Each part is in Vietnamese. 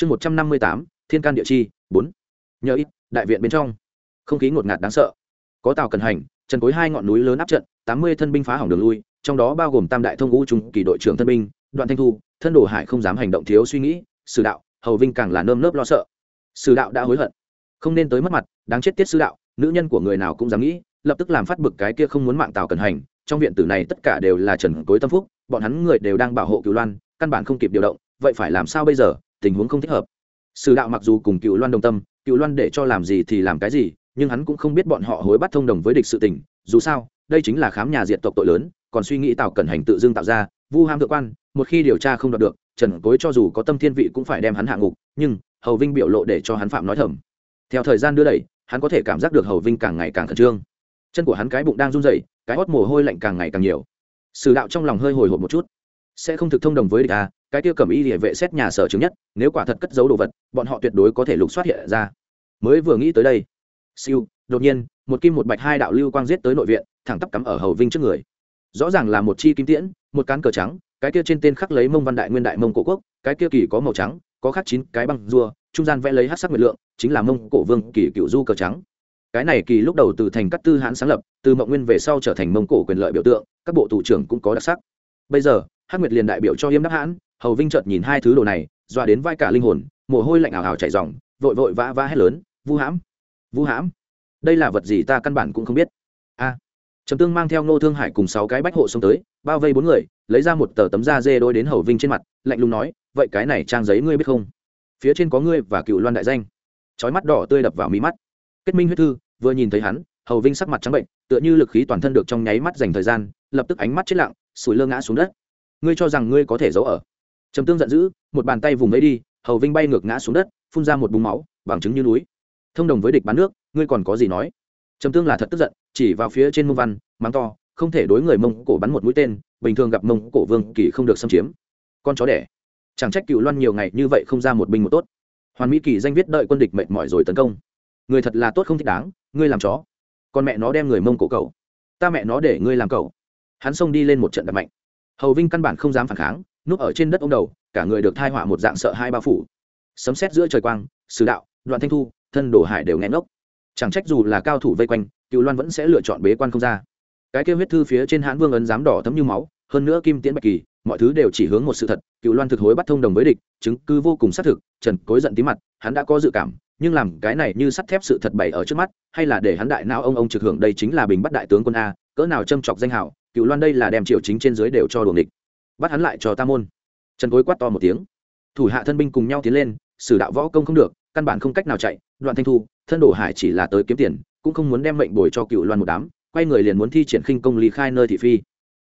chương một trăm năm mươi tám, thiên can địa chi, bốn. Nhờ ít, đại viện bên trong. Không khí ngột ngạt đáng sợ. Có tàu cần hành trần cối hai ngọn núi lớn áp trận, tám mươi thân binh phá hỏng đường lui, trong đó bao gồm tam đại thông ngũ trung kỳ đội trưởng thân binh, đoạn thanh thu, thân đồ hải không dám hành động thiếu suy nghĩ, sử đạo, hầu vinh càng là nơm nớp lo sợ. Sử đạo đã hối hận. Không nên tới mất mặt, đáng chết tiết sư đạo, nữ nhân của người nào cũng dám nghĩ, lập tức làm phát bực cái kia không muốn mạng tàu cần hành, trong viện tử này tất cả đều là trần cối tâm phúc, bọn hắn người đều đang bảo hộ cửu loan, căn bản không kịp điều động, vậy phải làm sao bây giờ? Tình huống không thích hợp. Sử đạo mặc dù cùng cựu loan đồng tâm, cựu loan để cho làm gì thì làm cái gì, nhưng hắn cũng không biết bọn họ hối bắt thông đồng với địch sự tình. Dù sao, đây chính là khám nhà diệt tộc tội lớn, còn suy nghĩ tạo cẩn hành tự dưng tạo ra, vu ham thượng quan, một khi điều tra không đạt được, trần cối cho dù có tâm thiên vị cũng phải đem hắn hạ ngục, nhưng hầu vinh biểu lộ để cho hắn phạm nói thầm. Theo thời gian đưa đẩy, hắn có thể cảm giác được hầu vinh càng ngày càng khẩn trương. Chân của hắn cái bụng đang run rẩy, cái hót mồ hôi lạnh càng ngày càng nhiều. Sử đạo trong lòng hơi hồi hộp một chút. Sẽ không thực thông đồng với địch à? Cái kia cầm y địa vệ xét nhà sở chứng nhất, nếu quả thật cất giấu đồ vật, bọn họ tuyệt đối có thể lục soát hiện ra. Mới vừa nghĩ tới đây, siêu, đột nhiên, một kim một bạch hai đạo lưu quang giết tới nội viện, thẳng tắp cắm ở hầu vinh trước người. Rõ ràng là một chi kim tiễn, một cán cờ trắng, cái kia trên tên khắc lấy mông văn đại nguyên đại mông cổ quốc, cái kia kỳ có màu trắng, có khắc chín cái băng rùa, trung gian vẽ lấy hát sắc nguyệt lượng, chính là mông cổ vương kỳ cựu du cờ trắng. Cái này kỳ lúc đầu từ thành các tư hãn sáng lập, từ mộng nguyên về sau trở thành mông cổ quyền lợi biểu tượng, các bộ thủ trưởng cũng có đặc sắc. Bây giờ, hắc nguyệt liền đại biểu cho hiếm đắc hãn hầu vinh chợt nhìn hai thứ đồ này, dọa đến vai cả linh hồn, mồ hôi lạnh ảo ảo chảy ròng, vội vội vã vã hét lớn, vu hãm! Vu hãm! Đây là vật gì ta căn bản cũng không biết. A! Trầm tương mang theo ngô thương hải cùng sáu cái bách hộ xông tới, bao vây bốn người, lấy ra một tờ tấm da dê đôi đến hầu vinh trên mặt, lạnh lùng nói, vậy cái này trang giấy ngươi biết không? Phía trên có ngươi và cựu loan đại danh. Trói mắt đỏ tươi đập vào mí mắt. Kết minh huyết thư, vừa nhìn thấy hắn, hầu vinh sắc mặt trắng bệnh, tựa như lực khí toàn thân được trong nháy mắt dành thời gian, lập tức ánh mắt chết lặng, sủi lơ ngã xuống đất. Ngươi cho rằng ngươi có thể giấu ở? Trầm tương giận dữ, một bàn tay vùng lấy đi, hầu vinh bay ngược ngã xuống đất, phun ra một búng máu, bằng chứng như núi. Thông đồng với địch bán nước, ngươi còn có gì nói? Trầm tương là thật tức giận, chỉ vào phía trên mông văn, mắng to, không thể đối người mông cổ bắn một mũi tên, bình thường gặp mông cổ vương kỳ không được xâm chiếm. Con chó đẻ. Chẳng trách cựu loan nhiều ngày như vậy không ra một binh một tốt. Hoàn mỹ kỳ danh viết đợi quân địch mệt mỏi rồi tấn công. Người thật là tốt không thích đáng, ngươi làm chó. Con mẹ nó đem người mông cổ cầu. Ta mẹ nó để ngươi làm cầu. Hắn xông đi lên một trận đập mạnh. Hầu vinh căn bản không dám phản kháng núp ở trên đất ông đầu, cả người được thai họa một dạng sợ hai bao phủ. Sấm xét giữa trời quang, sử đạo, đoạn thanh thu, thân đổ hải đều nghe ngốc. Chẳng trách dù là cao thủ vây quanh cựu loan vẫn sẽ lựa chọn bế quan không ra. Cái kêu huyết thư phía trên hãn vương ấn dám đỏ thấm như máu, hơn nữa kim tiễn bạch kỳ, mọi thứ đều chỉ hướng một sự thật cựu loan thực hối bắt thông đồng với địch, chứng cứ vô cùng xác thực, trần cối giận tí mặt, hắn đã có dự cảm, nhưng làm cái này như sắt thép sự thật bày ở trước mắt, hay là để hắn đại não ông ông trực hưởng đây chính là bình bắt đại tướng quân a, cỡ nào châm chọc danh hảo cựu loan đây là đem triều chính trên dưới đều cho đuồng địch bắt hắn lại cho ta môn. Trần cối quát to một tiếng. Thủ hạ thân binh cùng nhau tiến lên, sử đạo võ công không được, căn bản không cách nào chạy, đoạn thanh thu, thân đồ hải chỉ là tới kiếm tiền, cũng không muốn đem mệnh bồi cho cựu loan một đám, quay người liền muốn thi triển khinh công lý khai nơi thị phi.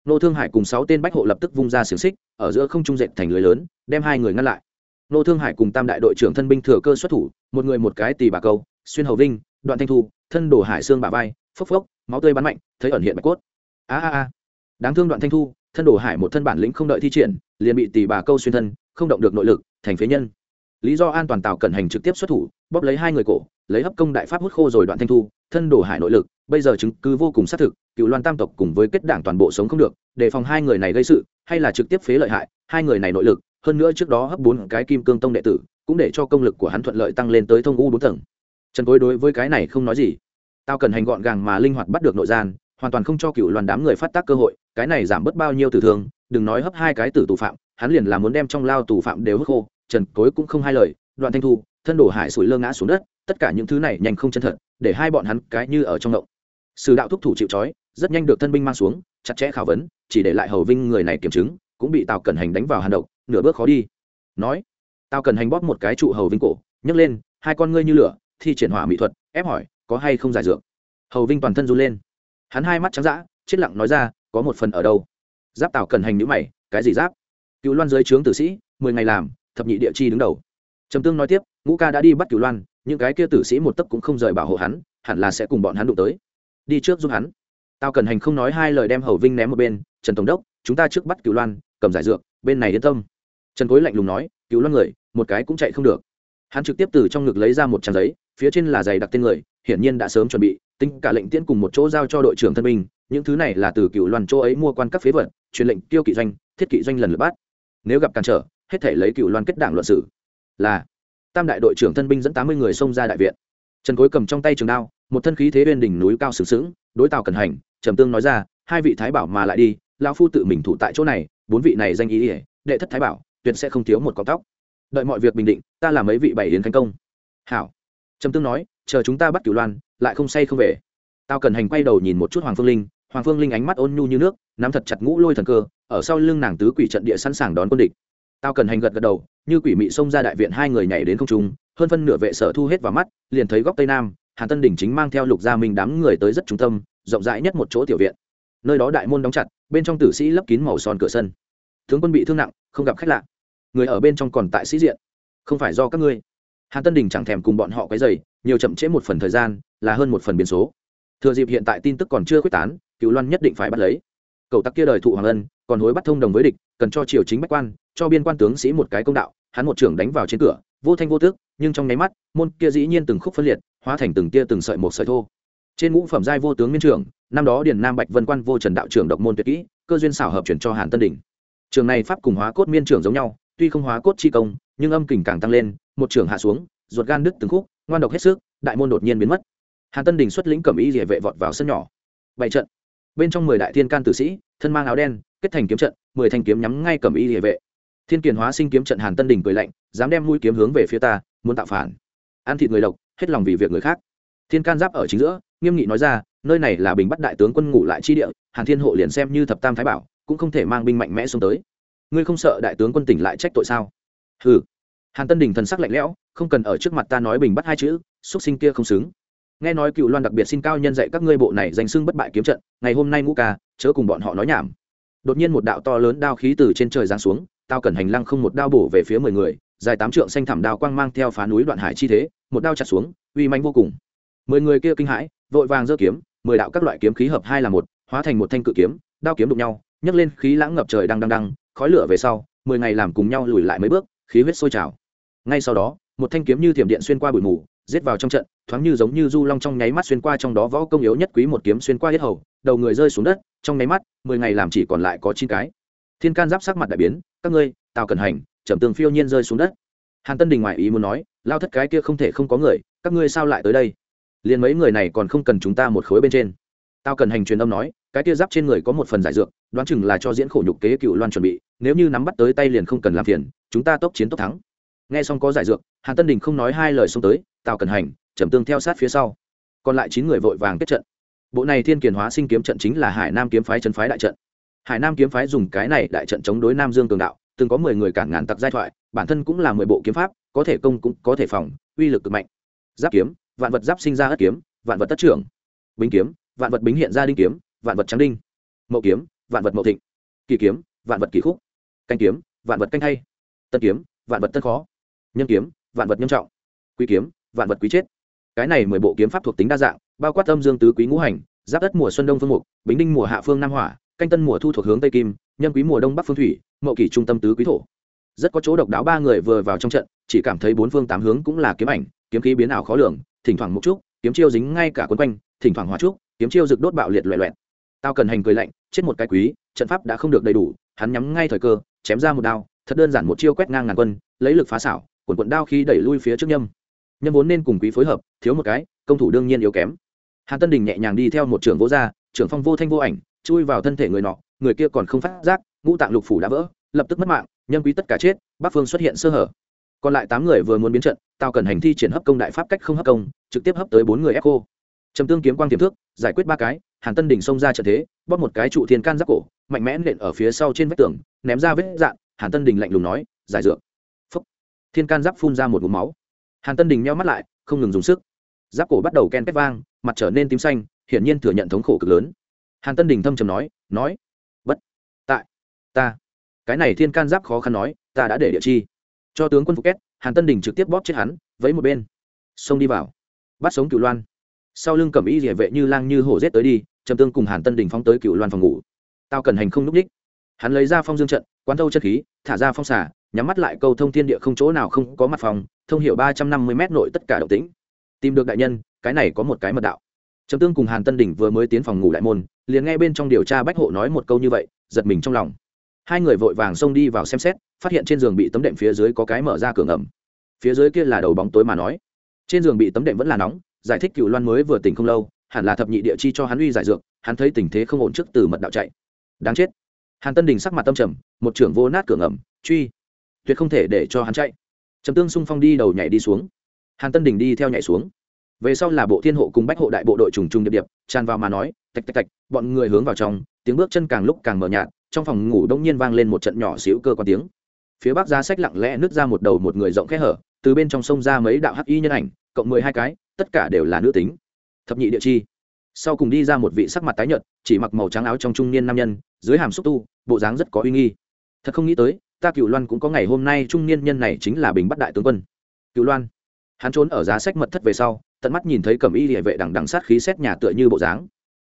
Nô thương hải cùng sáu tên bách hộ lập tức vung ra xiềng xích, ở giữa không trung dệt thành lưới lớn, đem hai người ngăn lại. Nô thương hải cùng tam đại đội trưởng thân binh thừa cơ xuất thủ, một người một cái tì bà câu, xuyên hầu vinh, đoạn thanh thu, thân đổ hải xương bà vai, phốc phốc, máu tươi bắn mạnh, thấy ẩn hiện bạch cốt. A a a. Đáng thương đoạn thanh thu thân đổ hải một thân bản lĩnh không đợi thi triển, liền bị tỷ bà câu xuyên thân, không động được nội lực, thành phế nhân. Lý do an toàn tạo cẩn hành trực tiếp xuất thủ, bóp lấy hai người cổ, lấy hấp công đại pháp hút khô rồi đoạn thanh thu, thân đổ hải nội lực, bây giờ chứng cứ vô cùng xác thực, cựu loan tam tộc cùng với kết đảng toàn bộ sống không được, đề phòng hai người này gây sự, hay là trực tiếp phế lợi hại, hai người này nội lực, hơn nữa trước đó hấp bốn cái kim cương tông đệ tử, cũng để cho công lực của hắn thuận lợi tăng lên tới thông u bốn tầng. Trần cối đối với cái này không nói gì. Tao cần hành gọn gàng mà linh hoạt bắt được nội gian hoàn toàn không cho cựu loàn đám người phát tác cơ hội, cái này giảm bớt bao nhiêu tử thương, đừng nói hấp hai cái tử tù phạm, hắn liền là muốn đem trong lao tù phạm đều hức khô, trần cối cũng không hai lời, đoạn thanh thu, thân đổ hải sủi lơ ngã xuống đất, tất cả những thứ này nhanh không chân thật, để hai bọn hắn cái như ở trong động. Sử đạo thúc thủ chịu trói, rất nhanh được thân binh mang xuống, chặt chẽ khảo vấn, chỉ để lại hầu vinh người này kiểm chứng, cũng bị tào cẩn hành đánh vào hàn độc, nửa bước khó đi. Nói, tào cẩn hành bóp một cái trụ hầu vinh cổ, nhấc lên, hai con ngươi như lửa, thi triển hỏa mỹ thuật, ép hỏi, có hay không giải dược? Hầu vinh toàn thân run lên hắn hai mắt trắng dã, chết lặng nói ra có một phần ở đâu? Giáp tào cần hành nhữ mày cái gì giáp? Cựu loan dưới trướng tử sĩ mười ngày làm thập nhị địa chi đứng đầu. Trầm tương nói tiếp ngũ ca đã đi bắt cửu loan những cái kia tử sĩ một tấc cũng không rời bảo hộ hắn hẳn là sẽ cùng bọn hắn đụng tới. Đi trước giúp hắn. Tao cần hành không nói hai lời đem hầu vinh ném một bên trần tổng đốc chúng ta trước bắt cửu loan cầm giải dược bên này yên tâm. Trần cối lạnh lùng nói cứu loan người một cái cũng chạy không được. Hắn trực tiếp từ trong ngực lấy ra một trang giấy phía trên là giày đặc tên người hiển nhiên đã sớm chuẩn bị tính cả lệnh tiễn cùng một chỗ giao cho đội trưởng thân binh, những thứ này là từ cựu loan chỗ ấy mua quan các phế vật, truyền lệnh tiêu kỵ doanh, thiết kỵ doanh lần lượt bắt. Nếu gặp cản trở, hết thể lấy cựu loan kết đảng luận sử là, tam đại đội trưởng thân binh dẫn tám mươi người xông ra đại viện. Trần cối cầm trong tay trường đao, một thân khí thế bên đỉnh núi cao sừng sững, đối tàu cần hành, trầm tương nói ra, hai vị thái bảo mà lại đi lao phu tự mình thủ tại chỗ này, bốn vị này danh ý ỉa đệ thất thái bảo, tuyệt sẽ không thiếu một cọc tóc. Đợi mọi việc bình định, ta làm mấy vị bảy yến thành công. Hảo. Trầm tương nói, chờ chúng ta bắt cửu loan lại không say không về. Tao cần hành quay đầu nhìn một chút hoàng phương linh, hoàng phương linh ánh mắt ôn nhu như nước, nắm thật chặt ngũ lôi thần cơ, ở sau lưng nàng tứ quỷ trận địa sẵn sàng đón quân địch. Tao cần hành gật gật đầu, như quỷ mị xông ra đại viện hai người nhảy đến không trung, hơn phân nửa vệ sở thu hết vào mắt, liền thấy góc tây nam, hàn tân đỉnh chính mang theo lục gia minh đám người tới rất trung tâm, rộng rãi nhất một chỗ tiểu viện. Nơi đó đại môn đóng chặt, bên trong tử sĩ lấp kín màu son cửa sân. Tướng quân bị thương nặng, không gặp khách lạ. Người ở bên trong còn tại sĩ diện. Không phải do các ngươi. Hàn tân đình chẳng thèm cùng bọn họ cái dày nhiều chậm trễ một phần thời gian là hơn một phần biến số. Thừa dịp hiện tại tin tức còn chưa quyết tán cựu loan nhất định phải bắt lấy. Cậu tắc kia đời thụ hoàng ân, còn hối bắt thông đồng với địch, cần cho triều chính bách quan, cho biên quan tướng sĩ một cái công đạo, hắn một trưởng đánh vào trên cửa, vô thanh vô tước nhưng trong nháy mắt, môn kia dĩ nhiên từng khúc phân liệt, hóa thành từng tia từng sợi một sợi thô. Trên ngũ phẩm giai vô tướng miên trưởng, năm đó điền nam bạch vân quan vô trần đạo trưởng độc môn tuyệt kỹ, cơ duyên xảo hợp chuyển cho hàn tân đỉnh. Trường này pháp cùng hóa cốt miên trưởng giống nhau, tuy không hóa cốt chi công, nhưng âm kình càng tăng lên, một trưởng hạ xuống, ruột gan đứt từng khúc, ngoan độc hết sức, đại môn đột nhiên biến mất hàn tân đình xuất lĩnh cẩm y địa vệ vọt vào sân nhỏ. Bảy trận. Bên trong mười đại thiên can tử sĩ, thân mang áo đen, kết thành kiếm trận, mười thanh kiếm nhắm ngay cẩm y địa vệ. Thiên kiền hóa sinh kiếm trận hàn tân đình cười lạnh, dám đem mũi kiếm hướng về phía ta, muốn tạo phản. Ăn thịt người độc, hết lòng vì việc người khác. Thiên can giáp ở chính giữa, nghiêm nghị nói ra, nơi này là bình bắt đại tướng quân ngủ lại chi địa, hàn thiên hộ liền xem như thập tam thái bảo, cũng không thể mang binh mạnh mẽ xuống tới. Ngươi không sợ đại tướng quân tỉnh lại trách tội sao? Hừ. Hàn tân đình thần sắc lạnh lẽo, không cần ở trước mặt ta nói bình bắt hai chữ xuất sinh kia không xứng nghe nói cựu loan đặc biệt xin cao nhân dạy các ngươi bộ này danh xưng bất bại kiếm trận, ngày hôm nay ngũ ca, chớ cùng bọn họ nói nhảm. Đột nhiên một đạo to lớn đao khí từ trên trời giáng xuống, tao cần hành lăng không một đao bổ về phía mười người, dài tám trượng xanh thảm đao quang mang theo phá núi đoạn hải chi thế, một đao chặt xuống, uy manh vô cùng. Mười người kia kinh hãi, vội vàng giơ kiếm, mười đạo các loại kiếm khí hợp hai là một, hóa thành một thanh cự kiếm, đao kiếm đụng nhau, nhấc lên khí lãng ngập trời đang đang đang, khói lửa về sau, mười ngày làm cùng nhau lùi lại mấy bước, khí huyết sôi trào. Ngay sau đó, một thanh kiếm như thiểm điện xuyên qua bụi mù giết vào trong trận, thoáng như giống như du long trong nháy mắt xuyên qua trong đó võ công yếu nhất quý một kiếm xuyên qua hết hầu, đầu người rơi xuống đất, trong nháy mắt, mười ngày làm chỉ còn lại có chín cái. Thiên can giáp sắc mặt đại biến, các ngươi, tào cần hành, trầm tường phiêu nhiên rơi xuống đất. Hàn tân đình ngoại ý muốn nói, lao thất cái kia không thể không có người, các ngươi sao lại tới đây? Liền mấy người này còn không cần chúng ta một khối bên trên. Tao cần hành truyền âm nói, cái kia giáp trên người có một phần giải dược, đoán chừng là cho diễn khổ nhục kế cựu loan chuẩn bị, nếu như nắm bắt tới tay liền không cần làm phiền, chúng ta tốc chiến tốc thắng. Nghe xong có giải dược, hàn tân đình không nói hai lời xông tới tào cần hành, trầm tương theo sát phía sau. Còn lại chín người vội vàng kết trận. Bộ này thiên kiền hóa sinh kiếm trận chính là hải nam kiếm phái chân phái đại trận. Hải nam kiếm phái dùng cái này đại trận chống đối nam dương cường đạo, từng có mười người cản ngàn tặc giai thoại, bản thân cũng là mười bộ kiếm pháp, có thể công cũng có thể phòng, uy lực cực mạnh. Giáp kiếm, vạn vật giáp sinh ra ất kiếm, vạn vật tất trưởng. Bính kiếm, vạn vật bính hiện ra đinh kiếm, vạn vật trắng đinh. Mậu kiếm, vạn vật mậu thịnh. Kỳ kiếm, vạn vật kỳ khúc. Canh kiếm, vạn vật canh hay tân kiếm, vạn vật tân khó. Nhân kiếm, vạn vật nhân trọng. Quý kiếm vạn vật quý chết. Cái này mười bộ kiếm pháp thuộc tính đa dạng, bao quát âm dương tứ quý ngũ hành, giáp đất mùa xuân đông phương mục, bính đinh mùa hạ phương nam hỏa, canh tân mùa thu thuộc hướng tây kim nhân quý mùa đông bắc phương thủy, mậu kỷ trung tâm tứ quý thổ. Rất có chỗ độc đáo ba người vừa vào trong trận, chỉ cảm thấy bốn phương tám hướng cũng là kiếm ảnh, kiếm khí biến ảo khó lường, thỉnh thoảng một chút kiếm chiêu dính ngay cả quấn quanh, thỉnh thoảng hóa trúc, kiếm chiêu rực đốt bạo liệt loẹ loẹt. Tao cần hành cười lạnh, chết một cái quý, trận pháp đã không được đầy đủ, hắn nhắm ngay thời cơ, chém ra một đao, thật đơn giản một chiêu quét ngang ngàn quân, lấy lực phá xảo quần quận đao khi đẩy lui phía trước nhâm nhân vốn nên cùng quý phối hợp, thiếu một cái, công thủ đương nhiên yếu kém. Hàn tân đình nhẹ nhàng đi theo một trưởng vô gia, trưởng phong vô thanh vô ảnh, chui vào thân thể người nọ, người kia còn không phát giác, ngũ tạng lục phủ đã vỡ, lập tức mất mạng, nhân quý tất cả chết, bắc phương xuất hiện sơ hở. Còn lại tám người vừa muốn biến trận tao cần hành thi triển hấp công đại pháp cách không hấp công, trực tiếp hấp tới bốn người ép cô trầm tương kiếm quang tiềm thước giải quyết ba cái, hàn tân đình xông ra trận thế, bóp một cái trụ thiên can giáp cổ, mạnh mẽ nện ở phía sau trên vách tường, ném ra vết dạn, hàn tân đình lạnh lùng nói, giải dược. Phúc. Thiên can giáp phun ra một ngụm máu hàn tân đình meo mắt lại, không ngừng dùng sức. Giáp cổ bắt đầu ken két vang, mặt trở nên tím xanh, hiển nhiên thừa nhận thống khổ cực lớn. Hàn tân đình thâm trầm nói nói. Bất tại ta, cái này thiên can giáp khó khăn nói, ta đã để địa chi. Cho tướng quân phục két, hàn tân đình trực tiếp bóp chết hắn, vẫy một bên. Xông đi vào. Bắt sống Cựu loan. Sau lưng cầm y địa vệ như lang như hổ rết tới đi, trầm tương cùng hàn tân đình phóng tới Cựu loan phòng ngủ. Tao cần hành không núp ních hắn lấy ra phong dương trận, quán thâu chất khí, thả ra phong xả nhắm mắt lại câu thông thiên địa không chỗ nào không có mặt phòng thông hiểu ba trăm năm mươi m nội tất cả động tĩnh. Tìm được đại nhân, cái này có một cái mật đạo. Trầm tương cùng hàn tân Đỉnh vừa mới tiến phòng ngủ đại môn, liền nghe bên trong điều tra bách hộ nói một câu như vậy, giật mình trong lòng. Hai người vội vàng xông đi vào xem xét, phát hiện trên giường bị tấm đệm phía dưới có cái mở ra cửa ngầm. Phía dưới kia là đầu bóng tối mà nói. Trên giường bị tấm đệm vẫn là nóng, giải thích cựu loan mới vừa tỉnh không lâu, hẳn là thập nhị địa chi cho hắn uy giải dược, hắn thấy tình thế không ổn trước từ mật đạo chạy. Đáng chết. Hàn tân đình sắc mặt tâm trầm, một trưởng vô nát cửa ngầm, truy. Tuyệt không thể để cho hắn chạy trầm tương sung phong đi đầu nhảy đi xuống. Hàn tân đình đi theo nhảy xuống. Về sau là bộ thiên hộ cùng bách hộ đại bộ đội trùng trùng điệp điệp, tràn vào mà nói, tạch tạch tạch, bọn người hướng vào trong, tiếng bước chân càng lúc càng mờ nhạt, trong phòng ngủ đông nhiên vang lên một trận nhỏ xíu cơ quan tiếng. Phía bắc giá sách lặng lẽ nứt ra một đầu một người rộng khẽ hở, từ bên trong sông ra mấy đạo hắc y nhân ảnh, cộng mười hai cái, tất cả đều là nữ tính. Thập nhị địa chi. Sau cùng đi ra một vị sắc mặt tái nhợt, chỉ mặc màu trắng áo trong trung niên nam nhân, dưới hàm xúc tu, bộ dáng rất có uy nghi. Thật không nghĩ tới ta cựu loan cũng có ngày hôm nay trung niên nhân này chính là bình bắt đại tướng quân. Cựu loan. Hắn trốn ở giá sách mật thất về sau, tận mắt nhìn thấy cẩm y địa vệ đằng đằng sát khí xét nhà tựa như bộ dáng.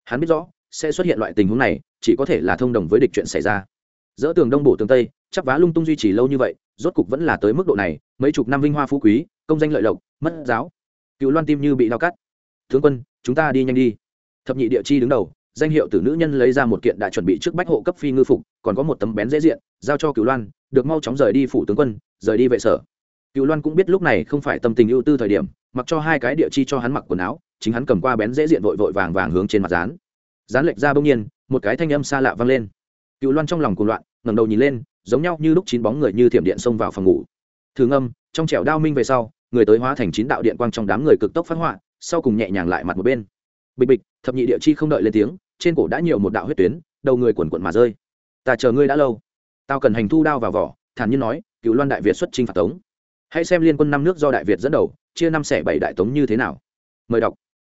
Hắn biết rõ, sẽ xuất hiện loại tình huống này, chỉ có thể là thông đồng với địch chuyện xảy ra. Dỡ tường đông bổ tường tây chắp vá lung tung duy trì lâu như vậy, rốt cục vẫn là tới mức độ này, mấy chục năm vinh hoa phú quý, công danh lợi lộc, mất giáo. Cựu loan tim như bị đau cắt. Tướng quân, chúng ta đi nhanh đi. Thập nhị địa chi đứng đầu, danh hiệu từ nữ nhân lấy ra một kiện đã chuẩn bị trước bách hộ cấp phi ngư phục, còn có một tấm bén dễ diện, giao cho cựu loan được mau chóng rời đi phủ tướng quân, rời đi vệ sở. Cựu loan cũng biết lúc này không phải tâm tình ưu tư thời điểm, mặc cho hai cái địa chi cho hắn mặc quần áo, chính hắn cầm qua bén dễ diện vội vội vàng vàng hướng trên mặt dán. Dán lệch ra bỗng nhiên, một cái thanh âm xa lạ vang lên. Cựu loan trong lòng cuồng loạn, ngẩng đầu nhìn lên, giống nhau như lúc chín bóng người như thiểm điện xông vào phòng ngủ. Thường âm trong trẻo đao minh về sau, người tới hóa thành chín đạo điện quang trong đám người cực tốc phát họa, sau cùng nhẹ nhàng lại mặt một bên. Bịch bịch, thập nhị địa chi không đợi lên tiếng, trên cổ đã nhiều một đạo huyết tuyến, đầu người quần quận mà rơi. Ta chờ ngươi đã lâu tao cần hành thu đao vào vỏ, thản nhiên nói, cựu loan đại việt xuất chinh phạt tống. Hãy xem liên quân năm nước do đại việt dẫn đầu, chia năm xẻ bảy đại tống như thế nào. Mời đọc.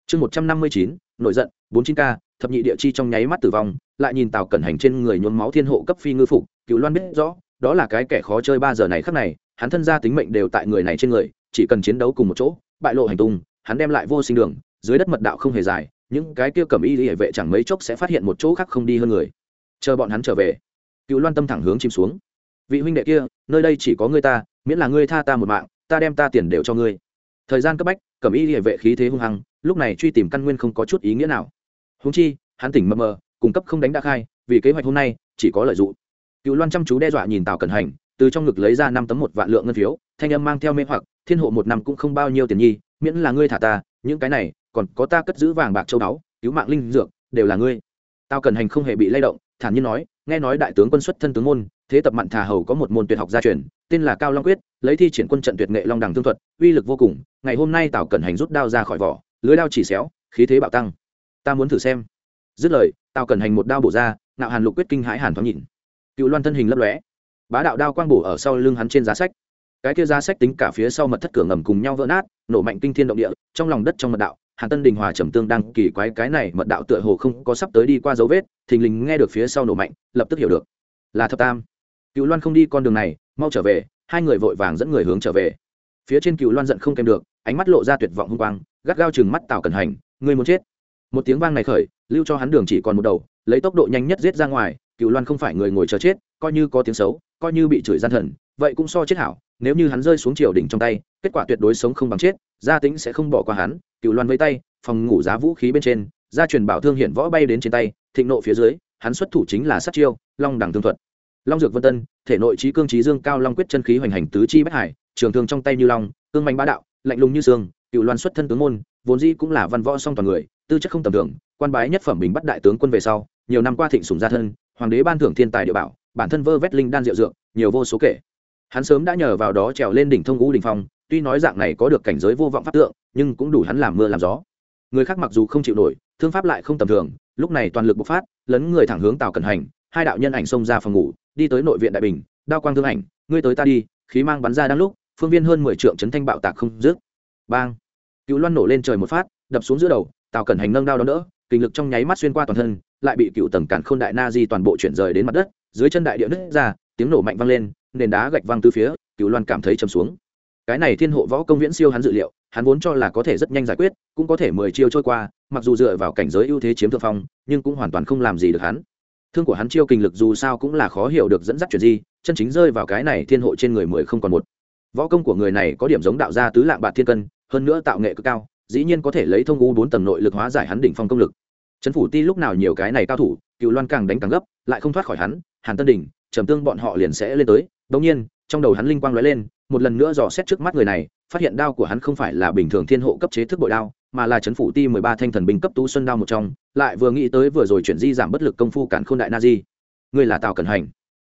Chương một trăm năm mươi chín, nổi giận, bốn chín k thập nhị địa chi trong nháy mắt tử vong, lại nhìn tào cẩn hành trên người nhuốm máu thiên hộ cấp phi ngư phục, cựu loan biết rõ, đó là cái kẻ khó chơi ba giờ này khắc này, hắn thân ra tính mệnh đều tại người này trên người, chỉ cần chiến đấu cùng một chỗ, bại lộ hành tung, hắn đem lại vô sinh đường, dưới đất mật đạo không hề dài, những cái kia cầm y hệ vệ chẳng mấy chốc sẽ phát hiện một chỗ khác không đi hơn người. Chờ bọn hắn trở về cựu loan tâm thẳng hướng chìm xuống. Vị huynh đệ kia, nơi đây chỉ có ngươi ta, miễn là ngươi tha ta một mạng, ta đem ta tiền đều cho ngươi. Thời gian cấp bách cầm y hệ vệ khí thế hung hăng, lúc này truy tìm căn nguyên không có chút ý nghĩa nào. Húng chi, hắn tỉnh mờ mờ cung cấp không đánh đã khai, vì kế hoạch hôm nay, chỉ có lợi dụng. Cựu loan chăm chú đe dọa nhìn tào cẩn hành, từ trong ngực lấy ra năm tấm một vạn lượng ngân phiếu, thanh âm mang theo mê hoặc, thiên hộ một năm cũng không bao nhiêu tiền nhi, miễn là ngươi thả ta, những cái này, còn có ta cất giữ vàng bạc châu báu, cứu mạng linh dược, đều là ngươi. Tao cần hành không hề bị lay động, thản nhiên nói nghe nói đại tướng quân xuất thân tướng môn, thế tập mặn thà hầu có một môn tuyệt học gia truyền, tên là cao long quyết, lấy thi triển quân trận tuyệt nghệ long đằng thương thuật, uy lực vô cùng, ngày hôm nay tào cẩn hành rút đao ra khỏi vỏ, lưới đao chỉ xéo, khí thế bạo tăng. Ta muốn thử xem. Dứt lời, tào cẩn hành một đao bổ ra nạo hàn lục quyết kinh hãi hàn thoáng nhìn. Cựu loan thân hình lấp lóe. Bá đạo đao quang bổ ở sau lưng hắn trên giá sách. Cái kia giá sách tính cả phía sau mật thất cửa ngầm cùng nhau vỡ nát, nổ mạnh kinh thiên động địa, trong lòng đất trong mật đạo hàn tân đình hòa trầm tương đang kỳ quái cái này mật đạo tựa hồ không có sắp tới đi qua dấu vết, thình lình nghe được phía sau nổ mạnh, lập tức hiểu được. Là thập tam. Cựu loan không đi con đường này, mau trở về, hai người vội vàng dẫn người hướng trở về. Phía trên cựu loan giận không kèm được, ánh mắt lộ ra tuyệt vọng hung quang, gắt gao chừng mắt tào cẩn hành người muốn chết? Một tiếng vang này khởi, lưu cho hắn đường chỉ còn một đầu, lấy tốc độ nhanh nhất giết ra ngoài cựu loan không phải người ngồi chờ chết, coi như có tiếng xấu, coi như bị chửi gian thần, vậy cũng so chết hảo nếu như hắn rơi xuống triều đỉnh trong tay, kết quả tuyệt đối sống không bằng chết, gia tính sẽ không bỏ qua hắn, cựu loan vây tay, phòng ngủ giá vũ khí bên trên, gia truyền bảo thương hiện võ bay đến trên tay, thịnh nộ phía dưới, hắn xuất thủ chính là sát chiêu, long đẳng tương thuật. Long dược vân tân, thể nội trí cương trí dương cao long quyết chân khí hoành hành tứ chi bất hải, trường thương trong tay như long, cương mạnh bá đạo, lạnh lùng như sương cựu loan xuất thân tướng môn, vốn dĩ cũng là văn võ song toàn người, tư chất không tầm thường, quan bái nhất phẩm bình bắt đại tướng quân về sau, nhiều năm qua thịnh sủng gia thân, hoàng đế ban thưởng thiên tài địa bảo, bản thân vơ vét linh đan diệu dược, nhiều vô số kể hắn sớm đã nhờ vào đó trèo lên đỉnh thông ngũ đình phong, tuy nói dạng này có được cảnh giới vô vọng pháp tượng, nhưng cũng đủ hắn làm mưa làm gió. Người khác mặc dù không chịu nổi, thương pháp lại không tầm thường, lúc này toàn lực bộc phát, lấn người thẳng hướng tào cẩn hành, hai đạo nhân ảnh xông ra phòng ngủ, đi tới nội viện đại bình, đao quang thương ảnh, ngươi tới ta đi, khí mang bắn ra đang lúc, phương viên hơn mười trượng chấn thanh bạo tạc không dứt. Bang! Cựu loan nổ lên trời một phát, đập xuống giữa đầu, tào cẩn hành nâng đao đón đỡ, kinh lực trong nháy mắt xuyên qua toàn thân, lại bị cựu tầng cản khôn đại na di toàn bộ chuyển rời đến mặt đất, dưới chân đại địa nứt ra, tiếng nổ mạnh vang lên nền đá gạch văng từ phía cựu loan cảm thấy chầm xuống. Cái này thiên hộ võ công viễn siêu hắn dự liệu, hắn vốn cho là có thể rất nhanh giải quyết, cũng có thể mười chiêu trôi qua, mặc dù dựa vào cảnh giới ưu thế chiếm thượng phong, nhưng cũng hoàn toàn không làm gì được hắn. Thương của hắn chiêu kinh lực dù sao cũng là khó hiểu được dẫn dắt chuyện gì chân chính rơi vào cái này thiên hộ trên người mười không còn một. Võ công của người này có điểm giống đạo gia tứ lạng bạc thiên cân, hơn nữa tạo nghệ cực cao, dĩ nhiên có thể lấy thông u bốn tầng nội lực hóa giải hắn đỉnh phong công lực. Trấn phủ ti lúc nào nhiều cái này cao thủ cựu loan càng đánh càng gấp, lại không thoát khỏi hắn, hàn tân đình, trầm tương bọn họ liền sẽ lên tới đồng nhiên, trong đầu hắn linh quang lóe lên, một lần nữa dò xét trước mắt người này, phát hiện đao của hắn không phải là bình thường thiên hộ cấp chế thức bội đao, mà là chấn phủ ti mười ba thanh thần binh cấp tú xuân đao một trong, lại vừa nghĩ tới vừa rồi chuyển di giảm bất lực công phu cản khôn đại nazi. Người là tào cẩn hành.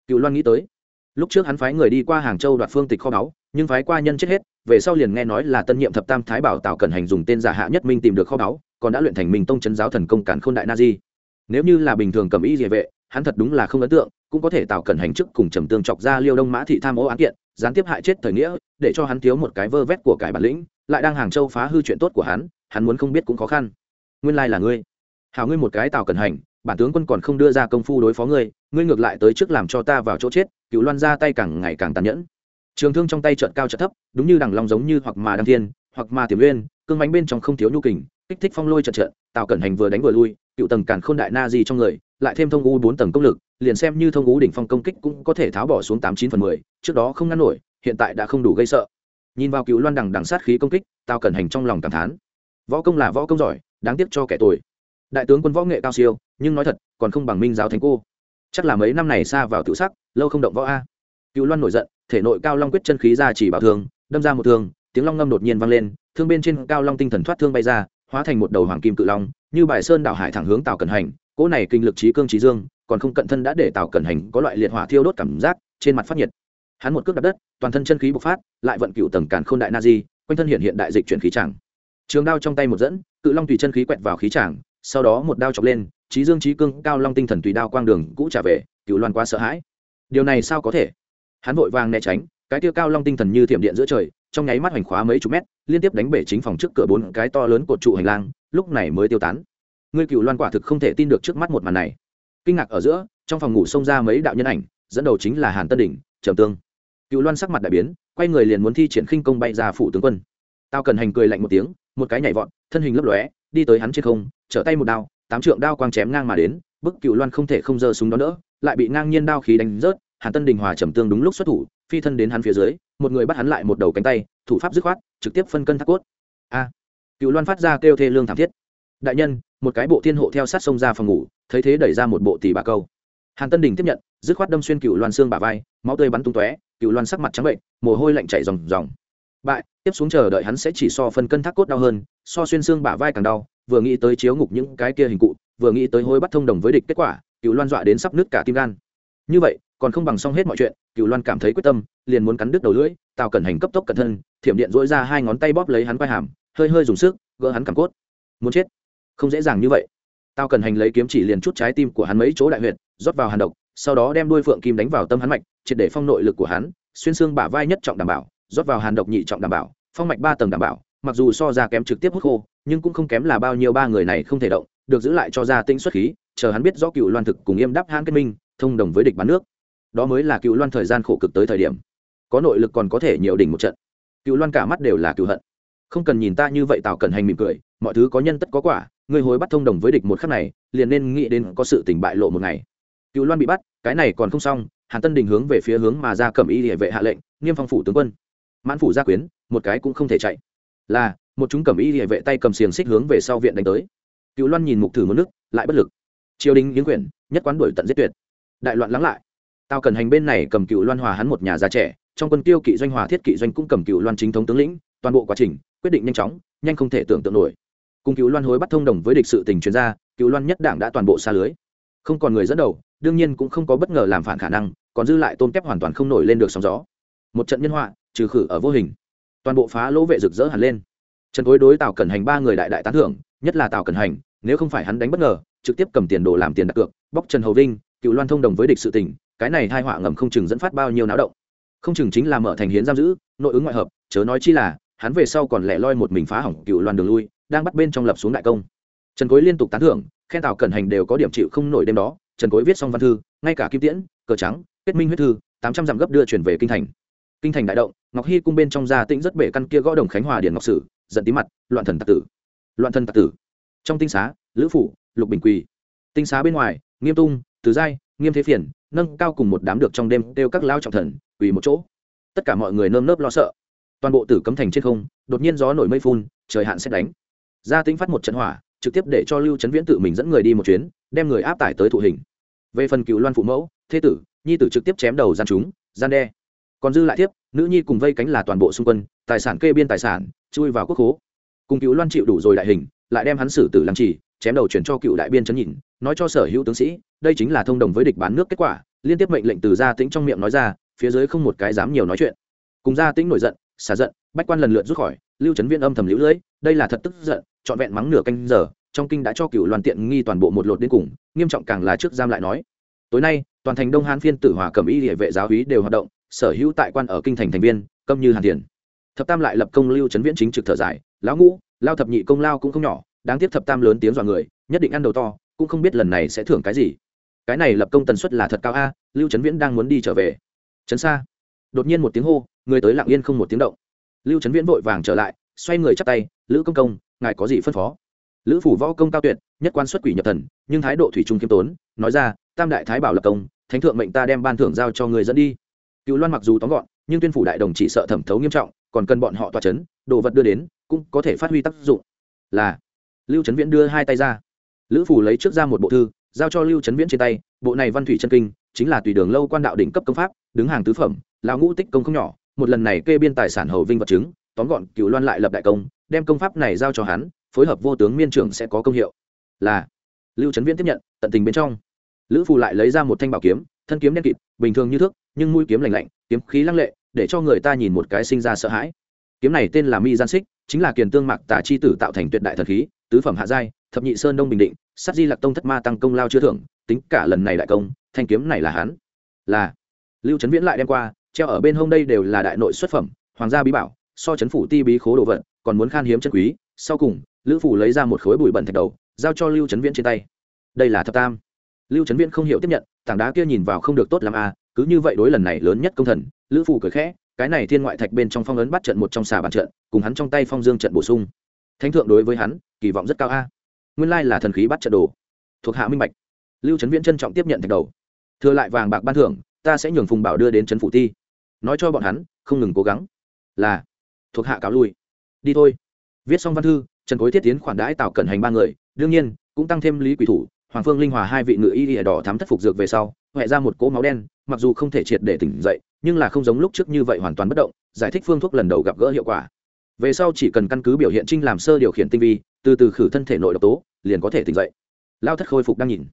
Cựu loan nghĩ tới, lúc trước hắn phái người đi qua hàng châu đoạt phương tịch kho báu, nhưng phái qua nhân chết hết, về sau liền nghe nói là tân nhiệm thập tam thái bảo tào cẩn hành dùng tên giả hạ nhất minh tìm được kho báu, còn đã luyện thành minh tông chấn giáo thần công cản khôn đại nazi. Nếu như là bình thường cầm ý địa vệ hắn thật đúng là không ấn tượng, cũng có thể tạo cẩn hành chức cùng trầm tương chọc ra liêu đông mã thị tham ô án kiện, gián tiếp hại chết thời nghĩa, để cho hắn thiếu một cái vơ vét của cải bản lĩnh, lại đang hàng châu phá hư chuyện tốt của hắn hắn muốn không biết cũng khó khăn. Nguyên lai là ngươi. Hào ngươi một cái tào cẩn hành, bản tướng quân còn không đưa ra công phu đối phó ngươi ngươi ngược lại tới trước làm cho ta vào chỗ chết, cựu loan ra tay càng ngày càng tàn nhẫn. Trường thương trong tay trợn cao trợn thấp, đúng như đằng long giống như hoặc mà đăng thiên, hoặc mà tiềm uyên, cương bánh bên trong không thiếu nhu kình, kích thích phong lôi trợn trợn tào cẩn hành vừa đánh vừa lui cựu tầng càn khôn đại na di trong người, lại thêm thông u bốn tầng công lực, liền xem như thông u đỉnh phong công kích cũng có thể tháo bỏ xuống tám chín phần mười, trước đó không ngăn nổi, hiện tại đã không đủ gây sợ. Nhìn vào cựu loan đằng đằng sát khí công kích tao cẩn hành trong lòng cảm thán. Võ công là võ công giỏi, đáng tiếc cho kẻ tuổi. đại tướng quân võ nghệ cao siêu, nhưng nói thật, còn không bằng minh giáo thánh cô. Chắc là mấy năm này xa vào tự sắc, lâu không động võ a. Cựu loan nổi giận, thể nội cao long quyết chân khí ra chỉ bảo thương, đâm ra một thương, tiếng long ngâm đột nhiên vang lên, thương bên trên cao long tinh thần thoát thương bay ra, hóa thành một đầu hoàng kim cự long như bài sơn đảo hải thẳng hướng tàu cẩn hành, cỗ này kinh lực trí cương trí dương, còn không cận thân đã để tàu cẩn hành có loại liệt hỏa thiêu đốt cảm giác, trên mặt phát nhiệt. Hắn một cước đặt đất, toàn thân chân khí bộc phát, lại vận cựu tầng càn k h ô n đại na di, quanh thân hiện hiện đại dịch chuyển khí tràng. Trường đao trong tay một dẫn, cự long tùy chân khí quẹt vào khí tràng, sau đó một đao chọc lên, trí dương trí cương cao long tinh thần tùy đao quang đường cũ trả về cựu loan quá sợ hãi. Điều này sao có thể? Hắn vội vàng né tránh, cái tiêu cao long tinh thần như thiểm điện giữa trời trong nháy mắt hoành khóa mấy chục mét, liên tiếp đánh bể chính phòng trước cửa bốn cái to lớn cột trụ hành lang, lúc này mới tiêu tán. Ngươi cựu loan quả thực không thể tin được trước mắt một màn này. Kinh ngạc ở giữa, trong phòng ngủ xông ra mấy đạo nhân ảnh, dẫn đầu chính là hàn tân đỉnh, trầm tương. Cựu loan sắc mặt đại biến, quay người liền muốn thi triển khinh công bay ra phủ tướng quân. Tao cần hành cười lạnh một tiếng, một cái nhảy vọt, thân hình lấp lóe, đi tới hắn trên không, trở tay một đao, tám trượng đao quang chém ngang mà đến, bức cựu loan không thể không giơ súng đó nữa lại bị ngang nhiên đao khí đánh rớt, hàn tân đình hòa trầm tương đúng lúc xuất thủ phi thân đến hắn phía dưới, một người bắt hắn lại một đầu cánh tay, thủ pháp dứt khoát, trực tiếp phân cân thác cốt. A. Cựu loan phát ra kêu thê lương thảm thiết. Đại nhân, một cái bộ thiên hộ theo sát sông ra phòng ngủ, thấy thế đẩy ra một bộ tỷ bà câu. Hàn tân đình tiếp nhận, dứt khoát đâm xuyên cựu loan xương bà vai, máu tươi bắn tung tóe, cựu loan sắc mặt trắng bệnh, mồ hôi lạnh chảy ròng ròng. Bại, tiếp xuống chờ đợi hắn sẽ chỉ so phân cân thác cốt đau hơn, so xuyên xương bả vai càng đau, vừa nghĩ tới chiếu ngục những cái kia hình cụ, vừa nghĩ tới hối bắt thông đồng với địch kết quả, cựu loan dọa đến sắp nứt cả tim gan. Như vậy còn không bằng xong hết mọi chuyện cựu loan cảm thấy quyết tâm, liền muốn cắn đứt đầu lưỡi, tào cẩn hành cấp tốc cẩn thân, thiểm điện dỗi ra hai ngón tay bóp lấy hắn quai hàm, hơi hơi dùng sức, gỡ hắn cảm cốt. Muốn chết? Không dễ dàng như vậy. Tao cần hành lấy kiếm chỉ liền chút trái tim của hắn mấy chỗ đại huyệt, rót vào hàn độc, sau đó đem đuôi phượng kim đánh vào tâm hắn mạch, triệt để phong nội lực của hắn, xuyên xương bả vai nhất trọng đảm bảo, rót vào hàn độc nhị trọng đảm bảo, phong mạch ba tầng đảm bảo, mặc dù so ra kém trực tiếp hút khô, nhưng cũng không kém là bao nhiêu ba người này không thể động, được giữ lại cho ra tinh xuất khí, chờ hắn biết rõ cựu loan thực cùng yêm đáp hãn kết minh, thông đồng với địch bán nước đó mới là cựu loan thời gian khổ cực tới thời điểm. Có nội lực còn có thể nhiều đỉnh một trận. Cựu loan cả mắt đều là cựu hận. Không cần nhìn ta như vậy tào cần hành mỉm cười, mọi thứ có nhân tất có quả người hối bắt thông đồng với địch một khắc này, liền nên nghĩ đến có sự tình bại lộ một ngày. Cựu loan bị bắt, cái này còn không xong, hàn tân đình hướng về phía hướng mà ra cầm y địa vệ hạ lệnh nghiêm phong phủ tướng quân. Mãn phủ gia quyến, một cái cũng không thể chạy. Là, một chúng cầm y địa vệ tay cầm xiềng xích hướng về sau viện đánh tới. Cựu loan nhìn mục thử một nước, lại bất lực. Triều đình nghiến quyển, nhất quán đuổi tận giết tuyệt. Đại loạn lắng lại tao cần hành bên này cầm cựu loan hòa hắn một nhà già trẻ, trong quân tiêu kỵ doanh hòa thiết kỵ doanh cũng cầm cựu loan chính thống tướng lĩnh, toàn bộ quá trình, quyết định nhanh chóng, nhanh không thể tưởng tượng nổi. Cùng cựu loan hối bắt thông đồng với địch sự tình chuyên gia cựu loan nhất đảng đã toàn bộ xa lưới. Không còn người dẫn đầu, đương nhiên cũng không có bất ngờ làm phản khả năng, còn dư lại tôm kép hoàn toàn không nổi lên được sóng gió. Một trận nhân họa, trừ khử ở vô hình. Toàn bộ phá lỗ vệ rực rỡ hẳn lên. Trần cối đối tào cẩn hành ba người đại đại tán thưởng, nhất là tào cẩn hành, nếu không phải hắn đánh bất ngờ, trực tiếp cầm tiền đồ làm tiền đặt cược, bóc trần hầu vinh cựu loan thông đồng với địch sự tình cái này hai họa ngầm không chừng dẫn phát bao nhiêu náo động. Không chừng chính là mở thành hiến giam giữ, nội ứng ngoại hợp, chớ nói chi là, hắn về sau còn lẻ loi một mình phá hỏng cựu loan đường lui, đang bắt bên trong lập xuống đại công. Trần cối liên tục tán thưởng, khen tào cẩn hành đều có điểm chịu không nổi đêm đó. Trần cối viết xong văn thư, ngay cả kim tiễn, cờ trắng, kết minh huyết thư, tám trăm dặm gấp đưa chuyển về kinh thành. Kinh thành đại động, ngọc hy cung bên trong gia tĩnh rất bể căn kia gõ đồng khánh hòa điền ngọc sử, giận tí mặt, loạn thần tạc tử. Loạn thần tạc tử. Trong tinh xá, lữ phủ, lục bình quỳ. Tinh xá bên ngoài, nghiêm tung, từ giai, nghiêm thế phiền nâng cao cùng một đám được trong đêm kêu các lao trọng thần, quỳ một chỗ. Tất cả mọi người nơm nớp lo sợ. Toàn bộ tử cấm thành trên không, đột nhiên gió nổi mây phun, trời hạn xét đánh. Gia tính phát một trận hỏa, trực tiếp để cho lưu trấn viễn tự mình dẫn người đi một chuyến, đem người áp tải tới thụ hình. Về phần cựu loan phụ mẫu, thế tử, nhi tử trực tiếp chém đầu gian chúng, gian đe. Còn dư lại tiếp, nữ nhi cùng vây cánh là toàn bộ xung quân, tài sản kê biên tài sản, chui vào quốc hố cùng cựu loan chịu đủ rồi đại hình, lại đem hắn xử tử làm chỉ, chém đầu chuyển cho cựu đại biên chấn nhìn nói cho sở hữu tướng sĩ, đây chính là thông đồng với địch bán nước kết quả, liên tiếp mệnh lệnh từ gia tĩnh trong miệng nói ra, phía dưới không một cái dám nhiều nói chuyện. Cùng gia tĩnh nổi giận, xả giận, bách quan lần lượt rút khỏi, lưu trấn viên âm thầm lũ lưỡi đây là thật tức giận, trọn vẹn mắng nửa canh giờ, trong kinh đã cho cựu loan tiện nghi toàn bộ một lột đến cùng, nghiêm trọng càng là trước giam lại nói. Tối nay, toàn thành đông hán phiên tử hòa cẩm y địa vệ giáo hí đều hoạt động, sở hữu tại quan ở kinh thành thành viên, câm như hàn tiền. Thập tam lại lập công lưu trấn viễn chính trực thở dài, lão ngũ, lao thập nhị công lao cũng không nhỏ, đáng tiếc thập tam lớn tiếng dọa người, nhất định ăn đầu to cũng không biết lần này sẽ thưởng cái gì. Cái này lập công tần suất là thật cao a, lưu trấn viễn đang muốn đi trở về. Trấn xa. Đột nhiên một tiếng hô, người tới lặng yên không một tiếng động. Lưu trấn viễn vội vàng trở lại, xoay người chắp tay, lữ công công, ngài có gì phân phó? Lữ phủ võ công cao tuyệt, nhất quan xuất quỷ nhập thần, nhưng thái độ thủy trung kiêm tốn, nói ra, tam đại thái bảo lập công, thánh thượng mệnh ta đem ban thưởng giao cho người dẫn đi. Cựu loan mặc dù tóm gọn, nhưng tuyên phủ đại đồng chỉ sợ thẩm thấu nghiêm trọng, còn cần bọn họ tỏa chấn, đồ vật đưa đến, cũng có thể phát huy tác dụng. Là, lưu trấn viễn đưa hai tay ra lữ phủ lấy trước ra một bộ thư, giao cho lưu trấn viễn trên tay, bộ này văn thủy chân kinh, chính là tùy đường lâu quan đạo đỉnh cấp công pháp, đứng hàng tứ phẩm, lão ngũ tích công không nhỏ, một lần này kê biên tài sản hầu vinh vật chứng, tóm gọn cựu loan lại lập đại công, đem công pháp này giao cho hắn, phối hợp vô tướng miên trưởng sẽ có công hiệu. Là, lưu trấn viễn tiếp nhận, tận tình bên trong. Lữ phù lại lấy ra một thanh bảo kiếm, thân kiếm đen kịt, bình thường như thước, nhưng mũi kiếm lạnh lạnh, kiếm khí lăng lệ, để cho người ta nhìn một cái sinh ra sợ hãi. Kiếm này tên là mi gian xích, chính là kiền tương mạc tả chi tử tạo thành tuyệt đại thần khí tứ phẩm hạ giai thập nhị sơn đông bình định sát di lạc tông thất ma tăng công lao chưa thưởng tính cả lần này đại công thanh kiếm này là hắn. Là. Lưu trấn viễn lại đem qua treo ở bên hông đây đều là đại nội xuất phẩm hoàng gia bí bảo so chấn phủ ti bí khố đồ vật còn muốn khan hiếm chân quý. Sau cùng lữ phủ lấy ra một khối bụi bẩn thạch đầu giao cho lưu trấn viễn trên tay. Đây là thập tam. Lưu trấn viễn không hiểu tiếp nhận tảng đá kia nhìn vào không được tốt làm a à, cứ như vậy đối lần này lớn nhất công thần lữ phủ cười khẽ cái này thiên ngoại thạch bên trong phong ấn bắt trận một trong xà bàn trận cùng hắn trong tay phong dương trận bổ sung. Thánh thượng đối với hắn kỳ vọng rất cao a. Nguyên lai là thần khí bắt trận đồ. Thuộc hạ minh bạch. Lưu trấn viễn trân trọng tiếp nhận thạch đầu. Thừa lại vàng bạc ban thưởng ta sẽ nhường phùng bảo đưa đến trấn phủ thi, nói cho bọn hắn không ngừng cố gắng. Là. Thuộc hạ cáo lui. Đi thôi. Viết xong văn thư trần cối thiết tiến khoản đãi tạo cẩn hành ba người đương nhiên cũng tăng thêm lý quỷ thủ hoàng phương linh hòa hai vị ngự y ỉa đỏ thám thất phục dược về sau huệ ra một cỗ máu đen mặc dù không thể triệt để tỉnh dậy nhưng là không giống lúc trước như vậy hoàn toàn bất động giải thích phương thuốc lần đầu gặp gỡ hiệu quả. Về sau chỉ cần căn cứ biểu hiện trinh làm sơ điều khiển tinh vi từ từ khử thân thể nội độc tố, liền có thể tỉnh dậy. Lao thất khôi phục đang nhìn.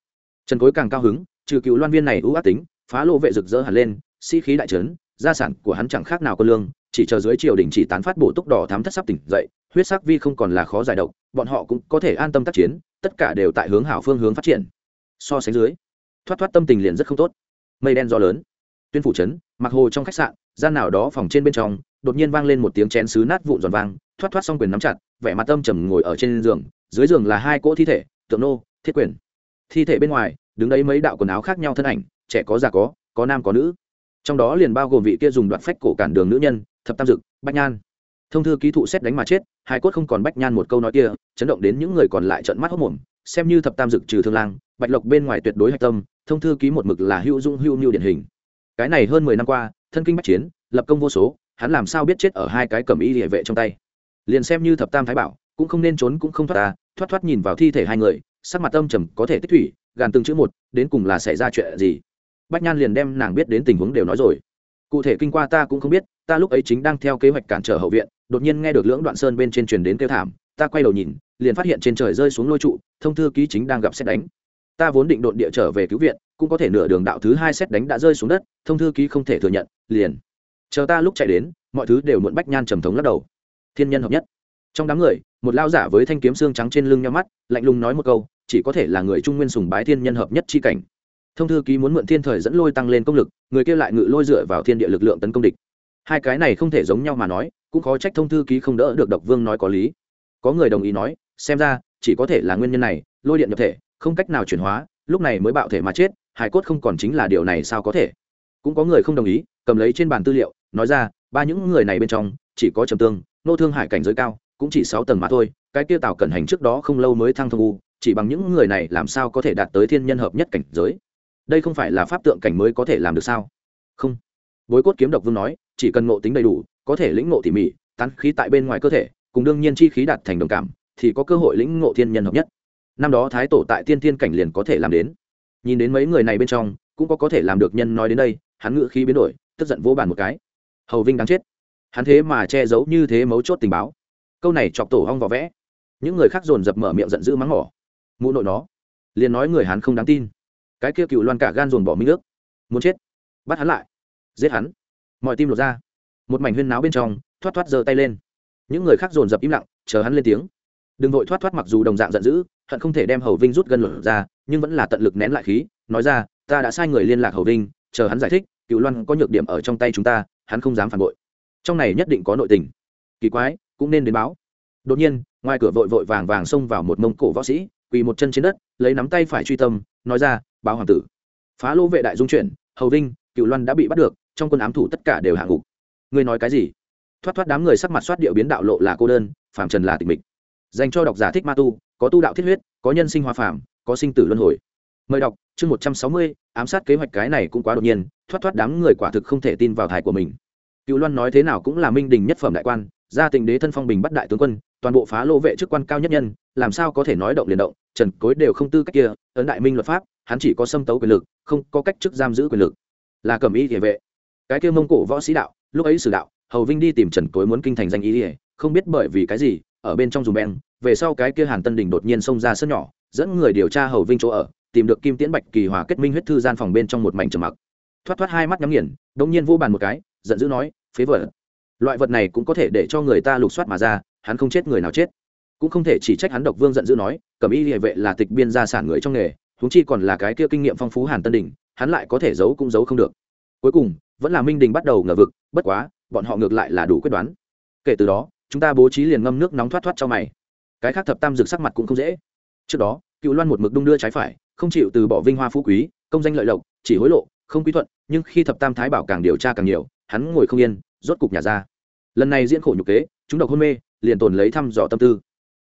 Trần cối càng cao hứng, trừ cựu loan viên này ưu ác tính, phá lô vệ rực rỡ hẳn lên, sĩ、si、khí đại trấn, gia sản của hắn chẳng khác nào con lương, chỉ chờ dưới triều đình chỉ tán phát bổ túc đỏ thám thất sắp tỉnh dậy, huyết sắc vi không còn là khó giải độc, bọn họ cũng có thể an tâm tác chiến, tất cả đều tại hướng hảo phương hướng phát triển. So sánh dưới, thoát thoát tâm tình liền rất không tốt. Mây đen gió lớn. Tuyên phủ trấn, mặc hồ trong khách sạn, gian nào đó phòng trên bên trong, đột nhiên vang lên một tiếng chén sứ nát vụn giòn vang thoát thoát xong quyền nắm chặt, vẻ mặt tâm trầm ngồi ở trên giường, dưới giường là hai cỗ thi thể, tượng nô, thiết quyền. Thi thể bên ngoài, đứng đấy mấy đạo quần áo khác nhau thân ảnh, trẻ có già có có nam có nữ. Trong đó liền bao gồm vị kia dùng đoạn phách cổ cản đường nữ nhân, thập tam dực, bách nhan. Thông thư ký thụ xét đánh mà chết, hai cốt không còn bách nhan một câu nói kia, chấn động đến những người còn lại trận mắt hốc mồm, xem như thập tam dực trừ thương lang, bạch lộc bên ngoài tuyệt đối hạch tâm, thông thư ký một mực là hữu dung hữu nhu điển hình. Cái này hơn mười năm qua, thân kinh bách chiến, lập công vô số, hắn làm sao biết chết ở hai cái cầm y địa vệ trong tay? Liền xem như thập tam thái bảo, cũng không nên trốn cũng không thoát ta thoát thoát nhìn vào thi thể hai người, sắc mặt âm trầm, có thể tích thủy, gàn từng chữ một, đến cùng là xảy ra chuyện gì? Bách nhan liền đem nàng biết đến tình huống đều nói rồi. Cụ thể kinh qua ta cũng không biết, ta lúc ấy chính đang theo kế hoạch cản trở hậu viện, đột nhiên nghe được lưỡng đoạn sơn bên trên truyền đến kêu thảm, ta quay đầu nhìn, liền phát hiện trên trời rơi xuống lôi trụ, thông thư ký chính đang gặp xét đánh. Ta vốn định đột địa trở về cứu viện, cũng có thể nửa đường đạo thứ hai xét đánh đã rơi xuống đất, thông thư ký không thể thừa nhận, liền. Chờ ta lúc chạy đến, mọi thứ đều muộn bách nhan trầm thống lắc đầu thiên nhân hợp nhất. Trong đám người, một lao giả với thanh kiếm xương trắng trên lưng nhau mắt, lạnh lùng nói một câu, chỉ có thể là người trung nguyên sùng bái thiên nhân hợp nhất chi cảnh. Thông thư ký muốn mượn thiên thời dẫn lôi tăng lên công lực, người kia lại ngự lôi dựa vào thiên địa lực lượng tấn công địch. Hai cái này không thể giống nhau mà nói, cũng khó trách thông thư ký không đỡ được độc vương nói có lý. Có người đồng ý nói, xem ra, chỉ có thể là nguyên nhân này, lôi điện nhập thể, không cách nào chuyển hóa, lúc này mới bạo thể mà chết, hải cốt không còn chính là điều này sao có thể? Cũng có người không đồng ý, cầm lấy trên bàn tư liệu, nói ra, ba những người này bên trong, chỉ có trầm tương nô thương hải cảnh giới cao, cũng chỉ sáu tầng mà thôi, cái kia tào cẩn hành trước đó không lâu mới thăng thông u, chỉ bằng những người này làm sao có thể đạt tới thiên nhân hợp nhất cảnh giới? Đây không phải là pháp tượng cảnh mới có thể làm được sao? Không. Bối cốt kiếm độc vương nói, chỉ cần ngộ tính đầy đủ, có thể lĩnh ngộ tỉ mỉ, tán khí tại bên ngoài cơ thể, cùng đương nhiên chi khí đạt thành đồng cảm, thì có cơ hội lĩnh ngộ thiên nhân hợp nhất. Năm đó thái tổ tại tiên thiên cảnh liền có thể làm đến. Nhìn đến mấy người này bên trong, cũng có có thể làm được nhân nói đến đây, hắn ngự khí biến đổi, tức giận vô bàn một cái. Hầu vinh đáng chết hắn thế mà che giấu như thế mấu chốt tình báo. Câu này chọc tổ hong vỏ vẽ. Những người khác dồn dập mở miệng giận dữ mắng mỏ. Mụ nội nó. Liền nói người hắn không đáng tin. Cái kia cựu loan cả gan dồn bỏ minh nước. Muốn chết. Bắt hắn lại. Giết hắn. Mọi tim lột ra. Một mảnh huyên náo bên trong, thoát thoát giơ tay lên. Những người khác dồn dập im lặng, chờ hắn lên tiếng. Đừng vội thoát thoát mặc dù đồng dạng giận dữ, hận không thể đem hầu vinh rút gần lột ra, nhưng vẫn là tận lực nén lại khí, nói ra, ta đã sai người liên lạc hầu vinh, chờ hắn giải thích, cựu loan có nhược điểm ở trong tay chúng ta, hắn không dám phản bội trong này nhất định có nội tình. Kỳ quái, cũng nên đến báo. Đột nhiên, ngoài cửa vội vội vàng vàng xông vào một mông cổ võ sĩ, quỳ một chân trên đất, lấy nắm tay phải truy tâm, nói ra, báo hoàng tử. Phá lỗ vệ đại dung chuyển, hầu vinh, cựu loan đã bị bắt được, trong quân ám thủ tất cả đều hạ ngục. Ngươi nói cái gì? Thoát thoát đám người sắc mặt soát điệu biến đạo lộ là cô đơn, phàm trần là tịch mịch. Dành cho độc giả thích ma tu, có tu đạo thiết huyết, có nhân sinh hoa phàm, có sinh tử luân hồi. Mời đọc chương một trăm sáu mươi, ám sát kế hoạch cái này cũng quá đột nhiên, thoát thoát đám người quả thực không thể tin vào thải của mình cựu loan nói thế nào cũng là minh đình nhất phẩm đại quan, gia tình đế thân phong bình bắt đại tướng quân, toàn bộ phá lô vệ chức quan cao nhất nhân, làm sao có thể nói động liền động, trần cối đều không tư cách kia, ấn đại minh luật pháp, hắn chỉ có xâm tấu quyền lực, không có cách chức giam giữ quyền lực. Là cầm y địa vệ. Cái kia mông cổ võ sĩ đạo, lúc ấy sử đạo, hầu vinh đi tìm trần cối muốn kinh thành danh ý ỉa không biết bởi vì cái gì, ở bên trong dùng beng, về sau cái kia hàn tân đình đột nhiên xông ra sân nhỏ, dẫn người điều tra hầu vinh chỗ ở, tìm được kim tiễn bạch kỳ hòa kết minh huyết thư gian phòng bên trong một mảnh trầm mặc. Thoát thoát hai mắt nhắm nghiền đông nhiên vô bàn một cái giận dữ nói, phế vợ loại vật này cũng có thể để cho người ta lục soát mà ra, hắn không chết người nào chết. Cũng không thể chỉ trách hắn độc vương giận dữ nói cầm y địa vệ là tịch biên gia sản người trong nghề, huống chi còn là cái kia kinh nghiệm phong phú hàn tân đình, hắn lại có thể giấu cũng giấu không được. Cuối cùng, vẫn là minh đình bắt đầu ngờ vực, bất quá, bọn họ ngược lại là đủ quyết đoán. Kể từ đó, chúng ta bố trí liền ngâm nước nóng thoát thoát cho mày. Cái khác thập tam dược sắc mặt cũng không dễ. Trước đó, cựu loan một mực đung đưa trái phải, không chịu từ bỏ vinh hoa phú quý, công danh lợi lộc, chỉ hối lộ, không quý thuận, nhưng khi thập tam thái bảo càng điều tra càng nhiều hắn ngồi không yên, rốt cục nhà ra. Lần này diễn khổ nhục kế, chúng độc hôn mê, liền tồn lấy thăm dò tâm tư.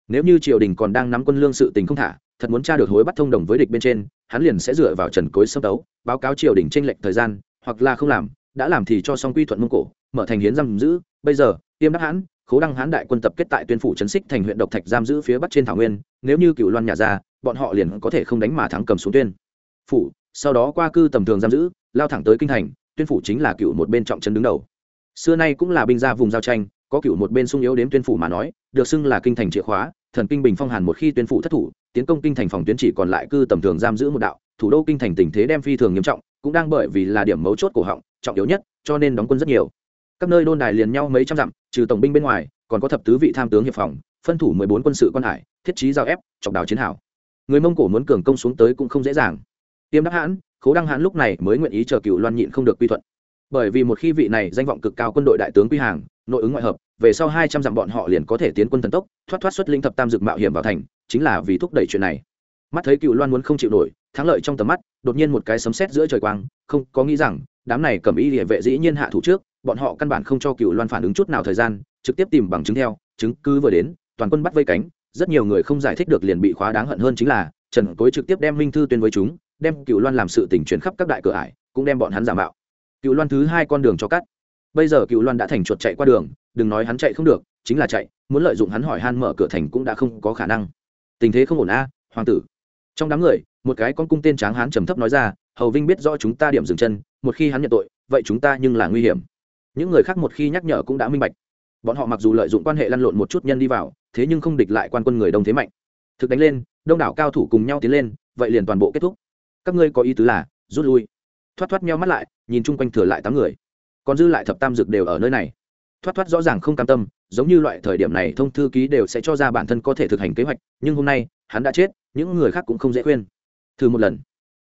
Nếu như triều đình còn đang nắm quân lương sự tình không thả, thật muốn tra được hối bắt thông đồng với địch bên trên, hắn liền sẽ dựa vào trần cối sâm tấu, báo cáo triều đình tranh lệch thời gian, hoặc là không làm, đã làm thì cho xong quy thuận mông cổ, mở thành hiến giam giữ. Bây giờ, tiêm đắc hãn, khố đăng hãn đại quân tập kết tại tuyên phủ trấn xích thành huyện độc thạch giam giữ phía bắc trên thảo nguyên, nếu như cựu loan nhà ra, bọn họ liền có thể không đánh mà thắng cầm xuống tuyên. Phủ, sau đó qua cư tầm thường giam giữ, lao thẳng tới kinh thành tuyên phủ chính là cựu một bên trọng chân đứng đầu. Xưa nay cũng là binh gia vùng giao tranh, có cựu một bên sung yếu đến tuyên phủ mà nói, được xưng là kinh thành chìa khóa, thần kinh bình phong hàn một khi tuyên phủ thất thủ, tiến công kinh thành phòng tuyến chỉ còn lại cư tầm thường giam giữ một đạo, thủ đô kinh thành tình thế đem phi thường nghiêm trọng, cũng đang bởi vì là điểm mấu chốt cổ họng, trọng yếu nhất, cho nên đóng quân rất nhiều. Các nơi đôn đài liền nhau mấy trăm dặm, trừ tổng binh bên ngoài, còn có thập tứ vị tham tướng hiệp phòng, phân thủ mười bốn quân sự quan hải, thiết trí giao ép, chọc đảo chiến hảo người mông cổ muốn cường công xuống tới cũng không dễ dàng. Tiêm đắc hãn khố đăng hãn lúc này mới nguyện ý chờ cựu loan nhịn không được quy thuận. Bởi vì một khi vị này danh vọng cực cao quân đội đại tướng quy hàng, nội ứng ngoại hợp, về sau hai trăm dặm bọn họ liền có thể tiến quân thần tốc, thoát thoát xuất linh thập tam dực mạo hiểm vào thành, chính là vì thúc đẩy chuyện này. Mắt thấy cựu loan muốn không chịu nổi, thắng lợi trong tầm mắt, đột nhiên một cái sấm sét giữa trời quang, không có nghĩ rằng, đám này cầm y địa vệ dĩ nhiên hạ thủ trước, bọn họ căn bản không cho cựu loan phản ứng chút nào thời gian, trực tiếp tìm bằng chứng theo, chứng cứ vừa đến, toàn quân bắt vây cánh, rất nhiều người không giải thích được liền bị khóa đáng hận hơn chính là, trần cối trực tiếp đem minh thư tuyên với chúng đem cựu loan làm sự tỉnh chuyển khắp các đại cửa ải, cũng đem bọn hắn giả mạo. Cựu loan thứ hai con đường cho cắt. Bây giờ cựu loan đã thành chuột chạy qua đường, đừng nói hắn chạy không được, chính là chạy, muốn lợi dụng hắn hỏi han mở cửa thành cũng đã không có khả năng. Tình thế không ổn a, hoàng tử. Trong đám người, một cái con cung tên tráng hán trầm thấp nói ra, hầu vinh biết rõ chúng ta điểm dừng chân, một khi hắn nhận tội, vậy chúng ta nhưng là nguy hiểm. Những người khác một khi nhắc nhở cũng đã minh bạch. Bọn họ mặc dù lợi dụng quan hệ lăn lộn một chút nhân đi vào, thế nhưng không địch lại quan quân người đông thế mạnh. Thực đánh lên, đông đảo cao thủ cùng nhau tiến lên, vậy liền toàn bộ kết thúc các ngươi có ý tứ là, rút lui. Thoát thoát nhau mắt lại, nhìn chung quanh thừa lại tám người. Còn dư lại thập tam dược đều ở nơi này. Thoát thoát rõ ràng không cam tâm, giống như loại thời điểm này thông thư ký đều sẽ cho ra bản thân có thể thực hành kế hoạch, nhưng hôm nay, hắn đã chết, những người khác cũng không dễ khuyên. Thử một lần.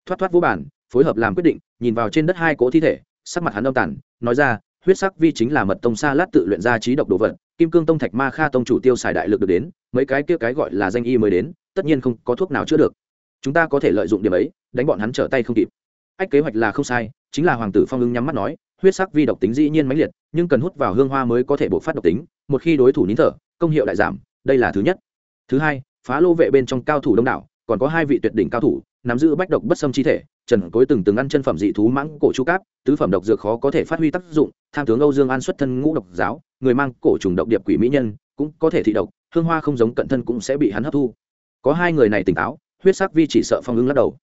Thoát thoát vô bản, phối hợp làm quyết định, nhìn vào trên đất hai cỗ thi thể, sắc mặt hắn đông tản nói ra, huyết sắc vi chính là mật tông sa lát tự luyện ra trí độc đồ vật, kim cương tông thạch ma kha tông chủ tiêu xài đại lực được đến, mấy cái kia cái gọi là danh y mới đến, tất nhiên không có thuốc nào chữa được chúng ta có thể lợi dụng điểm ấy, đánh bọn hắn trở tay không kịp. Ách kế hoạch là không sai, chính là hoàng tử phong ưng nhắm mắt nói, huyết sắc vi độc tính dĩ nhiên mãnh liệt, nhưng cần hút vào hương hoa mới có thể bộc phát độc tính, một khi đối thủ nín thở, công hiệu đại giảm, đây là thứ nhất. Thứ hai, phá lô vệ bên trong cao thủ đông đảo, còn có hai vị tuyệt đỉnh cao thủ, nắm giữ bách độc bất xâm chi thể, trần cối từng từng ăn chân phẩm dị thú mãng cổ chu cáp, tứ phẩm độc dược khó có thể phát huy tác dụng, tham tướng âu dương an xuất thân ngũ độc giáo, người mang cổ trùng độc điệp quỷ mỹ nhân, cũng có thể thị độc, hương hoa không giống cận thân cũng sẽ bị hắn hấp thu. Có hai người này tỉnh táo huyết sắc vi chỉ sợ phong ứng lắc đầu.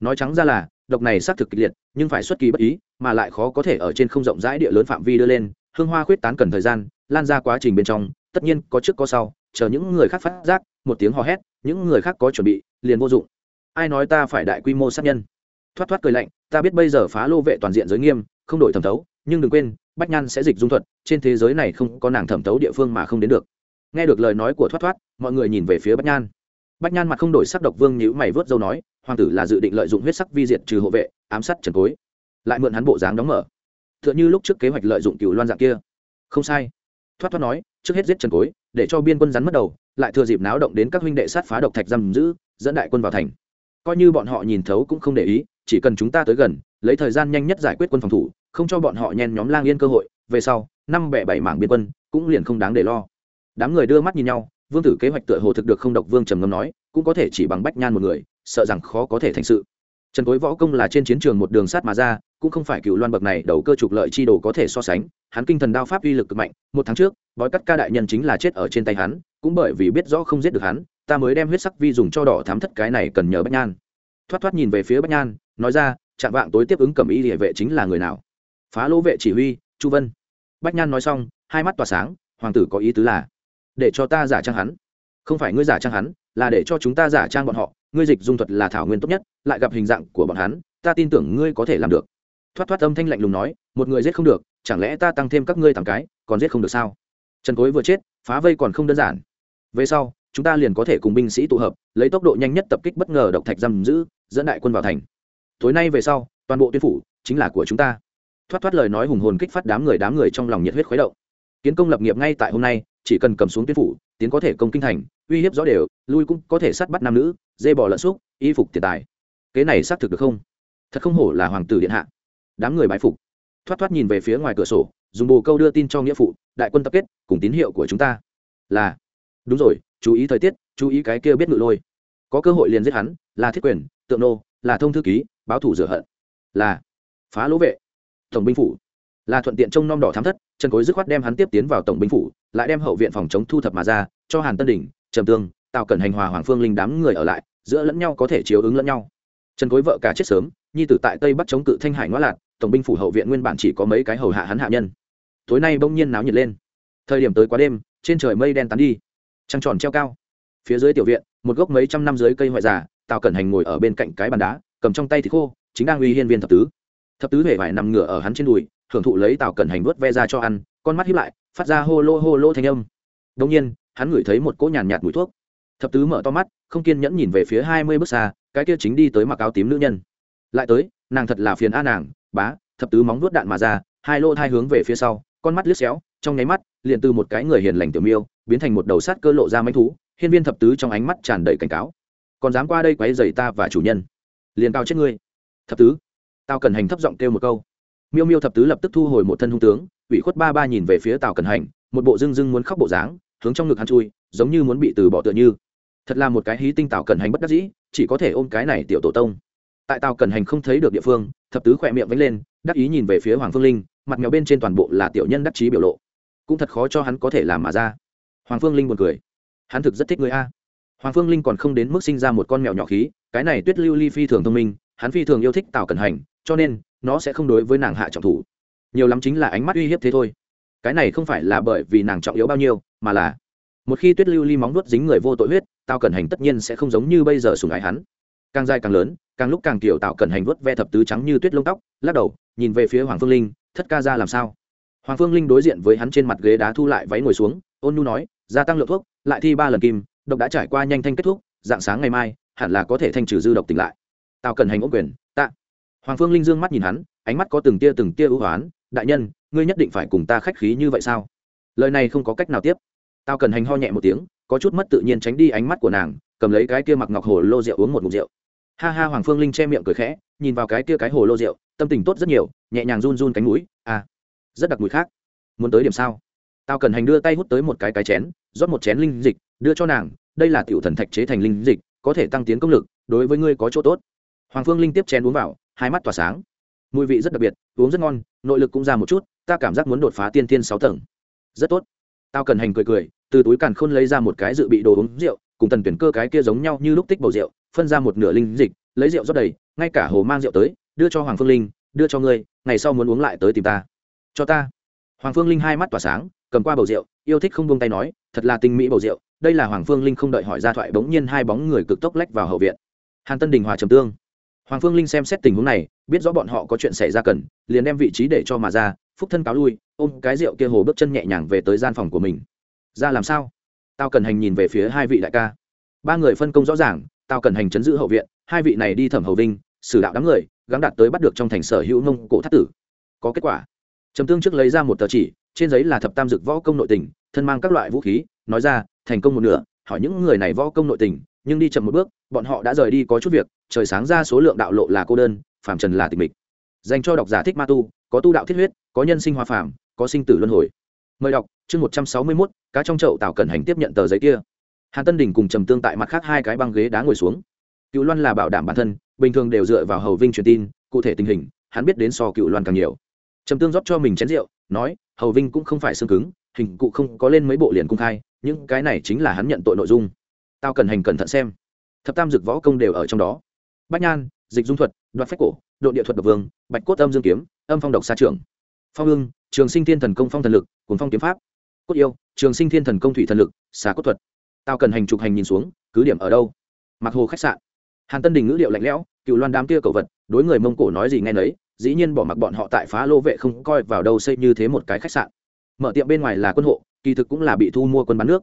Nói trắng ra là, độc này xác thực kịch liệt, nhưng phải xuất kỳ bất ý, mà lại khó có thể ở trên không rộng rãi địa lớn phạm vi đưa lên, hương hoa khuyết tán cần thời gian, lan ra quá trình bên trong, tất nhiên có trước có sau, chờ những người khác phát giác, một tiếng hò hét, những người khác có chuẩn bị, liền vô dụng. Ai nói ta phải đại quy mô sát nhân? Thoát thoát cười lạnh, ta biết bây giờ phá lô vệ toàn diện giới nghiêm, không đổi thẩm thấu, nhưng đừng quên, bách nhan sẽ dịch dung thuật, trên thế giới này không có nàng thẩm thấu địa phương mà không đến được. Nghe được lời nói của thoát thoát, mọi người nhìn về phía bách nhan bách nhan mặt không đổi sắc độc vương nhữ mày vớt dâu nói, hoàng tử là dự định lợi dụng huyết sắc vi diệt trừ hộ vệ, ám sát trần cối. Lại mượn hắn bộ dáng đóng mở. T h ư ợ n h ư lúc trước kế hoạch lợi dụng cựu loan dạng kia. Không sai. Thoát thoát nói, trước hết giết trần cối, để cho biên quân rắn mất đầu, lại thừa dịp náo động đến các huynh đệ sát phá độc thạch giam giữ, dẫn đại quân vào thành. Coi như bọn họ nhìn thấu cũng không để ý, chỉ cần chúng ta tới gần, lấy thời gian nhanh nhất giải quyết quân phòng thủ, không cho bọn họ nhen nhóm lang yên cơ hội, về sau, năm bẻ bảy mảng biên quân cũng liền không đáng để lo. Đám người đưa mắt nhìn nhau vương tử kế hoạch tựa hồ thực được không độc, vương trầm ngâm nói, cũng có thể chỉ bằng bách nhan một người, sợ rằng khó có thể thành sự. Trần tối võ công là trên chiến trường một đường sát mà ra, cũng không phải cựu loan bậc này đầu cơ trục lợi chi đồ có thể so sánh, hắn kinh thần đao pháp uy lực cực mạnh, một tháng trước, bói cắt ca đại nhân chính là chết ở trên tay hắn, cũng bởi vì biết rõ không giết được hắn, ta mới đem huyết sắc vi dùng cho đỏ thám thất cái này cần nhờ bách nhan. Thoát thoát nhìn về phía bách nhan, nói ra chạm vạng tối tiếp ứng cầm y địa vệ chính là người nào? Phá lỗ vệ chỉ huy, chu vân. Bách nhan nói xong, hai mắt tỏa sáng, hoàng tử có ý tứ là để cho ta giả trang hắn. Không phải ngươi giả trang hắn, là để cho chúng ta giả trang bọn họ. Ngươi dịch dung thuật là thảo nguyên tốt nhất, lại gặp hình dạng của bọn hắn, ta tin tưởng ngươi có thể làm được. Thoát thoát âm thanh lạnh lùng nói, một người giết không được, chẳng lẽ ta tăng thêm các ngươi thằng cái, còn giết không được sao? Trần cối vừa chết, phá vây còn không đơn giản. Về sau, chúng ta liền có thể cùng binh sĩ tụ hợp, lấy tốc độ nhanh nhất tập kích bất ngờ độc thạch giam giữ, dẫn đại quân vào thành. Tối nay về sau, toàn bộ tuyên phủ chính là của chúng ta. Thoát thoát lời nói hùng hồn kích phát đám người đám người trong lòng nhiệt huyết khuấy động. Kiến công lập nghiệp ngay tại hôm nay chỉ cần cầm xuống tuyên phủ, tiến có thể công kinh thành, uy hiếp rõ đều, lui cũng có thể sát bắt nam nữ, dê bò lợn xúc y phục tiền tài. Kế này xác thực được không? Thật không hổ là hoàng tử điện hạ. Đám người bái phục. Thoát thoát nhìn về phía ngoài cửa sổ, dùng bồ câu đưa tin cho nghĩa phụ, đại quân tập kết, cùng tín hiệu của chúng ta. Là. Đúng rồi, chú ý thời tiết, chú ý cái kia biết ngự lôi. Có cơ hội liền giết hắn, là thiết quyền, tượng nô, là thông thư ký, báo thủ rửa hận. Là. Phá lỗ vệ. Tổng binh phủ. Là thuận tiện trông nom đỏ thám thất trần cối dứt khoát đem hắn tiếp tiến vào tổng binh phủ, lại đem hậu viện phòng chống thu thập mà ra, cho hàn tân đình trầm tương tạo cẩn hành, hòa hoàng phương linh đám người ở lại, giữa lẫn nhau có thể chiếu ứng lẫn nhau. Trần cối vợ cả chết sớm, nhi tử tại tây bắc chống cự thanh hải ngoã lạc, tổng binh phủ hậu viện nguyên bản chỉ có mấy cái hầu hạ hắn hạ nhân. Tối nay bỗng nhiên náo nhiệt lên. Thời điểm tới quá đêm, trên trời mây đen tán đi. Trăng tròn treo cao. Phía dưới tiểu viện, một gốc mấy trăm năm dưới cây ngoại già, tào cẩn hành ngồi ở bên cạnh cái bàn đá, cầm trong tay thì khô, chính đang uy hiên viên thập tứ. Thập tứ hề vải nằm ngửa ở hắn trên đùi hưởng thụ lấy tào cẩn hành vớt ve ra cho ăn con mắt hiếp lại phát ra hô lô hô lô thanh âm. Đông nhiên hắn ngửi thấy một cỗ nhàn nhạt, mùi thuốc. Thập tứ mở to mắt không kiên nhẫn nhìn về phía hai mươi bước xa cái kia chính đi tới mặc áo tím nữ nhân. Lại tới nàng thật là phiền a nàng bá thập tứ móng vuốt đạn mà ra hai lô thai hướng về phía sau con mắt liếc xéo trong nháy mắt liền từ một cái người hiền lành tiểu miêu biến thành một đầu sát cơ lộ ra manh thú hiên viên thập tứ trong ánh mắt tràn đầy cảnh cáo. Còn dám qua đây quấy rầy ta và chủ nhân. Liền cao chết ngươi. Thập tứ tao cần hành thấp giọng kêu một câu miêu miêu thập tứ lập tức thu hồi một thân hung tướng, ủy khuất ba ba nhìn về phía tào cần hành, một bộ dưng dưng muốn khóc bộ dáng, hướng trong ngực hắn chui, giống như muốn bị từ bỏ tựa như. Thật là một cái hí tinh tào cần hành bất đắc dĩ, chỉ có thể ôm cái này tiểu tổ tông. Tại tào cần hành không thấy được địa phương, thập tứ khỏe miệng vánh lên, đắc ý nhìn về phía hoàng phương linh, mặt mèo bên trên toàn bộ là tiểu nhân đắc chí biểu lộ. Cũng thật khó cho hắn có thể làm mà ra. Hoàng phương linh buồn cười. Hắn thực rất thích người a. Hoàng phương linh còn không đến mức sinh ra một con mèo nhỏ khí, cái này tuyết lưu ly phi thường thông minh, hắn phi thường yêu thích tào cần hành cho nên nó sẽ không đối với nàng hạ trọng thủ. Nhiều lắm chính là ánh mắt uy hiếp thế thôi. Cái này không phải là bởi vì nàng trọng yếu bao nhiêu, mà là một khi tuyết lưu ly móng nuốt dính người vô tội huyết tao cẩn hành tất nhiên sẽ không giống như bây giờ sùng ái hắn. Càng dài càng lớn, càng lúc càng kiểu tạo cẩn hành vuốt ve thập tứ trắng như tuyết lông tóc, lắc đầu, nhìn về phía hoàng phương linh, thất ca ra làm sao? Hoàng phương linh đối diện với hắn trên mặt ghế đá thu lại váy ngồi xuống, ôn nu nói, gia tăng lượng thuốc, lại thi ba lần kim, độc đã trải qua nhanh thanh kết thúc, dạng sáng ngày mai, hẳn là có thể thanh trừ dư độc tỉnh lại. Tao cần hành ốc quyền hoàng phương linh dương mắt nhìn hắn, ánh mắt có từng tia từng tia ưu hoán, đại nhân, ngươi nhất định phải cùng ta khách khí như vậy sao? Lời này không có cách nào tiếp. Tao cần hành ho nhẹ một tiếng, có chút mất tự nhiên tránh đi ánh mắt của nàng, cầm lấy cái kia mặc ngọc hồ lô rượu uống một mục rượu. Ha ha, hoàng phương linh che miệng cười khẽ, nhìn vào cái kia cái hồ lô rượu, tâm tình tốt rất nhiều, nhẹ nhàng run run cánh mũi à rất đặc mùi khác. Muốn tới điểm sao? Tao cần hành đưa tay hút tới một cái cái chén, rót một chén linh dịch, đưa cho nàng, đây là tiểu thần thạch chế thành linh dịch, có thể tăng tiến công lực, đối với ngươi có chỗ tốt. Hoàng phương linh tiếp chén uống vào hai mắt tỏa sáng. Mùi vị rất đặc biệt, uống rất ngon, nội lực cũng ra một chút, ta cảm giác muốn đột phá tiên tiên sáu tầng. Rất tốt. Tao cần hành cười cười, từ túi càn khôn lấy ra một cái dự bị đồ uống rượu, cùng tần tuyển cơ cái kia giống nhau như lúc tích bầu rượu, phân ra một nửa linh dịch, lấy rượu rót đầy, ngay cả hồ mang rượu tới, đưa cho hoàng phương linh, đưa cho ngươi, ngày sau muốn uống lại tới tìm ta. Cho ta. Hoàng phương linh hai mắt tỏa sáng, cầm qua bầu rượu, yêu thích không buông tay nói, thật là tinh mỹ bầu rượu, đây là hoàng phương linh không đợi hỏi ra thoại, bỗng nhiên hai bóng người cực tốc lách vào hậu viện. Hàn tân đình hòa trầm tương hoàng phương linh xem xét tình huống này, biết rõ bọn họ có chuyện xảy ra cần, liền đem vị trí để cho mà ra, phúc thân cáo lui, ôm cái rượu kia hồ bước chân nhẹ nhàng về tới gian phòng của mình. Ra làm sao? Tao cần hành nhìn về phía hai vị đại ca. Ba người phân công rõ ràng, tao cần hành chấn giữ hậu viện, hai vị này đi thẩm hầu vinh, xử đạo đám người, gắng đạt tới bắt được trong thành sở hữu nông cổ thắt tử. Có kết quả. Trầm tương trước lấy ra một tờ chỉ, trên giấy là thập tam dực võ công nội tình, thân mang các loại vũ khí, nói ra, thành công một nửa, hỏi những người này võ công nội tình nhưng đi chậm một bước, bọn họ đã rời đi có chút việc, trời sáng ra số lượng đạo lộ là cô đơn, phàm trần là tịch mịch. Dành cho độc giả thích ma tu, có tu đạo thiết huyết, có nhân sinh hoa phàm, có sinh tử luân hồi. Mời đọc, chương một trăm sáu mươi mốt, cá trong chậu tạo cần hành tiếp nhận tờ giấy kia. Hàn tân đình cùng trầm tương tại mặt khác hai cái băng ghế đá ngồi xuống. Cựu loan là bảo đảm bản thân, bình thường đều dựa vào hầu vinh truyền tin, cụ thể tình hình, hắn biết đến so cựu loan càng nhiều. Trầm tương rót cho mình chén rượu, nói, hầu vinh cũng không phải xương cứng, hình cụ không có lên mấy bộ liền cung khai, những cái này chính là hắn nhận tội nội dung tao cần hành cẩn thận xem. Thập tam dực võ công đều ở trong đó. Bách nhan, dịch dung thuật, đoạt phách cổ, độ địa thuật độc vương, bạch cốt âm dương kiếm, âm phong độc xa trường phong ương trường sinh thiên thần công phong thần lực cuốn phong kiếm pháp. Cốt yêu, trường sinh thiên thần công thủy thần lực, xà cốt thuật. Tao cần hành trục hành nhìn xuống, cứ điểm ở đâu? Mặc hồ khách sạn. Hàn tân đình ngữ điệu lạnh lẽo, cựu loan đám kia cầu vật, đối người mông cổ nói gì nghe nấy, dĩ nhiên bỏ mặc bọn họ tại phá lô vệ không coi vào đâu xây như thế một cái khách sạn. Mở tiệm bên ngoài là quân hộ, kỳ thực cũng là bị thu mua quân bán nước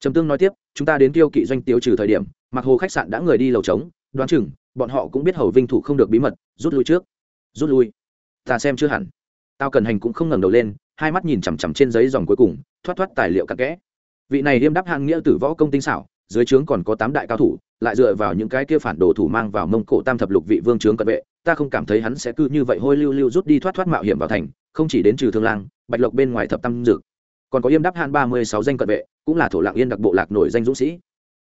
trầm tương nói tiếp, chúng ta đến tiêu kỵ doanh tiêu trừ thời điểm mặc hồ khách sạn đã người đi lầu trống, đoán chừng, bọn họ cũng biết hầu vinh thủ không được bí mật, rút lui trước. Rút lui? Ta xem chưa hẳn. Tao cần hành cũng không ngẩng đầu lên, hai mắt nhìn chằm chằm trên giấy dòng cuối cùng, thoát thoát tài liệu cặn kẽ. Vị này liêm đáp hạng nghĩa tử võ công tinh xảo, dưới trướng còn có tám đại cao thủ, lại dựa vào những cái kia phản đồ thủ mang vào mông cổ tam thập lục vị vương trướng cận vệ, ta không cảm thấy hắn sẽ cứ như vậy hôi lưu lưu rút đi thoát thoát mạo hiểm vào thành, không chỉ đến trừ thương lang, bạch lộc bên ngoài thập tam dược. Còn có yêm đáp han ba mươi sáu danh cận vệ cũng là thổ lạc yên đặc bộ lạc nổi danh dũng sĩ.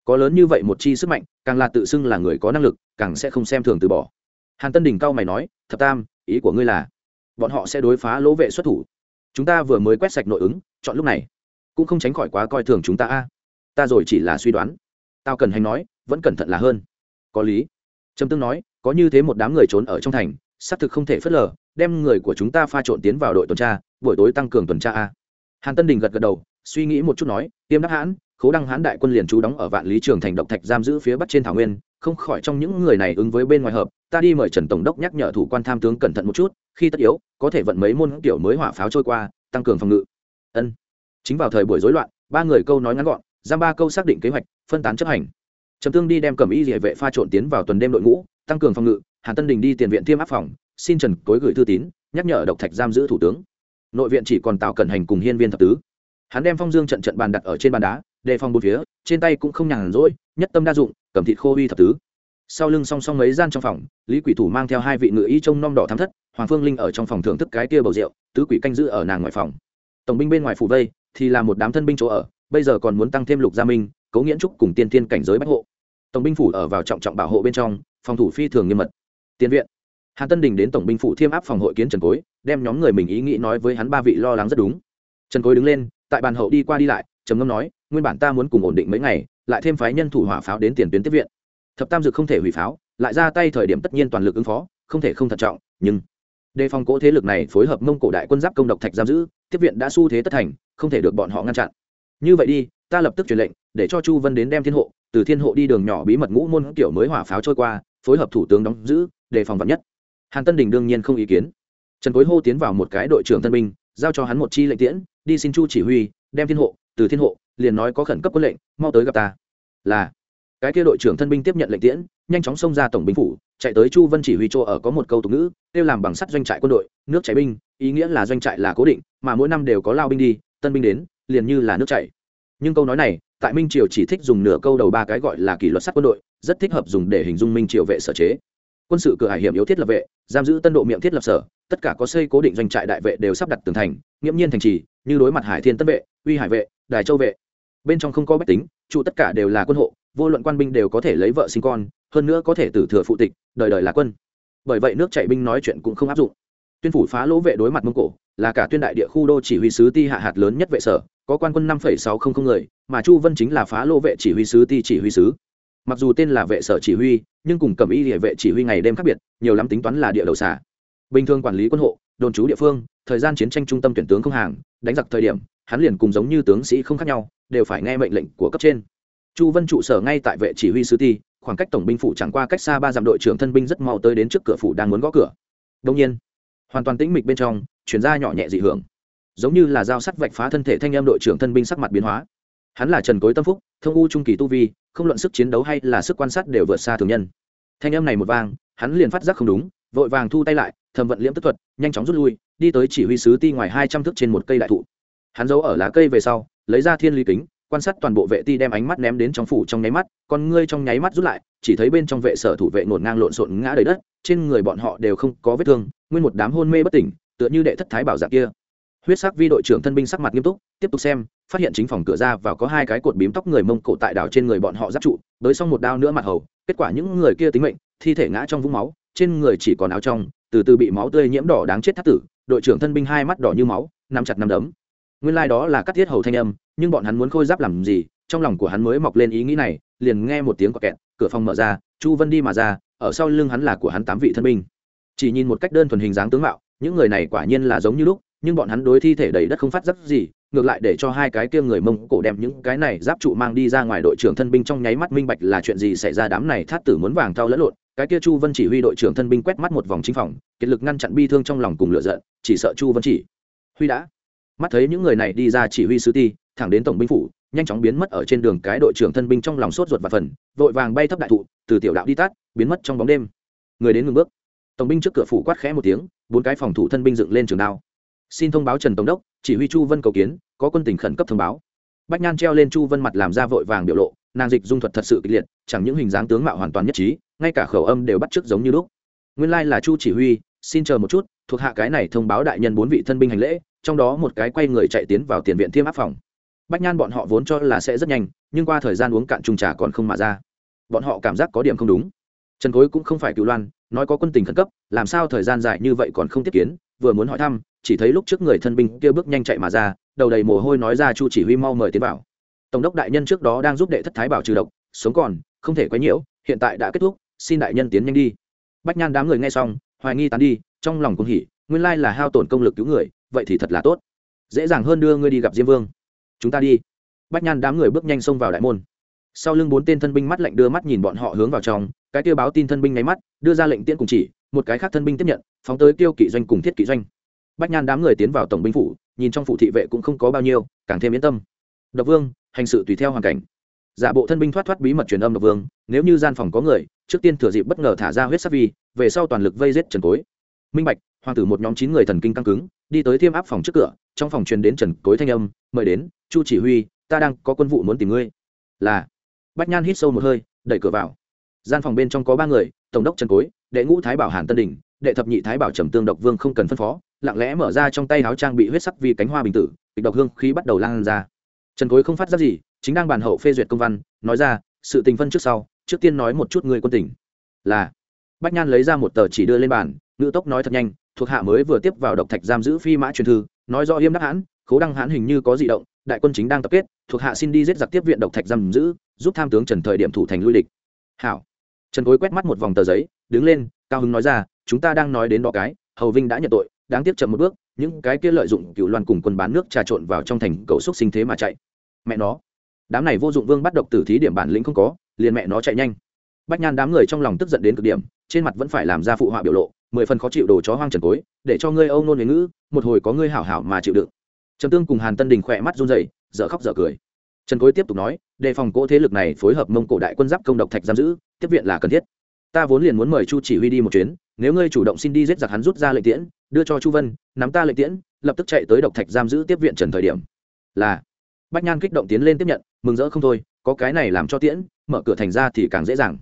Có lớn như vậy một chi sức mạnh, càng là tự xưng là người có năng lực, càng sẽ không xem thường từ bỏ. Hàn tân đình cao mày nói, thập tam, ý của ngươi là, bọn họ sẽ đối phá lỗ vệ xuất thủ. Chúng ta vừa mới quét sạch nội ứng, chọn lúc này, cũng không tránh khỏi quá coi thường chúng ta a. Ta rồi chỉ là suy đoán. Tao cần hành nói, vẫn cẩn thận là hơn. Có lý. Trầm tương nói, có như thế một đám người trốn ở trong thành, xác thực không thể phớt lờ, đem người của chúng ta pha trộn tiến vào đội tuần tra, buổi tối tăng cường tuần tra a. Hàn tân đình gật gật đầu suy nghĩ một chút nói, tiêm đắc hãn, khố đăng hãn đại quân liền trú đóng ở vạn lý trường thành động thạch giam giữ phía bắc trên thảo nguyên, không khỏi trong những người này ứng với bên ngoài hợp, ta đi mời trần tổng đốc nhắc nhở thủ quan tham tướng cẩn thận một chút, khi tất yếu, có thể vận mấy môn kiểu mới hỏa pháo trôi qua, tăng cường phòng ngự. Ân. Chính vào thời buổi rối loạn, ba người câu nói ngắn gọn, giam ba câu xác định kế hoạch, phân tán chấp hành. Trầm tương đi đem cầm y địa vệ pha trộn tiến vào tuần đêm đội ngũ, tăng cường phòng ngự, hàn tân đình đi tiền viện tiêm áp phòng, xin trần cối gửi thư tín, nhắc nhở độc thạch giam giữ thủ tướng. Nội viện chỉ còn tào cẩn hành cùng hiên viên thập tứ hắn đem phong dương trận trận bàn đặt ở trên bàn đá, đề phòng bốn phía, trên tay cũng không nhàn rỗi, nhất tâm đa dụng, cầm thịt khô uy thập tứ. Sau lưng song song mấy gian trong phòng, lý quỷ thủ mang theo hai vị ngự y trông nom đỏ thám thất, hoàng phương linh ở trong phòng thưởng thức cái kia bầu rượu, tứ quỷ canh giữ ở nàng ngoài phòng. Tổng binh bên ngoài phủ vây, thì là một đám thân binh chỗ ở, bây giờ còn muốn tăng thêm lục gia minh cấu nghiễn trúc cùng tiên tiên cảnh giới bách hộ. Tổng binh phủ ở vào trọng trọng bảo hộ bên trong, phòng thủ phi thường nghiêm mật. Tiên viện. Hàn tân đình đến tổng binh phủ thiêm áp phòng hội kiến trần cối, đem nhóm người mình ý nghĩ nói với hắn ba vị lo lắng rất đúng. Trần cối đứng lên tại bàn hậu đi qua đi lại, trầm ngâm nói, nguyên bản ta muốn cùng ổn định mấy ngày, lại thêm phái nhân thủ hỏa pháo đến tiền tuyến tiếp viện. Thập tam dực không thể hủy pháo, lại ra tay thời điểm tất nhiên toàn lực ứng phó, không thể không thận trọng, nhưng đề phòng cỗ thế lực này phối hợp mông cổ đại quân giáp công độc thạch giam giữ, tiếp viện đã xu thế tất thành, không thể được bọn họ ngăn chặn. Như vậy đi, ta lập tức truyền lệnh, để cho chu vân đến đem thiên hộ, từ thiên hộ đi đường nhỏ bí mật ngũ môn kiểu mới hỏa pháo trôi qua, phối hợp thủ tướng đóng giữ, đề phòng vật nhất. Hàn tân đình đương nhiên không ý kiến. Trần cối hô tiến vào một cái đội trưởng tân binh, giao cho hắn một chi lệnh tiễn đi xin chu chỉ huy, đem thiên hộ, từ thiên hộ, liền nói có khẩn cấp quân lệnh, mau tới gặp ta. Là. Cái kia đội trưởng thân binh tiếp nhận lệnh tiễn, nhanh chóng xông ra tổng binh phủ, chạy tới chu vân chỉ huy chỗ ở có một câu tục ngữ, kêu làm bằng sắt doanh trại quân đội, nước chảy binh, ý nghĩa là doanh trại là cố định, mà mỗi năm đều có lao binh đi, tân binh đến, liền như là nước chảy. Nhưng câu nói này, tại minh triều chỉ thích dùng nửa câu đầu ba cái gọi là kỷ luật sắt quân đội, rất thích hợp dùng để hình dung minh triều vệ sở chế. Quân sự cửa hải hiểm yếu thiết lập vệ, giam giữ tân độ miệng thiết lập sở tất cả có xây cố định doanh trại đại vệ đều sắp đặt tường thành, nghiễm nhiên thành trì, như đối mặt hải thiên tân vệ, uy hải vệ, đài châu vệ. Bên trong không có bách tính, trụ tất cả đều là quân hộ, vô luận quan binh đều có thể lấy vợ sinh con, hơn nữa có thể tử thừa phụ tịch, đời đời là quân. Bởi vậy nước chạy binh nói chuyện cũng không áp dụng. Tuyên phủ phá lỗ vệ đối mặt mông cổ, là cả tuyên đại địa khu đô chỉ huy sứ ti hạ hạt lớn nhất vệ sở, có quan quân năm sáu trăm linh người, mà chu vân chính là phá lỗ vệ chỉ huy sứ ti chỉ huy sứ. Mặc dù tên là vệ sở chỉ huy, nhưng cùng cầm y địa vệ chỉ huy ngày đêm khác biệt, nhiều lắm tính toán là địa đầu xả bình thường quản lý quân hộ, đồn trú địa phương, thời gian chiến tranh trung tâm tuyển tướng không hàng, đánh giặc thời điểm, hắn liền cùng giống như tướng sĩ không khác nhau, đều phải nghe mệnh lệnh của cấp trên. Chu vân trụ sở ngay tại vệ chỉ huy sứ ti, khoảng cách tổng binh phủ chẳng qua cách xa ba dặm đội trưởng thân binh rất mau tới đến trước cửa phủ đang muốn gõ cửa. Đông nhiên, hoàn toàn tĩnh mịch bên trong, chuyển ra nhỏ nhẹ dị hưởng. Giống như là dao sắt vạch phá thân thể thanh em đội trưởng thân binh sắc mặt biến hóa. Hắn là trần cối tâm phúc, thông u trung kỳ tu vi, không luận sức chiến đấu hay là sức quan sát đều vượt xa thường nhân. Thanh em này một vang hắn liền phát giác không đúng, vội vàng thu tay lại thầm vận liễm tức thuật, nhanh chóng rút lui, đi tới chỉ huy sứ ti ngoài hai trăm thước trên một cây đại thụ. Hắn giấu ở lá cây về sau, lấy ra thiên lý kính, quan sát toàn bộ vệ ti đem ánh mắt ném đến trong phủ trong nháy mắt, con ngươi trong nháy mắt rút lại, chỉ thấy bên trong vệ sở thủ vệ ngổn ngang lộn xộn ngã đầy đất, trên người bọn họ đều không có vết thương, nguyên một đám hôn mê bất tỉnh, tựa như đệ thất thái bảo dạng kia. Huyết sắc vi đội trưởng thân binh sắc mặt nghiêm túc, tiếp tục xem, phát hiện chính phòng cửa ra và có hai cái cột bím tóc người mông cổ tại đảo trên người bọn họ giáp trụ đới xong một đao nữa mặt hầu, kết quả những người kia tính mệnh, thi thể ngã trong vũng máu trên người chỉ còn áo trong, từ từ bị máu tươi nhiễm đỏ đáng chết thắt tử, đội trưởng thân binh hai mắt đỏ như máu, nắm chặt nắm đấm. Nguyên lai、like、đó là cắt thiết hầu thanh âm, nhưng bọn hắn muốn khôi giáp làm gì, trong lòng của hắn mới mọc lên ý nghĩ này, liền nghe một tiếng cọ kẹt, cửa phòng mở ra, chu vân đi mà ra, ở sau lưng hắn là của hắn tám vị thân binh. Chỉ nhìn một cách đơn thuần hình dáng tướng mạo, những người này quả nhiên là giống như lúc, nhưng bọn hắn đối thi thể đầy đất không phát giác gì ngược lại để cho hai cái kia người mông cổ đem những cái này giáp trụ mang đi ra ngoài đội trưởng thân binh trong nháy mắt minh bạch là chuyện gì xảy ra, đám này thát tử muốn vàng thao lẫn lộn. Cái kia chu vân chỉ huy đội trưởng thân binh quét mắt một vòng chính phòng, kiệt lực ngăn chặn bi thương trong lòng cùng lựa giận, chỉ sợ chu vân chỉ. Huy đã. Mắt thấy những người này đi ra chỉ huy sứ ti, thẳng đến tổng binh phủ, nhanh chóng biến mất ở trên đường cái đội trưởng thân binh trong lòng sốt ruột và phần, vội vàng bay thấp đại thụ, từ tiểu đạo đi tắt, biến mất trong bóng đêm. Người đến ngừng bước. Tổng binh trước cửa phủ quát khẽ một tiếng, bốn cái phòng thủ thân binh dựng lên trường đao. Xin thông báo trần tổng đốc chỉ huy chu vân cầu kiến, có quân tình khẩn cấp thông báo. Bách nhan treo lên chu vân mặt làm ra vội vàng biểu lộ, nàng dịch dung thuật thật sự kịch liệt, chẳng những hình dáng tướng mạo hoàn toàn nhất trí, ngay cả khẩu âm đều bắt chước giống như lúc nguyên lai là chu chỉ huy, xin chờ một chút, thuộc hạ cái này thông báo đại nhân bốn vị thân binh hành lễ, trong đó một cái quay người chạy tiến vào tiền viện thiêm áp phòng. Bách nhan bọn họ vốn cho là sẽ rất nhanh, nhưng qua thời gian uống cạn trùng trà còn không mà ra. Bọn họ cảm giác có điểm không đúng. Trần cối cũng không phải cựu loan, nói có quân tình khẩn cấp, làm sao thời gian dài như vậy còn không tiếp kiến, vừa muốn hỏi thăm chỉ thấy lúc trước người thân binh kia bước nhanh chạy mà ra, đầu đầy mồ hôi nói ra chu chỉ huy mau mời tiến vào. Tổng đốc đại nhân trước đó đang giúp đệ thất thái bảo trừ độc, sống còn, không thể quấy nhiễu, hiện tại đã kết thúc, xin đại nhân tiến nhanh đi. Bách nhan đám người nghe xong, hoài nghi tán đi, trong lòng cũng hỉ, nguyên lai là hao tổn công lực cứu người, vậy thì thật là tốt. Dễ dàng hơn đưa ngươi đi gặp diêm vương. Chúng ta đi. Bách nhan đám người bước nhanh xông vào đại môn. Sau lưng bốn tên thân binh mắt lạnh đưa mắt nhìn bọn họ hướng vào trong, cái tiêu báo tin thân binh nháy mắt, đưa ra lệnh tiễn cùng chỉ, một cái khác thân binh tiếp nhận, phóng tới tiêu kỵ doanh cùng thiết kỵ doanh bách nhan đám người tiến vào tổng binh phủ, nhìn trong phủ thị vệ cũng không có bao nhiêu, càng thêm yên tâm. Độc vương, hành sự tùy theo hoàn cảnh. Giả bộ thân binh thoát thoát bí mật truyền âm độc vương, nếu như gian phòng có người, trước tiên thừa dịp bất ngờ thả ra huyết sắc vi, về sau toàn lực vây giết trần cối. Minh bạch, hoàng tử một nhóm chín người thần kinh căng cứng, đi tới thiêm áp phòng trước cửa, trong phòng truyền đến trần cối thanh âm, mời đến, chu chỉ huy, ta đang có quân vụ muốn tìm ngươi. Là. Bách nhan hít sâu một hơi, đẩy cửa vào. Gian phòng bên trong có ba người, tổng đốc trần cối, đệ ngũ thái bảo hàn tân đình, đệ thập nhị thái bảo trầm tương độc vương không cần phân phó lặng lẽ mở ra trong tay áo trang bị huyết sắc vì cánh hoa bình tử, kịch độc hương khí bắt đầu lan ra. Trần cối không phát ra gì, chính đang bàn hậu phê duyệt công văn, nói ra, sự tình phân trước sau, trước tiên nói một chút người quân tỉnh là. Bách nhan lấy ra một tờ chỉ đưa lên bàn ngự tốc nói thật nhanh, thuộc hạ mới vừa tiếp vào độc thạch giam giữ phi mã truyền thư, nói do yêm đắc hãn khố đăng hãn hình như có di động, đại quân chính đang tập kết, thuộc hạ xin đi giết giặc tiếp viện độc thạch giam giữ, giúp tham tướng trần thời điểm thủ thành lui địch. Hảo. Trần cối quét mắt một vòng tờ giấy, đứng lên, cao hứng nói ra, chúng ta đang nói đến đó cái, hầu vinh đã nhận tội đáng tiếc chậm một bước những cái kia lợi dụng cựu loan cùng quân bán nước trà trộn vào trong thành cầu xúc sinh thế mà chạy. Mẹ nó đám này vô dụng vương bắt độc tử thí điểm bản lĩnh không có liền mẹ nó chạy nhanh. Bách nhan đám người trong lòng tức giận đến cực điểm trên mặt vẫn phải làm ra phụ họa biểu lộ mười phần khó chịu đồ chó hoang trần cối để cho ngươi âu nôn huế ngữ một hồi có ngươi hảo hảo mà chịu đựng. Trầm tương cùng hàn tân đình khỏe mắt run rẩy, dở khóc dở cười. Trần cối tiếp tục nói đề phòng cỗ thế lực này phối hợp mông cổ đại quân giáp công độc thạch giam giữ tiếp viện là cần thiết. Ta vốn liền muốn mời chu chỉ huy đi một chuyến nếu ngươi chủ động xin đi giết giặc hắn rút ra lệnh tiễn đưa cho chu vân, nắm ta lệnh tiễn, lập tức chạy tới độc thạch giam giữ tiếp viện trần thời điểm. Là. Bách nhan kích động tiến lên tiếp nhận, mừng rỡ không thôi, có cái này làm cho tiễn, mở cửa thành ra thì càng dễ dàng.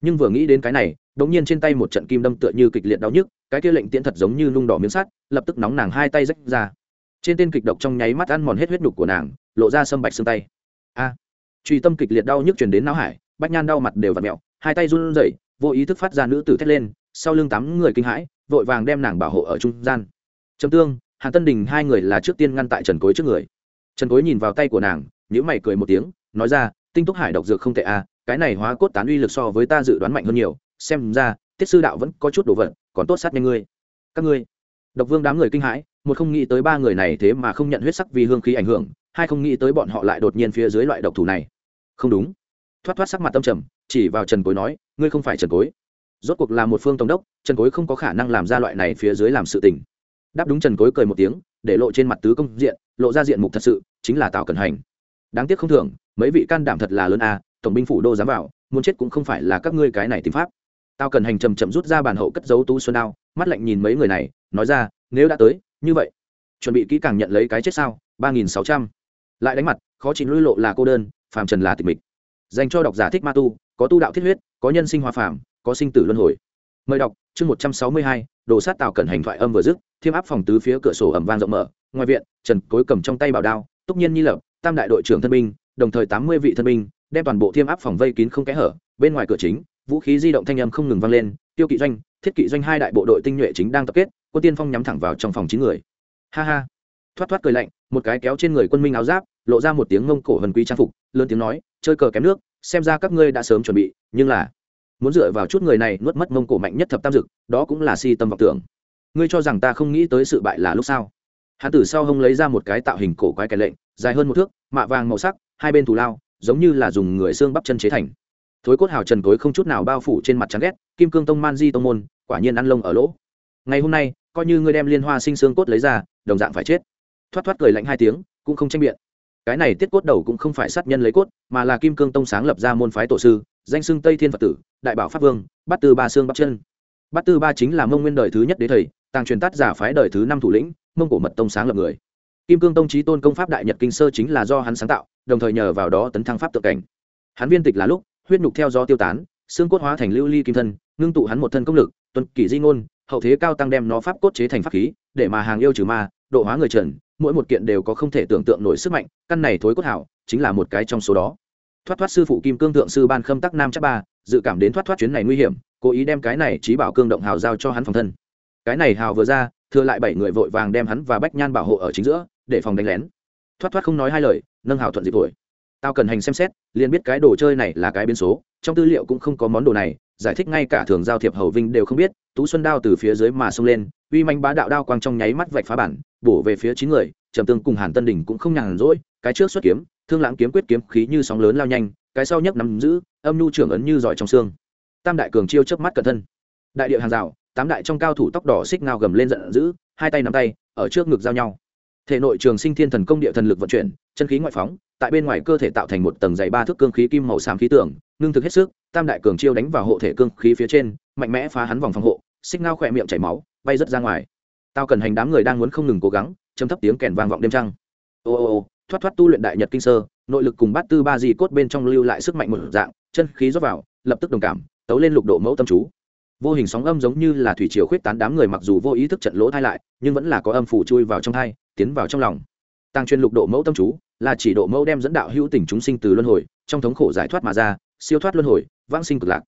Nhưng vừa nghĩ đến cái này, đột nhiên trên tay một trận kim đâm tựa như kịch liệt đau nhức, cái kia lệnh tiễn thật giống như nung đỏ miếng sắt, lập tức nóng nàng hai tay rách ra. Trên tên kịch độc trong nháy mắt ăn mòn hết huyết nhục của nàng, lộ ra sâm bạch xương tay. A. Truy tâm kịch liệt đau nhức truyền đến não hải, bách nhan đau mặt đều v ặ mẹo, hai tay run rẩy, vô ý thức phát ra nữ tử thét lên, sau lưng tám người kinh hãi vội vàng đem nàng bảo hộ ở trung gian. Trầm tương, hàn tân đình hai người là trước tiên ngăn tại trần cối trước người. Trần cối nhìn vào tay của nàng nhữ mày cười một tiếng, nói ra, tinh túc hải độc dược không tệ a cái này hóa cốt tán uy lực so với ta dự đoán mạnh hơn nhiều, xem ra, tiết sư đạo vẫn có chút đồ vật, còn tốt sát nhanh ngươi. Các ngươi? Độc vương đám người kinh hãi, một không nghĩ tới ba người này thế mà không nhận huyết sắc vì hương khí ảnh hưởng, hai không nghĩ tới bọn họ lại đột nhiên phía dưới loại độc thủ này. Không đúng. Thoát thoát sắc mặt tâm trầm, chỉ vào trần cối nói, ngươi không phải trần cối rốt cuộc là một phương tổng đốc, trần cối không có khả năng làm ra loại này phía dưới làm sự tình. Đáp đúng trần cối cười một tiếng, để lộ trên mặt tứ công diện, lộ ra diện mục thật sự, chính là tào cẩn hành. Đáng tiếc không thường mấy vị can đảm thật là lớn a tổng binh phủ đô dám vào, muốn chết cũng không phải là các ngươi cái này tìm pháp. Tao cần hành chầm chậm rút ra bàn hậu cất dấu tú xuân đao, mắt lạnh nhìn mấy người này, nói ra, nếu đã tới, như vậy, chuẩn bị kỹ càng nhận lấy cái chết sao, ba nghìn sáu trăm. Lại đánh mặt, khó chịu lui lộ là cô đơn, phàm trần là tịch mịch. Dành cho độc giả thích ma tu, có tu đạo thiết huyết, có nhân sinh hoa phàm có sinh tử luân hồi. Mời đọc, chương một trăm sáu mươi hai, đồ sát tạo cẩn hành thoại âm vừa dứt, thiêm áp phòng tứ phía cửa sổ ẩm vang rộng mở, ngoài viện, trần cối cầm trong tay bảo đao, túc nhiên nhi lập, tam đại đội trưởng thân binh, đồng thời tám mươi vị thân binh, đem toàn bộ thiêm áp phòng vây kín không kẽ hở, bên ngoài cửa chính, vũ khí di động thanh âm không ngừng vang lên, tiêu kỵ doanh, thiết kỵ doanh hai đại bộ đội tinh nhuệ chính đang tập kết, quân tiên phong nhắm thẳng vào trong phòng chín người. Ha ha. Thoát thoát cười lạnh, một cái kéo trên người quân minh áo giáp, lộ ra một tiếng ngông cổ hần quý trang phục, lớn tiếng nói, chơi cờ kém nước, xem ra các ngươi đã sớm chuẩn bị, nhưng là muốn dựa vào chút người này nuốt mất mông cổ mạnh nhất thập tam dực, đó cũng là si tâm vọng tưởng. Ngươi cho rằng ta không nghĩ tới sự bại là lúc sao hắn tử sau hông lấy ra một cái tạo hình cổ quái kẻ lệnh, dài hơn một thước, mạ vàng màu sắc, hai bên thù lao, giống như là dùng người xương bắp chân chế thành. Thối cốt hào trần cối không chút nào bao phủ trên mặt trắng ghét, kim cương tông man di tông môn, quả nhiên ăn lông ở lỗ. Ngày hôm nay, coi như ngươi đem liên hoa sinh xương cốt lấy ra, đồng dạng phải chết. Thoát thoát cười lạnh hai tiếng, cũng không tranh biện. Cái này tiết cốt đầu cũng không phải sát nhân lấy cốt, mà là kim cương tông sáng lập ra môn phái tổ sư, danh xưng tây thiên phật tử đại bảo pháp vương, bát tư ba xương bắp chân. Bát tư ba chính là mông nguyên đời thứ nhất đế thầy, tàng truyền tát giả phái đời thứ năm thủ lĩnh, mông cổ mật tông sáng lập người. Kim cương tông trí tôn công pháp đại nhật kinh sơ chính là do hắn sáng tạo, đồng thời nhờ vào đó tấn thăng pháp tự cảnh. Hắn viên tịch là lúc, huyết nhục theo gió tiêu tán, xương cốt hóa thành lưu ly kim thân, ngưng tụ hắn một thân công lực, tuân kỷ di ngôn, hậu thế cao tăng đem nó pháp cốt chế thành pháp khí, để mà hàng yêu trừ ma, độ hóa người trần, mỗi một kiện đều có không thể tưởng tượng nổi sức mạnh, căn này thối cốt hảo, chính là một cái trong số đó thoát thoát sư phụ kim cương thượng sư ban khâm tắc nam chắc ba, dự cảm đến thoát thoát chuyến này nguy hiểm, cố ý đem cái này trí bảo cương động hào giao cho hắn phòng thân. Cái này hào vừa ra, thừa lại bảy người vội vàng đem hắn và bách nhan bảo hộ ở chính giữa, để phòng đánh lén. Thoát thoát không nói hai lời, nâng hào thuận dịp tuổi. Tao cần hành xem xét, liền biết cái đồ chơi này là cái biến số, trong tư liệu cũng không có món đồ này, giải thích ngay cả thường giao thiệp hầu vinh đều không biết, tú xuân đao từ phía dưới mà xông lên, uy manh bá đạo đao quang trong nháy mắt vạch phá bản, bổ về phía chín người, trầm tương cùng hàn tân đình cũng không nhàn rỗi, cái trước xuất kiếm thương lãng kiếm quyết kiếm khí như sóng lớn lao nhanh, cái sau nhấc nắm giữ, âm nhu trưởng ấn như giỏi trong xương. Tam đại cường chiêu chớp mắt cẩn thân. Đại địa hàng rào, tám đại trong cao thủ tóc đỏ xích ngao gầm lên giận dữ, hai tay nắm tay, ở trước ngực giao nhau. Thể nội trường sinh thiên thần công địa thần lực vận chuyển, chân khí ngoại phóng, tại bên ngoài cơ thể tạo thành một tầng dày ba thước cương khí kim màu xám khí tưởng ngưng thực hết sức, tam đại cường chiêu đánh vào hộ thể cương khí phía trên, mạnh mẽ phá hắn vòng phòng hộ, xích ngao khỏe miệng chảy máu, bay rớt ra ngoài. Tao cần hành đám người đang muốn không ngừng cố gắng, chấm thấp tiếng kèn vang vọng đêm trăng. Ô ô ô thoát thoát tu luyện đại nhật kinh sơ, nội lực cùng bát tư ba di cốt bên trong lưu lại sức mạnh một dạng, chân khí rót vào, lập tức đồng cảm, tấu lên lục độ mẫu tâm chú. Vô hình sóng âm giống như là thủy triều khuyết tán đám người mặc dù vô ý thức trận lỗ thai lại, nhưng vẫn là có âm phủ chui vào trong thai, tiến vào trong lòng. Tăng truyền lục độ mẫu tâm chú, là chỉ độ mẫu đem dẫn đạo hữu tình chúng sinh từ luân hồi, trong thống khổ giải thoát mà ra, siêu thoát luân hồi, vãng sinh cực lạc.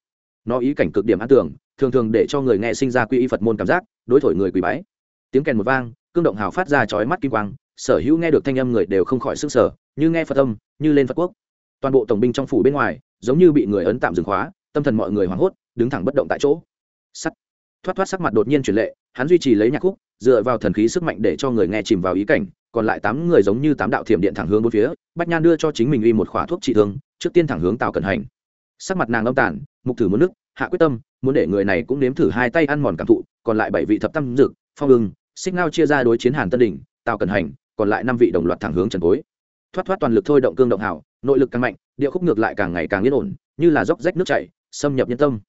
Nó ý cảnh cực điểm an tưởng, thường thường để cho người nghe sinh ra quy y phật môn cảm giác, đối thổi người quỳ bái. Tiếng kèn một vang, cương động hào phát ra chói mắt kim quang sở hữu nghe được thanh âm người đều không khỏi sức sở, như nghe phật âm, như lên phật quốc. Toàn bộ tổng binh trong phủ bên ngoài, giống như bị người ấn tạm dừng khóa, tâm thần mọi người hoảng hốt, đứng thẳng bất động tại chỗ. Sắt. Thoát thoát sắc mặt đột nhiên chuyển lệ, hắn duy trì lấy nhạc khúc, dựa vào thần khí sức mạnh để cho người nghe chìm vào ý cảnh, còn lại tám người giống như tám đạo thiểm điện thẳng hướng bốn phía, bách nhan đưa cho chính mình uy một khóa thuốc trị thương, trước tiên thẳng hướng tào cẩn hành. Sắc mặt nàng âm tản mục thử muốn nước hạ quyết tâm, muốn để người này cũng nếm thử hai tay ăn mòn cảm thụ, còn lại bảy vị thập tâm dực phong ưng, xích ngao chia ra đối chiến hàn tân đình tào cẩn hành còn lại năm vị đồng loạt thẳng hướng trần cối. Thoát thoát toàn lực thôi động cương động hảo nội lực càng mạnh, địa khúc ngược lại càng ngày càng yên ổn, như là dốc rách nước chảy, xâm nhập nhân tâm.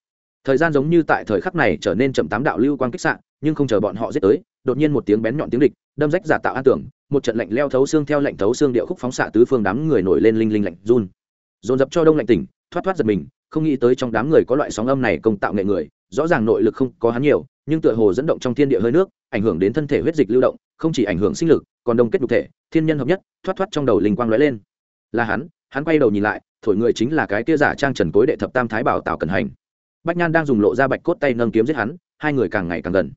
Thời gian giống như tại thời khắc này trở nên chậm tám đạo lưu quan kích sạn nhưng không chờ bọn họ giết tới, đột nhiên một tiếng bén nhọn tiếng địch, đâm rách giả tạo an tưởng một trận lạnh leo thấu xương theo lạnh thấu xương điệu khúc phóng xạ tứ phương đám người nổi lên linh linh lạnh run. Dồn dập cho đông lạnh tỉnh, thoát thoát giật mình, không nghĩ tới trong đám người có loại sóng âm này công tạo nghệ người, rõ ràng nội lực không có hắn nhiều, nhưng tựa hồ dẫn động trong thiên địa hơi nước, ảnh hưởng đến thân thể huyết dịch lưu động, không chỉ ảnh hưởng sinh lực còn đông kết nhục thể, thiên nhân hợp nhất, thoát thoát trong đầu linh quang lóe lên. Là hắn hắn quay đầu nhìn lại, thổi người chính là cái tia giả trang trần cối đệ thập tam thái bảo tào cần hành. Bách nhan đang dùng lộ ra bạch cốt tay nâng kiếm giết hắn, hai người càng ngày càng gần.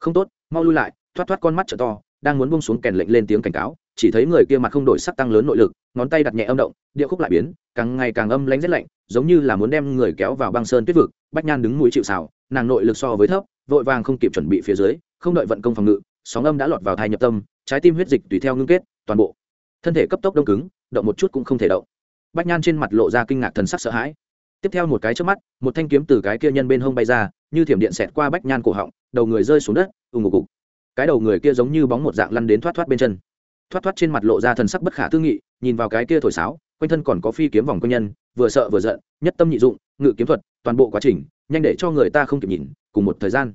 Không tốt, mau lui lại, thoát thoát con mắt trợ to, đang muốn buông xuống kèn lệnh lên tiếng cảnh cáo, chỉ thấy người kia mặt không đổi sắc tăng lớn nội lực, ngón tay đặt nhẹ âm động, địa khúc lại biến, càng ngày càng âm lánh rét lạnh, giống như là muốn đem người kéo vào băng sơn tuyết vực, bách nhan đứng mũi chịu xào nàng nội lực so với thấp, vội vàng không kịp chuẩn bị phía dưới, không đợi vận công phòng ngự, sóng âm đã lọt vào thai nhập tâm trái tim huyết dịch tùy theo ngưng kết, toàn bộ. Thân thể cấp tốc đông cứng, động một chút cũng không thể động. Bách nhan trên mặt lộ ra kinh ngạc thần sắc sợ hãi. Tiếp theo một cái trước mắt, một thanh kiếm từ cái kia nhân bên hông bay ra, như thiểm điện xẹt qua bách nhan cổ họng, đầu người rơi xuống đất, ù ngục cục cái đầu người kia giống như bóng một dạng lăn đến thoát thoát bên chân. Thoát thoát trên mặt lộ ra thần sắc bất khả tư nghị, nhìn vào cái kia thổi sáo, quanh thân còn có phi kiếm vòng quanh nhân, vừa sợ vừa giận, nhất tâm nhị dụng, ngự kiếm thuật, toàn bộ quá trình, nhanh để cho người ta không kịp nhìn, cùng một thời gian.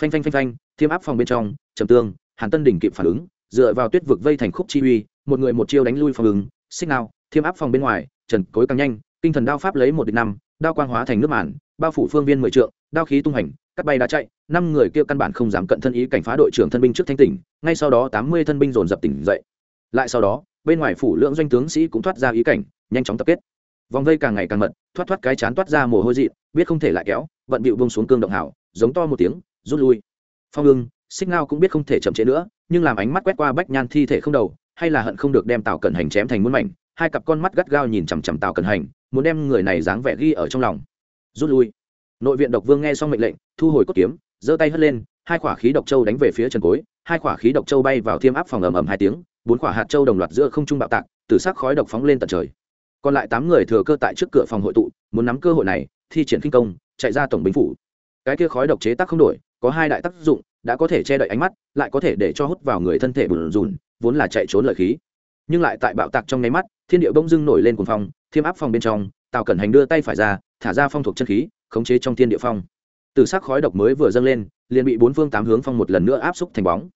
Phanh phanh phanh phanh, thiêm áp phòng bên trong, trầm tương, hàn tân đỉnh kịp phản ứng dựa vào tuyết vực vây thành khúc chi uy, một người một chiêu đánh lui phòng ứng, xích nào thiêm áp phòng bên ngoài, trần cối càng nhanh, kinh thần đao pháp lấy một địch năm, đao quang hóa thành nước màn, bao phủ phương viên mười trượng, đao khí tung hành, cắt bay đã chạy, năm người kia căn bản không dám cận thân ý cảnh phá đội trưởng thân binh trước thanh tỉnh, ngay sau đó tám mươi thân binh dồn dập tỉnh dậy. Lại sau đó, bên ngoài phủ lượng doanh tướng sĩ cũng thoát ra ý cảnh, nhanh chóng tập kết. Vòng vây càng ngày càng mật, thoát thoát cái chán toát ra mồ hôi dị, biết không thể lại kéo, vận bịu bông xuống cương động hảo giống to một tiếng, rút lui. Phong ưng xích ngao cũng biết không thể chậm trễ nữa, nhưng làm ánh mắt quét qua bách nhan thi thể không đầu, hay là hận không được đem tào cẩn hành chém thành muôn mảnh, hai cặp con mắt gắt gao nhìn chằm chằm tào cẩn hành, muốn đem người này dáng vẻ ghi ở trong lòng. Rút lui. Nội viện độc vương nghe xong mệnh lệnh, thu hồi cốt kiếm, giơ tay hất lên, hai quả khí độc châu đánh về phía trần cối, hai quả khí độc châu bay vào thiêm áp phòng ầm ầm hai tiếng, bốn quả hạt châu đồng loạt giữa không trung bạo tạc từ sắc khói độc phóng lên tận trời. Còn lại tám người thừa cơ tại trước cửa phòng hội tụ, muốn nắm cơ hội này, thi triển kinh công, chạy ra tổng binh phủ. Cái kia khói độc chế tác không đổi, có hai đại tác dụng đã có thể che đậy ánh mắt, lại có thể để cho hút vào người thân thể bùn rùn, vốn là chạy trốn lợi khí. Nhưng lại tại bạo tạc trong nháy mắt, thiên địa bông dưng nổi lên cuồng phong, thiêm áp phòng bên trong, tào cẩn hành đưa tay phải ra, thả ra phong thuộc chân khí, khống chế trong thiên địa phong. Từ sắc khói độc mới vừa dâng lên, liền bị bốn phương tám hướng phong một lần nữa áp xúc thành bóng.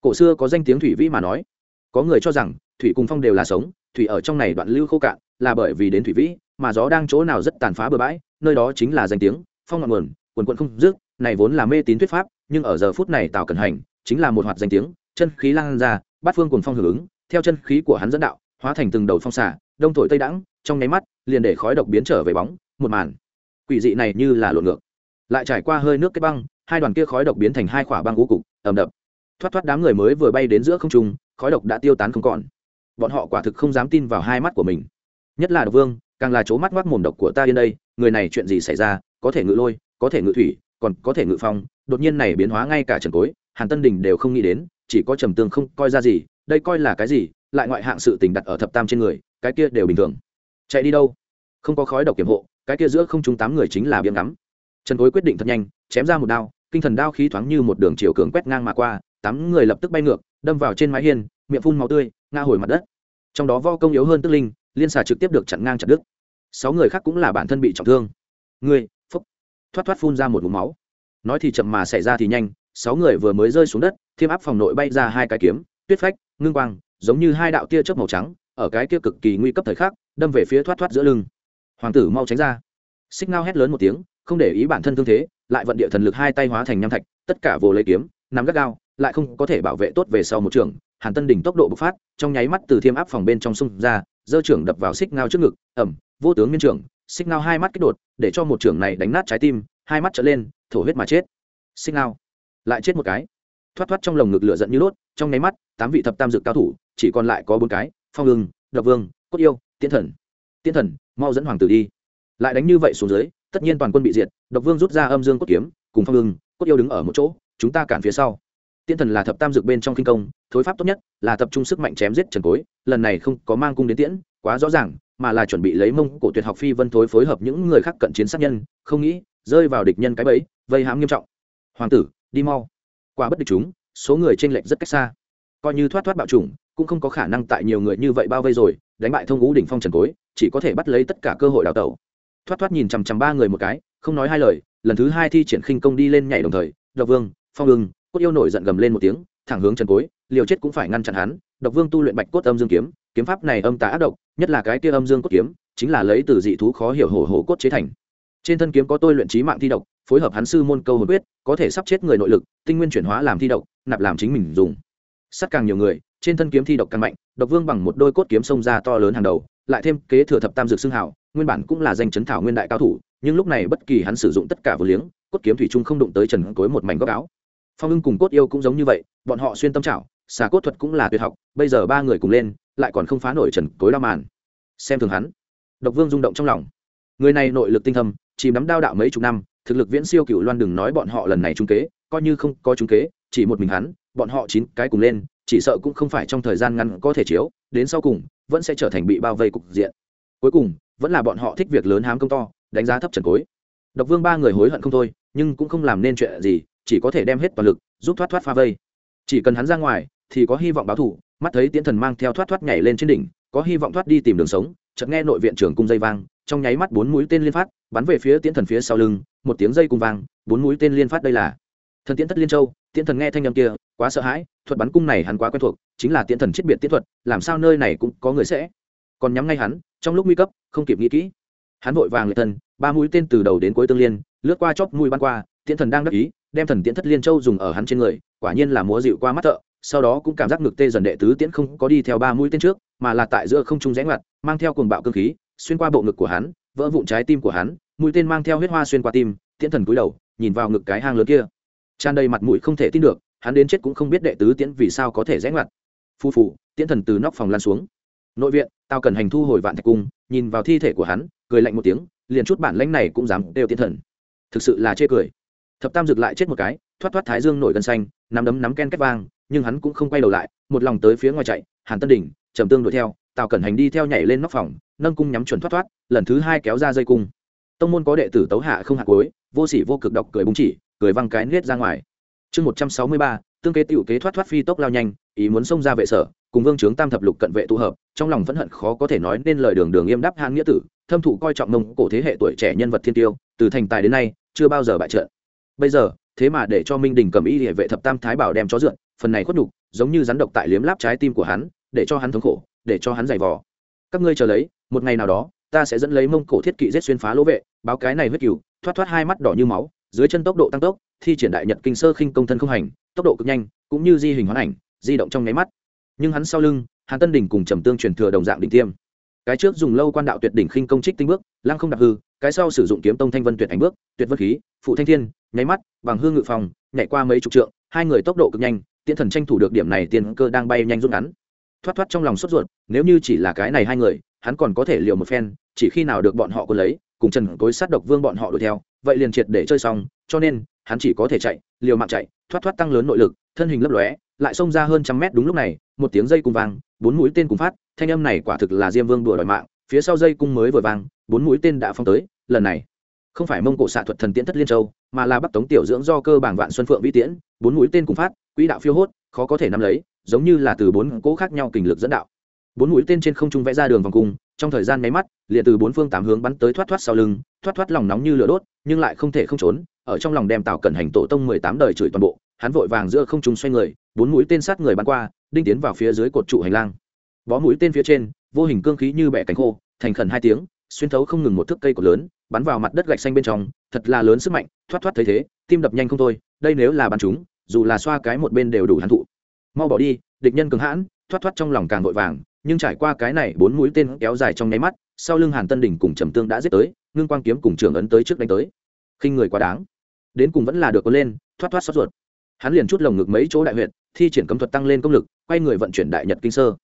Cổ xưa có danh tiếng thủy vĩ mà nói, có người cho rằng, thủy cùng phong đều là sống, thủy ở trong này đoạn lưu khô cạn, là bởi vì đến thủy vĩ, mà gió đang chỗ nào rất tàn phá bừa bãi, nơi đó chính là danh tiếng, phong ngọn nguồn, quần quận không dứt, này vốn là mê tín thuyết pháp nhưng ở giờ phút này tào cẩn hành chính là một hoạt danh tiếng, chân khí lan ra, bát phương cùng phong hưởng ứng, theo chân khí của hắn dẫn đạo, hóa thành từng đầu phong xả đông thổi tây đãng, trong nháy mắt, liền để khói độc biến trở về bóng, một màn. Quỷ dị này như là lộn ngược. Lại trải qua hơi nước kết băng, hai đoàn kia khói độc biến thành hai khỏa băng ngũ cục, ầm đập. Thoát thoát đám người mới vừa bay đến giữa không trung, khói độc đã tiêu tán không còn. Bọn họ quả thực không dám tin vào hai mắt của mình. Nhất là độc vương, càng là chỗ mắt ngoác mồm độc của ta yên đây, người này chuyện gì xảy ra, có thể ngự lôi, có thể ngự thủy, còn có thể ngự phong đột nhiên này biến hóa ngay cả trần cối, hàn tân đình đều không nghĩ đến, chỉ có trầm tương không coi ra gì, đây coi là cái gì, lại ngoại hạng sự tình đặt ở thập tam trên người, cái kia đều bình thường. Chạy đi đâu? Không có khói độc kiểm hộ, cái kia giữa không chúng tám người chính là biếm ngắm. Trần cối quyết định thật nhanh, chém ra một đao, kinh thần đao khí thoáng như một đường chiều cường quét ngang mà qua, tám người lập tức bay ngược, đâm vào trên mái hiên, miệng phun máu tươi, ngã hồi mặt đất. Trong đó vo công yếu hơn tức linh, liên xà trực tiếp được chặn ngang chặt đứt. Sáu người khác cũng là bản thân bị trọng thương. Người phúc, thoát thoát phun ra một vùng máu nói thì chậm mà xảy ra thì nhanh, sáu người vừa mới rơi xuống đất, thiêm áp phòng nội bay ra hai cái kiếm, tuyết phách, ngưng quang, giống như hai đạo tia chớp màu trắng, ở cái kia cực kỳ nguy cấp thời khắc, đâm về phía thoát thoát giữa lưng. Hoàng tử mau tránh ra. Xích ngao hét lớn một tiếng, không để ý bản thân thương thế, lại vận địa thần lực hai tay hóa thành nham thạch, tất cả vồ lấy kiếm, nắm gắt gao, lại không có thể bảo vệ tốt về sau một trường, hàn tân đỉnh tốc độ bộc phát, trong nháy mắt từ thiêm áp phòng bên trong sông ra, giơ trưởng đập vào xích ngao trước ngực ẩm vô tướng miên trưởng xích ngao hai mắt kích đột, để cho một trưởng này đánh nát trái tim hai mắt trở lên, thổ huyết mà chết. Sinh ngao. Lại chết một cái. Thoát thoát trong lồng ngực lửa giận như đốt, trong nháy mắt, tám vị thập tam dược cao thủ, chỉ còn lại có bốn cái, phong ưng, độc vương, cốt yêu tiên thần. Tiên thần, mau dẫn hoàng tử đi. Lại đánh như vậy xuống dưới, tất nhiên toàn quân bị diệt, độc vương rút ra âm dương cốt kiếm, cùng phong ưng, cốt yêu đứng ở một chỗ, chúng ta cản phía sau. Tiên thần là thập tam dược bên trong kinh công, thối pháp tốt nhất, là tập trung sức mạnh chém giết trần cối, lần này không có mang cung đến tiễn, quá rõ ràng, mà là chuẩn bị lấy mông cổ tuyệt học phi vân thối phối hợp những người khác cận chiến sát nhân, không nghĩ rơi vào địch nhân cái bẫy, vây hãm nghiêm trọng. Hoàng tử, đi mau. Qua bất địch chúng, số người trên lệch rất cách xa. Coi như thoát thoát bạo chủng, cũng không có khả năng tại nhiều người như vậy bao vây rồi, đánh bại thông ngũ đỉnh phong trần cối, chỉ có thể bắt lấy tất cả cơ hội đào tẩu. Thoát thoát nhìn chằm chằm ba người một cái, không nói hai lời, lần thứ hai thi triển khinh công đi lên nhảy đồng thời, độc vương, phong ưng, cốt yêu nổi giận gầm lên một tiếng, thẳng hướng trần cối, liều chết cũng phải ngăn chặn hắn. Độc vương tu luyện bạch cốt âm dương kiếm kiếm pháp này âm tà ác độc, nhất là cái kia âm dương cốt kiếm, chính là lấy từ dị thú khó hiểu hổ hổ cốt chế thành trên thân kiếm có tôi luyện trí mạng thi độc, phối hợp hắn sư môn câu hồn quyết, có thể sắp chết người nội lực, tinh nguyên chuyển hóa làm thi độc, nạp làm chính mình dùng. Sắt càng nhiều người, trên thân kiếm thi độc càng mạnh, độc vương bằng một đôi cốt kiếm sông ra to lớn hàng đầu, lại thêm kế thừa thập tam dược xương hảo nguyên bản cũng là danh chấn thảo nguyên đại cao thủ, nhưng lúc này bất kỳ hắn sử dụng tất cả vũ liếng, cốt kiếm thủy trung không đụng tới trần cối một mảnh góc áo. Phong ưng cùng cốt yêu cũng giống như vậy, bọn họ xuyên tâm trảo, xà cốt thuật cũng là tuyệt học, bây giờ ba người cùng lên, lại còn không phá nổi trần cối đao màn. Xem thường hắn. Độc vương rung động trong lòng. Người này nội lực tinh thâm chìm đắm đao đạo mấy chục năm, thực lực viễn siêu cựu loan đừng nói bọn họ lần này trung kế, coi như không có trúng kế, chỉ một mình hắn, bọn họ chín cái cùng lên, chỉ sợ cũng không phải trong thời gian ngắn có thể chiếu, đến sau cùng, vẫn sẽ trở thành bị bao vây cục diện. Cuối cùng, vẫn là bọn họ thích việc lớn hám công to, đánh giá thấp trần cối. Độc vương ba người hối hận không thôi, nhưng cũng không làm nên chuyện gì, chỉ có thể đem hết toàn lực, giúp thoát thoát pha vây. Chỉ cần hắn ra ngoài, thì có hy vọng báo thù, mắt thấy tiễn thần mang theo thoát thoát nhảy lên trên đỉnh, có hy vọng thoát đi tìm đường sống, chợt nghe nội viện trưởng cung dây vang, trong nháy mắt bốn mũi tên liên phát bắn về phía tiễn thần phía sau lưng, một tiếng dây cung vang, bốn mũi tên liên phát đây là. Thần tiễn thất liên châu, tiễn thần nghe thanh â m kia, quá sợ hãi, thuật bắn cung này hắn quá quen thuộc, chính là tiễn thần chiết biệt tiễn thuật, làm sao nơi này cũng có người sẽ. Còn nhắm ngay hắn, trong lúc nguy cấp, không kịp nghĩ kỹ. Hắn vội vàng lệ thân, ba mũi tên từ đầu đến cuối tương liên, lướt qua chóp mũi bắn qua, tiễn thần đang đắc ý, đem thần tiễn thất liên châu dùng ở hắn trên người, quả nhiên là múa dịu qua mắt thợ, sau đó cũng cảm giác ngực tê dần đệ tứ tiễn không có đi theo ba mũi tên trước, mà là tại giữa không trung rẽ ngoặt, mang theo cuồng bạo cơ khí, xuyên qua bộ ngực của hắn vỡ vụn trái tim của hắn, mũi tên mang theo huyết hoa xuyên qua tim, tiễn thần cúi đầu, nhìn vào ngực cái hang lớn kia. Tràn đầy mặt mũi không thể tin được, hắn đến chết cũng không biết đệ tứ tiễn vì sao có thể rẽ ngoặt. Phu phụ tiễn thần từ nóc phòng lan xuống. Nội viện, tao cần hành thu hồi vạn thạch cung, nhìn vào thi thể của hắn, cười lạnh một tiếng, liền chút bản lãnh này cũng dám đều tiễn thần. Thực sự là chê cười. Thập tam dực lại chết một cái, thoát thoát thái dương nổi gân xanh, nắm đấm nắm ken két vang, nhưng hắn cũng không quay đầu lại, một lòng tới phía ngoài chạy, hàn tân đỉnh trầm tương đuổi theo tào cẩn hành đi theo nhảy lên nóc phòng nâng cung nhắm chuẩn thoát thoát, lần thứ hai kéo ra dây cung. Tông môn có đệ tử tấu hạ không hạ cuối, vô sỉ vô cực độc cười búng chỉ, cười văng cái nết ra ngoài. Chương một trăm sáu mươi ba, tương kế tiểu kế thoát thoát phi tốc lao nhanh, ý muốn xông ra vệ sở, cùng vương trướng tam thập lục cận vệ tụ hợp, trong lòng vẫn hận khó có thể nói nên lời đường đường yêm đáp hạng nghĩa tử, thâm thụ coi trọng mông cổ thế hệ tuổi trẻ nhân vật thiên tiêu, từ thành tài đến nay, chưa bao giờ bại trận. Bây giờ, thế mà để cho minh đình cầm y địa vệ thập tam thái bảo đem chó dượn phần này khuất nhục, giống như rắn độc tại liếm láp trái tim của hắn, để cho hắn thống khổ, để cho hắn giày vò các ngươi chờ lấy, một ngày nào đó, ta sẽ dẫn lấy mông cổ thiết kỵ giết xuyên phá lỗ vệ, báo cái này huyết cừu, thoát thoát hai mắt đỏ như máu, dưới chân tốc độ tăng tốc, thi triển đại nhật kinh sơ khinh công thân không hành, tốc độ cực nhanh, cũng như di hình hoán ảnh, di động trong nháy mắt. Nhưng hắn sau lưng, hàn tân đình cùng trầm tương truyền thừa đồng dạng đỉnh tiêm. Cái trước dùng lâu quan đạo tuyệt đỉnh khinh công trích tinh bước, lăng không đặc hư, cái sau sử dụng kiếm tông thanh vân tuyệt ảnh bước, tuyệt vân khí, phụ thanh thiên, nháy mắt, bằng hương ngự phòng, nhảy qua mấy chục trượng, hai người tốc độ cực nhanh, tiễn thần tranh thủ được điểm này tiền cơ đang bay nhanh rút ngắn thoát thoát trong lòng sốt ruột, nếu như chỉ là cái này hai người, hắn còn có thể liều một phen, chỉ khi nào được bọn họ quân lấy, cùng trần cối sát độc vương bọn họ đuổi theo, vậy liền triệt để chơi xong, cho nên, hắn chỉ có thể chạy, liều mạng chạy, thoát thoát tăng lớn nội lực, thân hình lấp lóe, lại xông ra hơn trăm mét đúng lúc này, một tiếng dây cùng vang, bốn mũi tên cùng phát, thanh âm này quả thực là diêm vương đùa đòi mạng, phía sau dây cung mới vừa vang, bốn mũi tên đã phong tới, lần này, không phải mông cổ xạ thuật thần tiễn thất liên châu, mà là bắc tống tiểu dưỡng do cơ bảng vạn xuân phượng vĩ tiễn, bốn mũi tên cùng phát, quỹ đạo phiêu hốt, khó có thể nắm lấy giống như là từ bốn cỗ khác nhau kình lực dẫn đạo. Bốn mũi tên trên không trung vẽ ra đường vòng cung, trong thời gian nháy mắt, liền từ bốn phương tám hướng bắn tới thoát thoát sau lưng, thoát thoát lòng nóng như lửa đốt, nhưng lại không thể không trốn, ở trong lòng đem tạo cẩn hành tổ tông mười tám đời chửi toàn bộ, hắn vội vàng giữa không trung xoay người, bốn mũi tên sát người bắn qua, đinh tiến vào phía dưới cột trụ hành lang. Bó mũi tên phía trên, vô hình cương khí như bẻ cánh khô, thành khẩn hai tiếng, xuyên thấu không ngừng một thước cây cột lớn, bắn vào mặt đất gạch xanh bên trong, thật là lớn sức mạnh, thoát thoát thấy thế, tim đập nhanh không thôi, đây nếu là bắn chúng, dù là xoa cái một bên đều đủ hắn thụ mau bỏ đi, địch nhân cường hãn, thoát thoát trong lòng càng vội vàng, nhưng trải qua cái này bốn mũi tên kéo dài trong nháy mắt, sau lưng hàn tân đỉnh cùng trầm tương đã giết tới, ngưng quang kiếm cùng trường ấn tới trước đánh tới. Khinh người quá đáng. Đến cùng vẫn là được có lên, thoát thoát xót ruột. Hắn liền chút lồng ngực mấy chỗ đại huyện thi triển cấm thuật tăng lên công lực, quay người vận chuyển đại nhật kinh sơ.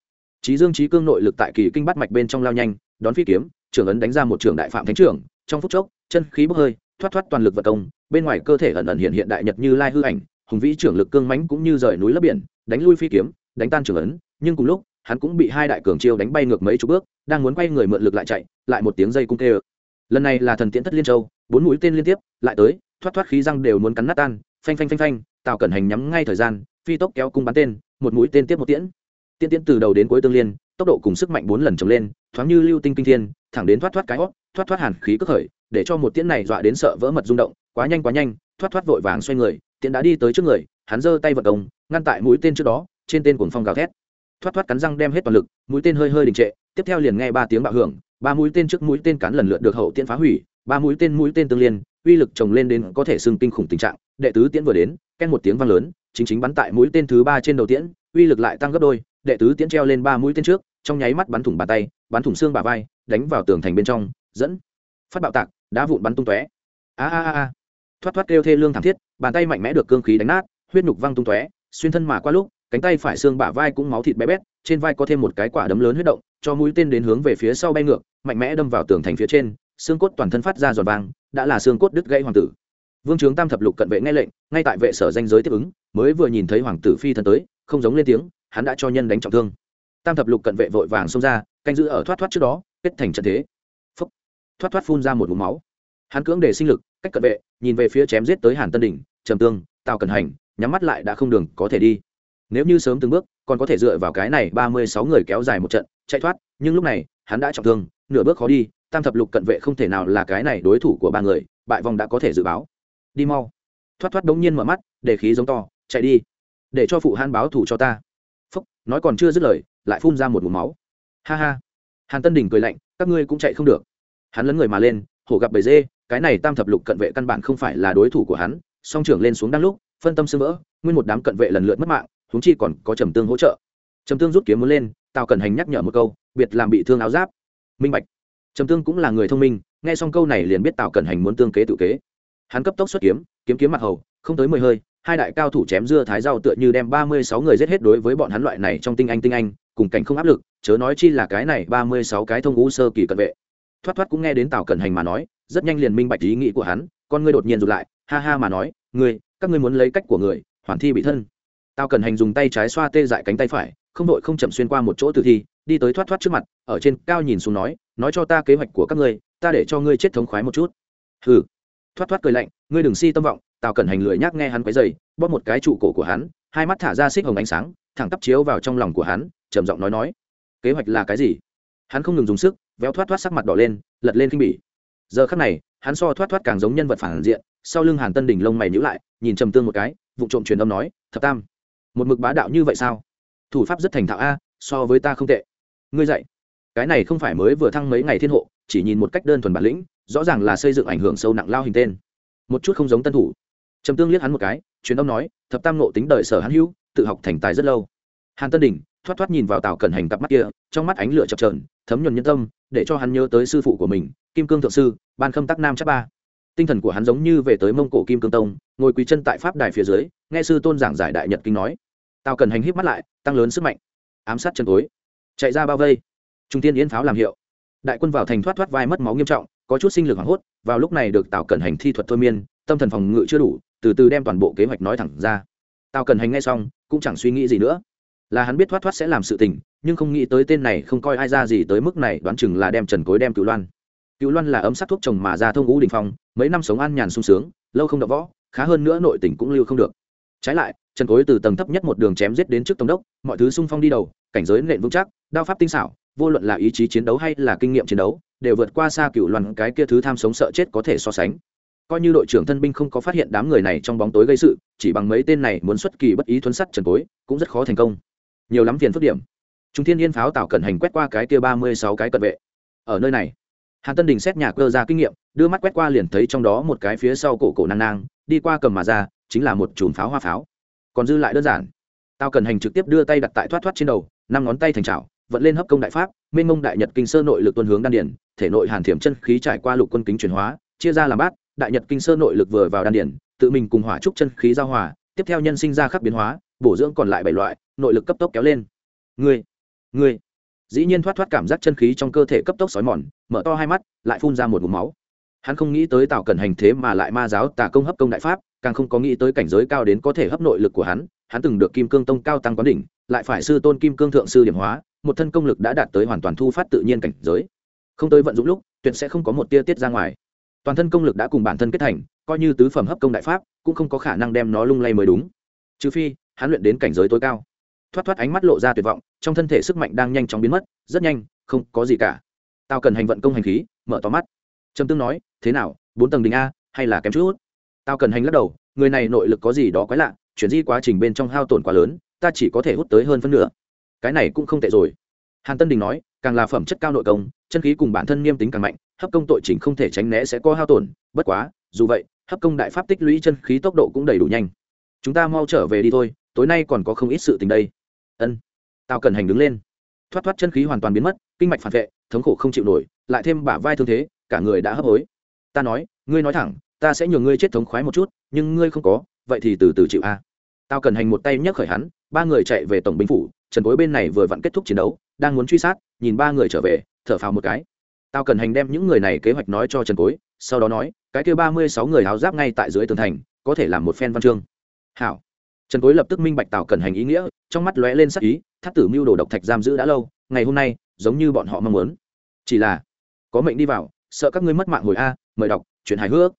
Trí dương trí cương nội lực tại kỳ kinh bắt mạch bên trong lao nhanh, đón phi kiếm trưởng ấn đánh ra một trường đại phạm thánh trưởng, trong phút chốc, chân khí bốc hơi, thoát thoát toàn lực vật công, bên ngoài cơ thể ẩn ẩn hiện hiện đại nhật như lai hư ảnh, hùng vĩ trưởng lực cương mãnh cũng như rời núi lấp biển đánh lui phi kiếm, đánh tan trưởng ấn, nhưng cùng lúc, hắn cũng bị hai đại cường chiêu đánh bay ngược mấy chục bước, đang muốn quay người mượn lực lại chạy, lại một tiếng dây cung tê ơ lần này là thần tiễn thất liên châu, bốn mũi tên liên tiếp, lại tới, thoát thoát khí răng đều muốn cắn nát tan, phanh phanh phanh phanh, tào cẩn hành nhắm ngay thời gian, phi tốc kéo cung bắn tên, một mũi tên tiếp một tiễn. Tiên tiễn từ đầu đến cuối tương liên, tốc độ cùng sức mạnh bốn lần trồng lên, thoáng như lưu tinh kinh thiên, thẳng đến thoát thoát cái hót thoát thoát hàn khí cất khởi, để cho một tiễn này dọa đến sợ vỡ mật rung động, quá nhanh quá nhanh, thoát thoát vội vàng xoay người tiễn đã đi tới trước người, hắn giơ tay vật công, ngăn tại mũi tên trước đó, trên tên cuồng phong gào thét. Thoát thoát cắn răng đem hết toàn lực, mũi tên hơi hơi đình trệ, tiếp theo liền nghe ba tiếng bạo hưởng, ba mũi tên trước mũi tên cắn lần lượt được hậu tiễn phá hủy, ba mũi tên mũi tên tương liên, uy lực chồng lên đến có thể xưng kinh khủng tình trạng, đệ tứ tiễn vừa đến, ken một tiếng vang lớn, chính chính bắn tại mũi tên thứ ba trên đầu tiễn, uy lực lại tăng gấp đôi, đệ tứ tiễn treo lên ba mũi tên trước, trong nháy mắt bắn thủng bàn tay, bắn thủng xương bà vai, đánh vào tường thành bên trong, dẫn, phát bạo tạc, đá vụn bắn tung tóe. A a a thoát thoát kêu thê lương thảm thiết, bàn tay mạnh mẽ được cương khí đánh nát, huyết nhục văng tung tóe, xuyên thân mà qua lúc, cánh tay phải xương bả vai cũng máu thịt bé bét, trên vai có thêm một cái quả đấm lớn huyết động, cho mũi tên đến hướng về phía sau bay ngược, mạnh mẽ đâm vào tường thành phía trên, xương cốt toàn thân phát ra giòn vàng, đã là xương cốt đứt gãy hoàng tử. Vương trướng tam thập lục cận vệ nghe lệnh, ngay tại vệ sở danh giới tiếp ứng, mới vừa nhìn thấy hoàng tử phi thân tới, không giống lên tiếng, hắn đã cho nhân đánh trọng thương. Tam thập lục cận vệ vội vàng xông ra, canh giữ ở thoát thoát trước đó, kết thành trận thế. Phúc. Thoát thoát phun ra một vùng máu. Hắn cưỡng để sinh lực cách cận vệ, nhìn về phía chém giết tới hàn tân đỉnh, trầm tương, tào cần hành, nhắm mắt lại đã không đường có thể đi. Nếu như sớm từng bước, còn có thể dựa vào cái này ba mươi sáu người kéo dài một trận, chạy thoát, nhưng lúc này, hắn đã trọng thương, nửa bước khó đi, tam thập lục cận vệ không thể nào là cái này đối thủ của ba người, bại vòng đã có thể dự báo. Đi mau. Thoát thoát đống nhiên mở mắt, để khí giống to, chạy đi. Để cho phụ han báo thủ cho ta. Phúc, nói còn chưa dứt lời, lại phun ra một mùm máu. Ha ha. Hàn tân đình cười lạnh, các ngươi cũng chạy không được. Hắn lấn người mà lên, hổ gặp bầy dê cái này tam thập lục cận vệ căn bản không phải là đối thủ của hắn, song trưởng lên xuống đang lúc, phân tâm sưng vỡ, nguyên một đám cận vệ lần lượt mất mạng húng chi còn có trầm tương hỗ trợ. Trầm tương rút kiếm muốn lên, tào cẩn hành nhắc nhở một câu, biệt làm bị thương áo giáp. Minh bạch. Trầm tương cũng là người thông minh, nghe xong câu này liền biết tào cẩn hành muốn tương kế tự kế. Hắn cấp tốc xuất kiếm kiếm kiếm mặt hầu, không tới mười hơi, hai đại cao thủ chém dưa thái rau tựa như đem ba mươi sáu người giết hết đối với bọn hắn loại này trong tinh anh tinh anh, cùng cảnh không áp lực, chớ nói chi là cái này ba mươi sáu cái thông ngũ sơ kỳ cận vệ. Thoát thoát cũng nghe đến tào cẩn hành mà nói rất nhanh liền minh bạch ý nghĩ của hắn, con ngươi đột nhiên rụt lại, ha ha mà nói, ngươi, các ngươi muốn lấy cách của người, hoàn thi bị thân. Tao cần hành dùng tay trái xoa tê dại cánh tay phải, không đội không chậm xuyên qua một chỗ tử thi, đi tới thoát thoát trước mặt, ở trên cao nhìn xuống nói nói cho ta kế hoạch của các ngươi, ta để cho ngươi chết thống khoái một chút. Hừ. Thoát thoát cười lạnh, ngươi đừng si tâm vọng. Tào cẩn hành lười nhác nghe hắn quấy dày bóp một cái trụ cổ của hắn, hai mắt thả ra xích hồng ánh sáng, thẳng tắp chiếu vào trong lòng của hắn, trầm giọng nói nói, kế hoạch là cái gì? Hắn không ngừng dùng sức, véo thoát thoát sắc mặt đỏ lên, lật lên kinh bỉ giờ khắc này, hắn so thoát thoát càng giống nhân vật phản diện, sau lưng hàn tân đỉnh lông mày nhữ lại, nhìn trầm tương một cái, vụ trộm truyền âm nói, thập tam, một mực bá đạo như vậy sao? Thủ pháp rất thành thạo a, so với ta không tệ. Ngươi dạy, cái này không phải mới vừa thăng mấy ngày thiên hộ, chỉ nhìn một cách đơn thuần bản lĩnh, rõ ràng là xây dựng ảnh hưởng sâu nặng lao hình tên. Một chút không giống tân thủ. Trầm tương liếc hắn một cái, truyền âm nói, thập tam nộ tính đời sở hắn hữu, tự học thành tài rất lâu. Hàn tân đình thoát thoát nhìn vào tào cẩn hành cặp mắt kia, trong mắt ánh lửa chập trờn thấm nhuần nhân tâm để cho hắn nhớ tới sư phụ của mình, kim cương thượng sư, ban khâm tắc nam chắc ba. Tinh thần của hắn giống như về tới mông cổ kim cương tông, ngồi quỳ chân tại pháp đài phía dưới, nghe sư tôn giảng giải đại nhật kinh nói. Tào cần hành híp mắt lại, tăng lớn sức mạnh. Ám sát chân tối. Chạy ra bao vây. Trung tiên yến pháo làm hiệu. Đại quân vào thành thoát thoát vai mất máu nghiêm trọng, có chút sinh lực hoảng hốt, vào lúc này được tào cẩn hành thi thuật thôi miên, tâm thần phòng ngự chưa đủ, từ từ đem toàn bộ kế hoạch nói thẳng ra. Tào cẩn hành ngay xong, cũng chẳng suy nghĩ gì nữa là hắn biết thoát thoát sẽ làm sự tình, nhưng không nghĩ tới tên này không coi ai ra gì tới mức này, đoán chừng là đem trần cối đem cựu loan. Cựu loan là ấm sắc thuốc trồng mà ra thông ngũ đình phong, mấy năm sống an nhàn sung sướng, lâu không đọc võ, khá hơn nữa nội tỉnh cũng lưu không được. Trái lại, trần cối từ tầng thấp nhất một đường chém giết đến trước tổng đốc, mọi thứ sung phong đi đầu, cảnh giới nện vững chắc, đao pháp tinh xảo, vô luận là ý chí chiến đấu hay là kinh nghiệm chiến đấu, đều vượt qua xa cựu loan, cái kia thứ tham sống sợ chết có thể so sánh. Coi như đội trưởng thân binh không có phát hiện đám người này trong bóng tối gây sự, chỉ bằng mấy tên này muốn xuất kỳ bất ý thuấn sắt trần cối, cũng rất khó thành công nhiều lắm phiền phức điểm. Chúng thiên yên pháo tạo cẩn hành quét qua cái kia ba mươi sáu cái cận vệ. Ở nơi này, hàn tân đình xét nhà cơ ra kinh nghiệm, đưa mắt quét qua liền thấy trong đó một cái phía sau cổ cổ nang nang, đi qua cầm mà ra, chính là một chùm pháo hoa pháo. Còn dư lại đơn giản. Tao cần hành trực tiếp đưa tay đặt tại thoát thoát trên đầu, năm ngón tay thành trào vận lên hấp công đại pháp, mênh mông đại nhật kinh sơ nội lực tuân hướng đan điển thể nội hàn thiểm chân khí trải qua lục quân kính chuyển hóa, chia ra làm bát, đại nhật kinh sơ nội lực vừa vào đan điển tự mình cùng hỏa trúc chân khí giao hòa, tiếp theo nhân sinh ra khắc biến hóa bổ dưỡng còn lại bảy loại, nội lực cấp tốc kéo lên. Ngươi ngươi. Dĩ nhiên thoát thoát cảm giác chân khí trong cơ thể cấp tốc xói mòn, mở to hai mắt, lại phun ra một vùng máu. Hắn không nghĩ tới tạo cẩn hành thế mà lại ma giáo tà công hấp công đại pháp, càng không có nghĩ tới cảnh giới cao đến có thể hấp nội lực của hắn hắn từng được kim cương tông cao tăng quán đỉnh, lại phải sư tôn kim cương thượng sư điểm hóa, một thân công lực đã đạt tới hoàn toàn thu phát tự nhiên cảnh giới. Không tới vận dụng lúc, tuyệt sẽ không có một tia tiết ra ngoài. Toàn thân công lực đã cùng bản thân kết thành, coi như tứ phẩm hấp công đại pháp, cũng không có khả năng đem nó lung lay mới đúng. Trừ phi hắn luyện đến cảnh giới tối cao. Thoát thoát ánh mắt lộ ra tuyệt vọng, trong thân thể sức mạnh đang nhanh chóng biến mất, rất nhanh, không có gì cả. Tao cần hành vận công hành khí, mở to mắt. Trầm tương nói, thế nào, bốn tầng đỉnh a, hay là kém chút? Tao cần hành lắc đầu, người này nội lực có gì đó quái lạ, chuyển di quá trình bên trong hao tổn quá lớn, ta chỉ có thể hút tới hơn phân nửa. Cái này cũng không tệ rồi. Hàn tân đình nói, càng là phẩm chất cao nội công, chân khí cùng bản thân nghiêm tính càng mạnh, hấp công tội chỉnh không thể tránh né sẽ có hao tổn, bất quá, dù vậy, hấp công đại pháp tích lũy chân khí tốc độ cũng đầy đủ nhanh. Chúng ta mau trở về đi thôi tối nay còn có không ít sự tình đây. Ân. Tao cần hành đứng lên. Thoát thoát chân khí hoàn toàn biến mất, kinh mạch phản vệ, thống khổ không chịu nổi, lại thêm bả vai thương thế, cả người đã hấp hối. Ta nói, ngươi nói thẳng, ta sẽ nhường ngươi chết thống khoái một chút, nhưng ngươi không có, vậy thì từ từ chịu a. Tao cần hành một tay nhấc khởi hắn, ba người chạy về tổng binh phủ, trần cối bên này vừa vặn kết thúc chiến đấu, đang muốn truy sát, nhìn ba người trở về, thở phào một cái. Tao cần hành đem những người này kế hoạch nói cho trần cối, sau đó nói, cái kêu ba mươi sáu người áo giáp ngay tại dưới tường thành, có thể làm một phen văn chương. Hảo trần cối lập tức minh bạch tào cần hành ý nghĩa, trong mắt lóe lên sắc ý, thắt tử mưu đồ độc thạch giam giữ đã lâu, ngày hôm nay, giống như bọn họ mong muốn. Chỉ là, có mệnh đi vào, sợ các ngươi mất mạng hồi a, mời đọc, chuyện hài hước.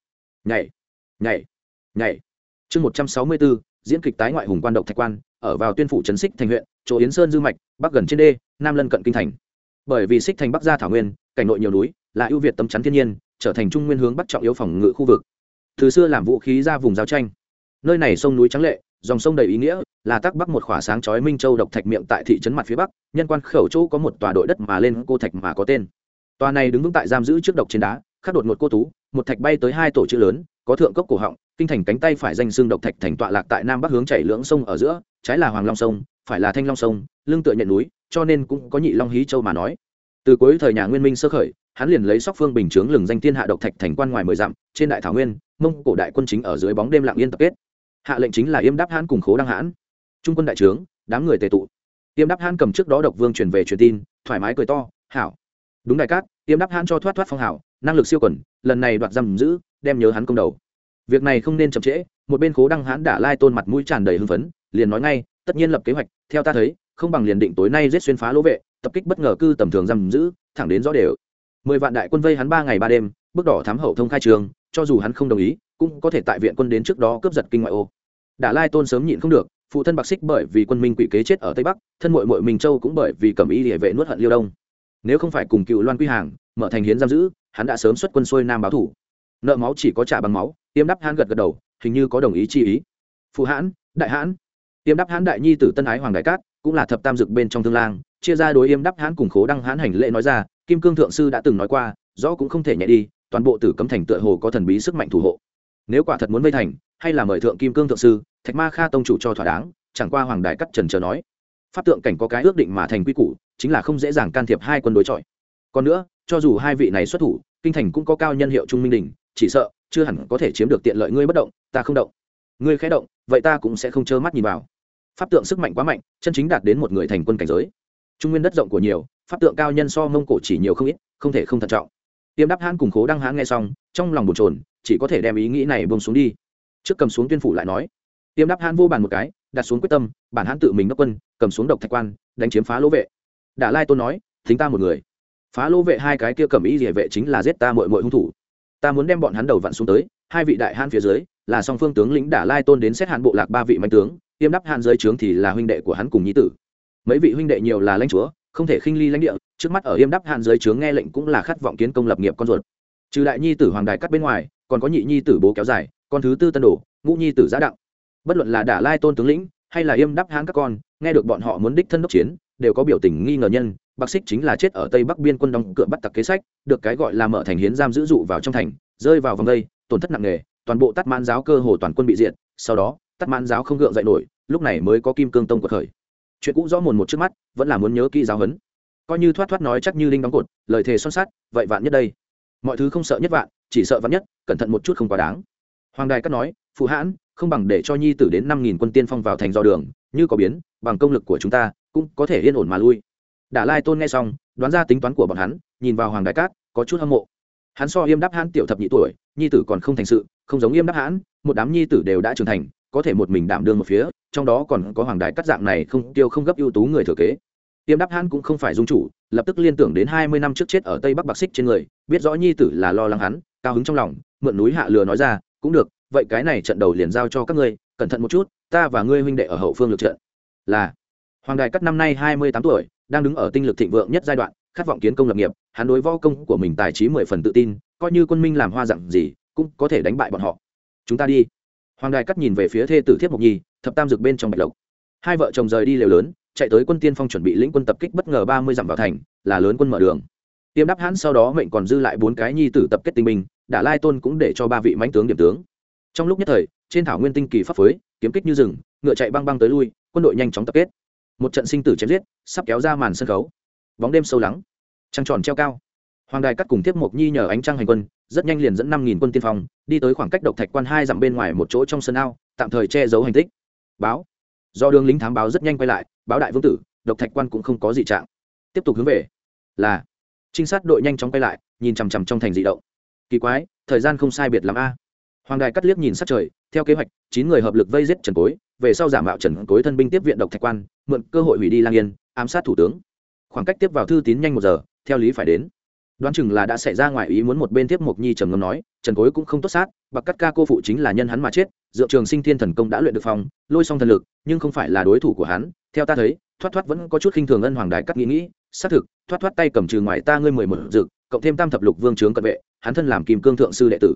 Nhảy nhảy nhảy. Chương một trăm sáu mươi bốn diễn kịch tái ngoại hùng quan độc thạch quan, ở vào tuyên phủ trấn xích thành huyện, chỗ yến sơn dư mạch, bắc gần trên đê, nam lân cận kinh thành. Bởi vì xích thành bắc gia thảo nguyên, cảnh nội nhiều núi, là ưu việt tâm chắn thiên nhiên, trở thành trung nguyên hướng bắc trọng yếu phòng ngự khu vực. Từ xưa làm vũ khí ra vùng giao tranh. Nơi này sông núi trắng lệ dòng sông đầy ý nghĩa, là tác bắc một khỏa sáng chói minh châu độc thạch miệng tại thị trấn mặt phía bắc, nhân quan khẩu chỗ có một tòa đội đất mà lên cô thạch mà có tên. Tòa này đứng vững tại giam giữ trước độc trên đá, khắc đột một cô tú, một thạch bay tới hai tổ chữ lớn, có thượng cốc cổ họng, kinh thành cánh tay phải danh xương độc thạch thành tọa lạc tại nam bắc hướng chảy lưỡng sông ở giữa, trái là hoàng long sông, phải là thanh long sông, lưng tựa nhận núi, cho nên cũng có nhị long hí châu mà nói. Từ cuối thời nhà nguyên minh sơ khởi, hắn liền lấy sóc phương bình chướng lừng danh thiên hạ độc thạch thành quan ngoài mười dặm, trên đại thảo nguyên, mông cổ đại quân chính ở dưới bóng đêm lặng yên tập kết hạ lệnh chính là yêm đáp hãn cùng khố đăng hãn. Trung quân đại trướng, đám người tề tụ. Yêm đáp hãn cầm trước đó độc vương truyền về truyền tin, thoải mái cười to, hảo. Đúng đại cát, yêm đáp hãn cho thoát thoát phong hảo năng lực siêu quẩn lần này đoạt giam giữ, đem nhớ hắn công đầu. Việc này không nên chậm trễ, một bên khố đăng hãn đã lai tôn mặt mũi tràn đầy hưng phấn, liền nói ngay, tất nhiên lập kế hoạch, theo ta thấy, không bằng liền định tối nay giết xuyên phá lỗ vệ, tập kích bất ngờ cư tầm thường giam giữ, thẳng đến rõ đều. Mười vạn đại quân vây hắn ba ngày ba đêm, bước đỏ thám hậu thông khai trường, cho dù hắn không đồng ý cũng có thể tại viện quân đến trước đó cướp giật kinh ngoại ô. Đả lai tôn sớm nhịn không được, phụ thân bạc xích bởi vì quân minh quỷ kế chết ở tây bắc, thân mội mội minh châu cũng bởi vì cầm y địa vệ nuốt hận liêu đông. Nếu không phải cùng cựu loan quy hàng, mở thành hiến giam giữ, hắn đã sớm xuất quân xuôi nam báo thủ. Nợ máu chỉ có trả bằng máu, tiêm đắp hãn gật gật đầu, hình như có đồng ý chi ý. Phụ hãn, đại hãn. Tiêm đắp hãn đại nhi tử tân ái hoàng đại cát, cũng là thập tam dực bên trong thương lang, chia ra đối yêm đắp hãn cùng khố đăng hãn hành lễ nói ra, kim cương thượng sư đã từng nói qua rõ cũng không thể nhẹ đi, toàn bộ tử cấm thành tựa hồ có thần bí sức mạnh thủ hộ nếu quả thật muốn vây thành, hay là mời thượng kim cương thượng sư, thạch ma kha tông chủ cho thỏa đáng, chẳng qua hoàng đại cắt trần chờ nói. Pháp tượng cảnh có cái ước định mà thành quy củ, chính là không dễ dàng can thiệp hai quân đối chọi. Còn nữa, cho dù hai vị này xuất thủ, kinh thành cũng có cao nhân hiệu trung minh đình, chỉ sợ, chưa hẳn có thể chiếm được tiện lợi ngươi bất động, ta không động. Ngươi khé động, vậy ta cũng sẽ không trơ mắt nhìn vào. Pháp tượng sức mạnh quá mạnh, chân chính đạt đến một người thành quân cảnh giới. Trung nguyên đất rộng của nhiều, pháp tượng cao nhân so mông cổ chỉ nhiều không ít, không thể không thận trọng. Tiêm đáp hãn cùng khố đăng hãn nghe xong, trong lòng bồn trồn chỉ có thể đem ý nghĩ này bông xuống đi. Trước cầm xuống tuyên phủ lại nói, tiêm đáp hãn vô bàn một cái, đặt xuống quyết tâm, bản hãn tự mình đốc quân, cầm xuống độc thạch quan, đánh chiếm phá lỗ vệ. Đả lai tôn nói, thính ta một người. Phá lỗ vệ hai cái kia cầm ý địa vệ chính là giết ta mội mội hung thủ. Ta muốn đem bọn hắn đầu vặn xuống tới, hai vị đại hãn phía dưới, là song phương tướng lĩnh đả lai tôn đến xét hạn bộ lạc ba vị mạnh tướng, tiêm đắp hạn dưới trướng thì là huynh đệ của hắn cùng nhi tử. Mấy vị huynh đệ nhiều là lãnh chúa, không thể khinh ly lãnh địa, trước mắt ở yêm đắp hạn dưới trướng nghe lệnh cũng là khát vọng kiến công lập nghiệp con ruột. Trừ đại nhi tử hoàng đài cắt bên ngoài còn có nhị nhi tử bố kéo dài, con thứ tư tân đổ ngũ nhi tử giá đặng. Bất luận là đả lai tôn tướng lĩnh, hay là yêm đắp hãng các con, nghe được bọn họ muốn đích thân đốc chiến, đều có biểu tình nghi ngờ nhân bác xích chính là chết ở tây bắc biên quân đóng cửa bắt tặc kế sách, được cái gọi là mở thành hiến giam giữ dụ vào trong thành, rơi vào vòng đây, tổn thất nặng nề, toàn bộ tắt mãn giáo cơ hồ toàn quân bị diệt, sau đó tắt mãn giáo không gượng dậy nổi, lúc này mới có kim cương tông của khởi. Chuyện cũ rõ mồn một trước mắt, vẫn là muốn nhớ kỹ giáo huấn. Coi như thoát thoát nói chắc như linh đóng cột, lời thề son sắt, vậy vạn nhất đây mọi thứ không sợ nhất vạn, chỉ sợ vạn nhất, cẩn thận một chút không quá đáng. Hoàng đài cắt nói, phụ hãn, không bằng để cho nhi tử đến năm nghìn quân tiên phong vào thành do đường, như có biến, bằng công lực của chúng ta, cũng có thể yên ổn mà lui. Đả lai tôn nghe xong, đoán ra tính toán của bọn hắn, nhìn vào hoàng đài cát, có chút hâm mộ. Hắn so yêm đáp hãn tiểu thập nhị tuổi, nhi tử còn không thành sự, không giống yêm đáp hãn, một đám nhi tử đều đã trưởng thành, có thể một mình đảm đương một phía, trong đó còn có hoàng đài cắt dạng này không tiêu không gấp ưu tú người thừa kế tiêm đáp hãn cũng không phải dung chủ, lập tức liên tưởng đến hai mươi năm trước chết ở tây bắc bạc xích trên người, biết rõ nhi tử là lo lắng hắn, cao hứng trong lòng, mượn núi hạ lừa nói ra, cũng được, vậy cái này trận đầu liền giao cho các ngươi, cẩn thận một chút, ta và ngươi huynh đệ ở hậu phương lực trận. Là, hoàng đại cắt năm nay hai mươi tám tuổi, đang đứng ở tinh lực thịnh vượng nhất giai đoạn, khát vọng kiến công lập nghiệp, hắn đối võ công của mình tài trí mười phần tự tin, coi như quân minh làm hoa dặn gì, cũng có thể đánh bại bọn họ. Chúng ta đi. Hoàng đài cắt nhìn về phía thê tử thiếp mộc nhi, thập tam dực bên trong bạch lộc. Hai vợ chồng rời đi lều lớn chạy tới quân tiên phong chuẩn bị lĩnh quân tập kích bất ngờ ba mươi dặm vào thành, là lớn quân mở đường. Tiêm đáp hãn sau đó mệnh còn dư lại bốn cái nhi tử tập kết tinh binh, đả lai tôn cũng để cho ba vị mãnh tướng điểm tướng. Trong lúc nhất thời, trên thảo nguyên tinh kỳ pháp phối, kiếm kích như rừng, ngựa chạy băng băng tới lui, quân đội nhanh chóng tập kết. Một trận sinh tử chém giết, sắp kéo ra màn sân khấu. Bóng đêm sâu lắng, trăng tròn treo cao. Hoàng đài cắt cùng tiếp mộc nhi nhờ ánh trăng hành quân, rất nhanh liền dẫn năm nghìn quân tiên phong, đi tới khoảng cách độc thạch quan hai dặm bên ngoài một chỗ trong sân ao, tạm thời che giấu hành tích. Báo do đường lính thám báo rất nhanh quay lại, báo đại vương tử, độc thạch quan cũng không có gì trạng. Tiếp tục hướng về, là, trinh sát đội nhanh chóng quay lại, nhìn chằm chằm trong thành dị động. Kỳ quái, thời gian không sai biệt l a. Hoàng đài cắt liếc nhìn sát trời, theo kế hoạch, chín người hợp lực vây giết trần cối, về sau giả mạo trần cối thân binh tiếp viện độc thạch quan, mượn cơ hội hủy đi lang yên, ám sát thủ tướng. Khoảng cách tiếp vào thư tín nhanh một giờ, theo lý phải đến. Đoán chừng là đã xảy ra ngoài ý muốn một bên tiếp mộc nhi trầm ngâm nói, trần cối cũng không tốt sát bạc cắt ca cô phụ chính là nhân hắn mà chết, dựa trường sinh thiên thần công đã luyện được phòng lôi xong thần lực, nhưng không phải là đối thủ của hắn. Theo ta thấy, thoát thoát vẫn có chút khinh thường ân hoàng đại cắt nghĩ nghĩ. Xác thực, thoát thoát tay cầm trừ ngoài ta ngươi mười một dực cộng thêm tam thập lục vương trướng cận vệ, hắn thân làm kim cương thượng sư đệ tử.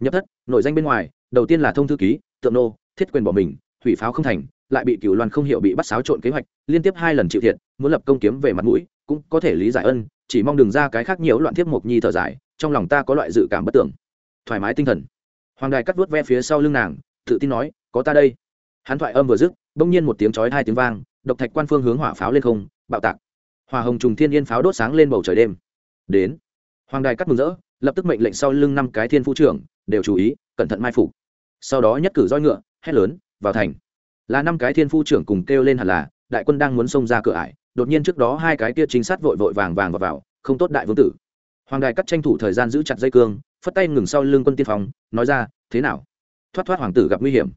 Nhập thất, nội danh bên ngoài, đầu tiên là thông thư ký, tượng nô, thiết quyền bỏ mình, hủy pháo không thành, lại bị cửu loan không hiểu bị bắt xáo trộn kế hoạch, liên tiếp hai lần chịu thiệt, muốn lập công kiếm về mặt mũi, cũng có thể lý giải ân, chỉ mong đừng ra cái khác nhiều loạn thiếp mộc nhi thở dài, trong lòng ta có loại dự cảm bất tưởng. Thoải mái tinh thần hoàng đài cắt vuốt ve phía sau lưng nàng tự tin nói có ta đây. Hắn thoại âm vừa dứt bỗng nhiên một tiếng chói hai tiếng vang độc thạch quan phương hướng hỏa pháo lên không bạo tạc. Hòa hồng trùng thiên yên pháo đốt sáng lên bầu trời đêm. Đến. Hoàng đài cắt mừng rỡ lập tức mệnh lệnh sau lưng năm cái thiên phu trưởng đều chú ý cẩn thận mai phục. Sau đó nhất cử roi ngựa hét lớn vào thành. Là năm cái thiên phu trưởng cùng kêu lên hẳn là đại quân đang muốn xông ra cửa ải đột nhiên trước đó hai cái kia chính sát vội vội vàng vàng vào, vào không tốt đại vương tử. Hoàng đài cắt tranh thủ thời gian giữ chặt dây cương phất tay ngừng sau lưng quân tiên phong, nói ra, thế nào? Thoát thoát hoàng tử gặp nguy hiểm.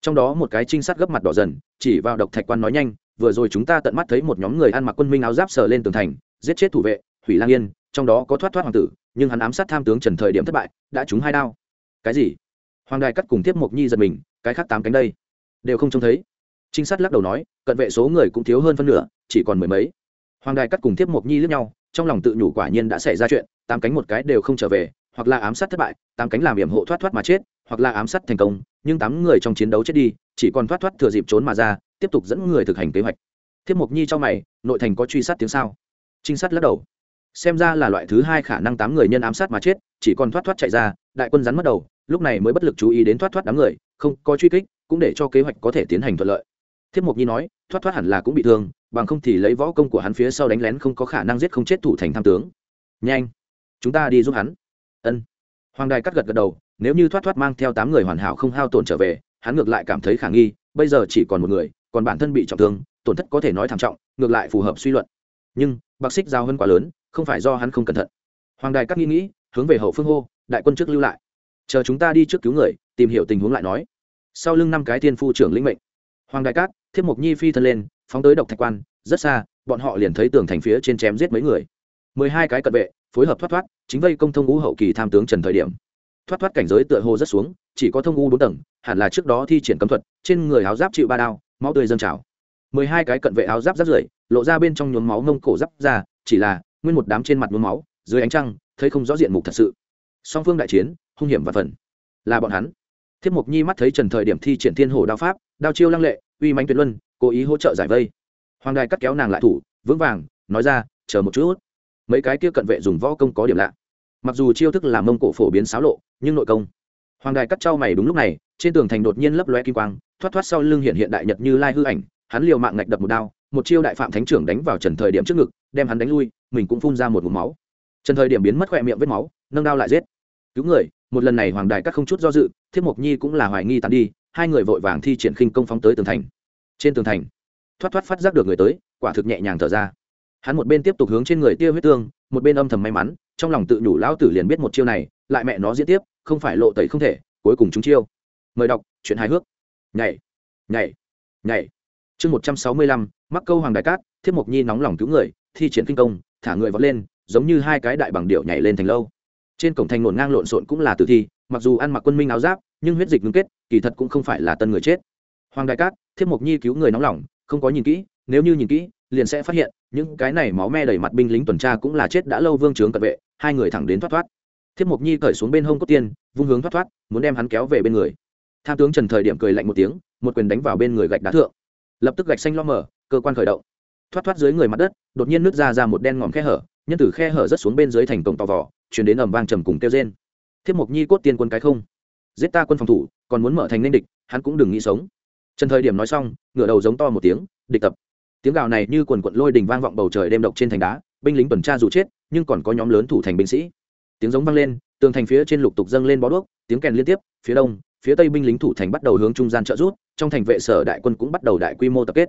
Trong đó một cái trinh sát gấp mặt đỏ dần, chỉ vào độc thạch quan nói nhanh, vừa rồi chúng ta tận mắt thấy một nhóm người ăn mặc quân minh áo giáp sờ lên tường thành, giết chết thủ vệ, hủy lang yên, trong đó có thoát thoát hoàng tử, nhưng hắn ám sát tham tướng trần thời điểm thất bại, đã trúng hai đao. Cái gì? Hoàng đài cắt cùng tiếp mộc nhi giật mình, cái khác tám cánh đây, đều không trông thấy. Trinh sát lắc đầu nói, cận vệ số người cũng thiếu hơn phân nửa, chỉ còn mười mấy. Hoàng đài cắt cùng tiếp mộc nhi lướt nhau, trong lòng tự nhủ quả nhiên đã xảy ra chuyện, tám cánh một cái đều không trở về hoặc là ám sát thất bại, tám cánh làm hiểm hộ thoát thoát mà chết, hoặc là ám sát thành công, nhưng tám người trong chiến đấu chết đi, chỉ còn thoát thoát thừa dịp trốn mà ra, tiếp tục dẫn người thực hành kế hoạch. Thiếp mộc nhi cho mày, nội thành có truy sát tiếng sao? Trinh sát lắc đầu. Xem ra là loại thứ hai khả năng tám người nhân ám sát mà chết, chỉ còn thoát thoát chạy ra, đại quân rắn mất đầu, lúc này mới bất lực chú ý đến thoát thoát đám người, không có truy kích, cũng để cho kế hoạch có thể tiến hành thuận lợi. Thiếp mộc nhi nói, thoát thoát hẳn là cũng bị thương, bằng không thì lấy võ công của hắn phía sau đánh lén không có khả năng giết không chết thủ thành tham tướng. Nhanh, chúng ta đi giúp hắn ân. Hoàng đài cắt gật gật đầu, nếu như thoát thoát mang theo tám người hoàn hảo không hao tổn trở về, hắn ngược lại cảm thấy khả nghi, bây giờ chỉ còn một người, còn bản thân bị trọng thương, tổn thất có thể nói thảm trọng, ngược lại phù hợp suy luận. Nhưng, bác xích giao hơn quá lớn, không phải do hắn không cẩn thận. Hoàng đài cắt nghĩ nghĩ, hướng về hậu phương hô, đại quân trước lưu lại. Chờ chúng ta đi trước cứu người, tìm hiểu tình huống lại nói. Sau lưng năm cái thiên phu trưởng lĩnh mệnh. Hoàng đại cát thiếp mộc nhi phi thân lên, phóng tới độc thạch quan, rất xa, bọn họ liền thấy tường thành phía trên chém giết mấy người. Mười hai cái cận vệ phối hợp thoát thoát, chính vây công thông ngũ hậu kỳ tham tướng trần thời điểm. Thoát thoát cảnh giới tựa hồ rất xuống, chỉ có thông ngũ bốn tầng, hẳn là trước đó thi triển cấm thuật, trên người áo giáp chịu ba đao, máu tươi dâng trào. Mười hai cái cận vệ áo giáp rắt rưởi lộ ra bên trong nhuốm máu nông cổ giáp ra, chỉ là, nguyên một đám trên mặt nhuốm máu, dưới ánh trăng, thấy không rõ diện mục thật sự. Song phương đại chiến, hung hiểm và phần. Là bọn hắn. Thiếp mục nhi mắt thấy trần thời điểm thi triển thiên hồ đao pháp, đao chiêu lăng lệ, uy mánh tuyệt luân, cố ý hỗ trợ giải vây. Hoàng đài cắt kéo nàng lại thủ, vững vàng, nói ra, chờ một chút mấy cái kia cận vệ dùng võ công có điểm lạ. Mặc dù chiêu thức làm mông cổ phổ biến xáo lộ, nhưng nội công. Hoàng đài cắt trao mày đúng lúc này, trên tường thành đột nhiên lấp loe kim quang, thoát thoát sau lưng hiện hiện đại nhật như lai hư ảnh, hắn liều mạng ngạch đập một đao, một chiêu đại phạm thánh trưởng đánh vào trần thời điểm trước ngực, đem hắn đánh lui, mình cũng phun ra một vùng máu. Trần thời điểm biến mất khỏe miệng vết máu, nâng đao lại giết. Cứu người, một lần này hoàng đài cắt không chút do dự, thiết mộc nhi cũng là hoài nghi tàn đi, hai người vội vàng thi triển khinh công phóng tới tường thành. Trên tường thành, thoát thoát phát giác được người tới, quả thực nhẹ nhàng thở ra hắn một bên tiếp tục hướng trên người tia huyết tương, một bên âm thầm may mắn, trong lòng tự nhủ lão tử liền biết một chiêu này, lại mẹ nó diễn tiếp, không phải lộ tẩy không thể, cuối cùng chúng chiêu. Mời đọc, chuyện hài hước. Nhảy nhảy nhảy. Chương một trăm sáu mươi lăm, mắc câu hoàng đại cát, thiết mộc nhi nóng lòng cứu người, thi triển kinh công, thả người vọt lên, giống như hai cái đại bằng điệu nhảy lên thành lâu. Trên cổng thành ngổn ngang lộn xộn cũng là tử thi, mặc dù ăn mặc quân minh áo giáp, nhưng huyết dịch ngưng kết, kỳ thật cũng không phải là tân người chết. Hoàng đại cát, thiết mộc nhi cứu người nóng lòng, không có nhìn kỹ, nếu như nhìn kỹ liền sẽ phát hiện, những cái này máu me đầy mặt binh lính tuần tra cũng là chết đã lâu vương trướng cận vệ, hai người thẳng đến thoát thoát. Thiết mộc nhi cởi xuống bên hông cốt tiên, vung hướng thoát thoát, muốn đem hắn kéo về bên người. Tham tướng trần thời điểm cười lạnh một tiếng, một quyền đánh vào bên người gạch đá thượng. Lập tức gạch xanh lo mở cơ quan khởi động. Thoát thoát dưới người mặt đất, đột nhiên nứt ra ra một đen ngòm khe hở, nhân tử khe hở rất xuống bên dưới thành cổng tò vỏ chuyển đến ầm vang trầm cùng kêu rên. Thiết mộc nhi cốt tiên quân cái không. Giết ta quân phòng thủ, còn muốn mở thành nên địch, hắn cũng đừng nghĩ sống. Trần thời điểm nói xong, ngửa đầu giống to một tiếng, địch tập tiếng gào này như quần quận lôi đình vang vọng bầu trời đêm độc trên thành đá, binh lính tuần tra dù chết, nhưng còn có nhóm lớn thủ thành binh sĩ. Tiếng giống vang lên, tường thành phía trên lục tục dâng lên bó đuốc, tiếng kèn liên tiếp, phía đông, phía tây binh lính thủ thành bắt đầu hướng trung gian trợ rút, trong thành vệ sở đại quân cũng bắt đầu đại quy mô tập kết.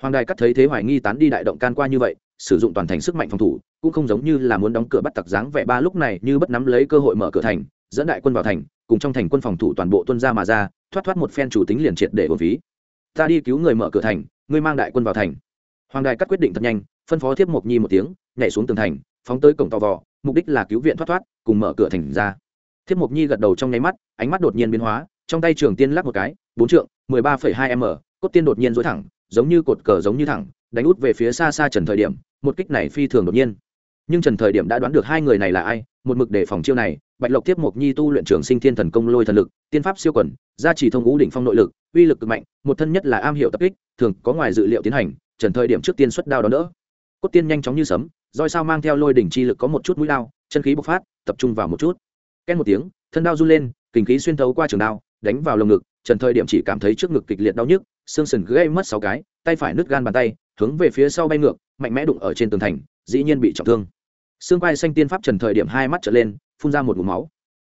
Hoàng đài cắt thấy thế hoài nghi tán đi đại động can qua như vậy, sử dụng toàn thành sức mạnh phòng thủ, cũng không giống như là muốn đóng cửa bắt tặc dáng vẻ ba lúc này như bất nắm lấy cơ hội mở cửa thành, dẫn đại quân vào thành, cùng trong thành quân phòng thủ toàn bộ tuân ra mà ra, thoát thoát một phen chủ tính liền triệt để hồn phí. Ta đi cứu người mở cửa thành, ngươi mang đại quân vào thành hoàng đài cắt quyết định thật nhanh, phân phó thiếp mộc nhi một tiếng, nhảy xuống tường thành, phóng tới cổng tò vò, mục đích là cứu viện thoát thoát, cùng mở cửa thành ra. Thiếp mộc nhi gật đầu trong nháy mắt, ánh mắt đột nhiên biến hóa, trong tay trường tiên lắc một cái, bốn trượng, mười ba phẩy hai m, cốt tiên đột nhiên dối thẳng, giống như cột cờ giống như thẳng, đánh út về phía xa xa trần thời điểm, một kích này phi thường đột nhiên nhưng trần thời điểm đã đoán được hai người này là ai, một mực để phòng chiêu này, bạch lộc tiếp mục nhi tu luyện trường sinh thiên thần công lôi thần lực, tiên pháp siêu quẩn gia trì thông ngũ đỉnh phong nội lực, uy lực cực mạnh, một thân nhất là am hiểu tập kích, thường có ngoài dự liệu tiến hành, trần thời điểm trước tiên xuất đao đó đỡ. Cốt tiên nhanh chóng như sấm, roi sao mang theo lôi đỉnh chi lực có một chút mũi đao, chân khí bộc phát, tập trung vào một chút. Ken một tiếng, thân đao run lên, kinh khí xuyên thấu qua trường đao, đánh vào lồng ngực, trần thời điểm chỉ cảm thấy trước ngực kịch liệt đau nhức, xương sườn gây mất sáu cái, tay phải nứt gan bàn tay, hướng về phía sau bay ngược, mạnh mẽ đụng ở trên tường thành, dĩ nhiên bị trọng thương xương quai xanh tiên pháp trần thời điểm hai mắt trở lên, phun ra một ngụm máu.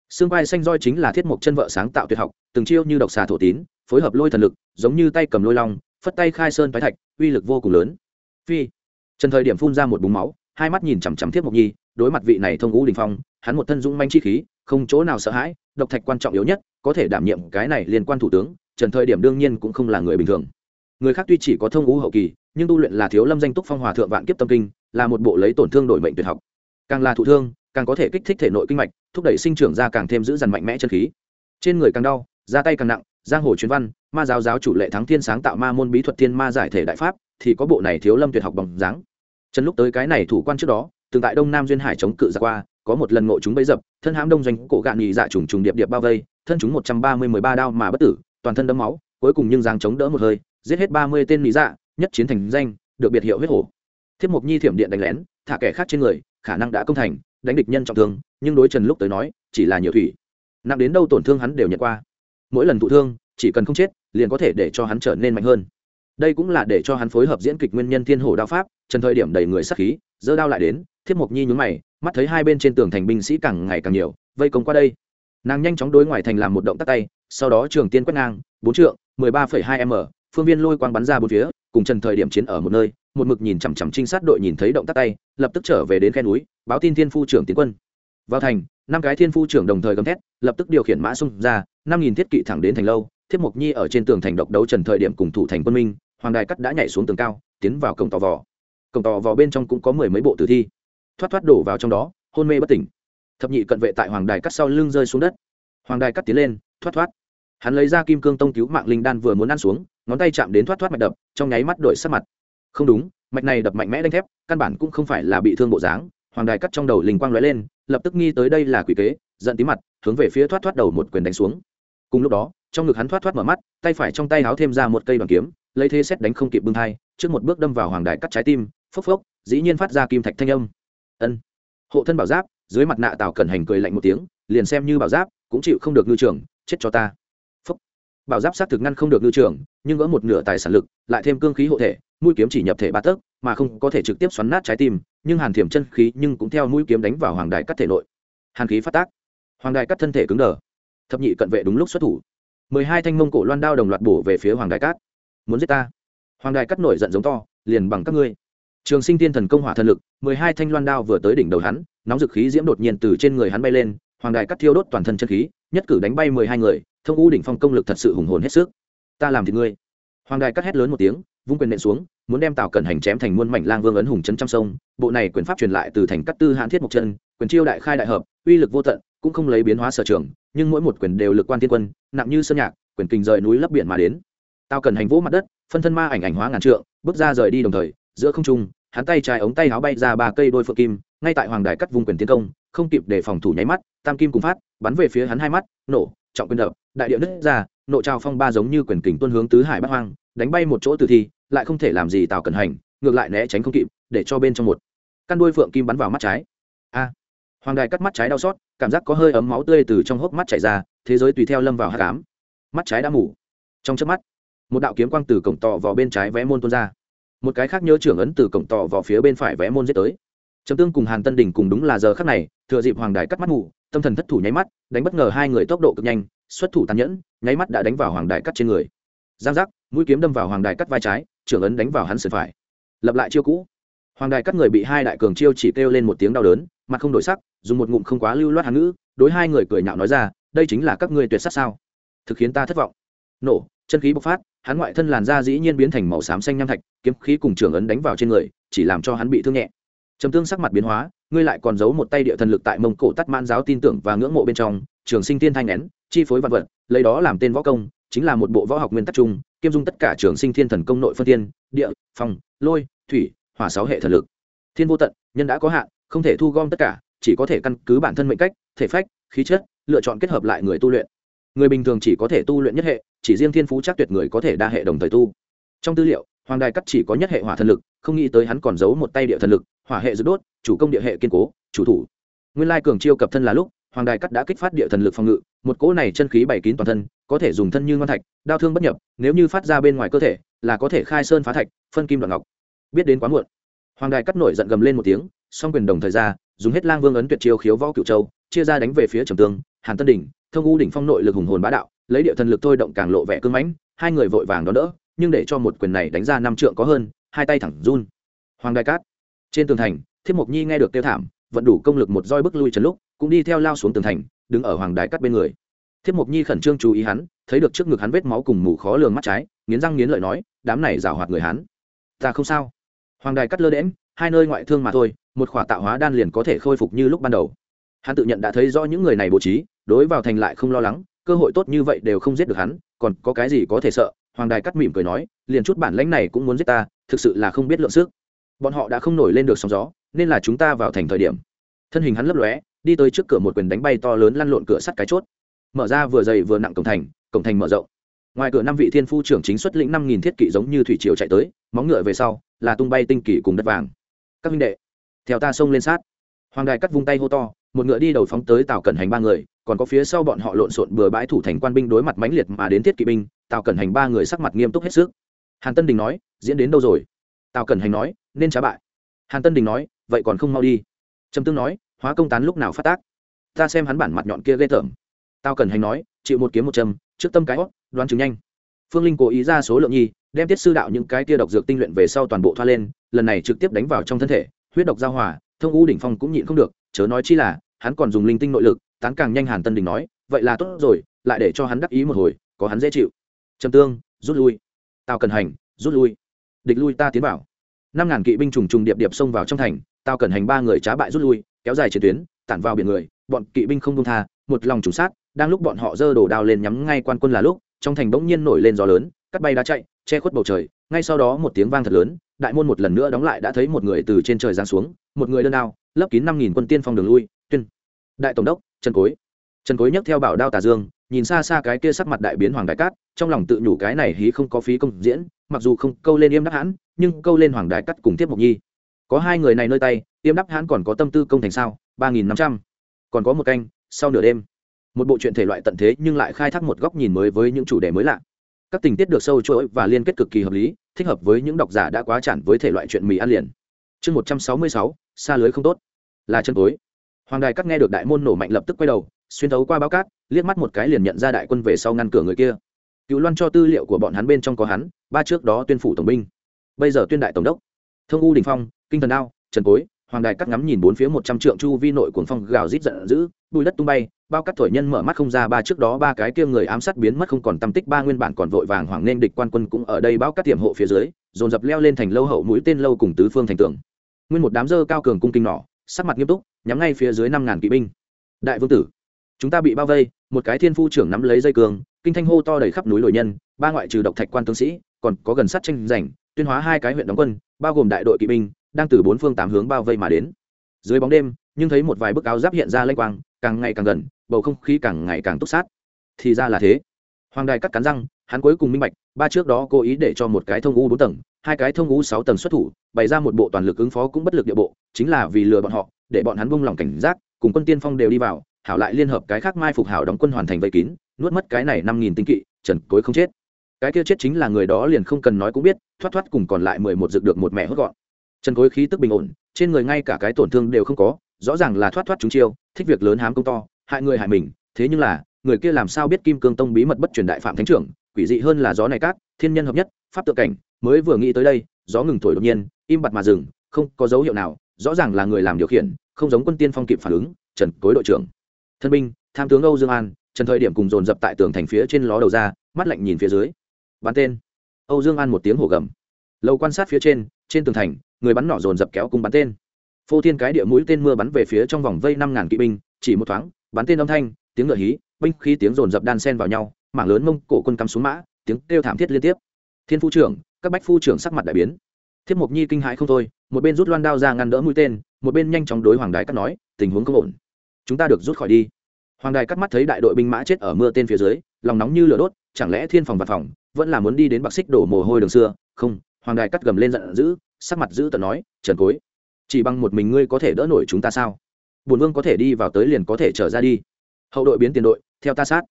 Xương quai xanh roi chính là thiết mục chân vợ sáng tạo tuyệt học, từng chiêu như độc xà thổ tín, phối hợp lôi thần lực, giống như tay cầm lôi long, phất tay khai sơn phái thạch, uy lực vô cùng lớn. Phi. Trần thời điểm phun ra một búng máu, hai mắt nhìn chằm chằm thiết mộc nhi, đối mặt vị này thông ngũ đình phong, hắn một thân dũng manh chi khí, không chỗ nào sợ hãi, độc thạch quan trọng yếu nhất, có thể đảm nhiệm cái này liên quan thủ tướng, trần thời điểm đương nhiên cũng không là người bình thường. Người khác tuy chỉ có thông ngũ hậu kỳ, nhưng tu luyện là thiếu lâm danh túc phong hòa thượng vạn kiếp tâm kinh, là một bộ lấy tổn thương đổi mệnh tuyệt học càng là thụ thương, càng có thể kích thích thể nội kinh mạch, thúc đẩy sinh trưởng ra càng thêm giữ dằn mạnh mẽ chân khí. Trên người càng đau ra tay càng nặng, giang hồ truyền văn, ma giáo giáo chủ lệ thắng thiên sáng tạo ma môn bí thuật thiên ma giải thể đại pháp, thì có bộ này thiếu lâm tuyệt học bằng dáng. Trần lúc tới cái này thủ quan trước đó, từng tại đông nam duyên hải chống cự ra qua, có một lần ngộ chúng bấy dập, thân hãm đông doanh cổ gạn nhị dạ trùng trùng điệp điệp bao vây, thân chúng một trăm ba mươi mười ba đao mà bất tử, toàn thân đấm máu, cuối cùng nhưng giang chống đỡ một hơi, giết hết ba mươi tên nhị dạ nhất chiến thành danh, được biệt hiệu huyết hổ. Thiếp mục nhi thiểm điện đánh lén, thả kẻ khác trên người khả năng đã công thành, đánh địch nhân trọng thương, nhưng đối trần lúc tới nói, chỉ là nhiều thủy. Nặng đến đâu tổn thương hắn đều nhận qua. Mỗi lần thụ thương, chỉ cần không chết, liền có thể để cho hắn trở nên mạnh hơn. Đây cũng là để cho hắn phối hợp diễn kịch nguyên nhân thiên hổ đao pháp, trần thời điểm đầy người sắc khí dơ đao lại đến, thiết mộc nhi nhún mày, mắt thấy hai bên trên tường thành binh sĩ càng ngày càng nhiều, vây công qua đây. Nàng nhanh chóng đối ngoài thành làm một động tác tay, sau đó trường tiên quét ngang, bốn trượng, mười ba phẩy hai m, phương viên lôi quang bắn ra bốn phía, cùng trần thời điểm chiến ở một nơi một mực nhìn chằm chằm trinh sát đội nhìn thấy động tác tay, lập tức trở về đến khe núi, báo tin thiên phu trưởng tiến quân. Vào thành, năm cái thiên phu trưởng đồng thời gầm thét, lập tức điều khiển mã xung ra, năm nghìn thiết kỵ thẳng đến thành lâu, thiết mộc nhi ở trên tường thành độc đấu trần thời điểm cùng thủ thành quân minh, hoàng đài cắt đã nhảy xuống tường cao, tiến vào cổng tò vò. Cổng tò vò bên trong cũng có mười mấy bộ tử thi. Thoát thoát đổ vào trong đó, hôn mê bất tỉnh. Thập nhị cận vệ tại hoàng đài cắt sau lưng rơi xuống đất. Hoàng đài cắt tiến lên, thoát thoát. Hắn lấy ra kim cương tông cứu mạng linh đan vừa muốn ăn xuống, ngón tay chạm đến thoát thoát mạch đập, trong nháy mắt đổi sắc mặt không đúng, mạch này đập mạnh mẽ đánh thép, căn bản cũng không phải là bị thương bộ dáng. Hoàng đài cắt trong đầu linh quang lóe lên, lập tức nghi tới đây là quỷ kế, giận tí mặt, hướng về phía thoát thoát đầu một quyền đánh xuống. Cùng lúc đó, trong ngực hắn thoát thoát mở mắt, tay phải trong tay háo thêm ra một cây đoàn kiếm, lấy thế xét đánh không kịp bưng thai, trước một bước đâm vào hoàng đài cắt trái tim, phốc phốc, dĩ nhiên phát ra kim thạch thanh âm. Ân. Hộ thân bảo giáp, dưới mặt nạ tào cẩn hành cười lạnh một tiếng, liền xem như bảo giáp, cũng chịu không được ngư trường chết cho ta bảo giáp xác thực ngăn không được ngư trường, nhưng gỡ một nửa tài sản lực, lại thêm cương khí hộ thể, mũi kiếm chỉ nhập thể ba tấc, mà không có thể trực tiếp xoắn nát trái tim, nhưng hàn thiểm chân khí nhưng cũng theo mũi kiếm đánh vào hoàng đài cắt thể nội. Hàn khí phát tác. Hoàng đài cắt thân thể cứng đờ. Thập nhị cận vệ đúng lúc xuất thủ. Mười hai thanh mông cổ loan đao đồng loạt bổ về phía hoàng đài cát muốn giết ta? Hoàng đài cắt nổi giận giống to, liền bằng các ngươi. Trường sinh tiên thần công hỏa thần lực, mười hai thanh loan đao vừa tới đỉnh đầu hắn, nóng dực khí diễm đột nhiên từ trên người hắn bay lên, hoàng đài cắt thiêu đốt toàn thân chân khí nhất cử đánh bay mười hai người, thông u đỉnh phong công lực thật sự hùng hồn hết sức. Ta làm thì ngươi. Hoàng đài cắt hét lớn một tiếng, vung quyền nện xuống, muốn đem tào cẩn hành chém thành muôn mảnh lang vương ấn hùng trấn trăm sông. Bộ này quyền pháp truyền lại từ thành cắt tư hãn thiết mộc chân, quyền chiêu đại khai đại hợp, uy lực vô tận, cũng không lấy biến hóa sở trường, nhưng mỗi một quyền đều lực quan thiên quân, nặng như sơn nhạc, quyền kình rời núi lấp biển mà đến. Tào cẩn hành vỗ mặt đất, phân thân ma ảnh ảnh hóa ngàn trượng, bước ra rời đi đồng thời, giữa không trung, hắn tay trái ống tay áo bay ra ba cây đôi phượng kim, ngay tại hoàng đài cắt vùng quyền tiến công, không kịp để phòng thủ nháy mắt, tam kim cùng phát bắn về phía hắn hai mắt, nổ, trọng quyền đập, đại địa nứt ra, nộ trào phong ba giống như quyền kình tuân hướng tứ hải bát hoang, đánh bay một chỗ tử thi, lại không thể làm gì tào cẩn hành, ngược lại né tránh không kịp, để cho bên trong một căn đuôi phượng kim bắn vào mắt trái. A! Hoàng đài cắt mắt trái đau xót, cảm giác có hơi ấm máu tươi từ trong hốc mắt chảy ra, thế giới tùy theo lâm vào hát cám mắt trái đã mủ trong chớp mắt, một đạo kiếm quang từ cổng tọ vào bên trái vẽ môn tuôn ra. Một cái khác nhớ trưởng ấn từ cổng tọ vào phía bên phải vẽ môn giết tới. Trầm tương cùng hàn tân đình cùng đúng là giờ khắc này, thừa dịp hoàng đài cắt mắt mù tâm thần thất thủ nháy mắt, đánh bất ngờ hai người tốc độ cực nhanh, xuất thủ tàn nhẫn, nháy mắt đã đánh vào hoàng đài cắt trên người. Giang giác, mũi kiếm đâm vào hoàng đài cắt vai trái, trưởng ấn đánh vào hắn sườn phải. Lập lại chiêu cũ. Hoàng đài cắt người bị hai đại cường chiêu chỉ kêu lên một tiếng đau đớn, mặt không đổi sắc, dùng một ngụm không quá lưu loát hán ngữ, đối hai người cười nhạo nói ra, đây chính là các ngươi tuyệt sát sao? Thực khiến ta thất vọng. Nổ, chân khí bộc phát, hắn ngoại thân làn da dĩ nhiên biến thành màu xám xanh nham thạch, kiếm khí cùng trưởng ấn đánh vào trên người, chỉ làm cho hắn bị thương nhẹ. Trầm tương sắc mặt biến hóa ngươi lại còn giấu một tay địa thần lực tại mông cổ tắt man giáo tin tưởng và ngưỡng mộ bên trong, trường sinh thiên thanh nén, chi phối vạn vật, lấy đó làm tên võ công, chính là một bộ võ học nguyên tắc chung, kiêm dung tất cả trường sinh thiên thần công nội phân thiên, địa phòng lôi, thủy, hỏa sáu hệ thần lực. Thiên vô tận, nhân đã có hạn, không thể thu gom tất cả, chỉ có thể căn cứ bản thân mệnh cách, thể phách, khí chất, lựa chọn kết hợp lại người tu luyện. Người bình thường chỉ có thể tu luyện nhất hệ, chỉ riêng thiên phú chắc tuyệt người có thể đa hệ đồng thời tu. Trong tư liệu, hoàng đài cắt chỉ có nhất hệ hỏa thần lực không nghĩ tới hắn còn giấu một tay địa thần lực, hỏa hệ giữ đốt, chủ công địa hệ kiên cố, chủ thủ. Nguyên lai cường chiêu cập thân là lúc, hoàng đài cắt đã kích phát địa thần lực phòng ngự, một cỗ này chân khí bày kín toàn thân, có thể dùng thân như ngon thạch, đao thương bất nhập, nếu như phát ra bên ngoài cơ thể, là có thể khai sơn phá thạch, phân kim đoạn ngọc. Biết đến quá muộn. Hoàng đài cắt nổi giận gầm lên một tiếng, song quyền đồng thời ra, dùng hết lang vương ấn tuyệt chiêu khiếu võ cựu châu, chia ra đánh về phía trầm tương hàn tân đỉnh, thông u đỉnh phong nội lực hùng hồn bá đạo, lấy địa thần lực thôi động càng lộ vẻ cưng mãnh, hai người vội vàng đón đỡ, nhưng để cho một quyền này đánh ra năm trượng có hơn hai tay thẳng run. Hoàng đại cát, trên tường thành, thiết mộc nhi nghe được tiêu thảm, vận đủ công lực một roi bước lui trần lúc, cũng đi theo lao xuống tường thành, đứng ở hoàng đại cát bên người. Thiết mộc nhi khẩn trương chú ý hắn, thấy được trước ngực hắn vết máu cùng mù khó lường mắt trái, nghiến răng nghiến lợi nói, đám này rào hoạt người hắn ta không sao. Hoàng đại cát lơ đễm hai nơi ngoại thương mà thôi, một khỏa tạo hóa đan liền có thể khôi phục như lúc ban đầu. Hắn tự nhận đã thấy rõ những người này bố trí, đối vào thành lại không lo lắng, cơ hội tốt như vậy đều không giết được hắn, còn có cái gì có thể sợ hoàng đài cắt mỉm cười nói, liền chút bản lãnh này cũng muốn giết ta, thực sự là không biết lượng sức. Bọn họ đã không nổi lên được sóng gió, nên là chúng ta vào thành thời điểm. Thân hình hắn lấp lóe, đi tới trước cửa một quyền đánh bay to lớn lăn lộn cửa sắt cái chốt. Mở ra vừa dày vừa nặng cổng thành cổng thành mở rộng. Ngoài cửa năm vị thiên phu trưởng chính xuất lĩnh năm nghìn thiết kỵ giống như thủy triều chạy tới, móng ngựa về sau, là tung bay tinh kỷ cùng đất vàng. Các minh đệ, theo ta xông lên sát. Hoàng đài cắt vung tay hô to, một ngựa đi đầu phóng tới tàu cẩn hành ba người, còn có phía sau bọn họ lộn xộn bừa bãi thủ thành quan binh đối mặt mãnh liệt mà đến thiết kỵ binh tào cẩn hành ba người sắc mặt nghiêm túc hết sức. Hàn tân đình nói, diễn đến đâu rồi? Tào cẩn hành nói, nên trả bại. Hàn tân đình nói, vậy còn không mau đi. Trầm tương nói, hóa công tán lúc nào phát tác? Ta xem hắn bản mặt nhọn kia ghê tởm. Tao cần hành nói, chịu một kiếm một châm, trước tâm cái hót đoán chứng nhanh. Phương linh cố ý ra số lượng nhi, đem tiết sư đạo những cái tia độc dược tinh luyện về sau toàn bộ thoa lên, lần này trực tiếp đánh vào trong thân thể, huyết độc giao hòa, thông u đỉnh phong cũng nhịn không được, chớ nói chi là, hắn còn dùng linh tinh nội lực, tán càng nhanh hàn tân đình nói, vậy là tốt rồi, lại để cho hắn đắc ý một hồi, có hắn dễ chịu trầm tương, rút lui. Tào cần hành, rút lui. Địch lui ta tiến vào. Năm ngàn kỵ binh trùng trùng điệp điệp xông vào trong thành, tào cần hành ba người trá bại rút lui, kéo dài chiến tuyến, tản vào biển người. Bọn kỵ binh không công tha, một lòng trùng sát, đang lúc bọn họ giơ đổ đao lên nhắm ngay quan quân là lúc, trong thành bỗng nhiên nổi lên gió lớn, cắt bay đá chạy, che khuất bầu trời. Ngay sau đó một tiếng vang thật lớn, đại môn một lần nữa đóng lại đã thấy một người từ trên trời giáng xuống, một người đơn đao, lấp kín năm nghìn quân tiên phong đường lui, tuyên. Đại tổng đốc, trần cối. Trần cối nhấc theo bảo đao tà dương nhìn xa xa cái kia sắc mặt đại biến hoàng đại cát, trong lòng tự nhủ cái này hí không có phí công diễn, mặc dù không câu lên yêm đắc hãn nhưng câu lên hoàng đại cát cùng tiếp mộc nhi. Có hai người này nơi tay, yêm đắc hãn còn có tâm tư công thành sao? ba nghìn năm trăm. Còn có một canh, sau nửa đêm. Một bộ truyện thể loại tận thế nhưng lại khai thác một góc nhìn mới với những chủ đề mới lạ. Các tình tiết được sâu chuỗi và liên kết cực kỳ hợp lý, thích hợp với những độc giả đã quá chản với thể loại chuyện mì ăn liền. Chương một trăm sáu mươi sáu, xa lưới không tốt. Là chân tối. Hoàng đài cắt nghe được đại môn nổ mạnh lập tức quay đầu, xuyên thấu qua báo cát liếc mắt một cái liền nhận ra đại quân về sau ngăn cửa người kia. Cựu loan cho tư liệu của bọn hắn bên trong có hắn, ba trước đó tuyên phủ tổng binh. Bây giờ tuyên đại tổng đốc. Thông u đình phong, kinh thần ao trần cối, hoàng đài cắt ngắm nhìn bốn phía một trăm trượng chu vi nội cuồng phong gào rít giận dữ bùi đất tung bay, bao cắt thổi nhân mở mắt không ra ba trước đó ba cái kia người ám sát biến mất không còn tâm tích ba nguyên bản còn vội vàng hoàng nên địch quan quân cũng ở đây bao cắt tiềm hộ phía dưới, dồn dập leo lên thành lâu hậu mũi tên lâu cùng tứ phương thành tường. Nguyên một đám dơ cao cường cung kinh nỏ, sắc mặt nghiêm túc, nhắm ngay phía dưới năm ngàn kỵ binh. Đại vương tử chúng ta bị bao vây, một cái thiên phu trưởng nắm lấy dây cường, kinh thanh hô to đầy khắp núi lồi nhân, ba ngoại trừ độc thạch quan tướng sĩ, còn có gần sát tranh giành, tuyên hóa hai cái huyện đóng quân, bao gồm đại đội kỵ binh, đang từ bốn phương tám hướng bao vây mà đến. Dưới bóng đêm, nhưng thấy một vài bức áo giáp hiện ra lênh quang, càng ngày càng gần, bầu không khí càng ngày càng túc sát. Thì ra là thế. Hoàng đài cắt cắn răng, hắn cuối cùng minh bạch, ba trước đó cố ý để cho một cái thông u bốn tầng, hai cái thông u sáu tầng xuất thủ, bày ra một bộ toàn lực ứng phó cũng bất lực địa bộ, chính là vì lừa bọn họ, để bọn hắn buông lỏng cảnh giác, cùng quân tiên phong đều đi vào hảo lại liên hợp cái khác mai phục hảo đóng quân hoàn thành vây kín, nuốt mất cái này năm nghìn tinh kỵ, trần cối không chết. Cái kia chết chính là người đó liền không cần nói cũng biết, thoát thoát cùng còn lại mười một dược được một mẹ hốt gọn. Trần cối khí tức bình ổn, trên người ngay cả cái tổn thương đều không có, rõ ràng là thoát thoát chúng chiêu, thích việc lớn hám công to, hại người hại mình, thế nhưng là, người kia làm sao biết kim cương tông bí mật bất truyền đại phạm thánh trưởng, quỷ dị hơn là gió này cát, thiên nhân hợp nhất, pháp tự cảnh, mới vừa nghĩ tới đây, gió ngừng thổi đột nhiên, im bặt mà dừng, không có dấu hiệu nào, rõ ràng là người làm điều khiển, không giống quân tiên phong kịp phản ứng, trần cối đội trưởng thân binh, tham tướng âu dương an, trần thời điểm cùng dồn dập tại tường thành phía trên ló đầu ra, mắt lạnh nhìn phía dưới. Bắn tên. Âu dương an một tiếng hổ gầm. Lâu quan sát phía trên trên tường thành, người bắn nỏ dồn dập kéo cùng bắn tên. Phô thiên cái địa mũi tên mưa bắn về phía trong vòng vây năm ngàn kỵ binh, chỉ một thoáng, bắn tên âm thanh, tiếng ngựa hí, binh khí tiếng dồn dập đan sen vào nhau, mảng lớn mông cổ quân cắm xuống mã, tiếng kêu thảm thiết liên tiếp. Thiên phu trưởng, các bách phu trưởng sắc mặt đại biến. Thiếp mộc nhi kinh hãi không thôi, một bên rút loan đao ra ngăn đỡ mũi tên, một bên nhanh chóng đối hoàng đái cắt nói, tình huống không ổn chúng ta được rút khỏi đi. Hoàng đài cắt mắt thấy đại đội binh mã chết ở mưa tên phía dưới, lòng nóng như lửa đốt, chẳng lẽ thiên phòng và phòng vẫn là muốn đi đến bạc xích đổ mồ hôi đường xưa? Không, hoàng đài cắt gầm lên giận dữ, sắc mặt dữ tận nói, trần cối, chỉ bằng một mình ngươi có thể đỡ nổi chúng ta sao? Bùn vương có thể đi vào tới liền có thể trở ra đi. Hậu đội biến tiền đội, theo ta sát.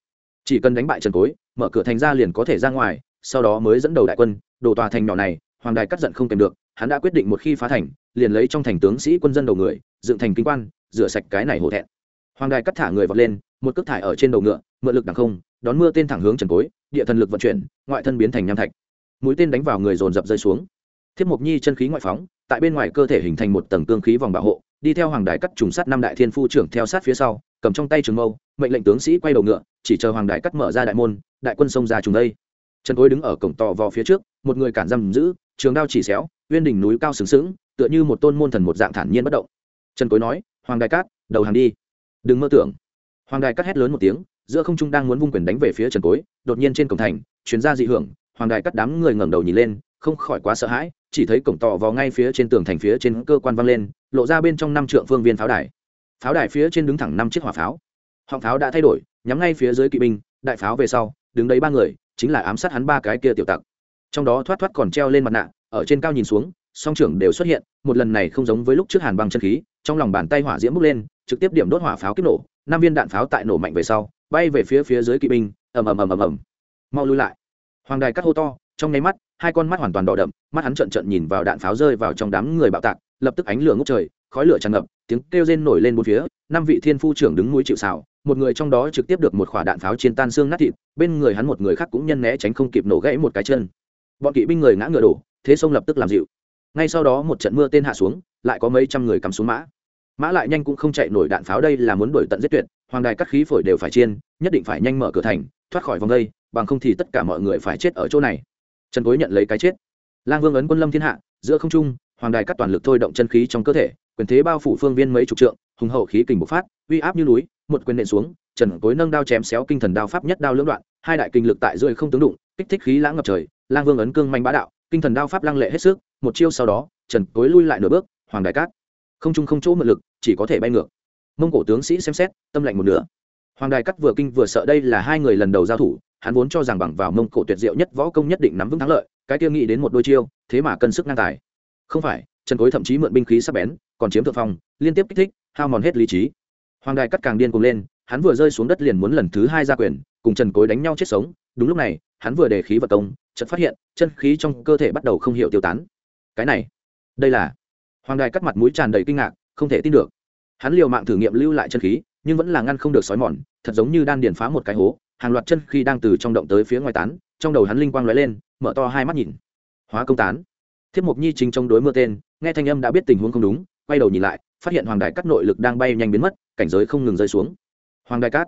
Chỉ cần đánh bại trần cối, mở cửa thành ra liền có thể ra ngoài, sau đó mới dẫn đầu đại quân, đổ tòa thành nhỏ này, hoàng đài cắt giận không kèm được, hắn đã quyết định một khi phá thành, liền lấy trong thành tướng sĩ quân dân đầu người, dựng thành kinh quan, rửa sạch cái này hổ thẹn hoàng đài cắt thả người vọt lên, một cước thải ở trên đầu ngựa, mượn lực đằng không, đón mưa tên thẳng hướng trần cối, địa thần lực vận chuyển, ngoại thân biến thành nham thạch. Mũi tên đánh vào người dồn dập rơi xuống. Thiết mộc nhi chân khí ngoại phóng, tại bên ngoài cơ thể hình thành một tầng cương khí vòng bảo hộ, đi theo hoàng đài cắt trùng sát năm đại thiên phu trưởng theo sát phía sau, cầm trong tay trường mâu, mệnh lệnh tướng sĩ quay đầu ngựa, chỉ chờ hoàng đài cắt mở ra đại môn, đại quân xông ra trùng đây. Trần cối đứng ở cổng tò vò phía trước, một người cản giam giữ, trường đao chỉ xéo, uyên đỉnh núi cao sừng sững, tựa như một tôn môn thần một dạng thản nhiên bất động. Trần cối nói, hoàng đài cát đầu hàng đi đừng mơ tưởng. Hoàng đài cắt hét lớn một tiếng, giữa không trung đang muốn vung quyền đánh về phía trần cối, đột nhiên trên cổng thành chuyến ra dị hưởng, hoàng đài cắt đám người ngẩng đầu nhìn lên, không khỏi quá sợ hãi, chỉ thấy cổng tỏ vào ngay phía trên tường thành phía trên cơ quan văng lên, lộ ra bên trong năm trượng phương viên pháo đài. Pháo đài phía trên đứng thẳng năm chiếc hỏa pháo. Họng pháo đã thay đổi, nhắm ngay phía dưới kỵ binh, đại pháo về sau, đứng đấy ba người, chính là ám sát hắn ba cái kia tiểu tặc. Trong đó thoát thoát còn treo lên mặt nạ, ở trên cao nhìn xuống, song trưởng đều xuất hiện, một lần này không giống với lúc trước hàn băng chân khí, trong lòng bàn tay hỏa diễm bốc lên trực tiếp điểm đốt hỏa pháo kích nổ, năm viên đạn pháo tại nổ mạnh về sau, bay về phía phía dưới kỵ binh, ầm ầm ầm ầm ầm. Mau lui lại. Hoàng đài cắt hô to, trong nháy mắt, hai con mắt hoàn toàn đỏ đậm, mắt hắn trợn trợn nhìn vào đạn pháo rơi vào trong đám người bạo tạc, lập tức ánh lửa ngốc trời, khói lửa tràn ngập, tiếng kêu rên nổi lên bốn phía, năm vị thiên phu trưởng đứng núi chịu xào một người trong đó trực tiếp được một quả đạn pháo trên tan xương nát thịt, bên người hắn một người khác cũng nhân né tránh không kịp nổ gãy một cái chân. Bọn kỵ binh người ngã ngựa đổ, thế sông lập tức làm dịu. Ngay sau đó một trận mưa tên hạ xuống, lại có mấy trăm người cắm xuống mã mã lại nhanh cũng không chạy nổi đạn pháo đây là muốn đuổi tận giết tuyệt, hoàng đài cắt khí phổi đều phải chiên, nhất định phải nhanh mở cửa thành, thoát khỏi vòng đây, bằng không thì tất cả mọi người phải chết ở chỗ này. Trần cối nhận lấy cái chết. Lang vương ấn quân lâm thiên hạ, giữa không trung, hoàng đài cắt toàn lực thôi động chân khí trong cơ thể, quyền thế bao phủ phương viên mấy chục trượng, hùng hậu khí kình bộc phát, uy áp như núi, một quyền nện xuống, trần cối nâng đao chém xéo kinh thần đao pháp nhất đao lưỡng đoạn, hai đại kinh lực tại rơi không tướng đụng, kích thích khí lãng ngập trời, lang vương ấn cương manh bá đạo, kinh thần đao pháp lăng lệ hết sức, một chiêu sau đó, trần cối lui lại nửa bước, hoàng đài cát. Không trung không chỗ mượn lực chỉ có thể bay ngược. Mông cổ tướng sĩ xem xét, tâm lạnh một nửa. Hoàng đài cát vừa kinh vừa sợ đây là hai người lần đầu giao thủ, hắn vốn cho rằng bằng vào mông cổ tuyệt diệu nhất võ công nhất định nắm vững thắng lợi, cái tiêu nghĩ đến một đôi chiêu, thế mà cân sức ngang tài. Không phải, trần cối thậm chí mượn binh khí sắp bén, còn chiếm thượng phong, liên tiếp kích thích, hao mòn hết lý trí. Hoàng đài cắt càng điên cuồng lên, hắn vừa rơi xuống đất liền muốn lần thứ hai ra quyền, cùng trần cối đánh nhau chết sống. Đúng lúc này, hắn vừa đề khí vật công, chợt phát hiện, chân khí trong cơ thể bắt đầu không hiểu tiêu tán. Cái này, đây là. Hoàng đài cắt mặt mũi tràn đầy kinh ngạc không thể tin được. Hắn liều mạng thử nghiệm lưu lại chân khí nhưng vẫn là ngăn không được sói mòn thật giống như đan điền phá một cái hố hàng loạt chân khi đang từ trong động tới phía ngoài tán trong đầu hắn linh quang lóe lên mở to hai mắt nhìn. Hóa công tán. Thiếp mục nhi chính trong đối mưa tên nghe thanh âm đã biết tình huống không đúng quay đầu nhìn lại phát hiện hoàng đài cắt nội lực đang bay nhanh biến mất cảnh giới không ngừng rơi xuống. Hoàng đài cát.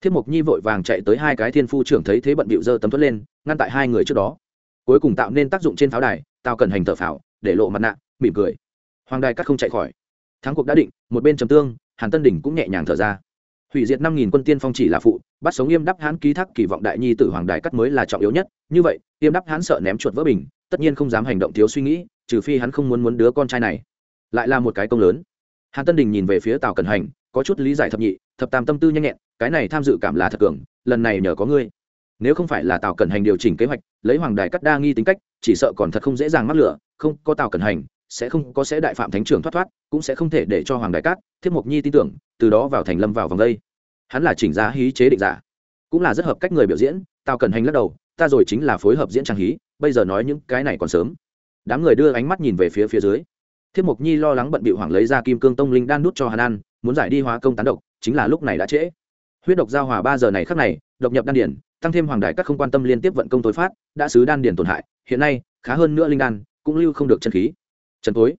Thiếp mục nhi vội vàng chạy tới hai cái thiên phu trưởng thấy thế bận bịu dơ tấm thuất lên ngăn tại hai người trước đó. Cuối cùng tạo nên tác dụng trên pháo đài tao cần hành thợ phảo, để lộ mặt nạ mỉm cười. Hoàng đài cắt không chạy khỏi thắng cuộc đã định, một bên trầm tương, hàn tân đỉnh cũng nhẹ nhàng thở ra. Hủy diệt năm nghìn quân tiên phong chỉ là phụ, bắt sống yêm đắp hãn ký thác kỳ vọng đại nhi tử hoàng đài cắt mới là trọng yếu nhất. Như vậy, yêm đắp hãn sợ ném chuột vỡ bình, tất nhiên không dám hành động thiếu suy nghĩ, trừ phi hắn không muốn muốn đứa con trai này. Lại là một cái công lớn. Hàn tân đình nhìn về phía tào cần hành, có chút lý giải thập nhị, thập tam tâm tư nhanh nhẹn, cái này tham dự cảm là thật cường, lần này nhờ có ngươi. Nếu không phải là tào cẩn hành điều chỉnh kế hoạch, lấy hoàng đài cắt đa nghi tính cách, chỉ sợ còn thật không dễ dàng mắc lửa, không có tào cẩn hành sẽ không có sẽ đại phạm thánh trưởng thoát thoát, cũng sẽ không thể để cho hoàng đại cát, thiết mộc nhi tin tưởng, từ đó vào thành lâm vào vòng đây. Hắn là chỉnh giá hí chế định giả, cũng là rất hợp cách người biểu diễn, tào cần hành lắc đầu, ta rồi chính là phối hợp diễn trang hí, bây giờ nói những cái này còn sớm. Đám người đưa ánh mắt nhìn về phía phía dưới. Thiết mộc nhi lo lắng bận bị hoàng lấy ra kim cương tông linh đan nút cho hắn ăn, muốn giải đi hóa công tán độc, chính là lúc này đã trễ. Huyết độc giao hòa ba giờ này khắc này, độc nhập đan điển tăng thêm hoàng đại các không quan tâm liên tiếp vận công tối phát, đã xứ đan điển tổn hại, hiện nay, khá hơn nữa linh đan, cũng lưu không được chân khí trần tối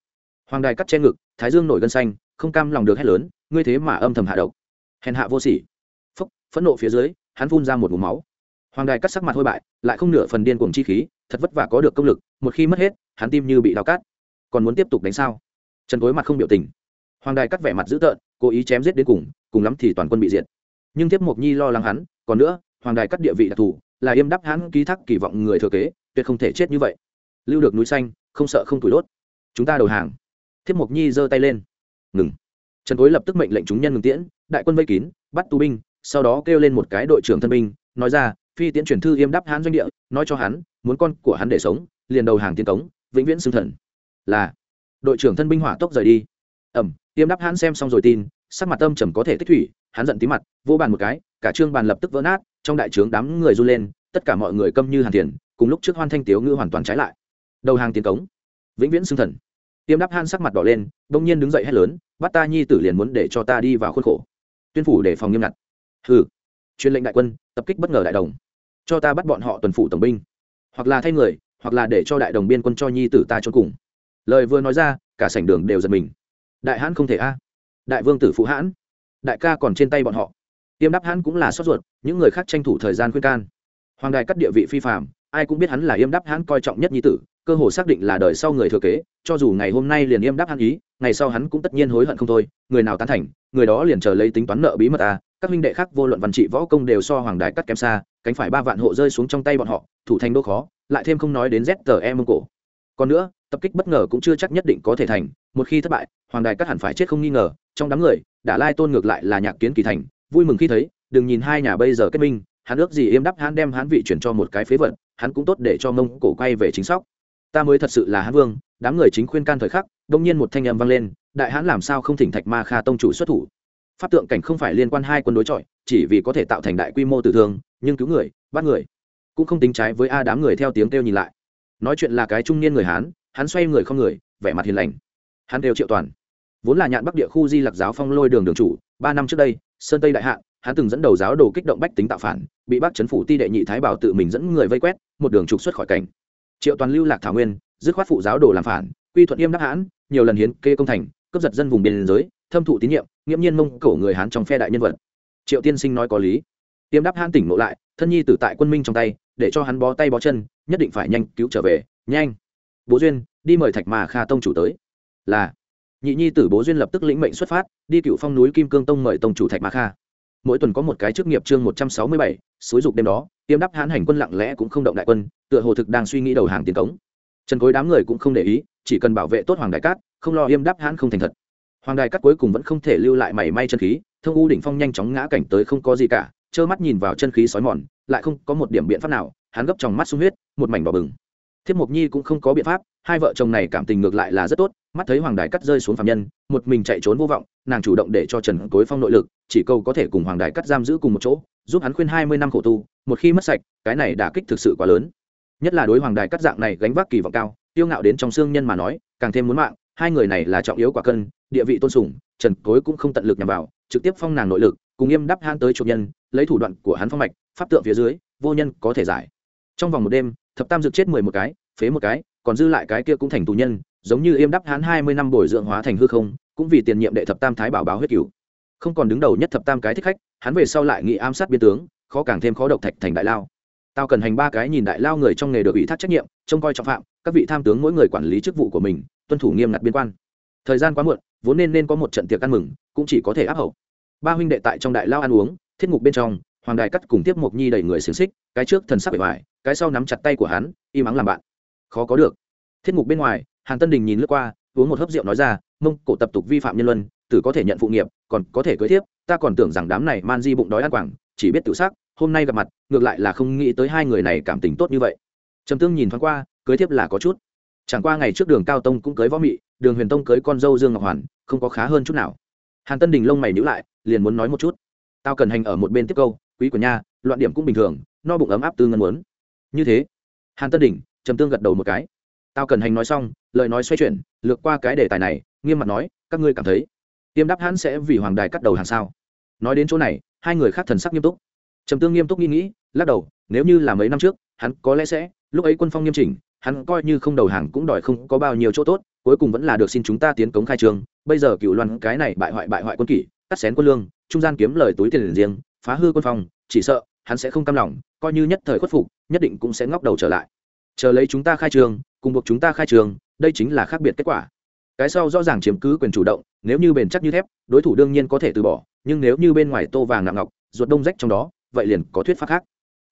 hoàng đài cắt che ngực, thái dương nổi gân xanh, không cam lòng được hét lớn, ngươi thế mà âm thầm hạ độc. Hèn hạ vô sỉ. Phúc, phẫn nộ phía dưới, hắn phun ra một mũ máu. Hoàng đài cắt sắc mặt hôi bại, lại không nửa phần điên cuồng chi khí, thật vất vả có được công lực, một khi mất hết, hắn tim như bị đau cắt còn muốn tiếp tục đánh sao? Trần cối mặt không biểu tình. Hoàng đài cắt vẻ mặt dữ tợn, cố ý chém giết đến cùng cùng lắm thì toàn quân bị diệt. Nhưng tiếp mộc nhi lo lắng hắn, còn nữa, hoàng đài cắt địa vị đặc thù, là yêm đắp hắn ký thác kỳ vọng người thừa kế, tuyệt không thể chết như vậy. Lưu được núi xanh, không sợ không tủi đốt chúng ta đầu hàng. Thiếp mộc nhi giơ tay lên. Ngừng. Trần cối lập tức mệnh lệnh chúng nhân ngừng tiễn, đại quân vây kín, bắt tù binh, sau đó kêu lên một cái đội trưởng thân binh, nói ra, phi tiễn chuyển thư yêm đắp hán doanh địa, nói cho hắn, muốn con của hắn để sống, liền đầu hàng tiến cống, vĩnh viễn xưng thần. Là. Đội trưởng thân binh hỏa tốc rời đi. Ẩm, yêm đắp hán xem xong rồi tin, sắc mặt tâm trầm có thể tích thủy, hắn giận tí mặt vô bàn một cái, cả trương bàn lập tức vỡ nát, trong đại trướng đám người run lên, tất cả mọi người câm như hàn tiền, cùng lúc trước hoan thanh tiếu ngữ hoàn toàn trái lại. Đầu hàng tiến cống vĩnh viễn xưng thần. Tiêm đắp han sắc mặt đỏ lên, bỗng nhiên đứng dậy hét lớn bắt ta nhi tử liền muốn để cho ta đi vào khuôn khổ. Tuyên phủ để phòng nghiêm ngặt. Hừ, truyền lệnh đại quân, tập kích bất ngờ đại đồng. Cho ta bắt bọn họ tuần phủ tổng binh. Hoặc là thay người, hoặc là để cho đại đồng biên quân cho nhi tử ta cho cùng. Lời vừa nói ra, cả sảnh đường đều giật mình. Đại hãn không thể a. Đại vương tử phụ hãn. Đại ca còn trên tay bọn họ. Tiêm đắp hãn cũng là sốt ruột, những người khác tranh thủ thời gian khuyên can. Hoàng đài cắt địa vị phi phạm ai cũng biết hắn là yêm đáp hãn coi trọng nhất nhi tử cơ hồ xác định là đời sau người thừa kế, cho dù ngày hôm nay liền im đáp hắn ý, ngày sau hắn cũng tất nhiên hối hận không thôi, người nào tán thành, người đó liền chờ lấy tính toán nợ bí mật à các minh đệ khác vô luận văn trị võ công đều so hoàng đài cắt kém xa, cánh phải ba vạn hộ rơi xuống trong tay bọn họ, thủ thành đô khó, lại thêm không nói đến zte mông cổ. Còn nữa, tập kích bất ngờ cũng chưa chắc nhất định có thể thành, một khi thất bại, hoàng đài cắt hẳn phải chết không nghi ngờ, trong đám người đã lai tôn ngược lại là nhạc kiến kỳ thành, vui mừng khi thấy, đừng nhìn hai nhà bây giờ kết minh, hắn ước gì im đắp hắn đem hắn vị chuyển cho một cái phế vật, hắn cũng tốt để cho mông cổ quay về chính sóc ta mới thật sự là hán vương, đám người chính khuyên can thời khắc, đông nhiên một thanh âm vang lên, đại hãn làm sao không thỉnh thạch ma kha tông chủ xuất thủ? Pháp tượng cảnh không phải liên quan hai quân đối chọi, chỉ vì có thể tạo thành đại quy mô tử thương, nhưng cứu người, bắt người, cũng không tính trái với a đám người theo tiếng kêu nhìn lại. Nói chuyện là cái trung niên người hán, hắn xoay người không người, vẻ mặt hiền lành. Hắn đều triệu toàn. Vốn là nhạn bắc địa khu di lặc giáo phong lôi đường đường chủ, ba năm trước đây, sơn tây đại hạ, hắn từng dẫn đầu giáo đồ kích động bách tính tạo phản, bị bác chấn phủ ti đệ nhị thái bảo tự mình dẫn người vây quét, một đường trục xuất khỏi cảnh triệu toàn lưu lạc thảo nguyên, dứt khoát phụ giáo đồ làm phản, quy thuận yêm đắc hãn, nhiều lần hiến kê công thành, cướp giật dân vùng biên giới, thâm thụ tín nhiệm, nghiễm nhiên mông cổ người hán trong phe đại nhân vật. Triệu tiên sinh nói có lý. Yêm đắc hãn tỉnh ngộ lại, thân nhi tử tại quân minh trong tay, để cho hắn bó tay bó chân, nhất định phải nhanh cứu trở về, nhanh. Bố duyên, đi mời thạch mà kha tông chủ tới. Là. Nhị nhi tử bố duyên lập tức lĩnh mệnh xuất phát, đi cựu phong núi kim cương tông mời tông chủ thạch mà kha. Mỗi tuần có một cái chức nghiệp chương một trăm sáu mươi bảy, xúi dục đêm đó tiêm đắp hãn hành quân lặng lẽ cũng không động đại quân, tựa hồ thực đang suy nghĩ đầu hàng tiến cống. Trần cối đám người cũng không để ý, chỉ cần bảo vệ tốt hoàng đại cát, không lo yêm đắp hãn không thành thật. Hoàng đại cát cuối cùng vẫn không thể lưu lại mảy may chân khí, thông u đỉnh phong nhanh chóng ngã cảnh tới không có gì cả, trơ mắt nhìn vào chân khí sói mòn, lại không có một điểm biện pháp nào, hắn gấp trong mắt sung huyết, một mảnh bỏ bừng. Thiếp mộc nhi cũng không có biện pháp hai vợ chồng này cảm tình ngược lại là rất tốt, mắt thấy hoàng đài cắt rơi xuống phạm nhân, một mình chạy trốn vô vọng, nàng chủ động để cho trần cối phong nội lực, chỉ câu có thể cùng hoàng đài cắt giam giữ cùng một chỗ, giúp hắn khuyên hai mươi năm khổ tu, một khi mất sạch, cái này đả kích thực sự quá lớn. Nhất là đối hoàng đài cắt dạng này gánh vác kỳ vọng cao, tiêu ngạo đến trong xương nhân mà nói, càng thêm muốn mạng, hai người này là trọng yếu quả cân, địa vị tôn sùng, trần cối cũng không tận lực nhằm vào, trực tiếp phong nàng nội lực, cùng nghiêm đắp han tới chục nhân, lấy thủ đoạn của hắn phong mạch, pháp tượng phía dưới, vô nhân có thể giải. Trong vòng một đêm, thập tam dược chết mười một cái, phế một cái còn dư lại cái kia cũng thành tù nhân, giống như yêm đắp hán hai mươi năm bồi dưỡng hóa thành hư không, cũng vì tiền nhiệm đệ thập tam thái bảo báo huyết cửu. Không còn đứng đầu nhất thập tam cái thích khách, hắn về sau lại nghị ám sát biên tướng, khó càng thêm khó độc thạch thành đại lao. Tao cần hành ba cái nhìn đại lao người trong nghề được ủy thác trách nhiệm, trông coi trọng phạm, các vị tham tướng mỗi người quản lý chức vụ của mình, tuân thủ nghiêm ngặt biên quan. Thời gian quá muộn, vốn nên nên có một trận tiệc ăn mừng, cũng chỉ có thể áp hậu. Ba huynh đệ tại trong đại lao ăn uống, thiết ngục bên trong, hoàng đài cắt cùng tiếp mộc nhi đẩy người xiềng xích, cái trước thần sắc bề ngoài, cái sau nắm chặt tay của hắn, im ắng làm bạn khó có được. Thiết mục bên ngoài, hàn tân đình nhìn lướt qua, uống một hớp rượu nói ra, mông, cổ tập tục vi phạm nhân luân, tử có thể nhận phụ nghiệp, còn có thể cưới thiếp, ta còn tưởng rằng đám này man di bụng đói ăn quảng, chỉ biết tự xác hôm nay gặp mặt, ngược lại là không nghĩ tới hai người này cảm tình tốt như vậy. Trầm tương nhìn thoáng qua, cưới thiếp là có chút. Chẳng qua ngày trước đường cao tông cũng cưới võ mị, đường huyền tông cưới con dâu dương ngọc hoàn, không có khá hơn chút nào. Hàn tân đình lông mày nhữ lại, liền muốn nói một chút. Tao cần hành ở một bên tiếp câu, quý của nha loạn điểm cũng bình thường, no bụng ấm áp tư ngân muốn. Như thế. Hàn tân đình trầm tương gật đầu một cái. Tao cần hành nói xong, lời nói xoay chuyển, lược qua cái đề tài này, nghiêm mặt nói, các ngươi cảm thấy, tiêm đáp hãn sẽ vì hoàng đài cắt đầu hàng sao? Nói đến chỗ này, hai người khác thần sắc nghiêm túc. Trầm tương nghiêm túc nghĩ nghĩ, lắc đầu, nếu như là mấy năm trước, hắn có lẽ sẽ, lúc ấy quân phong nghiêm chỉnh, hắn coi như không đầu hàng cũng đòi không có bao nhiêu chỗ tốt, cuối cùng vẫn là được xin chúng ta tiến cống khai trường bây giờ cựu loan cái này bại hoại bại hoại quân kỷ, cắt xén quân lương, trung gian kiếm lời túi tiền riêng, phá hư quân phong, chỉ sợ hắn sẽ không cam lòng, coi như nhất thời khuất phục, nhất định cũng sẽ ngóc đầu trở lại chờ lấy chúng ta khai trường, cùng buộc chúng ta khai trường, đây chính là khác biệt kết quả. Cái sau rõ ràng chiếm cứ quyền chủ động, nếu như bền chắc như thép, đối thủ đương nhiên có thể từ bỏ, nhưng nếu như bên ngoài tô vàng nặng ngọc, ruột đông rách trong đó, vậy liền có thuyết pháp khác.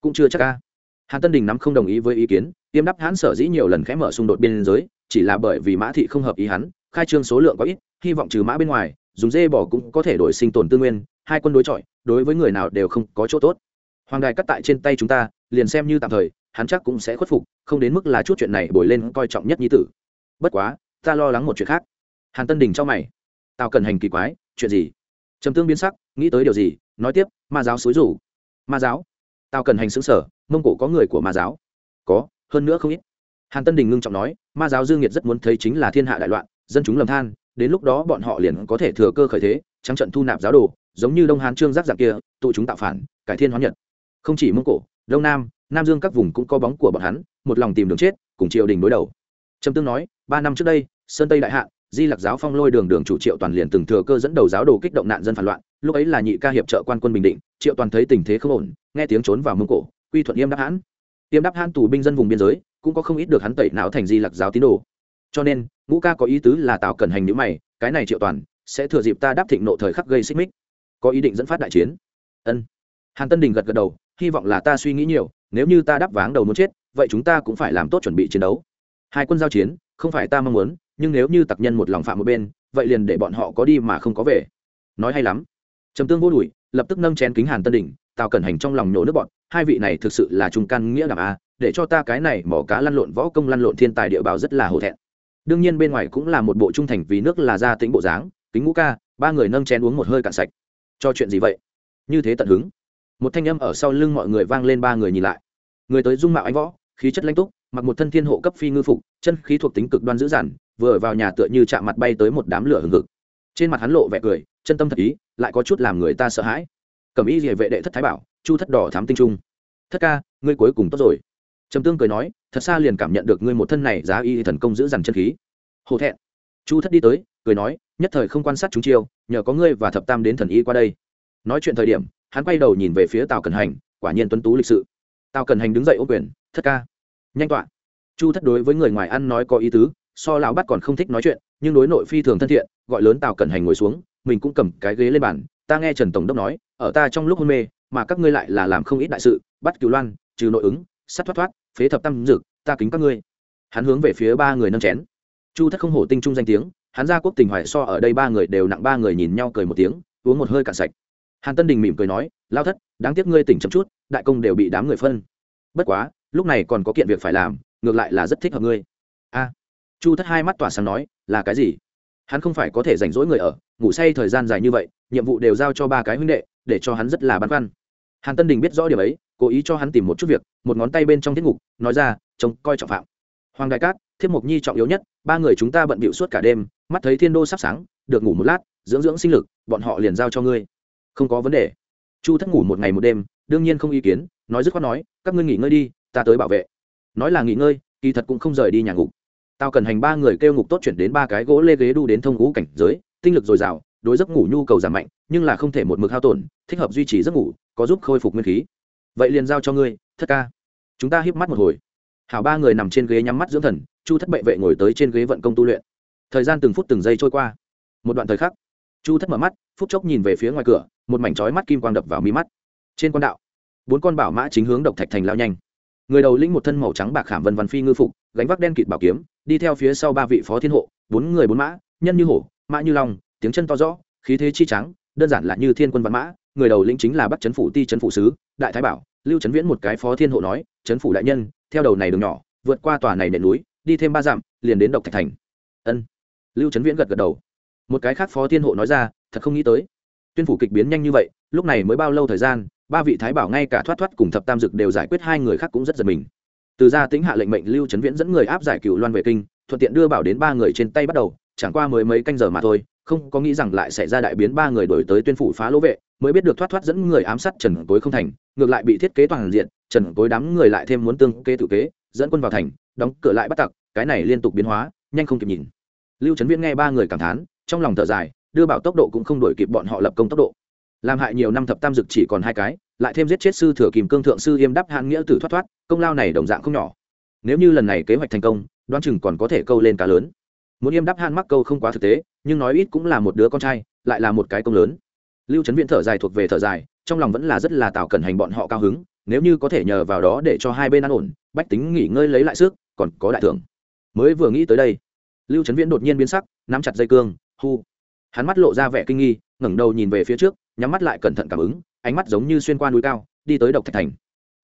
Cũng chưa chắc ca hàn tân đình nắm không đồng ý với ý kiến, tiêm đắp hãn sở dĩ nhiều lần khẽ mở xung đột biên giới, chỉ là bởi vì mã thị không hợp ý hắn, khai trương số lượng có ít, hy vọng trừ mã bên ngoài, dùng dê bỏ cũng có thể đổi sinh tồn tư nguyên, hai quân đối chọi, đối với người nào đều không có chỗ tốt. Hoàng đài cắt tại trên tay chúng ta, liền xem như tạm thời hắn chắc cũng sẽ khuất phục, không đến mức là chút chuyện này bồi lên coi trọng nhất nhi tử. Bất quá, ta lo lắng một chuyện khác. Hàn tân đình cho mày. Tao cần hành kỳ quái, chuyện gì? Trầm tương biến sắc, nghĩ tới điều gì, nói tiếp, ma giáo xúi rủ. Ma giáo? Tao cần hành xứng sở, mông cổ có người của ma giáo. Có, hơn nữa không ít. Hàn tân đình ngưng trọng nói, ma giáo dương nhiệt rất muốn thấy chính là thiên hạ đại loạn, dân chúng lầm than, đến lúc đó bọn họ liền có thể thừa cơ khởi thế, trắng trận thu nạp giáo đồ, giống như đông hán trương giác dạng kia, tụ chúng tạo phản, cải thiên hóa nhật. Không chỉ mông cổ, đông nam nam dương các vùng cũng có bóng của bọn hắn, một lòng tìm đường chết, cùng triều đình đối đầu. Trầm tương nói, ba năm trước đây, sơn tây đại hạ, di lặc giáo phong lôi đường đường chủ triệu toàn liền từng thừa cơ dẫn đầu giáo đồ kích động nạn dân phản loạn, lúc ấy là nhị ca hiệp trợ quan quân bình định, triệu toàn thấy tình thế không ổn, nghe tiếng trốn vào mông cổ, quy thuận yêm đáp hãn. Yêm đáp hãn tù binh dân vùng biên giới, cũng có không ít được hắn tẩy não thành di lặc giáo tín đồ. Cho nên, ngũ ca có ý tứ là tạo cần hành nữ mày, cái này triệu toàn sẽ thừa dịp ta đáp thịnh nộ thời khắc gây xích mích. Có ý định dẫn phát đại chiến. Ân. Hàn tân đình gật gật đầu, hy vọng là ta suy nghĩ nhiều nếu như ta đáp váng đầu muốn chết, vậy chúng ta cũng phải làm tốt chuẩn bị chiến đấu. Hai quân giao chiến, không phải ta mong muốn, nhưng nếu như tặc nhân một lòng phạm một bên, vậy liền để bọn họ có đi mà không có về. Nói hay lắm. Trầm tương vô đùi lập tức nâng chén kính hàn tân đỉnh, tào cẩn hành trong lòng nhổ nước bọn hai vị này thực sự là trung căn nghĩa đảm a, để cho ta cái này mỏ cá lăn lộn, võ công lăn lộn thiên tài địa bào rất là hổ thẹn. Đương nhiên bên ngoài cũng là một bộ trung thành vì nước là gia tính bộ dáng, kính ngũ ca, ba người nâng chén uống một hơi cạn sạch. Cho chuyện gì vậy? Như thế tận hứng một thanh âm ở sau lưng mọi người vang lên, ba người nhìn lại. Người tới dung mạo anh võ, khí chất lãnh túc, mặc một thân thiên hộ cấp phi ngư phục, chân khí thuộc tính cực đoan dữ dằn, vừa vào nhà tựa như chạm mặt bay tới một đám lửa hừng hực. Trên mặt hắn lộ vẻ cười, chân tâm thật ý, lại có chút làm người ta sợ hãi. Cẩm ý địa vệ đệ thất thái bảo, chu thất đỏ thám tinh trung. Thất ca, ngươi cuối cùng tốt rồi. Trầm tương cười nói, thật xa liền cảm nhận được ngươi một thân này giá y thần công giữ dằn chân khí. Hổ thẹn. Chu thất đi tới, cười nói, nhất thời không quan sát chúng chiêu, nhờ có ngươi và thập tam đến thần y qua đây. Nói chuyện thời điểm hắn quay đầu nhìn về phía tào cần hành quả nhiên tuấn tú lịch sự tào cần hành đứng dậy ô quyền thất ca nhanh tọa chu thất đối với người ngoài ăn nói có ý tứ so lão bắt còn không thích nói chuyện nhưng đối nội phi thường thân thiện gọi lớn tào cần hành ngồi xuống mình cũng cầm cái ghế lên bàn ta nghe trần tổng đốc nói ở ta trong lúc hôn mê mà các ngươi lại là làm không ít đại sự bắt cứu loan trừ nội ứng sắt thoát thoát phế thập tam dực ta kính các ngươi hắn hướng về phía ba người nâng chén chu thất không hổ tinh trung danh tiếng hắn ra quốc tình hoài so ở đây ba người đều nặng ba người nhìn nhau cười một tiếng uống một hơi cạn sạch hàn tân đình mỉm cười nói, lao thất, đáng tiếc ngươi tỉnh chậm chút, đại công đều bị đám người phân. Bất quá, lúc này còn có kiện việc phải làm, ngược lại là rất thích hợp ngươi. A. Chu thất hai mắt tỏa sáng nói, là cái gì? Hắn không phải có thể rảnh rỗi người ở, ngủ say thời gian dài như vậy, nhiệm vụ đều giao cho ba cái huynh đệ, để cho hắn rất là băn khoăn. Hàn tân đình biết rõ điều ấy, cố ý cho hắn tìm một chút việc, một ngón tay bên trong tiết ngục, nói ra, trông coi trọng phạm. Hoàng đại cát, thiết mộc nhi trọng yếu nhất, ba người chúng ta bận bịu suốt cả đêm, mắt thấy thiên đô sắp sáng, được ngủ một lát, dưỡng dưỡng sinh lực, bọn họ liền giao cho ngươi không có vấn đề. Chu thất ngủ một ngày một đêm, đương nhiên không ý kiến, nói dứt khoát nói, các ngươi nghỉ ngơi đi, ta tới bảo vệ. Nói là nghỉ ngơi, kỳ thật cũng không rời đi nhà ngục. Tao cần hành ba người kêu ngục tốt chuyển đến ba cái gỗ lê ghế đu đến thông ngũ cảnh giới, tinh lực dồi dào, đối giấc ngủ nhu cầu giảm mạnh, nhưng là không thể một mực hao tổn, thích hợp duy trì giấc ngủ, có giúp khôi phục nguyên khí. Vậy liền giao cho ngươi, thất ca. Chúng ta hiếp mắt một hồi. Hảo ba người nằm trên ghế nhắm mắt dưỡng thần, chu thất bệ vệ ngồi tới trên ghế vận công tu luyện. Thời gian từng phút từng giây trôi qua. Một đoạn thời khắc, chu thất mở mắt, phút chốc nhìn về phía ngoài cửa một mảnh chói mắt kim quang đập vào mi mắt. Trên con đạo, bốn con bảo mã chính hướng độc thạch thành lao nhanh. Người đầu lĩnh một thân màu trắng bạc khảm vân văn phi ngư phục, gánh vác đen kịt bảo kiếm, đi theo phía sau ba vị phó thiên hộ, bốn người bốn mã, nhân như hổ, mã như long, tiếng chân to rõ, khí thế chi trắng, đơn giản là như thiên quân văn mã, người đầu lĩnh chính là bắc trấn phủ ti trấn phủ sứ, đại thái bảo, lưu trấn viễn một cái phó thiên hộ nói trấn phủ đại nhân, theo đầu này đường nhỏ, vượt qua tòa này nền núi, đi thêm ba dặm, liền đến độc thạch thành. Ân. Lưu trấn viễn gật gật đầu. Một cái khác phó thiên hộ nói ra, thật không nghĩ tới tuyên phủ kịch biến nhanh như vậy, lúc này mới bao lâu thời gian, ba vị thái bảo ngay cả thoát thoát cùng thập tam dực đều giải quyết hai người khác cũng rất giật mình. Từ ra tính hạ lệnh mệnh lưu trấn viễn dẫn người áp giải cựu loan về kinh, thuận tiện đưa bảo đến ba người trên tay bắt đầu, chẳng qua mới mấy canh giờ mà thôi, không có nghĩ rằng lại xảy ra đại biến ba người đổi tới tuyên phủ phá lỗ vệ, mới biết được thoát thoát dẫn người ám sát trần cối không thành, ngược lại bị thiết kế toàn diện, trần cối đám người lại thêm muốn tương kế tự kế, dẫn quân vào thành, đóng cửa lại bắt tặc, cái này liên tục biến hóa, nhanh không kịp nhìn. Lưu trấn viễn nghe ba người cảm thán, trong lòng thở dài đưa bảo tốc độ cũng không đổi kịp bọn họ lập công tốc độ. Làm hại nhiều năm thập tam dực chỉ còn hai cái, lại thêm giết chết sư thừa kìm cương thượng sư yêm đắp hạn nghĩa tử thoát thoát, công lao này đồng dạng không nhỏ. Nếu như lần này kế hoạch thành công, đoán chừng còn có thể câu lên cá lớn. Muốn yêm đắp hạn mắc câu không quá thực tế, nhưng nói ít cũng là một đứa con trai, lại là một cái công lớn. Lưu trấn viễn thở dài thuộc về thở dài, trong lòng vẫn là rất là tạo cẩn hành bọn họ cao hứng, nếu như có thể nhờ vào đó để cho hai bên an ổn, bách tính nghỉ ngơi lấy lại sức, còn có đại thưởng. Mới vừa nghĩ tới đây, lưu trấn viễn đột nhiên biến sắc, nắm chặt dây cương hu hắn mắt lộ ra vẻ kinh nghi, ngẩng đầu nhìn về phía trước, nhắm mắt lại cẩn thận cảm ứng, ánh mắt giống như xuyên qua núi cao, đi tới độc thạch thành.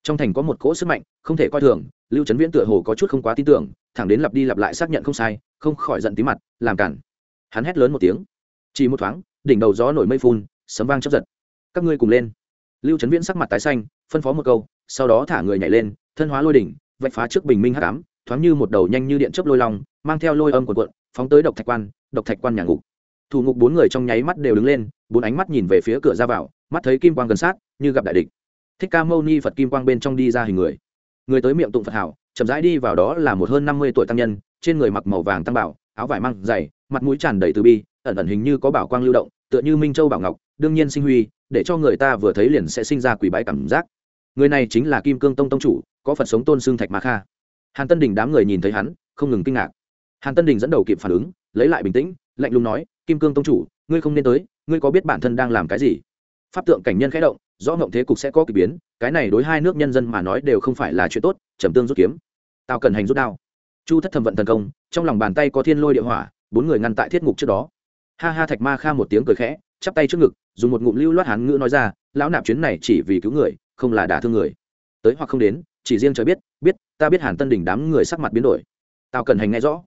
Trong thành có một cỗ sức mạnh, không thể coi thường, lưu trấn viễn tựa hồ có chút không quá tin tưởng, thẳng đến lặp đi lặp lại xác nhận không sai, không khỏi giận tí mặt, làm cản. Hắn hét lớn một tiếng. Chỉ một thoáng, đỉnh đầu gió nổi mây phun, sấm vang chấp giật. Các ngươi cùng lên. Lưu trấn viễn sắc mặt tái xanh, phân phó một câu, sau đó thả người nhảy lên, thân hóa lôi đỉnh, vạch phá trước bình minh hắc ám, thoáng như một đầu nhanh như điện chớp lôi long, mang theo lôi âm cuộn cuộn, phóng tới độc thạch quan, độc thạch quan nhà ngục thủ ngục bốn người trong nháy mắt đều đứng lên, bốn ánh mắt nhìn về phía cửa ra vào, mắt thấy kim quang gần sát, như gặp đại địch. Thích ca mâu ni phật kim quang bên trong đi ra hình người. Người tới miệng tụng phật hảo, chậm rãi đi vào đó là một hơn năm mươi tuổi tăng nhân, trên người mặc màu vàng tăng bảo, áo vải măng dày, mặt mũi tràn đầy từ bi, ẩn ẩn hình như có bảo quang lưu động, tựa như minh châu bảo ngọc, đương nhiên sinh huy, để cho người ta vừa thấy liền sẽ sinh ra quỷ bái cảm giác. Người này chính là kim cương tông tông chủ, có phật sống tôn xương thạch ma kha. Hàn tân đình đám người nhìn thấy hắn, không ngừng kinh ngạc. Hàn tân đình dẫn đầu kịp phản ứng, lấy lại bình tĩnh, lạnh lùng nói kim cương tông chủ, ngươi không nên tới, ngươi có biết bản thân đang làm cái gì? Pháp tượng cảnh nhân khẽ động, rõ ngộng thế cục sẽ có k ỳ biến, cái này đối hai nước nhân dân mà nói đều không phải là chuyện tốt, trầm tương rút kiếm. Tao cần hành rút đao. Chu thất Thầm vận tấn công, trong lòng bàn tay có thiên lôi địa hỏa, bốn người ngăn tại thiết ngục trước đó. Ha ha thạch ma kha một tiếng cười khẽ, chắp tay trước ngực, dùng một ngụm lưu loát hán ngữ nói ra, lão nạp chuyến này chỉ vì cứu người, không là đả thương người. Tới hoặc không đến, chỉ riêng trời biết biết, ta biết hàn tân đỉnh đám người sắc mặt biến đổi. Tao cần hành nghe rõ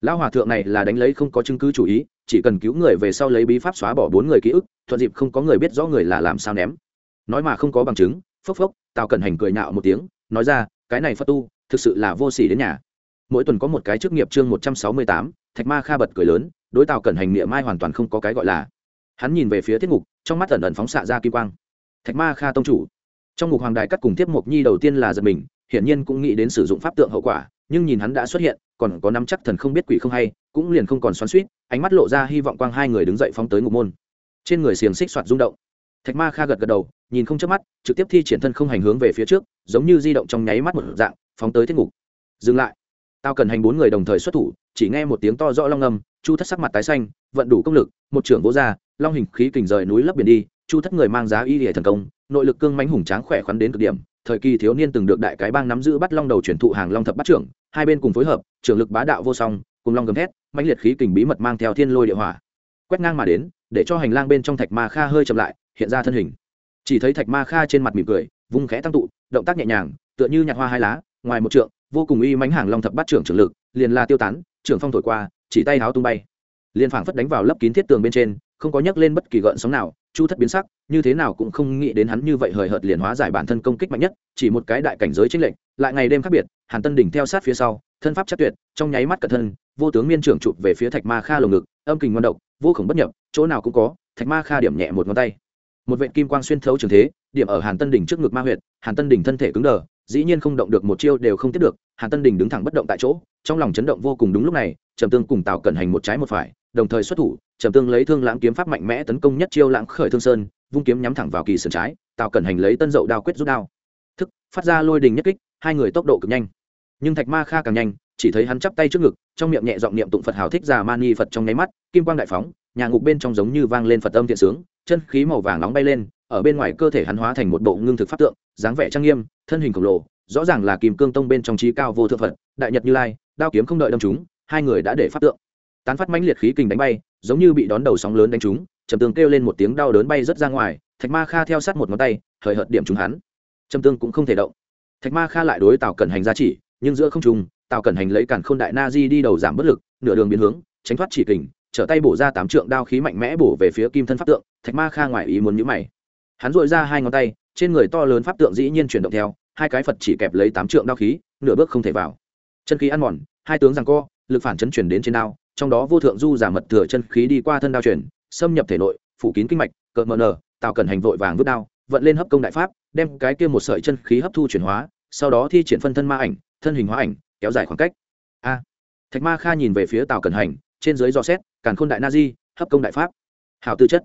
lão hòa thượng này là đánh lấy không có chứng cứ chủ ý chỉ cần cứu người về sau lấy bí pháp xóa bỏ bốn người ký ức thuận dịp không có người biết rõ người là làm sao ném. Nói mà không có bằng chứng phốc phốc tao cần hành cười nạo một tiếng nói ra cái này phật tu thực sự là vô sỉ đến nhà. Mỗi tuần có một cái chức nghiệp chương một trăm sáu mươi tám thạch ma kha bật cười lớn đối tào cẩn hành niệm mai hoàn toàn không có cái gọi là. Hắn nhìn về phía tiết ngục, trong mắt ẩn ẩn phóng xạ ra kim quang. Thạch ma kha tông chủ. Trong ngục hoàng đài cắt cùng tiếp mộc nhi đầu tiên là giật mình hiển nhiên cũng nghĩ đến sử dụng pháp tượng hậu quả nhưng nhìn hắn đã xuất hiện còn có nắm chắc thần không biết quỷ không hay, cũng liền không còn xoắn suýt ánh mắt lộ ra hy vọng quang hai người đứng dậy phóng tới ngục môn. Trên người xiềng xích soạt rung động. Thạch ma kha gật gật đầu, nhìn không chớp mắt, trực tiếp thi triển thân không hành hướng về phía trước, giống như di động trong nháy mắt một dạng, phóng tới thiết ngục. Dừng lại. Tao cần hành bốn người đồng thời xuất thủ, chỉ nghe một tiếng to rõ long âm, chu thất sắc mặt tái xanh, vận đủ công lực, một trưởng vỗ ra, long hình khí kình rời núi lấp biển đi, chu thất người mang giá y hệ thần công, nội lực cương mãnh hùng tráng khỏe khoắn đến cực điểm, thời kỳ thiếu niên từng được đại cái bang nắm giữ bắt long đầu chuyển thụ hàng long thập bắt trưởng hai bên cùng phối hợp trường lực bá đạo vô song, cùng long gầm thét, mãnh liệt khí kình bí mật mang theo thiên lôi địa hỏa. Quét ngang mà đến, để cho hành lang bên trong thạch ma kha hơi chậm lại, hiện ra thân hình. Chỉ thấy thạch ma kha trên mặt mỉm cười, vung khẽ tăng tụ, động tác nhẹ nhàng, tựa như nhặt hoa hai lá, ngoài một trượng, vô cùng uy mãnh hàng long thập bắt trưởng trưởng lực, liền là tiêu tán, trưởng phong thổi qua, chỉ tay háo tung bay. Liền phảng phất đánh vào lấp kín thiết tường bên trên, không có nhấc lên bất kỳ gợn sóng nào chu thất biến sắc, như thế nào cũng không nghĩ đến hắn như vậy hời hợt liền hóa giải bản thân công kích mạnh nhất, chỉ một cái đại cảnh giới chính lệnh lại ngày đêm khác biệt, hàn tân đỉnh theo sát phía sau, thân pháp chắc tuyệt, trong nháy mắt cẩn thân, vô tướng miên trưởng chụp về phía thạch ma kha lồng ngực, âm kình ngon độc, vô khổng bất nhập, chỗ nào cũng có, thạch ma kha điểm nhẹ một ngón tay. Một vệ kim quang xuyên thấu trường thế, điểm ở hàn tân đỉnh trước ngực ma huyệt, hàn tân đỉnh thân thể cứng đờ, dĩ nhiên không động được một chiêu đều không tiếp được, hàn tân đình đứng thẳng bất động tại chỗ, trong lòng chấn động vô cùng đúng lúc này, trầm tương cùng tào cẩn hành một trái một phải đồng thời xuất thủ, trầm tương lấy thương lãng kiếm pháp mạnh mẽ tấn công nhất chiêu lãng khởi thương sơn, vung kiếm nhắm thẳng vào kỳ sườn trái, tào cẩn hành lấy tân dậu đao quyết rút đao. Thức, phát ra lôi đình nhất kích, hai người tốc độ cực nhanh. Nhưng thạch ma kha càng nhanh, chỉ thấy hắn chắp tay trước ngực, trong miệng nhẹ giọng niệm tụng phật hào thích già mani phật trong nháy mắt, kim quang đại phóng, nhà ngục bên trong giống như vang lên phật âm thiện sướng, chân khí màu vàng nóng bay lên, ở bên ngoài cơ thể hắn hóa thành một bộ ngưng thực pháp tượng, dáng vẻ trang nghiêm, thân hình khổng lồ, rõ ràng là kim cương tông bên trong trí cao vô thượng phật, đại nhật như lai, đao kiếm không đợi đâm chúng hai người đã để pháp tượng tán phát mãnh liệt khí kình đánh bay giống như bị đón đầu sóng lớn đánh trúng, trầm tương kêu lên một tiếng đau đớn bay rất ra ngoài thạch ma kha theo sát một ngón tay hời hợt điểm trúng hắn. Trầm tương cũng không thể động. Thạch ma kha lại đối tào cẩn hành ra chỉ nhưng giữa không trùng tào cẩn hành lấy cản khôn đại na di đi đầu giảm bất lực nửa đường biến hướng tránh thoát chỉ kình trở tay bổ ra tám trượng đao khí mạnh mẽ bổ về phía kim thân pháp tượng thạch ma kha ngoài ý muốn nhữ mày. Hắn dội ra hai ngón tay trên người to lớn pháp tượng dĩ nhiên chuyển động theo hai cái phật chỉ kẹp lấy tám trượng đao khí nửa bước không thể vào. Chân khí ăn mòn hai tướng rằng co lực phản chấn chuyển đến trên đao trong đó vô thượng du giả mật thừa chân khí đi qua thân đao chuyển xâm nhập thể nội, phủ kín kinh mạch cợt mờ nở tạo cần hành vội vàng vứt đao, vận lên hấp công đại pháp, đem cái kia một sợi chân khí hấp thu chuyển hóa, sau đó thi triển phân thân ma ảnh, thân hình hóa ảnh, kéo dài khoảng cách. A. Thạch ma kha nhìn về phía tào cần hành, trên dưới do xét, càn khôn đại na di, hấp công đại pháp. Hảo tư chất.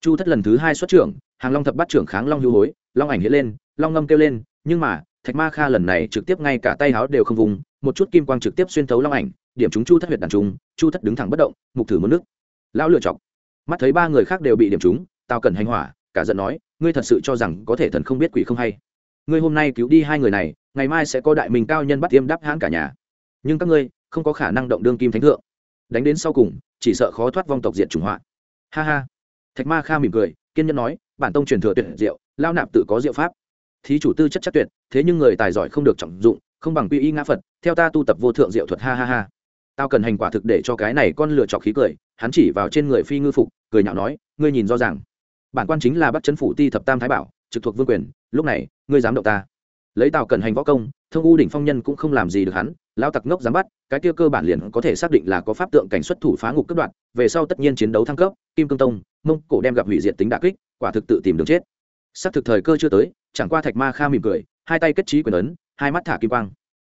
Chu thất lần thứ hai xuất trưởng, hàng long thập bắt trưởng kháng long hưu hối, long ảnh hiện lên, long ngâm kêu lên, nhưng mà, thạch ma kha lần này trực tiếp ngay cả tay háo đều không vùng, một chút kim quang trực tiếp xuyên thấu long ảnh điểm chúng chu thất huyệt đàn trung, chu thất đứng thẳng bất động, mục thử một nước. Lão lựa chọc. Mắt thấy ba người khác đều bị điểm chúng tao cần hành hỏa, cả giận nói, ngươi thật sự cho rằng có thể thần không biết quỷ không hay. Ngươi hôm nay cứu đi hai người này, ngày mai sẽ có đại mình cao nhân bắt tiêm đáp hãn cả nhà. Nhưng các ngươi, không có khả năng động đương kim thánh thượng. Đánh đến sau cùng, chỉ sợ khó thoát vong tộc diện chủng họa. Ha ha. Thạch ma kha mỉm cười, kiên nhân nói, bản tông truyền thừa tuyệt diệu lao nạp tự có diệu pháp. Thí chủ tư chất chắc tuyệt, thế nhưng người tài giỏi không được trọng dụng, không bằng quy y ngã phật, theo ta tu tập vô thượng diệu thuật, ha ha ha tao cần hành quả thực để cho cái này con lựa chọc khí cười, hắn chỉ vào trên người phi ngư phục, cười nhạo nói, ngươi nhìn rõ ràng, bản quan chính là bắt chấn phủ ti thập tam thái bảo, trực thuộc vương quyền, lúc này, ngươi dám động ta. Lấy tào cẩn hành võ công, thông u đỉnh phong nhân cũng không làm gì được hắn lao tặc ngốc dám bắt, cái kia cơ bản liền có thể xác định là có pháp tượng cảnh xuất thủ phá ngục cướp đoạn về sau tất nhiên chiến đấu thăng cấp, kim cương tông, mông cổ đem gặp hủy diệt tính đà kích, quả thực tự tìm đường chết. Xác thực thời cơ chưa tới, chẳng qua thạch ma kha mỉm cười, hai tay kết trí quyền ấn, hai mắt thả kim quang.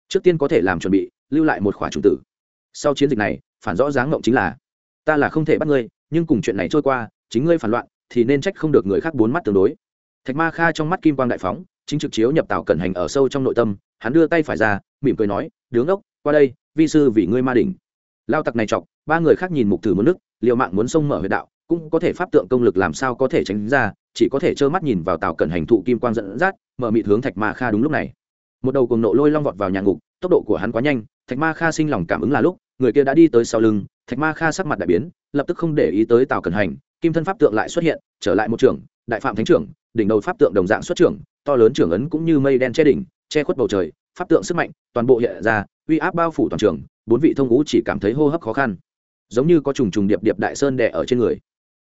Trước tiên có thể làm chuẩn bị, lưu lại một khỏa chủ tử sau chiến dịch này, phản rõ dáng ngộng chính là, ta là không thể bắt ngươi, nhưng cùng chuyện này trôi qua, chính ngươi phản loạn, thì nên trách không được người khác bốn mắt tương đối. Thạch ma kha trong mắt kim quang đại phóng, chính trực chiếu nhập tảo cẩn hành ở sâu trong nội tâm, hắn đưa tay phải ra, mỉm cười nói, đứng ốc qua đây, vi sư vì ngươi ma đỉnh. Lao tặc này chọc, ba người khác nhìn mục thử muốn nước liệu mạng muốn xông mở huyệt đạo, cũng có thể pháp tượng công lực làm sao có thể tránh ra, chỉ có thể trơ mắt nhìn vào tàu cẩn hành thụ kim quang dẫn dắt, mở mịt hướng thạch ma kha đúng lúc này. Một đầu cùng nộ lôi long vọt vào nhà ngục, tốc độ của hắn quá nhanh thạch ma kha sinh lòng cảm ứng là lúc, người kia đã đi tới sau lưng, thạch ma kha sắc mặt đại biến, lập tức không để ý tới Tào cẩn hành, kim thân pháp tượng lại xuất hiện, trở lại một trưởng đại phạm thánh trưởng, đỉnh đầu pháp tượng đồng dạng xuất trưởng to lớn trưởng ấn cũng như mây đen che đỉnh, che khuất bầu trời, pháp tượng sức mạnh, toàn bộ hiện ra, uy áp bao phủ toàn trường, bốn vị thông ngũ chỉ cảm thấy hô hấp khó khăn. Giống như có trùng trùng điệp điệp đại sơn đè ở trên người.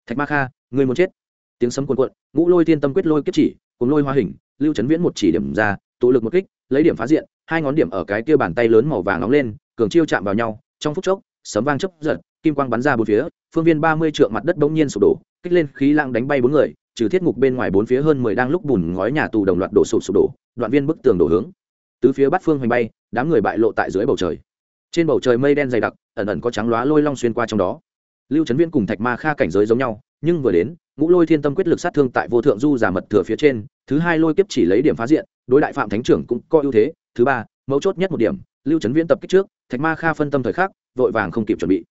Thạch ma kha người muốn chết. Tiếng sấm cuồn cuộn, ngũ lôi tiên tâm quyết lôi kiếp chỉ cùng lôi hoa hình, lưu trấn viễn một chỉ điểm ra tụ lực một kích, lấy điểm phá diện, hai ngón điểm ở cái kia bàn tay lớn màu vàng nóng lên, cường chiêu chạm vào nhau, trong phút chốc, sấm vang chấp giật, kim quang bắn ra bốn phía, phương viên ba mươi trượng mặt đất bỗng nhiên sụp đổ, kích lên khí lang đánh bay bốn người, trừ thiết ngục bên ngoài bốn phía hơn mười đang lúc bùn ngói nhà tù đồng loạt đổ sụp sụp đổ, đoạn viên bức tường đổ hướng. Tứ phía bắt phương hoành bay, đám người bại lộ tại dưới bầu trời. Trên bầu trời mây đen dày đặc, ẩn ẩn có trắng lóa lôi long xuyên qua trong đó. Lưu trấn viên cùng thạch ma kha cảnh giới giống nhau, nhưng vừa đến, ngũ lôi thiên tâm quyết lực sát thương tại vô thượng du giả mật thừa phía trên, thứ hai lôi kiếp chỉ lấy điểm phá diện đối đại phạm thánh trưởng cũng có ưu thế. Thứ ba, mấu chốt nhất một điểm, lưu trấn viễn tập kích trước, thạch ma kha phân tâm thời khắc, vội vàng không kịp chuẩn bị.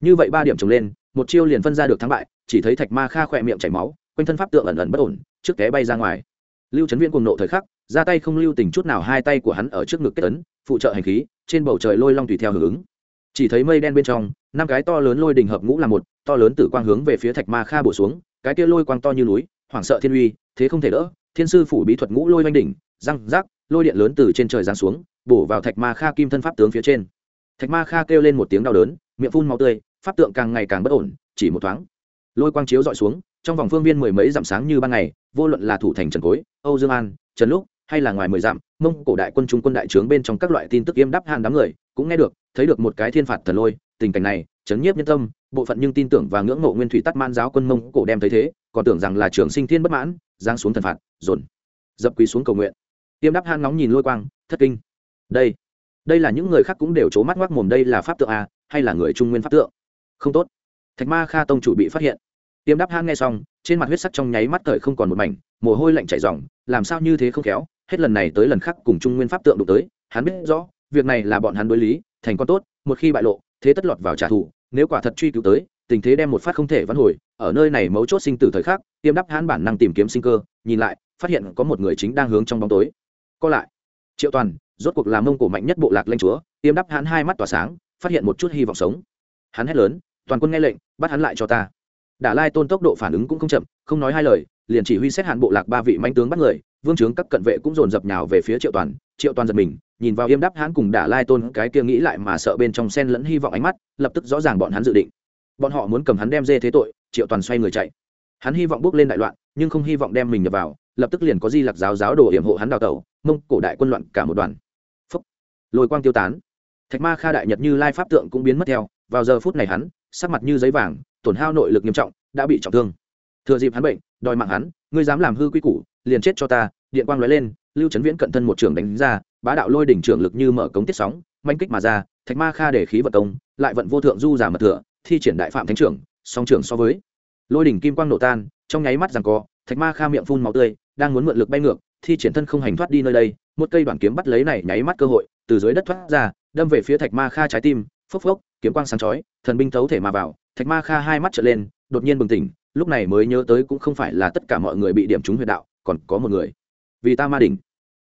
Như vậy ba điểm trồng lên, một chiêu liền phân ra được thắng bại, chỉ thấy thạch ma kha khỏe miệng chảy máu, quanh thân pháp tượng ẩn ẩn bất ổn, trước té bay ra ngoài. Lưu trấn viễn cùng nộ thời khắc, ra tay không lưu tình chút nào hai tay của hắn ở trước ngực kết tấn phụ trợ hành khí, trên bầu trời lôi long tùy theo hưởng ứng. Chỉ thấy mây đen bên trong, năm cái to lớn lôi đình hợp ngũ là một, to lớn tử quang hướng về phía thạch ma kha bổ xuống, cái kia lôi quang to như núi, hoảng sợ thiên uy, thế không thể đỡ, thiên sư phủ bí thuật ngũ lôi oanh đỉnh răng rác, lôi điện lớn từ trên trời giáng xuống, bổ vào thạch ma kha kim thân pháp tướng phía trên. Thạch ma kha kêu lên một tiếng đau đớn, miệng phun màu tươi, pháp tượng càng ngày càng bất ổn, chỉ một thoáng. Lôi quang chiếu dọi xuống, trong vòng phương viên mười mấy dặm sáng như ban ngày, vô luận là thủ thành trần cối, âu dương an, trần lúc hay là ngoài mười dặm, mông cổ đại quân trung quân đại trướng bên trong các loại tin tức yêm đắp hàng đám người, cũng nghe được, thấy được một cái thiên phạt thần lôi, tình cảnh này, chấn nhiếp nhân tâm, bộ phận nhưng tin tưởng và ngưỡng mộ nguyên thủy tắt man giáo quân mông cổ đem thấy thế, còn tưởng rằng là trường sinh thiên bất mãn giang xuống thần phạt, dồn, dập quỳ xuống cầu nguyện tiêm Đáp hang nóng nhìn lôi quang, thất kinh. Đây đây là những người khác cũng đều c mắt ngoác mồm, đây là pháp tượng à? hay là người trung nguyên pháp tượng? Không tốt. Thạch ma kha tông chủ bị phát hiện. Tiêm Đáp hang nghe xong, trên mặt huyết sắc trong nháy mắt thời không còn một mảnh, mồ hôi lạnh chảy ròng, làm sao như thế không khéo, hết lần này tới lần khác cùng trung nguyên pháp tượng đụng tới, hắn biết rõ, việc này là bọn hắn đối lý, thành con tốt, một khi bại lộ, thế tất lọt vào trả thù, nếu quả thật truy cứu tới, tình thế đem một phát không thể vãn hồi, ở nơi này mấu chốt sinh tử thời khắc, tiêm đắp hãn bản năng tìm kiếm sinh cơ, nhìn lại, phát hiện có một người chính đang hướng trong bóng tối co lại. Triệu toàn, rốt cuộc là mông cổ mạnh nhất bộ lạc lanh chúa, tiêm đắp hắn hai mắt tỏa sáng, phát hiện một chút hy vọng sống. Hắn hét lớn, toàn quân nghe lệnh, bắt hắn lại cho ta. Đả lai tôn tốc độ phản ứng cũng không chậm, không nói hai lời, liền chỉ huy xét hạn bộ lạc ba vị manh tướng bắt người, vương trướng các cận vệ cũng dồn dập nhào về phía triệu toàn. Triệu toàn giật mình, nhìn vào yêm đáp hãn cùng đả lai tôn, cái kia nghĩ lại mà sợ bên trong sen lẫn hy vọng ánh mắt, lập tức rõ ràng bọn hắn dự định. Bọn họ muốn cầm hắn đem dê thế tội, triệu toàn xoay người chạy hắn hy vọng bước lên đại loạn, nhưng không hy vọng đem mình nhập vào, lập tức liền có di lặc giáo giáo đồ hiểm hộ hắn đào tẩu, mông cổ đại quân loạn cả một đoàn. Phúc. Lôi quang tiêu tán. Thạch ma kha đại nhật như lai pháp tượng cũng biến mất theo, vào giờ phút này hắn, sắc mặt như giấy vàng, tổn hao nội lực nghiêm trọng, đã bị trọng thương. Thừa dịp hắn bệnh, đòi mạng hắn, ngươi dám làm hư quy củ, liền chết cho ta, điện quang lóe lên, lưu trấn viễn cận thân một trường đánh ra, bá đạo lôi đỉnh trưởng lực như mở cống tiết sóng, manh kích mà ra, thạch ma kha để khí vật công, lại vận vô thượng du giả mật thừa, thi triển đại phạm thánh trưởng, song trưởng so với lôi đỉnh kim quang nổ tan, trong nháy mắt rằng co, thạch ma kha miệng phun máu tươi, đang muốn mượn lực bay ngược, thi triển thân không hành thoát đi nơi đây, một cây đoạn kiếm bắt lấy này nháy mắt cơ hội, từ dưới đất thoát ra, đâm về phía thạch ma kha trái tim, phốc phốc, kiếm quang sáng chói, thần binh thấu thể mà vào, thạch ma kha hai mắt trở lên, đột nhiên bừng tỉnh, lúc này mới nhớ tới cũng không phải là tất cả mọi người bị điểm trúng huyệt đạo, còn có một người. Vì ta ma đỉnh.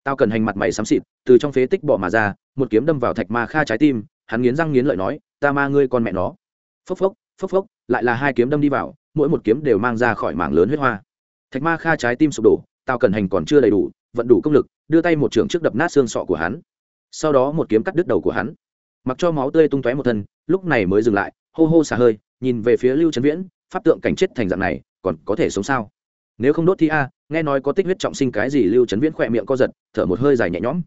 Tao cần hành mặt mày xám xịt, từ trong phế tích bỏ mà ra, một kiếm đâm vào thạch ma kha trái tim, hắn nghiến răng nghiến lợi nói, ta ma ngươi con mẹ nó. Phốc phốc phốc phốc, lại là hai kiếm đâm đi vào mỗi một kiếm đều mang ra khỏi mảng lớn huyết hoa. Thạch ma kha trái tim sụp đổ, tào cần hành còn chưa đầy đủ, vận đủ công lực, đưa tay một trường trước đập nát xương sọ của hắn. Sau đó một kiếm cắt đứt đầu của hắn. Mặc cho máu tươi tung tóe một thân, lúc này mới dừng lại, hô hô xả hơi, nhìn về phía lưu trấn viễn, pháp tượng cảnh chết thành dạng này, còn có thể sống sao? Nếu không đốt thi a, nghe nói có tích huyết trọng sinh cái gì, lưu trấn viễn khỏe miệng co giật, thở một hơi dài nhẹ nhõm.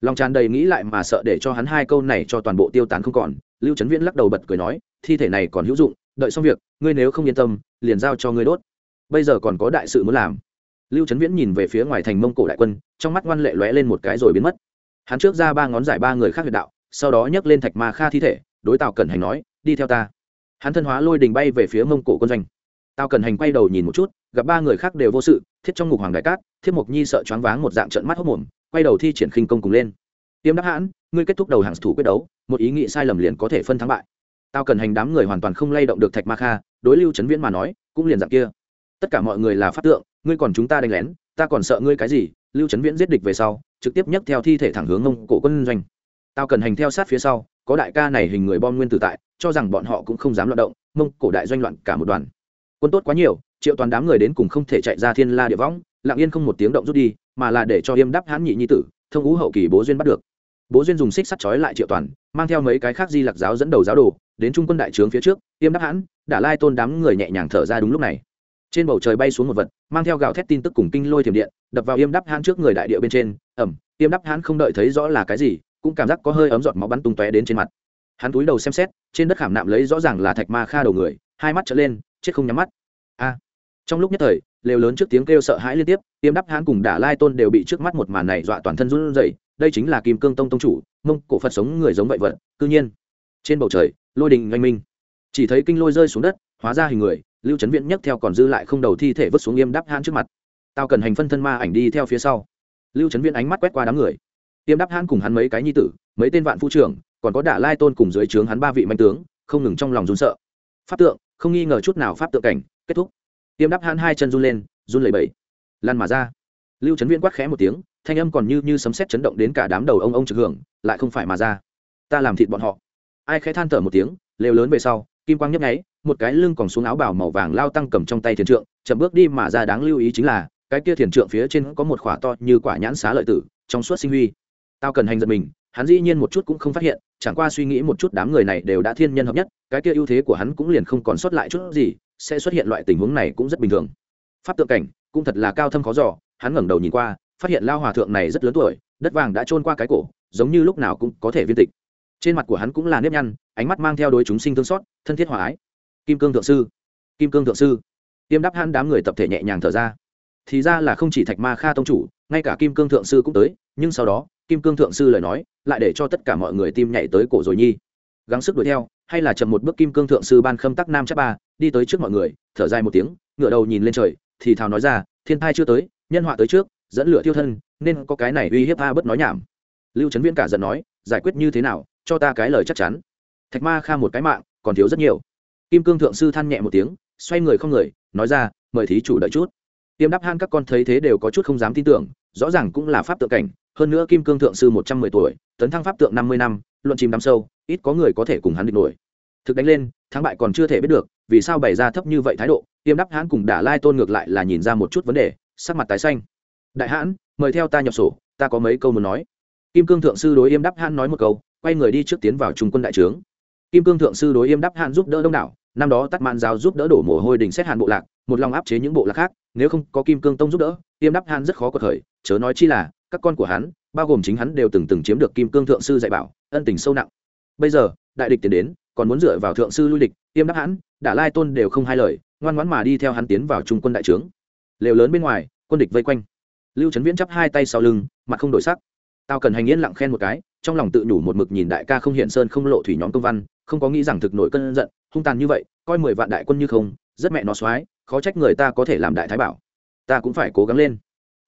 Lòng tràn đầy nghĩ lại mà sợ để cho hắn hai câu này cho toàn bộ tiêu tán không còn, lưu trấn viễn lắc đầu bật cười nói, thi thể này còn hữu dụng đợi xong việc, ngươi nếu không yên tâm, liền giao cho ngươi đốt. Bây giờ còn có đại sự muốn làm. Lưu trấn viễn nhìn về phía ngoài thành mông cổ đại quân, trong mắt ngoan lệ lóe lên một cái rồi biến mất. Hắn trước ra ba ngón giải ba người khác huyệt đạo, sau đó nhấc lên thạch ma kha thi thể, đối tào cẩn hành nói, đi theo ta. Hắn thân hóa lôi đình bay về phía mông cổ quân doanh. Tào cẩn hành quay đầu nhìn một chút, gặp ba người khác đều vô sự, thiết trong ngục hoàng đại cát, thiết mộc nhi sợ choáng váng một dạng trận mắt hốc mồm, quay đầu thi triển khinh công cùng lên. Tiêm đắc hãn, ngươi kết thúc đầu hàng thủ quyết đấu, một ý nghĩ sai lầm liền có thể phân thắng bại tao cần hành đám người hoàn toàn không lay động được thạch ma kha, đối lưu trấn viễn mà nói, cũng liền dạng kia. Tất cả mọi người là phát tượng, ngươi còn chúng ta đánh lén, ta còn sợ ngươi cái gì? Lưu trấn viễn giết địch về sau, trực tiếp nhấc theo thi thể thẳng hướng mông cổ quân doanh. Tao cần hành theo sát phía sau, có đại ca này hình người bom nguyên tử tại, cho rằng bọn họ cũng không dám loạn động, mông cổ đại doanh loạn cả một đoàn. Quân tốt quá nhiều, triệu toàn đám người đến cùng không thể chạy ra thiên la địa võng, lặng yên không một tiếng động rút đi, mà là để cho yêm đắp hãn nhị nhi tử, thông ngũ hậu kỳ bố duyên bắt được. Bố duyên dùng xích sắt chói lại triệu toàn, mang theo mấy cái khác di lạc giáo dẫn đầu giáo đồ đến trung quân đại trướng phía trước yêm đắp hãn đã lai tôn đám người nhẹ nhàng thở ra đúng lúc này. Trên bầu trời bay xuống một vật, mang theo gào thét tin tức cùng kinh lôi thiểm điện, đập vào yêm đắp hãn trước người đại địa bên trên, ẩm yêm đắp hãn không đợi thấy rõ là cái gì, cũng cảm giác có hơi ấm giọt máu bắn tung tóe đến trên mặt. Hắn túi đầu xem xét, trên đất khảm nạm lấy rõ ràng là thạch ma kha đầu người, hai mắt trở lên, chết không nhắm mắt. A! Trong lúc nhất thời, lều lớn trước tiếng kêu sợ hãi liên tiếp yêm đắp hãn cùng đả lai tôn đều bị trước mắt một màn này dọa toàn thân run rẩy, đây chính là kim cương tông tông chủ, mông cổ phật sống người giống vậy vật, cư nhiên. Trên bầu trời lôi đình oanh minh. Chỉ thấy kinh lôi rơi xuống đất, hóa ra hình người, lưu trấn viện nhấc theo còn dư lại không đầu thi thể vứt xuống yêm đáp hãn trước mặt. Tao cần hành phân thân ma ảnh đi theo phía sau. Lưu trấn viện ánh mắt quét qua đám người. Yêm đáp hãn cùng hắn mấy cái nhi tử, mấy tên vạn phu trưởng, còn có đả lai tôn cùng dưới trướng hắn ba vị manh tướng, không ngừng trong lòng run sợ. Pháp tượng, không nghi ngờ chút nào pháp tượng cảnh, kết thúc. Tiêm đáp hắn hai chân run lên, run lẩy bẩy. Lan mà ra. Lưu trấn viễn quát khẽ một tiếng, thanh âm còn như như sấm sét chấn động đến cả đám đầu ông ông trực hưởng, lại không phải mà ra. Ta làm thịt bọn họ ai khẽ than thở một tiếng, lều lớn về sau, kim quang nhấp nháy, một cái lưng còn xuống áo bảo màu vàng lao tăng cầm trong tay thiền trượng, chậm bước đi mà ra đáng lưu ý chính là, cái kia thiền trượng phía trên có một khỏa to như quả nhãn xá lợi tử, trong suốt sinh huy. Tao cần hành giật mình, hắn dĩ nhiên một chút cũng không phát hiện, chẳng qua suy nghĩ một chút đám người này đều đã thiên nhân hợp nhất, cái kia ưu thế của hắn cũng liền không còn sót lại chút gì, sẽ xuất hiện loại tình huống này cũng rất bình thường. Pháp tượng cảnh, cũng thật là cao thâm khó giỏ hắn ngẩng đầu nhìn qua, phát hiện lao hòa thượng này rất lớn tuổi, đất vàng đã trôn qua cái cổ, giống như lúc nào cũng có thể viên tịch trên mặt của hắn cũng là nếp nhăn, ánh mắt mang theo đối chúng sinh thương xót, thân thiết hòa ái. Kim cương thượng sư, kim cương thượng sư. Tiêm đáp hắn đám người tập thể nhẹ nhàng thở ra. Thì ra là không chỉ thạch ma kha tông chủ, ngay cả kim cương thượng sư cũng tới, nhưng sau đó, kim cương thượng sư lời nói lại để cho tất cả mọi người tim nhảy tới cổ rồi nhi. Gắng sức đuổi theo, hay là chậm một bước kim cương thượng sư ban khâm tắc nam chắc ba, đi tới trước mọi người, thở dài một tiếng ngựa đầu nhìn lên trời, thì thào nói ra, thiên thai chưa tới, nhân họa tới trước, dẫn lửa thiêu thân, nên có cái này uy hiếp a bất nói nhảm. Lưu trấn viễn cả giận nói, giải quyết như thế nào cho ta cái lời chắc chắn. Thạch ma kha một cái mạng, còn thiếu rất nhiều. Kim cương thượng sư than nhẹ một tiếng, xoay người không người, nói ra, mời thí chủ đợi chút. Tiêm đắp han các con thấy thế đều có chút không dám tin tưởng, rõ ràng cũng là pháp tượng cảnh, hơn nữa kim cương thượng sư một trăm mười tuổi, tấn thăng pháp tượng năm mươi năm, luận chìm đắm sâu, ít có người có thể cùng hắn địch nổi. Thực đánh lên, thắng bại còn chưa thể biết được, vì sao bày ra thấp như vậy thái độ, tiêm đắp hãn cùng đả lai tôn ngược lại là nhìn ra một chút vấn đề, sắc mặt tái xanh. Đại hãn, mời theo ta nhập sổ, ta có mấy câu muốn nói. Kim cương thượng sư đối yêm đắp hãn nói một câu quay người đi trước tiến vào trung quân đại trướng. Kim cương thượng sư đối yêm đắp hạn giúp đỡ đông đảo, năm đó tắt mạn giáo giúp đỡ đổ mồ hôi đình xét hạn bộ lạc, một lòng áp chế những bộ lạc khác, nếu không có kim cương tông giúp đỡ, yêm đắp hạn rất khó có thời chớ nói chi là, các con của hắn, bao gồm chính hắn đều từng từng chiếm được kim cương thượng sư dạy bảo, ân tình sâu nặng. Bây giờ, đại địch tiến đến, còn muốn dựa vào thượng sư lui địch, yêm đắp hãn đã lai tôn đều không hai lời, ngoan ngoãn mà đi theo hắn tiến vào trung quân đại trướng. Lều lớn bên ngoài, quân địch vây quanh. Lưu trấn viễn chắp hai tay sau lưng, mặt không đổi sắc. Tao cần hành yên lặng khen một cái trong lòng tự nhủ một mực nhìn đại ca không hiện sơn không lộ thủy nhóm công văn, không có nghĩ rằng thực nội cơn giận, hung tàn như vậy, coi mười vạn đại quân như không, rất mẹ nó xoái khó trách người ta có thể làm đại thái bảo. Ta cũng phải cố gắng lên.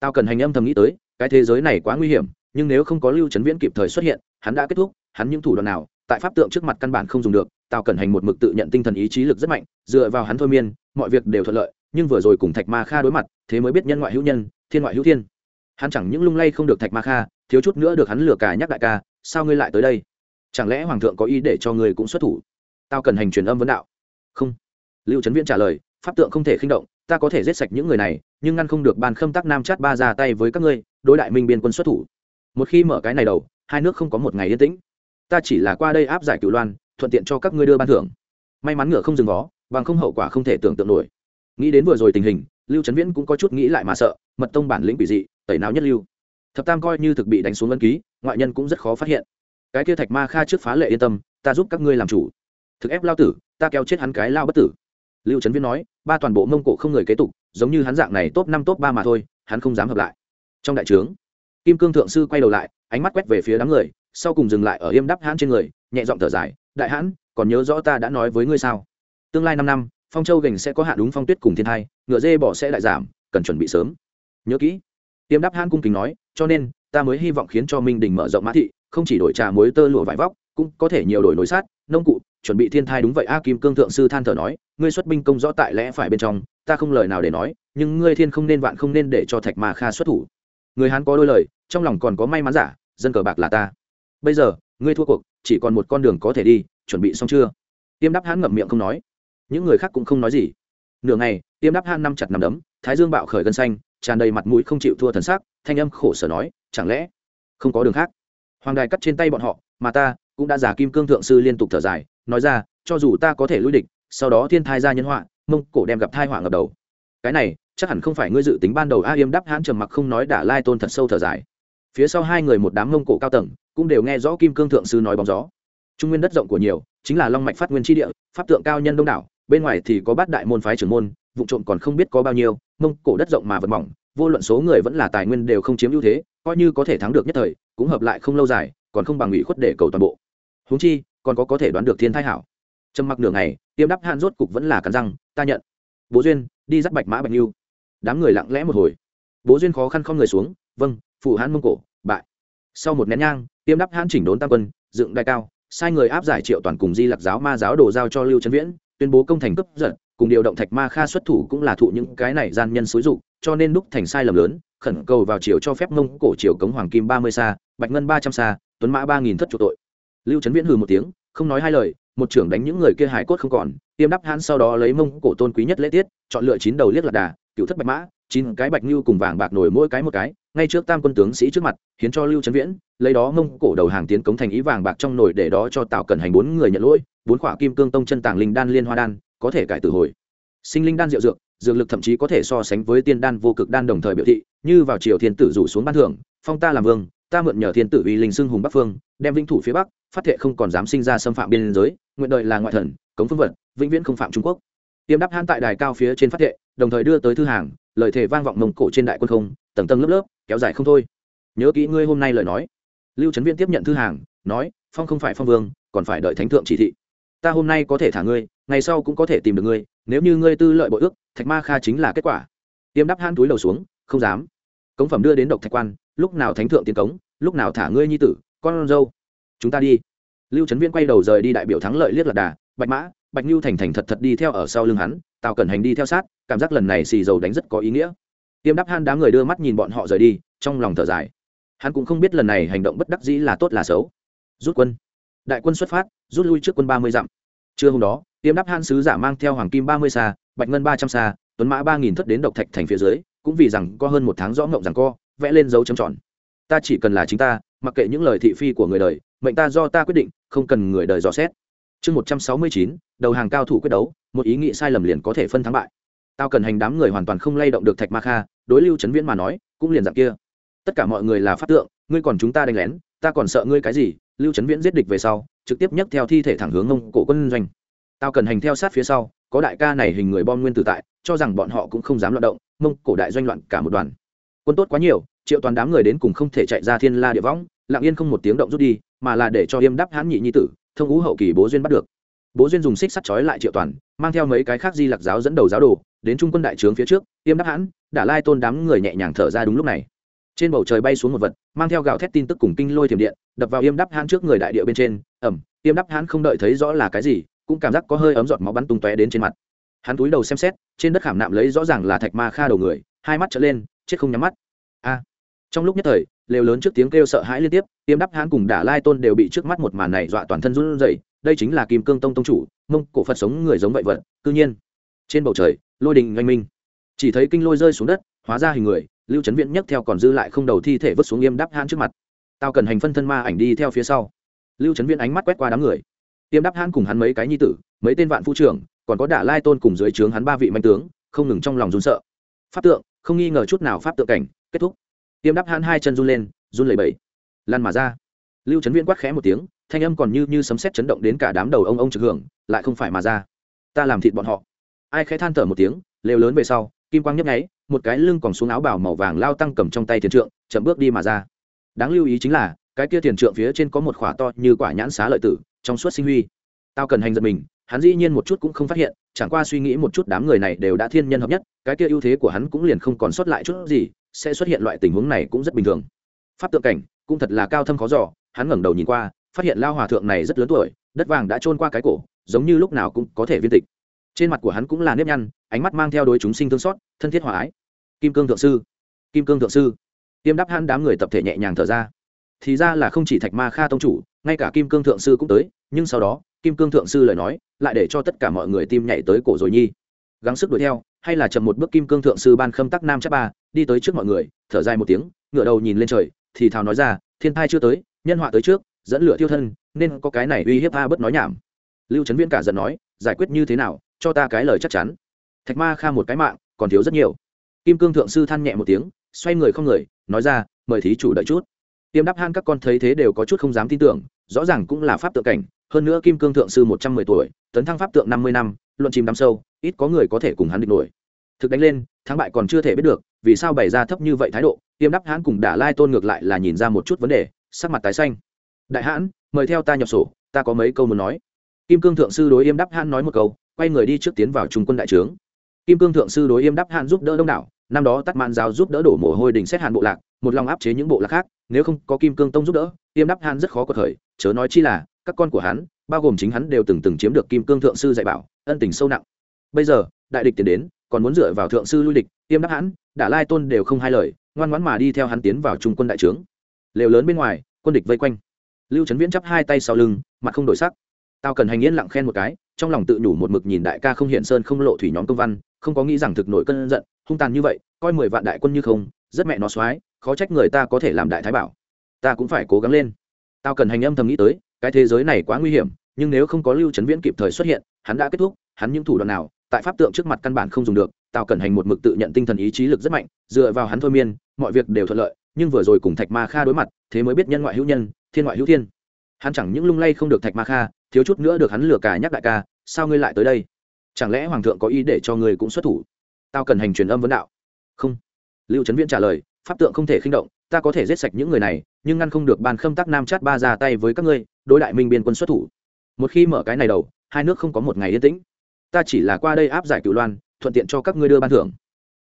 Tao cần hành âm thầm nghĩ tới, cái thế giới này quá nguy hiểm, nhưng nếu không có lưu trấn viễn kịp thời xuất hiện, hắn đã kết thúc, hắn những thủ đoạn nào, tại pháp tượng trước mặt căn bản không dùng được, tao cần hành một mực tự nhận tinh thần ý chí lực rất mạnh, dựa vào hắn thôi miên, mọi việc đều thuận lợi, nhưng vừa rồi cùng thạch ma kha đối mặt, thế mới biết nhân ngoại hữu nhân, thiên ngoại hữu thiên. Hắn chẳng những lung lay không được thạch ma kha, thiếu chút nữa được hắn lừa cả nhắc đại ca sao ngươi lại tới đây? Chẳng lẽ hoàng thượng có ý để cho ngươi cũng xuất thủ? Tao cần hành truyền âm vấn đạo. Không. Lưu trấn viễn trả lời, pháp tượng không thể khinh động, ta có thể giết sạch những người này, nhưng ngăn không được ban khâm tắc nam chát ba ra tay với các ngươi, đối đại minh biên quân xuất thủ. Một khi mở cái này đầu, hai nước không có một ngày yên tĩnh. Ta chỉ là qua đây áp giải cửu loan, thuận tiện cho các ngươi đưa ban thưởng. May mắn ngựa không dừng vó, bằng không hậu quả không thể tưởng tượng nổi. Nghĩ đến vừa rồi tình hình, lưu trấn viễn cũng có chút nghĩ lại mà sợ, mật tông bản lĩnh quỷ dị, tẩy não nhất lưu. Thập tam coi như thực bị đánh xuống ân ký ngoại nhân cũng rất khó phát hiện. Cái kia thạch ma kha trước phá lệ yên tâm, ta giúp các ngươi làm chủ. Thực ép lao tử, ta kéo chết hắn cái lao bất tử. Lưu trấn viễn nói, ba toàn bộ mông cổ không người kế tục, giống như hắn dạng này top năm, top ba mà thôi, hắn không dám hợp lại. Trong đại trướng, kim cương thượng sư quay đầu lại, ánh mắt quét về phía đám người, sau cùng dừng lại ở yêm đắp hãn trên người, nhẹ giọng thở dài, đại hãn, còn nhớ rõ ta đã nói với ngươi sao? Tương lai năm năm, phong châu gành sẽ có hạ đúng phong tuyết cùng thiên thai, ngựa dê bỏ sẽ lại giảm, cần chuẩn bị sớm. Nhớ kỹ. Yêm đắp hãn cung kính nói, cho nên ta mới hy vọng khiến cho minh đình mở rộng mã thị, không chỉ đổi trà muối tơ lụa vải vóc, cũng có thể nhiều đổi nối sát nông cụ, chuẩn bị thiên thai đúng vậy. A kim cương thượng sư than thở nói, ngươi xuất binh công rõ tại lẽ phải bên trong, ta không lời nào để nói, nhưng ngươi thiên không nên vạn không nên để cho thạch mà kha xuất thủ. Người hán có đôi lời, trong lòng còn có may mắn giả, dân cờ bạc là ta. Bây giờ, ngươi thua cuộc, chỉ còn một con đường có thể đi, chuẩn bị xong chưa? Tiêm đắp hán ngậm miệng không nói. Những người khác cũng không nói gì. Nửa ngày, tiêm đắp hán năm chặt nằm đấm, thái dương bạo khởi gân xanh, tràn đầy mặt mũi không chịu thua thần sắc thanh âm khổ sở nói, chẳng lẽ không có đường khác? Hoàng đài cắt trên tay bọn họ, mà ta cũng đã giả kim cương thượng sư liên tục thở dài, nói ra, cho dù ta có thể lui địch, sau đó thiên thai ra nhân họa, mông cổ đem gặp thai họa ngập đầu. Cái này, chắc hẳn không phải ngươi dự tính ban đầu a yêm đắp hãn trầm mặc không nói đả lai tôn thật sâu thở dài. Phía sau hai người một đám mông cổ cao tầng, cũng đều nghe rõ kim cương thượng sư nói bóng gió. Trung nguyên đất rộng của nhiều, chính là long mạch phát nguyên tri địa, pháp tượng cao nhân đông đảo, bên ngoài thì có bát đại môn phái trưởng môn, vụ trộm còn không biết có bao nhiêu, mông cổ đất rộng mà vật mỏng vô luận số người vẫn là tài nguyên đều không chiếm ưu thế, coi như có thể thắng được nhất thời, cũng hợp lại không lâu dài, còn không bằng ủy khuất để cầu toàn bộ. Húng chi, còn có có thể đoán được thiên thái hảo. Trầm mặc nửa ngày, tiêm đắp han rốt cục vẫn là cắn răng, ta nhận. Bố duyên, đi dắt bạch mã bạch lưu đám người lặng lẽ một hồi. Bố duyên khó khăn không người xuống vâng phụ hãn mông cổ, bại. Sau một nén nhang, tiêm đắp hãn chỉnh đốn tam quân, dựng đại cao, sai người áp giải triệu toàn cùng di lặc giáo ma giáo đồ giao cho lưu trấn viễn tuyên bố công thành cấp giận cùng điều động thạch ma kha xuất thủ cũng là thụ những cái này gian nhân xúi dục, cho nên đúc thành sai lầm lớn, khẩn cầu vào chiều cho phép mông cổ chiều cống hoàng kim ba mươi xa, bạch ngân ba trăm xa, tuấn mã ba nghìn thất chủ tội. Lưu trấn viễn hừ một tiếng, không nói hai lời, một trưởng đánh những người kia hải cốt không còn, tiêm đắp hãn sau đó lấy mông cổ tôn quý nhất lễ tiết, chọn lựa chín đầu liếc lạc đà, cựu thất bạch mã, chín cái bạch như cùng vàng bạc nổi mỗi cái một cái ngay trước tam quân tướng sĩ trước mặt hiến cho lưu trấn viễn, lấy đó mông cổ đầu hàng tiến cống thành ý vàng bạc trong nồi để đó cho tạo cần hành bốn người nhận lỗi, bốn khỏa kim cương tông chân tàng linh đan liên hoa đan, có thể cải tử hồi. Sinh linh đan diệu dược dược lực thậm chí có thể so sánh với tiên đan vô cực đan đồng thời biểu thị, như vào triều thiên tử rủ xuống ban thưởng, phong ta làm vương, ta mượn nhờ thiên tử uy linh xưng hùng bắc phương, đem vĩnh thủ phía bắc, phát thệ không còn dám sinh ra xâm phạm biên giới, nguyện đợi là ngoại thần, cống phương vật, vĩnh viễn không phạm trung quốc. Tiêm đắp han tại đài cao phía trên phát thệ, đồng thời đưa tới thư hàng, lời thề vang vọng mông cổ trên đại quân không, tầng tầng lớp lớp kéo dài không thôi. Nhớ kỹ ngươi hôm nay lời nói. Lưu trấn viễn tiếp nhận thư hàng, nói, phong không phải phong vương, còn phải đợi thánh thượng chỉ thị. Ta hôm nay có thể thả ngươi, ngày sau cũng có thể tìm được ngươi, nếu như ngươi tư lợi bội ước, thạch ma kha chính là kết quả. Tiêm đắp han túi đầu xuống, không dám. Cống phẩm đưa đến độc thạch quan, lúc nào thánh thượng tiến cống, lúc nào thả ngươi nhi tử, con dâu, chúng ta đi. Lưu trấn viễn quay đầu rời đi đại biểu thắng lợi liếc lạc đà, bạch mã, bạch lưu thành thành thật thật đi theo ở sau lưng hắn, tào cẩn hành đi theo sát, cảm giác lần này xì dầu đánh rất có ý nghĩa tiêm đắp han đám người đưa mắt nhìn bọn họ rời đi, trong lòng thở dài. Hắn cũng không biết lần này hành động bất đắc dĩ là tốt là xấu. Rút quân. Đại quân xuất phát, rút lui trước quân ba mươi dặm. Trưa hôm đó, tiêm đắp han sứ giả mang theo hoàng kim ba mươi xa, bạch ngân ba trăm xa, tuấn mã ba nghìn thất đến độc thạch thành phía dưới, cũng vì rằng có hơn một tháng rõ ngộng rằng co, vẽ lên dấu chấm tròn. Ta chỉ cần là chính ta, mặc kệ những lời thị phi của người đời, mệnh ta do ta quyết định, không cần người đời dò xét. Chương một trăm sáu mươi chín, đầu hàng cao thủ quyết đấu, một ý nghĩ sai lầm liền có thể phân thắng bại tao cần hành đám người hoàn toàn không lay động được thạch ma kha, đối lưu trấn viễn mà nói, cũng liền dạng kia. Tất cả mọi người là phát tượng, ngươi còn chúng ta đánh lén, ta còn sợ ngươi cái gì? Lưu trấn viễn giết địch về sau, trực tiếp nhấc theo thi thể thẳng hướng ông cổ quân doanh. Tao cần hành theo sát phía sau, có đại ca này hình người bom nguyên tử tại, cho rằng bọn họ cũng không dám loạn động, mông cổ đại doanh loạn cả một đoàn. Quân tốt quá nhiều, triệu toàn đám người đến cùng không thể chạy ra thiên la địa võng, lặng yên không một tiếng động rút đi, mà là để cho yêm đắp hãn nhị nhi tử, thông ngũ hậu kỳ bố duyên bắt được. Bố duyên dùng xích sắt chói lại triệu toàn, mang theo mấy cái khác di lặc giáo dẫn đầu giáo đồ đến trung quân đại trướng phía trước, tiêm đắc hãn đã lai tôn đám người nhẹ nhàng thở ra đúng lúc này. Trên bầu trời bay xuống một vật, mang theo gạo thét tin tức cùng kinh lôi thiểm điện, đập vào yêm đắp hãn trước người đại địa bên trên ẩm yêm đắp hãn không đợi thấy rõ là cái gì, cũng cảm giác có hơi ấm giọt máu bắn tung tóe đến trên mặt. Hắn túi đầu xem xét, trên đất khảm nạm lấy rõ ràng là thạch ma kha đầu người, hai mắt trở lên, chết không nhắm mắt. A! Trong lúc nhất thời, lều lớn trước tiếng kêu sợ hãi liên tiếp yêm đắp hãn cùng đả lai tôn đều bị trước mắt một màn này dọa toàn thân run rẩy, đây chính là kim cương tông tông chủ, mông cổ phật sống người giống vậy vật, cư nhiên. Trên bầu trời lôi đình oanh minh. Chỉ thấy kinh lôi rơi xuống đất, hóa ra hình người, lưu trấn viễn nhấc theo còn dư lại không đầu thi thể vứt xuống yêm đắp hãn trước mặt. Tao cần hành phân thân ma ảnh đi theo phía sau. Lưu trấn viễn ánh mắt quét qua đám người. Tiêm đắp hãn cùng hắn mấy cái nhi tử, mấy tên vạn phu trưởng, còn có đả lai tôn cùng dưới trướng hắn ba vị manh tướng, không ngừng trong lòng run sợ. Pháp tượng, không nghi ngờ chút nào pháp tượng cảnh, kết thúc. Tiêm đắp hãn hai chân run lên, run lẩy bẩy. Lăn mà ra. Lưu trấn viễn quát khẽ một tiếng, thanh âm còn như như sấm sét chấn động đến cả đám đầu ông ông trực hưởng, lại không phải mà ra. Ta làm thịt bọn họ ai khẽ than thở một tiếng, lều lớn về sau, kim quang nhấp nháy, một cái lưng còn xuống áo bào màu vàng lao tăng cầm trong tay tiền trượng, chậm bước đi mà ra. Đáng lưu ý chính là, cái kia tiền trượng phía trên có một khỏa to như quả nhãn xá lợi tử, trong suốt sinh huy. Tao cần hành giật mình, hắn dĩ nhiên một chút cũng không phát hiện, chẳng qua suy nghĩ một chút đám người này đều đã thiên nhân hợp nhất, cái kia ưu thế của hắn cũng liền không còn sót lại chút gì, sẽ xuất hiện loại tình huống này cũng rất bình thường. Pháp tượng cảnh, cũng thật là cao thâm khó giỏ hắn ngẩng đầu nhìn qua, phát hiện lao hòa thượng này rất lớn tuổi, đất vàng đã trôn qua cái cổ, giống như lúc nào cũng có thể viên tịch trên mặt của hắn cũng là nếp nhăn, ánh mắt mang theo đối chúng sinh thương xót, thân thiết hòa ái. Kim cương thượng sư, kim cương thượng sư. Tiêm đáp hắn đám người tập thể nhẹ nhàng thở ra. Thì ra là không chỉ thạch ma kha tông chủ, ngay cả kim cương thượng sư cũng tới, nhưng sau đó, kim cương thượng sư lời nói lại để cho tất cả mọi người tim nhảy tới cổ rồi nhi. Gắng sức đuổi theo, hay là chậm một bước kim cương thượng sư ban khâm tắc nam chắc ba, đi tới trước mọi người, thở dài một tiếng ngựa đầu nhìn lên trời, thì thào nói ra, thiên thai chưa tới, nhân họa tới trước, dẫn lửa thiêu thân, nên có cái này uy hiếp a bất nói nhảm. Lưu trấn viễn cả giận nói, giải quyết như thế nào cho ta cái lời chắc chắn. Thạch ma kha một cái mạng, còn thiếu rất nhiều. Kim cương thượng sư than nhẹ một tiếng, xoay người không người, nói ra, mời thí chủ đợi chút. Tiêm đắp han các con thấy thế đều có chút không dám tin tưởng, rõ ràng cũng là pháp tượng cảnh, hơn nữa kim cương thượng sư một trăm mười tuổi, tấn thăng pháp tượng năm mươi năm, luận chìm đắm sâu, ít có người có thể cùng hắn địch nổi. Thực đánh lên, thắng bại còn chưa thể biết được, vì sao bày ra thấp như vậy thái độ, tiêm đắp hãn cùng đả lai tôn ngược lại là nhìn ra một chút vấn đề, sắc mặt tái xanh. Đại hãn, mời theo ta nhập sổ, ta có mấy câu muốn nói. Kim cương thượng sư đối yêm đắp hãn nói một câu quay người đi trước tiến vào trung quân đại trướng. Kim cương thượng sư đối yêm đắp hạn giúp đỡ đông đảo, năm đó tắt mạn giáo giúp đỡ đổ mồ hôi đình xét hàn bộ lạc, một lòng áp chế những bộ lạc khác, nếu không có kim cương tông giúp đỡ, yêm đắp hạn rất khó có thời chớ nói chi là, các con của hắn, bao gồm chính hắn đều từng từng chiếm được kim cương thượng sư dạy bảo, ân tình sâu nặng. Bây giờ, đại địch tiến đến, còn muốn dựa vào thượng sư lui địch, yêm đắp hãn đả lai tôn đều không hai lời, ngoan ngoãn mà đi theo hắn tiến vào trung quân đại trướng. Lều lớn bên ngoài, quân địch vây quanh. Lưu trấn viễn chắp hai tay sau lưng, mặt không đổi sắc. Tao cần hành yên lặng khen một cái trong lòng tự nhủ một mực nhìn đại ca không hiện sơn không lộ thủy nhóm công văn, không có nghĩ rằng thực nội cơn giận, hung tàn như vậy, coi mười vạn đại quân như không, rất mẹ nó soái, khó trách người ta có thể làm đại thái bảo. Ta cũng phải cố gắng lên. Tao cần hành âm thầm nghĩ tới, cái thế giới này quá nguy hiểm, nhưng nếu không có lưu trấn viễn kịp thời xuất hiện, hắn đã kết thúc, hắn những thủ đoạn nào, tại pháp tượng trước mặt căn bản không dùng được, tao cần hành một mực tự nhận tinh thần ý chí lực rất mạnh, dựa vào hắn thôi miên, mọi việc đều thuận lợi, nhưng vừa rồi cùng thạch ma kha đối mặt, thế mới biết nhân ngoại hữu nhân, thiên ngoại hữu thiên hắn chẳng những lung lay không được thạch ma kha, thiếu chút nữa được hắn lừa cả nhắc đại ca, sao ngươi lại tới đây? Chẳng lẽ hoàng thượng có ý để cho ngươi cũng xuất thủ? Tao cần hành truyền âm vấn đạo. Không. Lưu trấn viễn trả lời, pháp tượng không thể khinh động, ta có thể giết sạch những người này, nhưng ngăn không được ban khâm tắc nam chát ba ra tay với các ngươi, đối đại minh biên quân xuất thủ. Một khi mở cái này đầu, hai nước không có một ngày yên tĩnh. Ta chỉ là qua đây áp giải cựu loan, thuận tiện cho các ngươi đưa ban thưởng.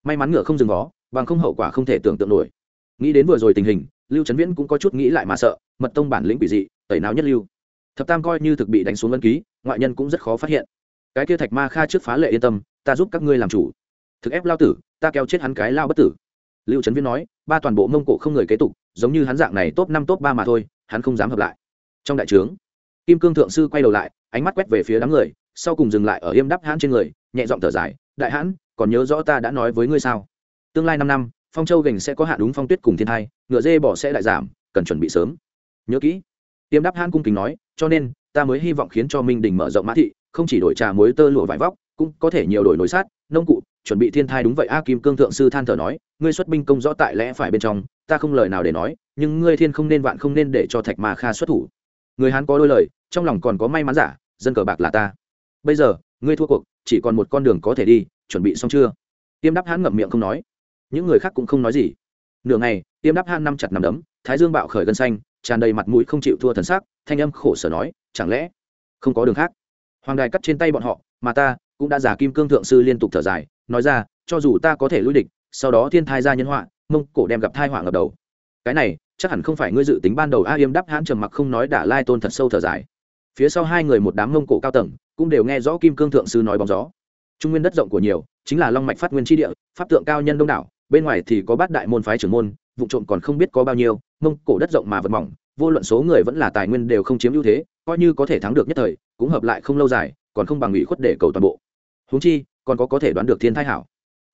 May mắn ngựa không dừng vó bằng không hậu quả không thể tưởng tượng nổi. Nghĩ đến vừa rồi tình hình, lưu trấn viễn cũng có chút nghĩ lại mà sợ, mật tông bản lĩnh quỷ dị tẩy não nhất lưu. Thập tam coi như thực bị đánh xuống ân ký, ngoại nhân cũng rất khó phát hiện. Cái kia thạch ma kha trước phá lệ yên tâm, ta giúp các ngươi làm chủ. Thực ép lao tử, ta kéo chết hắn cái lao bất tử. Lưu trấn viễn nói, ba toàn bộ mông cổ không người kế tục, giống như hắn dạng này top năm top ba mà thôi, hắn không dám hợp lại. Trong đại trướng, kim cương thượng sư quay đầu lại, ánh mắt quét về phía đám người, sau cùng dừng lại ở yêm đắp hãn trên người, nhẹ giọng thở dài, đại hãn, còn nhớ rõ ta đã nói với ngươi sao? Tương lai năm năm, phong châu gành sẽ có hạn đúng phong tuyết cùng thiên thai, ngựa dê bỏ sẽ đại giảm, cần chuẩn bị sớm. Nhớ kỹ tiêm đáp hãn cung kính nói, cho nên, ta mới hy vọng khiến cho minh đình mở rộng mã thị, không chỉ đổi trà muối tơ lụa vải vóc, cũng có thể nhiều đổi nối sát nông cụ, chuẩn bị thiên thai đúng vậy. A kim cương thượng sư than thở nói, ngươi xuất binh công rõ tại lẽ phải bên trong, ta không lời nào để nói, nhưng ngươi thiên không nên vạn không nên để cho thạch mà kha xuất thủ. Người hán có đôi lời, trong lòng còn có may mắn giả, dân cờ bạc là ta. Bây giờ, ngươi thua cuộc, chỉ còn một con đường có thể đi, chuẩn bị xong chưa? Tiêm đáp hãn ngậm miệng không nói. Những người khác cũng không nói gì. Nửa ngày, tiêm đáp hãn năm chặt nằm đấm, thái dương bạo khởi gân xanh tràn đầy mặt mũi không chịu thua thần sắc, thanh âm khổ sở nói, chẳng lẽ không có đường khác? Hoàng đài cắt trên tay bọn họ, mà ta cũng đã giả kim cương thượng sư liên tục thở dài, nói ra, cho dù ta có thể lui địch, sau đó thiên thai ra nhân họa, mông cổ đem gặp thai họa ngập đầu. Cái này, chắc hẳn không phải ngươi dự tính ban đầu a yêm đáp hãn trầm mặc không nói đả lai tôn thật sâu thở dài. Phía sau hai người một đám mông cổ cao tầng, cũng đều nghe rõ kim cương thượng sư nói bóng gió. Trung nguyên đất rộng của nhiều, chính là long mạch phát nguyên chi địa, pháp tượng cao nhân đông đảo, bên ngoài thì có bát đại môn phái trưởng môn vụ trộm còn không biết có bao nhiêu, mông cổ đất rộng mà vật mỏng, vô luận số người vẫn là tài nguyên đều không chiếm ưu thế, coi như có thể thắng được nhất thời, cũng hợp lại không lâu dài, còn không bằng ủy khuất để cầu toàn bộ. Húng chi, còn có có thể đoán được thiên thái hảo.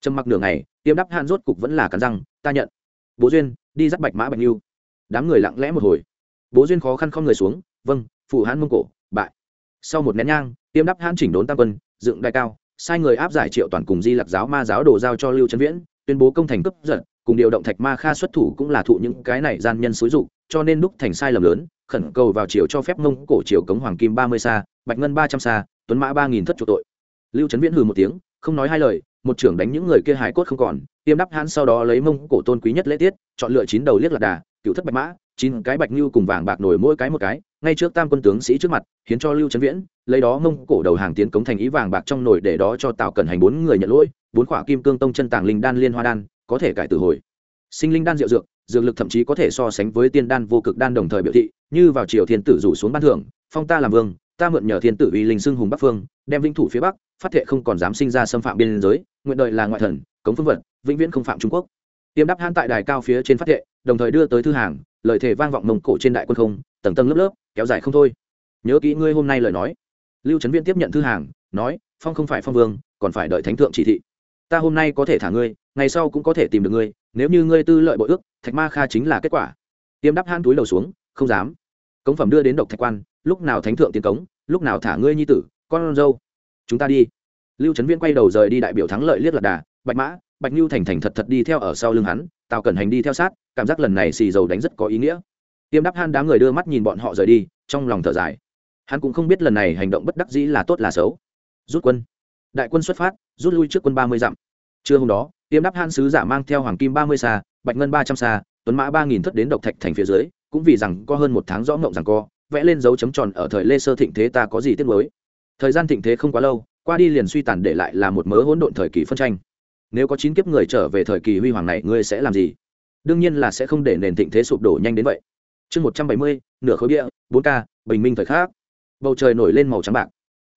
Trầm mặc nửa ngày, tiêm đắp han rốt cục vẫn là cắn răng, ta nhận. Bố duyên, đi dắt bạch mã bạch lưu đám người lặng lẽ một hồi. Bố duyên khó khăn không người xuống vâng phụ hãn mông cổ, bại. Sau một nén nhang, tiêm đắp hãn chỉnh đốn tam quân, dựng đại cao, sai người áp giải triệu toàn cùng di lặc giáo ma giáo đồ giao cho lưu trấn viễn, tuyên bố công thành cấp giận cùng điều động thạch ma kha xuất thủ cũng là thụ những cái này gian nhân xúi dục, cho nên đúc thành sai lầm lớn, khẩn cầu vào triều cho phép mông cổ triều cống hoàng kim ba mươi sa bạch ngân ba trăm sa tuấn mã ba nghìn thất chủ tội. Lưu trấn viễn hừ một tiếng, không nói hai lời, một trưởng đánh những người kia hài cốt không còn, tiêm đắp hãn sau đó lấy mông cổ tôn quý nhất lễ tiết, chọn lựa chín đầu liếc lạc đà, cựu thất bạch mã, chín cái bạch như cùng vàng bạc nổi mỗi cái một cái, ngay trước tam quân tướng sĩ trước mặt khiến cho lưu trấn viễn, lấy đó mông cổ đầu hàng tiến cống thành ý vàng bạc trong nồi để đó cho tào cẩn hành bốn người nhận lỗi, bốn khỏa kim cương tông chân tàng linh đan liên hoa đan có thể cải tử hồi. Sinh linh đan diệu dược dược lực thậm chí có thể so sánh với tiên đan vô cực đan đồng thời biểu thị, như vào triều thiên tử rủ xuống ban thưởng, phong ta làm vương, ta mượn nhờ thiên tử uy linh xưng hùng bắc phương, đem vĩnh thủ phía bắc, phát thệ không còn dám sinh ra xâm phạm biên giới, nguyện đợi là ngoại thần, cống phương vật, vĩnh viễn không phạm trung quốc. Tiêm đáp han tại đài cao phía trên phát thệ, đồng thời đưa tới thư hàng, lời thề vang vọng mông cổ trên đại quân không, tầng tầng lớp lớp, kéo dài không thôi. Nhớ kỹ ngươi hôm nay lời nói. Lưu trấn viễn tiếp nhận thư hàng, nói, phong không phải phong vương, còn phải đợi thánh thượng chỉ thị. Ta hôm nay có thể thả ngươi ngày sau cũng có thể tìm được ngươi, nếu như ngươi tư lợi bội ước, thạch ma kha chính là kết quả. Tiêm đắp han túi đầu xuống, không dám. Cống phẩm đưa đến độc thạch quan, lúc nào thánh thượng tiến cống, lúc nào thả ngươi nhi tử, con dâu. Chúng ta đi. Lưu trấn viễn quay đầu rời đi đại biểu thắng lợi liếc lạc đà, bạch mã, bạch nhu thành thành thật thật đi theo ở sau lưng hắn, tào cẩn hành đi theo sát, cảm giác lần này xì dầu đánh rất có ý nghĩa. Tiêm đắp han đám người đưa mắt nhìn bọn họ rời đi, trong lòng thở dài. Hắn cũng không biết lần này hành động bất đắc dĩ là tốt là xấu. Rút quân. Đại quân xuất phát, rút lui trước quân ba mươi dặm trưa hôm đó, tiêm Đáp han sứ giả mang theo hoàng kim ba mươi xa bạch ngân ba trăm xa tuấn mã ba nghìn thất đến độc thạch thành phía dưới, cũng vì rằng có hơn một tháng rõ ngộng rằng co, vẽ lên dấu chấm tròn ở thời lê sơ thịnh thế ta có gì tiếc mới thời gian thịnh thế không quá lâu, qua đi liền suy tàn để lại là một mớ hỗn độn thời kỳ phân tranh. Nếu có chín kiếp người trở về thời kỳ huy hoàng này, ngươi sẽ làm gì? Đương nhiên là sẽ không để nền thịnh thế sụp đổ nhanh đến vậy. Chương một trăm bảy mươi, nửa khối địa bốn k bình minh thời khác bầu trời nổi lên màu trắng bạc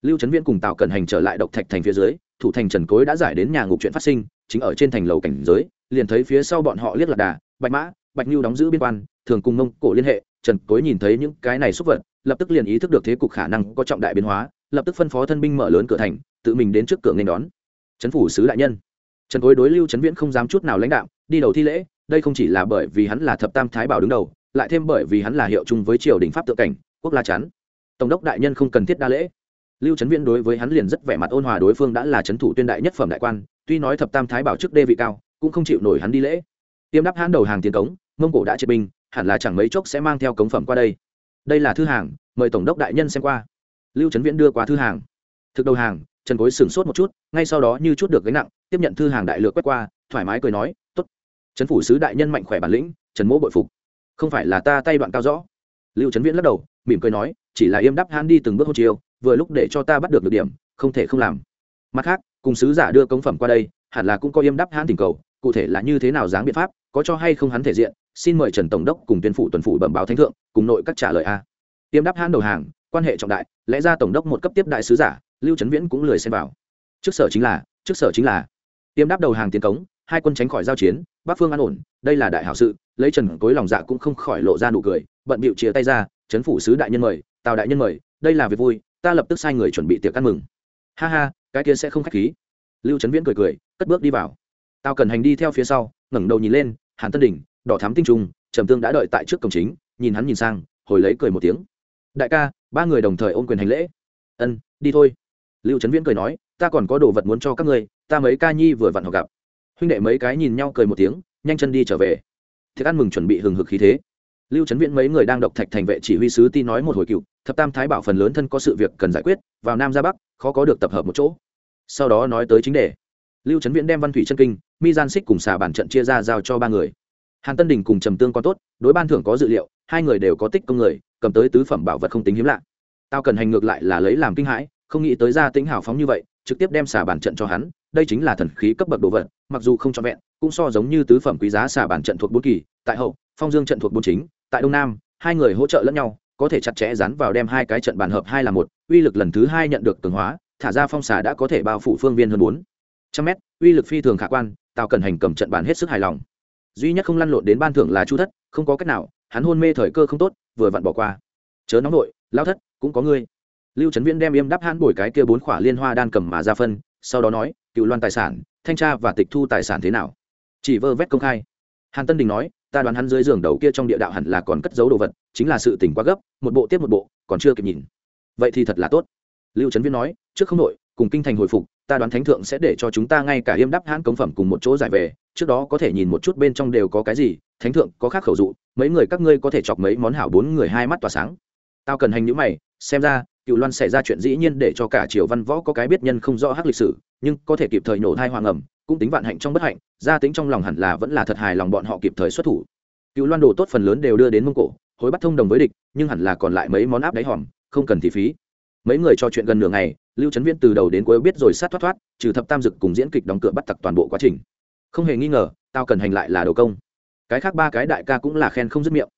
lưu trấn viễn cùng tào cẩn hành trở lại độc thạch thành phía dưới, thủ thành trần cối đã giải đến nhà ngục chuyện phát sinh, chính ở trên thành lầu cảnh giới, liền thấy phía sau bọn họ liếc lạc đà, bạch mã, bạch nhu đóng giữ biên quan, thường cùng mông cổ liên hệ, trần cối nhìn thấy những cái này xúc vật, lập tức liền ý thức được thế cục khả năng có trọng đại biến hóa, lập tức phân phó thân binh mở lớn cửa thành, tự mình đến trước cửa nên đón. Trấn phủ sứ đại nhân. Trần cối đối lưu trấn viễn không dám chút nào lãnh đạo đi đầu thi lễ, đây không chỉ là bởi vì hắn là thập tam thái bảo đứng đầu, lại thêm bởi vì hắn là hiệu chung với triều đình pháp tự cảnh, quốc la chắn. Tổng đốc đại nhân không cần thiết đa lễ lưu trấn viễn đối với hắn liền rất vẻ mặt ôn hòa, đối phương đã là trấn thủ tuyên đại nhất phẩm đại quan, tuy nói thập tam thái bảo chức đê vị cao, cũng không chịu nổi hắn đi lễ. Tiêm đáp hắn đầu hàng tiến cống, mông cổ đã triệt binh, hẳn là chẳng mấy chốc sẽ mang theo cống phẩm qua đây. Đây là thư hàng, mời tổng đốc đại nhân xem qua. Lưu trấn viễn đưa qua thư hàng. Thực đầu hàng, trần cối sửng sốt một chút, ngay sau đó như chút được gánh nặng, tiếp nhận thư hàng đại lược quét qua, thoải mái cười nói t ố t trấn phủ sứ đại nhân mạnh khỏe bản lĩnh, trần mỗ bội phục. Không phải là ta tay đoạn cao rõ. Lưu trấn viễn lắc đầu, mỉm cười nói, chỉ là yêm đắp hắn đi từng bước hô chiêu vừa lúc để cho ta bắt được được điểm, không thể không làm. Mặt khác, cùng sứ giả đưa công phẩm qua đây, hẳn là cũng có yêm đáp hãn tình cầu, cụ thể là như thế nào dáng biện pháp, có cho hay không hắn thể diện, xin mời trần tổng đốc cùng tuyên phụ tuần phụ bẩm báo thánh thượng, cùng nội các trả lời a. Tiêm đáp hãn đầu hàng, quan hệ trọng đại, lẽ ra tổng đốc một cấp tiếp đại sứ giả, lưu trấn viễn cũng lười xem vào. Trước sở chính là, trước sở chính là. Tiêm đáp đầu hàng tiến cống, hai quân tránh khỏi giao chiến, bắc phương an ổn, đây là đại hảo sự, lấy trần cối lòng dạ cũng không khỏi lộ ra nụ cười, bận bịu chia tay ra trấn phủ sứ đại nhân mời, tào đại nhân mời, đây là việc vui ta lập tức sai người chuẩn bị tiệc ăn mừng. Ha ha, cái kia sẽ không khách khí. Lưu trấn viễn cười cười, cất bước đi vào. Tao cần hành đi theo phía sau, ngẩng đầu nhìn lên, hàn tân đình đỏ Thám tinh trùng, trầm tương đã đợi tại trước cổng chính, nhìn hắn nhìn sang, hồi lấy cười một tiếng. Đại ca, ba người đồng thời ôm quyền hành lễ. Ân, đi thôi. Lưu trấn viễn cười nói, ta còn có đồ vật muốn cho các ngươi, ta mấy ca nhi vừa vặn họ gặp. Huynh đệ mấy cái nhìn nhau cười một tiếng, nhanh chân đi trở về. Thiệt ăn mừng chuẩn bị hừng hực khí thế lưu trấn viễn mấy người đang độc thạch thành vệ chỉ huy sứ ti nói một hồi cựu, thập tam thái bảo phần lớn thân có sự việc cần giải quyết, vào nam ra bắc, khó có được tập hợp một chỗ. Sau đó nói tới chính đề. Lưu trấn viễn đem văn thủy chân kinh, mi gian xích cùng xà bản trận chia ra giao cho ba người. Hàn tân đình cùng trầm tương còn tốt, đối ban thưởng có dự liệu, hai người đều có tích công người, cầm tới tứ phẩm bảo vật không tính hiếm lạ. Tao cần hành ngược lại là lấy làm kinh hãi, không nghĩ tới gia tính hào phóng như vậy, trực tiếp đem xà bản trận cho hắn, đây chính là thần khí cấp bậc đồ vật, mặc dù không trọn vẹn, cũng so giống như tứ phẩm quý giá xà bản trận thuộc bốn kỳ, tại hậu, phong dương trận thuộc bốn chính tại đông nam, hai người hỗ trợ lẫn nhau, có thể chặt chẽ dán vào đem hai cái trận bàn hợp hai là một, uy lực lần thứ hai nhận được cường hóa, thả ra phong xà đã có thể bao phủ phương viên hơn bốn trăm mét, uy lực phi thường khả quan, tào cần hành cầm trận bàn hết sức hài lòng. Duy nhất không lăn lộn đến ban thưởng là chu thất, không có cách nào, hắn hôn mê thời cơ không tốt, vừa vặn bỏ qua. Chớ nóng nội lao thất, cũng có ngươi. Lưu trấn viễn đem yêm đắp hãn bồi cái kia bốn khỏa liên hoa đan cầm mà ra phân, sau đó nói, cựu loan tài sản, thanh tra và tịch thu tài sản thế nào? Chỉ vơ vét công khai. Hàn tân đình nói ta đoán hắn dưới giường đầu kia trong địa đạo hẳn là còn cất giấu đồ vật, chính là sự tỉnh quá gấp, một bộ tiếp một bộ, còn chưa kịp nhìn. Vậy thì thật là tốt. Lưu trấn viễn nói, trước không nội cùng kinh thành hồi phục, ta đoán thánh thượng sẽ để cho chúng ta ngay cả yêm đắp hãn cống phẩm cùng một chỗ giải về, trước đó có thể nhìn một chút bên trong đều có cái gì, thánh thượng có khác khẩu dụ, mấy người các ngươi có thể chọc mấy món hảo bốn người hai mắt tỏa sáng. Tao cần hành những mày, xem ra cựu loan xảy ra chuyện dĩ nhiên để cho cả triều văn võ có cái biết nhân không rõ hắc lịch sử, nhưng có thể kịp thời nổ thai hoàng ẩm cũng tính vạn hạnh trong bất hạnh, gia tính trong lòng hẳn là vẫn là thật hài lòng bọn họ kịp thời xuất thủ. Cựu loan đồ tốt phần lớn đều đưa đến mông cổ, hối bắt thông đồng với địch, nhưng hẳn là còn lại mấy món áp đáy hòm, không cần thị phí. Mấy người trò chuyện gần nửa ngày, lưu trấn viễn từ đầu đến cuối biết rồi sát thoát thoát, trừ thập tam dực cùng diễn kịch đóng cửa bắt tặc toàn bộ quá trình. Không hề nghi ngờ, tao cần hành lại là đầu công. Cái khác ba cái đại ca cũng là khen không dứt miệng.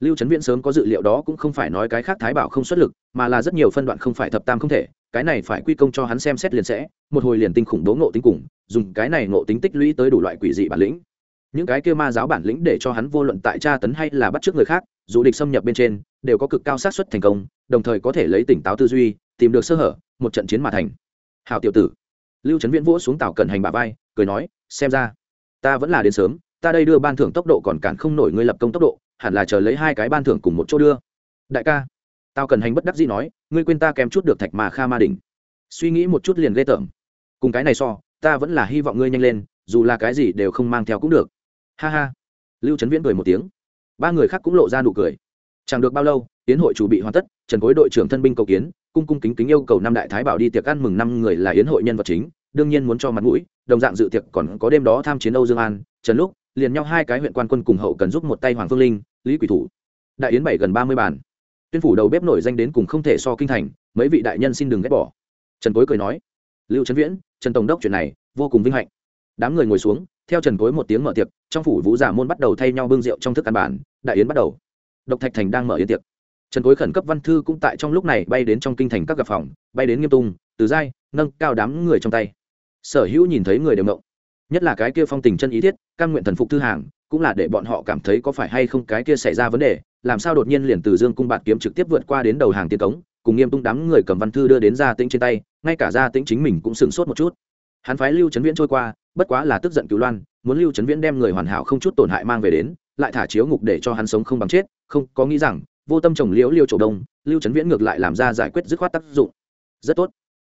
Lưu trấn viễn sớm có dự liệu đó cũng không phải nói cái khác thái bảo không xuất lực, mà là rất nhiều phân đoạn không phải thập tam không thể cái này phải quy công cho hắn xem xét liền sẽ, một hồi liền tinh khủng bố ngộ tính cùng, dùng cái này ngộ tính tích lũy tới đủ loại quỷ dị bản lĩnh. Những cái kia ma giáo bản lĩnh để cho hắn vô luận tại tra tấn hay là bắt trước người khác, dù địch xâm nhập bên trên, đều có cực cao xác suất thành công, đồng thời có thể lấy tỉnh táo tư duy, tìm được sơ hở, một trận chiến mà thành. Hào tiểu tử. Lưu trấn viễn vỗ xuống tàu cần hành bà vai, cười nói, xem ra, ta vẫn là đến sớm, ta đây đưa ban thưởng tốc độ còn cản không nổi ngươi lập công tốc độ, hẳn là chờ lấy hai cái ban thưởng cùng một chỗ đưa. Đại ca tao cần hành bất đắc dĩ nói, ngươi quên ta kém chút được thạch mà kha ma đỉnh. Suy nghĩ một chút liền ghê tởm. Cùng cái này so, ta vẫn là hy vọng ngươi nhanh lên, dù là cái gì đều không mang theo cũng được. Ha ha. Lưu trấn viễn cười một tiếng. Ba người khác cũng lộ ra nụ cười. Chẳng được bao lâu, tiến hội chủ bị hoàn tất, trần cối đội trưởng thân binh cầu kiến, cung cung kính kính yêu cầu năm đại thái bảo đi tiệc ăn mừng năm người là yến hội nhân vật chính, đương nhiên muốn cho mặt mũi, đồng dạng dự tiệc còn có đêm đó tham chiến âu dương an, trần lúc, liền nhau hai cái huyện quan quân cùng hậu cần giúp một tay hoàng phương linh, lý quỷ thủ. Đại yến bảy gần ba mươi bàn tuyên phủ đầu bếp nổi danh đến cùng không thể so kinh thành, mấy vị đại nhân xin đừng ghét bỏ. Trần cối cười nói, lưu trấn viễn, trần tổng đốc chuyện này vô cùng vinh hạnh. Đám người ngồi xuống, theo trần cối một tiếng mở tiệc, trong phủ vũ giả môn bắt đầu thay nhau bưng rượu trong thức ăn bản đại yến bắt đầu. Độc thạch thành đang mở yến tiệc. Trần cối khẩn cấp văn thư cũng tại trong lúc này bay đến trong kinh thành các gặp phòng, bay đến nghiêm tung, từ giai, nâng cao đám người trong tay. Sở hữu nhìn thấy người đều ngộng. Nhất là cái kia phong tình chân ý thiết căn nguyện thần phục thư hàng, cũng là để bọn họ cảm thấy có phải hay không cái kia xảy ra vấn đề làm sao đột nhiên liền từ dương cung bạt kiếm trực tiếp vượt qua đến đầu hàng tiên cống, cùng nghiêm tung đám người cầm văn thư đưa đến gia tĩnh trên tay, ngay cả gia tĩnh chính mình cũng sửng sốt một chút. Hắn phái lưu trấn viễn trôi qua, bất quá là tức giận cứu loan, muốn lưu trấn viễn đem người hoàn hảo không chút tổn hại mang về đến, lại thả chiếu ngục để cho hắn sống không bằng chết, không, có nghĩ rằng, vô tâm trồng liễu liêu trổ đông, lưu trấn viễn ngược lại làm ra giải quyết dứt khoát tác dụng. Rất tốt.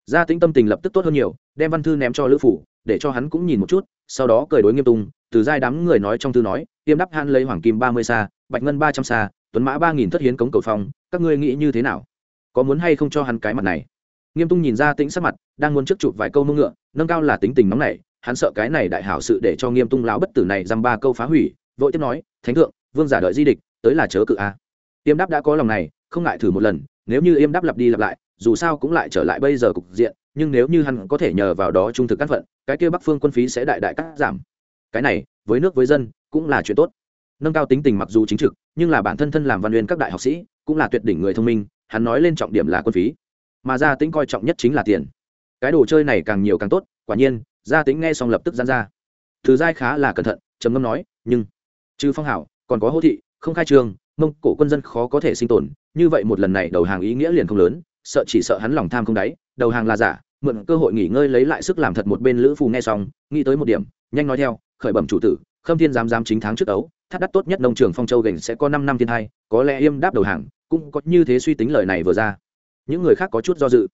Gia tĩnh tâm tình lập tức tốt hơn nhiều, đem văn thư ném cho lữ phủ, để cho hắn cũng nhìn một chút, sau đó cười đối nghiêm tung, từ giai đám người nói trong thư nói, tiêm đắp han lấy hoàng kim ba mươi xa bạch ngân ba trăm xa, tuấn mã ba nghìn thất hiến cống cầu phong, các ngươi nghĩ như thế nào? Có muốn hay không cho hắn cái mặt này? Nghiêm tung nhìn ra tĩnh sắc mặt, đang muốn trước chụp vài câu mông ngựa, nâng cao là tính tình nóng này hắn sợ cái này đại hảo sự để cho nghiêm tung lão bất tử này dăm ba câu phá hủy, vội tiếp nói, thánh thượng, vương giả đợi di địch, tới là chớ cự a. Yêm đáp đã có lòng này, không ngại thử một lần, nếu như yêm đáp lặp đi lặp lại, dù sao cũng lại trở lại bây giờ cục diện, nhưng nếu như hắn có thể nhờ vào đó trung thực cát phận, cái kia bắc phương quân phí sẽ đại đại cắt giảm. Cái này, với nước với dân, cũng là chuyện tốt nâng cao tính tình mặc dù chính trực, nhưng là bản thân thân làm văn nguyên các đại học sĩ, cũng là tuyệt đỉnh người thông minh, hắn nói lên trọng điểm là quân phí. Mà gia tính coi trọng nhất chính là tiền. Cái đồ chơi này càng nhiều càng tốt, quả nhiên, gia tính nghe xong lập tức gian ra. Thứ giai khá là cẩn thận, trầm ngâm nói, nhưng, trừ phong hảo, còn có hô thị, không khai trường, mông cổ quân dân khó có thể sinh tồn, như vậy một lần này đầu hàng ý nghĩa liền không lớn, sợ chỉ sợ hắn lòng tham không đáy, đầu hàng là giả, mượn cơ hội nghỉ ngơi lấy lại sức làm thật một bên lữ phù nghe xong, nghĩ tới một điểm, nhanh nói theo, khởi bẩm chủ tử khâm thiên giám giám chính tháng trước ấu thắt đắt tốt nhất nông trường phong châu gành sẽ có năm năm thiên hai có lẽ im đáp đầu hàng, cũng có như thế suy tính lời này vừa ra. Những người khác có chút do dự.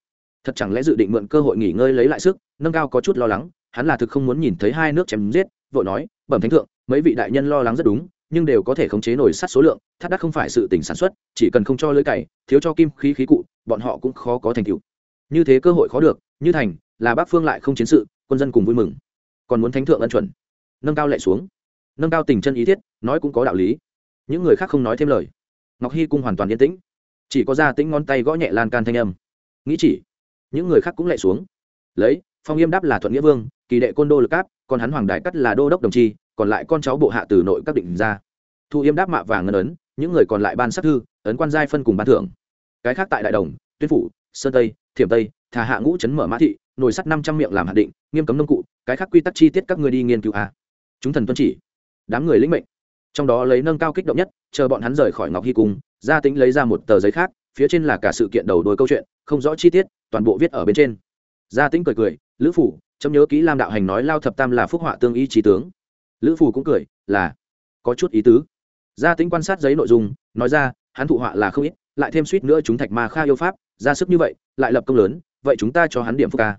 Thật chẳng lẽ dự định mượn cơ hội nghỉ ngơi lấy lại sức, nâng cao có chút lo lắng, hắn là thực không muốn nhìn thấy hai nước chém giết, vội nói, bẩm thánh thượng, mấy vị đại nhân lo lắng rất đúng, nhưng đều có thể khống chế nổi sát số lượng, thắt đắt không phải sự tỉnh sản xuất, chỉ cần không cho lưỡi cày, thiếu cho kim khí khí cụ, bọn họ cũng khó có thành tựu. Như thế cơ hội khó được, như thành, là bác phương lại không chiến sự, quân dân cùng vui mừng. Còn muốn thánh thượng ân chuẩn, nâng cao lệ xuống nâng cao tình chân ý thiết, nói cũng có đạo lý. Những người khác không nói thêm lời. Ngọc hy cung hoàn toàn yên tĩnh. Chỉ có gia tĩnh ngón tay gõ nhẹ lan can thanh âm. Nghĩ chỉ, những người khác cũng lại xuống. Lấy, phong yêm đáp là thuận nghĩa vương, kỳ đệ côn đô lực áp, còn hắn hoàng đại cắt là đô đốc đồng chi, còn lại con cháu bộ hạ từ nội các định ra. Thu yêm đáp mạ và ngân ấn, những người còn lại ban sắc thư, ấn quan giai phân cùng ban thưởng. Cái khác tại đại đồng, tuyên phủ, sơn tây, thiểm tây thả hạ ngũ chấn mở mã thị, nồi sắt năm trăm miệng làm hạn định, nghiêm cấm nông cụ, cái khác quy tắc chi tiết các người đi nghiên cứu a chúng thần tuân chỉ đám người lĩnh mệnh. Trong đó lấy nâng cao kích động nhất, chờ bọn hắn rời khỏi ngọc hy cung, gia tính lấy ra một tờ giấy khác, phía trên là cả sự kiện đầu đôi câu chuyện, không rõ chi tiết, toàn bộ viết ở bên trên. Gia tính cười cười, lữ phủ, chấm nhớ kỹ lam đạo hành nói lao thập tam là phúc họa tương y trí tướng. Lữ phủ cũng cười, là, có chút ý tứ. Gia tính quan sát giấy nội dung, nói ra, hắn thụ họa là không ít, lại thêm suýt nữa chúng thạch ma kha yêu pháp, ra sức như vậy, lại lập công lớn, vậy chúng ta cho hắn điểm phúc ca.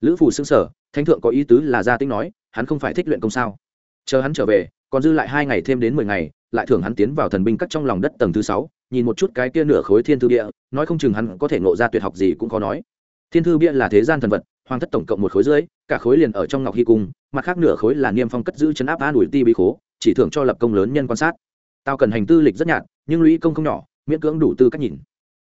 Lữ phủ xưng sở thánh thượng có ý tứ là gia tính nói, hắn không phải thích luyện công sao? Chờ hắn trở về còn dư lại hai ngày thêm đến mười ngày, lại thưởng hắn tiến vào thần binh cắt trong lòng đất tầng thứ sáu, nhìn một chút cái kia nửa khối thiên thư bia, nói không chừng hắn có thể ngộ ra tuyệt học gì cũng có nói. Thiên thư bia là thế gian thần vật, hoàng thất tổng cộng một khối dưới cả khối liền ở trong ngọc hy cung, mặt khác nửa khối là niêm phong cất giữ chấn áp an ủi ti bí khố, chỉ thưởng cho lập công lớn nhân quan sát. Tao cần hành tư lịch rất nhạt, nhưng lũy công không nhỏ, miễn cưỡng đủ tư cách nhìn.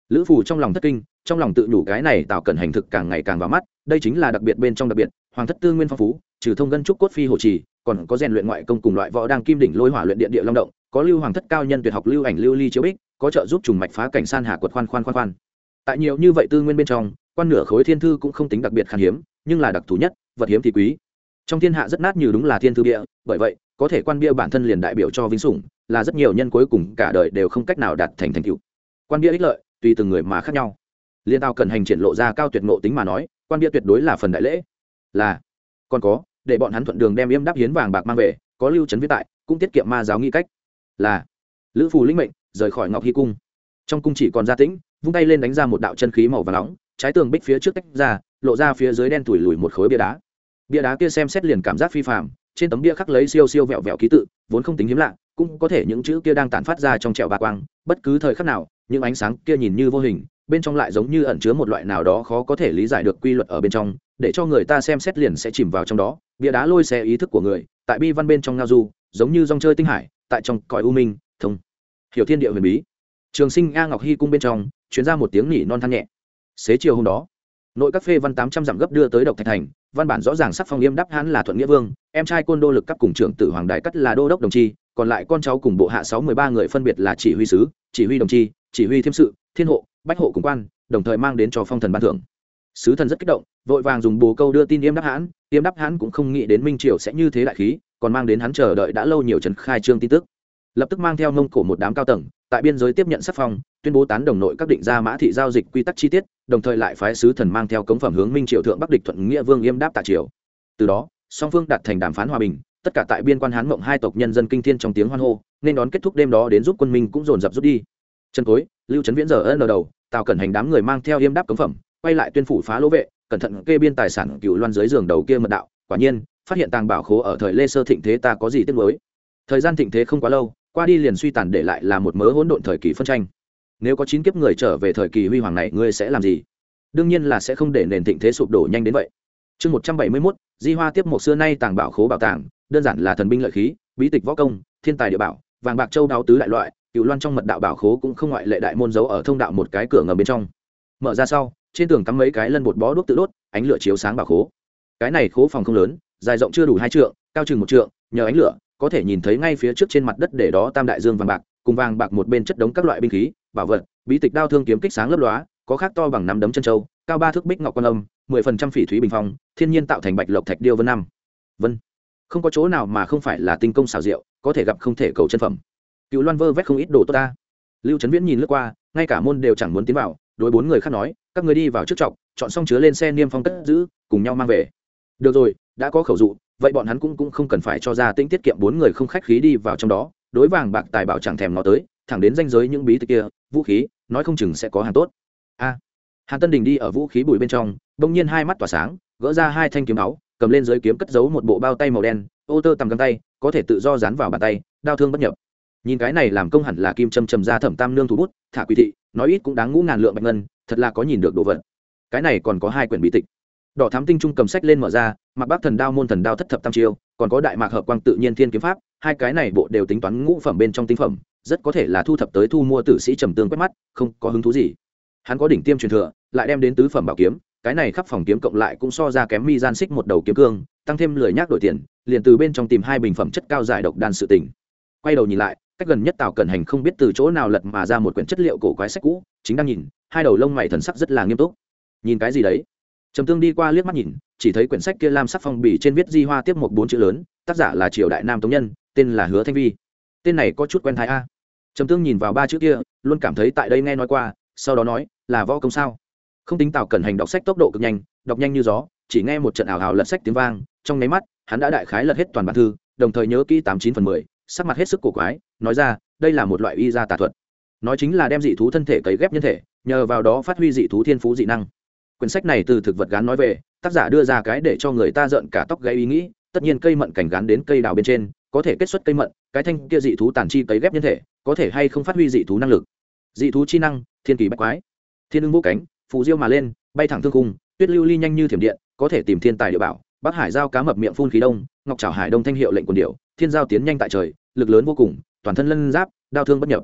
Lữ phù trong lòng thất kinh, trong lòng tự nhủ cái này tạo cần hành thực càng ngày càng vào mắt, đây chính là đặc biệt bên trong đặc biệt, hoàng thất tư nguyên phong phú, trừ thông ngân trúc cốt phi hồ trì còn có rèn luyện ngoại công cùng loại võ đang kim đỉnh lôi hỏa luyện điện địa long động, có lưu hoàng thất cao nhân tuyệt học lưu ảnh lưu ly chiếu bích, có trợ giúp trùng mạch phá cảnh san hạ quật khoan khoan khoan khoan. Tại nhiều như vậy tư nguyên bên trong, quan nửa khối thiên thư cũng không tính đặc biệt khan hiếm, nhưng là đặc thù nhất, vật hiếm thì quý. Trong thiên hạ rất nát như đúng là thiên thư bia, bởi vậy, có thể quan bia bản thân liền đại biểu cho vinh sủng, là rất nhiều nhân cuối cùng cả đời đều không cách nào đạt thành thành tựu. Quan bia ích lợi, tùy từng người mà khác nhau. Liên tao cần hành triển lộ ra cao tuyệt ngộ tính mà nói, quan bia tuyệt đối là phần đại lễ. Là, còn có để bọn hắn thuận đường đem yêm đáp hiến vàng bạc mang về, có lưu trấn viết tại, cũng tiết kiệm ma giáo nghi cách. Là, lữ phù linh mệnh, rời khỏi ngọc hy cung. Trong cung chỉ còn gia tĩnh, vung tay lên đánh ra một đạo chân khí màu và nóng, trái tường bích phía trước tách ra, lộ ra phía dưới đen tủi lùi một khối bia đá. Bia đá kia xem xét liền cảm giác phi phạm trên tấm bia khắc lấy siêu siêu vẹo vẹo ký tự, vốn không tính hiếm lạ, cũng có thể những chữ kia đang tản phát ra trong trẹo bạc quang, bất cứ thời khắc nào, những ánh sáng kia nhìn như vô hình, bên trong lại giống như ẩn chứa một loại nào đó khó có thể lý giải được quy luật ở bên trong, để cho người ta xem xét liền sẽ chìm vào trong đó bia đá lôi xe ý thức của người, tại bi văn bên trong ngao du, giống như dòng chơi tinh hải, tại trong cõi u minh, thông. Hiểu thiên địa huyền bí. Trường sinh a ngọc hy cung bên trong chuyến ra một tiếng nỉ non than nhẹ. Xế chiều hôm đó, nội các phê văn tám trăm dặm gấp đưa tới độc thạch thành, văn bản rõ ràng sắc phong yêm đáp hãn là thuận nghĩa vương, em trai côn đô lực cấp cùng trưởng tử hoàng đại cắt là đô đốc đồng chi, còn lại con cháu cùng bộ hạ sáu mười ba người phân biệt là chỉ huy sứ, chỉ huy đồng chi, chỉ huy thiêm sự, thiên hộ, bách hộ cùng quan, đồng thời mang đến cho phong thần ban thưởng. Sứ thần rất kích động, vội vàng dùng bồ câu đưa tin yêm đáp hãn tiêm đáp hắn cũng không nghĩ đến minh triều sẽ như thế đại khí, còn mang đến hắn chờ đợi đã lâu nhiều trần khai trương tin tức. Lập tức mang theo mông cổ một đám cao tầng, tại biên giới tiếp nhận sắc phong, tuyên bố tán đồng nội các định ra mã thị giao dịch quy tắc chi tiết, đồng thời lại phái sứ thần mang theo cống phẩm hướng minh triều thượng bắc địch thuận nghĩa vương yêm đáp tạ triều. Từ đó, song phương đạt thành đàm phán hòa bình, tất cả tại biên quan hán mộng hai tộc nhân dân kinh thiên trong tiếng hoan hô, nên đón kết thúc đêm đó đến giúp quân minh cũng dồn dập rút đi. Chân cối lưu trấn viễn giờ ân đầu, tào cẩn hành đám người mang theo yêm đáp cống phẩm, quay lại tuyên phủ phá lỗ vệ cẩn thận kê biên tài sản cựu loan dưới giường đầu kia mật đạo, quả nhiên, phát hiện tàng bảo khố ở thời lê sơ thịnh thế ta có gì tiếc nuối. Thời gian thịnh thế không quá lâu, qua đi liền suy tàn để lại là một mớ hỗn độn thời kỳ phân tranh. Nếu có chín kiếp người trở về thời kỳ huy hoàng này, ngươi sẽ làm gì? Đương nhiên là sẽ không để nền thịnh thế sụp đổ nhanh đến vậy. Chương một trăm bảy mươi mốt, di hoa tiếp một xưa nay tàng bảo khố bảo tàng, đơn giản là thần binh lợi khí, bí tịch võ công, thiên tài địa bảo, vàng bạc châu đáo tứ đại loại, cựu loan trong mật đạo bảo khố cũng không ngoại lệ đại môn giấu ở thông đạo một cái cửa ngầm bên trong. Mở ra sau trên tường cắm mấy cái lân bột bó đuốc tự đốt, ánh lửa chiếu sáng bảo khố. Cái này khố phòng không lớn, dài rộng chưa đủ hai trượng, cao chừng một trượng, nhờ ánh lửa, có thể nhìn thấy ngay phía trước trên mặt đất để đó tam đại dương vàng bạc, cùng vàng bạc một bên chất đống các loại binh khí, bảo vật, bí tịch đao thương kiếm kích sáng lấp lóa, có khác to bằng năm đấm chân châu, cao ba thước bích ngọc quan âm, mười phần trăm phỉ thúy bình phong, thiên nhiên tạo thành bạch lộc thạch điêu vân năm. Vân. Không có chỗ nào mà không phải là tinh công xào rượu có thể gặp không thể cầu chân phẩm. Cựu loan vơ vét không ít đồ tốt ta. Lưu trấn viễn nhìn lướt qua, ngay cả môn đều chẳng muốn tiến vào đối bốn người khác nói, các người đi vào trước trọc chọn xong chứa lên xe niêm phong cất giữ, cùng nhau mang về. Được rồi, đã có khẩu dụ, vậy bọn hắn cũng cũng không cần phải cho ra tinh tiết kiệm, bốn người không khách khí đi vào trong đó, đối vàng bạc tài bảo chẳng thèm nó tới, thẳng đến danh giới những bí tịch kia, vũ khí, nói không chừng sẽ có hàng tốt. A. Hàn tân đình đi ở vũ khí bùi bên trong, bỗng nhiên hai mắt tỏa sáng, gỡ ra hai thanh kiếm áo, cầm lên dưới kiếm cất giấu một bộ bao tay màu đen, ô tơ tầm găng tay, có thể tự do dán vào bàn tay, đao thương bất nhập nhìn cái này làm công hẳn là kim châm trầm ra thẩm tam nương thủ bút, thả quỷ thị, nói ít cũng đáng ngũ ngàn lượng bạch ngân, thật là có nhìn được đồ vật. Cái này còn có hai quyển bí tịch. Đỏ thám tinh trung cầm sách lên mở ra mặc bác thần đao môn thần đao thất thập tam chiêu, còn có đại mạc hợp quang tự nhiên thiên kiếm pháp, hai cái này bộ đều tính toán ngũ phẩm bên trong tinh phẩm, rất có thể là thu thập tới thu mua tử sĩ trầm tương quét mắt, không có hứng thú gì. Hắn có đỉnh tiêm truyền thừa, lại đem đến tứ phẩm bảo kiếm, cái này khắp phòng kiếm cộng lại cũng so ra kém mi gian xích một đầu kiếm cương, tăng thêm lười nhác đổi tiền, liền từ bên trong tìm hai bình phẩm chất cao giải độc đan sự tình. Quay đầu nhìn lại cách gần nhất tào cẩn hành không biết từ chỗ nào lật mà ra một quyển chất liệu cổ quái sách cũ, chính đang nhìn, hai đầu lông mày thần sắc rất là nghiêm túc. Nhìn cái gì đấy? Trầm tương đi qua liếc mắt nhìn, chỉ thấy quyển sách kia lam sắc phong bì trên viết di hoa tiếp một bốn chữ lớn, tác giả là triều đại nam tống nhân, tên là hứa thanh vi. Tên này có chút quen thái a. Trầm tương nhìn vào ba chữ kia, luôn cảm thấy tại đây nghe nói qua, sau đó nói, là võ công sao? Không tính tào cẩn hành đọc sách tốc độ cực nhanh, đọc nhanh như gió, chỉ nghe một trận ảo hào lật sách tiếng vang, trong nháy mắt, hắn đã đại khái lật hết toàn bản thư, đồng thời nhớ kỹ tám chín phần mười sắc mặt hết sức cổ quái, nói ra, đây là một loại y gia tà thuật. Nói chính là đem dị thú thân thể cấy ghép nhân thể, nhờ vào đó phát huy dị thú thiên phú dị năng. Quyển sách này từ thực vật gắn nói về, tác giả đưa ra cái để cho người ta rợn cả tóc gáy ý nghĩ, tất nhiên cây mận cảnh gắn đến cây đào bên trên, có thể kết xuất cây mận, cái thanh kia dị thú tàn chi cấy ghép nhân thể, có thể hay không phát huy dị thú năng lực. Dị thú chi năng, thiên kỳ bách quái. Thiên ưng vô cánh, phù diêu mà lên, bay thẳng thương cung tuyết lưu ly nhanh như thiểm điện, có thể tìm thiên tài địa bảo bắc hải giao cá mập miệng phun khí đông, ngọc trào hải đông thanh hiệu lệnh quần điệu thiên giao tiến nhanh tại trời, lực lớn vô cùng, toàn thân lân giáp đao thương bất nhập.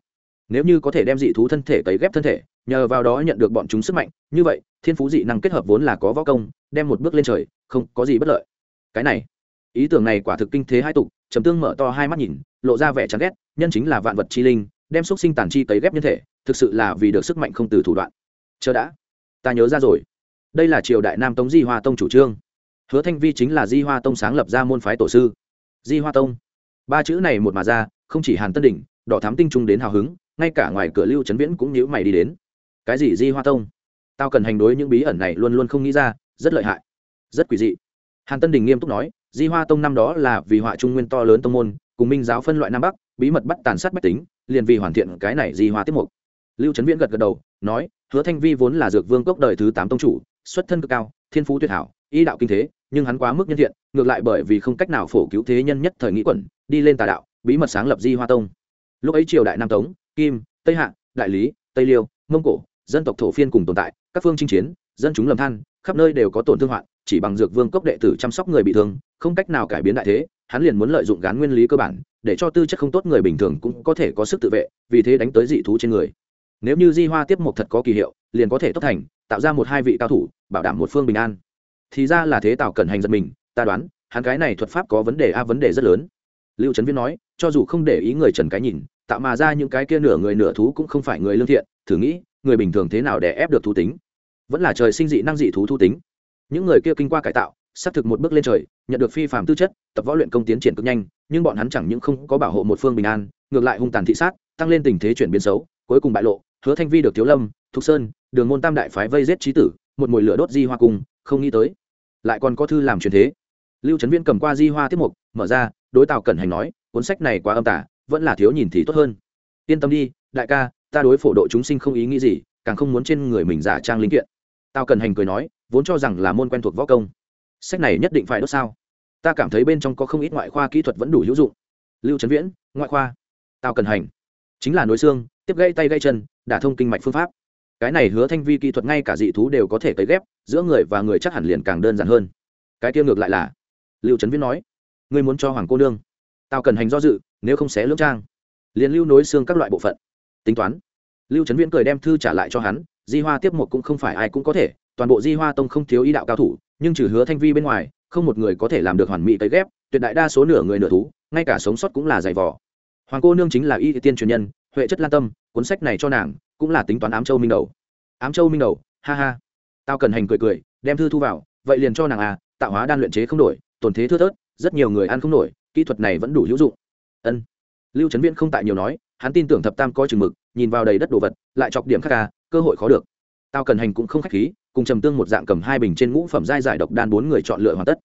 Nếu như có thể đem dị thú thân thể cấy ghép thân thể, nhờ vào đó nhận được bọn chúng sức mạnh, như vậy, thiên phú dị năng kết hợp vốn là có võ công, đem một bước lên trời, không có gì bất lợi. Cái này, ý tưởng này quả thực kinh thế hai tục, trầm tương mở to hai mắt nhìn, lộ ra vẻ chán ghét, nhân chính là vạn vật chi linh, đem xúc sinh tàn chi cấy ghép nhân thể, thực sự là vì được sức mạnh không từ thủ đoạn. Chờ đã, ta nhớ ra rồi. Đây là triều đại nam tống di hoa tông chủ trương. Hứa thanh vi chính là di hoa tông sáng lập ra môn phái tổ sư. Di hoa tông ba chữ này một mà ra, không chỉ hàn tân đỉnh, đỏ thám tinh trung đến hào hứng, ngay cả ngoài cửa lưu trấn viễn cũng nhíu mày đi đến. Cái gì di hoa tông? Tao cần hành đối những bí ẩn này luôn luôn không nghĩ ra, rất lợi hại, rất quỷ dị. Hàn tân đình nghiêm túc nói, di hoa tông năm đó là vì họa trung nguyên to lớn tông môn, cùng minh giáo phân loại nam bắc, bí mật bắt tàn sát bách tính, liền vì hoàn thiện cái này di hoa tiết mục. Lưu trấn viễn gật gật đầu, nói, hứa thanh vi vốn là dược vương cốc đời thứ tám tông chủ, xuất thân cực cao, thiên phú tuyệt hảo, y đạo kinh thế, nhưng hắn quá mức nhân thiện, ngược lại bởi vì không cách nào phổ cứu thế nhân nhất thời nghĩ quẩn đi lên tà đạo, bí mật sáng lập di hoa tông. Lúc ấy triều đại nam tống, kim, tây hạ, đại lý, tây liêu, mông cổ, dân tộc thổ phiên cùng tồn tại, các phương chinh chiến, dân chúng lầm than, khắp nơi đều có tổn thương hoạn, chỉ bằng dược vương cốc đệ tử chăm sóc người bị thương, không cách nào cải biến đại thế, hắn liền muốn lợi dụng gán nguyên lý cơ bản, để cho tư chất không tốt người bình thường cũng có thể có sức tự vệ, vì thế đánh tới dị thú trên người. Nếu như di hoa tiếp một thật có kỳ hiệu, liền có thể tốt thành, tạo ra một hai vị cao thủ, bảo đảm một phương bình an. Thì ra là thế tạo cẩn hành giật mình, ta đoán, hắn cái này thuật pháp có vấn đề, a, vấn đề rất lớn lưu trấn viên nói, cho dù không để ý người trần cái nhìn, tạo mà ra những cái kia nửa người nửa thú cũng không phải người lương thiện, thử nghĩ, người bình thường thế nào để ép được thú tính? Vẫn là trời sinh dị năng dị thú thú tính. Những người kia kinh qua cải tạo xác thực một bước lên trời, nhận được phi phạm tư chất, tập võ luyện công tiến triển cực nhanh, nhưng bọn hắn chẳng những không có bảo hộ một phương bình an, ngược lại hung tàn thị sát, tăng lên tình thế chuyển biến xấu, cuối cùng bại lộ, hứa thanh vi được thiếu lâm, thục sơn, đường môn tam đại phái vây giết trí tử, một mồi lửa đốt di hoa cung không nghĩ tới, lại còn có thư làm truyền thế. Lưu trấn viên cầm qua di hoa tiếp mục, mở ra đối tào cẩn hành nói, cuốn sách này quá âm tả vẫn là thiếu nhìn thì tốt hơn. Yên tâm đi, đại ca, ta đối phổ độ chúng sinh không ý nghĩ gì, càng không muốn trên người mình giả trang linh kiện. Tào cẩn hành cười nói, vốn cho rằng là môn quen thuộc võ công. Sách này nhất định phải đốt sao? Ta cảm thấy bên trong có không ít ngoại khoa kỹ thuật vẫn đủ hữu dụng. Lưu trấn viễn, ngoại khoa. Tào cẩn hành. Chính là nối xương, tiếp gãy tay gãy chân, đả thông kinh mạch phương pháp. Cái này hứa thanh vi kỹ thuật ngay cả dị thú đều có thể cấy ghép, giữa người và người chắc hẳn liền càng đơn giản hơn. Cái tiêu ngược lại là. Lưu trấn viễn nói ngươi muốn cho hoàng cô nương. Tao cần hành do dự, nếu không xé lưỡng trang. Liền lưu nối xương các loại bộ phận. Tính toán. Lưu trấn viễn cười đem thư trả lại cho hắn, di hoa tiếp một cũng không phải ai cũng có thể, toàn bộ di hoa tông không thiếu ý đạo cao thủ, nhưng trừ hứa thanh vi bên ngoài, không một người có thể làm được hoàn mỹ cấy ghép, tuyệt đại đa số nửa người nửa thú, ngay cả sống sót cũng là dày vỏ hoàng cô nương chính là y tiên truyền nhân, huệ chất lan tâm, cuốn sách này cho nàng, cũng là tính toán ám châu minh đầu. Ám châu minh đầu, ha ha. Tao cần hành cười cười, đem thư thu vào, vậy liền cho nàng à tạo hóa đan luyện chế không đổi tồn thế thưa thớt rất nhiều người ăn không nổi, kỹ thuật này vẫn đủ hữu dụng. Ân. Lưu trấn viễn không tại nhiều nói, hắn tin tưởng thập tam coi chừng mực, nhìn vào đầy đất đồ vật, lại chọc điểm khác ca, cơ hội khó được. Tao cần hành cũng không khách khí, cùng trầm tương một dạng cầm hai bình trên ngũ phẩm giai giải độc đan bốn người chọn lựa hoàn tất.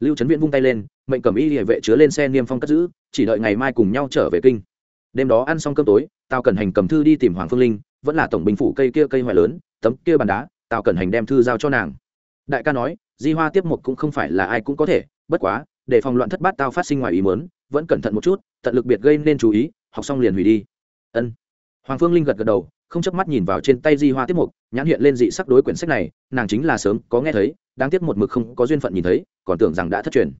Lưu trấn viễn vung tay lên, mệnh cầm y địa vệ chứa lên xe niêm phong cất giữ, chỉ đợi ngày mai cùng nhau trở về kinh. Đêm đó ăn xong cơm tối, tao cần hành cầm thư đi tìm hoàng phương linh, vẫn là tổng bình phủ cây kia cây hoại lớn, tấm kia bàn đá, tao cần hành đem thư giao cho nàng. Đại ca nói, di hoa tiếp một cũng không phải là ai cũng có thể, bất quá để phòng loạn thất bát tao phát sinh ngoài ý mớn vẫn cẩn thận một chút, tận lực biệt gây nên chú ý, học xong liền hủy đi. Ân. Hoàng phương linh gật gật đầu, không chớp mắt nhìn vào trên tay di hoa tiết mục, nhãn hiện lên dị sắc đối quyển sách này, nàng chính là sớm có nghe thấy, đáng tiếc một mực không có duyên phận nhìn thấy, còn tưởng rằng đã thất truyền.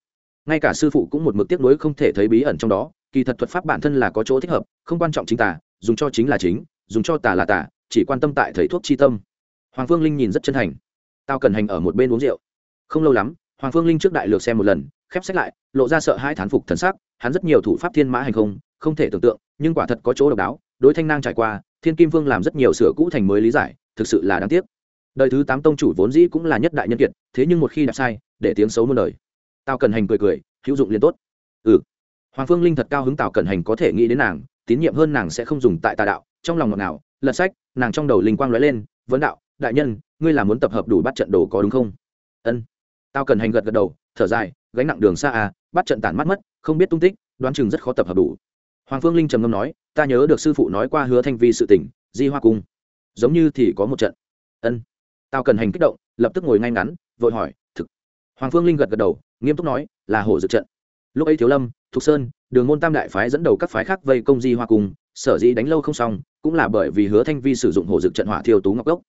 Ngay cả sư phụ cũng một mực tiếc nuối không thể thấy bí ẩn trong đó, kỳ thật thuật pháp bản thân là có chỗ thích hợp, không quan trọng chính tả dùng cho chính là chính, dùng cho tả là tả chỉ quan tâm tại thầy thuốc chi tâm. Hoàng phương linh nhìn rất chân thành. Tao cần hành ở một bên uống rượu. Không lâu lắm, hoàng phương linh trước đại lược xem một lần khép sách lại, lộ ra sợ hai thán phục thần sắc, hắn rất nhiều thủ pháp thiên mã hành không không thể tưởng tượng, nhưng quả thật có chỗ độc đáo, đối thanh nang trải qua, thiên kim vương làm rất nhiều sửa cũ thành mới lý giải, thực sự là đáng tiếc. Đời thứ tám tông chủ vốn dĩ cũng là nhất đại nhân kiệt, thế nhưng một khi đạp sai, để tiếng xấu muôn đời. Tao cần hành cười cười, hữu dụng liền tốt. Ừ. Hoàng phương linh thật cao hứng tào cần hành có thể nghĩ đến nàng, tín nhiệm hơn nàng sẽ không dùng tại tà đạo, trong lòng ngọt nào lật sách, nàng trong đầu linh quang lóe lên, vấn đạo, đại nhân, ngươi là muốn tập hợp đủ bắt trận đồ có đúng không? Ân tao cần hành gật gật đầu, thở dài, gánh nặng đường xa à bắt trận tản mắt mất, không biết tung tích, đoán chừng rất khó tập hợp đủ. Hoàng phương linh trầm ngâm nói, ta nhớ được sư phụ nói qua hứa thanh vi sự tỉnh di hoa cung. Giống như thì có một trận. Ân. Tao cần hành kích động, lập tức ngồi ngay ngắn, vội hỏi, thực. Hoàng phương linh gật gật đầu, nghiêm túc nói, là hổ dược trận. Lúc ấy thiếu lâm, thục sơn, đường môn tam đại phái dẫn đầu các phái khác vây công di hoa cung, sở dĩ đánh lâu không xong, cũng là bởi vì hứa thanh vi sử dụng hổ dược trận hỏa thiêu tú ngọc gốc.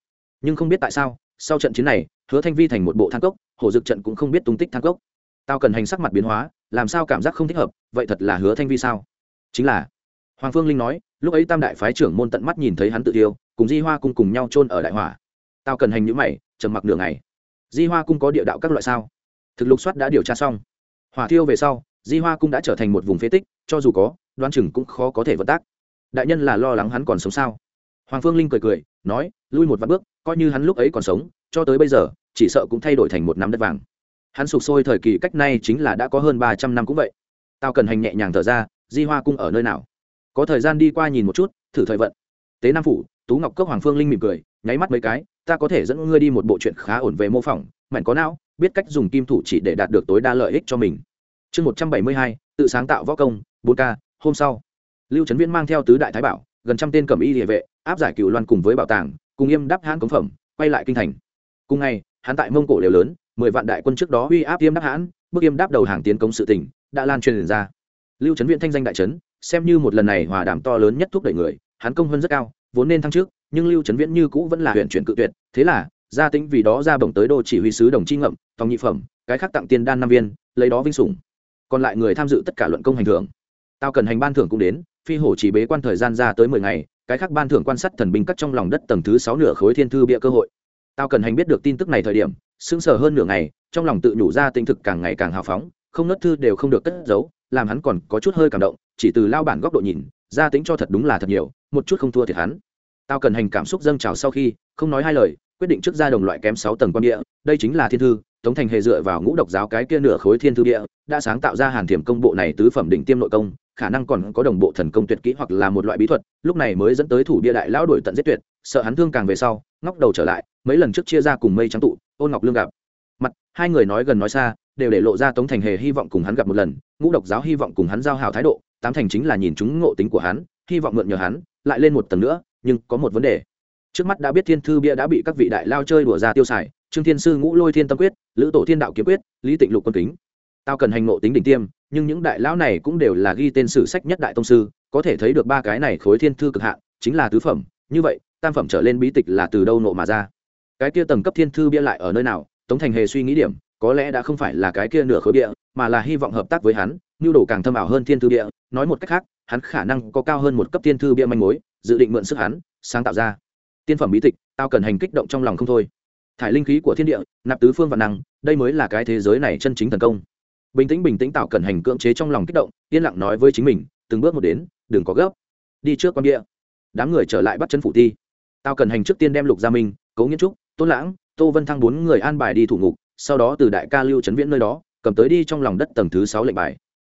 Nhưng không biết tại sao sau trận chiến này, hứa thanh vi thành một bộ thang cốc, hổ dược trận cũng không biết tung tích thang cốc. Tao cần hành sắc mặt biến hóa, làm sao cảm giác không thích hợp, vậy thật là hứa thanh vi sao? Chính là, hoàng phương linh nói, lúc ấy tam đại phái trưởng môn tận mắt nhìn thấy hắn tự tiêu, cùng di hoa cung cùng nhau chôn ở đại hỏa. Tao cần hành những mày, trầm mặc đường này di hoa cung có địa đạo các loại sao? Thực lục soát đã điều tra xong. Hỏa thiêu về sau, di hoa cung đã trở thành một vùng phế tích, cho dù có đoan chừng cũng khó có thể vận tác. Đại nhân là lo lắng hắn còn sống sao? Hoàng phương linh cười cười, nói, lui một vạn bước, coi như hắn lúc ấy còn sống, cho tới bây giờ, chỉ sợ cũng thay đổi thành một nắm đất vàng. Hắn sụp sôi thời kỳ cách nay chính là đã có hơn ba trăm năm cũng vậy. Tao cần hành nhẹ nhàng thở ra, di hoa cung ở nơi nào? Có thời gian đi qua nhìn một chút, thử thời vận. Tế nam phủ, tú ngọc cốc hoàng phương linh mỉm cười, nháy mắt mấy cái, ta có thể dẫn ngươi đi một bộ chuyện khá ổn về mô phỏng mạnh có não, biết cách dùng kim thủ chỉ để đạt được tối đa lợi ích cho mình. Chương một trăm bảy mươi hai, tự sáng tạo võ công, bốn k hôm sau. Lưu trấn viễn mang theo tứ đại thái bảo gần trăm tên cầm y địa vệ, áp giải cựu loan cùng với bảo tàng, cùng yêm đáp hãn cống phẩm, quay lại kinh thành. Cùng ngày, hắn tại mông cổ đều lớn, mười vạn đại quân trước đó uy áp yêm đáp hãn, bước yêm đáp đầu hàng tiến công sự tỉnh đã lan truyền ra. Lưu trấn viễn thanh danh đại trấn xem như một lần này hòa đàm to lớn nhất thúc đẩy người, hắn công hơn rất cao, vốn nên thăng trước, nhưng lưu trấn viễn như cũ vẫn là huyện chuyển cự tuyệt, thế là, gia tính vì đó ra bổng tới đô chỉ huy sứ đồng chi ngậm tòng nhị phẩm, cái khác tặng tiền đan năm viên, lấy đó vinh sủng. Còn lại người tham dự tất cả luận công hành thưởng tao cần hành ban thưởng cũng đến, phi hổ chỉ bế quan thời gian ra tới mười ngày, cái khác ban thưởng quan sát thần binh cắt trong lòng đất tầng thứ sáu nửa khối thiên thư bịa cơ hội. Tao cần hành biết được tin tức này thời điểm, sững sờ hơn nửa ngày, trong lòng tự nhủ ra tinh thực càng ngày càng hào phóng, không nớt thư đều không được cất giấu, làm hắn còn có chút hơi cảm động, chỉ từ lao bản góc độ nhìn, gia tính cho thật đúng là thật nhiều, một chút không thua thiệt hắn. Tao cần hành cảm xúc dâng trào sau khi, không nói hai lời, quyết định trước ra đồng loại kém sáu tầng quan địa, đây chính là thiên thư, tống thành hề dựa vào ngũ độc giáo cái kia nửa khối thiên thư địa, đã sáng tạo ra hàn thiểm công bộ này tứ phẩm đỉnh tiêm nội công khả năng còn có đồng bộ thần công tuyệt kỹ hoặc là một loại bí thuật, lúc này mới dẫn tới thủ bia đại lão đổi tận giết tuyệt, sợ hắn thương càng về sau, ngóc đầu trở lại, mấy lần trước chia ra cùng mây trắng tụ, ôn ngọc lương gặp. Mặt, hai người nói gần nói xa, đều để lộ ra tống thành hề hy vọng cùng hắn gặp một lần, ngũ độc giáo hy vọng cùng hắn giao hào thái độ, tám thành chính là nhìn chúng ngộ tính của hắn, hy vọng mượn nhờ hắn, lại lên một tầng nữa, nhưng có một vấn đề. Trước mắt đã biết thiên thư bia đã bị các vị đại lao chơi đùa ra tiêu xài, trương thiên sư ngũ lôi thiên tâm quyết, lữ tổ thiên đạo kiếm quyết, lý tịnh lục quân kính tao cần hành ngộ tính đỉnh tiêm, nhưng những đại lão này cũng đều là ghi tên sử sách nhất đại tông sư, có thể thấy được ba cái này khối thiên thư cực hạn, chính là tứ phẩm. Như vậy, tam phẩm trở lên bí tịch là từ đâu nộ mà ra? Cái kia tầng cấp thiên thư bia lại ở nơi nào? Tống thành hề suy nghĩ điểm, có lẽ đã không phải là cái kia nửa khối bia, mà là hy vọng hợp tác với hắn, nhu đồ càng thâm ảo hơn thiên thư bia. Nói một cách khác, hắn khả năng có cao hơn một cấp thiên thư bia manh mối, dự định mượn sức hắn, sáng tạo ra tiên phẩm bí tịch, tao cần hành kích động trong lòng không thôi. Thải linh khí của thiên địa, nạp tứ phương và năng, đây mới là cái thế giới này chân chính thần công bình tĩnh bình tĩnh tạo cẩn hành cưỡng chế trong lòng kích động, yên lặng nói với chính mình, từng bước một đến, đừng có gấp. Đi trước con địa. Đám người trở lại bắt chân phủ thi tao cần hành trước tiên đem lục gia minh, cố nghiên trúc, tôn lãng, tô vân thăng bốn người an bài đi thủ ngục, sau đó từ đại ca lưu trấn viễn nơi đó, cầm tới đi trong lòng đất tầng thứ sáu lệnh bài.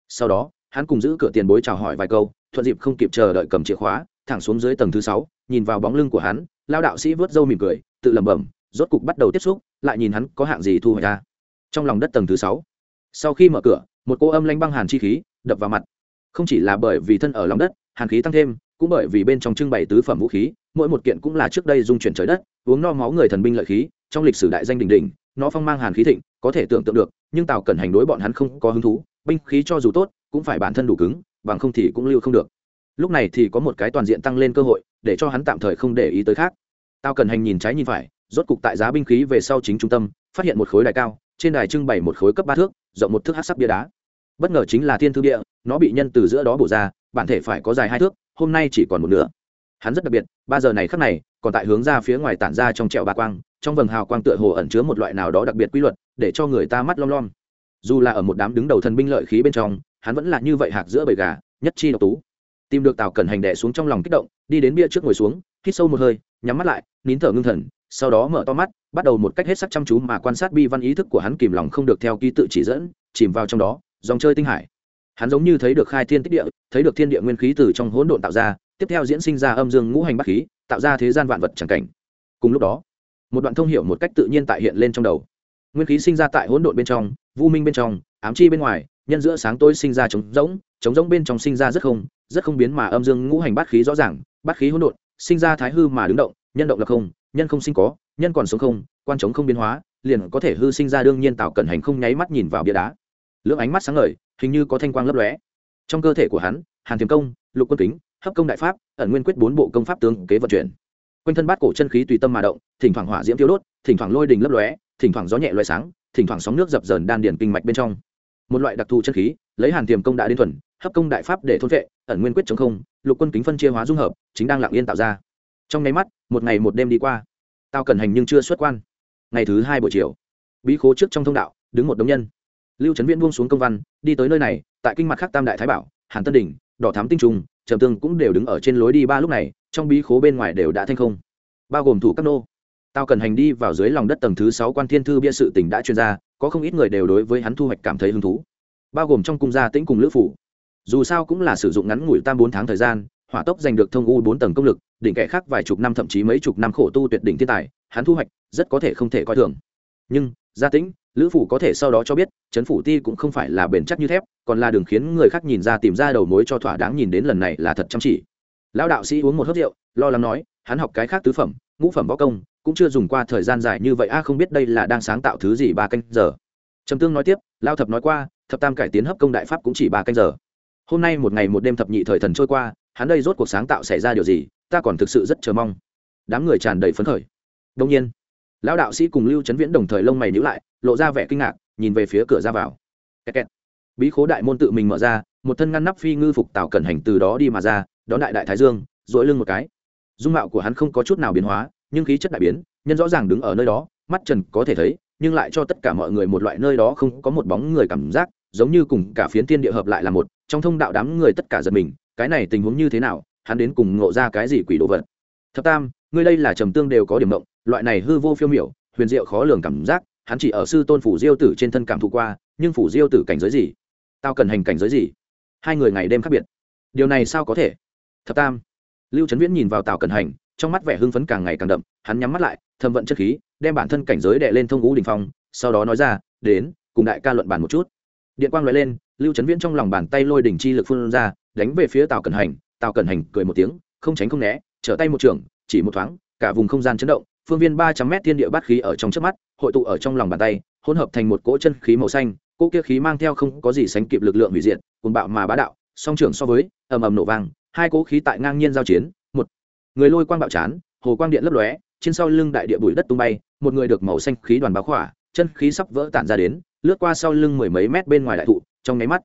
Sau đó, hắn cùng giữ cửa tiền bối chào hỏi vài câu, thuận dịp không kịp chờ đợi cầm chìa khóa, thẳng xuống dưới tầng thứ sáu, nhìn vào bóng lưng của hắn, lao đạo sĩ vớt râu mỉm cười, tự lẩm bẩm, rốt cục bắt đầu tiếp xúc, lại nhìn hắn có hạng gì thu hoạch ra. Trong lòng đất tầng thứ sáu sau khi mở cửa, một cô âm lanh băng hàn chi khí đập vào mặt. Không chỉ là bởi vì thân ở lòng đất, hàn khí tăng thêm, cũng bởi vì bên trong trưng bày tứ phẩm vũ khí, mỗi một kiện cũng là trước đây dung chuyển trời đất, uống no máu người thần binh lợi khí, trong lịch sử đại danh đình đình nó phong mang hàn khí thịnh, có thể tưởng tượng được, nhưng tào cần hành đối bọn hắn không có hứng thú, binh khí cho dù tốt, cũng phải bản thân đủ cứng, bằng không thì cũng lưu không được. Lúc này thì có một cái toàn diện tăng lên cơ hội, để cho hắn tạm thời không để ý tới khác. Tao cần hành nhìn trái nhìn phải, rốt cục tại giá binh khí về sau chính trung tâm, phát hiện một khối đài cao trên đài trưng bày một khối cấp ba thước, rộng một thước hát sắc bia đá. Bất ngờ chính là thiên thư bia, nó bị nhân từ giữa đó bổ ra, bản thể phải có dài hai thước, hôm nay chỉ còn một nửa. Hắn rất đặc biệt, ba giờ này khắc này, còn tại hướng ra phía ngoài tản ra trong trẹo ba quang, trong vầng hào quang tựa hồ ẩn chứa một loại nào đó đặc biệt quy luật, để cho người ta mắt lom lom. Dù là ở một đám đứng đầu thần binh lợi khí bên trong, hắn vẫn là như vậy hạc giữa bầy gà, nhất chi độc tú. Tìm được tào cẩn hành đẻ xuống trong lòng kích động, đi đến bia trước ngồi xuống, hít sâu một hơi, nhắm mắt lại, nín thở ngưng thần, sau đó mở to mắt bắt đầu một cách hết sắc chăm chú mà quan sát bi văn ý thức của hắn kìm lòng không được theo ký tự chỉ dẫn, chìm vào trong đó, dòng chơi tinh hải. Hắn giống như thấy được khai thiên tích địa, thấy được thiên địa nguyên khí từ trong hỗn độn tạo ra, tiếp theo diễn sinh ra âm dương ngũ hành bắc khí, tạo ra thế gian vạn vật chẳng cảnh. Cùng lúc đó, một đoạn thông hiểu một cách tự nhiên tại hiện lên trong đầu. Nguyên khí sinh ra tại hỗn độn bên trong, vu minh bên trong, ám chi bên ngoài, nhân giữa sáng tối sinh ra trống rỗng trống rỗng bên trong sinh ra rất không rất không biến mà âm dương ngũ hành bát khí rõ ràng, bát khí hỗn độn, sinh ra thái hư mà đứng động, nhân động là không, nhân không sinh có nhân còn sống không, quan trống không biến hóa, liền có thể hư sinh ra đương nhiên tạo cẩn hành không nháy mắt nhìn vào bia đá. Lưỡng ánh mắt sáng ngời, hình như có thanh quang lấp lóe. Trong cơ thể của hắn, hàn thiềm công, lục quân kính, hấp công đại pháp, ẩn nguyên quyết bốn bộ công pháp tướng kế vận chuyển. Quanh thân bát cổ chân khí tùy tâm mà động, thỉnh thoảng hỏa diễm tiêu đốt, thỉnh thoảng lôi đình lấp lóe, thỉnh thoảng gió nhẹ loé sáng, thỉnh thoảng sóng nước dập dờn đan điền kinh mạch bên trong. Một loại đặc thù chân khí, lấy hàn tiềm công đã đến thuần, hấp công đại pháp để thôn vệ, ẩn nguyên quyết chống không, lục quân kính phân chia hóa dung hợp, chính đang lặng yên tạo ra. Trong nháy mắt, một ngày một đêm đi qua tao cần hành nhưng chưa xuất quan. Ngày thứ hai buổi chiều, bí khố trước trong thông đạo, đứng một đống nhân. Lưu trấn viễn buông xuống công văn, đi tới nơi này, tại kinh mặt khác tam đại thái bảo, hàn tân đình đỏ thám tinh trùng, trầm tương cũng đều đứng ở trên lối đi ba lúc này, trong bí khố bên ngoài đều đã thanh không. Bao gồm thủ các nô. Tao cần hành đi vào dưới lòng đất tầng thứ sáu quan thiên thư bia sự tỉnh đã chuyên ra, có không ít người đều đối với hắn thu hoạch cảm thấy hứng thú. Bao gồm trong cung gia tĩnh cùng lữ phủ. Dù sao cũng là sử dụng ngắn ngủi tam bốn tháng thời gian hỏa tốc giành được thông u bốn tầng công lực, đỉnh kẻ khác vài chục năm thậm chí mấy chục năm khổ tu tuyệt đỉnh thiên tài, hắn thu hoạch, rất có thể không thể coi thường. Nhưng, gia tĩnh, lữ phủ có thể sau đó cho biết chấn phủ ti cũng không phải là bền chắc như thép, còn là đường khiến người khác nhìn ra tìm ra đầu mối cho thỏa đáng nhìn đến lần này là thật chăm chỉ. Lão đạo sĩ uống một hớt rượu, lo lắng nói, hắn học cái khác tứ phẩm, ngũ phẩm võ công, cũng chưa dùng qua thời gian dài như vậy, a, không biết đây là đang sáng tạo thứ gì ba canh giờ. Trầm tương nói tiếp lao thập nói qua, thập tam cải tiến hấp công đại pháp cũng chỉ ba canh giờ. Hôm nay một ngày một đêm thập nhị thời thần trôi qua hắn đây rốt cuộc sáng tạo xảy ra điều gì, ta còn thực sự rất chờ mong. Đám người tràn đầy phấn khởi. Đông nhiên, lão đạo sĩ cùng lưu trấn viễn đồng thời lông mày nhữ lại, lộ ra vẻ kinh ngạc, nhìn về phía cửa ra vào. Kẹt kẹt. bí khố đại môn tự mình mở ra, một thân ngăn nắp phi ngư phục tạo cẩn hành từ đó đi mà ra, đón đại đại thái dương dội lưng một cái. Dung mạo của hắn không có chút nào biến hóa, nhưng khí chất đại biến, nhân rõ ràng đứng ở nơi đó, mắt trần có thể thấy, nhưng lại cho tất cả mọi người một loại nơi đó không có một bóng người cảm giác, giống như cùng cả phiến thiên địa hợp lại là một, trong thông đạo đám người tất cả giật mình cái này tình huống như thế nào, hắn đến cùng ngộ ra cái gì quỷ đồ vật? Thập tam, ngươi đây là trầm tương đều có điểm mộng, loại này hư vô phiêu miểu, huyền diệu khó lường cảm giác, hắn chỉ ở sư tôn phủ diêu tử trên thân cảm thụ qua, nhưng phủ diêu tử cảnh giới gì? Tao cần hành cảnh giới gì? Hai người ngày đêm khác biệt. Điều này sao có thể? Thập tam, lưu trấn viễn nhìn vào tào cần hành, trong mắt vẻ hưng phấn càng ngày càng đậm, hắn nhắm mắt lại thâm vận chất khí, đem bản thân cảnh giới đệ lên thông ngũ đình phong, sau đó nói ra, đến, cùng đại ca luận bàn một chút. Điện quang loại lên lưu trấn viễn trong lòng bàn tay lôi đỉnh chi lực phun ra, đánh về phía tào cẩn hành, tào cẩn hành cười một tiếng, không tránh không né, trở tay một trường, chỉ một thoáng, cả vùng không gian chấn động, phương viên ba trăm mét thiên địa bát khí ở trong trước mắt, hội tụ ở trong lòng bàn tay, hỗn hợp thành một cỗ chân khí màu xanh, cỗ kia khí mang theo không có gì sánh kịp lực lượng hủy diệt cùng bạo mà bá đạo, song trưởng so với, ầm ầm nổ vang, hai cỗ khí tại ngang nhiên giao chiến, một, người lôi quang bạo chán, hồ quang điện lấp lóe, trên sau lưng đại địa bụi đất tung bay, một người được màu xanh khí đoàn báo khỏa chân khí sắp vỡ tản ra đến, lướt qua sau lưng mười mấy mét bên ngoài đại thụ, trong nháy mắt,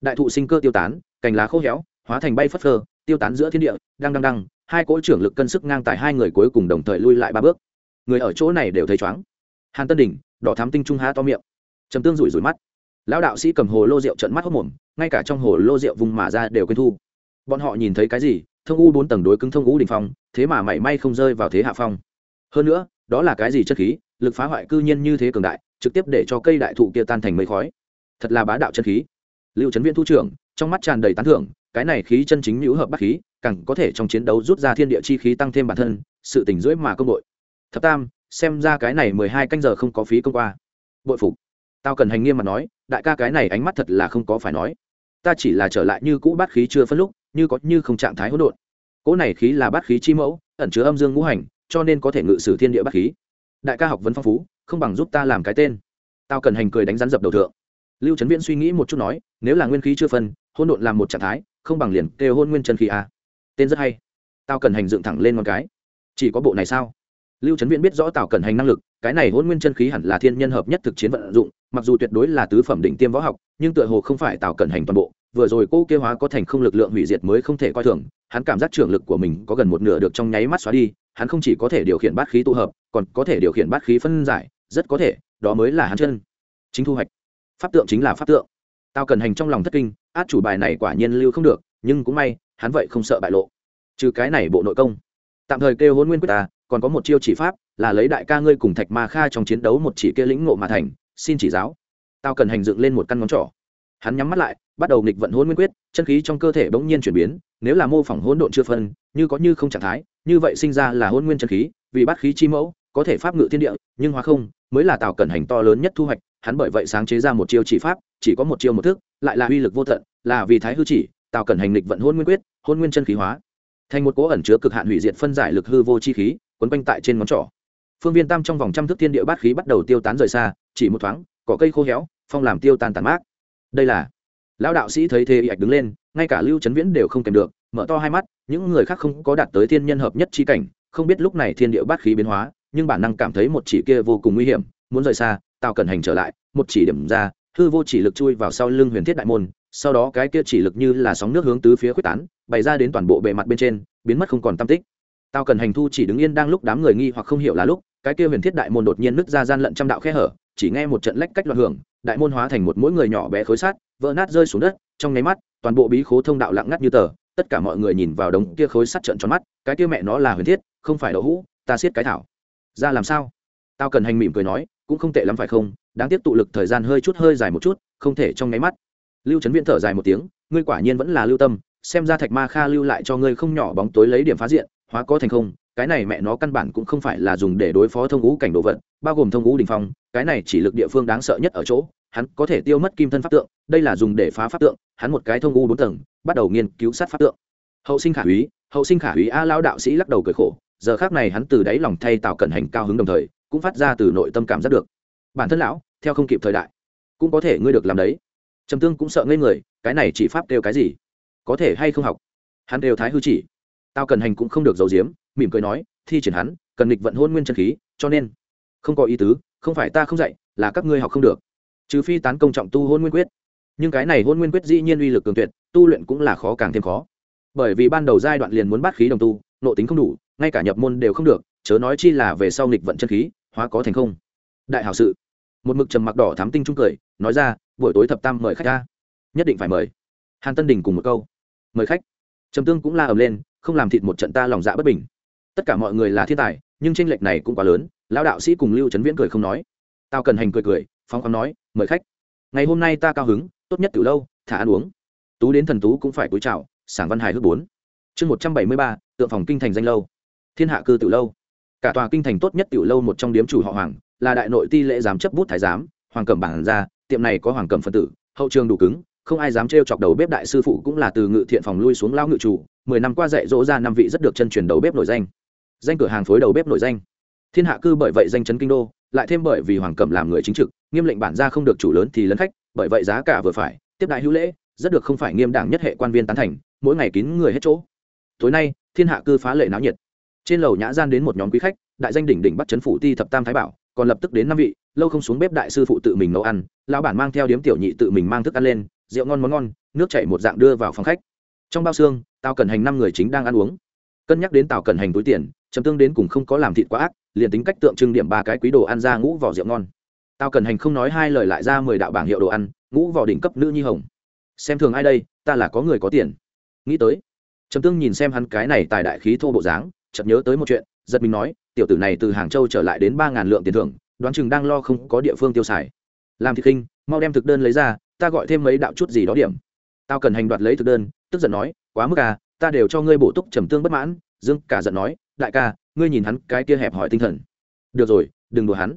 đại thụ sinh cơ tiêu tán, cành lá khô héo, hóa thành bay phất phơ, tiêu tán giữa thiên địa đang đang đang hai cỗ trưởng lực cân sức ngang tại hai người cuối cùng đồng thời lui lại ba bước. Người ở chỗ này đều thấy chóng. Hàn tân đỉnh, đỏ thám tinh trung há to miệng. Trầm tương rủi rủi mắt. Lão đạo sĩ cầm hồ lô rượu trận mắt hốc mồm, ngay cả trong hồ lô rượu vùng mà ra đều quên thu. Bọn họ nhìn thấy cái gì? Thông u bốn tầng đối cứng thông u đình phong, thế mà mảy may không rơi vào thế hạ phong. Hơn nữa, đó là cái gì chất khí? Lực phá hoại cư nhiên như thế cường đại, trực tiếp để cho cây đại thụ kia tan thành mây khói. Thật là bá đạo chân khí. Lưu trấn viễn thu trưởng, trong mắt tràn đầy tán thưởng, cái này khí chân chính hữu hợp bát khí, càng có thể trong chiến đấu rút ra thiên địa chi khí tăng thêm bản thân, sự tỉnh rưỡi mà công đội thập tam, xem ra cái này mười hai canh giờ không có phí công qua. Bội phục. Tao cần hành nghiêm mà nói, đại ca cái này ánh mắt thật là không có phải nói. Ta chỉ là trở lại như cũ bát khí chưa phân lúc, như có như không trạng thái hỗn độn. Cỗ này khí là bát khí chi mẫu, ẩn chứa âm dương ngũ hành, cho nên có thể ngự sử thiên địa bát khí đại ca học vấn phong phú, không bằng giúp ta làm cái tên. Tao cần hành cười đánh rắn dập đầu thượng. Lưu trấn viễn suy nghĩ một chút nói, nếu là nguyên khí chưa phân hôn độn làm một trạng thái, không bằng liền kêu hôn nguyên chân khí a. À. tên rất hay. Tao cần hành dựng thẳng lên một cái. Chỉ có bộ này sao? Lưu trấn viễn biết rõ tào cần hành năng lực, cái này hôn nguyên chân khí hẳn là thiên nhân hợp nhất thực chiến vận dụng, mặc dù tuyệt đối là tứ phẩm định tiêm võ học, nhưng tựa hồ không phải tào cần hành toàn bộ. Vừa rồi cô kêu hóa có thành không lực lượng hủy diệt mới không thể coi thường, hắn cảm giác trưởng lực của mình có gần một nửa được trong nháy mắt xóa đi hắn không chỉ có thể điều khiển bát khí tụ hợp, còn có thể điều khiển bát khí phân giải, rất có thể, đó mới là hắn chân. Chính thu hoạch. Pháp tượng chính là pháp tượng. Tao cần hành trong lòng thất kinh, át chủ bài này quả nhiên lưu không được, nhưng cũng may, hắn vậy không sợ bại lộ. Trừ cái này bộ nội công. Tạm thời kêu hôn nguyên quyết ta, còn có một chiêu chỉ pháp, là lấy đại ca ngươi cùng thạch ma kha trong chiến đấu một chỉ kia lĩnh ngộ mà thành, xin chỉ giáo. Tao cần hành dựng lên một căn ngón trỏ. Hắn nhắm mắt lại bắt đầu nghịch vận hôn nguyên quyết, chân khí trong cơ thể bỗng nhiên chuyển biến, nếu là mô phỏng hỗn độn chưa phân, như có như không trạng thái, như vậy sinh ra là hôn nguyên chân khí, vì bắt khí chi mẫu, có thể pháp ngự thiên địa, nhưng hóa không, mới là tào cẩn hành to lớn nhất thu hoạch, hắn bởi vậy sáng chế ra một chiêu chỉ pháp, chỉ có một chiêu một thức, lại là uy lực vô tận, là vì thái hư chỉ tào cẩn hành lịch vận hôn nguyên quyết, hôn nguyên chân khí hóa. Thành một cố ẩn chứa cực hạn hủy diệt phân giải lực hư vô chi khí, quấn quanh tại trên ngón trỏ. Phương viên tam trong vòng trăm thước thiên địa bát khí bắt đầu tiêu tán rời xa, chỉ một thoáng, cỏ cây khô héo, phong làm tiêu tan tàn mát. Đây là lão đạo sĩ thấy thế y ạch đứng lên, ngay cả lưu trấn viễn đều không kèm được, mở to hai mắt, những người khác không có đạt tới thiên nhân hợp nhất chi cảnh, không biết lúc này thiên địa bát khí biến hóa, nhưng bản năng cảm thấy một chỉ kia vô cùng nguy hiểm, muốn rời xa tao cần hành trở lại, một chỉ điểm ra, hư vô chỉ lực chui vào sau lưng huyền thiết đại môn, sau đó cái kia chỉ lực như là sóng nước hướng tứ phía quyết tán, bày ra đến toàn bộ bề mặt bên trên, biến mất không còn tam tích. Tao cần hành thu chỉ đứng yên đang lúc đám người nghi hoặc không hiểu là lúc, cái kia huyền thiết đại môn đột nhiên nứt ra gian lận trăm đạo khe hở, chỉ nghe một trận lách cách loạn hưởng, đại môn hóa thành một mỗi người nhỏ bé khối sát vỡ nát rơi xuống đất, trong nháy mắt, toàn bộ bí khố thông đạo lặng ngắt như tờ, tất cả mọi người nhìn vào đống kia khối sắt trận tròn mắt, cái kia mẹ nó là huyền thiết, không phải đậu hũ, ta siết cái thảo. Ra làm sao? Tao cần hành mỉm cười nói, cũng không tệ lắm phải không? Đáng tiếc tụ lực thời gian hơi chút hơi dài một chút, không thể trong nháy mắt. Lưu trấn viễn thở dài một tiếng, ngươi quả nhiên vẫn là lưu tâm, xem ra thạch ma kha lưu lại cho ngươi không nhỏ bóng tối lấy điểm phá diện, hóa có thành không, cái này mẹ nó căn bản cũng không phải là dùng để đối phó thông ngũ cảnh đồ vật, bao gồm thông ngũ đình phong, cái này chỉ lực địa phương đáng sợ nhất ở chỗ hắn có thể tiêu mất kim thân pháp tượng, đây là dùng để phá pháp tượng, hắn một cái thông u bốn tầng, bắt đầu nghiên cứu sát pháp tượng. Hậu sinh khả úy, hậu sinh khả úy a lao đạo sĩ lắc đầu cười khổ, giờ khác này hắn từ đáy lòng thay tạo cẩn hành cao hứng đồng thời, cũng phát ra từ nội tâm cảm giác được. Bản thân lão, theo không kịp thời đại, cũng có thể ngươi được làm đấy. Trầm tương cũng sợ ngây người, cái này chỉ pháp đều cái gì? Có thể hay không học? Hắn đều thái hư chỉ. Tao cần hành cũng không được giấu giếm, mỉm cười nói, thi triển hắn, cần nghịch vận hôn nguyên chân khí, cho nên, không có ý tứ, không phải ta không dạy, là các ngươi học không được trừ phi tán công trọng tu hôn nguyên quyết. Nhưng cái này hôn nguyên quyết dĩ nhiên uy lực cường tuyệt, tu luyện cũng là khó càng thêm khó. Bởi vì ban đầu giai đoạn liền muốn bắt khí đồng tu nộ tính không đủ, ngay cả nhập môn đều không được, chớ nói chi là về sau nghịch vận chân khí, hóa có thành không. Đại hảo sự. Một mực trầm mặc đỏ thám tinh trung cười, nói ra, buổi tối thập tam mời khách ra nhất định phải mời. Hàn tân đình cùng một câu. Mời khách. Trầm tương cũng la ầm lên, không làm thịt một trận ta lòng dạ bất bình. Tất cả mọi người là thiên tài, nhưng tranh lệch này cũng quá lớn, lão đạo sĩ cùng lưu trấn viễn cười không nói. Tao cần hành cười cười phong khoáng nói, mời khách. Ngày hôm nay ta cao hứng, tốt nhất từ lâu, thả ăn uống. Tú đến thần tú cũng phải cúi chào, sảng văn hài hước bốn. Chương một trăm bảy mươi ba, tượng phòng kinh thành danh lâu. Thiên hạ cư tiểu lâu. Cả tòa kinh thành tốt nhất tiểu lâu một trong điếm chủ họ hoàng, là đại nội ti lễ giám chấp bút thái giám, hoàng cẩm bản ra, tiệm này có hoàng cẩm phân tử, hậu trường đủ cứng, không ai dám trêu chọc đầu bếp đại sư phụ cũng là từ ngự thiện phòng lui xuống lao ngự chủ, mười năm qua dạy dỗ ra năm vị rất được chân truyền đầu bếp nổi danh. Danh cửa hàng phối đầu bếp nổi danh. Thiên hạ cư bởi vậy danh chấn kinh đô, lại thêm bởi vì hoàng cẩm làm người chính trực nghiêm lệnh bản ra không được chủ lớn thì lấn khách, bởi vậy giá cả vừa phải, tiếp đại hữu lễ, rất được không phải nghiêm đảng nhất hệ quan viên tán thành, mỗi ngày kín người hết chỗ. Tối nay, thiên hạ cư phá lệ náo nhiệt. Trên lầu nhã gian đến một nhóm quý khách, đại danh đỉnh đỉnh bắt chấn phủ ti thập tam thái bảo, còn lập tức đến năm vị, lâu không xuống bếp đại sư phụ tự mình nấu ăn, lão bản mang theo điếm tiểu nhị tự mình mang thức ăn lên, rượu ngon món ngon, nước chảy một dạng đưa vào phòng khách. Trong bao xương tao cần hành năm người chính đang ăn uống. Cân nhắc đến tào cần hành túi tiền chấm tương đến cùng không có làm thịt quá ác, liền tính cách tượng trưng điểm ba cái quý đồ ăn ra ngũ vỏ rượu ngon tao cần hành không nói hai lời lại ra mười đạo bảng hiệu đồ ăn, ngũ vào đỉnh cấp nữ nhi hồng. Xem thường ai đây, ta là có người có tiền. Nghĩ tới, trầm tương nhìn xem hắn cái này tài đại khí thô bộ dáng, chợt nhớ tới một chuyện, giật mình nói, tiểu tử này từ hàng châu trở lại đến ba ngàn lượng tiền thưởng, đoán chừng đang lo không có địa phương tiêu xài. Làm thị khinh, mau đem thực đơn lấy ra, ta gọi thêm mấy đạo chút gì đó điểm. Tao cần hành đoạt lấy thực đơn, tức giận nói, quá mức à ta đều cho ngươi bổ túc trầm tương bất mãn. Dương cả giận nói, đại ca, ngươi nhìn hắn cái kia hẹp hỏi tinh thần. Được rồi, đừng đùa hắn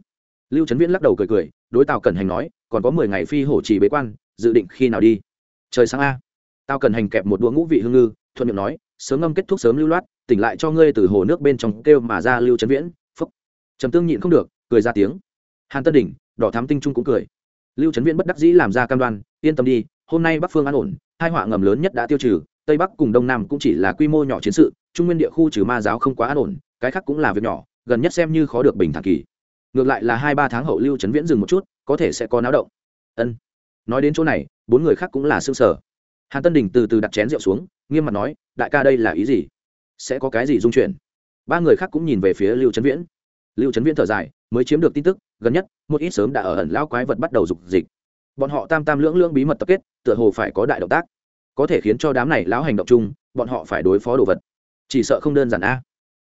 lưu trấn viễn lắc đầu cười cười, đối tào cần hành nói, còn có mười ngày phi hổ trì bế quan, dự định khi nào đi? Trời sáng a. Tao cần hành kẹp một đũa ngũ vị hương ngư, thuận miệng nói, sớm ngâm kết thúc sớm lưu loát, tỉnh lại cho ngươi từ hồ nước bên trong kêu mà ra lưu trấn viễn, phúc. Trầm tương nhịn không được, cười ra tiếng. Hàn tân đỉnh, đỏ thám tinh trung cũng cười. Lưu trấn viễn bất đắc dĩ làm ra cam đoan, yên tâm đi, hôm nay bắc phương an ổn hai họa ngầm lớn nhất đã tiêu trừ, tây bắc cùng đông nam cũng chỉ là quy mô nhỏ chiến sự, trung nguyên địa khu trừ ma giáo không quá an ổn, cái khác cũng là việc nhỏ, gần nhất xem như khó được bình thản kỳ ngược lại là hai ba tháng hậu lưu trấn viễn dừng một chút, có thể sẽ có náo động. Ân. Nói đến chỗ này, bốn người khác cũng là xương sở hàn tân đình từ từ đặt chén rượu xuống, nghiêm mặt nói, đại ca đây là ý gì? Sẽ có cái gì dung chuyển ba người khác cũng nhìn về phía lưu trấn viễn. Lưu trấn viễn thở dài, mới chiếm được tin tức, gần nhất, một ít sớm đã ở ẩn lao quái vật bắt đầu dục dịch. Bọn họ tam tam lưỡng lưỡng bí mật tập kết, tựa hồ phải có đại động tác. Có thể khiến cho đám này lão hành động chung, bọn họ phải đối phó đồ vật. Chỉ sợ không đơn giản a.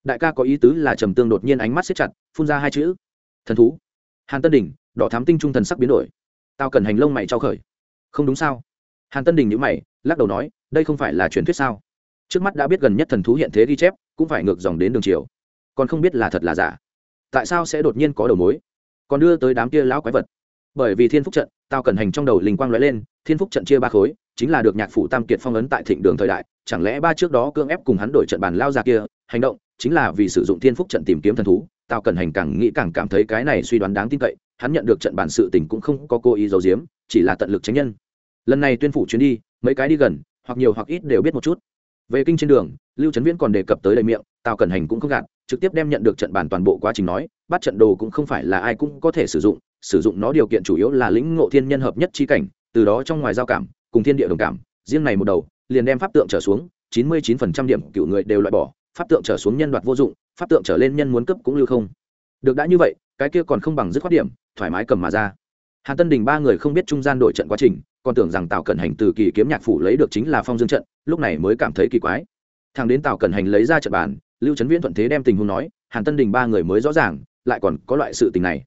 Đại ca có ý tứ là trầm tương đột nhiên ánh mắt xếp chặt, phun ra hai chữ thần thú. Hàn tân đình, đỏ thám tinh trung thần sắc biến đổi. Tao cần hành lông mày trao khởi. Không đúng sao? Hàn tân đình nhữ mày, lắc đầu nói, đây không phải là truyền thuyết sao? Trước mắt đã biết gần nhất thần thú hiện thế ghi chép, cũng phải ngược dòng đến đường chiều còn không biết là thật là giả. Tại sao sẽ đột nhiên có đầu mối? Còn đưa tới đám kia lão quái vật. Bởi vì thiên phúc trận, tao cần hành trong đầu linh quang lóe lên, thiên phúc trận chia ba khối, chính là được nhạc phủ tam kiệt phong ấn tại thịnh đường thời đại, chẳng lẽ ba trước đó cương ép cùng hắn đổi trận bàn lao ra kia, hành động, chính là vì sử dụng thiên phúc trận tìm kiếm thần thú tao cần hành càng nghĩ càng cảm thấy cái này suy đoán đáng tin cậy, hắn nhận được trận bản sự tình cũng không có cố ý giấu giếm, chỉ là tận lực tránh nhân. Lần này tuyên phủ chuyến đi, mấy cái đi gần, hoặc nhiều hoặc ít đều biết một chút. Về kinh trên đường, lưu trấn viễn còn đề cập tới đầy miệng, tào cẩn hành cũng không gạt, trực tiếp đem nhận được trận bản toàn bộ quá trình nói, bắt trận đồ cũng không phải là ai cũng có thể sử dụng sử dụng nó điều kiện chủ yếu là lĩnh ngộ thiên nhân hợp nhất chi cảnh, từ đó trong ngoài giao cảm, cùng thiên địa đồng cảm, riêng này một đầu, liền đem pháp tượng trở xuống, chín mươi chín phần trăm điểm cựu người đều loại bỏ pháp tượng trở xuống nhân đoạt vô dụng, pháp tượng trở lên nhân muốn cấp cũng lưu không. Được đã như vậy, cái kia còn không bằng dứt khoát điểm, thoải mái cầm mà ra. Hàn tân đình ba người không biết trung gian đội trận quá trình, còn tưởng rằng tào cẩn hành từ kỳ kiếm nhạc phủ lấy được chính là phong dương trận, lúc này mới cảm thấy kỳ quái. Thằng đến tào cẩn hành lấy ra trận bàn, lưu trấn viễn thuận thế đem tình huống nói, hàn tân đình ba người mới rõ ràng, lại còn có loại sự tình này.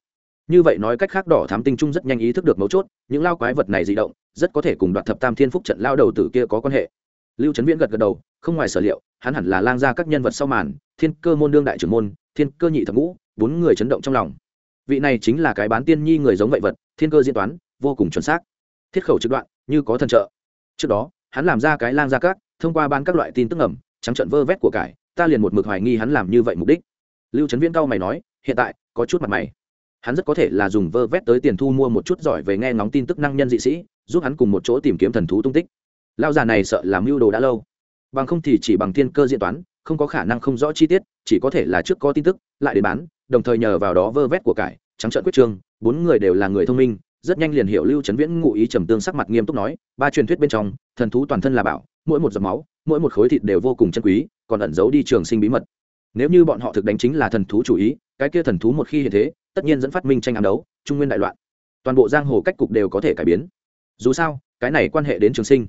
Như vậy nói cách khác đỏ thám tinh trung rất nhanh ý thức được mấu chốt, những lao quái vật này di động, rất có thể cùng đoạt thập tam thiên phúc trận lao đầu tử kia có quan hệ. Lưu trấn viễn gật gật đầu, không ngoài sở liệu hắn hẳn là lang ra các nhân vật sau màn, thiên cơ môn đương đại trưởng môn, thiên cơ nhị thập ngũ, bốn người chấn động trong lòng. Vị này chính là cái bán tiên nhi người giống vậy vật, thiên cơ diễn toán, vô cùng chuẩn xác. Thiết khẩu trực đoạn, như có thần trợ. Trước đó, hắn làm ra cái lang ra các, thông qua ban các loại tin tức ẩm trắng trận vơ vét của cải, ta liền một mực hoài nghi hắn làm như vậy mục đích. Lưu trấn viễn cao mày nói, hiện tại, có chút mặt mày. Hắn rất có thể là dùng vơ vét tới tiền thu mua một chút giỏi về nghe ngóng tin tức năng nhân dị sĩ, giúp hắn cùng một chỗ tìm kiếm thần thú tung tích. Lao già này sợ làm mưu đồ đã lâu bằng không thì chỉ bằng thiên cơ diễn toán, không có khả năng không rõ chi tiết, chỉ có thể là trước có tin tức, lại để bán, đồng thời nhờ vào đó vơ vét của cải, trắng trợn quyết trương bốn người đều là người thông minh, rất nhanh liền hiểu lưu trấn viễn ngụ ý trầm tương sắc mặt nghiêm túc nói, ba truyền thuyết bên trong, thần thú toàn thân là bảo, mỗi một giọt máu, mỗi một khối thịt đều vô cùng chân quý, còn ẩn giấu đi trường sinh bí mật. Nếu như bọn họ thực đánh chính là thần thú chủ ý, cái kia thần thú một khi hiện thế, tất nhiên dẫn phát minh tranh ám đấu, trung nguyên đại loạn. Toàn bộ giang hồ cách cục đều có thể cải biến. Dù sao, cái này quan hệ đến trường sinh.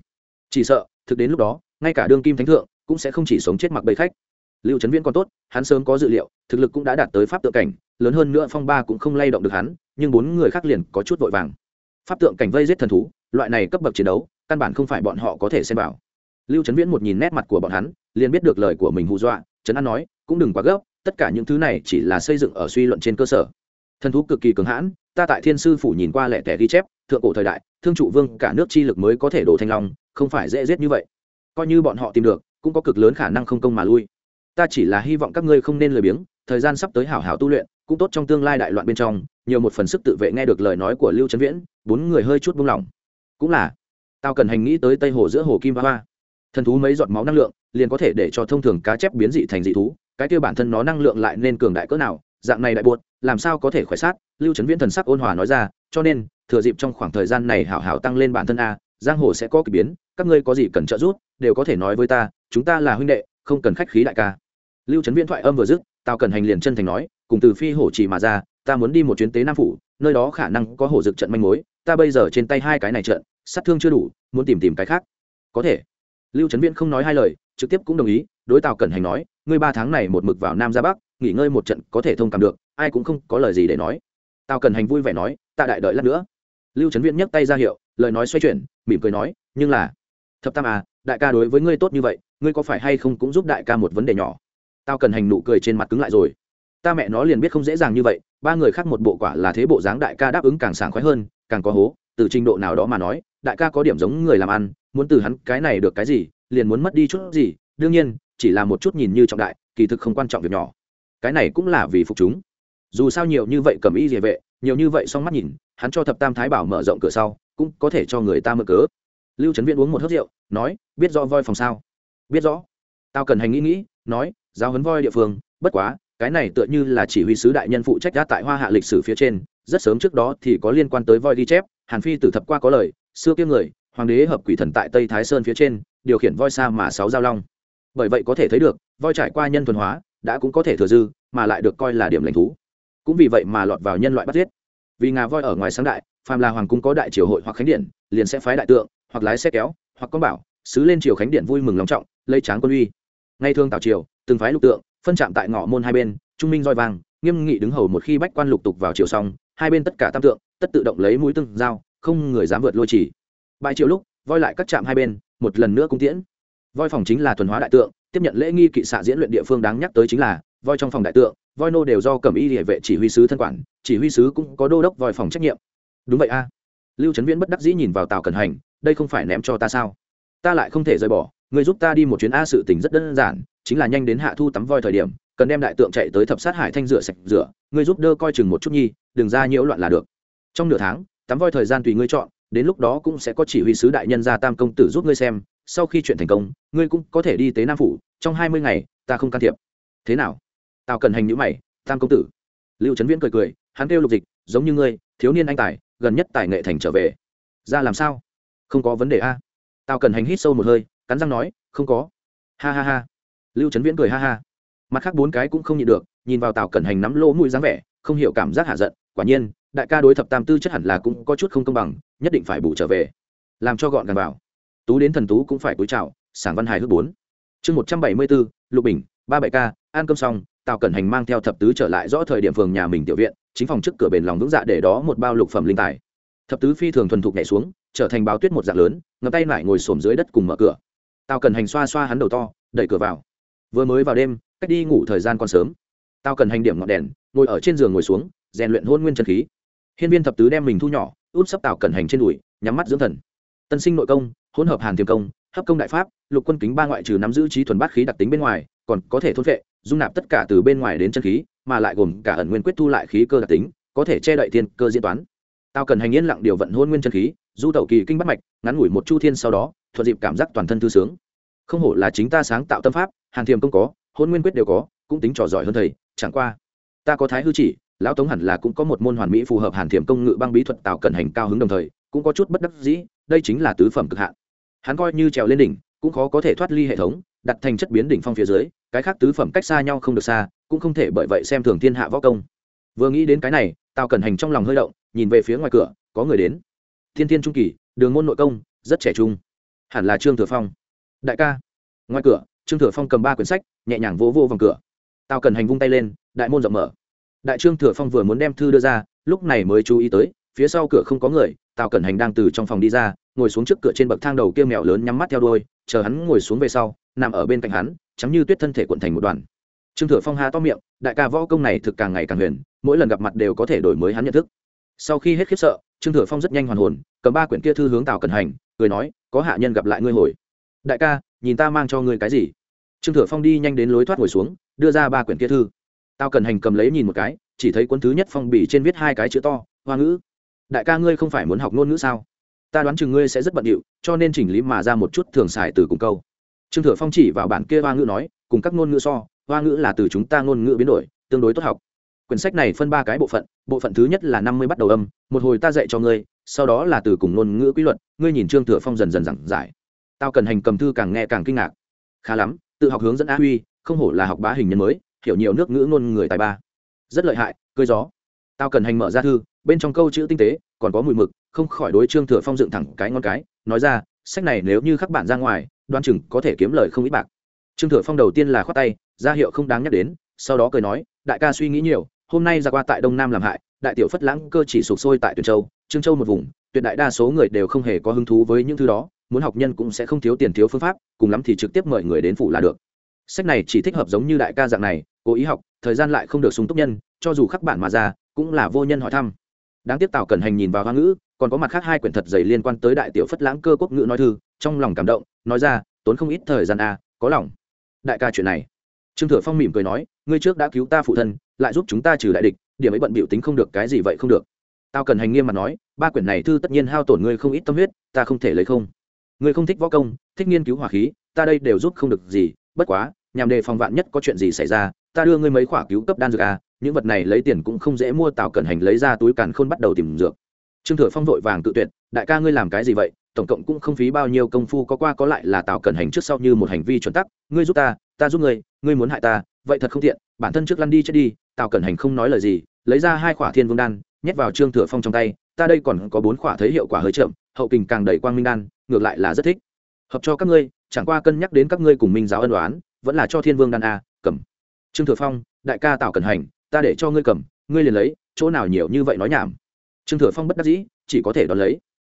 Chỉ sợ, thực đến lúc đó ngay cả đương kim thánh thượng cũng sẽ không chỉ sống chết mặc bầy khách. Lưu trấn viễn còn tốt, hắn sớm có dự liệu, thực lực cũng đã đạt tới pháp tượng cảnh, lớn hơn nữa phong ba cũng không lay động được hắn, nhưng bốn người khác liền có chút vội vàng. Pháp tượng cảnh vây giết thần thú, loại này cấp bậc chiến đấu, căn bản không phải bọn họ có thể xem vào. Lưu trấn viễn một nhìn nét mặt của bọn hắn, liền biết được lời của mình hù dọa, trấn an nói, cũng đừng quá gấp, tất cả những thứ này chỉ là xây dựng ở suy luận trên cơ sở. Thần thú cực kỳ cứng hãn, ta tại thiên sư phủ nhìn qua lẻ tẻ ghi chép, thượng cổ thời đại, thương trụ vương, cả nước chi lực mới có thể đổ thanh long, không phải dễ giết như vậy coi như bọn họ tìm được, cũng có cực lớn khả năng không công mà lui. Ta chỉ là hy vọng các ngươi không nên lười biếng, thời gian sắp tới hảo hảo tu luyện, cũng tốt trong tương lai đại loạn bên trong, nhiều một phần sức tự vệ nghe được lời nói của lưu trấn viễn, bốn người hơi chút buông lỏng. Cũng là, tao cần hành nghĩ tới tây hồ giữa hồ kim ba hoa. Thần thú mấy giọt máu năng lượng, liền có thể để cho thông thường cá chép biến dị thành dị thú, cái kia bản thân nó năng lượng lại nên cường đại cỡ nào, dạng này đại buột làm sao có thể khỏe sát? Lưu trấn viễn thần sắc ôn hòa nói ra, cho nên, thừa dịp trong khoảng thời gian này hảo hảo tăng lên bản thân a, giang hồ sẽ có k ỳ biến các ngươi có gì cần trợ giúp, đều có thể nói với ta, chúng ta là huynh đệ, không cần khách khí đại ca. Lưu trấn viễn thoại âm vừa dứt, tào cần hành liền chân thành nói, cùng từ phi hổ chỉ mà ra, ta muốn đi một chuyến tế nam phủ, nơi đó khả năng có hổ dực trận manh mối, ta bây giờ trên tay hai cái này trận, sát thương chưa đủ, muốn tìm tìm cái khác. Có thể. Lưu trấn viễn không nói hai lời, trực tiếp cũng đồng ý, đối tào cẩn hành nói, ngươi ba tháng này một mực vào nam ra bắc, nghỉ ngơi một trận có thể thông cảm được, ai cũng không có lời gì để nói. Tào cẩn hành vui vẻ nói, ta đại đợi lát nữa. Lưu trấn viễn nhấc tay ra hiệu, lời nói xoay chuyển, mỉm cười nói, nhưng là thập tam à đại ca đối với ngươi tốt như vậy, ngươi có phải hay không cũng giúp đại ca một vấn đề nhỏ? Tao cần hành nụ cười trên mặt cứng lại rồi. Ta mẹ nó liền biết không dễ dàng như vậy, ba người khác một bộ quả là thế bộ dáng đại ca đáp ứng càng sảng khoái hơn, càng có hố, từ trình độ nào đó mà nói, đại ca có điểm giống người làm ăn, muốn từ hắn cái này được cái gì, liền muốn mất đi chút gì, đương nhiên, chỉ là một chút nhìn như trọng đại, kỳ thực không quan trọng việc nhỏ. Cái này cũng là vì phục chúng. Dù sao nhiều như vậy cầm ý địa vệ, nhiều như vậy song mắt nhìn, hắn cho thập tam thái bảo mở rộng cửa sau, cũng có thể cho người ta mở cớ lưu trấn viễn uống một hớt rượu, nói, biết rõ voi phòng sao? Biết rõ. Tao cần hành nghĩ nghĩ, nói, giáo huấn voi địa phương, bất quá, cái này tựa như là chỉ huy sứ đại nhân phụ trách đã tại hoa hạ lịch sử phía trên, rất sớm trước đó thì có liên quan tới voi ghi chép, hàn phi tử thập qua có lời, xưa kia người, hoàng đế hợp quỷ thần tại tây thái sơn phía trên, điều khiển voi xa mà sáu giao long. Bởi vậy có thể thấy được, voi trải qua nhân thuần hóa, đã cũng có thể thừa dư, mà lại được coi là điểm lãnh thú. Cũng vì vậy mà lọt vào nhân loại bắt giết. Vì ngà voi ở ngoài sáng đại, phàm là hoàng cung có đại triều hội hoặc khánh điện, liền sẽ phái đại tượng hoặc lái xe kéo, hoặc con bảo sứ lên triều khánh điện vui mừng lòng trọng lây tráng quân uy. Ngay thương tào triều, từng phái lục tượng, phân chạm tại ngõ môn hai bên, trung minh roi vàng nghiêm nghị đứng hầu một khi bách quan lục tục vào triều xong, hai bên tất cả tam tượng, tất tự động lấy mũi tương dao không người dám vượt lôi chỉ. Bãi triều lúc, voi lại các trạm hai bên, một lần nữa cung tiễn. Voi phòng chính là thuần hóa đại tượng, tiếp nhận lễ nghi kỵ xạ diễn luyện địa phương đáng nhắc tới chính là, voi trong phòng đại tượng, voi nô đều do cẩm y địa vệ chỉ huy sứ thân quản, chỉ huy sứ cũng có đô đốc voi phòng trách nhiệm. Đúng vậy a. Lưu trấn viễn bất đắc dĩ nhìn vào tàu cẩn hành đây không phải ném cho ta sao? Ta lại không thể rời bỏ người giúp ta đi một chuyến a sự tình rất đơn giản, chính là nhanh đến hạ thu tắm voi thời điểm, cần đem đại tượng chạy tới thập sát hải thanh rửa sạch rửa người giúp đỡ coi chừng một chút nhi, đừng ra nhiễu loạn là được. Trong nửa tháng, tắm voi thời gian tùy ngươi chọn, đến lúc đó cũng sẽ có chỉ huy sứ đại nhân gia tam công tử giúp ngươi xem, sau khi chuyện thành công, ngươi cũng có thể đi tới nam phủ, trong hai mươi ngày, ta không can thiệp. Thế nào? Tao cần hành nhữ mày, tam công tử. Lưu trấn viễn cười cười, hắn kêu lục dịch, giống như ngươi, thiếu niên anh tài, gần nhất tài nghệ thành trở về. Ra làm sao? Không có vấn đề a. Tao cần hành hít sâu một hơi, cắn răng nói, không có. Ha ha ha. Lưu trấn viễn cười ha ha. Mặt khác bốn cái cũng không nhịn được, nhìn vào tào cẩn hành nắm lỗ mũi dáng vẻ, không hiểu cảm giác hạ giận. Quả nhiên, đại ca đối thập tam tư chất hẳn là cũng có chút không công bằng, nhất định phải bù trở về. Làm cho gọn gàng vào. Tú đến thần tú cũng phải cúi chào, sảng văn hài hước bốn. Chương một trăm bảy mươi bốn, lục bình, ba bảy ca, ăn cơm xong, tào cẩn hành mang theo thập tứ trở lại rõ thời điểm phường nhà mình tiểu viện, chính phòng trước cửa bền lòng vững dạ để đó một bao lục phẩm linh tài. Thập tứ phi thường thuần thục nhảy xuống trở thành báo tuyết một dạng lớn ngập tay lại ngồi xổm dưới đất cùng mở cửa. Tào cần hành xoa xoa hắn đầu to, đẩy cửa vào. Vừa mới vào đêm, cách đi ngủ thời gian còn sớm. Tao cần hành điểm ngọn đèn, ngồi ở trên giường ngồi xuống, rèn luyện hôn nguyên chân khí. Hiên viên thập tứ đem mình thu nhỏ út sắp tào cần hành trên đùi, nhắm mắt dưỡng thần. Tân sinh nội công, hỗn hợp hàn tiềm công, hấp công đại pháp, lục quân kính ba ngoại trừ nắm giữ trí thuần bát khí đặc tính bên ngoài, còn có thể thôn vệ, dung nạp tất cả từ bên ngoài đến chân khí, mà lại gồm cả ẩn nguyên quyết thu lại khí cơ đặc tính, có thể che đậy thiên cơ diễn toán. Tao cần hành yên lặng điều vận hôn nguyên chân khí du tẩu kỳ kinh bắt mạch, ngắn ngủi một chu thiên sau đó, thuận dịp cảm giác toàn thân thư sướng. Không hổ là chính ta sáng tạo tâm pháp, hàn thiềm công có, hôn nguyên quyết đều có, cũng tính trò giỏi hơn thầy, chẳng qua. Ta có thái hư chỉ, lão tống hẳn là cũng có một môn hoàn mỹ phù hợp hàn thiềm công ngự băng bí thuật tạo cận hành cao hứng đồng thời, cũng có chút bất đắc dĩ, đây chính là tứ phẩm cực hạn. Hắn coi như trèo lên đỉnh, cũng khó có thể thoát ly hệ thống, đặt thành chất biến đỉnh phong phía dưới, cái khác tứ phẩm cách xa nhau không được xa, cũng không thể bởi vậy xem thường thiên hạ võ công. Vừa nghĩ đến cái này tào cẩn hành trong lòng hơi động, nhìn về phía ngoài cửa, có người đến thiên thiên trung kỳ đường môn nội công rất trẻ trung. Hẳn là trương thừa phong. Đại ca. Ngoài cửa trương thừa phong cầm ba quyển sách nhẹ nhàng vỗ vô, vô vòng cửa. Tào cần hành vung tay lên đại môn rộng mở. Đại trương thừa phong vừa muốn đem thư đưa ra lúc này mới chú ý tới phía sau cửa không có người tào cẩn hành đang từ trong phòng đi ra ngồi xuống trước cửa trên bậc thang đầu kia mèo lớn nhắm mắt theo đôi chờ hắn ngồi xuống về sau nằm ở bên cạnh hắn chắm như tuyết thân thể cuộn thành một đoàn. Trương thừa phong ha to miệng đại ca võ công này thực càng ngày càng huyền mỗi lần gặp mặt đều có thể đổi mới hắn nhận thức. Sau khi hết khiếp sợ trương thừa phong rất nhanh hoàn hồn, cầm ba quyển kia thư hướng tào cẩn hành, cười nói, có hạ nhân gặp lại ngươi hồi. Đại ca, nhìn ta mang cho ngươi cái gì? Trương thừa phong đi nhanh đến lối thoát ngồi xuống, đưa ra ba quyển kia thư. Tào cần hành cầm lấy nhìn một cái, chỉ thấy cuốn thứ nhất phong bì trên viết hai cái chữ to, hoa ngữ. Đại ca ngươi không phải muốn học ngôn ngữ sao? Ta đoán chừng ngươi sẽ rất bận điệu, cho nên chỉnh lý mà ra một chút thường xài từ cùng câu. Trương thừa phong chỉ vào bản kia hoa ngữ nói, cùng các ngôn ngữ so, hoa ngữ là từ chúng ta ngôn ngữ biến đổi, tương đối tốt học quyển sách này phân ba cái bộ phận bộ phận thứ nhất là năm mươi bắt đầu âm, một hồi ta dạy cho ngươi, sau đó là từ cùng ngôn ngữ quy luật, ngươi nhìn trương thừa phong dần dần giảng giải. Tao cần hành cầm thư càng nghe càng kinh ngạc. Khá lắm, tự học hướng dẫn a huy, không hổ là học bá hình nhân mới, hiểu nhiều nước ngữ ngôn người tài ba. Rất lợi hại cơi gió. Tao cần hành mở ra thư, bên trong câu chữ tinh tế, còn có mùi mực, không khỏi đối trương thừa phong dựng thẳng cái ngon cái, nói ra, sách này nếu như khắc bản ra ngoài, đoan chừng có thể kiếm lời không ít bạc. Trương thừa phong đầu tiên là khoát tay, ra hiệu không đáng nhắc đến, sau đó cười nói, đại ca suy nghĩ nhiều hôm nay ra qua tại đông nam làm hại đại tiểu phất lãng cơ chỉ sụp sôi tại tuyền châu trương châu một vùng tuyệt đại đa số người đều không hề có hứng thú với những thứ đó muốn học nhân cũng sẽ không thiếu tiền thiếu phương pháp cùng lắm thì trực tiếp mời người đến phủ là được sách này chỉ thích hợp giống như đại ca dạng này cố ý học thời gian lại không được sung túc nhân cho dù khắc bản mà ra cũng là vô nhân hỏi thăm đáng tiếc tào cẩn hành nhìn vào hoa ngữ còn có mặt khác hai quyển thật dày liên quan tới đại tiểu phất lãng cơ quốc ngữ nói thư trong lòng cảm động nói ra tốn không ít thời gian a có lòng đại ca chuyện này trương thừa phong mỉm cười nói, ngươi trước đã cứu ta phụ thân, lại giúp chúng ta trừ đại địch, điểm ấy bận biểu tính không được, cái gì vậy không được. Tao cần hành nghiêm mà nói, ba quyển này thư tất nhiên hao tổn ngươi không ít tâm huyết, ta không thể lấy không. Ngươi không thích võ công, thích nghiên cứu hỏa khí, ta đây đều giúp không được gì, bất quá, nhằm đề phòng vạn nhất có chuyện gì xảy ra, ta đưa ngươi mấy khoả cứu cấp đan dược à những vật này lấy tiền cũng không dễ mua, tào cẩn hành lấy ra túi càn khôn bắt đầu tìm dược. Trương thừa phong vội vàng tự tuyệt, đại ca ngươi làm cái gì vậy? Tổng cộng cũng không phí bao nhiêu công phu, có qua có lại là tào cẩn hành trước sau như một hành vi chuẩn tắc, ngươi giúp ta ta giúp ngươi ngươi muốn hại ta, vậy thật không tiện, bản thân trước lăn đi chết đi, tào cẩn hành không nói lời gì, lấy ra hai khỏa thiên vương đan, nhét vào trương thừa phong trong tay, ta đây còn có bốn khỏa thấy hiệu quả hơi chậm, hậu kình càng đầy quang minh đan, ngược lại là rất thích. Hợp cho các ngươi, chẳng qua cân nhắc đến các ngươi cùng minh giáo ân đoán vẫn là cho thiên vương đan a, cầm. Trương thừa phong, đại ca tào cẩn hành, ta để cho ngươi cầm, ngươi liền lấy, chỗ nào nhiều như vậy nói nhảm. Trương thừa phong bất đắc dĩ, chỉ có thể đón lấy.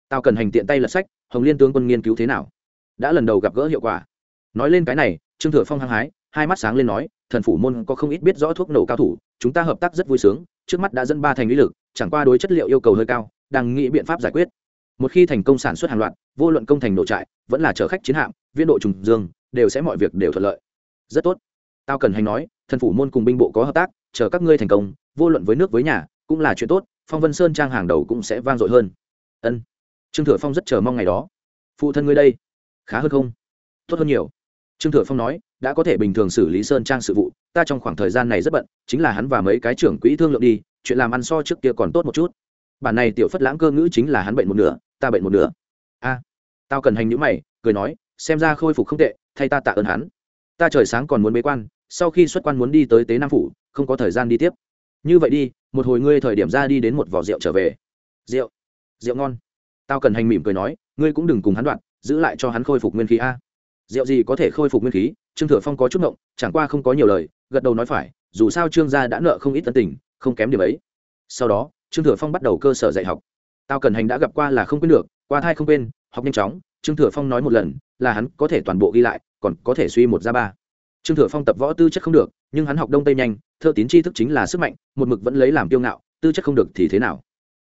Tào cẩn hành tiện tay lật sách, hồng liên tướng quân nghiên cứu thế nào? Đã lần đầu gặp gỡ hiệu quả nói lên cái này, trương thừa phong hăng hái, hai mắt sáng lên nói, thần phủ môn có không ít biết rõ thuốc nổ cao thủ, chúng ta hợp tác rất vui sướng, trước mắt đã dẫn ba thành lý lực, chẳng qua đối chất liệu yêu cầu hơi cao, đang nghĩ biện pháp giải quyết. Một khi thành công sản xuất hàng loạt, vô luận công thành nổ trại, vẫn là chở khách chiến hạm, viên độ trùng dương, đều sẽ mọi việc đều thuận lợi. Rất tốt. Tao cần hành nói, thần phủ môn cùng binh bộ có hợp tác, chờ các ngươi thành công, vô luận với nước với nhà, cũng là chuyện tốt, phong vân sơn trang hàng đầu cũng sẽ vang dội hơn. Ân. Trương thừa phong rất chờ mong ngày đó. Phụ thân ngươi đây, khá hơn không? Tốt hơn nhiều trương thừa phong nói, đã có thể bình thường xử lý sơn trang sự vụ, ta trong khoảng thời gian này rất bận, chính là hắn và mấy cái trưởng quỹ thương lượng đi, chuyện làm ăn so trước kia còn tốt một chút. Bản này tiểu phất lãng cơ ngữ chính là hắn bệnh một nửa, ta bệnh một nửa. A, tao cần hành nhữ mày, cười nói, xem ra khôi phục không tệ, thay ta tạ ơn hắn. Ta trời sáng còn muốn bế quan, sau khi xuất quan muốn đi tới tế nam phủ, không có thời gian đi tiếp. Như vậy đi, một hồi ngươi thời điểm ra đi đến một vỏ rượu trở về. Rượu? Rượu ngon. Tao cần hành mỉm cười nói, ngươi cũng đừng cùng hắn đoạn, giữ lại cho hắn khôi phục nguyên khí a rượu gì có thể khôi phục nguyên khí, trương thừa phong có chút ngộng, chẳng qua không có nhiều lời, gật đầu nói phải, dù sao trương gia đã nợ không ít tân tình, không kém điểm ấy. Sau đó, trương thừa phong bắt đầu cơ sở dạy học. Tao cần hành đã gặp qua là không quên được, qua thai không quên, học nhanh chóng, trương thừa phong nói một lần, là hắn có thể toàn bộ ghi lại, còn có thể suy một ra ba. Trương thừa phong tập võ tư chất không được, nhưng hắn học đông tây nhanh, thơ tín tri thức chính là sức mạnh, một mực vẫn lấy làm kiêu ngạo, tư chất không được thì thế nào?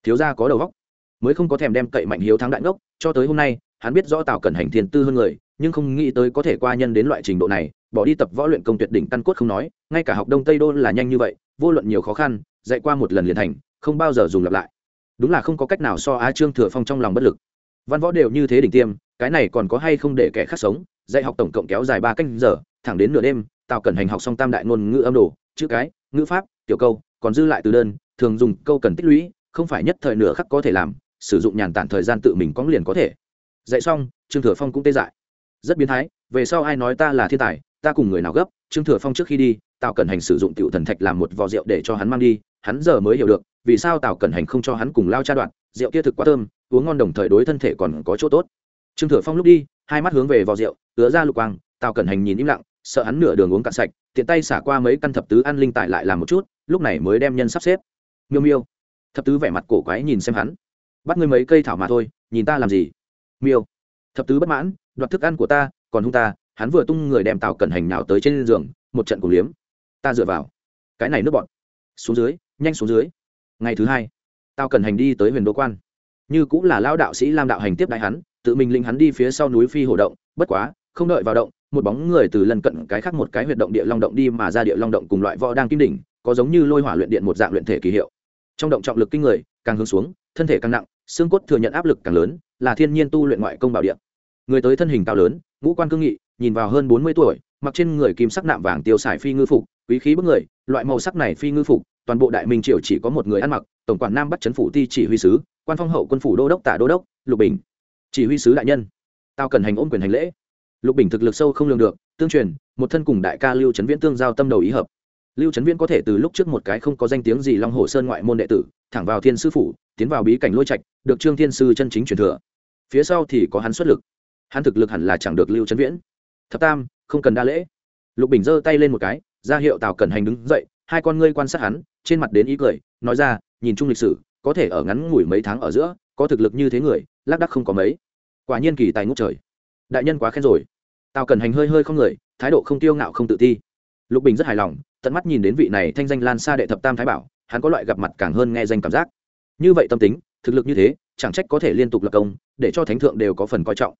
Thiếu gia có đầu góc mới không có thèm đem cậy mạnh hiếu thắng đại ngốc, cho tới hôm nay, hắn biết rõ tào cẩn hành thiền tư hơn người nhưng không nghĩ tới có thể qua nhân đến loại trình độ này, bỏ đi tập võ luyện công tuyệt đỉnh căn cốt không nói, ngay cả học đông tây đô là nhanh như vậy, vô luận nhiều khó khăn, dạy qua một lần liền thành, không bao giờ dùng lặp lại. Đúng là không có cách nào so á trương thừa phong trong lòng bất lực. Văn võ đều như thế đỉnh tiêm, cái này còn có hay không để kẻ khác sống, dạy học tổng cộng kéo dài ba canh giờ, thẳng đến nửa đêm, tào cần hành học xong tam đại ngôn ngữ âm đồ, chữ cái, ngữ pháp, tiểu câu, còn dư lại từ đơn, thường dùng câu cần tích lũy, không phải nhất thời nửa khắc có thể làm, sử dụng nhàn tản thời gian tự mình có liền có thể. Dạy xong, trương thừa phong cũng tê dại rất biến thái, về sau ai nói ta là thiên tài, ta cùng người nào gấp, trương thừa phong trước khi đi, tào cẩn hành sử dụng tiểu thần thạch làm một vò rượu để cho hắn mang đi, hắn giờ mới hiểu được, vì sao tào cẩn hành không cho hắn cùng lao cha đoạn, rượu kia thực quá thơm, uống ngon đồng thời đối thân thể còn có chỗ tốt. Trương thừa phong lúc đi, hai mắt hướng về vò rượu, ứa ra lục quang, tào cẩn hành nhìn im lặng, sợ hắn nửa đường uống cạn sạch, tiện tay xả qua mấy căn thập tứ ăn linh tại lại làm một chút, lúc này mới đem nhân sắp xếp. Miêu miêu, thập tứ vẻ mặt cổ quái nhìn xem hắn. Bắt ngươi mấy cây thảo mà thôi, nhìn ta làm gì? Miêu, thập tứ bất mãn đoạt thức ăn của ta, còn hung ta, hắn vừa tung người đem tào cẩn hành nào tới trên giường, một trận cùng liếm. Ta dựa vào. Cái này nước bọn xuống dưới, nhanh xuống dưới. Ngày thứ hai tao cần hành đi tới huyền đô quan. Như cũng là lao đạo sĩ lam đạo hành tiếp đại hắn, tự mình linh hắn đi phía sau núi phi hổ động, bất quá, không đợi vào động, một bóng người từ lần cận cái khác một cái huyệt động địa long động đi mà ra địa long động cùng loại võ đang kim đỉnh, có giống như lôi hỏa luyện điện một dạng luyện thể kỳ hiệu. Trong động trọng lực kinh người, càng hướng xuống, thân thể càng nặng, xương cốt thừa nhận áp lực càng lớn, là thiên nhiên tu luyện ngoại công bảo điện người tới thân hình cao lớn, ngũ quan cương nghị, nhìn vào hơn bốn mươi tuổi, mặc trên người kim sắc nạm vàng tiêu xài phi ngư phục, quý khí bức người, loại màu sắc này phi ngư phục, toàn bộ đại minh triều chỉ có một người ăn mặc, tổng quản nam bắt chấn phủ ti chỉ huy sứ, quan phong hậu quân phủ đô đốc tả đô đốc, lục bình. Chỉ huy sứ đại nhân. Tao cần hành ôm quyền hành lễ. Lục bình thực lực sâu không lường được, tương truyền, một thân cùng đại ca lưu trấn viễn tương giao tâm đầu ý hợp. Lưu trấn viễn có thể từ lúc trước một cái không có danh tiếng gì long hồ sơn ngoại môn đệ tử, thẳng vào thiên sư phủ, tiến vào bí cảnh lôi trạch, được trương thiên sư chân chính truyền thừa. Phía sau thì có hắn xuất lực hắn thực lực hẳn là chẳng được lưu trấn viễn. Thập tam, không cần đa lễ. Lục bình giơ tay lên một cái, ra hiệu tào cẩn hành đứng dậy, hai con ngươi quan sát hắn, trên mặt đến ý cười, nói ra, nhìn chung lịch sử, có thể ở ngắn ngủi mấy tháng ở giữa, có thực lực như thế người, lác đắc không có mấy. Quả nhiên kỳ tài ngốc trời. Đại nhân quá khen rồi. Tào cẩn hành hơi hơi không người, thái độ không tiêu ngạo không tự ti. Lục bình rất hài lòng, tận mắt nhìn đến vị này thanh danh lan xa đệ thập tam thái bảo, hắn có loại gặp mặt càng hơn nghe danh cảm giác. Như vậy tâm tính, thực lực như thế, chẳng trách có thể liên tục lập công, để cho thánh thượng đều có phần coi trọng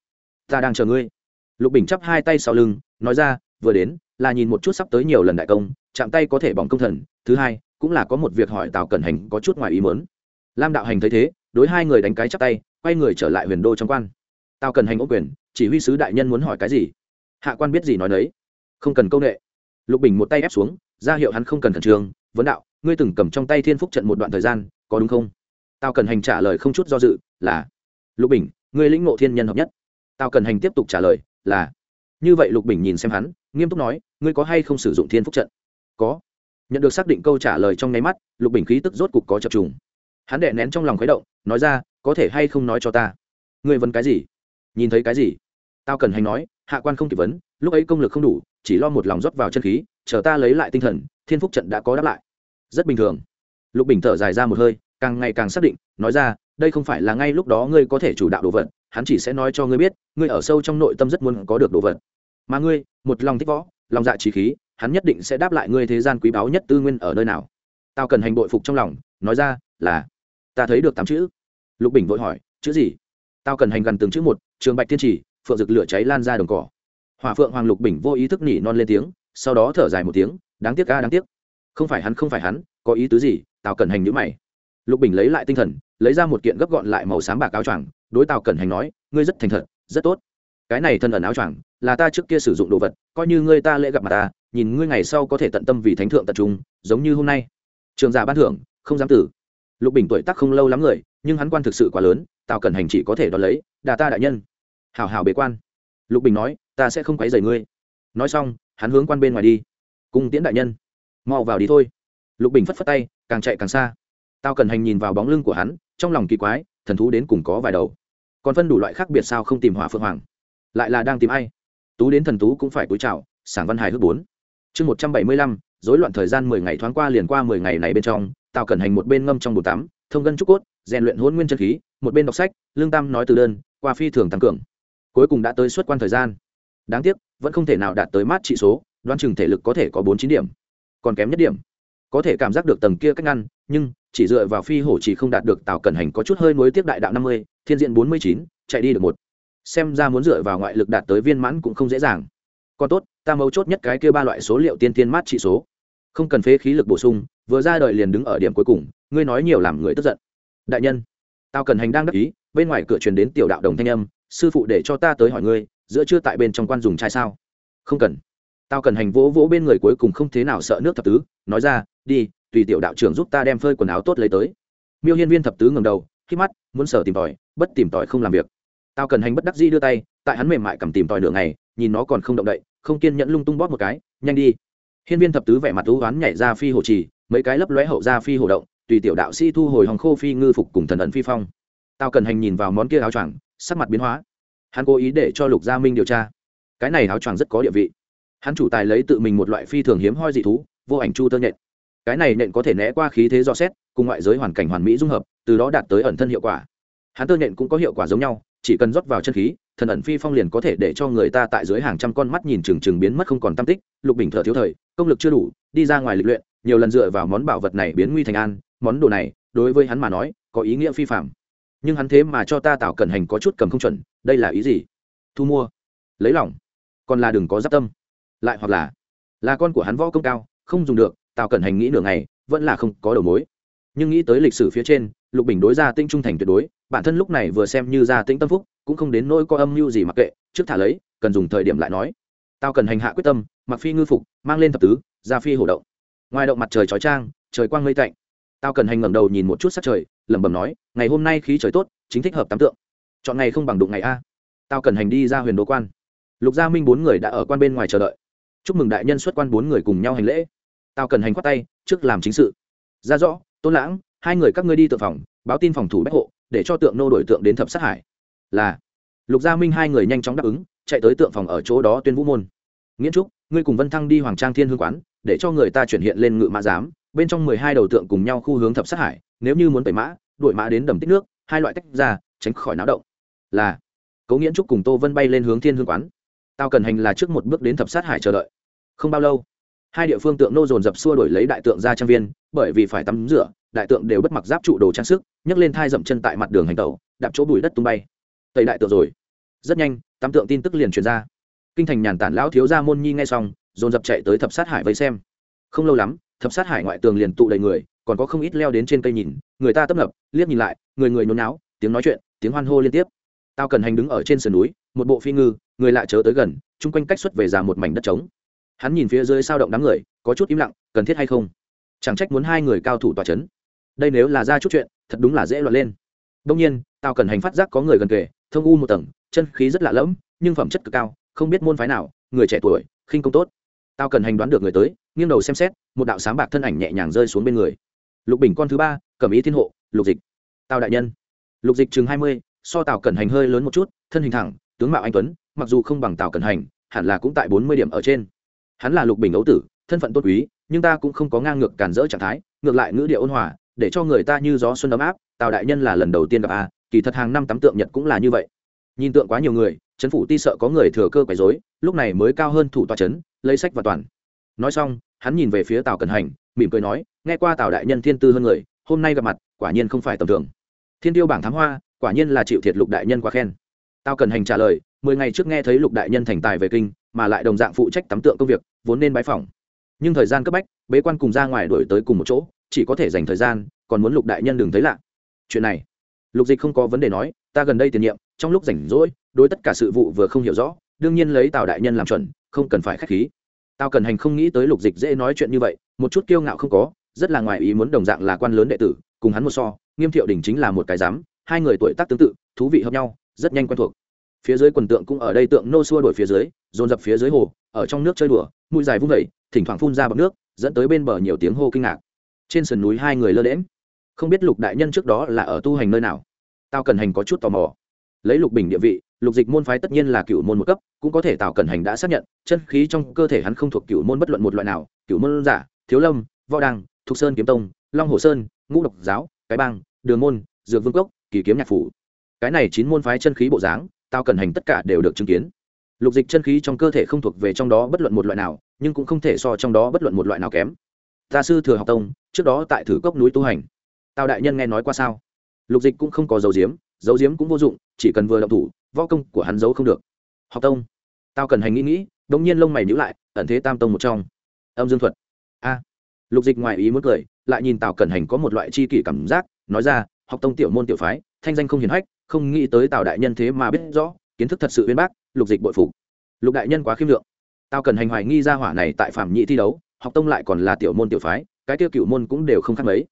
ta đang chờ ngươi. Lục bình chắp hai tay sau lưng, nói ra, vừa đến, là nhìn một chút sắp tới nhiều lần đại công, chạm tay có thể bỏng công thần. Thứ hai, cũng là có một việc hỏi tào cẩn hành có chút ngoài ý mớn lam đạo hành thấy thế, đối hai người đánh cái chắp tay, quay người trở lại huyền đô trong quan. Tào cẩn hành ô quyền, chỉ huy sứ đại nhân muốn hỏi cái gì? Hạ quan biết gì nói đấy không cần công nghệ lục bình một tay ép xuống, ra hiệu hắn không cần khẩn trương, vấn đạo, ngươi từng cầm trong tay thiên phúc trận một đoạn thời gian, có đúng không? Tao cần hành trả lời không chút do dự, là, lục bình, ngươi lĩnh ngộ thiên nhân hợp nhất tao cần hành tiếp tục trả lời, là, như vậy lục bình nhìn xem hắn, nghiêm túc nói, ngươi có hay không sử dụng thiên phúc trận? Có. Nhận được xác định câu trả lời trong nháy mắt, lục bình khí tức rốt cục có chập trùng. Hắn đệ nén trong lòng khuấy động, nói ra, có thể hay không nói cho ta? Ngươi vấn cái gì? Nhìn thấy cái gì? Tao cần hành nói, hạ quan không kịp vấn, lúc ấy công lực không đủ, chỉ lo một lòng rót vào chân khí, chờ ta lấy lại tinh thần, thiên phúc trận đã có đáp lại. Rất bình thường. Lục bình thở dài ra một hơi, càng ngày càng xác định, nói ra, đây không phải là ngay lúc đó ngươi có thể chủ đạo đồ vật hắn chỉ sẽ nói cho ngươi biết, ngươi ở sâu trong nội tâm rất muốn có được đồ vật. Mà ngươi, một lòng thích võ, lòng dạ trí khí, hắn nhất định sẽ đáp lại ngươi thế gian quý báu nhất tư nguyên ở nơi nào. Tao cần hành bội phục trong lòng, nói ra là, ta thấy được tám chữ. Lục bình vội hỏi, chữ gì? Tao cần hành gần từng chữ một, trường bạch thiên trì, phượng rực lửa cháy lan ra đồng cỏ. Hỏa phượng hoàng lục bình vô ý thức nỉ non lên tiếng, sau đó thở dài một tiếng, đáng tiếc ca đáng tiếc. Không phải hắn, không phải hắn, có ý tứ gì? Tao cần hành nhữ mày. Lục bình lấy lại tinh thần, lấy ra một kiện gấp gọn lại màu sáng bạc áo choàng đối tao cần hành nói, ngươi rất thành thật, rất tốt. Cái này thân ẩn áo choàng, là ta trước kia sử dụng đồ vật, coi như ngươi ta lễ gặp mặt ta, nhìn ngươi ngày sau có thể tận tâm vì thánh thượng tập trung, giống như hôm nay. Trường giả ban thưởng, không dám tử. Lục bình tuổi tác không lâu lắm người, nhưng hắn quan thực sự quá lớn, tào cần hành chỉ có thể đón lấy, đà ta đại nhân. Hào hào bế quan. Lục bình nói, ta sẽ không quấy rầy ngươi. Nói xong, hắn hướng quan bên ngoài đi. Cung tiễn đại nhân, mau vào đi thôi. Lục bình phất phất tay, càng chạy càng xa. Tao cần hành nhìn vào bóng lưng của hắn, trong lòng kỳ quái, thần thú đến cùng có vài đầu còn phân đủ loại khác biệt sao không tìm hỏa phượng hoàng? Lại là đang tìm ai? Tú đến thần tú cũng phải cúi chào, sảng văn hài hước bốn. Chương một trăm bảy mươi lăm dối loạn thời gian mười ngày thoáng qua liền qua mười ngày này bên trong, tào cẩn hành một bên ngâm trong bồn tắm, thông gân trúc cốt, rèn luyện hôn nguyên chân khí, một bên đọc sách, lương tam nói từ đơn, qua phi thường tăng cường. Cuối cùng đã tới suốt quan thời gian. Đáng tiếc, vẫn không thể nào đạt tới mát trị số, đoán chừng thể lực có thể có bốn chín điểm, còn kém nhất điểm có thể cảm giác được tầng kia cách ngăn, nhưng chỉ dựa vào phi hổ chỉ không đạt được tào cẩn hành có chút hơi nối tiếp đại đạo năm mươi, thiên diện bốn mươi chín, chạy đi được một. Xem ra muốn dựa vào ngoại lực đạt tới viên mãn cũng không dễ dàng. Còn tốt, ta mấu chốt nhất cái kia ba loại số liệu tiên tiên mát trị số. Không cần phế khí lực bổ sung, vừa ra đời liền đứng ở điểm cuối cùng, ngươi nói nhiều làm người tức giận. Đại nhân tao cần hành đang đắc ý, bên ngoài cửa truyền đến tiểu đạo đồng thanh âm, sư phụ để cho ta tới hỏi ngươi, giữa chưa tại bên trong quan dùng chai sao? Không cần. Tao cần hành vỗ vỗ bên người cuối cùng không thế nào sợ nước thập tứ, nói ra đi, tùy tiểu đạo trưởng giúp ta đem phơi quần áo tốt lấy tới. Miêu hiên viên thập tứ ngầm đầu, khi mắt, muốn sở tìm tòi, bất tìm tòi không làm việc. Tao cần hành bất đắc di đưa tay, tại hắn mềm mại cầm tìm tòi nửa ngày, nhìn nó còn không động đậy, không kiên nhẫn lung tung bóp một cái, nhanh đi. Hiên viên thập tứ vẻ mặt thú oán nhảy ra phi hồ trì, mấy cái lấp lóe hậu ra phi hồ động, tùy tiểu đạo sĩ thu hồi hòng khô phi ngư phục cùng thần ẩn phi phong. Tao cần hành nhìn vào món kia áo choàng, sắc mặt biến hóa. Hắn cố ý để cho lục gia minh điều tra. Cái này áo choàng rất có địa vị. Hắn chủ tài lấy tự mình một loại phi thường hiếm hoi dị thú, vô ảnh chu tơ nhện cái này nện có thể né qua khí thế do xét, cùng ngoại giới hoàn cảnh hoàn mỹ dung hợp, từ đó đạt tới ẩn thân hiệu quả. Hắn tơ nện cũng có hiệu quả giống nhau, chỉ cần rót vào chân khí, thần ẩn phi phong liền có thể để cho người ta tại dưới hàng trăm con mắt nhìn chừng chừng biến mất không còn tam tích, lục bình thở thiếu thời, công lực chưa đủ, đi ra ngoài lịch luyện, nhiều lần dựa vào món bảo vật này biến nguy thành an, món đồ này, đối với hắn mà nói, có ý nghĩa phi phạm nhưng hắn thế mà cho ta tạo cẩn hành có chút cầm không chuẩn, đây là ý gì? Thu mua. Lấy lỏng còn là đừng có giáp tâm. Lại hoặc là là con của hắn võ công cao, không dùng được tào cẩn hành nghĩ nửa ngày, vẫn là không có đầu mối. Nhưng nghĩ tới lịch sử phía trên, lục bình đối gia tinh trung thành tuyệt đối, bản thân lúc này vừa xem như gia Tinh tâm phúc, cũng không đến nỗi có âm mưu gì mặc kệ, trước thả lấy, cần dùng thời điểm lại nói. Tao cần hành hạ quyết tâm, mặc phi ngư phục, mang lên thập tứ, ra phi hổ động. Ngoài động mặt trời chói trang trời quang mây tạnh. Tao cần hành ngẩng đầu nhìn một chút sắc trời, lẩm bẩm nói, ngày hôm nay khí trời tốt, chính thích hợp tám tượng. Chọn ngày không bằng đụng ngày a. Tao cần hành đi ra huyền đô quan. Lục gia minh bốn người đã ở quan bên ngoài chờ đợi. Chúc mừng đại nhân xuất quan bốn người cùng nhau hành lễ tao cần hành khoát tay, trước làm chính sự. Ra rõ, tôn lãng, hai người các ngươi đi tượng phòng, báo tin phòng thủ bách hộ, để cho tượng nô đổi tượng đến thập sát hải. Là. Lục gia minh hai người nhanh chóng đáp ứng, chạy tới tượng phòng ở chỗ đó tuyên vũ môn. Nghiễn trúc, ngươi cùng vân thăng đi hoàng trang thiên hương quán, để cho người ta chuyển hiện lên ngự mã giám, bên trong mười hai đầu tượng cùng nhau khu hướng thập sát hải, nếu như muốn tẩy mã đuổi mã đến đầm tích nước, hai loại tách ra, tránh khỏi náo động. Là. Cố nghiễn trúc cùng tô vân bay lên hướng thiên hương quán. Tao cần hành là trước một bước đến thập sát hải chờ đợi. Không bao lâu hai địa phương tượng nô dồn dập xua đổi lấy đại tượng ra trang viên, bởi vì phải tắm rửa, đại tượng đều bất mặc giáp trụ đồ trang sức, nhấc lên thai dậm chân tại mặt đường hành tẩu, đạp chỗ bụi đất tung bay. Tẩy đại tượng rồi. Rất nhanh, tắm tượng tin tức liền truyền ra. Kinh thành nhàn tản lão thiếu gia môn nhi nghe xong, dồn dập chạy tới thập sát hải vây xem. Không lâu lắm, thập sát hải ngoại tường liền tụ đầy người, còn có không ít leo đến trên cây nhìn, người ta tấp nập, liếc nhìn lại, người người nhốn náo tiếng nói chuyện, tiếng hoan hô liên tiếp. Tao cần hành đứng ở trên sườn núi, một bộ phi ngư, người lạ chớ tới gần, chung quanh cách xuất về ra một mảnh đất trống hắn nhìn phía dưới sao động đám người, có chút im lặng, cần thiết hay không? Chẳng trách muốn hai người cao thủ tòa c h ấ n đây nếu là ra chút chuyện, thật đúng là dễ loạn lên. Đông nhiên tao cần hành phát giác có người gần kề, thông u một tầng, chân khí rất lạ lẫm, nhưng phẩm chất cực cao, không biết môn phái nào, người trẻ tuổi, khinh công tốt. Tao cần hành đoán được người tới, nghiêng đầu xem xét, một đạo sáng bạc thân ảnh nhẹ nhàng rơi xuống bên người. Lục bình con thứ ba cầm ý thiên hộ, lục dịch. Tào đại nhân. Lục dịch chừng hai mươi, so tào cẩn hành hơi lớn một chút, thân hình thẳng, tướng mạo anh tuấn, mặc dù không bằng tào cẩn hành, hẳn là cũng tại bốn mươi điểm ở trên hắn là lục bình ấu tử, thân phận tốt quý, nhưng ta cũng không có ngang ngược cản rỡ trạng thái, ngược lại ngữ địa ôn hòa, để cho người ta như gió xuân ấm áp. Tào đại nhân là lần đầu tiên gặp a, kỳ thật hàng năm tắm tượng nhật cũng là như vậy. Nhìn tượng quá nhiều người chấn phủ ti sợ có người thừa cơ quấy rối, lúc này mới cao hơn thủ tòa chấn lấy sách và toàn. Nói xong, hắn nhìn về phía tào Cần hành, mỉm cười nói, nghe qua tào đại nhân thiên tư hơn người, hôm nay gặp mặt, quả nhiên không phải tầm thường. Thiên tiêu bảng thám hoa, quả nhiên là chịu thiệt lục đại nhân quá khen. Tào Cần hành trả lời, mười ngày trước nghe thấy lục đại nhân thành tài về kinh mà lại đồng dạng phụ trách tắm tượng công việc, vốn nên bái phỏng. Nhưng thời gian cấp bách, bế quan cùng ra ngoài đổi tới cùng một chỗ, chỉ có thể dành thời gian, còn muốn lục đại nhân đừng thấy lạ. Chuyện này, lục dịch không có vấn đề nói, ta gần đây tiền nhiệm, trong lúc rảnh rỗi, đối tất cả sự vụ vừa không hiểu rõ, đương nhiên lấy tào đại nhân làm chuẩn, không cần phải k h á c h khí. Tao cần hành không nghĩ tới lục dịch dễ nói chuyện như vậy, một chút kiêu ngạo không có, rất là ngoài ý muốn đồng dạng là quan lớn đệ tử, cùng hắn một so, nghiêm thiệu đình chính là một cái dám hai người tuổi tác tương tự, thú vị hợp nhau, rất nhanh quen thuộc phía dưới quần tượng cũng ở đây tượng nô xua đổi phía dưới, dồn dập phía dưới hồ, ở trong nước chơi đùa, mũi dài vung vẩy thỉnh thoảng phun ra bọc nước, dẫn tới bên bờ nhiều tiếng hô kinh ngạc. Trên sườn núi hai người lơ lễm không biết lục đại nhân trước đó là ở tu hành nơi nào. Tao cần hành có chút tò mò. Lấy lục bình địa vị, lục dịch môn phái tất nhiên là cựu môn một cấp, cũng có thể tào cần hành đã xác nhận, chân khí trong cơ thể hắn không thuộc cựu môn bất luận một loại nào, cựu môn giả, thiếu lâm, võ đăng, thục sơn kiếm tông, long hồ sơn, ngũ độc giáo, cái bang, đường môn, dược vương cốc, kỳ kiếm nhạc phủ. Cái này chín môn phái chân khí bộ dáng tao cần hành tất cả đều được chứng kiến. Lục dịch chân khí trong cơ thể không thuộc về trong đó bất luận một loại nào, nhưng cũng không thể so trong đó bất luận một loại nào kém. Ta sư thừa học tông, trước đó tại thử cốc núi tu hành. Tào đại nhân nghe nói qua sao? Lục dịch cũng không có dấu diếm dấu diếm cũng vô dụng, chỉ cần vừa động thủ, võ công của hắn giấu không được. Học tông. Tao cần hành nghĩ nghĩ đ ỗ n g nhiên lông mày nhữ lại, ẩn thế tam tông một trong. Âm dương thuật. A. Lục dịch ngoài ý muốn cười, lại nhìn tào cẩn hành có một loại c h i kỷ cảm giác, nói ra, học tông tiểu môn tiểu phái, thanh danh không hiền hách không nghĩ tới tào đại nhân thế mà biết rõ, kiến thức thật sự uyên bác, lục dịch bội phục. Lục đại nhân quá khiêm lượng. Tao cần hành hoài nghi ra hỏa này tại phạm nhị thi đấu, học tông lại còn là tiểu môn tiểu phái, cái tiêu cựu môn cũng đều không khác mấy.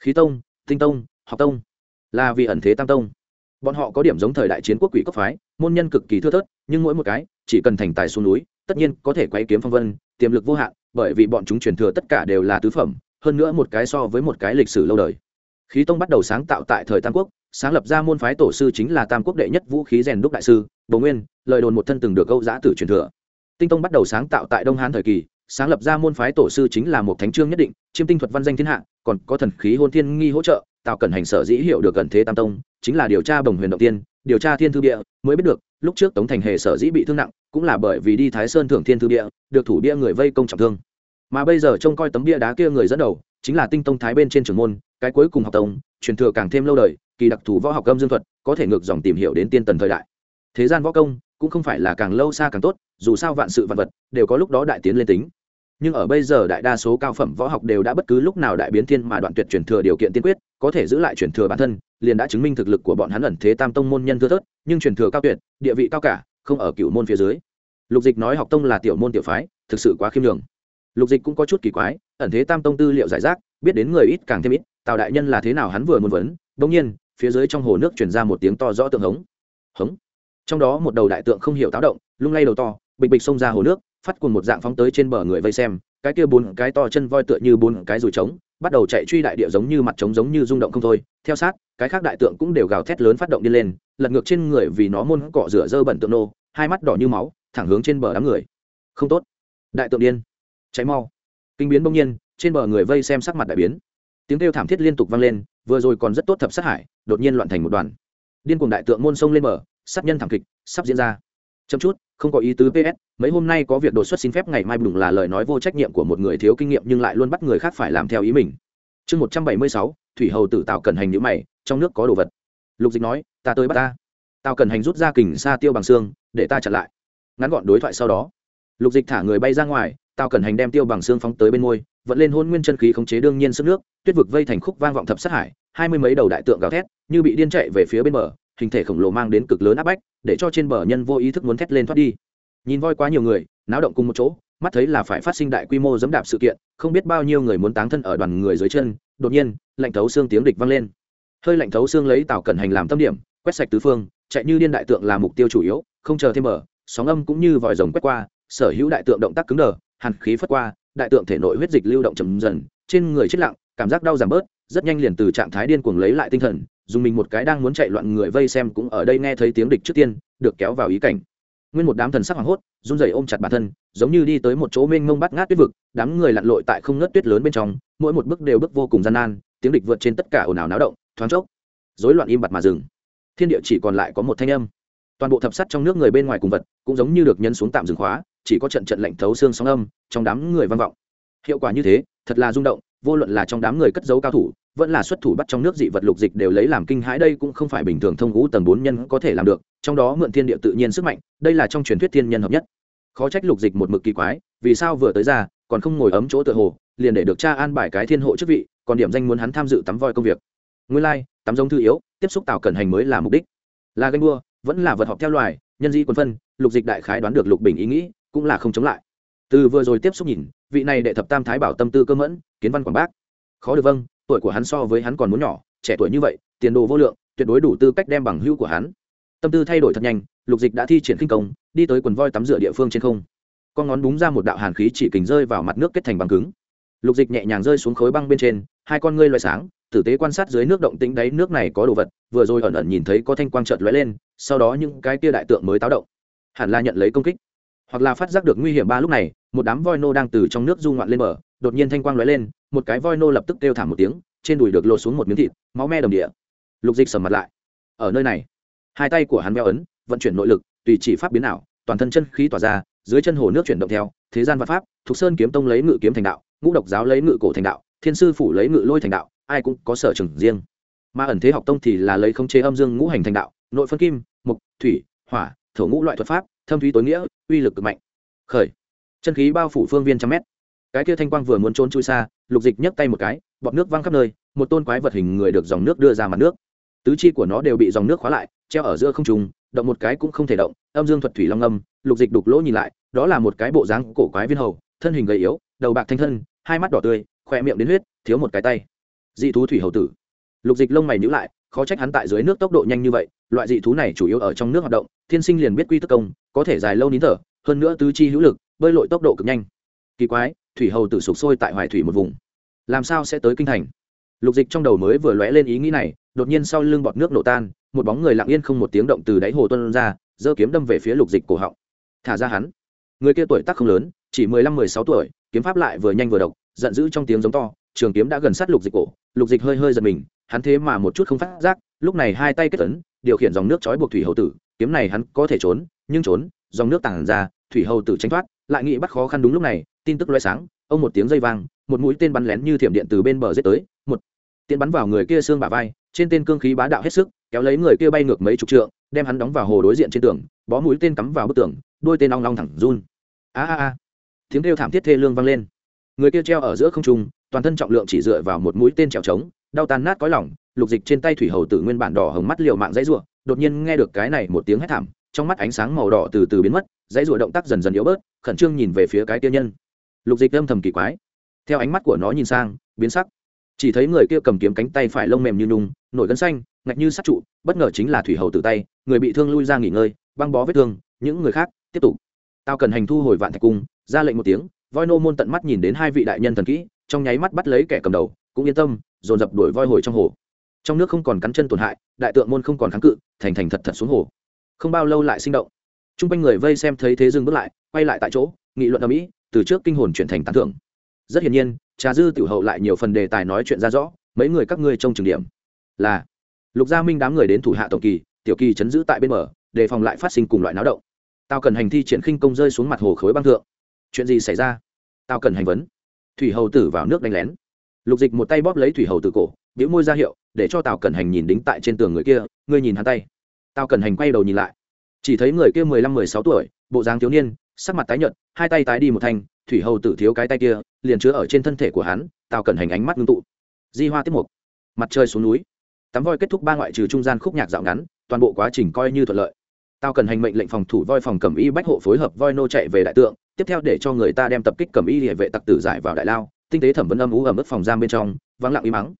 Khí tông, tinh tông, học tông, là vì ẩn thế tam tông. Bọn họ có điểm giống thời đại chiến quốc quỷ cấp phái, môn nhân cực kỳ thưa thớt, nhưng mỗi một cái, chỉ cần thành tài xuống núi, tất nhiên có thể quay kiếm phong vân, tiềm lực vô hạn, bởi vì bọn chúng truyền thừa tất cả đều là tứ phẩm, hơn nữa một cái so với một cái lịch sử lâu đời. Khí tông bắt đầu sáng tạo tại thời tam quốc sáng lập ra môn phái tổ sư chính là tam quốc đệ nhất vũ khí rèn đúc đại sư, bồ nguyên, lời đồn một thân từng được câu giã tử truyền thừa. Tinh tông bắt đầu sáng tạo tại đông hán thời kỳ, sáng lập ra môn phái tổ sư chính là một thánh trương nhất định, chiêm tinh thuật văn danh thiên hạ, còn có thần khí hôn thiên nghi hỗ trợ tạo cẩn hành sở dĩ hiệu được gần thế tam tông, chính là điều tra bồng huyền động tiên, điều tra thiên thư địa, mới biết được, lúc trước tống thành hề sở dĩ bị thương nặng, cũng là bởi vì đi thái sơn thưởng thiên thư địa, được thủ bia người vây công trọng thương. Mà bây giờ trông coi tấm bia đá kia người dẫn đầu, chính là tinh tông thái bên trên trưởng môn, cái cuối cùng học tông, truyền thừa càng thêm lâu đời kỳ đặc thù võ học âm dương thuật, có thể ngược dòng tìm hiểu đến tiên tần thời đại. Thế gian võ công cũng không phải là càng lâu xa càng tốt, dù sao vạn sự vạn vật đều có lúc đó đại tiến lên tính. Nhưng ở bây giờ đại đa số cao phẩm võ học đều đã bất cứ lúc nào đại biến thiên mà đoạn tuyệt truyền thừa điều kiện tiên quyết, có thể giữ lại truyền thừa bản thân, liền đã chứng minh thực lực của bọn hắn ẩn thế tam tông môn nhân thưa thớt, nhưng truyền thừa cao tuyệt, địa vị cao cả, không ở cựu môn phía dưới. Lục dịch nói học tông là tiểu môn tiểu phái, thực sự quá khiêm đường lục dịch cũng có chút kỳ quái, ẩn thế tam tông tư liệu giải rác, biết đến người ít càng thêm ít, tào đại nhân là thế nào hắn vừa muốn vấn bỗng nhiên phía dưới trong hồ nước chuyển ra một tiếng to rõ tượng hống. Hống. Trong đó một đầu đại tượng không hiểu táo động, lung lay đầu to, bịch bịch xông ra hồ nước, phát cùng một dạng phóng tới trên bờ người vây xem, cái kia bốn cái to chân voi tựa như bốn cái rùi trống, bắt đầu chạy truy đại địa giống như mặt trống giống như rung động không thôi. Theo sát, cái khác đại tượng cũng đều gào thét lớn phát động đi lên, lật ngược trên người vì nó môn cọ rửa dơ bẩn tượng nô, hai mắt đỏ như máu, thẳng hướng trên bờ đám người. Không tốt. Đại tượng điên. Cháy mau. Kinh biến bỗng nhiên, trên bờ người vây xem sắc mặt đại biến. Tiếng kêu thảm thiết liên tục vang lên vừa rồi còn rất tốt thập sát hải, đột nhiên loạn thành một đoàn. Điên cùng đại tượng môn sông lên mở sát nhân thảm kịch sắp diễn ra. Chậm chút, không có ý tứ ps mấy hôm nay có việc đột xuất xin phép, ngày mai bùng là lời nói vô trách nhiệm của một người thiếu kinh nghiệm nhưng lại luôn bắt người khác phải làm theo ý mình. Chương một trăm bảy mươi sáu, thủy hầu tử tạo cần hành nhữ mày, trong nước có đồ vật. Lục dịch nói, ta tới bắt ta. Tao cần hành rút ra kình xa tiêu bằng xương, để ta chặn lại. Ngắn gọn đối thoại sau đó, lục dịch thả người bay ra ngoài tao cần hành đem tiêu bằng xương phóng tới bên môi vận lên hôn nguyên chân khí khống chế đương nhiên sức nước, tuyết vực vây thành khúc vang vọng thập sát hải, hai mươi mấy đầu đại tượng gào thét, như bị điên chạy về phía bên bờ, hình thể khổng lồ mang đến cực lớn áp bách, để cho trên bờ nhân vô ý thức muốn thét lên thoát đi. Nhìn voi quá nhiều người, náo động cùng một chỗ, mắt thấy là phải phát sinh đại quy mô dẫm đạp sự kiện, không biết bao nhiêu người muốn táng thân ở đoàn người dưới chân, đột nhiên, lạnh thấu xương tiếng địch vang lên. Hơi lạnh thấu xương lấy tào cẩn hành làm tâm điểm, quét sạch tứ phương, chạy như điên đại tượng là mục tiêu chủ yếu, không chờ thêm mở sóng âm cũng như vòi rồng quét qua, sở hữu đại tượng động tác cứng đờ, hàn khí phất qua đại tượng thể nội huyết dịch lưu động chậm dần, trên người chết lặng, cảm giác đau giảm bớt, rất nhanh liền từ trạng thái điên cuồng lấy lại tinh thần, dùng mình một cái đang muốn chạy loạn người vây xem cũng ở đây nghe thấy tiếng địch trước tiên, được kéo vào ý cảnh. Nguyên một đám thần sắc hoảng hốt, run rẩy ôm chặt bản thân, giống như đi tới một chỗ mênh mông bắt ngát tuyết vực, đám người lặn lội tại không ngớt tuyết lớn bên trong, mỗi một bước đều bước vô cùng gian nan, tiếng địch vượt trên tất cả ồn ào náo động, thoáng chốc, rối loạn im bặt mà dừng. Thiên địa chỉ còn lại có một thanh âm. Toàn bộ thập sắt trong nước người bên ngoài cùng vật, cũng giống như được nhân xuống tạm dừng khóa chỉ có trận trận lạnh thấu xương sóng âm trong đám người vang vọng. Hiệu quả như thế thật là rung động vô luận là trong đám người cất giấu cao thủ vẫn là xuất thủ bắt trong nước dị vật lục dịch đều lấy làm kinh hãi đây cũng không phải bình thường thông ngũ tầng bốn nhân có thể làm được trong đó mượn thiên địa tự nhiên sức mạnh đây là trong truyền thuyết thiên nhân hợp nhất. Khó trách lục dịch một mực kỳ quái vì sao vừa tới ra còn không ngồi ấm chỗ tựa hồ liền để được cha an bài cái thiên hộ chức vị còn điểm danh muốn hắn tham dự tắm voi công việc. Nguyên lai、like, tắm giống thư yếu tiếp xúc tạo cẩn hành mới là mục đích. Là ganh đua vẫn là vật họp theo loài nhân di quân phân lục dịch đại khái đoán được lục bình ý nghĩ cũng là không chống lại. Từ vừa rồi tiếp xúc nhìn, vị này đệ thập tam thái bảo tâm tư cơ mẫn, kiến văn quảng bác. Khó được vâng tuổi của hắn so với hắn còn muốn nhỏ, trẻ tuổi như vậy, tiền đồ vô lượng, tuyệt đối đủ tư cách đem bằng hữu của hắn. Tâm tư thay đổi thật nhanh, lục dịch đã thi triển kinh công, đi tới quần voi tắm rửa địa phương trên không. Con ngón búng ra một đạo hàn khí chỉ kình rơi vào mặt nước kết thành băng cứng. Lục dịch nhẹ nhàng rơi xuống khối băng bên trên, hai con ngươi loay sáng, tử tế quan sát dưới nước động tĩnh đáy nước này có đồ vật, vừa rồi ẩn ẩn nhìn thấy có thanh quang trợt lóe lên, sau đó những cái tia đại tượng mới táo động. Hẳn là nhận lấy công kích hoặc là phát giác được nguy hiểm ba lúc này, một đám voi nô đang từ trong nước du ngoạn lên bờ, đột nhiên thanh quang lóe lên, một cái voi nô lập tức kêu thảm một tiếng, trên đùi được lột xuống một miếng thịt, máu me đồng địa. Lục dịch sầm mặt lại. Ở nơi này, hai tay của hắn veo ấn, vận chuyển nội lực, tùy chỉ pháp biến ảo, toàn thân chân khí tỏa ra, dưới chân hồ nước chuyển động theo, thế gian văn pháp, thục sơn kiếm tông lấy ngự kiếm thành đạo, ngũ độc giáo lấy ngự cổ thành đạo, thiên sư phủ lấy ngự lôi thành đạo, ai cũng có sở trường riêng. Mà ẩn thế học tông thì là lấy không chế âm dương ngũ hành thành đạo, nội phân kim, mục, thủy, hỏa, thổ ngũ loại thuật pháp thâm thúy tối nghĩa, uy lực cực mạnh. Khởi. Chân khí bao phủ phương viên trăm mét. Cái kia thanh quang vừa muốn trốn chui xa, lục dịch nhấc tay một cái, bọt nước văng khắp nơi, một tôn quái vật hình người được dòng nước đưa ra mặt nước. Tứ chi của nó đều bị dòng nước khóa lại, treo ở giữa không trùng động một cái cũng không thể động, âm dương thuật thủy long âm, lục dịch đục lỗ nhìn lại, đó là một cái bộ dáng cổ quái viên hầu, thân hình gầy yếu, đầu bạc thanh thân, hai mắt đỏ tươi khỏe miệng đến huyết, thiếu một cái tay. Dị thú thủy hầu tử. Lục dịch lông mày nhữ lại khó trách hắn tại dưới nước tốc độ nhanh như vậy, loại dị thú này chủ yếu ở trong nước hoạt động, thiên sinh liền biết quy tức công, có thể dài lâu nín thở, hơn nữa tứ chi hữu lực, bơi lội tốc độ cực nhanh. Kỳ quái, thủy hầu tử sụp sôi tại hoài thủy một vùng. Làm sao sẽ tới kinh thành? Lục dịch trong đầu mới vừa lóe lên ý nghĩ này, đột nhiên sau lưng bọt nước nổ tan, một bóng người lặng yên không một tiếng động từ đáy hồ tuân ra, giơ kiếm đâm về phía lục dịch cổ họng. Thả ra hắn. Người kia tuổi tác không lớn, chỉ mười lăm, mười sáu tuổi, kiếm pháp lại vừa nhanh vừa độc, giận dữ trong tiếng giống to, trường kiếm đã gần sát lục dịch cổ, lục dịch hơi hơi giật mình hắn thế mà một chút không phát giác, lúc này hai tay kết tấn điều khiển dòng nước trói buộc thủy hầu tử, kiếm này hắn có thể trốn, nhưng trốn, dòng nước tản ra, thủy hầu tử tránh thoát, lại nghĩ bắt khó khăn đúng lúc này, tin tức loay sáng, ông một tiếng dây vang, một mũi tên bắn lén như thiểm điện từ bên bờ giết tới, một tiện bắn vào người kia xương bả vai, trên tên cương khí bá đạo hết sức, kéo lấy người kia bay ngược mấy chục trượng, đem hắn đóng vào hồ đối diện trên tường, bó mũi tên cắm vào bức tường đuôi tên ong long thẳng run. A a a. Tiếng kêu thảm thiết thê lương vang lên. Người kia treo ở giữa không trung, toàn thân trọng lượng chỉ dựa vào một mũi tên trèo trống đau tan nát cõi lòng. lục dịch trên tay thủy hầu tử nguyên bản đỏ hồng mắt liều mạng dãy rụa đột nhiên nghe được cái này một tiếng hét thảm, trong mắt ánh sáng màu đỏ từ từ biến mất, dãy rụa động tác dần dần yếu bớt, khẩn trương nhìn về phía cái tiên nhân lục dịch âm thầm kỳ quái, theo ánh mắt của nó nhìn sang, biến sắc chỉ thấy người kia cầm kiếm cánh tay phải lông mềm như nung nổi gân xanh, ngạch như sắt trụ, bất ngờ chính là thủy hầu tử tay, người bị thương lui ra nghỉ ngơi, băng bó vết thương, những người khác tiếp tục tao cần hành thu hồi vạn thạch cung, ra lệnh một tiếng, voi nô môn tận mắt nhìn đến hai vị đại nhân thần kỹ, trong nháy mắt bắt lấy kẻ cầm đầu cũng yên tâm dồn dập đuổi voi hồi trong hồ. Trong nước không còn cắn chân tổn hại đại tượng môn không còn kháng cự thành thành thật thật xuống hồ. Không bao lâu lại sinh động. T r u n g quanh người vây xem thấy thế dừng bước lại quay lại tại chỗ nghị luận ở mỹ từ trước kinh hồn chuyển thành tán thưởng. Rất hiển nhiên trà dư tiểu hậu lại nhiều phần đề tài nói chuyện ra rõ mấy người các ngươi trong trường điểm. Là lục gia minh đám người đến thủ hạ tổng kỳ tiểu kỳ chấn giữ tại bên mở, đề phòng lại phát sinh cùng loại náo động. Tao cần hành thi triển khinh công rơi xuống mặt hồ khối băng thượng. Chuyện gì xảy ra? Tao cần hành vấn. Thủy hầu tử vào nước đánh lén lục dịch một tay bóp lấy thủy hầu tử cổ biểu môi ra hiệu, để cho tào cẩn hành nhìn đính tại trên tường người kia, ngươi nhìn hắn tay. Tào cẩn hành quay đầu nhìn lại. Chỉ thấy người kia mười lăm, mười sáu tuổi, bộ dáng thiếu niên, sắc mặt tái nhợt, hai tay tái đi một thanh, thủy hầu tử thiếu cái tay kia, liền chứa ở trên thân thể của hắn, tào cẩn hành ánh mắt ngưng tụ. Di hoa tiếp mục. Mặt trời xuống núi. Tắm voi kết thúc ba ngoại trừ trung gian khúc nhạc dạo ngắn, toàn bộ quá trình coi như thuận lợi. Tao cần hành mệnh lệnh phòng thủ voi phòng cầm y bách hộ phối hợp voi nô chạy về đại tượng, tiếp theo để cho người ta đem tập kích cầm y địa vệ tặc tử giải vào đại lao tinh tế thẩm vấn âm ú ở mức phòng giam bên trong, vắng lặng im mắng.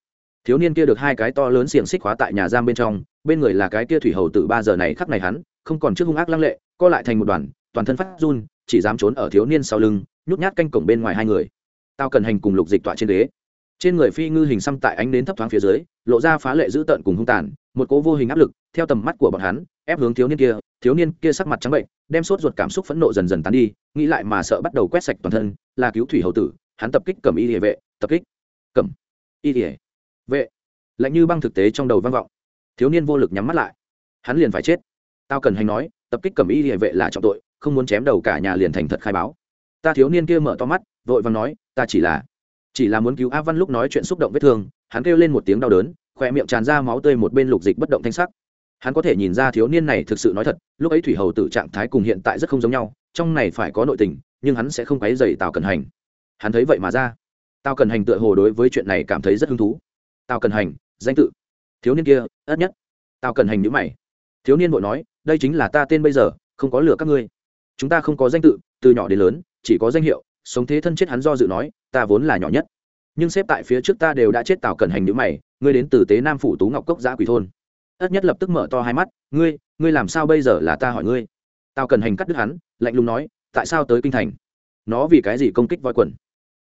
Thiếu niên kia được hai cái to lớn xiềng xích khóa tại nhà giam bên trong, bên người là cái kia thủy hầu tử ba giờ này khắc này hắn, không còn trước hung ác lăng lệ, co lại thành một đoàn, toàn thân phát run, chỉ dám trốn ở thiếu niên sau lưng, nhút nhát canh cổng bên ngoài hai người. Tao cần hành cùng lục dịch tọa trên ghế trên người phi ngư hình xăm tại ánh đến thấp thoáng phía dưới, lộ ra phá lệ dữ tợn cùng hung tàn, một cố vô hình áp lực, theo tầm mắt của bọn hắn, ép hướng thiếu niên kia, thiếu niên kia sắc mặt trắng bệnh, đem sốt ruột cảm xúc phẫn nộ dần dần tán đi, nghĩ lại mà sợ bắt đầu quét sạch toàn thân, là cứu thủy hầu tử hắn tập kích cầm y địa vệ, tập kích cầm y địa vệ. Lạnh như băng thực tế trong đầu vang vọng. Thiếu niên vô lực nhắm mắt lại. Hắn liền phải chết. Tao cần hành nói, tập kích cầm y địa vệ là trọng tội, không muốn chém đầu cả nhà liền thành thật khai báo. Ta thiếu niên kia mở to mắt, vội vàng nói, ta chỉ là chỉ là muốn cứu a văn lúc nói chuyện xúc động vết thương, hắn kêu lên một tiếng đau đớn khỏe miệng tràn ra máu tươi một bên lục dịch bất động thanh sắc. Hắn có thể nhìn ra thiếu niên này thực sự nói thật, lúc ấy thủy hầu tử trạng thái cùng hiện tại rất không giống nhau, trong này phải có nội tình, nhưng hắn sẽ không quấy dày tào cần hành hắn thấy vậy mà ra. Tào cần hành tựa hồ đối với chuyện này cảm thấy rất hứng thú. Tào cần hành, danh tự. Thiếu niên kia, ất nhất. Tào cần hành nhữ mày. Thiếu niên vội nói, đây chính là ta tên bây giờ, không có lừa các ngươi. Chúng ta không có danh tự, từ nhỏ đến lớn, chỉ có danh hiệu, sống thế thân chết hắn do dự nói, ta vốn là nhỏ nhất. Nhưng xếp tại phía trước ta đều đã chết, tào cần hành nhữ mày, ngươi đến từ tế nam phủ tú ngọc cốc giã quỷ thôn. Ất nhất lập tức mở to hai mắt, ngươi ngươi làm sao bây giờ là ta hỏi ngươi? Tao cần hành cắt đứt hắn, lạnh lùng nói, tại sao tới kinh thành? Nó vì cái gì công kích voi quần?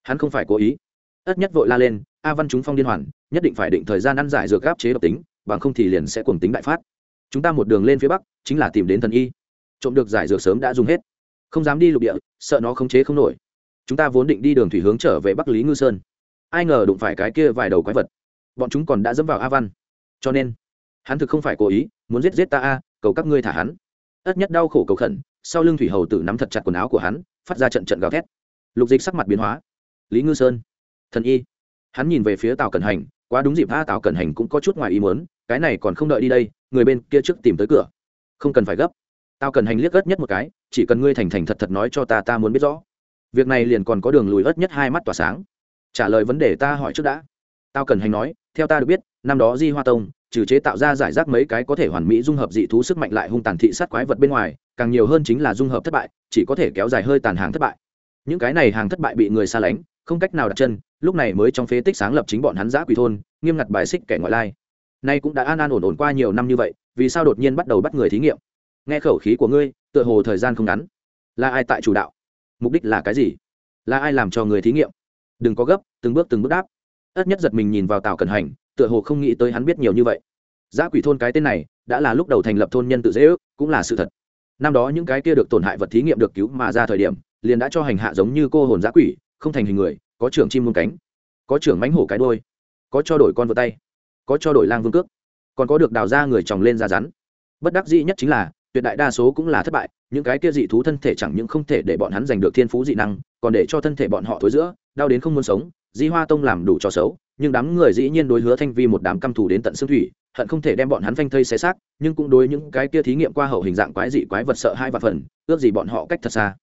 Hắn không phải cố ý. Tất nhất vội la lên, a văn chúng phong điên hoàn, nhất định phải định thời gian ăn giải dược gáp chế độc tính, bằng không thì liền sẽ cuồng tính đại phát. Chúng ta một đường lên phía bắc, chính là tìm đến thần y. Trộm được giải dược sớm đã dùng hết. Không dám đi lục địa, sợ nó khống chế không nổi. Chúng ta vốn định đi đường thủy hướng trở về bắc lý ngư sơn. Ai ngờ đụng phải cái kia vài đầu quái vật. Bọn chúng còn đã dẫm vào a văn. Cho nên, hắn thực không phải cố ý, muốn giết giết ta a, cầu các ngươi thả hắn. Ất nhất đau khổ cầu khẩn, sau lưng thủy hầu tử nắm thật chặt quần áo của hắn, phát ra trận trận gào thét. Lục dịch sắc mặt biến hóa lý ngư sơn thần y hắn nhìn về phía Tào cẩn hành quá đúng dịp a Tào cẩn hành cũng có chút ngoài ý muốn, cái này còn không đợi đi đây, người bên kia trước tìm tới cửa. Không cần phải gấp. Tao cần hành liếc ớt nhất một cái, chỉ cần ngươi thành thành thật thật nói cho ta ta muốn biết rõ. Việc này liền còn có đường lùi ớt nhất hai mắt tỏa sáng. Trả lời vấn đề ta hỏi trước đã. Tao cần hành nói, theo ta được biết, năm đó di hoa tông, trừ chế tạo ra giải rác mấy cái có thể hoàn mỹ dung hợp dị thú sức mạnh lại hung tàn thị sát quái vật bên ngoài, càng nhiều hơn chính là dung hợp thất bại, chỉ có thể kéo dài hơi tàn hàng thất bại. Những cái này hàng thất bại bị người xa lánh không cách nào đặt chân, lúc này mới trong phế tích sáng lập chính bọn hắn giã quỷ thôn, nghiêm ngặt bài xích kẻ ngoại lai. Nay cũng đã an an ổn ổn qua nhiều năm như vậy, vì sao đột nhiên bắt đầu bắt người thí nghiệm? Nghe khẩu khí của ngươi, tựa hồ thời gian không ngắn. Là ai tại chủ đạo? Mục đích là cái gì? Là ai làm cho người thí nghiệm? Đừng có gấp, từng bước từng bước đáp. Ất nhất giật mình nhìn vào tào cẩn hành, tựa hồ không nghĩ tới hắn biết nhiều như vậy. Giã quỷ thôn cái tên này, đã là lúc đầu thành lập thôn nhân tự dễ ước, cũng là sự thật. Năm đó những cái kia được tổn hại vật thí nghiệm được cứu mà ra thời điểm, liền đã cho hành hạ giống như cô hồn giã quỷ không thành hình người, có trưởng chim muôn cánh, có trưởng mánh hổ cái đôi có cho đổi con vợ tay, có cho đổi lang vương cước, còn có được đào ra người chồng lên ra rắn. Bất đắc dĩ nhất chính là, tuyệt đại đa số cũng là thất bại, những cái kia dị thú thân thể chẳng những không thể để bọn hắn giành được thiên phú dị năng, còn để cho thân thể bọn họ thối giữa, đau đến không muốn sống. Di hoa tông làm đủ cho xấu, nhưng đám người dĩ nhiên đối hứa thanh vi một đám căm thù đến tận xương thủy, hận không thể đem bọn hắn phanh thây xé xác, nhưng cũng đối những cái kia thí nghiệm qua hậu hình dạng quái dị quái vật sợ hai và phần ước gì bọn họ cách thật xa.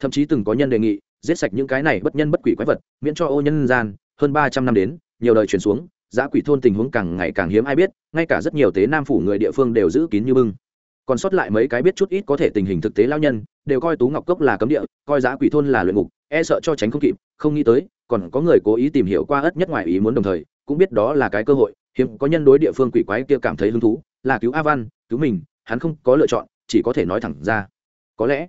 Thậm chí từng có nhân đề nghị giết sạch những cái này bất nhân bất quỷ quái vật, miễn cho ô nhân gian, hơn ba trăm năm đến, nhiều đời truyền xuống giã quỷ thôn tình huống càng ngày càng hiếm ai biết, ngay cả rất nhiều tế nam phủ người địa phương đều giữ kín như bưng. Còn sót lại mấy cái biết chút ít có thể tình hình thực tế lao nhân, đều coi tú ngọc cốc là cấm địa, coi giã quỷ thôn là luyện ngục e sợ cho tránh không kịp, không nghĩ tới, còn có người cố ý tìm hiểu qua ất nhất ngoài ý muốn đồng thời, cũng biết đó là cái cơ hội, hiếm có nhân đối địa phương quỷ quái kia cảm thấy hứng thú, là cứu a văn, cứu mình, hắn không có lựa chọn, chỉ có thể nói thẳng ra. Có lẽ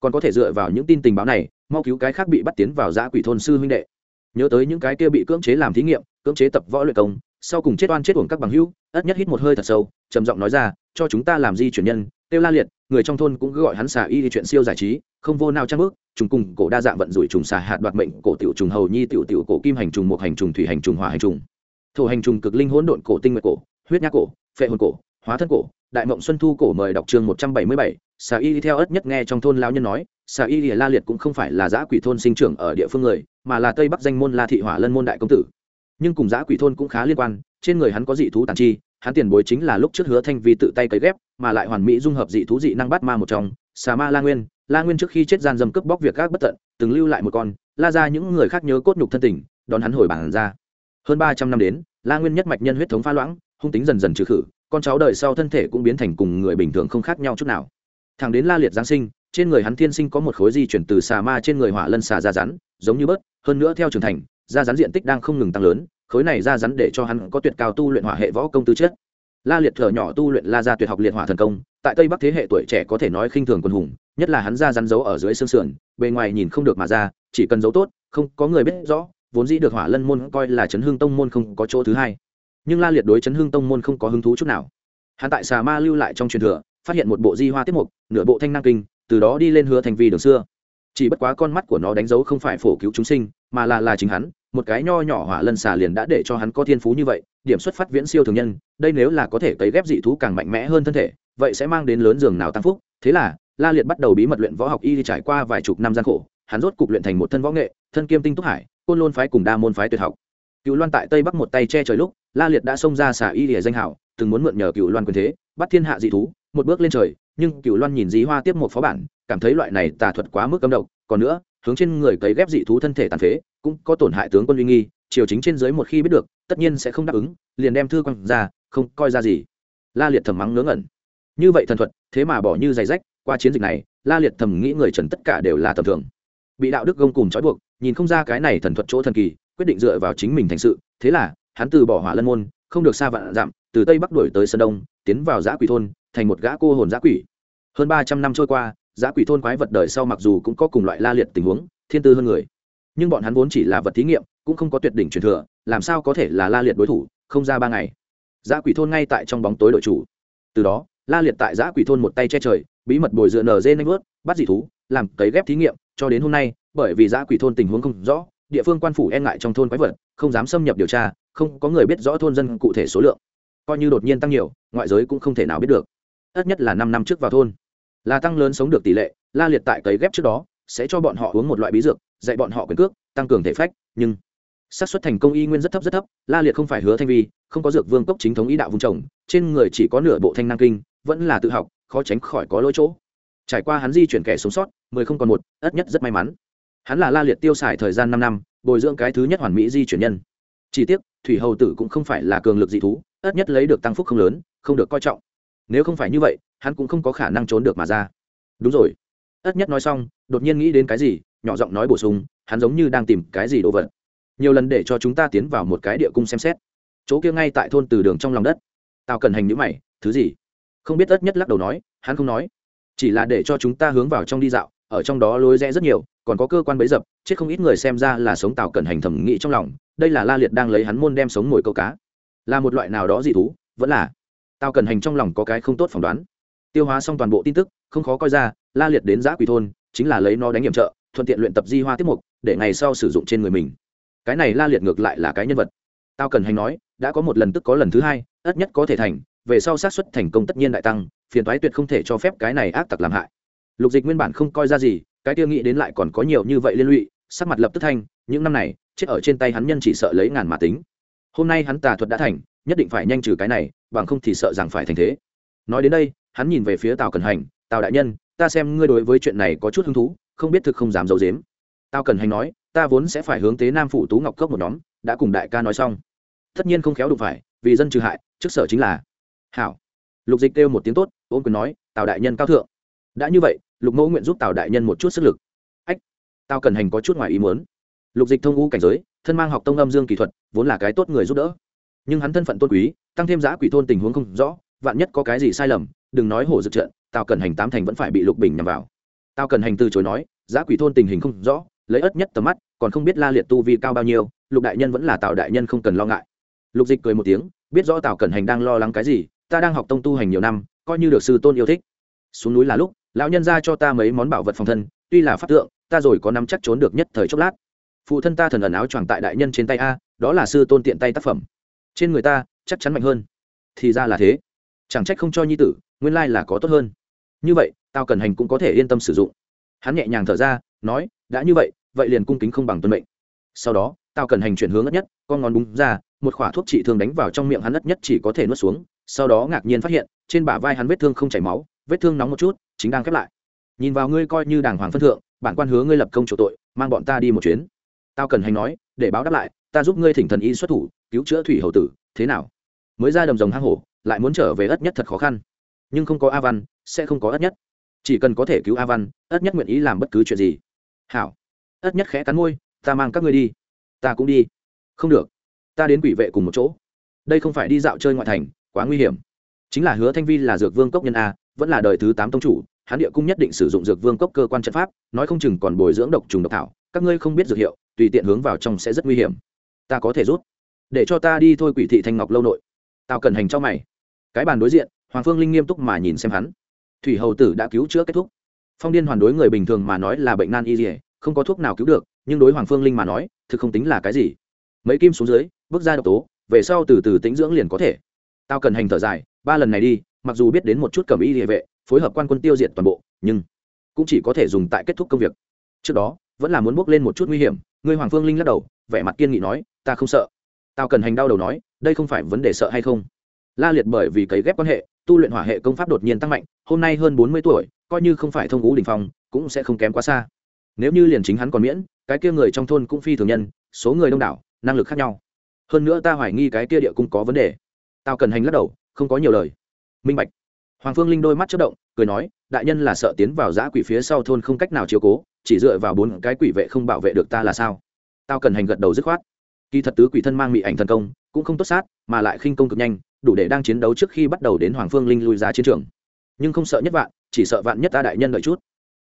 còn có thể dựa vào những tin tình báo này, mau cứu cái khác bị bắt tiến vào giã quỷ thôn sư huynh đệ. Nhớ tới những cái kia bị cưỡng chế làm thí nghiệm, cưỡng chế tập võ luyện công, sau cùng chết oan chết uổng các bằng hữu, ất nhất hít một hơi thật sâu, trầm giọng nói ra, cho chúng ta làm di chuyển nhân. Tiêu la liệt, người trong thôn cũng gọi hắn xà y chuyện siêu giải trí, không vô nào trang bước, trùng cùng cổ đa dạng vận rủi trùng xà hạt đoạt mệnh, cổ tiểu trùng hầu nhi, tiểu tiểu cổ kim hành trùng một hành trùng, thủy hành trùng, hỏa hành trùng. Thổ hành trùng cực linh hỗn độn cổ tinh nguyệt cổ, huyết nhác cổ, phệ hồn cổ, hóa thân cổ đại mộng xuân thu cổ mời đọc chương một trăm bảy mươi bảy, xà y đi theo ất nhất nghe trong thôn lão nhân nói, xà y la liệt cũng không phải là giã quỷ thôn sinh trưởng ở địa phương người, mà là tây bắc danh môn la thị hỏa lân môn đại công tử. Nhưng cùng giã quỷ thôn cũng khá liên quan, trên người hắn có dị thú tàn chi, hắn tiền bối chính là lúc trước hứa thanh vi tự tay cấy ghép, mà lại hoàn mỹ dung hợp dị thú dị năng bắt ma một trong, xà ma la nguyên la nguyên trước khi chết gian dâm cướp bóc việc các bất tận, từng lưu lại một con, la ra những người khác nhớ cốt nhục thân tình, đón hắn hồi bản ra. Hơn ba trăm năm đến, la nguyên nhất mạch nhân huyết thống pha loãng, hung tính dần dần trừ khử con cháu đời sau thân thể cũng biến thành cùng người bình thường không khác nhau chút nào. Thằng đến la liệt giáng sinh, trên người hắn thiên sinh có một khối di chuyển từ xà ma trên người hỏa lân xà ra rắn, giống như bớt, hơn nữa theo trưởng thành, da rắn diện tích đang không ngừng tăng lớn, khối này ra rắn để cho hắn có tuyệt cao tu luyện hỏa hệ võ công tư chất. La liệt thở nhỏ tu luyện la ra tuyệt học liệt hỏa thần công, tại tây bắc thế hệ tuổi trẻ có thể nói khinh thường quân hùng, nhất là hắn ra rắn giấu ở dưới xương sườn, bề ngoài nhìn không được mà ra, chỉ cần giấu tốt, không có người biết rõ, vốn dĩ được hỏa lân môn coi là chấn hương tông môn không có chỗ thứ hai nhưng la liệt đối chấn hương tông môn không có hứng thú chút nào. Hắn tại xà ma lưu lại trong truyền thừa, phát hiện một bộ di hoa tiết mục, nửa bộ thanh năng kinh, từ đó đi lên hứa thành vi đường xưa. Chỉ bất quá con mắt của nó đánh dấu không phải phổ cứu chúng sinh, mà là là chính hắn, một cái nho nhỏ hỏa lân xà liền đã để cho hắn có thiên phú như vậy, điểm xuất phát viễn siêu thường nhân, đây nếu là có thể cấy ghép dị thú càng mạnh mẽ hơn thân thể, vậy sẽ mang đến lớn giường nào tăng phúc. Thế là, la liệt bắt đầu bí mật luyện võ học y trải qua vài chục năm gian khổ, hắn rốt cục luyện thành một thân võ nghệ, thân kiêm tinh túc hải, côn lôn phái cùng đa môn phái tuyệt học. Cựu loan tại tây bắc một tay che trời lúc la liệt đã xông ra xả y lìa danh hảo, từng muốn mượn nhờ cựu loan quyền thế, bắt thiên hạ dị thú, một bước lên trời, nhưng cựu loan nhìn dí hoa tiếp một phó bản, cảm thấy loại này tà thuật quá mức cấm độc. Còn nữa, hướng trên người cấy ghép dị thú thân thể tàn phế, cũng có tổn hại tướng quân uy nghi, triều chính trên dưới một khi biết được, tất nhiên sẽ không đáp ứng, liền đem thư quăng ra, không coi ra gì. La liệt thầm mắng ngớ ngẩn. Như vậy thần thuật, thế mà bỏ như giày rách, qua chiến dịch này, la liệt thầm nghĩ người trần tất cả đều là tầm thường. Bị đạo đức gông cùng trói buộc, nhìn không ra cái này thần thuật chỗ thần kỳ, quyết định dựa vào chính mình thành sự, thế là hắn từ bỏ hỏa lân môn, không được xa vạn dặm, từ tây bắc đuổi tới sơn đông, tiến vào giã quỷ thôn, thành một gã cô hồn giã quỷ. Hơn ba trăm năm trôi qua, giã quỷ thôn quái vật đời sau mặc dù cũng có cùng loại la liệt tình huống, thiên tư hơn người. Nhưng bọn hắn vốn chỉ là vật thí nghiệm, cũng không có tuyệt đỉnh truyền thừa, làm sao có thể là la liệt đối thủ, không ra ba ngày. Giã quỷ thôn ngay tại trong bóng tối đội chủ. Từ đó, la liệt tại giã quỷ thôn một tay che trời, bí mật bồi dựa nở dê nanh vớt bắt dị thú, làm cấy ghép thí nghiệm, cho đến hôm nay, bởi vì giã quỷ thôn tình huống không rõ, địa phương quan phủ e ngại trong thôn quái vật, không dám xâm nhập điều tra không có người biết rõ thôn dân cụ thể số lượng. Coi như đột nhiên tăng nhiều, ngoại giới cũng không thể nào biết được. Ít nhất là năm năm trước vào thôn. Là tăng lớn sống được tỷ lệ, la liệt tại cấy ghép trước đó, sẽ cho bọn họ uống một loại bí dược, dạy bọn họ quyền cước, tăng cường thể phách, nhưng xác suất thành công y nguyên rất thấp rất thấp, la liệt không phải hứa thanh vi, không có dược vương cốc chính thống ý đạo vùng trồng, trên người chỉ có nửa bộ thanh năng kinh, vẫn là tự học, khó tránh khỏi có lỗi chỗ. Trải qua hắn di chuyển kẻ sống sót, mười không còn một ất nhất rất may mắn. Hắn là la liệt tiêu xài thời gian năm năm, bồi dưỡng cái thứ nhất hoàn mỹ di chuyển nhân. Chỉ tiếc thủy hầu tử cũng không phải là cường lực dị thú ất nhất lấy được tăng phúc không lớn, không được coi trọng. Nếu không phải như vậy, hắn cũng không có khả năng trốn được mà ra. Đúng rồi. Ất nhất nói xong, đột nhiên nghĩ đến cái gì, nhỏ giọng nói bổ sung, hắn giống như đang tìm cái gì đồ vật. Nhiều lần để cho chúng ta tiến vào một cái địa cung xem xét. Chỗ kia ngay tại thôn từ đường trong lòng đất. Tao cần hành nhữ mày, thứ gì? Không biết ất nhất lắc đầu nói, hắn không nói. Chỉ là để cho chúng ta hướng vào trong đi dạo, ở trong đó lối rẽ rất nhiều, còn có cơ quan bấy dập, chết không ít người xem ra là sống tào cẩn hành thẩm nghĩ trong lòng đây là la liệt đang lấy hắn môn đem sống mồi câu cá. Là một loại nào đó dị thú, vẫn là. Tao cần hành trong lòng có cái không tốt phỏng đoán. Tiêu hóa xong toàn bộ tin tức, không khó coi ra, la liệt đến giã quỷ thôn, chính là lấy nó đánh hiểm trợ, thuận tiện luyện tập di hoa tiết mục, để ngày sau sử dụng trên người mình. Cái này la liệt ngược lại là cái nhân vật. Tao cần hành nói, đã có một lần tức có lần thứ hai, ất nhất có thể thành, về sau xác suất thành công tất nhiên đại tăng, phiền toái tuyệt không thể cho phép cái này ác tặc làm hại. Lục dịch nguyên bản không coi ra gì, cái tiêu nghĩ đến lại còn có nhiều như vậy liên lụy sắc mặt lập tức thanh, những năm này, chết ở trên tay hắn nhân chỉ sợ lấy ngàn mà tính. Hôm nay hắn tà thuật đã thành, nhất định phải nhanh trừ cái này, bằng không thì sợ rằng phải thành thế. Nói đến đây, hắn nhìn về phía tào cần hành, tào đại nhân, ta xem ngươi đối với chuyện này có chút hứng thú, không biết thực không dám giấu dếm tào cần hành nói, ta vốn sẽ phải hướng tế nam phủ tú ngọc cốc một nhóm, đã cùng đại ca nói xong. Tất nhiên không khéo đụng phải, vì dân trừ hại, trước sở chính là. Hảo. Lục dịch kêu một tiếng tốt ôm quyền nói, tào đại nhân cao thượng. Đã như vậy, lục mẫu nguyện giúp tào đại nhân một chút sức lực tao tào cần hành có chút ngoài ý muốn. Lục dịch thông ngũ cảnh giới, thân mang học tông âm dương kỹ thuật, vốn là cái tốt người giúp đỡ. Nhưng hắn thân phận tôn quý, tăng thêm giá quỷ thôn tình huống không rõ, vạn nhất có cái gì sai lầm, đừng nói hổ dực trận tào cần hành tám thành vẫn phải bị lục bình nhằm vào. Tào cần hành từ chối nói, giá quỷ thôn tình hình không rõ, lấy ớt nhất tầm mắt, còn không biết la liệt tu vi cao bao nhiêu, lục đại nhân vẫn là tào đại nhân không cần lo ngại. Lục dịch cười một tiếng, biết rõ tào cẩn hành đang lo lắng cái gì, ta đang học tông tu hành nhiều năm, coi như được sư tôn yêu thích. Xuống núi là lúc, lão nhân ra cho ta mấy món bảo vật phòng thân, tuy là pháp tượng ta rồi có nắm chắc trốn được nhất thời chốc lát. Phụ thân ta thần ẩn áo choàng tại đại nhân trên tay a, đó là sư tôn tiện tay tác phẩm. Trên người ta, chắc chắn mạnh hơn. Thì ra là thế. Chẳng trách không cho nhi tử, nguyên lai là có tốt hơn. Như vậy, tao cần hành cũng có thể yên tâm sử dụng. Hắn nhẹ nhàng thở ra, nói, đã như vậy vậy liền cung kính không bằng tuân mệnh. Sau đó, tao cần hành chuyển hướng ất nhất, con ngón búng ra, một khỏa thuốc trị thương đánh vào trong miệng hắn ất nhất chỉ có thể nuốt xuống, sau đó ngạc nhiên phát hiện, trên bả vai hắn vết thương không chảy máu, vết thương nóng một chút, chính đang khép lại. Nhìn vào ngươi coi như đàng hoàng phân thượng bản quan hứa ngươi lập công chỗ tội, mang bọn ta đi một chuyến. Tao cần hành nói, để báo đáp lại, ta giúp ngươi thỉnh thần y xuất thủ, cứu chữa thủy hầu tử, thế nào? Mới ra đầm rồng hang hổ, lại muốn trở về ất nhất thật khó khăn. Nhưng không có a văn, sẽ không có ất nhất. Chỉ cần có thể cứu a văn, ất nhất nguyện ý làm bất cứ chuyện gì. Hảo. Ất nhất khẽ cắn môi, ta mang các ngươi đi. Ta cũng đi. Không được. Ta đến quỷ vệ cùng một chỗ. Đây không phải đi dạo chơi ngoại thành, quá nguy hiểm. Chính là hứa thanh vi là dược vương cốc nhân a, vẫn là đời thứ tám tông chủ hắn địa cung nhất định sử dụng dược vương cốc cơ quan trận pháp, nói không chừng còn bồi dưỡng độc trùng độc thảo, các ngươi không biết dược hiệu, tùy tiện hướng vào trong sẽ rất nguy hiểm. Ta có thể rút. Để cho ta đi thôi quỷ thị thanh ngọc lâu nội. Tao cần hành cho mày. Cái bàn đối diện, hoàng phương linh nghiêm túc mà nhìn xem hắn. Thủy hầu tử đã cứu chữa kết thúc. Phong điên hoàn đối người bình thường mà nói là bệnh nan y dỉa không có thuốc nào cứu được, nhưng đối hoàng phương linh mà nói, thực không tính là cái gì. Mấy kim xuống dưới, bước ra độc tố, về sau từ từ tĩnh dưỡng liền có thể. Tao cần hành thở dài, ba lần này đi, mặc dù biết đến một chút cầm y địa vệ phối hợp quan quân tiêu diệt toàn bộ, nhưng cũng chỉ có thể dùng tại kết thúc công việc. Trước đó, vẫn là muốn bước lên một chút nguy hiểm ngươi hoàng phương linh lắc đầu, vẻ mặt kiên nghị nói, ta không sợ. Tao cần hành đau đầu nói, đây không phải vấn đề sợ hay không? La liệt bởi vì cấy ghép quan hệ, tu luyện hỏa hệ công pháp đột nhiên tăng mạnh, hôm nay hơn bốn mươi tuổi, coi như không phải thông ngũ đình phong, cũng sẽ không kém quá xa. Nếu như liền chính hắn còn miễn, cái kia người trong thôn cũng phi thường nhân, số người đông đảo, năng lực khác nhau. Hơn nữa ta hoài nghi cái kia địa cung có vấn đề. Tao cần hành lắc đầu, không có nhiều lời. Minh bạch. Hoàng phương linh đôi mắt chất động cười nói, đại nhân là sợ tiến vào giã quỷ phía sau thôn không cách nào chiếu cố, chỉ dựa vào bốn cái quỷ vệ không bảo vệ được ta là sao? Tao cần hành gật đầu dứt khoát. Kỳ thật tứ quỷ thân mang mị ảnh thần công, cũng không tốt sát, mà lại khinh công cực nhanh, đủ để đang chiến đấu trước khi bắt đầu đến hoàng phương linh lui ra chiến trường. Nhưng không sợ nhất vạn, chỉ sợ vạn nhất ta đại nhân đợi chút.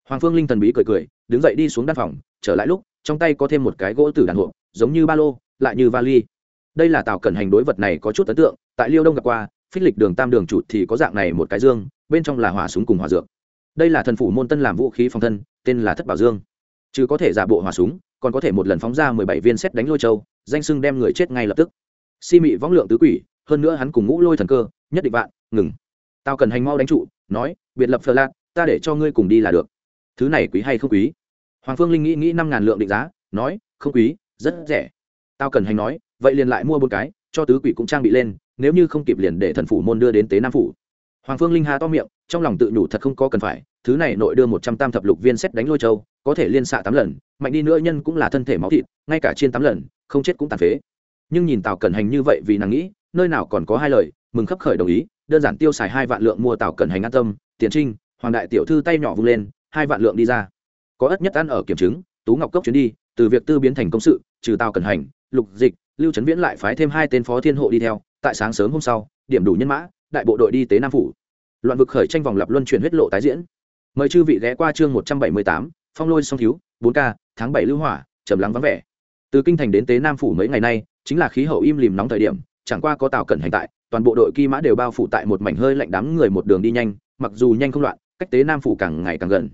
Hoàng phương linh thần bí cười cười, đứng dậy đi xuống đan phòng, trở lại lúc, trong tay có thêm một cái gỗ tử đàn hộp, giống như ba lô, lại như vali. Đây là tào cẩn hành đối vật này có chút ấn tượng, tại liêu đông gặp qua, phích lịch đường tam đường chủ thì có dạng này một cái dương bên trong là hỏa súng cùng hỏa dược. Đây là thần phủ môn tân làm vũ khí phòng thân, tên là thất bảo dương. Chứ có thể giả bộ hỏa súng, còn có thể một lần phóng ra mười bảy viên xét đánh lôi châu, danh sưng đem người chết ngay lập tức. Si mị võng lượng tứ quỷ, hơn nữa hắn cùng ngũ lôi thần cơ, nhất định vạn, ngừng. Tao cần hành mau đánh trụ, nói, biệt lập phờ lạc, ta để cho ngươi cùng đi là được. Thứ này quý hay không quý? Hoàng phương linh nghĩ nghĩ năm ngàn lượng định giá, nói, không quý, rất rẻ. Tao cần hành nói, vậy liền lại mua một cái, cho tứ quỷ cũng trang bị lên, nếu như không kịp liền để thần phủ môn đưa đến tế nam phủ hoàng phương linh hà to miệng, trong lòng tự nhủ thật không có cần phải, thứ này nội đưa một trăm tam thập lục viên xét đánh lôi châu, có thể liên xạ tám lần, mạnh đi nữa nhân cũng là thân thể máu thịt, ngay cả trên tám lần, không chết cũng tàn phế. Nhưng nhìn tào cẩn hành như vậy vì nàng nghĩ, nơi nào còn có hai lời, mừng khấp khởi đồng ý, đơn giản tiêu xài hai vạn lượng mua tào cẩn hành an tâm, tiền trinh, hoàng đại tiểu thư tay nhỏ vung lên, hai vạn lượng đi ra. Có ất nhất ăn ở kiểm chứng, tú ngọc cốc chuyến đi, từ việc tư biến thành công sự, trừ tào cẩn hành, lục dịch, lưu trấn viễn lại phái thêm hai tên phó thiên hộ đi theo, tại sáng sớm hôm sau, điểm đủ nhân mã đại bộ đội đi tế nam phủ. Loạn vực khởi tranh vòng lập luân chuyển huyết lộ tái diễn. Mời chư vị ghé qua chương một trăm bảy mươi tám, phong lôi song thiếu, bốn k tháng bảy lưu hỏa, trầm lắng vắng vẻ. Từ kinh thành đến tế nam phủ mấy ngày nay, chính là khí hậu im lìm nóng thời điểm, chẳng qua có tàu cẩn hành tại, toàn bộ đội kỳ mã đều bao phủ tại một mảnh hơi lạnh đám người một đường đi nhanh, mặc dù nhanh không loạn, cách tế nam phủ càng ngày càng gần.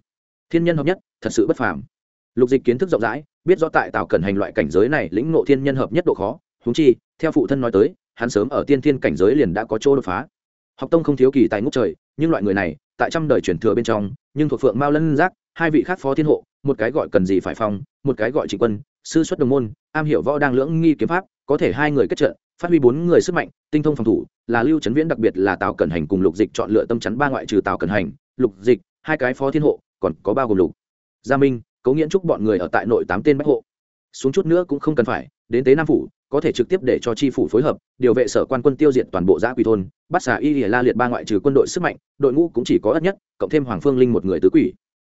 Thiên nhân hợp nhất, thật sự bất phàm. Lục dịch kiến thức rộng rãi, biết rõ tại tàu cẩn hành loại cảnh giới này lĩnh ngộ thiên nhân hợp nhất độ khó húng chi, theo phụ thân nói tới, hắn sớm ở tiên thiên cảnh giới liền đã có chỗ đột phá học tông không thiếu kỳ tài ngút trời, nhưng loại người này, tại trăm đời truyền thừa bên trong, nhưng thuộc phượng mao lân giác, hai vị khác phó thiên hộ, một cái gọi cần gì phải phong một cái gọi trịnh quân, sư xuất đồng môn, am hiểu võ đang lưỡng nghi kiếm pháp, có thể hai người kết trận, phát huy bốn người sức mạnh, tinh thông phòng thủ, là lưu trấn viễn đặc biệt là tào cẩn hành cùng lục dịch chọn lựa tâm chắn ba ngoại trừ tào cẩn hành, lục dịch, hai cái phó thiên hộ, còn có bao gồm lục gia minh, cố nghiễn chúc bọn người ở tại nội tám tên bách hộ. Xuống chút nữa cũng không cần phải, đến tế nam phủ có thể trực tiếp để cho chi phủ phối hợp, điều vệ sở quan quân tiêu diệt toàn bộ giã quỷ thôn, bắt xả y lìa la liệt ba ngoại trừ quân đội sức mạnh, đội ngũ cũng chỉ có ất nhất, cộng thêm hoàng phương linh một người tứ quỷ.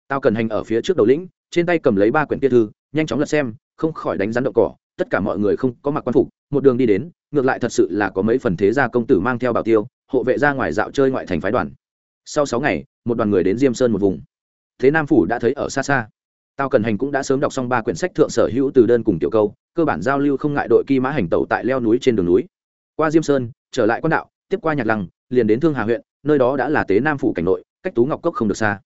Tao cần hành ở phía trước đầu lĩnh, trên tay cầm lấy ba quyển kia thư, nhanh chóng lật xem, không khỏi đánh rắn động cỏ, tất cả mọi người không có mặc quan phục, một đường đi đến, ngược lại thật sự là có mấy phần thế gia công tử mang theo bảo tiêu, hộ vệ ra ngoài dạo chơi ngoại thành phái đoàn. Sau sáu ngày, một đoàn người đến diêm sơn một vùng. Thế nam phủ đã thấy ở xa xa tao cần hành cũng đã sớm đọc xong ba quyển sách thượng sở hữu từ đơn cùng tiểu câu, cơ bản giao lưu không ngại đội kỳ mã hành tẩu tại leo núi trên đường núi. Qua diêm sơn, trở lại quan đạo, tiếp qua nhạc lăng, liền đến thương hà huyện, nơi đó đã là tế nam phủ cảnh nội, cách tú ngọc cốc không được xa.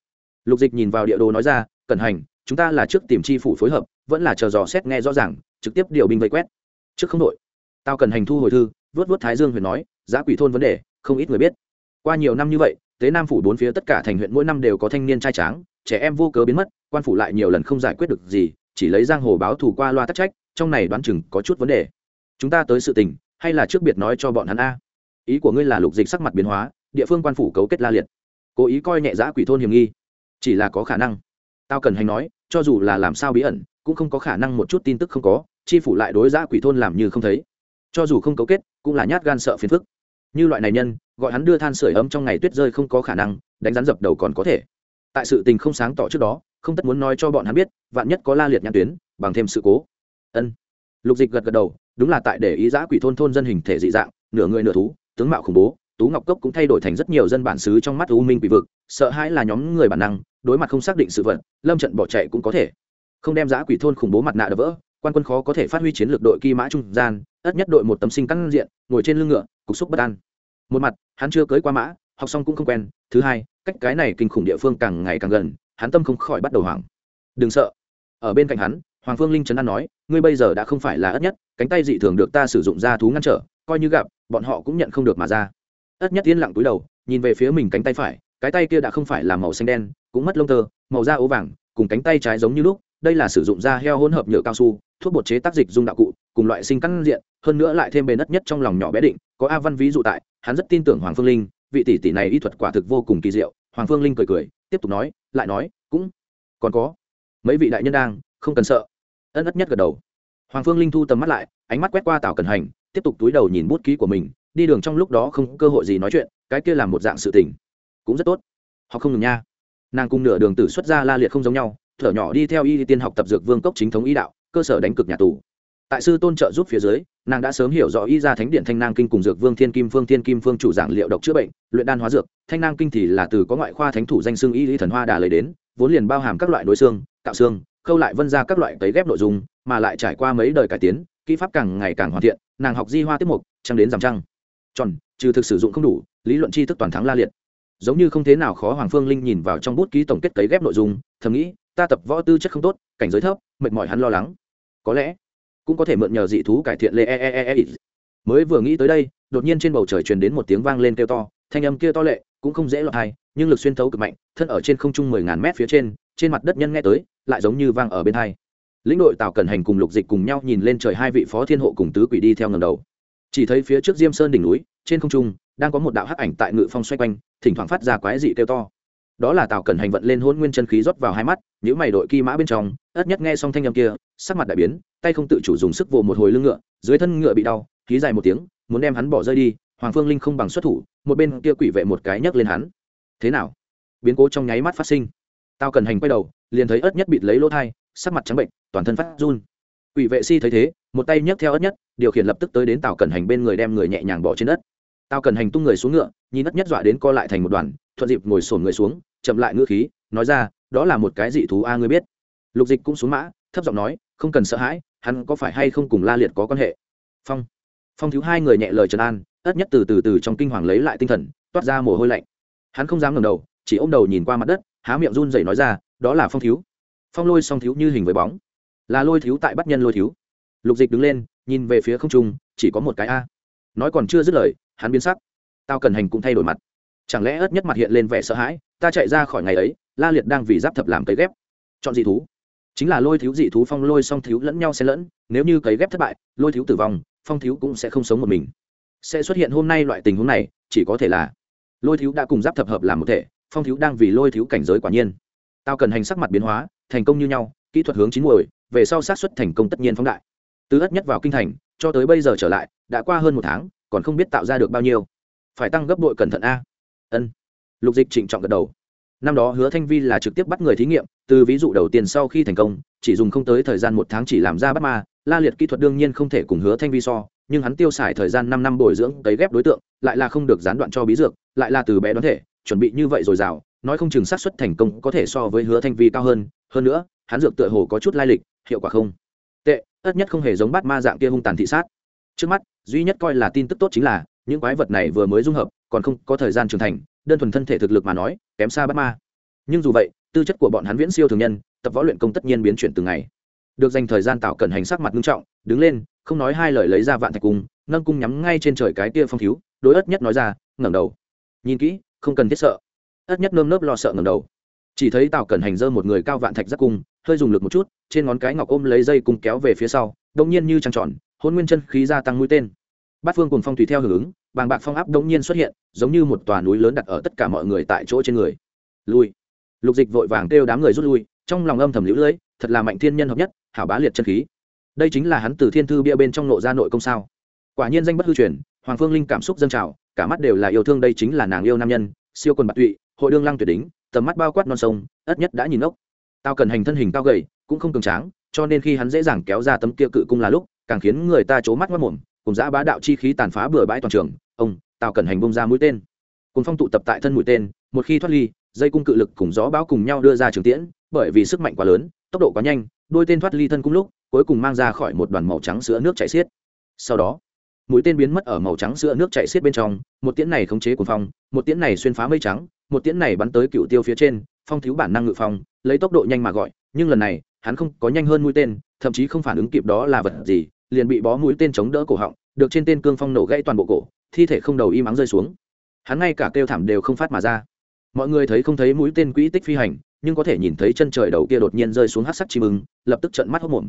Lục dịch nhìn vào địa đồ nói ra cẩn hành, chúng ta là trước tìm chi phủ phối hợp, vẫn là chờ dò xét nghe rõ ràng, trực tiếp điều binh vây quét. Trước không đội, tao cần hành thu hồi thư vớt vớt thái dương huyện nói, giá quỷ thôn vấn đề, không ít người biết. Qua nhiều năm như vậy, tế nam phủ bốn phía tất cả thành huyện mỗi năm đều có thanh niên trai tráng trẻ em vô cớ biến mất, quan phủ lại nhiều lần không giải quyết được gì, chỉ lấy giang hồ báo thù qua loa tắc trách, trong này đoán chừng có chút vấn đề. Chúng ta tới sự tình, hay là trước biệt nói cho bọn hắn a? Ý của ngươi là lục dịch sắc mặt biến hóa, địa phương quan phủ cấu kết la liệt. Cố ý coi nhẹ giã quỷ thôn hiểm nghi. Chỉ là có khả năng. Tao cần hành nói, cho dù là làm sao bí ẩn, cũng không có khả năng một chút tin tức không có, chi phủ lại đối giã quỷ thôn làm như không thấy. Cho dù không cấu kết, cũng là nhát gan sợ phiền phức. Như loại này nhân, gọi hắn đưa than sửa ấm trong ngày tuyết rơi không có khả năng, đánh rắn dập đầu còn có thể tại sự tình không sáng tỏ trước đó, không tất muốn nói cho bọn hắn biết, vạn nhất có la liệt nhãn tuyến, bằng thêm sự cố. Ân. Lục dịch gật gật đầu, đúng là tại để ý giã quỷ thôn thôn dân hình thể dị dạng, nửa người nửa thú, tướng mạo khủng bố, tú ngọc cốc cũng thay đổi thành rất nhiều dân bản xứ trong mắt u minh quỷ vực, sợ hãi là nhóm người bản năng, đối mặt không xác định sự vật, lâm trận bỏ chạy cũng có thể. Không đem giã quỷ thôn khủng bố mặt nạ đập vỡ, quan quân khó có thể phát huy chiến lược đội kỳ mã trung gian, ất nhất đội một tấm sinh căn diện, ngồi trên lưng ngựa, cục xúc bất an. Một mặt, hắn chưa cưới qua mã học xong cũng không quen, thứ hai, cách cái này kinh khủng địa phương càng ngày càng gần, hắn tâm không khỏi bắt đầu hoảng. Đừng sợ. Ở bên cạnh hắn, hoàng phương linh trấn an nói, ngươi bây giờ đã không phải là ất nhất, cánh tay dị thường được ta sử dụng ra thú ngăn trở, coi như gặp, bọn họ cũng nhận không được mà ra. Ất nhất yên lặng túi đầu, nhìn về phía mình cánh tay phải, cái tay kia đã không phải là màu xanh đen, cũng mất lông tơ, màu da ố vàng, cùng cánh tay trái giống như lúc, đây là sử dụng da heo hỗn hợp nhựa cao su, thuốc bột chế tác dịch dung đạo cụ, cùng loại sinh căn diện, hơn nữa lại thêm bền ất nhất trong lòng nhỏ bé định, có a văn ví dụ tại, hắn rất tin tưởng hoàng phương linh vị tỷ tỷ này y thuật quả thực vô cùng kỳ diệu, hoàng phương linh cười cười, tiếp tục nói, lại nói, cũng còn có. Mấy vị đại nhân đang, không cần sợ. Ân ất nhất gật đầu. Hoàng phương linh thu tầm mắt lại, ánh mắt quét qua tảo cần hành, tiếp tục túi đầu nhìn bút ký của mình, đi đường trong lúc đó không cơ hội gì nói chuyện, cái kia làm một dạng sự tình, cũng rất tốt. Họ không ngừng nha. Nàng cùng nửa đường tử xuất ra la liệt không giống nhau, thở nhỏ đi theo y tiên học tập dược vương cốc chính thống y đạo, cơ sở đánh cực nhà tù tại sư tôn trợ giúp phía dưới, nàng đã sớm hiểu rõ y ra thánh điện thanh nang kinh cùng dược vương thiên kim phương, thiên kim phương chủ giảng liệu độc chữa bệnh, luyện đan hóa dược, thanh nang kinh thì là từ có ngoại khoa thánh thủ danh xương y lý thần hoa đà lấy đến, vốn liền bao hàm các loại đối xương cạo xương, khâu lại vân ra các loại cấy ghép nội dung, mà lại trải qua mấy đời cải tiến, kỹ pháp càng ngày càng hoàn thiện, nàng học di hoa tiết mục, trăng đến giảm trăng. Tròn, trừ thực sử dụng không đủ, lý luận tri thức toàn thắng la liệt. Giống như không thế nào khó hoàng phương linh nhìn vào trong bút ký tổng kết cấy ghép nội dung, thầm nghĩ, ta tập võ tư chất không tốt, cảnh giới thấp, mệt mỏi hắn lo lắng. Có lẽ cũng có thể mượn nhờ dị thú cải thiện lê e, e e e e mới vừa nghĩ tới đây, đột nhiên trên bầu trời truyền đến một tiếng vang lên kêu to, thanh âm kia to lệ, cũng không dễ lọt hay nhưng lực xuyên thấu cực mạnh, thân ở trên không trung mười ngàn mét phía trên trên mặt đất nhân nghe tới, lại giống như vang ở bên hai. Lĩnh đội tào cẩn hành cùng lục dịch cùng nhau nhìn lên trời hai vị phó thiên hộ cùng tứ quỷ đi theo ngầm đầu. Chỉ thấy phía trước diêm sơn đỉnh núi, trên không trung, đang có một đạo hắc ảnh tại ngự phong xoay quanh, thỉnh thoảng phát ra quái dị kêu to đó là tào cẩn hành vận lên hôn nguyên chân khí rót vào hai mắt những mày đội kỳ mã bên trong ất nhất nghe xong thanh âm kia sắc mặt đại biến tay không tự chủ dùng sức vồ một hồi lưng ngựa dưới thân ngựa bị đau khí dài một tiếng muốn đem hắn bỏ rơi đi hoàng phương linh không bằng xuất thủ một bên kia quỷ vệ một cái nhấc lên hắn thế nào biến cố trong nháy mắt phát sinh tao cần hành quay đầu liền thấy ớt nhất bịt lấy lỗ thai sắc mặt trắng bệnh toàn thân phát run quỷ vệ si thấy thế một tay nhấc theo ớt nhất điều khiển lập tức tới đến tào cần hành bên người đem người nhẹ nhàng bỏ trên đất tao cần hành tung người xuống ngựa nhìn ớt nhất dọa đến co lại thành một đoàn thuận dịp ngồi sổn người xuống, chậm lại ngữ khí, nói ra, đó là một cái dị thú a, ngươi biết. Lục dịch cũng xuống mã, thấp giọng nói, không cần sợ hãi, hắn có phải hay không cùng la liệt có quan hệ? Phong. Phong thiếu hai người nhẹ lời Trần an, ất nhất từ từ từ trong kinh hoàng lấy lại tinh thần, toát ra mồ hôi lạnh. Hắn không dám ngẩng đầu, chỉ ôm đầu nhìn qua mặt đất, há miệng run rẩy nói ra, đó là phong thiếu. Phong lôi song thiếu như hình với bóng. Là lôi thiếu tại bắt nhân lôi thiếu. Lục dịch đứng lên, nhìn về phía không trung, chỉ có một cái a. Nói còn chưa dứt lời, hắn biến sắc. Tao cần hành cũng thay đổi mặt chẳng lẽ ớt nhất mặt hiện lên vẻ sợ hãi, ta chạy ra khỏi ngày ấy, la liệt đang vì giáp thập làm cấy ghép. Chọn dị thú. Chính là lôi thiếu dị thú phong lôi song thiếu lẫn nhau xen lẫn, nếu như cấy ghép thất bại, lôi thiếu tử vong, phong thiếu cũng sẽ không sống một mình. Sẽ xuất hiện hôm nay loại tình huống này, chỉ có thể là lôi thiếu đã cùng giáp thập hợp làm một thể, phong thiếu đang vì lôi thiếu cảnh giới quả nhiên. Tao cần hành sắc mặt biến hóa, thành công như nhau, kỹ thuật hướng chín muồi, về sau sát xuất thành công tất nhiên phóng đại. Từ ất nhất vào kinh thành, cho tới bây giờ trở lại, đã qua hơn một tháng, còn không biết tạo ra được bao nhiêu. Phải tăng gấp đội cẩn thận a ân. Lục dịch trịnh trọng gật đầu. Năm đó hứa thanh vi là trực tiếp bắt người thí nghiệm, từ ví dụ đầu tiên sau khi thành công, chỉ dùng không tới thời gian một tháng chỉ làm ra bắt ma, la liệt kỹ thuật đương nhiên không thể cùng hứa thanh vi so, nhưng hắn tiêu xài thời gian năm năm bồi dưỡng cấy ghép đối tượng, lại là không được gián đoạn cho bí dược, lại là từ bé đoán thể, chuẩn bị như vậy rồi rào, nói không chừng xác suất thành công có thể so với hứa thanh vi cao hơn hơn nữa, hắn dược tựa hồ có chút lai lịch, hiệu quả không tệ, tất nhất không hề giống bắt ma dạng kia hung tàn thị sát. Trước mắt, duy nhất coi là tin tức tốt chính là, những quái vật này vừa mới dung hợp còn không có thời gian trưởng thành, đơn thuần thân thể thực lực mà nói, kém xa bắt ma. Nhưng dù vậy, tư chất của bọn hắn viễn siêu thường nhân, tập võ luyện công tất nhiên biến chuyển từng ngày. Được dành thời gian tạo cẩn hành sắc mặt nghiêm trọng, đứng lên, không nói hai lời lấy ra vạn thạch cung, nâng cung nhắm ngay trên trời cái kia phong thiếu, đối ất nhất nói ra, ngẩng đầu. Nhìn kỹ, không cần thiết sợ. Ất nhất nơm nớp lo sợ ngẩng đầu. Chỉ thấy tào cẩn hành dơ một người cao vạn thạch giác cung, hơi dùng lực một chút, trên ngón cái ngọc ôm lấy dây cung kéo về phía sau đông nhiên như trăng tròn, hôn nguyên chân khí gia tăng mũi tên bát phương cùng phong tùy theo hưởng ứng, bàng bạc phong áp đông nhiên xuất hiện, giống như một tòa núi lớn đặt ở tất cả mọi người tại chỗ trên người. Lui. Lục dịch vội vàng kêu đám người rút lui, trong lòng âm thầm lũ lưỡi thật là mạnh thiên nhân hợp nhất, hảo bá liệt chân khí. Đây chính là hắn từ thiên thư bia bên trong nộ ra nội công sao. Quả nhiên danh bất hư truyền, hoàng phương linh cảm xúc dâng trào, cả mắt đều là yêu thương đây chính là nàng yêu nam nhân, siêu quần bạc tụy, hội đương lăng tuyệt đính tầm mắt bao quát non sông, ất nhất đã nhìn ốc. Tao cần hành thân hình cao gầy, cũng không cường tráng, cho nên khi hắn dễ dàng kéo ra tấm kia cự cung là lúc, càng khiến người ta c mắt mất mồm cùng giã bá đạo chi khí tàn phá bừa bãi toàn trường, ông, tào cẩn hành bông ra mũi tên. Cùng phong tụ tập tại thân mũi tên, một khi thoát ly, dây cung cự lực cùng gió bão cùng nhau đưa ra trường tiễn, bởi vì sức mạnh quá lớn, tốc độ quá nhanh, đôi tên thoát ly thân cung lúc, cuối cùng mang ra khỏi một đoàn màu trắng sữa nước chảy xiết. Sau đó, mũi tên biến mất ở màu trắng sữa nước chảy xiết bên trong, một tiễn này khống chế cuồng phong, một tiễn này xuyên phá mây trắng, một tiễn này bắn tới cựu tiêu phía trên, phong thiếu bản năng ngự phong, lấy tốc độ nhanh mà gọi, nhưng lần này, hắn không có nhanh hơn mũi tên, thậm chí không phản ứng kịp đó là vật gì liền bị bó mũi tên chống đỡ cổ họng, được trên tên cương phong nổ gãy toàn bộ cổ, thi thể không đầu im ắng rơi xuống. Hắn ngay cả kêu thảm đều không phát mà ra. Mọi người thấy không thấy mũi tên quỹ tích phi hành, nhưng có thể nhìn thấy chân trời đầu kia đột nhiên rơi xuống hát sắc chim ưng, lập tức trận mắt hốc mồm.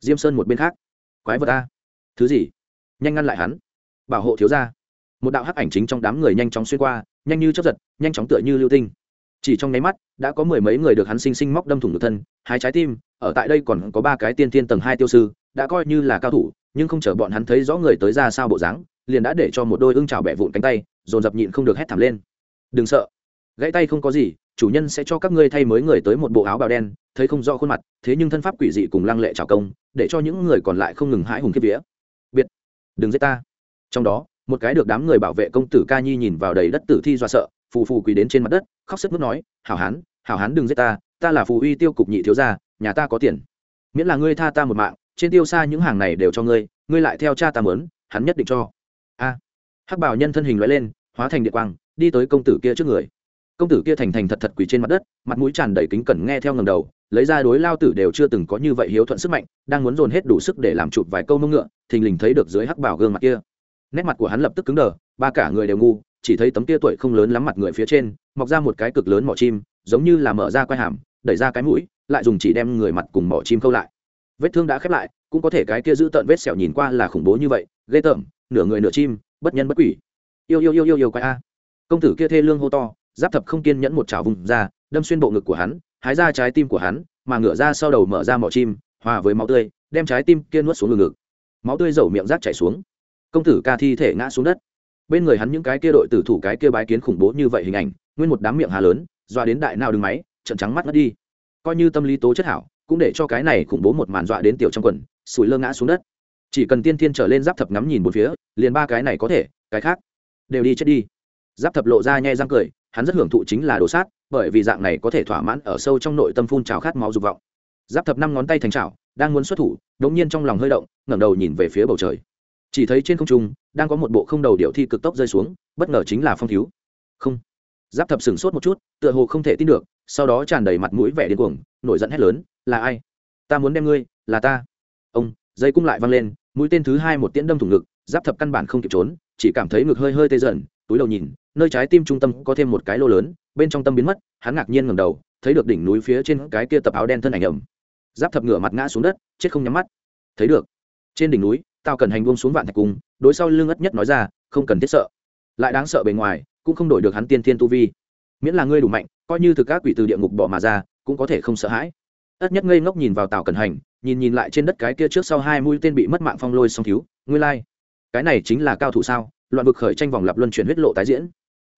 Diêm sơn một bên khác. Quái vật a. Thứ gì? Nhanh ngăn lại hắn. Bảo hộ thiếu ra một đạo hắc ảnh chính trong đám người nhanh chóng xuyên qua, nhanh như chấp giật, nhanh chóng tựa như lưu tinh. Chỉ trong nháy mắt, đã có mười mấy người được hắn sinh sinh móc đâm thủng được thân, hai trái tim, ở tại đây còn có ba cái tiên tiên tầng hai tiêu sư đã coi như là cao thủ, nhưng không chờ bọn hắn thấy rõ người tới ra sao bộ dáng, liền đã để cho một đôi ưng trào bẻ vụn cánh tay, dồn dập nhịn không được hét thảm lên. Đừng sợ, gãy tay không có gì, chủ nhân sẽ cho các ngươi thay mới người tới một bộ áo bào đen, thấy không rõ khuôn mặt, thế nhưng thân pháp quỷ dị cùng lăng lệ trào công, để cho những người còn lại không ngừng hãi hùng kiếp vía. Biệt, đừng giết ta. Trong đó, một cái được đám người bảo vệ công tử ca nhi nhìn vào đầy đất tử thi do sợ, phù phù quỳ đến trên mặt đất, khóc sức mướt nói, hảo hán hảo hán đừng giết ta ta là phù uy tiêu cục nhị thiếu gia, nhà ta có tiền. Miễn là ngươi tha ta một mạng trên tiêu xa những hàng này đều cho ngươi ngươi lại theo cha ta mớn, hắn nhất định cho. A. Hắc bảo nhân thân hình loại lên, hóa thành địa quang, đi tới công tử kia trước người. Công tử kia thành thành thật thật quỳ trên mặt đất, mặt mũi tràn đầy kính cẩn nghe theo ngầm đầu, lấy ra đối lao tử đều chưa từng có như vậy hiếu thuận sức mạnh, đang muốn dồn hết đủ sức để làm chụp vài câu mông ngựa, thình lình thấy được dưới hắc bảo gương mặt kia. Nét mặt của hắn lập tức cứng đờ, ba cả người đều ngu, chỉ thấy tấm kia tuổi không lớn lắm mặt người phía trên, mọc ra một cái cực lớn mỏ chim, giống như là mở ra quai hàm, đẩy ra cái mũi, lại dùng chỉ đem người mặt cùng mỏ chim câu lại vết thương đã khép lại, cũng có thể cái kia giữ tận vết sẹo nhìn qua là khủng bố như vậy, ghê tởm, nửa người nửa chim, bất nhân bất quỷ. Yêu yêu yêu yêu yêu quái a. Công tử kia thê lương hô to, giáp thập không kiên nhẫn một chảo vùng ra, đâm xuyên bộ ngực của hắn, hái ra trái tim của hắn, mà ngửa ra sau đầu mở ra mỏ chim, hòa với máu tươi, đem trái tim kia nuốt xuống ngực ngực. Máu tươi dầu miệng rác chảy xuống. Công tử ca thi thể ngã xuống đất. Bên người hắn những cái kia đội tử thủ cái kia bái kiến khủng bố như vậy hình ảnh, nguyên một đám miệng hà lớn doa đến đại nào đứng máy trận trắng mắt mất đi. Coi như tâm lý tố chất hảo cũng để cho cái này khủng bố một màn dọa đến tiểu trong quần, sủi lơ ngã xuống đất. Chỉ cần tiên thiên trở lên giáp thập ngắm nhìn một phía, liền ba cái này có thể, cái khác đều đi chết đi. Giáp thập lộ ra nhai răng cười, hắn rất hưởng thụ chính là đồ sát, bởi vì dạng này có thể thỏa mãn ở sâu trong nội tâm phun trào khát máu dục vọng. Giáp thập năm ngón tay thành trào đang muốn xuất thủ, đống nhiên trong lòng hơi động, ngẩng đầu nhìn về phía bầu trời. Chỉ thấy trên không trung, đang có một bộ không đầu điệu thi cực tốc rơi xuống, bất ngờ chính là phong thiếu. Không. Giáp thập sửng sốt một chút, tựa hồ không thể tin được, sau đó tràn đầy mặt mũi vẻ điên cuồng, nổi giận hét lớn là ai? Ta muốn đem ngươi, là ta. Ông, dây cung lại văng lên, mũi tên thứ hai một tiễn đâm thủng ngực, giáp thập căn bản không kịp trốn, chỉ cảm thấy ngực hơi hơi tê dần, túi đầu nhìn, nơi trái tim trung tâm có thêm một cái lô lớn, bên trong tâm biến mất, hắn ngạc nhiên ngầm đầu, thấy được đỉnh núi phía trên cái kia tập áo đen thân ảnh ẩm. Giáp thập ngửa mặt ngã xuống đất, chết không nhắm mắt. Thấy được, trên đỉnh núi tao cần hành buông xuống vạn thạch cung, đối sau lưng ất nhất nói ra, không cần thiết sợ. Lại đáng sợ bề ngoài, cũng không đổi được hắn tiên thiên tu vi. Miễn là ngươi đủ mạnh, coi như thực các quỷ từ địa ngục bỏ mà ra, cũng có thể không sợ hãi ất nhất ngây ngốc nhìn vào tào cẩn hành, nhìn nhìn lại trên đất cái kia trước sau hai mũi tên bị mất mạng phong lôi song thiếu nguyên lai, cái này chính là cao thủ sao? Loạn vực khởi tranh vòng lập luân chuyển huyết lộ tái diễn.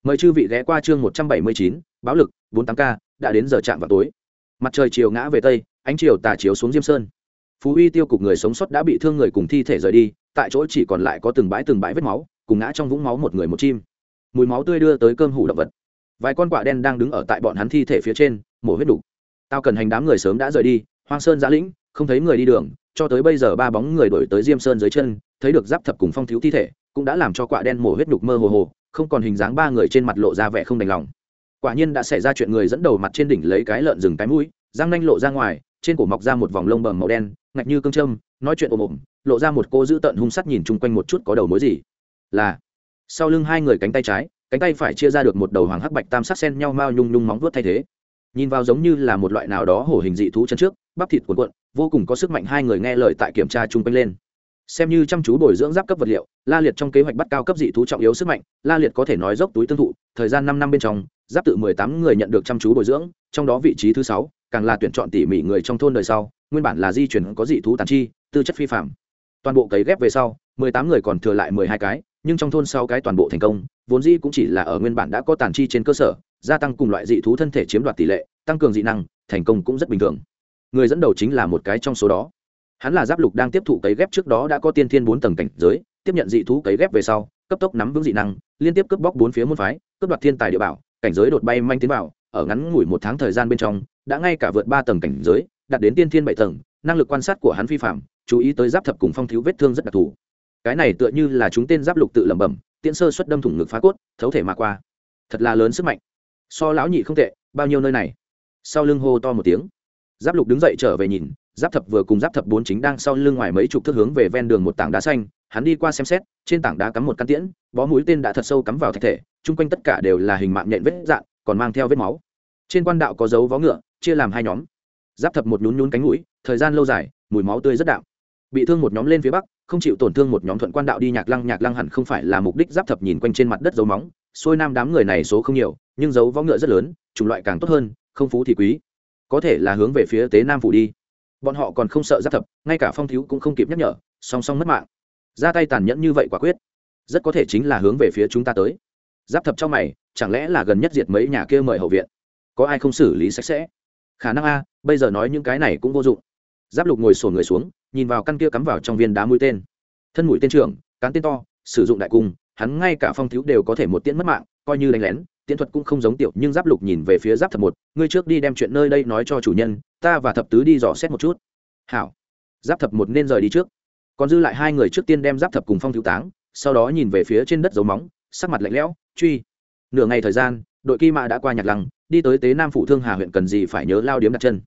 Mời chư vị ghé qua chương một trăm bảy mươi chín, báo lực, bốn tám k đã đến giờ chạm vào tối. Mặt trời chiều ngã về tây, ánh chiều tà chiếu xuống diêm sơn. Phú uy tiêu cục người sống sót đã bị thương người cùng thi thể rời đi, tại chỗ chỉ còn lại có từng bãi từng bãi vết máu, cùng ngã trong vũng máu một người một chim. Mùi máu tươi đưa tới cơm hủ động vật. Vài con quạ đen đang đứng ở tại bọn hắn thi thể phía trên, mổ huyết đủ tao cần hành đám người sớm đã rời đi, hoang sơn giã lĩnh, không thấy người đi đường, cho tới bây giờ ba bóng người đổi tới diêm sơn dưới chân, thấy được giáp thập cùng phong thiếu thi thể, cũng đã làm cho quạ đen mổ huyết đục mơ hồ hồ, không còn hình dáng ba người trên mặt lộ ra vẻ không đành lòng. Quả nhiên đã xảy ra chuyện người dẫn đầu mặt trên đỉnh lấy cái lợn rừng cái mũi, răng nanh lộ ra ngoài, trên cổ mọc ra một vòng lông bầm màu đen, ngạch như cương châm, nói chuyện ồm ồm, lộ ra một cô giữ tợn hung sắt nhìn chung quanh một chút có đầu mối gì. Là, sau lưng hai người cánh tay trái, cánh tay phải chia ra được một đầu hoàng hắc bạch tam sắc sen nhau mao nhung nhung móng vuốt thay thế nhìn vào giống như là một loại nào đó hổ hình dị thú chân trước, bắp thịt cuộn cuộn, vô cùng có sức mạnh hai người nghe lời tại kiểm tra chung quanh lên. Xem như chăm chú bồi dưỡng giáp cấp vật liệu, la liệt trong kế hoạch bắt cao cấp dị thú trọng yếu sức mạnh, la liệt có thể nói dốc túi tương thụ, thời gian năm năm bên trong, giáp tự mười tám người nhận được chăm chú bồi dưỡng, trong đó vị trí thứ sáu, càng là tuyển chọn tỉ mỉ người trong thôn đời sau, nguyên bản là di chuyển có dị thú tàn chi, tư chất phi phạm toàn bộ cấy ghép về sau, mười tám người còn thừa lại mười hai cái, nhưng trong thôn sau cái toàn bộ thành công, vốn dĩ cũng chỉ là ở nguyên bản đã có tàn chi trên cơ sở gia tăng cùng loại dị thú thân thể chiếm đoạt tỷ lệ, tăng cường dị năng, thành công cũng rất bình thường. Người dẫn đầu chính là một cái trong số đó. Hắn là giáp lục đang tiếp thụ cấy ghép trước đó đã có tiên thiên bốn tầng cảnh giới, tiếp nhận dị thú cấy ghép về sau, cấp tốc nắm vững dị năng, liên tiếp cướp bóc bốn phía môn phái, cướp đoạt thiên tài địa bảo, cảnh giới đột bay manh tiến vào, ở ngắn ngủi một tháng thời gian bên trong, đã ngay cả vượt ba tầng cảnh giới, đạt đến tiên thiên bảy tầng, năng lực quan sát của hắn phi phạm, chú ý tới giáp thập cùng phong thiếu vết thương rất đặc thù. Cái này tựa như là chúng tên giáp lục tự lẩm bẩm, tiễn sơ xuất đâm thủng ngực phá cốt, thấu thể mà qua. Thật là lớn sức mạnh so lão nhị không tệ, bao nhiêu nơi này? Sau lưng hô to một tiếng. Giáp lục đứng dậy trở về nhìn, giáp thập vừa cùng giáp thập bốn chính đang sau lưng ngoài mấy chục thước hướng về ven đường một tảng đá xanh, hắn đi qua xem xét, trên tảng đá cắm một căn tiễn, bó mũi tên đã thật sâu cắm vào thạch thể, chung quanh tất cả đều là hình mạng nhện vết dạn còn mang theo vết máu. Trên quan đạo có dấu vó ngựa, chia làm hai nhóm. Giáp thập một nhún nhún cánh mũi, thời gian lâu dài, mùi máu tươi rất đạm. Bị thương một nhóm lên phía bắc, không chịu tổn thương một nhóm thuận quan đạo đi nhạc lăng nhạc lăng hẳn không phải là mục đích giáp thập nhìn quanh trên mặt đất dấu móng xuôi nam đám người này số không nhiều, nhưng dấu võ ngựa rất lớn, chủng loại càng tốt hơn, không phú thì quý. Có thể là hướng về phía tế nam phủ đi. Bọn họ còn không sợ giáp thập, ngay cả phong thiếu cũng không kịp nhắc nhở, song song mất mạng. Ra tay tàn nhẫn như vậy quả quyết, rất có thể chính là hướng về phía chúng ta tới. Giáp thập trong mày, chẳng lẽ là gần nhất diệt mấy nhà kia mời hậu viện? Có ai không xử lý sạch sẽ? Khả năng a, bây giờ nói những cái này cũng vô dụng. Giáp lục ngồi sổ người xuống, nhìn vào căn kia cắm vào trong viên đá mũi tên. Thân mũi tên trưởng, cán tên to, sử dụng đại cung hắn ngay cả phong thiếu đều có thể một tiễn mất mạng, coi như đánh lén, tiễn thuật cũng không giống tiểu, nhưng giáp lục nhìn về phía giáp thập một, ngươi trước đi đem chuyện nơi đây nói cho chủ nhân, ta và thập tứ đi dò xét một chút. Hảo. Giáp thập một nên rời đi trước. Còn dư lại hai người trước tiên đem giáp thập cùng phong thiếu táng, sau đó nhìn về phía trên đất dấu móng, sắc mặt lạnh lẽo, truy. Nửa ngày thời gian, đội kỳ mạ đã qua nhạc lăng, đi tới tế nam phủ thương hà huyện cần gì phải nhớ lao điếm đặt chân.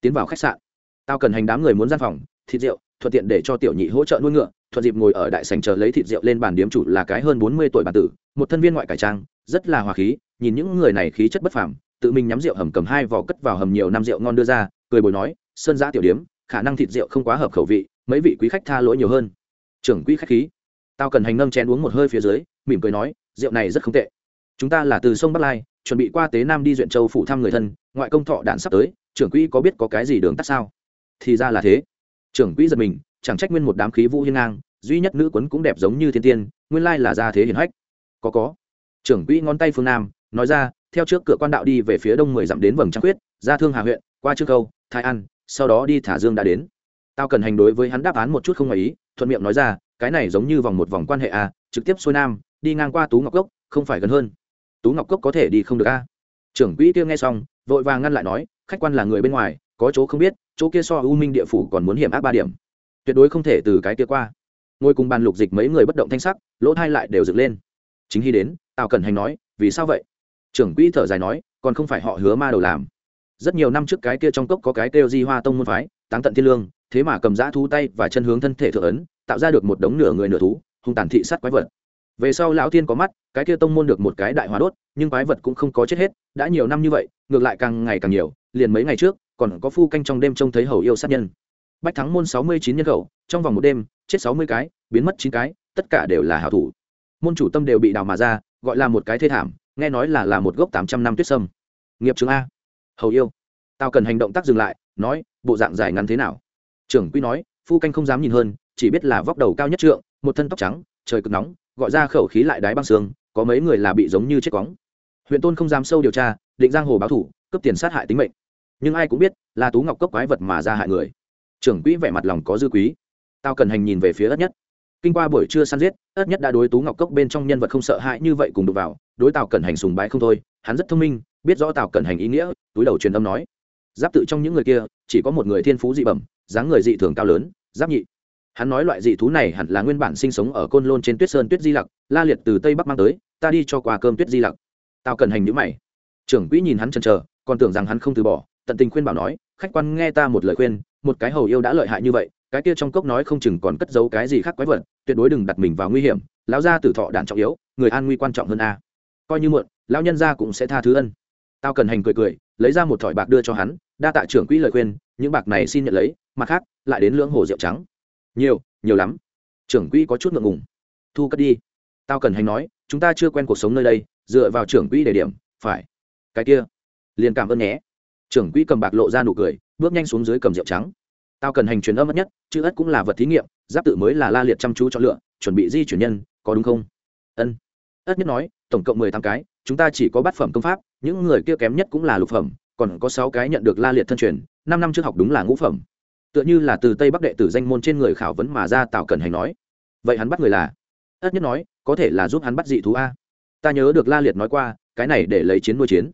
Tiến vào khách sạn. Tao cần hành đám người muốn gian phòng, thịt rượu, thuận tiện để cho tiểu nhị hỗ trợ nuôi ngựa thuận dịp ngồi ở đại sành chờ lấy thịt rượu lên bàn điếm chủ là cái hơn bốn mươi tuổi bản tử, một thân viên ngoại cải trang, rất là hòa khí, nhìn những người này khí chất bất phàm, tự mình nhắm rượu hầm cầm hai vỏ cất vào hầm nhiều năm rượu ngon đưa ra, cười bồi nói, sơn giã tiểu điếm, khả năng thịt rượu không quá hợp khẩu vị, mấy vị quý khách tha lỗi nhiều hơn. Trưởng quý khách khí. Tao cần hành nâng chén uống một hơi phía dưới, mỉm cười nói, rượu này rất không tệ. Chúng ta là từ sông bắc lai, chuẩn bị qua tế nam đi duyện châu phủ thăm người thân, ngoại công thọ đạn sắp tới, trưởng quỹ có biết có cái gì đường tắt sao? Thì ra là thế. Trưởng quỹ giật mình chẳng trách nguyên một đám khí vũ hiên ngang, duy nhất nữ quấn cũng đẹp giống như thiên tiên, nguyên lai là gia thế hiển hách. Có có. Trưởng quỹ ngón tay phương nam, nói ra, theo trước cửa quan đạo đi về phía đông mười dặm đến vầng trăng khuyết, ra thương hà huyện, qua trương câu thái an, sau đó đi thả dương đã đến. Tao cần hành đối với hắn đáp án một chút không ngoài ý, thuận miệng nói ra, cái này giống như vòng một vòng quan hệ a, trực tiếp xuôi nam, đi ngang qua tú ngọc cốc, không phải gần hơn. Tú ngọc cốc có thể đi không được a. Trưởng quỹ kia nghe xong, vội vàng ngăn lại nói, khách quan là người bên ngoài, có chỗ không biết, chỗ kia so u minh địa phủ còn muốn hiểm ác ba điểm tuyệt đối không thể từ cái kia qua. Ngồi cùng bàn lục dịch mấy người bất động thanh sắc, lỗ thai lại đều dựng lên. Chính khi đến, tào cẩn hành nói, vì sao vậy? Trưởng quỹ thở dài nói, còn không phải họ hứa ma đầu làm. Rất nhiều năm trước cái kia trong cốc có cái kêu di hoa tông môn phái, táng tận thiên lương, thế mà cầm giã thú tay và chân hướng thân thể thượng ấn, tạo ra được một đống nửa người nửa thú, hung tàn thị sát quái vật. Về sau lão thiên có mắt, cái kia tông môn được một cái đại hóa đốt, nhưng quái vật cũng không có chết hết, đã nhiều năm như vậy, ngược lại càng ngày càng nhiều, liền mấy ngày trước, còn có phu canh trong đêm trông thấy hầu yêu sát nhân bách thắng môn sáu mươi chín nhân khẩu, trong vòng một đêm, chết sáu mươi cái, biến mất chín cái, tất cả đều là hảo thủ. Môn chủ tâm đều bị đào mà ra, gọi là một cái thê thảm, nghe nói là là một gốc tám trăm năm tuyết sâm. Nghiệp trường a. Hầu yêu. Tao cần hành động tác dừng lại, nói, bộ dạng dài ngắn thế nào? Trưởng quy nói, phu canh không dám nhìn hơn, chỉ biết là vóc đầu cao nhất trượng, một thân tóc trắng, trời cực nóng, gọi ra khẩu khí lại đáy băng xương, có mấy người là bị giống như chết cóng huyện tôn không dám sâu điều tra, định giang hồ báo thủ, cướp tiền sát hại tính mệnh. Nhưng ai cũng biết, là tú ngọc cốc quái vật mà ra hại người trưởng quỹ vẻ mặt lòng có dư quý. Tao cần hành nhìn về phía ất nhất. Kinh qua buổi trưa săn giết, ất nhất đã đối tú ngọc cốc bên trong nhân vật không sợ hãi như vậy cùng đụng vào, đối tào cần hành sùng bái không thôi, hắn rất thông minh, biết rõ tào cần hành ý nghĩa, túi đầu truyền âm nói. Giáp tự trong những người kia, chỉ có một người thiên phú dị bẩm, dáng người dị thường cao lớn, giáp nhị. Hắn nói loại dị thú này hẳn là nguyên bản sinh sống ở côn lôn trên tuyết sơn tuyết di lặc, la liệt từ tây bắc mang tới, ta đi cho quà cơm tuyết di lặc. Tao cần hành nhữ mày. Trưởng quỹ nhìn hắn chần chờ, còn tưởng rằng hắn không từ bỏ, tận tình khuyên bảo nói, khách quan nghe ta một lời khuyên một cái hầu yêu đã lợi hại như vậy, cái kia trong cốc nói không chừng còn cất giấu cái gì khác quái vật, tuyệt đối đừng đặt mình vào nguy hiểm, lão gia tử thọ đạn trọng yếu, người an nguy quan trọng hơn a. Coi như muộn, lão nhân gia cũng sẽ tha thứ ân. Tao cần hành cười cười, lấy ra một thỏi bạc đưa cho hắn, đa tạ trưởng quỹ lời khuyên, những bạc này xin nhận lấy, mặt khác, lại đến lưỡng hồ rượu trắng. Nhiều nhiều lắm. Trưởng quỹ có chút ngượng ngùng. Thu cất đi. Tao cần hành nói, chúng ta chưa quen cuộc sống nơi đây, dựa vào trưởng quỹ để điểm, phải. Cái kia. Liền cảm ơn nhé. Trưởng quỹ cầm bạc lộ ra nụ cười bước nhanh xuống dưới cầm rượu trắng. Tao cần hành truyền âm mất nhất, chữ ất cũng là vật thí nghiệm, giáp tự mới là la liệt chăm chú cho lựa, chuẩn bị di chuyển nhân, có đúng không? Ân. Ất nhất nói, tổng cộng mười tám cái, chúng ta chỉ có bát phẩm công pháp, những người kia kém nhất cũng là lục phẩm, còn có sáu cái nhận được la liệt thân truyền, năm năm trước học đúng là ngũ phẩm. Tựa như là từ tây bắc đệ tử danh môn trên người khảo vấn mà ra tào cần hành nói. Vậy hắn bắt người là? Ất nhất nói, có thể là giúp hắn bắt dị thú a. Ta nhớ được la liệt nói qua, cái này để lấy chiến nuôi chiến.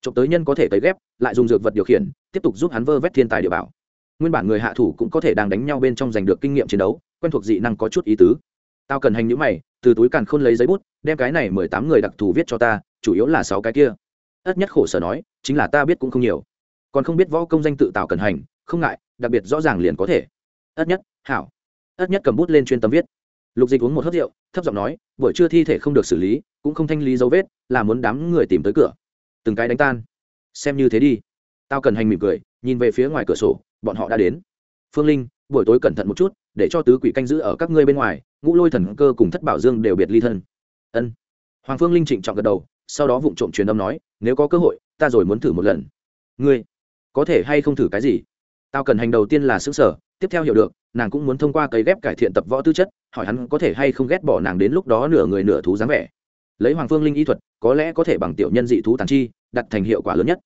Trộm tới nhân có thể tấy ghép, lại dùng dược vật điều khiển tiếp tục giúp hắn vơ vét thiên tài địa bảo. Nguyên bản người hạ thủ cũng có thể đang đánh nhau bên trong giành được kinh nghiệm chiến đấu, quen thuộc dị năng có chút ý tứ. Tao cần hành những mày, từ túi càn khôn lấy giấy bút, đem cái này mười tám người đặc thù viết cho ta, chủ yếu là sáu cái kia. Ất nhất khổ sở nói, chính là ta biết cũng không nhiều. Còn không biết võ công danh tự tạo cần hành, không ngại, đặc biệt rõ ràng liền có thể. Ất nhất, hảo. Ất nhất cầm bút lên chuyên tâm viết. Lục dịch uống một hớt rượu, thấp giọng nói, buổi trưa thi thể không được xử lý, cũng không thanh lý dấu vết, là muốn đám người tìm tới cửa. Từng cái đánh tan. Xem như thế đi tao cần hành mỉm cười, nhìn về phía ngoài cửa sổ, bọn họ đã đến. Phương linh, buổi tối cẩn thận một chút, để cho tứ quỷ canh giữ ở các ngươi bên ngoài, ngũ lôi thần cơ cùng thất bảo dương đều biệt ly thân. Ân. Hoàng phương linh trịnh trọng gật đầu, sau đó vụng trộm truyền âm nói, nếu có cơ hội, ta rồi muốn thử một lần. Ngươi, có thể hay không thử cái gì? Tao cần hành đầu tiên là xứng sở tiếp theo hiểu được, nàng cũng muốn thông qua cấy ghép cải thiện tập võ tư chất, hỏi hắn có thể hay không ghét bỏ nàng đến lúc đó nửa người nửa thú dáng vẻ. Lấy hoàng phương linh y thuật, có lẽ có thể bằng tiểu nhân dị thú tàn chi, đặt thành hiệu quả lớn nhất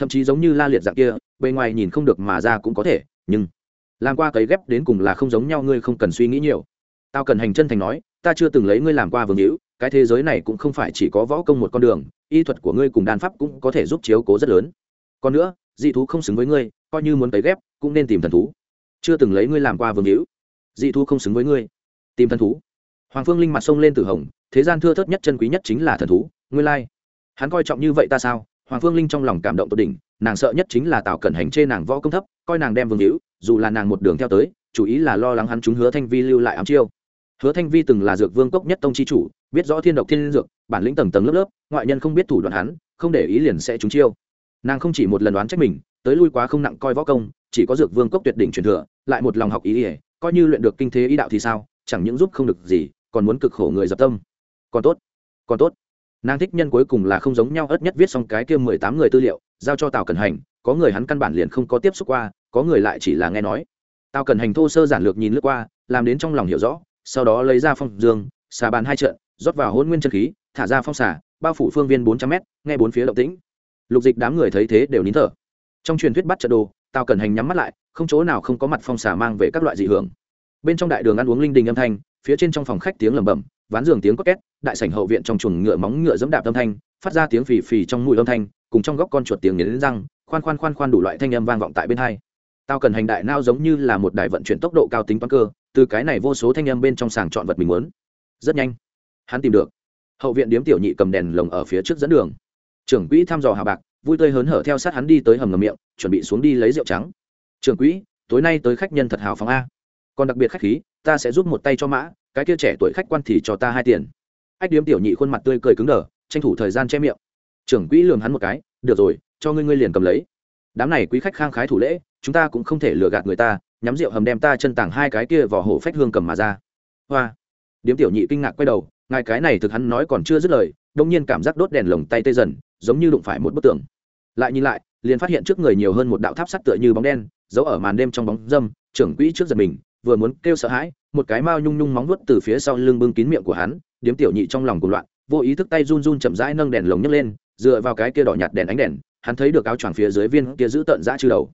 thậm chí giống như la liệt dạng kia, bề ngoài nhìn không được mà ra cũng có thể, nhưng làm qua cấy ghép đến cùng là không giống nhau, ngươi không cần suy nghĩ nhiều. Tao cần hành chân thành nói, ta chưa từng lấy ngươi làm qua vương hữu, cái thế giới này cũng không phải chỉ có võ công một con đường, y thuật của ngươi cùng đan pháp cũng có thể giúp chiếu cố rất lớn. Còn nữa, dị thú không xứng với ngươi, coi như muốn cấy ghép, cũng nên tìm thần thú. Chưa từng lấy ngươi làm qua vương hữu. Dị thú không xứng với ngươi. Tìm thần thú. Hoàng phương linh mặt sông lên từ hồng, thế gian thưa thớt nhất chân quý nhất chính là thần thú, ngươi lai. Hắn coi trọng như vậy ta sao? Hoàng phương linh trong lòng cảm động tột đỉnh, nàng sợ nhất chính là Tào cẩn hành chê nàng võ công thấp, coi nàng đem vương hữu, dù là nàng một đường theo tới, chủ ý là lo lắng hắn chúng hứa thanh vi lưu lại ám chiêu. Hứa thanh vi từng là dược vương cốc nhất tông chi chủ, biết rõ thiên độc thiên dược, bản lĩnh tầng tầng lớp lớp, ngoại nhân không biết thủ đoạn hắn, không để ý liền sẽ trúng chiêu. Nàng không chỉ một lần đoán trách mình, tới lui quá không nặng coi võ công, chỉ có dược vương cốc tuyệt đỉnh truyền thừa, lại một lòng học ý ỉa coi như luyện được kinh thế ý đạo thì sao, chẳng những giúp không được gì, còn muốn cực khổ người dập tâm. Còn tốt còn tốt nàng thích nhân cuối cùng là không giống nhau, ớt nhất viết xong cái kia mười tám người tư liệu, giao cho tào cần hành, có người hắn căn bản liền không có tiếp xúc qua, có người lại chỉ là nghe nói. Tào cần hành thô sơ giản lược nhìn lướt qua, làm đến trong lòng hiểu rõ, sau đó lấy ra phong dương, xà bàn hai trận, rót vào hôn nguyên chân khí, thả ra phong xà, bao phủ phương viên bốn trăm mét, nghe bốn phía động tĩnh. Lục dịch đám người thấy thế đều nín thở. Trong truyền thuyết bắt trận đồ, tào cần hành nhắm mắt lại, không chỗ nào không có mặt phong xà mang về các loại dị hưởng. Bên trong đại đường ăn uống linh đình âm thanh, phía trên trong phòng khách tiếng lẩm bẩm ván giường tiếng có két, đại sảnh hậu viện trong chuồng ngựa móng ngựa dẫm đạp âm thanh, phát ra tiếng phì phì trong mùi âm thanh, cùng trong góc con chuột tiếng nghiến răng, khoan khoan khoan khoan đủ loại thanh âm vang vọng tại bên hai. Tao cần hành đại nao giống như là một đài vận chuyển tốc độ cao tính toán cơ, từ cái này vô số thanh âm bên trong sàng chọn vật mình muốn. Rất nhanh, hắn tìm được. Hậu viện điếm tiểu nhị cầm đèn lồng ở phía trước dẫn đường. Trưởng quỹ thăm dò hà bạc, vui tươi hớn hở theo sát hắn đi tới hầm ngầm miệng, chuẩn bị xuống đi lấy rượu trắng. Trưởng quỹ, tối nay tới khách nhân thật hào phóng a. Còn đặc biệt khách khí ta sẽ giúp một tay cho mã, cái kia trẻ tuổi khách quan thì cho ta hai tiền. Ách điếm tiểu nhị khuôn mặt tươi cười cứng đờ, tranh thủ thời gian che miệng. Trưởng quỹ lường hắn một cái, được rồi, cho ngươi ngươi liền cầm lấy. Đám này quý khách khang khái thủ lễ, chúng ta cũng không thể lừa gạt người ta, nhắm rượu hầm đem ta chân tảng hai cái kia vỏ hổ phách hương cầm mà ra. Hoa. Điếm tiểu nhị kinh ngạc quay đầu, ngài cái này thực hắn nói còn chưa dứt lời, đông nhiên cảm giác đốt đèn lồng tay tê dần, giống như đụng phải một bức tường. Lại nhìn lại, liền phát hiện trước người nhiều hơn một đạo tháp sắt tựa như bóng đen, giấu ở màn đêm trong bóng dâm, trưởng quỹ trước giật mình vừa muốn kêu sợ hãi, một cái mao nhung nhung móng vuốt từ phía sau lưng bưng kín miệng của hắn, điếm tiểu nhị trong lòng cuộc loạn, vô ý thức tay run run chậm rãi nâng đèn lồng nhấc lên, dựa vào cái kia đỏ nhạt đèn ánh đèn, hắn thấy được áo choàng phía dưới viên kia giữ tận dã chư đầu.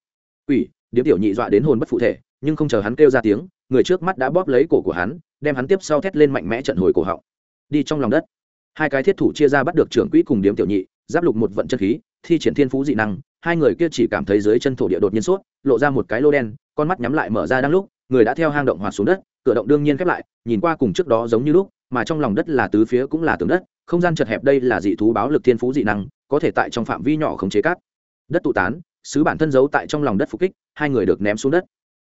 Quỷ, điếm tiểu nhị dọa đến hồn bất phụ thể, nhưng không chờ hắn kêu ra tiếng, người trước mắt đã bóp lấy cổ của hắn, đem hắn tiếp sau thét lên mạnh mẽ trận hồi cổ họng. Đi trong lòng đất. Hai cái thiết thủ chia ra bắt được trưởng quỹ cùng điếm tiểu nhị, giáp lục một vận chân khí, thi triển thiên phú dị năng, hai người kia chỉ cảm thấy dưới chân thổ địa đột nhiên suốt lộ ra một cái lô đen, con mắt nhắm lại mở ra đang lúc người đã theo hang động hoà xuống đất, cửa động đương nhiên khép lại, nhìn qua cùng trước đó giống như lúc, mà trong lòng đất là tứ phía cũng là tường đất, không gian chật hẹp đây là dị thú báo lực thiên phú dị năng, có thể tại trong phạm vi nhỏ khống chế cát. Đất tụ tán, sứ bản thân giấu tại trong lòng đất phục kích, hai người được ném xuống đất.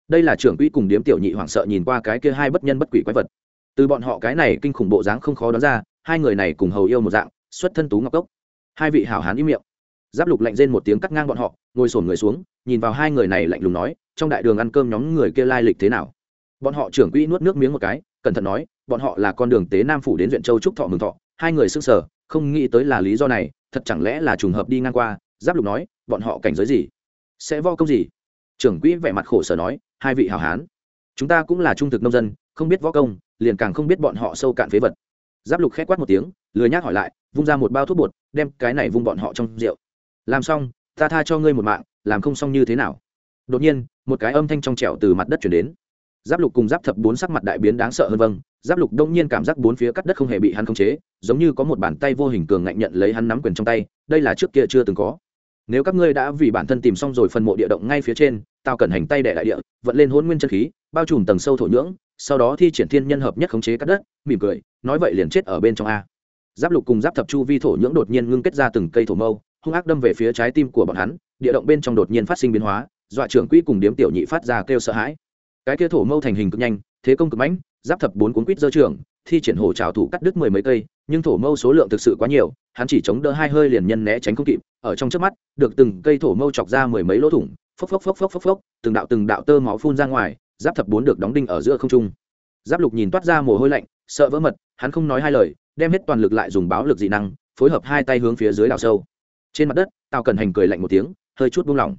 Đây là trưởng quỹ cùng điếm tiểu nhị hoảng sợ nhìn qua cái kia hai bất nhân bất quỷ quái vật. Từ bọn họ cái này kinh khủng bộ dáng không khó đoán ra, hai người này cùng hầu yêu một dạng, xuất thân tú ngọc cốc. Hai vị hảo hán im miệng giáp lục lạnh rên một tiếng cắt ngang bọn họ, ngồi sổn người xuống, nhìn vào hai người này lạnh lùng nói, trong đại đường ăn cơm nhóm người kia lai lịch thế nào? Bọn họ trưởng quỹ nuốt nước miếng một cái, cẩn thận nói, bọn họ là con đường tế nam phủ đến huyện châu trúc thọ mừng thọ, hai người sức sở không nghĩ tới là lý do này, thật chẳng lẽ là trùng hợp đi ngang qua? Giáp lục nói, bọn họ cảnh giới gì? Sẽ vo công gì? Trưởng quỹ vẻ mặt khổ sở nói, hai vị hảo hán, chúng ta cũng là trung thực nông dân, không biết võ công, liền càng không biết bọn họ sâu cạn phế vật. Giáp lục khét quát một tiếng, lười nhác hỏi lại, vung ra một bao thuốc bột, đem cái này vung bọn họ trong rượu làm xong, ta tha cho ngươi một mạng, làm không xong như thế nào? Đột nhiên, một cái âm thanh trong trẻo từ mặt đất chuyển đến. Giáp lục cùng giáp thập bốn sắc mặt đại biến đáng sợ hơn vâng giáp lục đông nhiên cảm giác bốn phía cắt đất không hề bị hắn khống chế, giống như có một bàn tay vô hình cường ngạnh nhận lấy hắn nắm quyền trong tay, đây là trước kia chưa từng có. Nếu các ngươi đã vì bản thân tìm xong rồi phần mộ địa động ngay phía trên, tao cần hành tay đẻ đại địa, vận lên hôn nguyên chân khí, bao trùm tầng sâu thổ nhưỡng, sau đó thi triển thiên nhân hợp nhất khống chế cắt đất, mỉm cười, nói vậy liền chết ở bên trong a. Giáp lục cùng giáp thập chu vi thổ nhưỡng đột nhiên ngưng kết ra từng cây thổ mâu hung ác đâm về phía trái tim của bọn hắn địa động bên trong đột nhiên phát sinh biến hóa dọa trưởng quỹ cùng điếm tiểu nhị phát ra kêu sợ hãi. Cái kia thổ mâu thành hình cực nhanh thế công cực mãnh giáp thập bốn cuốn quýt dơ trưởng, thi triển hổ trào thủ cắt đứt mười mấy cây nhưng thổ mâu số lượng thực sự quá nhiều hắn chỉ chống đỡ hai hơi liền nhân né tránh không kịp ở trong trước mắt được từng cây thổ mâu chọc ra mười mấy lỗ thủng phốc phốc phốc phốc phốc phốc từng đạo từng đạo tơ máu phun ra ngoài giáp thập bốn được đóng đinh ở giữa không trung. Giáp lục nhìn toát ra mồ hôi lạnh sợ vỡ mật hắn không nói hai lời đem hết toàn lực lại dùng báo lực dị năng phối hợp hai tay hướng phía dưới đào sâu trên mặt đất, tào cẩn hành cười lạnh một tiếng, hơi chút buông lỏng.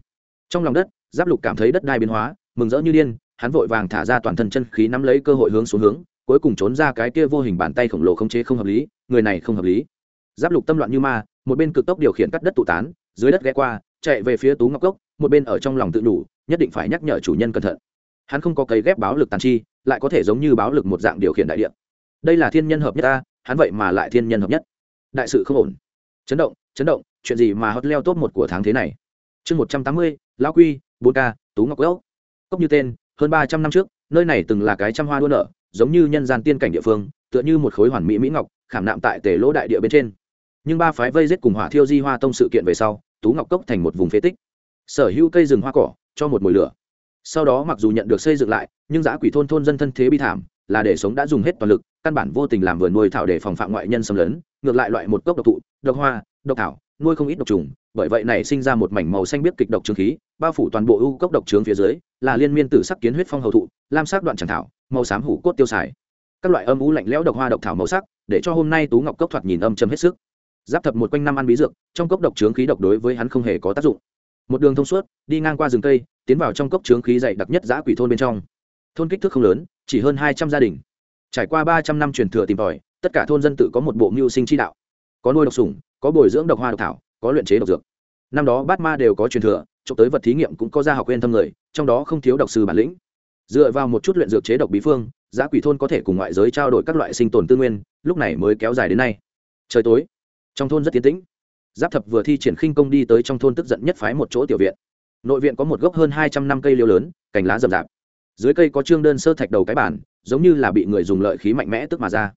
Trong lòng đất, giáp lục cảm thấy đất đai biến hóa, mừng rỡ như điên, hắn vội vàng thả ra toàn thân chân khí nắm lấy cơ hội hướng xuống hướng, cuối cùng trốn ra cái kia vô hình bàn tay khổng lồ không chế không hợp lý, người này không hợp lý. Giáp lục tâm loạn như ma, một bên cực tốc điều khiển cắt đất tụ tán, dưới đất ghé qua, chạy về phía tú ngọc cốc, một bên ở trong lòng tự đủ, nhất định phải nhắc nhở chủ nhân cẩn thận. Hắn không có cấy ghép báo lực tàn chi, lại có thể giống như báo lực một dạng điều khiển đại điện đây là thiên nhân hợp nhất ta, hắn vậy mà lại thiên nhân hợp nhất. Đại sự không ổn. Chấn động chấn động chuyện gì mà hot leo top một của tháng thế này? Chương một trăm tám mươi, lão quy bốn k tú ngọc cốc cốc như tên, hơn ba trăm năm trước, nơi này từng là cái trăm hoa đua nở, giống như nhân gian tiên cảnh địa phương, tựa như một khối hoàn mỹ mỹ ngọc, khảm nạm tại tể lỗ đại địa bên trên. Nhưng ba phái vây giết cùng hỏa thiêu di hoa tông sự kiện về sau, tú ngọc cốc thành một vùng phế tích. Sở hữu cây rừng hoa cỏ, cho một mồi lửa. Sau đó mặc dù nhận được xây dựng lại, nhưng giã quỷ thôn thôn dân thân thế bi thảm, là để sống đã dùng hết toàn lực, căn bản vô tình làm vườn nuôi thảo để phòng phạm ngoại nhân xâm lấn, ngược lại loại một cốc độc thụ, độc hoa, độc thảo nuôi không ít độc trùng, bởi vậy này sinh ra một mảnh màu xanh biết kịch độc trướng khí, bao phủ toàn bộ u cốc độc trướng phía dưới, là liên miên tử sắc kiến huyết phong hầu thụ, lam sắc đoạn tràng thảo, màu xám hủ cốt tiêu xài các loại âm u lạnh lẽo độc hoa độc thảo màu sắc, để cho hôm nay tú ngọc cốc thoạt nhìn âm châm hết sức. Giáp thập một quanh năm ăn bí dược, trong cốc độc trướng khí độc đối với hắn không hề có tác dụng. Một đường thông suốt, đi ngang qua rừng cây, tiến vào trong cốc trướng khí dày đặc nhất giã quỷ thôn bên trong. Thôn kích thước không lớn, chỉ hơn hai trăm gia đình. Trải qua ba trăm năm truyền thừa tìm tòi, tất cả thôn dân tự có một bộ mưu sinh chi đạo. Có nuôi độc sủng có bồi dưỡng độc hoa độc thảo, có luyện chế độc dược. Năm đó bát ma đều có truyền thừa trộm tới vật thí nghiệm cũng có gia học quên thâm người, trong đó không thiếu độc sư bản lĩnh. Dựa vào một chút luyện dược chế độc bí phương, giá quỷ thôn có thể cùng ngoại giới trao đổi các loại sinh tồn tư nguyên, lúc này mới kéo dài đến nay. Trời tối, trong thôn rất tiến tĩnh. Giáp thập vừa thi triển khinh công đi tới trong thôn tức giận nhất phái một chỗ tiểu viện. Nội viện có một gốc hơn hai trăm năm cây liêu lớn, cành lá rậm rạp. Dưới cây có trương đơn sơ thạch đầu cái bản giống như là bị người dùng lợi khí mạnh mẽ tức mà ra.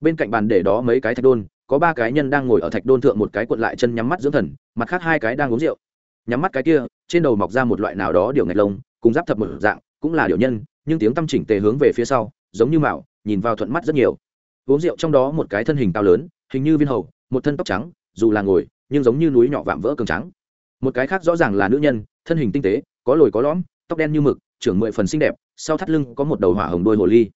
Bên cạnh bàn để đó mấy cái thạch đôn có ba cái nhân đang ngồi ở thạch đôn thượng một cái cuộn lại chân nhắm mắt dưỡng thần, mặt khác hai cái đang uống rượu. Nhắm mắt cái kia, trên đầu mọc ra một loại nào đó điều ngạch lông, cùng giáp thập một dạng, cũng là điều nhân, nhưng tiếng tâm chỉnh tề hướng về phía sau, giống như mạo, nhìn vào thuận mắt rất nhiều. Uống rượu trong đó một cái thân hình cao lớn, hình như viên hầu, một thân tóc trắng, dù là ngồi, nhưng giống như núi nhỏ vạm vỡ cường trắng. Một cái khác rõ ràng là nữ nhân, thân hình tinh tế, có lồi có lõm, tóc đen như mực, trưởng mười phần xinh đẹp, sau thắt lưng có một đầu hỏa hồng đôi hồ ly.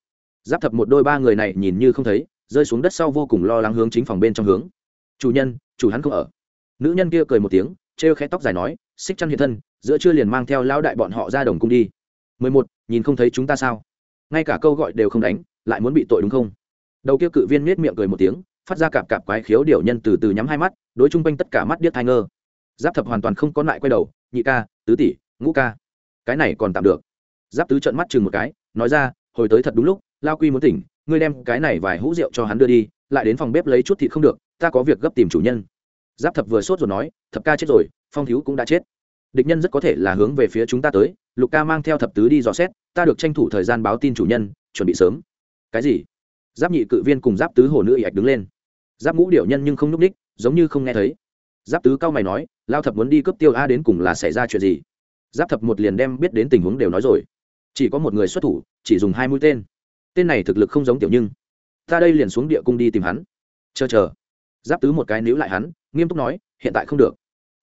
Giáp thập một đôi ba người này nhìn như không thấy rơi xuống đất sau vô cùng lo lắng hướng chính phòng bên trong hướng. Chủ nhân, chủ hắn không ở. Nữ nhân kia cười một tiếng, trêu khẽ tóc dài nói, xích chăn hiện thân, giữa chưa liền mang theo lão đại bọn họ ra đồng cung đi. Mười một, nhìn không thấy chúng ta sao? Ngay cả câu gọi đều không đánh, lại muốn bị tội đúng không? Đầu kia cự viên nết miệng cười một tiếng, phát ra cạp cạp quái khiếu điều nhân từ từ nhắm hai mắt, đối chung quanh tất cả mắt điếc thai ngơ. Giáp thập hoàn toàn không có lại quay đầu, nhị ca, tứ tỷ, ngũ ca. Cái này còn tạm được. Giáp tứ trợn mắt chừng một cái, nói ra, hồi tới thật đúng lúc, lao quy muốn tỉnh ngươi đem cái này vài hũ rượu cho hắn đưa đi, lại đến phòng bếp lấy chút thịt không được, ta có việc gấp tìm chủ nhân. Giáp thập vừa sốt rồi nói, thập ca chết rồi, phong thiếu cũng đã chết. Địch nhân rất có thể là hướng về phía chúng ta tới, lục ca mang theo thập tứ đi dò xét, ta được tranh thủ thời gian báo tin chủ nhân, chuẩn bị sớm. Cái gì? Giáp nhị cự viên cùng giáp tứ hồ nữ ạch đứng lên. Giáp ngũ điệu nhân nhưng không n ú c ních giống như không nghe thấy. Giáp tứ cao mày nói, lao thập muốn đi cướp tiêu a đến cùng là xảy ra chuyện gì? Giáp thập một liền đem biết đến tình huống đều nói rồi. Chỉ có một người xuất thủ, chỉ dùng hai mũi tên tên này thực lực không giống tiểu nhưng. Ta đây liền xuống địa cung đi tìm hắn. Chờ chờ. Giáp tứ một cái níu lại hắn, nghiêm túc nói, hiện tại không được.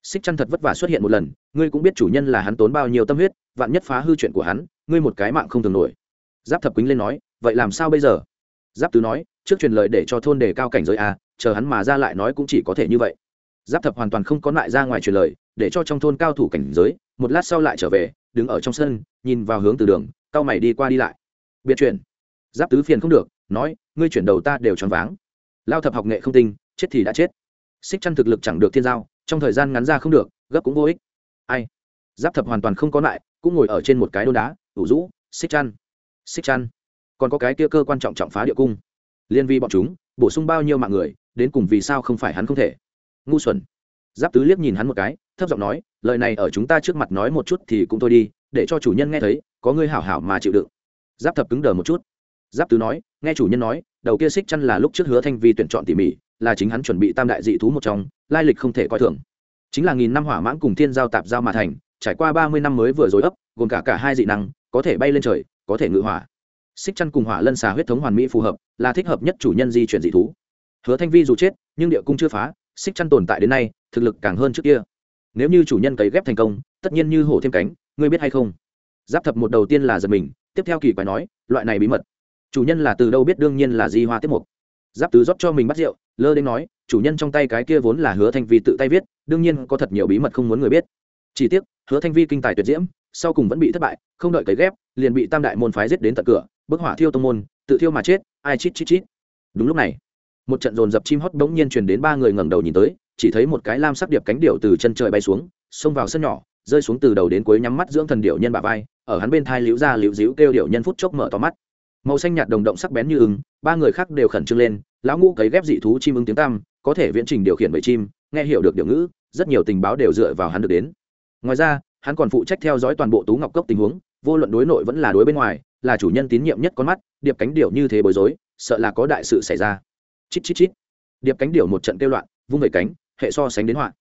Xích chăn thật vất vả xuất hiện một lần, ngươi cũng biết chủ nhân là hắn tốn bao nhiêu tâm huyết, vạn nhất phá hư chuyện của hắn, ngươi một cái mạng không thường nổi. Giáp thập quýnh lên nói, vậy làm sao bây giờ? Giáp tứ nói, trước truyền lời để cho thôn đề cao cảnh giới a, chờ hắn mà ra lại nói cũng chỉ có thể như vậy. Giáp thập hoàn toàn không có lại ra ngoài truyền lời, để cho trong thôn cao thủ cảnh giới, một lát sau lại trở về, đứng ở trong sân, nhìn vào hướng từ đường cao mày đi qua đi lại. Biệt chuyển giáp tứ phiền không được, nói, ngươi chuyển đầu ta đều choáng váng. Lao thập học nghệ không tinh, chết thì đã chết. Xích chăn thực lực chẳng được thiên giao, trong thời gian ngắn ra không được, gấp cũng vô ích. Ai? Giáp thập hoàn toàn không có lại, cũng ngồi ở trên một cái đôn đá, ủ rũ, xích chăn. Xích chăn. Còn có cái kia cơ quan trọng trọng phá địa cung. Liên vi bọn chúng, bổ sung bao nhiêu mạng người, đến cùng vì sao không phải hắn không thể? Ngu xuẩn. Giáp tứ liếc nhìn hắn một cái, thấp giọng nói, lời này ở chúng ta trước mặt nói một chút thì cũng thôi đi, để cho chủ nhân nghe thấy, có ngươi hảo hảo mà chịu đựng. Giáp thập cứng đờ một chút giáp tứ nói, nghe chủ nhân nói, đầu kia xích chăn là lúc trước hứa thanh vi tuyển chọn tỉ mỉ, là chính hắn chuẩn bị tam đại dị thú một trong, lai lịch không thể coi thường. Chính là nghìn năm hỏa mãng cùng thiên giao tạp giao mà thành, trải qua ba mươi năm mới vừa rồi ấp, gồm cả cả hai dị năng, có thể bay lên trời, có thể ngự hỏa. Xích chăn cùng hỏa lân xà huyết thống hoàn mỹ phù hợp, là thích hợp nhất chủ nhân di chuyển dị thú. Hứa thanh vi dù chết, nhưng địa cung chưa phá, xích chăn tồn tại đến nay, thực lực càng hơn trước kia. Nếu như chủ nhân cấy ghép thành công, tất nhiên như hổ thêm cánh, ngươi biết hay không? Giáp thập một đầu tiên là giật mình, tiếp theo kỳ quái nói, loại này bí mật chủ nhân là từ đâu biết đương nhiên là di hoa tiếp mục. Giáp tứ rót cho mình bắt rượu, lơ đến nói, chủ nhân trong tay cái kia vốn là hứa thanh vi tự tay viết, đương nhiên có thật nhiều bí mật không muốn người biết. Chỉ tiếc, hứa thanh vi kinh tài tuyệt diễm, sau cùng vẫn bị thất bại, không đợi cấy ghép, liền bị tam đại môn phái giết đến tận cửa, bức hỏa thiêu tông môn, tự thiêu mà chết, ai chít chít chít. Đúng lúc này, một trận dồn dập chim hót bỗng nhiên truyền đến ba người ngẩng đầu nhìn tới, chỉ thấy một cái lam sắc điệp cánh điệu từ chân trời bay xuống, xông vào sân nhỏ, rơi xuống từ đầu đến cuối nhắm mắt dưỡng thần điệu nhân bà vai, ở hắn bên thai liễu ra liễu díu kêu điệu nhân phút chốc mở to mắt màu xanh nhạt đồng động sắc bén như ứng ba người khác đều khẩn trương lên, lão ngũ cấy ghép dị thú chim ưng tiếng tam có thể viễn trình điều khiển bởi chim, nghe hiểu được điều ngữ, rất nhiều tình báo đều dựa vào hắn được đến. Ngoài ra, hắn còn phụ trách theo dõi toàn bộ tú ngọc cốc tình huống, vô luận đối nội vẫn là đối bên ngoài, là chủ nhân tín nhiệm nhất con mắt, điệp cánh điệu như thế bối rối, sợ là có đại sự xảy ra. Chít chít chít. Điệp cánh điệu một trận kêu loạn, vung về cánh, hệ so sánh đến họa.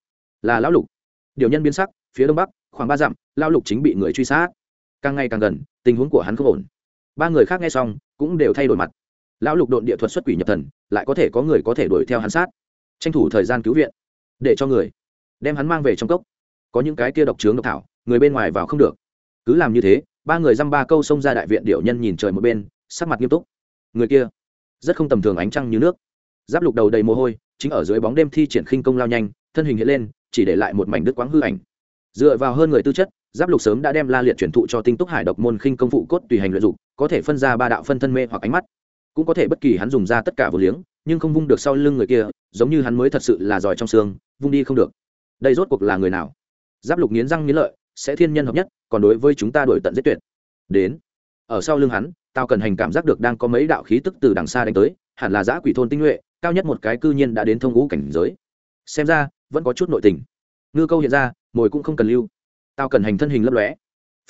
Là lão lục. Điều nhân biến sắc, phía đông bắc, khoảng ba dặm, lão lục chính bị người truy sát. Càng ngày càng gần, tình huống của hắn không ổn ba người khác nghe xong, cũng đều thay đổi mặt. Lão lục độn địa thuật xuất quỷ nhập thần, lại có thể có người có thể đuổi theo hắn sát. Tranh thủ thời gian cứu viện, để cho người đem hắn mang về trong cốc. Có những cái kia độc trướng độc thảo, người bên ngoài vào không được. Cứ làm như thế, ba người dăm ba câu xông ra đại viện điệu nhân nhìn trời một bên, sắc mặt nghiêm túc. Người kia, rất không tầm thường ánh trăng như nước. Giáp lục đầu đầy mồ hôi, chính ở dưới bóng đêm thi triển khinh công lao nhanh, thân hình hiện lên, chỉ để lại một mảnh đứt quãng hư ảnh. Dựa vào hơn người tư chất giáp lục sớm đã đem la liệt chuyển thụ cho tinh túc hải độc môn khinh công phụ cốt tùy hành luyện dục, có thể phân ra ba đạo phân thân mê hoặc ánh mắt. Cũng có thể bất kỳ hắn dùng ra tất cả vô liếng, nhưng không vung được sau lưng người kia, giống như hắn mới thật sự là giỏi trong xương, vung đi không được. Đây rốt cuộc là người nào? Giáp lục nghiến răng nghiến lợi, sẽ thiên nhân hợp nhất, còn đối với chúng ta đổi tận giết tuyệt. Đến. Ở sau lưng hắn tao cần hành cảm giác được đang có mấy đạo khí tức từ đằng xa đánh tới, hẳn là giã quỷ thôn tinh nhuệ, cao nhất một cái cư nhiên đã đến thông ngũ cảnh giới. Xem ra, vẫn có chút nội tình. Ngư câu hiện ra, mồi cũng không cần lưu tao cần hành thân hình lấp lóe.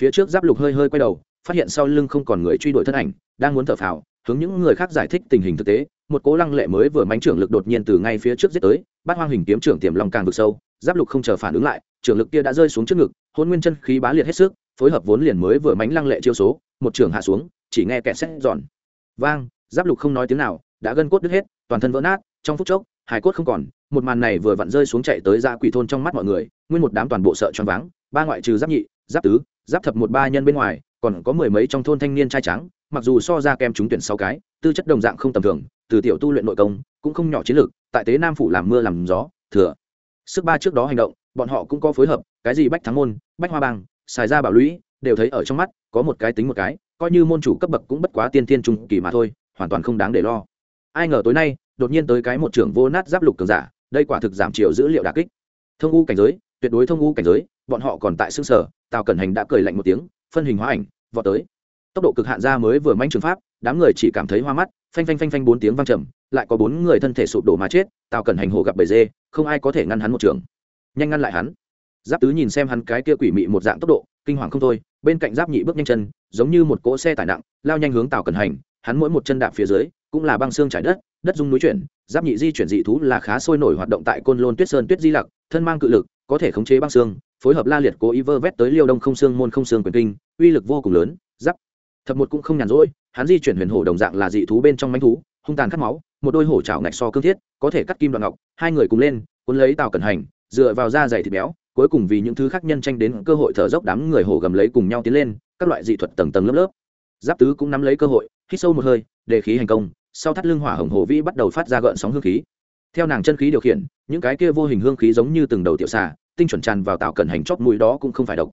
Phía trước giáp lục hơi hơi quay đầu, phát hiện sau lưng không còn người truy đuổi thân ảnh, đang muốn thở phào, hướng những người khác giải thích tình hình thực tế. Một cố lăng lệ mới vừa mánh trưởng lực đột nhiên từ ngay phía trước giết tới, bát hoang hình kiếm trưởng tiềm lòng càng vực sâu, giáp lục không chờ phản ứng lại, trưởng lực kia đã rơi xuống trước ngực, hôn nguyên chân khí bá liệt hết sức, phối hợp vốn liền mới vừa mánh lăng lệ chiêu số, một trưởng hạ xuống, chỉ nghe kẹt xét giòn. Vang, giáp lục không nói tiếng nào, đã gân cốt đứt hết, toàn thân vỡ nát, trong phút chốc hải cốt không còn, một màn này vừa vặn rơi xuống chạy tới ra quỷ thôn trong mắt mọi người, nguyên một đám toàn bộ sợ choáng váng ba ngoại trừ giáp nhị, giáp tứ, giáp thập một ba nhân bên ngoài, còn có mười mấy trong thôn thanh niên trai trắng mặc dù so ra kem chúng tuyển sáu cái, tư chất đồng dạng không tầm thường, từ tiểu tu luyện nội công, cũng không nhỏ chiến lược, tại tế nam phủ làm mưa làm gió, thừa. Sức ba trước đó hành động, bọn họ cũng có phối hợp, cái gì bách thắng môn, bách hoa bang xài ra bảo lũy, đều thấy ở trong mắt, có một cái tính một cái, coi như môn chủ cấp bậc cũng bất quá tiên tiên trung kỳ mà thôi, hoàn toàn không đáng để lo. Ai ngờ tối nay, đột nhiên tới cái một trưởng vô nát giáp lục cường giả, đây quả thực giảm chiều dữ liệu đà kích. Thông u cảnh giới, tuyệt đối thông u cảnh giới bọn họ còn tại xương sở, tào cẩn hành đã cười lạnh một tiếng, phân hình hóa ảnh, vọt tới. Tốc độ cực hạn ra mới vừa manh trường pháp, đám người chỉ cảm thấy hoa mắt, phanh phanh phanh phanh bốn tiếng vang trầm, lại có bốn người thân thể sụp đổ mà chết, tào cẩn hành hồ gặp bầy dê, không ai có thể ngăn hắn một trường. Nhanh ngăn lại hắn. Giáp tứ nhìn xem hắn cái kia quỷ mị một dạng tốc độ, kinh hoàng không thôi, bên cạnh giáp nhị bước nhanh chân, giống như một cỗ xe tải nặng, lao nhanh hướng tào cẩn hành, hắn mỗi một chân đạp phía dưới, cũng là băng xương trải đất đất dung núi chuyển, giáp nhị di chuyển dị thú là khá sôi nổi hoạt động tại côn lôn tuyết sơn tuyết di lặc, thân mang cự lực, có thể khống chế băng xương phối hợp la liệt cố ý vơ vét tới liêu đông không xương môn không xương quyền kinh, uy lực vô cùng lớn, giáp. Thập một cũng không nhàn rỗi, hắn di chuyển huyền hổ đồng dạng là dị thú bên trong manh thú, hung tàn cắt máu, một đôi hổ trào ngạch so cương thiết, có thể cắt kim đoạn ngọc, hai người cùng lên, cuốn lấy tàu cẩn hành, dựa vào da dày thịt béo, cuối cùng vì những thứ khác nhân tranh đến cơ hội thở dốc đám người hổ gầm lấy cùng nhau tiến lên, các loại dị thuật tầng tầng lớp lớp. Giáp tứ cũng nắm lấy cơ hội, hít sâu một hơi để khí hành công, sau thắt lưng hỏa hồng hồ vĩ bắt đầu phát ra gợn sóng hương khí. Theo nàng chân khí điều khiển, những cái kia vô hình hương khí giống như từng đầu tiểu xà tinh chuẩn tràn vào tạo cẩn hành chóp mũi đó cũng không phải độc,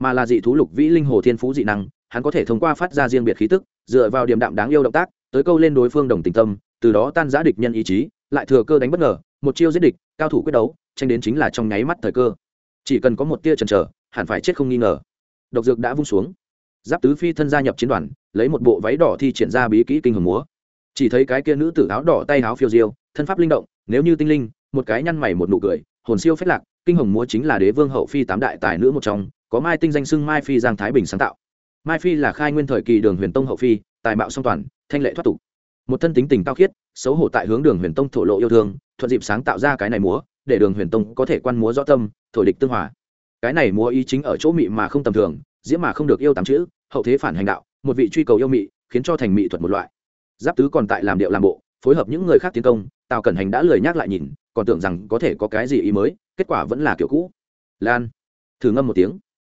mà là dị thú lục vĩ linh hồ thiên phú dị năng, hắn có thể thông qua phát ra riêng biệt khí tức, dựa vào điểm đạm đáng yêu động tác, tới câu lên đối phương đồng tình tâm, từ đó tan giã địch nhân ý chí, lại thừa cơ đánh bất ngờ, một chiêu giết địch, cao thủ quyết đấu, tranh đến chính là trong nháy mắt thời cơ. Chỉ cần có một tia chần chờ, hẳn phải chết không nghi ngờ. Độc dược đã vung xuống. Giáp tứ phi thân gia nhập chiến đoàn, lấy một bộ váy đỏ thi triển ra bí kỹ kinh hồng múa. Chỉ thấy cái kia nữ tử áo đỏ tay áo phiêu diêu, thân pháp linh động, nếu như tinh linh, một cái nhăn mày một nụ cười, hồn siêu phết lạc kinh hồng múa chính là đế vương hậu phi tám đại tài nữ một trong, có mai tinh danh xưng mai phi giang thái bình sáng tạo. Mai phi là khai nguyên thời kỳ đường huyền tông hậu phi, tài mạo song toàn, thanh lệ thoát tục. Một thân tính tình cao khiết, xấu hổ tại hướng đường huyền tông thổ lộ yêu thương, thuận dịp sáng tạo ra cái này múa, để đường huyền tông có thể quan múa rõ tâm, thổi địch tương hòa. Cái này múa ý chính ở chỗ mị mà không tầm thường, diễm mà không được yêu tám chữ, hậu thế phản hành đạo, một vị truy cầu yêu mị, khiến cho thành mị thuật một loại. Giáp tứ còn tại làm điệu làm bộ, phối hợp những người khác tiến công, tào cẩn hành đã lười nhắc lại nhìn còn tưởng rằng có thể có cái gì ý mới, kết quả vẫn là kiểu cũ. Lan, thử ngâm một tiếng.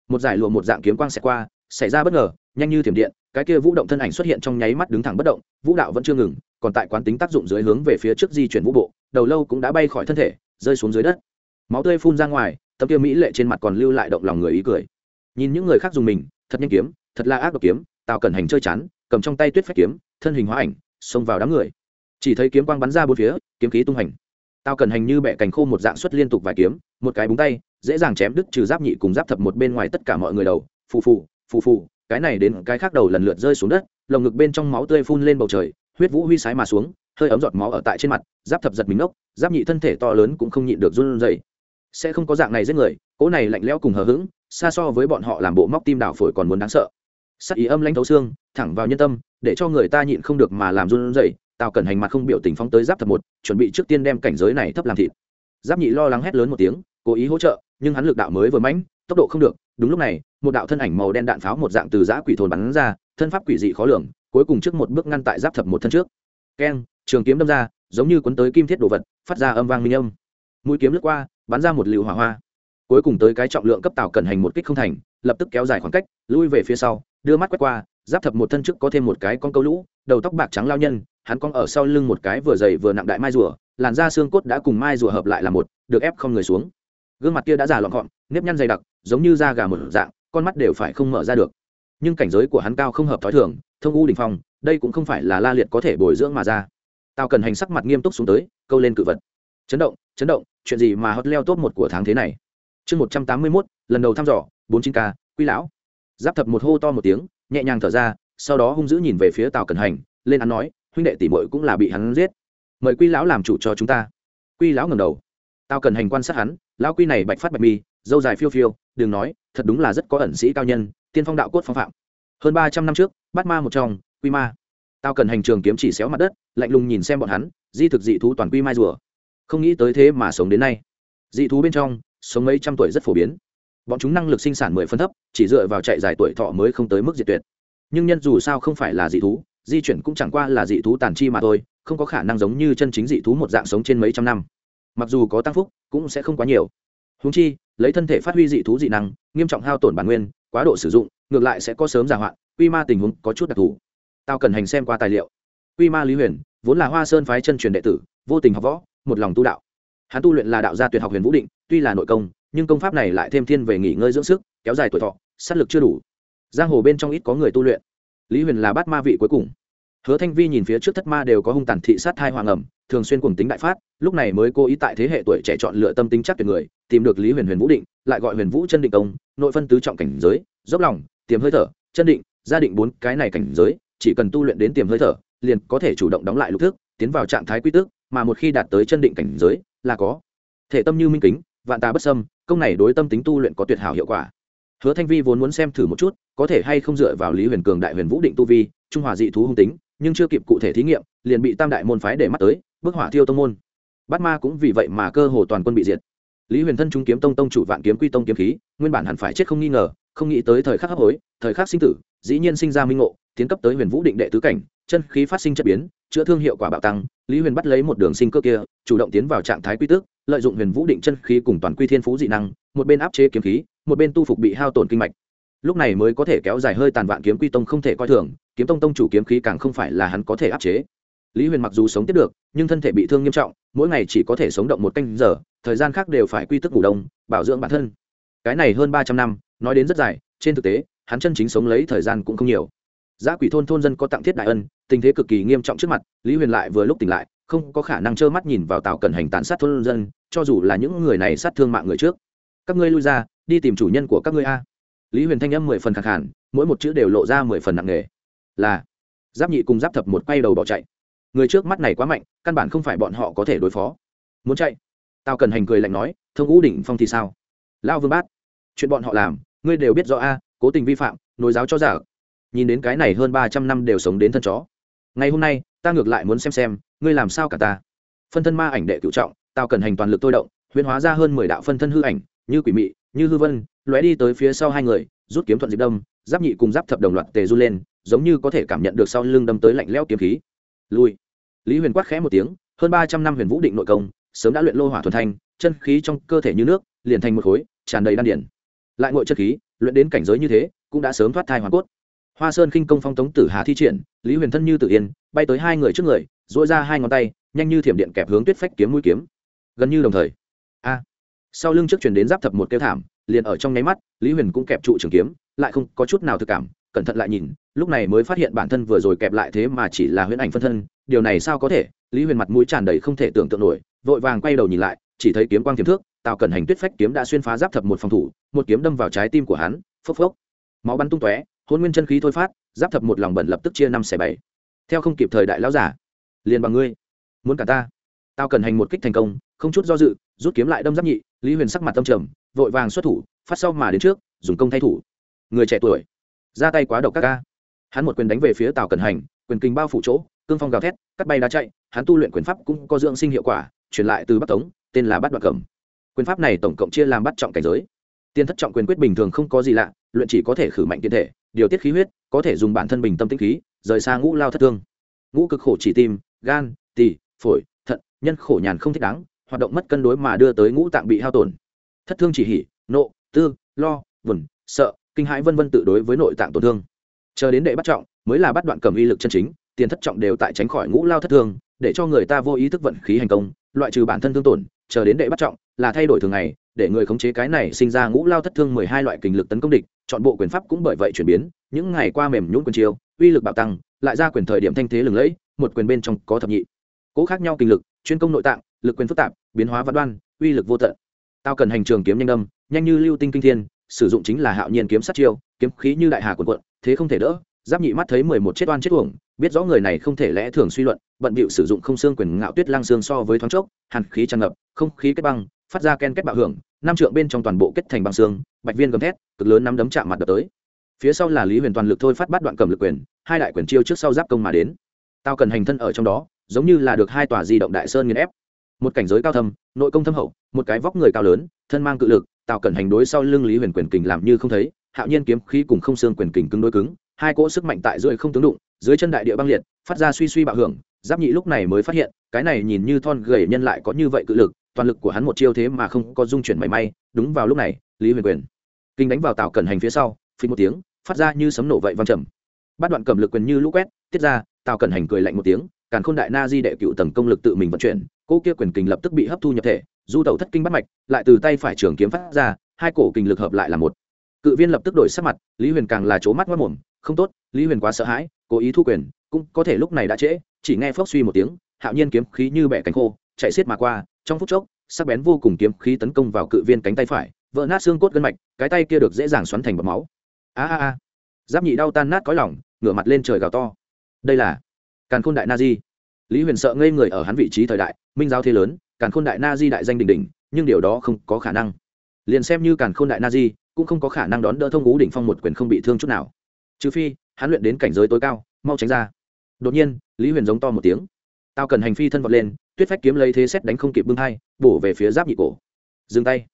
Một giải lụa một dạng kiếm quang xẹt qua, xảy ra bất ngờ, nhanh như thiểm điện, cái kia vũ động thân ảnh xuất hiện trong nháy mắt đứng thẳng bất động, vũ đạo vẫn chưa ngừng, còn tại quán tính tác dụng dưới hướng về phía trước di chuyển vũ bộ, đầu lâu cũng đã bay khỏi thân thể, rơi xuống dưới đất. Máu tươi phun ra ngoài, tấm kia mỹ lệ trên mặt còn lưu lại động lòng người ý cười. Nhìn những người khác dùng mình, thật nhanh kiếm, thật là ác độc kiếm tạo cẩn hành chơi chán, cầm trong tay tuyết phách kiếm, thân hình hóa ảnh, xông vào đám người. Chỉ thấy kiếm quang bắn ra bốn phía, kiếm khí tung hành. Tao cần hành như bẻ cành khô một dạng xuất liên tục vài kiếm, một cái búng tay, dễ dàng chém đứt trừ giáp nhị cùng giáp thập một bên ngoài tất cả mọi người đầu. Phù phù phù phù, cái này đến cái khác đầu lần lượt rơi xuống đất, lồng ngực bên trong máu tươi phun lên bầu trời, huyết vũ huy sái mà xuống, hơi ấm giọt máu ở tại trên mặt, giáp thập giật mình ốc giáp nhị thân thể to lớn cũng không nhịn được run rẩy. Sẽ không có dạng này giết người, cỗ này lạnh lẽo cùng hờ hững, xa so với bọn họ làm bộ móc tim đảo phổi còn muốn đáng sợ. Sắc ý âm lãnh thấu xương, thẳng vào nhân tâm, để cho người ta nhịn không được mà làm run rẩy tào cẩn hành mặt không biểu tình phóng tới giáp thập một, chuẩn bị trước tiên đem cảnh giới này thấp làm thịt. Giáp nhị lo lắng hét lớn một tiếng, cố ý hỗ trợ, nhưng hắn lực đạo mới vừa mãnh, tốc độ không được. Đúng lúc này, một đạo thân ảnh màu đen đạn pháo một dạng từ giã quỷ thồn bắn ra, thân pháp quỷ dị khó lường, cuối cùng trước một bước ngăn tại giáp thập một thân trước. Keng, trường kiếm đâm ra, giống như cuốn tới kim thiết đồ vật, phát ra âm vang minh âm. Mũi kiếm lướt qua, bắn ra một liều hỏa hoa. Cuối cùng tới cái trọng lượng cấp tàu cẩn hành một kích không thành, lập tức kéo dài khoảng cách, lui về phía sau, đưa mắt quét qua giáp thập một thân trước có thêm một cái con câu lũ, đầu tóc bạc trắng lao nhân, hắn cong ở sau lưng một cái vừa dày vừa nặng đại mai rùa, làn da xương cốt đã cùng mai rùa hợp lại là một, được ép không người xuống. Gương mặt kia đã già lọn gọn, nếp nhăn dày đặc, giống như da gà một dạng, con mắt đều phải không mở ra được. Nhưng cảnh giới của hắn cao không hợp t h ó i thường, thông u đình phong, đây cũng không phải là la liệt có thể bồi dưỡng mà ra. Tao cần hành sắc mặt nghiêm túc xuống tới, câu lên cự vật. Chấn động chấn động, chuyện gì mà hot leo top một của tháng thế này? Chương một trăm tám mươi mốt, lần đầu thăm dò, bốn chín k quy lão. Giáp thập một hô to một tiếng nhẹ nhàng thở ra, sau đó hung dữ nhìn về phía tào cần hành, lên hắn nói, huynh đệ tỷ mội cũng là bị hắn giết. Mời quy lão làm chủ cho chúng ta. Quy lão ngầm đầu. Tao cần hành quan sát hắn, lão quy này bạch phát bạch mi, dâu dài phiêu phiêu, đừng nói, thật đúng là rất có ẩn sĩ cao nhân, tiên phong đạo cốt phong phạm. Hơn ba trăm năm trước bắt ma một trong, quy ma. Tao cần hành trường kiếm chỉ xéo mặt đất, lạnh lùng nhìn xem bọn hắn, di thực dị thú toàn quy mai rùa. Không nghĩ tới thế mà sống đến nay. Dị thú bên trong, sống mấy trăm tuổi rất phổ biến bọn chúng năng lực sinh sản mười phân thấp, chỉ dựa vào chạy dài tuổi thọ mới không tới mức diệt tuyệt. Nhưng nhân dù sao không phải là dị thú, di chuyển cũng chẳng qua là dị thú tàn chi mà thôi, không có khả năng giống như chân chính dị thú một dạng sống trên mấy trăm năm. Mặc dù có tăng phúc, cũng sẽ không quá nhiều. Húng chi, lấy thân thể phát huy dị thú dị năng, nghiêm trọng hao tổn bản nguyên, quá độ sử dụng, ngược lại sẽ có sớm giả hoạn, quy ma tình huống có chút đặc thù. Tao cần hành xem qua tài liệu. Quy ma lý huyền, vốn là hoa sơn phái chân truyền đệ tử, vô tình học võ, một lòng tu đạo. Hắn tu luyện là đạo gia tuyệt học huyền vũ định, tuy là nội công nhưng công pháp này lại thêm thiên về nghỉ ngơi dưỡng sức, kéo dài tuổi thọ, sát lực chưa đủ. Giang hồ bên trong ít có người tu luyện. Lý huyền là bát ma vị cuối cùng. Hứa thanh vi nhìn phía trước thất ma đều có hung tàn thị sát thai hoàng ẩm, thường xuyên cùng tính đại phát, lúc này mới cố ý tại thế hệ tuổi trẻ chọn lựa tâm tính chắc tuyệt người, tìm được lý huyền huyền vũ định, lại gọi huyền vũ chân định công, nội phân tứ trọng cảnh giới, dốc lòng, tiềm hơi thở, chân định, gia định bốn cái này cảnh giới, chỉ cần tu luyện đến tiềm hơi thở, liền có thể chủ động đóng lại lục thức, tiến vào trạng thái quy tước, mà một khi đạt tới chân định cảnh giới, là có thể tâm như minh kính vạn tà bất sâm công này đối tâm tính tu luyện có tuyệt hảo hiệu quả. Hứa thanh vi vốn muốn xem thử một chút, có thể hay không dựa vào lý huyền cường đại huyền vũ định tu vi, trung hòa dị thú hung tính, nhưng chưa kịp cụ thể thí nghiệm, liền bị tam đại môn phái để mắt tới, bức hỏa thiêu tông môn. Bát ma cũng vì vậy mà cơ hồ toàn quân bị diệt. Lý huyền thân trung kiếm tông tông chủ vạn kiếm quy tông kiếm khí, nguyên bản hẳn phải chết không nghi ngờ, không nghĩ tới thời khắc hấp hối, thời khắc sinh tử, dĩ nhiên sinh ra minh ngộ, tiến cấp tới huyền vũ định đệ tứ cảnh, chân khí phát sinh chất biến chữa thương hiệu quả bạo tăng, lý huyền bắt lấy một đường sinh cơ kia, chủ động tiến vào trạng thái quy tước, lợi dụng huyền vũ định chân khí cùng toàn quy thiên phú dị năng, một bên áp chế kiếm khí, một bên tu phục bị hao tổn kinh mạch. Lúc này mới có thể kéo dài hơi tàn vạn kiếm quy tông không thể coi thường, kiếm tông tông chủ kiếm khí càng không phải là hắn có thể áp chế. Lý huyền mặc dù sống tiếp được, nhưng thân thể bị thương nghiêm trọng, mỗi ngày chỉ có thể sống động một canh giờ, thời gian khác đều phải quy tức ngủ đông, bảo dưỡng bản thân. Cái này hơn ba trăm năm, nói đến rất dài, trên thực tế, hắn chân chính sống lấy thời gian cũng không nhiều. Giá quỷ thôn thôn dân có tặng thiết đại ân tình thế cực kỳ nghiêm trọng trước mặt, lý huyền lại vừa lúc tỉnh lại, không có khả năng trơ mắt nhìn vào tàu cần hành tàn sát thôn dân, cho dù là những người này sát thương mạng người trước. Các ngươi lui ra, đi tìm chủ nhân của các ngươi a. Lý huyền thanh âm mười phần khẳng hẳn mỗi một chữ đều lộ ra mười phần nặng nề. Là, giáp nhị cùng giáp thập một quay đầu bỏ chạy. Người trước mắt này quá mạnh, căn bản không phải bọn họ có thể đối phó. Muốn chạy? Tao cần hành cười lạnh nói, thông ngũ đỉnh phong thì sao? Lão vương bát, chuyện bọn họ làm, ngươi đều biết rõ a, cố tình vi phạm, nối giáo cho giả. Nhìn đến cái này hơn ba trăm năm đều sống đến thân chó ngày hôm nay, ta ngược lại muốn xem xem, ngươi làm sao cả ta. Phân thân ma ảnh đệ cựu trọng, tao cần hành toàn lực tôi động, huyễn hóa ra hơn mười đạo phân thân hư ảnh, như quỷ mị, như hư vân, lóe đi tới phía sau hai người, rút kiếm thuận dịp đông giáp nhị cùng giáp thập đồng loạt tề run lên, giống như có thể cảm nhận được sau lưng đâm tới lạnh lẽo kiếm khí. Lui. Lý huyền quát khẽ một tiếng, hơn ba trăm năm huyền vũ định nội công, sớm đã luyện lô hỏa thuần thanh, chân khí trong cơ thể như nước, liền thành một khối, tràn đầy đan điển lại ngội chân khí, luyện đến cảnh giới như thế, cũng đã sớm thoát thai hoàn cốt hoa sơn khinh công phong tống tử hà thi triển, lý huyền thân như tự yên, bay tới hai người trước người dỗi ra hai ngón tay, nhanh như thiểm điện kẹp hướng tuyết phách kiếm mũi kiếm. Gần như đồng thời. A. Sau lưng trước chuyển đến giáp thập một kêu thảm, liền ở trong nháy mắt, lý huyền cũng kẹp trụ trường kiếm, lại không có chút nào thực cảm, cẩn thận lại nhìn, lúc này mới phát hiện bản thân vừa rồi kẹp lại thế mà chỉ là huyễn ảnh phân thân, điều này sao có thể? Lý huyền mặt mũi tràn đầy không thể tưởng tượng nổi, vội vàng quay đầu nhìn lại, chỉ thấy kiếm quang tiềm thước, tào cẩn hành tuyết phách kiếm đã xuyên phá giáp thập một phòng thủ, một kiếm đâm vào trái tim của hắn, phốc phốc. Máu bắn tung tóe hôn nguyên chân khí thôi phát, giáp thập một lòng bẩn lập tức chia năm xẻ bảy. Theo không kịp thời đại lão giả, liền bằng ngươi. Muốn cả ta. Tao cần hành một kích thành công, không chút do dự, rút kiếm lại đâm giáp nhị, lý huyền sắc mặt tâm trầm, vội vàng xuất thủ, phát sau mà đến trước, dùng công thay thủ. Người trẻ tuổi, ra tay quá độc các ca. Hắn một quyền đánh về phía tào cần hành, quyền kinh bao phủ chỗ, cương phong gào thét, cắt bay đá chạy, hắn tu luyện quyền pháp cũng có dưỡng sinh hiệu quả, truyền lại từ bắc tống, tên là bắt đoạn cẩm. Quyền pháp này tổng cộng chia làm bắt trọng cảnh giới. Tiên thất trọng quyền quyết bình thường không có gì lạ, luyện chỉ có thể khử mạnh tiên thể điều tiết khí huyết, có thể dùng bản thân bình tâm tĩnh khí, rời xa ngũ lao thất thương. Ngũ cực khổ chỉ tim, gan, tỳ, phổi, thận, nhân khổ nhàn không thích đáng, hoạt động mất cân đối mà đưa tới ngũ tạng bị hao tổn. Thất thương chỉ hỉ, nộ, tư, lo, buồn, sợ, kinh hãi vân vân tự đối với nội tạng tổn thương. Chờ đến đệ bắt trọng, mới là bắt đoạn cầm y lực chân chính, tiền thất trọng đều tại tránh khỏi ngũ lao thất thương, để cho người ta vô ý thức vận khí hành công, loại trừ bản thân thương tổn chờ đến đệ bắt trọng, là thay đổi thường ngày, để người khống chế cái này sinh ra ngũ lao thất thương mười hai loại kình lực tấn công địch, chọn bộ quyền pháp cũng bởi vậy chuyển biến, những ngày qua mềm nhũn quyền chiêu, uy lực bạo tăng, lại ra quyền thời điểm thanh thế lừng lẫy, một quyền bên trong có thập nhị. Cố khác nhau kinh lực, chuyên công nội tạng, lực quyền phức tạp, biến hóa văn đoan, uy lực vô tận. Tao cần hành trường kiếm nhanh đâm nhanh như lưu tinh kinh thiên, sử dụng chính là hạo nhiên kiếm sát chiêu, kiếm khí như đại hà quần quận thế không thể đỡ giáp nhị mắt thấy mười một chết oan chết uổng, biết rõ người này không thể lẽ thường suy luận, bận bịu sử dụng không xương quyền ngạo tuyết lang xương so với thoáng chốc, hàn khí tràn ngập, không khí kết băng, phát ra ken kết bạo hưởng, năm trượng bên trong toàn bộ kết thành băng xương, bạch viên gầm thét, cực lớn nắm đấm chạm mặt đập tới. Phía sau là lý huyền toàn lực thôi phát bắt đoạn cầm lực quyền, hai đại quyền chiêu trước sau giáp công mà đến. Tao cần hành thân ở trong đó, giống như là được hai tòa di động đại sơn nghiền ép. Một cảnh giới cao thâm, nội công thâm hậu, một cái vóc người cao lớn, thân mang cự lực tạo cẩn hành đối sau lưng lý huyền quyền kình làm như không thấy, hạo nhiên kiếm khí cùng không xương quyền kình cứng đối cứng hai cỗ sức mạnh tại dưới không tướng đụng, dưới chân đại địa băng liệt, phát ra suy suy bạo hưởng. Giáp nhị lúc này mới phát hiện, cái này nhìn như thon gầy nhân lại có như vậy cự lực, toàn lực của hắn một chiêu thế mà không có dung chuyển mảy may. Đúng vào lúc này, lý huyền quyền kinh đánh vào tàu cẩn hành phía sau phí một tiếng, phát ra như sấm nổ vậy văng trầm. Bắt đoạn cầm lực quyền như lũ quét, tiết ra tàu cẩn hành cười lạnh một tiếng, càn khôn đại na di đệ cựu tầng công lực tự mình vận chuyển cô kia quyền kình lập tức bị hấp thu nhập thể, du tẩu thất kinh bắt mạch, lại từ tay phải trường kiếm phát ra, hai cổ kình lực hợp lại là một. Cự viên lập tức đổi sắc mặt, lý huyền càng là c mắt mất mồm không tốt, lý huyền quá sợ hãi, cố ý thu quyền, cũng có thể lúc này đã trễ, chỉ nghe phốc suy một tiếng, hạo nhiên kiếm khí như bẻ cánh khô, chạy xiết mà qua, trong phút chốc, sắc bén vô cùng kiếm khí tấn công vào cự viên cánh tay phải, vỡ nát xương cốt gân mạch, cái tay kia được dễ dàng xoắn thành bọt máu. A a a. Giáp nhị đau tan nát cõi lỏng ngửa mặt lên trời gào to. Đây là càn khôn đại na di. Lý huyền sợ ngây người ở hắn vị trí thời đại, minh giáo thế lớn, càn khôn đại na di đại danh đình đỉnh, nhưng điều đó không có khả năng. Liền xem như càn khôn đại na di, cũng không có khả năng đón đỡ thông ngũ đỉnh phong một quyền không bị thương chút nào trừ phi, hắn luyện đến cảnh giới tối cao, mau tránh ra. Đột nhiên, lý huyền giống to một tiếng. Tao cần hành phi thân vọt lên, tuyết phách kiếm lấy thế xét đánh không kịp bưng hai, bổ về phía giáp nhị cổ. Dừng tay.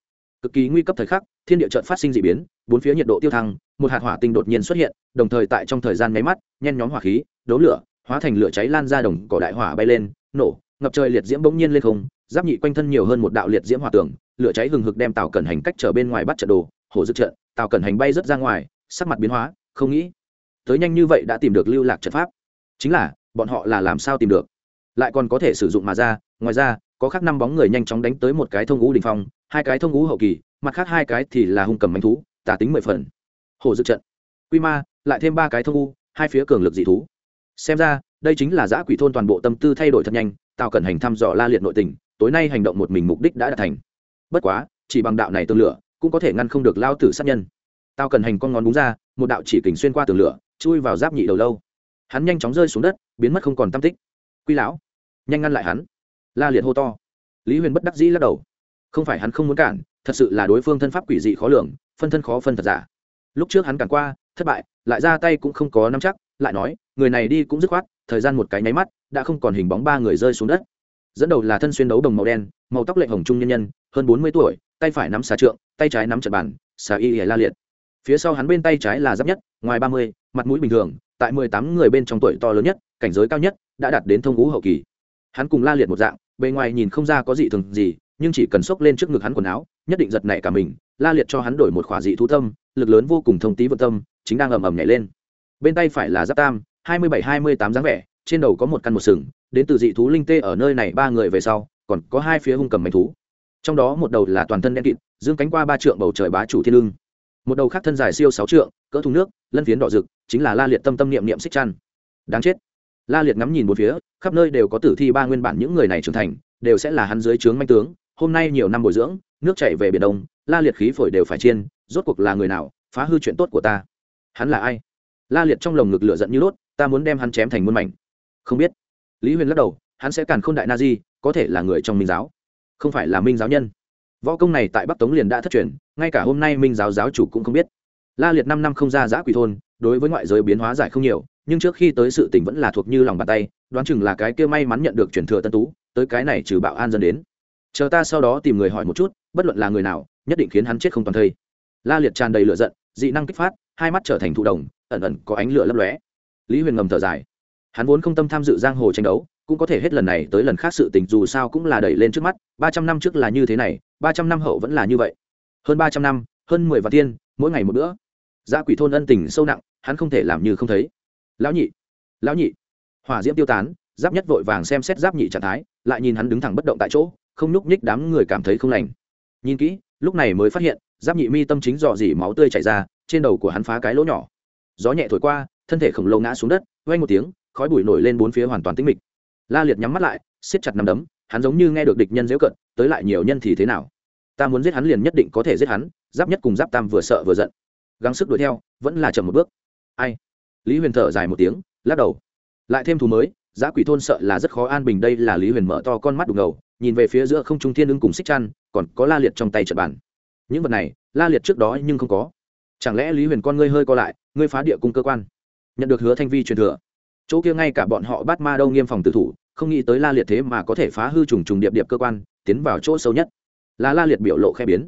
Cực kỳ nguy cấp thời khắc, thiên địa trợn phát sinh d ị biến, bốn phía nhiệt độ tiêu thăng, một hạt hỏa tinh đột nhiên xuất hiện, đồng thời tại trong thời gian nháy mắt, nhen nhóm hỏa khí đấu lửa, hóa thành lửa cháy lan ra đồng cỏ đại hỏa bay lên, nổ, ngập trời liệt diễm bỗng nhiên lên không, giáp nhị quanh thân nhiều hơn một đạo liệt diễm hỏa tường, lửa cháy hừng hực đem tàu cẩn hành cách trở bên ngoài bắt trận đồ, hổ dứt trận tàu cẩn hành bay rớt ra ngoài, sắc mặt biến hóa không nghĩ. Tới nhanh như vậy đã tìm được lưu lạc trận pháp. Chính là, bọn họ là làm sao tìm được? Lại còn có thể sử dụng mà ra. Ngoài ra, có khác năm bóng người nhanh chóng đánh tới một cái thông ngũ đình phong, hai cái thông ngũ hậu kỳ, mặt khác hai cái thì là hung cầm manh thú tả tính mười phần. Hồ dực trận. Quy ma, lại thêm ba cái thông ngũ, hai phía cường lực dị thú. Xem ra, đây chính là giã quỷ thôn toàn bộ tâm tư thay đổi thật nhanh tạo cần hành thăm dò la liệt nội tình, tối nay hành động một mình mục đích đã đạt thành. Bất quá, chỉ bằng đạo này tương lửa, cũng có thể ngăn không được lao tử sát nhân tao cần hành con ngón búng ra, một đạo chỉ kình xuyên qua tường lửa, chui vào giáp nhị đầu lâu. Hắn nhanh chóng rơi xuống đất, biến mất không còn tam tích. Quy lão, nhanh ngăn lại hắn. La liệt hô to. Lý huyền bất đắc dĩ lắc đầu. Không phải hắn không muốn cản, thật sự là đối phương thân pháp quỷ dị khó lường, phân thân khó phân thật giả. Lúc trước hắn cản qua, thất bại, lại ra tay cũng không có nắm chắc, lại nói, người này đi cũng dứt khoát, thời gian một cái nháy mắt, đã không còn hình bóng ba người rơi xuống đất. Dẫn đầu là thân xuyên đấu đồng màu đen, màu tóc lệnh hồng trung nhân nhân, hơn bốn mươi tuổi, tay phải nắm xà trượng, tay trái nắm trận bàn, xà y la liệt phía sau hắn bên tay trái là giáp nhất, ngoài ba mươi, mặt mũi bình thường, tại mười tám người bên trong tuổi to lớn nhất, cảnh giới cao nhất, đã đạt đến thông ngũ hậu kỳ. Hắn cùng la liệt một dạng, bề ngoài nhìn không ra có gì thường gì, nhưng chỉ cần xốc lên trước ngực hắn quần áo, nhất định giật nảy cả mình, la liệt cho hắn đổi một khỏa dị thú tâm, lực lớn vô cùng thông tí vận tâm, chính đang ầm ầm nhảy lên. Bên tay phải là giáp tam, hai mươi bảy, hai mươi tám dáng vẻ, trên đầu có một căn một sừng, đến từ dị thú linh tê ở nơi này ba người về sau, còn có hai phía hung cầm mảnh thú. Trong đó một đầu là toàn thân đen kịt, dương cánh qua ba trượng bầu trời bá chủ thiên lương một đầu khác thân dài siêu sáu trượng, cỡ thùng nước, lân phiến đỏ rực, chính là la liệt tâm tâm niệm niệm xích chăn. Đáng chết. La liệt ngắm nhìn một phía, khắp nơi đều có tử thi ba nguyên bản những người này trưởng thành, đều sẽ là hắn dưới trướng manh tướng. Hôm nay nhiều năm bồi dưỡng, nước chảy về biển đông, la liệt khí phổi đều phải chiên, rốt cuộc là người nào, phá hư chuyện tốt của ta? Hắn là ai? La liệt trong lồng ngực lửa giận như đốt, ta muốn đem hắn chém thành muôn mảnh. Không biết. Lý huyền lắc đầu, hắn sẽ càn k h ô n đại na di, có thể là người trong minh giáo. Không phải là minh giáo nhân. Võ công này tại bắc tống liền đã thất truyền ngay cả hôm nay minh giáo giáo chủ cũng không biết. La liệt năm năm không ra giã quỷ thôn, đối với ngoại giới biến hóa giải không nhiều, nhưng trước khi tới sự tỉnh vẫn là thuộc như lòng bàn tay, đoán chừng là cái kia may mắn nhận được truyền thừa tân tú, tới cái này trừ bạo an dân đến. Chờ ta sau đó tìm người hỏi một chút, bất luận là người nào, nhất định khiến hắn chết không toàn thây. La liệt tràn đầy lửa giận, dị năng kích phát, hai mắt trở thành thụ đồng, ẩn ẩn có ánh lửa lấp lóe. Lý huyền ngầm thở dài. Hắn vốn không tâm tham dự giang hồ tranh đấu, cũng có thể hết lần này tới lần khác sự tình dù sao cũng là đẩy lên trước mắt, ba trăm năm trước là như thế này, ba trăm năm hậu vẫn là như vậy hơn ba trăm năm, hơn mười vạn tiên, mỗi ngày một bữa. Gia quỷ thôn ân tình sâu nặng, hắn không thể làm như không thấy. Lão nhị lão nhị. Hỏa diễm tiêu tán, giáp nhất vội vàng xem xét giáp nhị trạng thái, lại nhìn hắn đứng thẳng bất động tại chỗ, không nhúc nhích đám người cảm thấy không lành. Nhìn kỹ, lúc này mới phát hiện, giáp nhị mi tâm chính dò dỉ máu tươi chảy ra, trên đầu của hắn phá cái lỗ nhỏ. Gió nhẹ thổi qua, thân thể khổng lồ ngã xuống đất vay một tiếng, khói bụi nổi lên bốn phía hoàn toàn tĩnh mịch. La liệt nhắm mắt lại, siết chặt nằm đấm, hắn giống như nghe được địch nhân dễu cận, tới lại nhiều nhân thì thế nào? Ta muốn giết hắn liền nhất định có thể giết hắn, giáp nhất cùng giáp tam vừa sợ vừa giận. Gắng sức đuổi theo, vẫn là chậm một bước. Ai? Lý huyền thở dài một tiếng, lắc đầu. Lại thêm thù mới, giá quỷ thôn sợ là rất khó an bình, đây là lý huyền mở to con mắt đục ngầu, nhìn về phía giữa không trung thiên ưng cùng xích chăn, còn có la liệt trong tay trận bàn. Những vật này, la liệt trước đó nhưng không có. Chẳng lẽ lý huyền con ngươi hơi co lại, ngươi phá địa cung cơ quan. Nhận được hứa thanh vi truyền thừa. Chỗ kia ngay cả bọn họ bắt ma đâu nghiêm phòng tử thủ, không nghĩ tới la liệt thế mà có thể phá hư trùng trùng điệp điệp cơ quan, tiến vào chỗ sâu nhất là la liệt biểu lộ khe biến.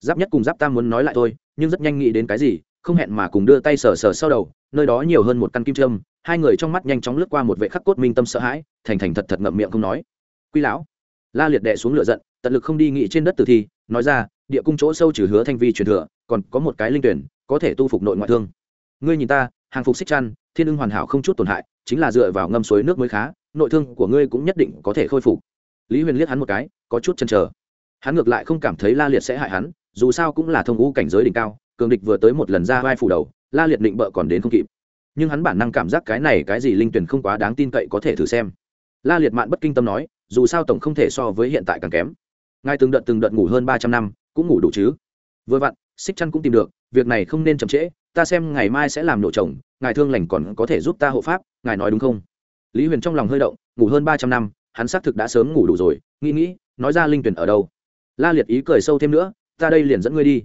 Giáp nhất cùng giáp tam muốn nói lại thôi, nhưng rất nhanh nghĩ đến cái gì, không hẹn mà cùng đưa tay sờ sờ sau đầu, nơi đó nhiều hơn một căn kim trâm hai người trong mắt nhanh chóng lướt qua một vệ khắc cốt minh tâm sợ hãi, thành thành thật thật ngậm miệng không nói. Quy lão. La liệt đệ xuống lửa giận, tận lực không đi nghị trên đất tử thi, nói ra, địa cung chỗ sâu trừ hứa thanh vi truyền thừa, còn có một cái linh tuyển, có thể tu phục nội ngoại thương. Ngươi nhìn ta, hàng phục xích chăn, thiên ưng hoàn hảo không chút tổn hại, chính là dựa vào ngâm suối nước mới khá, nội thương của ngươi cũng nhất định có thể khôi phục. Lý huyền liếc hắn một cái, có chút chăn trở hắn ngược lại không cảm thấy la liệt sẽ hại hắn, dù sao cũng là thông ngũ cảnh giới đỉnh cao, cường địch vừa tới một lần ra vai phủ đầu, la liệt định bợ còn đến không kịp. Nhưng hắn bản năng cảm giác cái này cái gì linh tuyển không quá đáng tin cậy có thể thử xem. La liệt mạn bất kinh tâm nói, dù sao tổng không thể so với hiện tại càng kém. Ngài từng đợt từng đợt ngủ hơn ba trăm năm, cũng ngủ đủ chứ? Vừa vặn, xích chăn cũng tìm được, việc này không nên chậm trễ, ta xem ngày mai sẽ làm nổ chồng, ngài thương lành còn có thể giúp ta hộ pháp, ngài nói đúng không? Lý huyền trong lòng hơi động, ngủ hơn ba trăm năm, hắn xác thực đã sớm ngủ đủ rồi, nghĩ nghĩ, nói ra linh tuyển ở đâu? La liệt ý cười sâu thêm nữa, ta đây liền dẫn ngươi đi.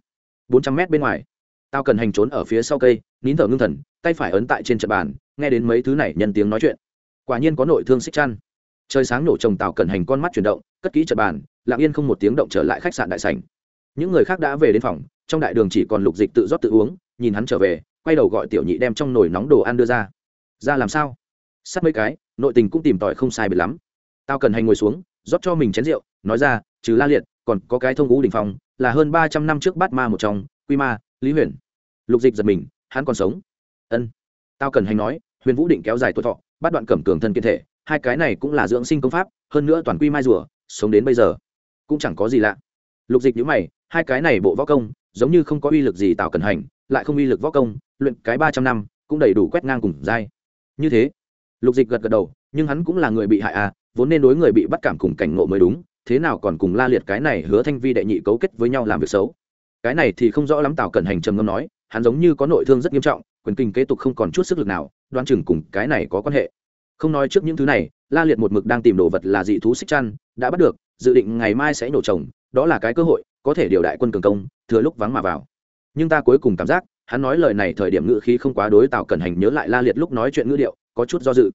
Bốn trăm mét bên ngoài, tao cần hành trốn ở phía sau cây, nín thở ngưng thần, tay phải ấn tại trên trận bàn, nghe đến mấy thứ này nhân tiếng nói chuyện. Quả nhiên có nội thương xích chăn. Trời sáng nổ chồng tàu cần hành con mắt chuyển động, cất kỹ trận bàn, lặng yên không một tiếng động trở lại khách sạn đại sảnh. Những người khác đã về đến phòng, trong đại đường chỉ còn lục dịch tự rót tự uống, nhìn hắn trở về, quay đầu gọi tiểu nhị đem trong nồi nóng đồ ăn đưa ra. Ra làm sao? Sắt mấy cái, nội tình cũng tìm tòi không sai biệt lắm. Tao cần hành ngồi xuống, rót cho mình chén rượu, nói ra, trừ la liệt còn có cái thông ngũ đình phong, là hơn ba trăm năm trước bát ma một trong, quy ma, lý huyền. Lục dịch giật mình, hắn còn sống. Ân. Tao cần hành nói, huyền vũ định kéo dài tuổi thọ, bắt đoạn cẩm cường thân kiên thể, hai cái này cũng là dưỡng sinh công pháp, hơn nữa toàn quy mai rùa, sống đến bây giờ, cũng chẳng có gì lạ. Lục dịch nhữ mày, hai cái này bộ võ công, giống như không có uy lực gì tạo cần hành, lại không uy lực võ công, luyện cái ba trăm năm, cũng đầy đủ quét ngang cùng dai như thế, lục dịch gật gật đầu, nhưng hắn cũng là người bị hại à vốn nên đối người bị bắt cảm cùng cảnh ngộ mới đúng thế nào còn cùng la liệt cái này hứa thanh vi đệ nhị cấu kết với nhau làm việc xấu? Cái này thì không rõ lắm, tào cẩn hành trầm ngâm nói, hắn giống như có nội thương rất nghiêm trọng, quyền kinh kế tục không còn chút sức lực nào đoan chừng cùng cái này có quan hệ. Không nói trước những thứ này, la liệt một mực đang tìm đồ vật là dị thú xích chăn, đã bắt được, dự định ngày mai sẽ nổ trồng, đó là cái cơ hội, có thể điều đại quân cường công, thừa lúc vắng mà vào. Nhưng ta cuối cùng cảm giác, hắn nói lời này thời điểm ngữ khí không quá đối tạo cẩn hành nhớ lại la liệt lúc nói chuyện ngữ điệu, có chút do dự.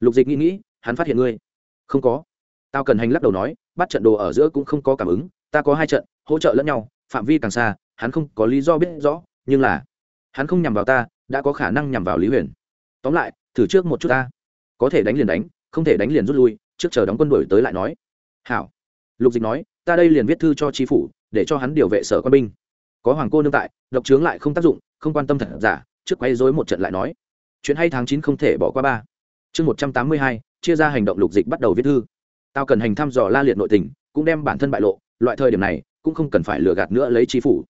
Lục dịch nghĩ nghĩ, hắn phát hiện ngươi. Không có. Tao cần hành lắc đầu nói bắt trận đồ ở giữa cũng không có cảm ứng, ta có hai trận, hỗ trợ lẫn nhau, phạm vi càng xa, hắn không có lý do biết rõ, nhưng là, hắn không nhằm vào ta, đã có khả năng nhằm vào lý huyền. Tóm lại, thử trước một chút ta. Có thể đánh liền đánh, không thể đánh liền rút lui, trước chờ đóng quân đổi tới lại nói. Hảo. Lục dịch nói, ta đây liền viết thư cho tri phủ, để cho hắn điều vệ sở quân binh. Có hoàng cô nương tại, độc trướng lại không tác dụng, không quan tâm thật giả, trước quay dối một trận lại nói. Chuyện hay tháng chín không thể bỏ qua ba. Chương một trăm tám mươi hai, chia ra hành động lục dịch bắt đầu viết thư tao cần hành thăm dò la liệt nội tình, cũng đem bản thân bại lộ, loại thời điểm này, cũng không cần phải lừa gạt nữa lấy chi phủ.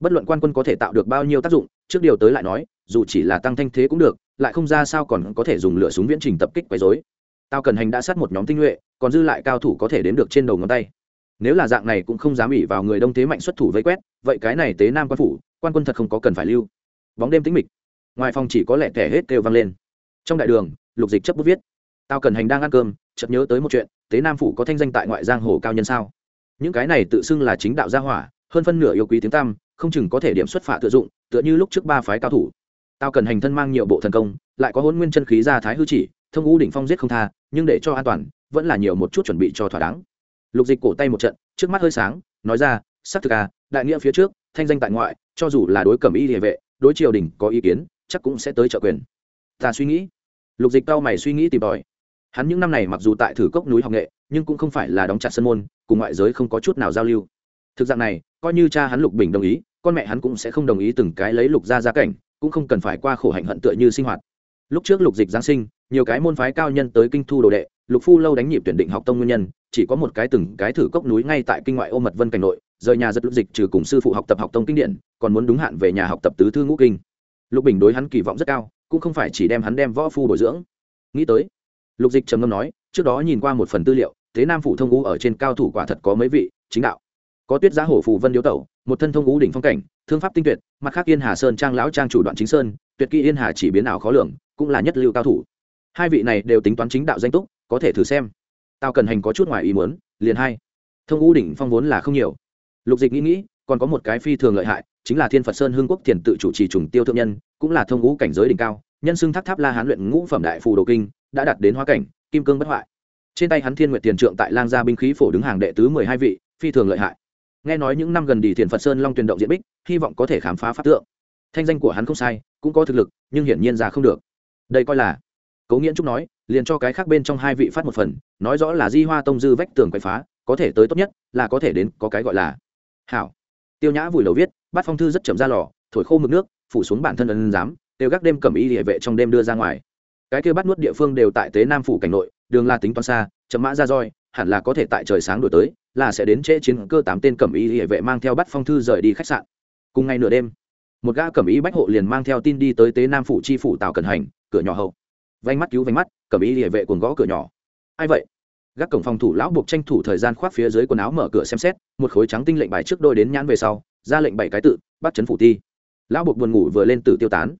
Bất luận quan quân có thể tạo được bao nhiêu tác dụng, trước điều tới lại nói, dù chỉ là tăng thanh thế cũng được, lại không ra sao còn có thể dùng lửa súng viễn trình tập kích quấy dối tao cần hành đã sát một nhóm tinh nhuệ, còn dư lại cao thủ có thể đến được trên đầu ngón tay. Nếu là dạng này cũng không dám ỉ vào người đông thế mạnh xuất thủ vây quét, vậy cái này tế nam quan phủ, quan quân thật không có cần phải lưu. Bóng đêm tĩnh mịch. Ngoài phòng chỉ có lẻ tẻ hết kêu vang lên. Trong đại đường, lục dịch chấp bút viết tao cần hành đang ăn cơm, chợt nhớ tới một chuyện, tế nam phủ có thanh danh tại ngoại giang hồ cao nhân sao? Những cái này tự xưng là chính đạo gia hỏa, hơn phân nửa yêu quý tiếng tam không chừng có thể điểm xuất phả tự dụng, tựa như lúc trước ba phái cao thủ. Tao cần hành thân mang nhiều bộ thần công, lại có hôn nguyên chân khí ra thái hư chỉ, thông ngũ đỉnh phong giết không tha, nhưng để cho an toàn, vẫn là nhiều một chút chuẩn bị cho thỏa đáng. Lục dịch cổ tay một trận, trước mắt hơi sáng, nói ra sắc thực à đại nghĩa phía trước, thanh danh tại ngoại, cho dù là đối cẩm y địa vệ, đối triều đình có ý kiến, chắc cũng sẽ tới trợ quyền. Ta suy nghĩ. Lục dịch tao mày suy nghĩ tìm tòi hắn những năm này mặc dù tại thử cốc núi học nghệ, nhưng cũng không phải là đóng chặt sân môn, cùng ngoại giới không có chút nào giao lưu. Thực dạng này, coi như cha hắn lục bình đồng ý, con mẹ hắn cũng sẽ không đồng ý từng cái lấy lục ra gia cảnh, cũng không cần phải qua khổ hạnh hận tựa như sinh hoạt. Lúc trước lục dịch giáng sinh, nhiều cái môn phái cao nhân tới kinh thu đồ đệ, lục phu lâu đánh nhịp tuyển định học tông nguyên nhân, chỉ có một cái từng cái thử cốc núi ngay tại kinh ngoại ô mật vân cảnh nội, rời nhà giật lục dịch trừ cùng sư phụ học tập học tông kinh điển, còn muốn đúng hạn về nhà học tập tứ thư ngũ kinh. Lục bình đối hắn kỳ vọng rất cao, cũng không phải chỉ đem hắn đem võ phu bồi dưỡng. Nghĩ tới lục dịch trầm ngâm nói, trước đó nhìn qua một phần tư liệu, thế nam phủ thông ngũ ở trên cao thủ quả thật có mấy vị, chính đạo. Có tuyết giá hổ phù vân điếu tẩu, một thân thông ngũ đỉnh phong cảnh, thương pháp tinh tuyệt, mặt khác yên hà sơn trang lão trang chủ đoạn chính sơn, tuyệt kỹ yên hà chỉ biến ảo khó lường, cũng là nhất lưu cao thủ. Hai vị này đều tính toán chính đạo danh túc, có thể thử xem. Tao cần hành có chút ngoài ý muốn, liền hai. Thông ngũ đỉnh phong vốn là không nhiều. Lục dịch nghĩ nghĩ, còn có một cái phi thường lợi hại, chính là thiên phật sơn hương quốc thiền tự chủ trì trùng tiêu thượng nhân, cũng là thông ngũ cảnh giới đỉnh cao, nhân xưng tháp tháp la hán luyện ngũ phẩm đại phù đồ kinh đã đạt đến hoa cảnh, kim cương bất hoại. Trên tay hắn thiên nguyện tiền trượng tại lang gia binh khí phổ đứng hàng đệ tứ mười hai vị, phi thường lợi hại. Nghe nói những năm gần đi thiền phật sơn long tuyền động diện bích, hy vọng có thể khám phá pháp tượng. Thanh danh của hắn không sai, cũng có thực lực, nhưng hiển nhiên ra không được. Đây coi là cố nghiễn trúc nói, liền cho cái khác bên trong hai vị phát một phần, nói rõ là di hoa tông dư vách tường quậy phá, có thể tới tốt nhất, là có thể đến, có cái gọi là hảo. Tiêu nhã vùi đầu viết bát phong thư rất chậm ra lò, thổi khô mực nước, phủ xuống bản thân ân giám đều gác đêm cầm y địa vệ trong đêm đưa ra ngoài cái kia bắt nuốt địa phương đều tại tế nam phủ cảnh nội, đường la tính toán xa, chậm mã ra roi, hẳn là có thể tại trời sáng đổi tới, là sẽ đến trễ chiến cơ tám tên cẩm y hệ vệ mang theo bắt phong thư rời đi khách sạn. Cùng ngày nửa đêm, một gã cẩm y bách hộ liền mang theo tin đi tới tế nam phủ chi phủ tào cẩn hành, cửa nhỏ hậu. Vánh mắt cứu vánh mắt, cẩm y hệ vệ cuồng gõ cửa nhỏ. Ai vậy? Gác cổng phòng thủ lão buộc tranh thủ thời gian khoác phía dưới quần áo mở cửa xem xét, một khối trắng tinh lệnh bài trước đôi đến nhãn về sau, ra lệnh bảy cái tự, bắt chấn phủ ti lão buộc buồn ngủ vừa lên tử tiêu tán.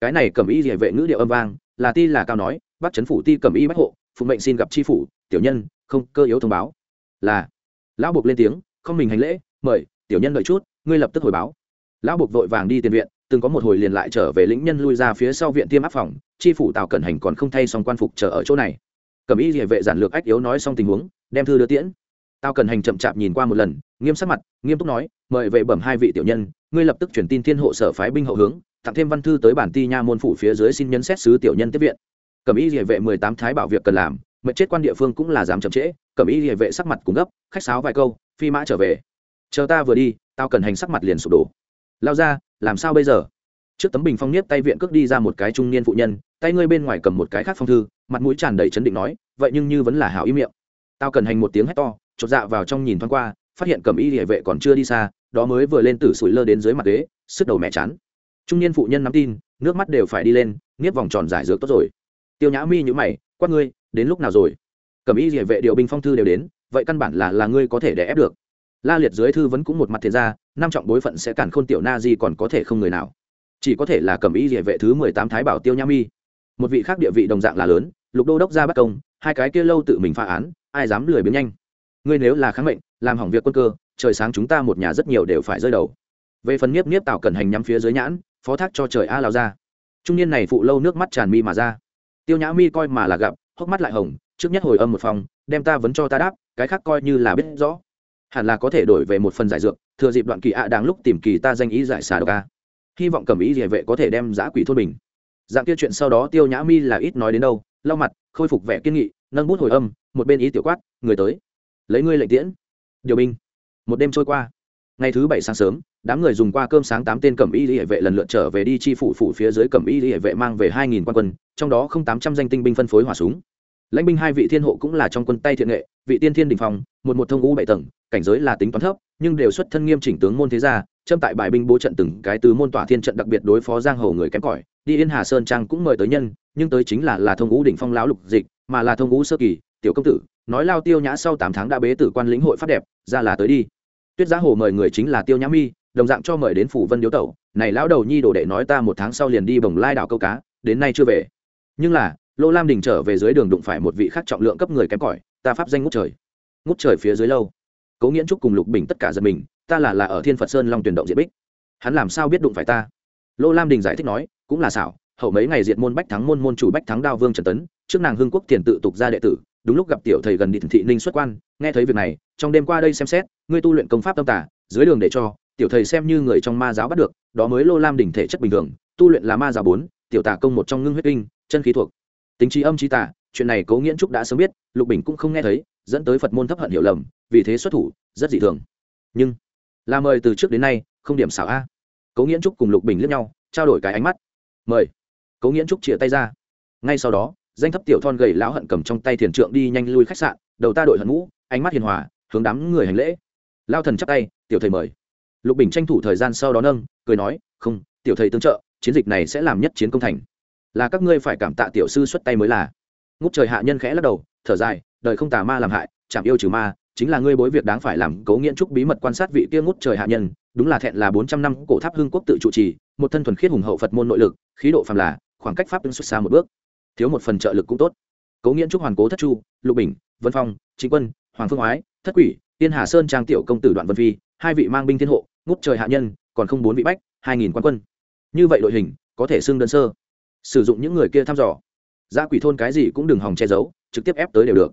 Cái này cẩm y hệ vệ ngữ điệu âm vang là ti là cao nói, bắt chấn phủ ti cầm y bách hộ phụ mệnh xin gặp tri phủ, tiểu nhân, không, cơ yếu thông báo. Là. Lão buộc lên tiếng, không mình hành lễ, mời, tiểu nhân đợi chút, ngươi lập tức hồi báo. Lão buộc vội vàng đi tiền viện, từng có một hồi liền lại trở về lĩnh nhân lui ra phía sau viện tiêm áp phòng, tri phủ tào cẩn hành còn không thay xong quan phục chờ ở chỗ này. Cầm y địa vệ giản lược ách yếu nói xong tình huống, đem thư đưa tiễn tao cần hành chậm chạp nhìn qua một lần, nghiêm sắc mặt, nghiêm túc nói, mời vệ bẩm hai vị tiểu nhân, ngươi lập tức chuyển tin thiên hộ sở phái binh hậu hướng, tặng thêm văn thư tới bản ti nha môn phủ phía dưới xin nhân xét sứ tiểu nhân tiếp viện. Cầm ý địa vệ mười tám thái bảo việc cần làm, mệnh chết quan địa phương cũng là dám chậm trễ cầm ý địa vệ sắc mặt cùng gấp, khách sáo vài câu, phi mã trở về. Chờ ta vừa đi, tao cần hành sắc mặt liền sụp đổ. Lao ra, làm sao bây giờ? Trước tấm bình phong niếp tay viện cước đi ra một cái trung niên phụ nhân, tay ngươi bên ngoài cầm một cái khác phong thư, mặt mũi tràn đầy chấn định nói, vậy nhưng như vẫn là hảo ý miệng. Tao cần hành một tiếng hét to chột dạ vào trong nhìn thoáng qua, phát hiện cầm y địa vệ còn chưa đi xa, đó mới vừa lên tử sủi lơ đến dưới mặt ghế, sức đầu mẹ chán. Trung niên phụ nhân nắm tin, nước mắt đều phải đi lên, nghiếp vòng tròn giải dược tốt rồi. Tiêu nhã mi nhữ mày, quát ngươi, đến lúc nào rồi? Cầm y địa vệ điều binh phong thư đều đến, vậy căn bản là là ngươi có thể để ép được. La liệt dưới thư vẫn cũng một mặt thiệt ra, năm trọng bối phận sẽ cản khôn tiểu na gì còn có thể không người nào. Chỉ có thể là cầm y địa vệ thứ mười tám thái bảo tiêu nhã mi. Một vị khác địa vị đồng dạng là lớn, lục đô đốc ra bắt công, hai cái kia lâu tự mình phá án, ai dám lười biếng nhanh? Ngươi nếu là kháng mệnh, làm hỏng việc quân cơ, trời sáng chúng ta một nhà rất nhiều đều phải rơi đầu. Về phần nhiếp nhiếp tạo cẩn hành nhắm phía dưới nhãn, phó thác cho trời a lao ra. Trung niên này phụ lâu nước mắt tràn mi mà ra. Tiêu nhã mi coi mà là gặp, hốc mắt lại hồng, trước nhất hồi âm một phòng, đem ta vấn cho ta đáp, cái khác coi như là biết rõ. Hẳn là có thể đổi về một phần giải dược, thừa dịp đoạn kỳ ạ đang lúc tìm kỳ ta danh ý giải xà độc a. Hy vọng cầm ý địa vệ có thể đem giã quỷ thôn bình. Dạng kia chuyện sau đó tiêu nhã mi là ít nói đến đâu, lau mặt, khôi phục vẻ kiên nghị, nâng bút hồi âm, một bên ý tiểu quát, người tới lấy ngươi lệnh tiễn. Điều binh, một đêm trôi qua. Ngày thứ bảy sáng sớm, đám người dùng qua cơm sáng tám tên cẩm y hệ vệ lần lượt trở về đi chi phủ phủ phía dưới cẩm y hệ vệ mang về hai nghìn quan quân, trong đó không tám trăm danh tinh binh phân phối hỏa súng. Lãnh binh hai vị thiên hộ cũng là trong quân tay thiện nghệ, vị tiên thiên đình phòng một một thông ngũ bảy tầng, cảnh giới là tính toán thấp, nhưng đều xuất thân nghiêm chỉnh tướng môn thế gia, châm tại bài binh bố trận từng cái từ môn tỏa thiên trận đặc biệt đối phó giang hồ người kém cỏi, đi yên hà sơn trang cũng mời tới nhân, nhưng tới chính là là thông ngũ đỉnh phong lão lục dịch, mà là thông ngũ sơ kỳ tiểu công tử, nói lao tiêu nhã sau tám tháng đã bế tử quan lĩnh hội phát đẹp, ra là tới đi. Tuyết giá hồ mời người chính là tiêu nhã mi, đồng dạng cho mời đến phủ vân điếu tẩu. Này lão đầu nhi đồ đệ nói ta một tháng sau liền đi bồng lai đảo câu cá, đến nay chưa về. Nhưng là, lô lam đình trở về dưới đường đụng phải một vị khác trọng lượng cấp người kém cỏi, ta pháp danh ngút trời. Ngút trời phía dưới lâu. Cố nghiễn trúc cùng lục bình tất cả giật mình, ta là là ở thiên phật sơn long tuyển động diện bích. Hắn làm sao biết đụng phải ta? Lô lam đình giải thích nói, cũng là xảo, hậu mấy ngày diện môn bách thắng môn môn chủ bách thắng đao vương trần tấn, trước nàng hưng quốc tiền tự tục ra đệ tử đúng lúc gặp tiểu thầy gần điện thị ninh xuất quan, nghe thấy việc này, trong đêm qua đây xem xét, ngươi tu luyện công pháp tâm tả, dưới đường để cho, tiểu thầy xem như người trong ma giáo bắt được, đó mới lô lam đỉnh thể chất bình thường, tu luyện là ma giáo bốn, tiểu tả công một trong ngưng huyết kinh, chân khí thuộc. Tính trí âm trí tả, chuyện này cố nghiễn trúc đã sớm biết, lục bình cũng không nghe thấy, dẫn tới phật môn thấp hận hiểu lầm, vì thế xuất thủ, rất dị thường. Nhưng, là mời từ trước đến nay, không điểm xảo a. Cố nghiễn trúc cùng lục bình liếc nhau, trao đổi cái ánh mắt. Mời. Cố nghiễn trúc chĩa tay ra. Ngay sau đó danh thấp tiểu thon gầy lão hận cầm trong tay thiền trượng đi nhanh lui khách sạn đầu ta đội hận ngũ, ánh mắt hiền hòa hướng đám người hành lễ. Lao thần chắp tay tiểu thầy mời. Lục bình tranh thủ thời gian sau đó nâng cười nói không tiểu thầy tương trợ chiến dịch này sẽ làm nhất chiến công thành. Là các ngươi phải cảm tạ tiểu sư xuất tay mới là. Ngút trời hạ nhân khẽ lắc đầu thở dài đời không tà ma làm hại chạm yêu trừ ma chính là ngươi bối việc đáng phải làm cố nghiễn trúc bí mật quan sát vị kia ngút trời hạ nhân đúng là thẹn là bốn trăm năm cổ tháp hương quốc tự trụ trì một thân thuần khiết hùng hậu phật môn nội lực khí độ phàm là khoảng cách pháp ứng xuất xa một bước thiếu một phần trợ lực cũng tốt. Cố nghiễn trúc hoàn cố thất chu, lục bình, vân phong chính quân, hoàng phương oái thất quỷ, tiên hà sơn trang tiểu công tử đoạn vân phi, hai vị mang binh thiên hộ, ngút trời hạ nhân, còn không bốn vị bách, hai nghìn quan quân. Như vậy đội hình, có thể xưng đơn sơ. Sử dụng những người kia thăm dò. Gia quỷ thôn cái gì cũng đừng hòng che giấu, trực tiếp ép tới đều được.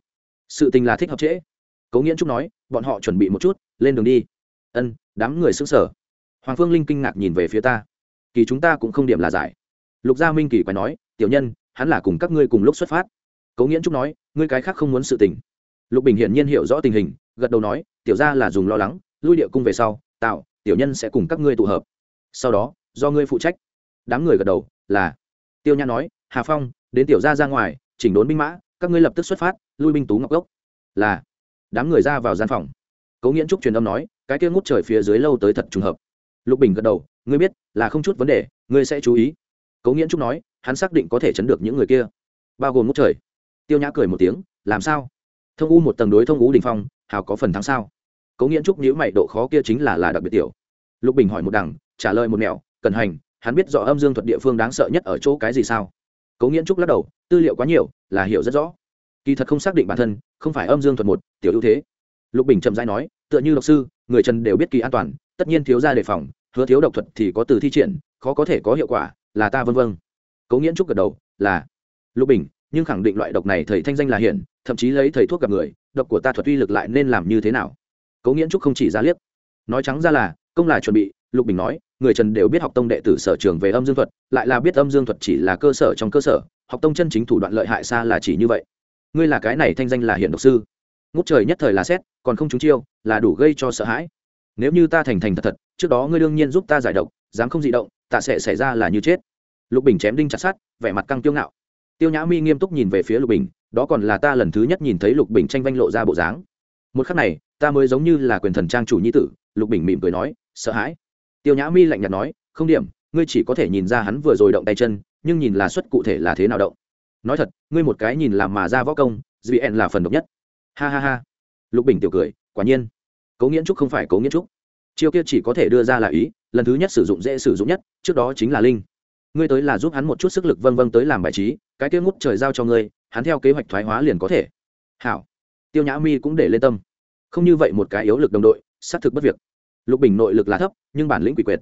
Sự tình là thích hợp trễ. Cố nghiễn trúc nói, bọn họ chuẩn bị một chút, lên đường đi. Ân, đám người xứng sở hoàng phương linh kinh ngạc nhìn về phía ta. Kỳ chúng ta cũng không điểm là giải. Lục gia minh kỳ quay nói, tiểu nhân hắn là cùng các ngươi cùng lúc xuất phát. Cố nghiễn trúc nói, ngươi cái khác không muốn sự tình. Lục bình hiển nhiên hiểu rõ tình hình, gật đầu nói, tiểu ra là dùng lo lắng, lui địa cung về sau, tạo, tiểu nhân sẽ cùng các ngươi tụ hợp. Sau đó, do ngươi phụ trách. Đám người gật đầu, là. Tiêu nha nói, hà phong, đến tiểu ra ra ngoài, chỉnh đốn binh mã, các ngươi lập tức xuất phát, lui binh tú ngọc gốc. Là. Đám người ra vào gian phòng. Cố nghiễn trúc truyền âm nói, cái kia ngút trời phía dưới lâu tới thật trùng hợp. Lục bình gật đầu, ngươi biết, là không chút vấn đề, ngươi sẽ chú ý. Cố nghiễn trúc nói hắn xác định có thể chấn được những người kia, bao gồm ngút trời. Tiêu nhã cười một tiếng, làm sao? Thông u một tầng đối thông u đình phong, hào có phần thắng sao? Cố nghiễn trúc nhữ mày, độ khó kia chính là là đặc biệt tiểu. Lục bình hỏi một đằng, trả lời một mẹo, cần hành, hắn biết rõ âm dương thuật địa phương đáng sợ nhất ở chỗ cái gì sao? Cố nghiễn trúc lắc đầu, tư liệu quá nhiều, là hiểu rất rõ. Kỳ thật không xác định bản thân, không phải âm dương thuật một, tiểu ưu thế. Lục bình chậm rãi nói, tựa như độc sư, người trần đều biết kỳ an toàn, tất nhiên thiếu ra đề phòng, hứa thiếu độc thuật thì có từ thi triển, khó có thể có hiệu quả, là ta vân vân cố nghiễn trúc gật đầu, là. Lục bình, nhưng khẳng định loại độc này thầy thanh danh là hiển, thậm chí lấy thầy thuốc gặp người, độc của ta thuật uy lực lại nên làm như thế nào? Cố nghiễn trúc không chỉ ra liếc. Nói trắng ra là, công là chuẩn bị, lục bình nói, người trần đều biết học tông đệ tử sở trường về âm dương thuật, lại là biết âm dương thuật chỉ là cơ sở trong cơ sở, học tông chân chính thủ đoạn lợi hại xa là chỉ như vậy. Ngươi là cái này thanh danh là hiện độc sư. Ngút trời nhất thời là xét, còn không trúng chiêu, là đủ gây cho sợ hãi. Nếu như ta thành thành thật thật, trước đó ngươi đương nhiên giúp ta giải độc, dám không dị động tạ sẽ xảy ra là như chết lục bình chém đinh chặt sát vẻ mặt căng tiêu ngạo. Tiêu nhã mi nghiêm túc nhìn về phía lục bình, đó còn là ta lần thứ nhất nhìn thấy lục bình tranh vanh lộ ra bộ dáng. Một khắc này, ta mới giống như là quyền thần trang chủ nhi tử, lục bình mỉm cười nói, sợ hãi. Tiêu nhã mi lạnh nhạt nói, không điểm, ngươi chỉ có thể nhìn ra hắn vừa rồi động tay chân, nhưng nhìn là suất cụ thể là thế nào động. Nói thật, ngươi một cái nhìn làm mà ra võ công gn là phần độc nhất. Ha ha ha. Lục bình tiểu cười, quả nhiên. Cố nghiễn trúc không phải cố nghiễn trúc. Chiêu kia chỉ có thể đưa ra là ý, lần thứ nhất sử dụng dễ sử dụng nhất, trước đó chính là linh ngươi tới là giúp hắn một chút sức lực vân vân tới làm bài trí, cái kia ngút trời giao cho ngươi, hắn theo kế hoạch thoái hóa liền có thể. Hảo. Tiêu nhã mi cũng để lên tâm. Không như vậy một cái yếu lực đồng đội, xác thực bất việc. Lục bình nội lực là thấp, nhưng bản lĩnh quỷ quyệt.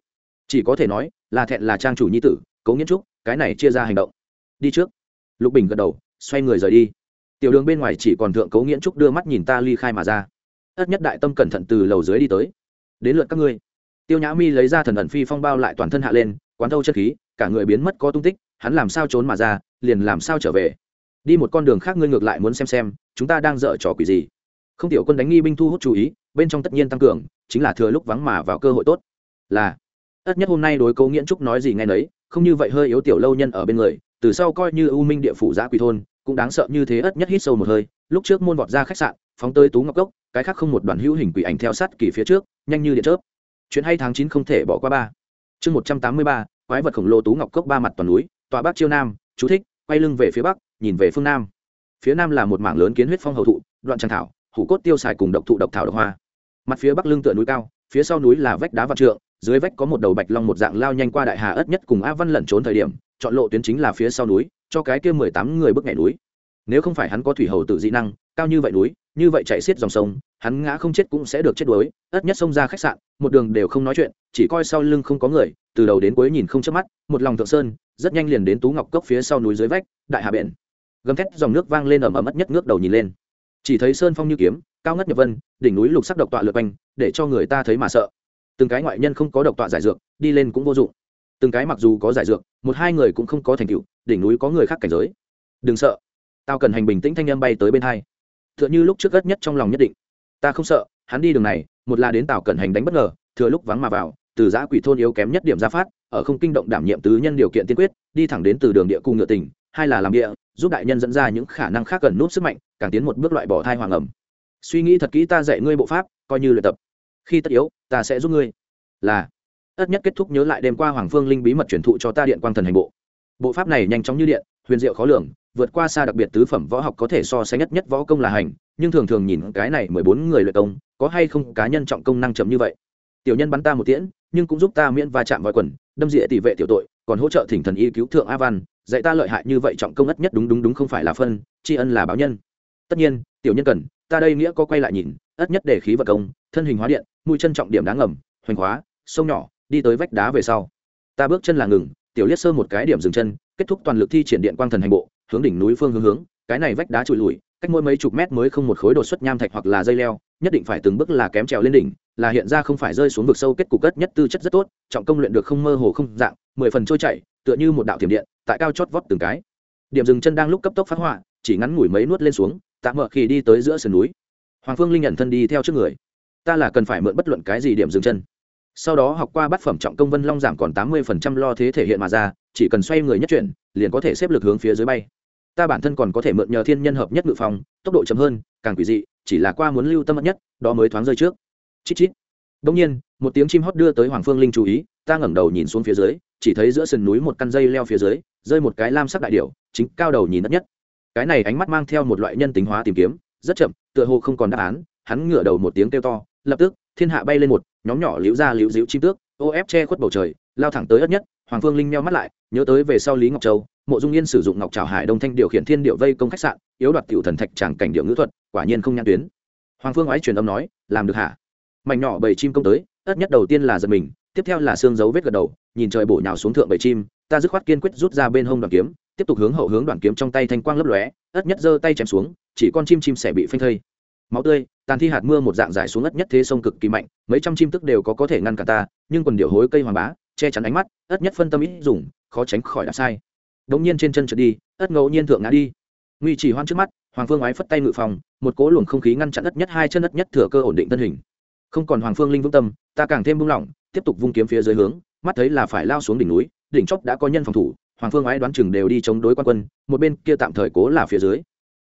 Chỉ có thể nói, là thẹn là trang chủ nhi tử, cố nghiên trúc, cái này chia ra hành động. Đi trước. Lục bình gật đầu, xoay người rời đi. Tiểu đường bên ngoài chỉ còn thượng cố nghiễn trúc đưa mắt nhìn ta ly khai mà ra. Ất nhất đại tâm cẩn thận từ lầu dưới đi tới. Đến lượt các ngươi. Tiêu nhã mi lấy ra thần ẩn phi phong bao lại toàn thân hạ lên, quán thâu chất khí cả người biến mất có tung tích, hắn làm sao trốn mà ra, liền làm sao trở về. Đi một con đường khác ngươi ngược lại muốn xem xem, chúng ta đang dở trò quỷ gì. Không tiểu quân đánh nghi binh thu hút chú ý, bên trong tất nhiên tăng cường, chính là thừa lúc vắng mà vào cơ hội tốt. Là, tất nhất hôm nay đối cố nghiễn trúc nói gì nghe nấy, không như vậy hơi yếu tiểu lâu nhân ở bên người, từ sau coi như u minh địa phủ giã quỷ thôn, cũng đáng sợ như thế ất nhất hít sâu một hơi, lúc trước môn vọt ra khách sạn, phóng tới tú ngọc cốc, cái khác không một đoàn hữu hình quỷ ảnh theo sát kỳ phía trước, nhanh như điện chớp. Chuyện hay tháng chín không thể bỏ qua ba. Chương một trăm tám mươi ba quái vật khổng lồ tú ngọc cốc ba mặt toàn núi, tọa bắc chiêu nam, chú thích, quay lưng về phía bắc, nhìn về phương nam. Phía nam là một mảng lớn kiến huyết phong hầu thụ, đoạn trang thảo, hủ cốt tiêu xài cùng độc thụ độc thảo độc hoa. Mặt phía bắc lưng tựa núi cao, phía sau núi là vách đá vạn trượng, dưới vách có một đầu bạch long một dạng lao nhanh qua đại hà ất nhất cùng a văn lẩn trốn thời điểm, chọn lộ tuyến chính là phía sau núi, cho cái kia mười tám người bước nhảy núi. Nếu không phải hắn có thủy hầu tự dị năng cao như vậy núi, như vậy chạy xiết dòng sông, hắn ngã không chết cũng sẽ được chết đuối, ất nhất xông ra khách sạn, một đường đều không nói chuyện, chỉ coi sau lưng không có người, từ đầu đến cuối nhìn không chớp mắt, một lòng thượng sơn, rất nhanh liền đến tú ngọc cốc phía sau núi dưới vách, đại hà biển. Gầm thét dòng nước vang lên ầm ầm ất nhất ngước đầu nhìn lên. Chỉ thấy sơn phong như kiếm, cao ngất nhập vân, đỉnh núi lục sắc độc tọa lượt quanh, để cho người ta thấy mà sợ. Từng cái ngoại nhân không có độc tọa giải dược, đi lên cũng vô dụng. Từng cái mặc dù có giải dược, một hai người cũng không có thành tựu, đỉnh núi có người khác cảnh giới. Đừng sợ. Tao cần hành bình tĩnh thanh â bay tới bên hai. Tựa như lúc trước gất nhất trong lòng nhất định. Ta không sợ, hắn đi đường này, một là đến tàu cẩn hành đánh bất ngờ, thừa lúc vắng mà vào, từ giã quỷ thôn yếu kém nhất điểm ra phát, ở không kinh động đảm nhiệm tứ nhân điều kiện tiên quyết, đi thẳng đến từ đường địa cung ngựa tỉnh, hai là làm địa, giúp đại nhân dẫn ra những khả năng khác cần nút sức mạnh, càng tiến một bước loại bỏ thai hoàng ẩm. Suy nghĩ thật kỹ ta dạy ngươi bộ pháp, coi như luyện tập. Khi tất yếu, ta sẽ giúp ngươi. Là. Ất nhất kết thúc nhớ lại đêm qua hoàng phương linh bí mật truyền thụ cho ta điện quang thần hành bộ. Bộ pháp này nhanh chóng như điện, huyền diệu khó lường vượt qua xa đặc biệt tứ phẩm võ học có thể so sánh nhất nhất võ công là hành, nhưng thường thường nhìn cái này mười bốn người luyện công, có hay không cá nhân trọng công năng chậm như vậy. Tiểu nhân bắn ta một tiễn, nhưng cũng giúp ta miễn va chạm vòi quần, đâm dịa tỷ vệ tiểu tội, còn hỗ trợ thỉnh thần y cứu thượng a văn, dạy ta lợi hại như vậy trọng công ất nhất đúng đúng đúng không phải là phân, tri ân là báo nhân. Tất nhiên, tiểu nhân cần, ta đây nghĩa có quay lại nhìn, ất nhất để khí vật công, thân hình hóa điện, mũi chân trọng điểm đáng ngầm, hoành hóa sông nhỏ, đi tới vách đá về sau. Ta bước chân là ngừng, tiểu liết sơ một cái điểm dừng chân, kết thúc toàn lực thi triển điện quang thần hành bộ hướng đỉnh núi phương hướng hướng, cái này vách đá trụi lùi, cách mỗi mấy chục mét mới không một khối đột xuất nham thạch hoặc là dây leo, nhất định phải từng bước là kém trèo lên đỉnh, là hiện ra không phải rơi xuống vực sâu kết cục cất nhất tư chất rất tốt, trọng công luyện được không mơ hồ không dạng, mười phần trôi chảy, tựa như một đạo thiểm điện, tại cao chót vót từng cái. Điểm dừng chân đang lúc cấp tốc phát họa, chỉ ngắn ngủi mấy nuốt lên xuống tạm mở khi đi tới giữa sườn núi. Hoàng phương linh nhận thân đi theo trước người. Ta là cần phải mượn bất luận cái gì điểm dừng chân. Sau đó học qua bát phẩm trọng công vân long giảm còn tám mươi phần trăm lo thế thể hiện mà ra, chỉ cần xoay người nhất chuyển liền có thể xếp lực hướng phía dưới bay. Ta bản thân còn có thể mượn nhờ thiên nhân hợp nhất ngự phòng tốc độ chậm hơn, càng quỷ dị, chỉ là qua muốn lưu tâm nhất, đó mới thoáng rơi trước. Chít chít. Đông nhiên, một tiếng chim hót đưa tới hoàng phương linh chú ý, ta ngẩng đầu nhìn xuống phía dưới, chỉ thấy giữa sườn núi một căn dây leo phía dưới, rơi một cái lam sắc đại điểu, chính cao đầu nhìn đất nhất. Cái này ánh mắt mang theo một loại nhân tính hóa tìm kiếm, rất chậm, tựa hồ không còn đáp án, hắn ngửa đầu một tiếng kêu to, lập tức, thiên hạ bay lên một, nhóm nhỏ liễu ra liễu diễu chim tước, ô ép che khuất bầu trời lao thẳng tới ất nhất, hoàng phương linh meo mắt lại, nhớ tới về sau lý ngọc châu, mộ dung yên sử dụng ngọc trào hải đông thanh điều khiển thiên điệu vây công khách sạn, yếu đoạt tiểu thần thạch tràng cảnh điệu ngữ thuật, quả nhiên không nhãn tuyến. Hoàng phương ái truyền âm nói, làm được hả? Mảnh nhỏ bầy chim công tới, ất nhất đầu tiên là giật mình, tiếp theo là xương dấu vết gật đầu, nhìn trời bổ nhào xuống thượng bầy chim, ta dứt khoát kiên quyết rút ra bên hông đoàn kiếm, tiếp tục hướng hậu hướng đoàn kiếm trong tay thanh quang lấp lóe, ất nhất giơ tay chém xuống, chỉ con chim chim sẽ bị phanh thây. Máu tươi, tàn thi hạt mưa một dạng dài xuống ất nhất thế sông cực kỳ mạnh, mấy trăm chim tức đều có có thể ngăn cả ta, nhưng quần điệu hối cây hoàng bá che chắn ánh mắt, ất nhất phân tâm ít dùng, khó tránh khỏi đạp sai. Đống nhiên trên chân trượt đi, ất ngẫu nhiên thượng ngã đi. Nguy chỉ hoan trước mắt, hoàng phương ái phất tay ngự phòng, một cỗ luồng không khí ngăn chặn ất nhất hai chân, ất nhất thừa cơ ổn định thân hình. Không còn hoàng phương linh vững tâm, ta càng thêm buông lỏng, tiếp tục vung kiếm phía dưới hướng, mắt thấy là phải lao xuống đỉnh núi, đỉnh chóp đã có nhân phòng thủ, hoàng phương ái đoán chừng đều đi chống đối quan quân, một bên kia tạm thời cố là phía dưới.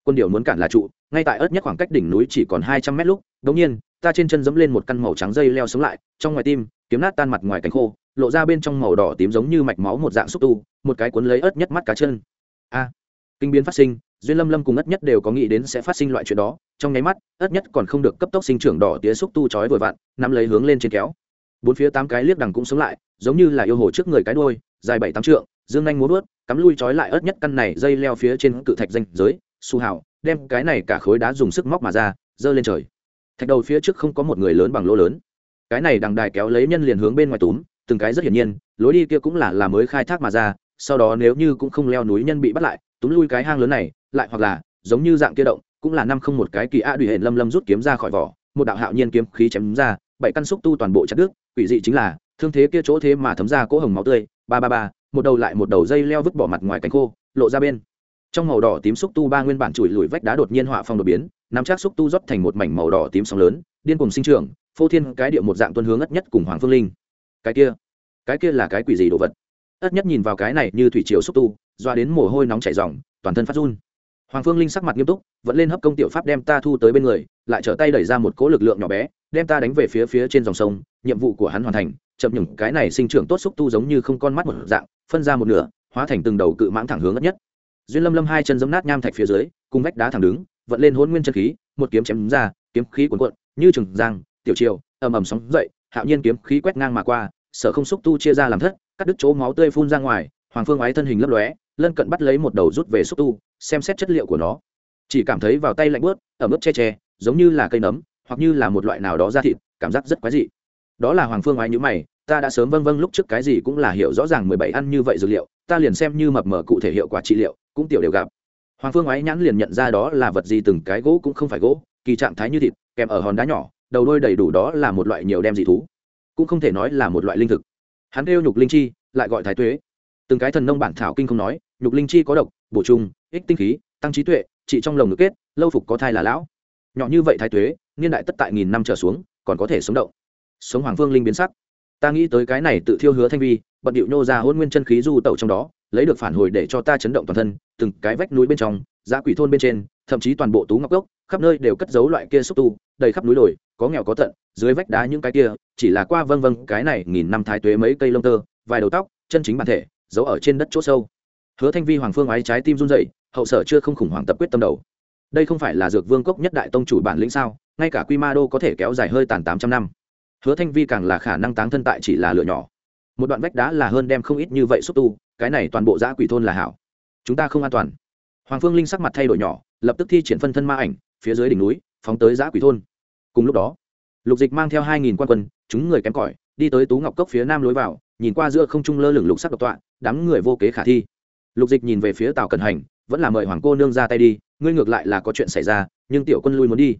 Quân điệu muốn cản là trụ, ngay tại ớt nhất khoảng cách đỉnh núi chỉ còn hai trăm mét lúc đ ỗ n g nhiên, ta trên chân dẫm lên một căn màu trắng dây leo sống lại, trong ngoài tim kiếm nát tan mặt ngoài cánh khô, lộ ra bên trong màu đỏ tím giống như mạch máu một dạng xúc tu, một cái cuốn lấy ớt nhất mắt cá chân. A, kinh biến phát sinh, duyên lâm lâm cùng ớt nhất đều có nghĩ đến sẽ phát sinh loại chuyện đó, trong nháy mắt ớt nhất còn không được cấp tốc sinh trưởng đỏ tía xúc tu chói vội vặn, nắm lấy hướng lên trên kéo. Bốn phía tám cái liếc đằng cũng sống lại, giống như là yêu hồ trước người cái đôi dài bảy tám trượng, dương nhanh muốn vớt, cắm lui chói lại ớt nhất căn này dây leo phía trên cự thạch danh giới, su hào, đem cái này cả khối đá dùng sức móc mà ra giơ lên trời. Thạch đầu phía trước không có một người lớn bằng lỗ lớn cái này đằng đài kéo lấy nhân liền hướng bên ngoài túm, từng cái rất hiển nhiên, lối đi kia cũng là là mới khai thác mà ra, sau đó nếu như cũng không leo núi nhân bị bắt lại, túm lui cái hang lớn này, lại hoặc là, giống như dạng kia động, cũng là năm không một cái kỳ a đùi hệ lâm lâm rút kiếm ra khỏi vỏ, một đạo hạo nhiên kiếm khí chém ra, bảy căn xúc tu toàn bộ chặt đứt, quỷ dị chính là, thương thế kia chỗ thế mà thấm ra cỗ hồng máu tươi, ba ba ba, một đầu lại một đầu dây leo vứt bỏ mặt ngoài cánh khô, lộ ra bên. Trong màu đỏ tím xúc tu ba nguyên bản chùi lùi vách đá đột nhiên họa phong đột biến, nắm chắc xúc tu rót thành một mảnh màu đỏ tím sóng lớn, điên cùng sinh trưởng phô thiên cái địa một dạng tuân hướng ất nhất cùng hoàng phương linh. Cái kia cái kia là cái quỷ gì đồ vật? Ất nhất nhìn vào cái này như thủy triều xúc tu, doa đến mồ hôi nóng chảy ròng, toàn thân phát run. Hoàng phương linh sắc mặt nghiêm túc, vẫn lên hấp công tiểu pháp đem ta thu tới bên người, lại trở tay đẩy ra một cỗ lực lượng nhỏ bé, đem ta đánh về phía phía trên dòng sông, nhiệm vụ của hắn hoàn thành, chậm nhửng, cái này sinh trưởng tốt xúc tu giống như không con mắt một dạng, phân ra một nửa, hóa thành từng đầu cự mãng thẳng hướng ất nhất. Duyên lâm lâm hai chân giấm nát nham thạch phía dưới, cùng vách đá thẳng đứng, vận lên hôn nguyên chân khí, một kiếm chém ra, kiếm khí cuồn cuộn, như trừng giang tiểu triều, ầm ầm sóng dậy, hạo nhiên kiếm khí quét ngang mà qua, sở không xúc tu chia ra làm thất, cắt đứt chỗ máu tươi phun ra ngoài, hoàng phương ái thân hình lấp lóe, lân cận bắt lấy một đầu rút về xúc tu, xem xét chất liệu của nó. Chỉ cảm thấy vào tay lạnh bớt ở mức che che, giống như là cây nấm, hoặc như là một loại nào đó da thịt, cảm giác rất quái dị. Đó là hoàng phương ái nhữ mày, ta đã sớm vâng vâng lúc trước cái gì cũng là hiểu rõ ràng mười bảy ăn như vậy dược liệu, ta liền xem như mập mờ cụ thể hiệu quả trị liệu, cũng tiểu đều gặp. Hoàng phương ái nhãn liền nhận ra đó là vật gì từng cái gỗ cũng không phải gỗ, kỳ trạng thái như thịt, kèm ở hòn đá nhỏ đầu đôi đầy đủ đó là một loại nhiều đem dị thú, cũng không thể nói là một loại linh thực. Hắn kêu nhục linh chi, lại gọi thái tuế. Từng cái thần nông bản thảo kinh không nói, nhục linh chi có độc, bổ trung, ích tinh khí, tăng trí tuệ, trị trong lồng ngực kết, lâu phục có thai là lão. Nhỏ như vậy thái tuế, niên đại tất tại nghìn năm trở xuống, còn có thể sống động. Sống hoàng vương linh biến sắc. Ta nghĩ tới cái này tự thiêu hứa thanh vi, bận điệu nhô ra hôn nguyên chân khí du tẩu trong đó lấy được phản hồi để cho ta chấn động toàn thân, từng cái vách núi bên trong giá quỷ thôn bên trên, thậm chí toàn bộ tú ngọc gốc khắp nơi đều cất giấu loại kia xúc tu, đầy khắp núi đồi, có nghèo có tận, dưới vách đá những cái kia, chỉ là qua vâng vâng cái này nghìn năm thái tuế mấy cây lông tơ, vài đầu tóc, chân chính bản thể, giấu ở trên đất chỗ sâu. Hứa thanh vi hoàng phương ái trái tim run dậy hậu sở chưa không khủng hoảng tập quyết tâm đầu. Đây không phải là dược vương cốc nhất đại tông chủ bản lĩnh sao, ngay cả quy ma đô có thể kéo dài hơi tàn tám trăm năm. Hứa thanh vi càng là khả năng táng thân tại chỉ là lửa nhỏ một đoạn vách đá là hơn đem không ít như vậy xúc tu, cái này toàn bộ giã quỷ thôn là hảo. Chúng ta không an toàn. Hoàng phương linh sắc mặt thay đổi nhỏ, lập tức thi triển phân thân ma ảnh, phía dưới đỉnh núi, phóng tới giã quỷ thôn. Cùng lúc đó, lục dịch mang theo hai nghìn quan quân, chúng người kém cỏi, đi tới tú ngọc cốc phía nam lối vào, nhìn qua giữa không trung lơ lửng lục sắc độc tọa, đám người vô kế khả thi. Lục dịch nhìn về phía tàu cẩn hành, vẫn là mời hoàng cô nương ra tay đi, ngươi ngược lại là có chuyện xảy ra, nhưng tiểu quân lui muốn đi.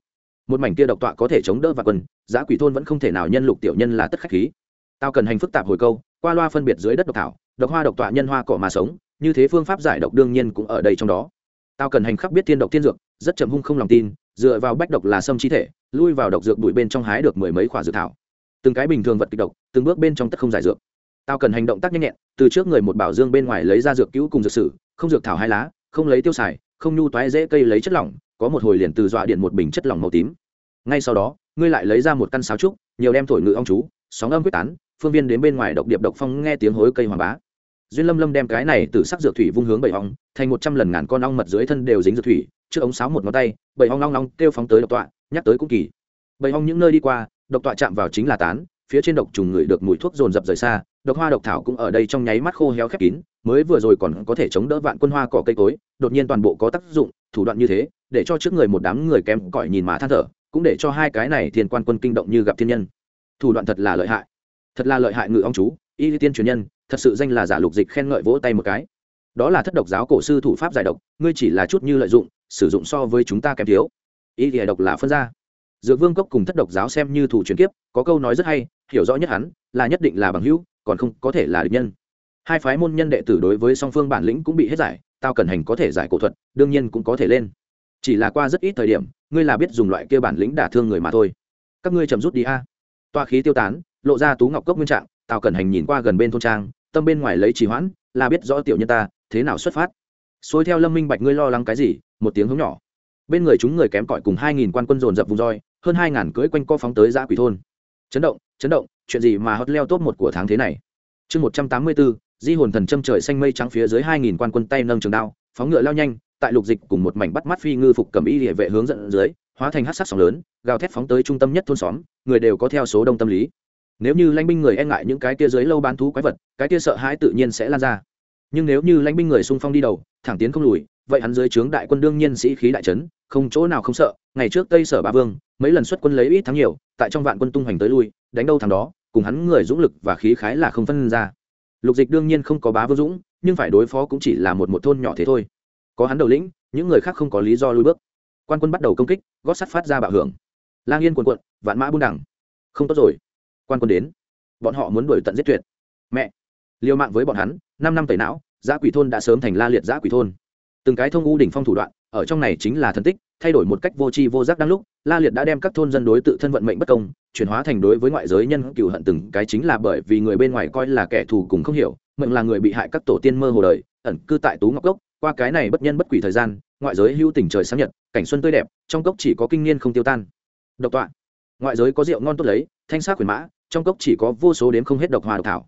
Một mảnh kia độc tọa có thể chống đỡ và quân, giã quỷ thôn vẫn không thể nào nhân lục tiểu nhân là tất khách khí. Tao cần hành phức tạp hồi câu qua loa phân biệt dưới đất độc thảo, độc hoa độc tọa nhân hoa cỏ mà sống, như thế phương pháp giải độc đương nhiên cũng ở đây trong đó. Tao cần hành khắc biết thiên độc thiên dược, rất chậm hung không lòng tin, dựa vào bách độc là sâm chi thể, lui vào độc dược bụi bên trong hái được mười mấy khoả dược thảo. Từng cái bình thường vật kịch độc, từng bước bên trong tất không giải dược. Tao cần hành động tác nhanh nhẹn, từ trước người một bảo dương bên ngoài lấy ra dược cứu cùng dược sử, không dược thảo hai lá, không lấy tiêu xài, không nhu toái dễ cây lấy chất lỏng, có một hồi liền từ dọa điện một bình chất lỏng màu tím. Ngay sau đó, ngươi lại lấy ra một căn sáo trúc, nhiều đem thổi ngự ong chú, sóng âm quyết tán phương viên đến bên ngoài độc điệp độc phong nghe tiếng hối cây hoàng bá. Duyên lâm lâm đem cái này từ sắc dược thủy vung hướng bảy ong, thành một trăm lần ngàn con ong mật dưới thân đều dính dược thủy, trước ống sáo một ngón tay bảy ong long long kêu phóng tới độc tọa, nhắc tới cũng kỳ. Bảy ong những nơi đi qua, độc tọa chạm vào chính là tán, phía trên độc trùng người được mùi thuốc dồn dập rời xa, độc hoa độc thảo cũng ở đây trong nháy mắt khô héo khép kín, mới vừa rồi còn có thể chống đỡ vạn quân hoa cỏ cây cối, đột nhiên toàn bộ có tác dụng, thủ đoạn như thế, để cho trước người một đám người kém cỏi nhìn mà than thở, cũng để cho hai cái này thiên quan quân kinh động như gặp thiên nhân. Thủ đoạn thật là lợi hại thật là lợi hại ngự ông chú, y tiên truyền nhân, thật sự danh là giả lục dịch khen ngợi vỗ tay một cái. Đó là thất độc giáo cổ sư thủ pháp giải độc, ngươi chỉ là chút như lợi dụng, sử dụng so với chúng ta kém thiếu. Y thì độc là phân ra. Dược vương cốc cùng thất độc giáo xem như thủ truyền kiếp, có câu nói rất hay, hiểu rõ nhất hắn, là nhất định là bằng hữu, còn không có thể là địch nhân. Hai phái môn nhân đệ tử đối với song phương bản lĩnh cũng bị hết giải, tao cần hành có thể giải cổ thuật, đương nhiên cũng có thể lên. Chỉ là qua rất ít thời điểm, ngươi là biết dùng loại kia bản lĩnh đả thương người mà thôi. Các ngươi chậm rút đi a. Toa khí tiêu tán lộ ra tú ngọc cốc nguyên trạng, tào cẩn hành nhìn qua gần bên thôn trang, tâm bên ngoài lấy trì hoãn, là biết rõ tiểu nhân ta, thế nào xuất phát. Xôi theo lâm minh bạch ngươi lo lắng cái gì, một tiếng hống nhỏ. Bên người chúng người kém cỏi cùng hai nghìn quan quân dồn dập vùng roi, hơn hai ngàn cưỡi quanh co phóng tới giã quỷ thôn. Chấn động chấn động, chuyện gì mà hot leo top một của tháng thế này? Chương một trăm tám mươi bốn di hồn thần châm trời xanh mây trắng phía dưới hai nghìn quan quân tay nâng trường đao, phóng ngựa lao nhanh, tại lục dịch cùng một mảnh bắt mắt phi ngư phục cầm y địa vệ hướng dẫn dưới, hóa thành hát sắc sóng lớn, gào thét phóng tới trung tâm nhất thôn xóm, người đều có theo số đông tâm lý nếu như lãnh binh người e ngại những cái kia dưới lâu bán thú quái vật, cái kia sợ hãi tự nhiên sẽ lan ra. Nhưng nếu như lãnh binh người xung phong đi đầu, thẳng tiến không lùi, vậy hắn dưới trướng đại quân đương nhiên sĩ khí đại trấn không chỗ nào không sợ. Ngày trước tây sở ba vương, mấy lần xuất quân lấy ít thắng nhiều, tại trong vạn quân tung hoành tới lui, đánh đâu thằng đó, cùng hắn người dũng lực và khí khái là không phân ra. Lục dịch đương nhiên không có bá vương dũng, nhưng phải đối phó cũng chỉ là một một thôn nhỏ thế thôi. Có hắn đầu lĩnh, những người khác không có lý do lui bước. Quan quân bắt đầu công kích, gót sắt phát ra bạo hưởng. Lang yên quần quận vạn mã buôn đẳng không tốt rồi quan quân đến. Bọn họ muốn đuổi tận giết tuyệt. Mẹ, liều mạng với bọn hắn, năm năm tẩy não, giã quỷ thôn đã sớm thành la liệt giã quỷ thôn. Từng cái thông u đỉnh phong thủ đoạn, ở trong này chính là thần tích, thay đổi một cách vô tri vô giác đang lúc, la liệt đã đem các thôn dân đối tự thân vận mệnh bất công, chuyển hóa thành đối với ngoại giới nhân cựu hận từng cái chính là bởi vì người bên ngoài coi là kẻ thù cùng không hiểu, mệnh là người bị hại các tổ tiên mơ hồ đời, ẩn cư tại tú ngọc cốc, qua cái này bất nhân bất quỷ thời gian, ngoại giới hưu tỉnh trời sáng nhật, cảnh xuân tươi đẹp, trong cốc chỉ có kinh niên không tiêu tan. Độc tọa. Ngoại giới có rượu ngon tốt lấy, thanh sát quyền mã trong cốc chỉ có vô số đếm không hết độc hòa độc thảo.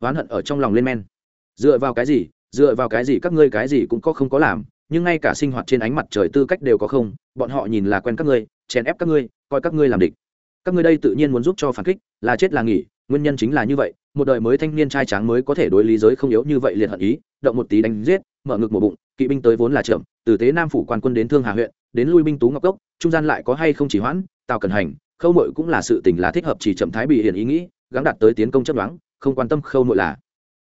Oán hận ở trong lòng lên men. Dựa vào cái gì, dựa vào cái gì các ngươi cái gì cũng có không có làm, nhưng ngay cả sinh hoạt trên ánh mặt trời tư cách đều có không, bọn họ nhìn là quen các ngươi, chèn ép các ngươi, coi các ngươi làm địch. Các ngươi đây tự nhiên muốn giúp cho phản kích, là chết là nghỉ, nguyên nhân chính là như vậy, một đời mới thanh niên trai tráng mới có thể đối lý giới không yếu như vậy liệt hận ý, động một tí đánh giết, mở ngực một bụng, kỵ binh tới vốn là trưởng từ tế nam phủ quan quân đến thương hà huyện, đến lui binh tú ngọc cốc, trung gian lại có hay không chỉ hoãn, tào cần hành khâu mội cũng là sự tình là thích hợp chỉ chậm thái bị hiển ý nghĩ, gắng đạt tới tiến công chấp đoán, không quan tâm khâu mội là.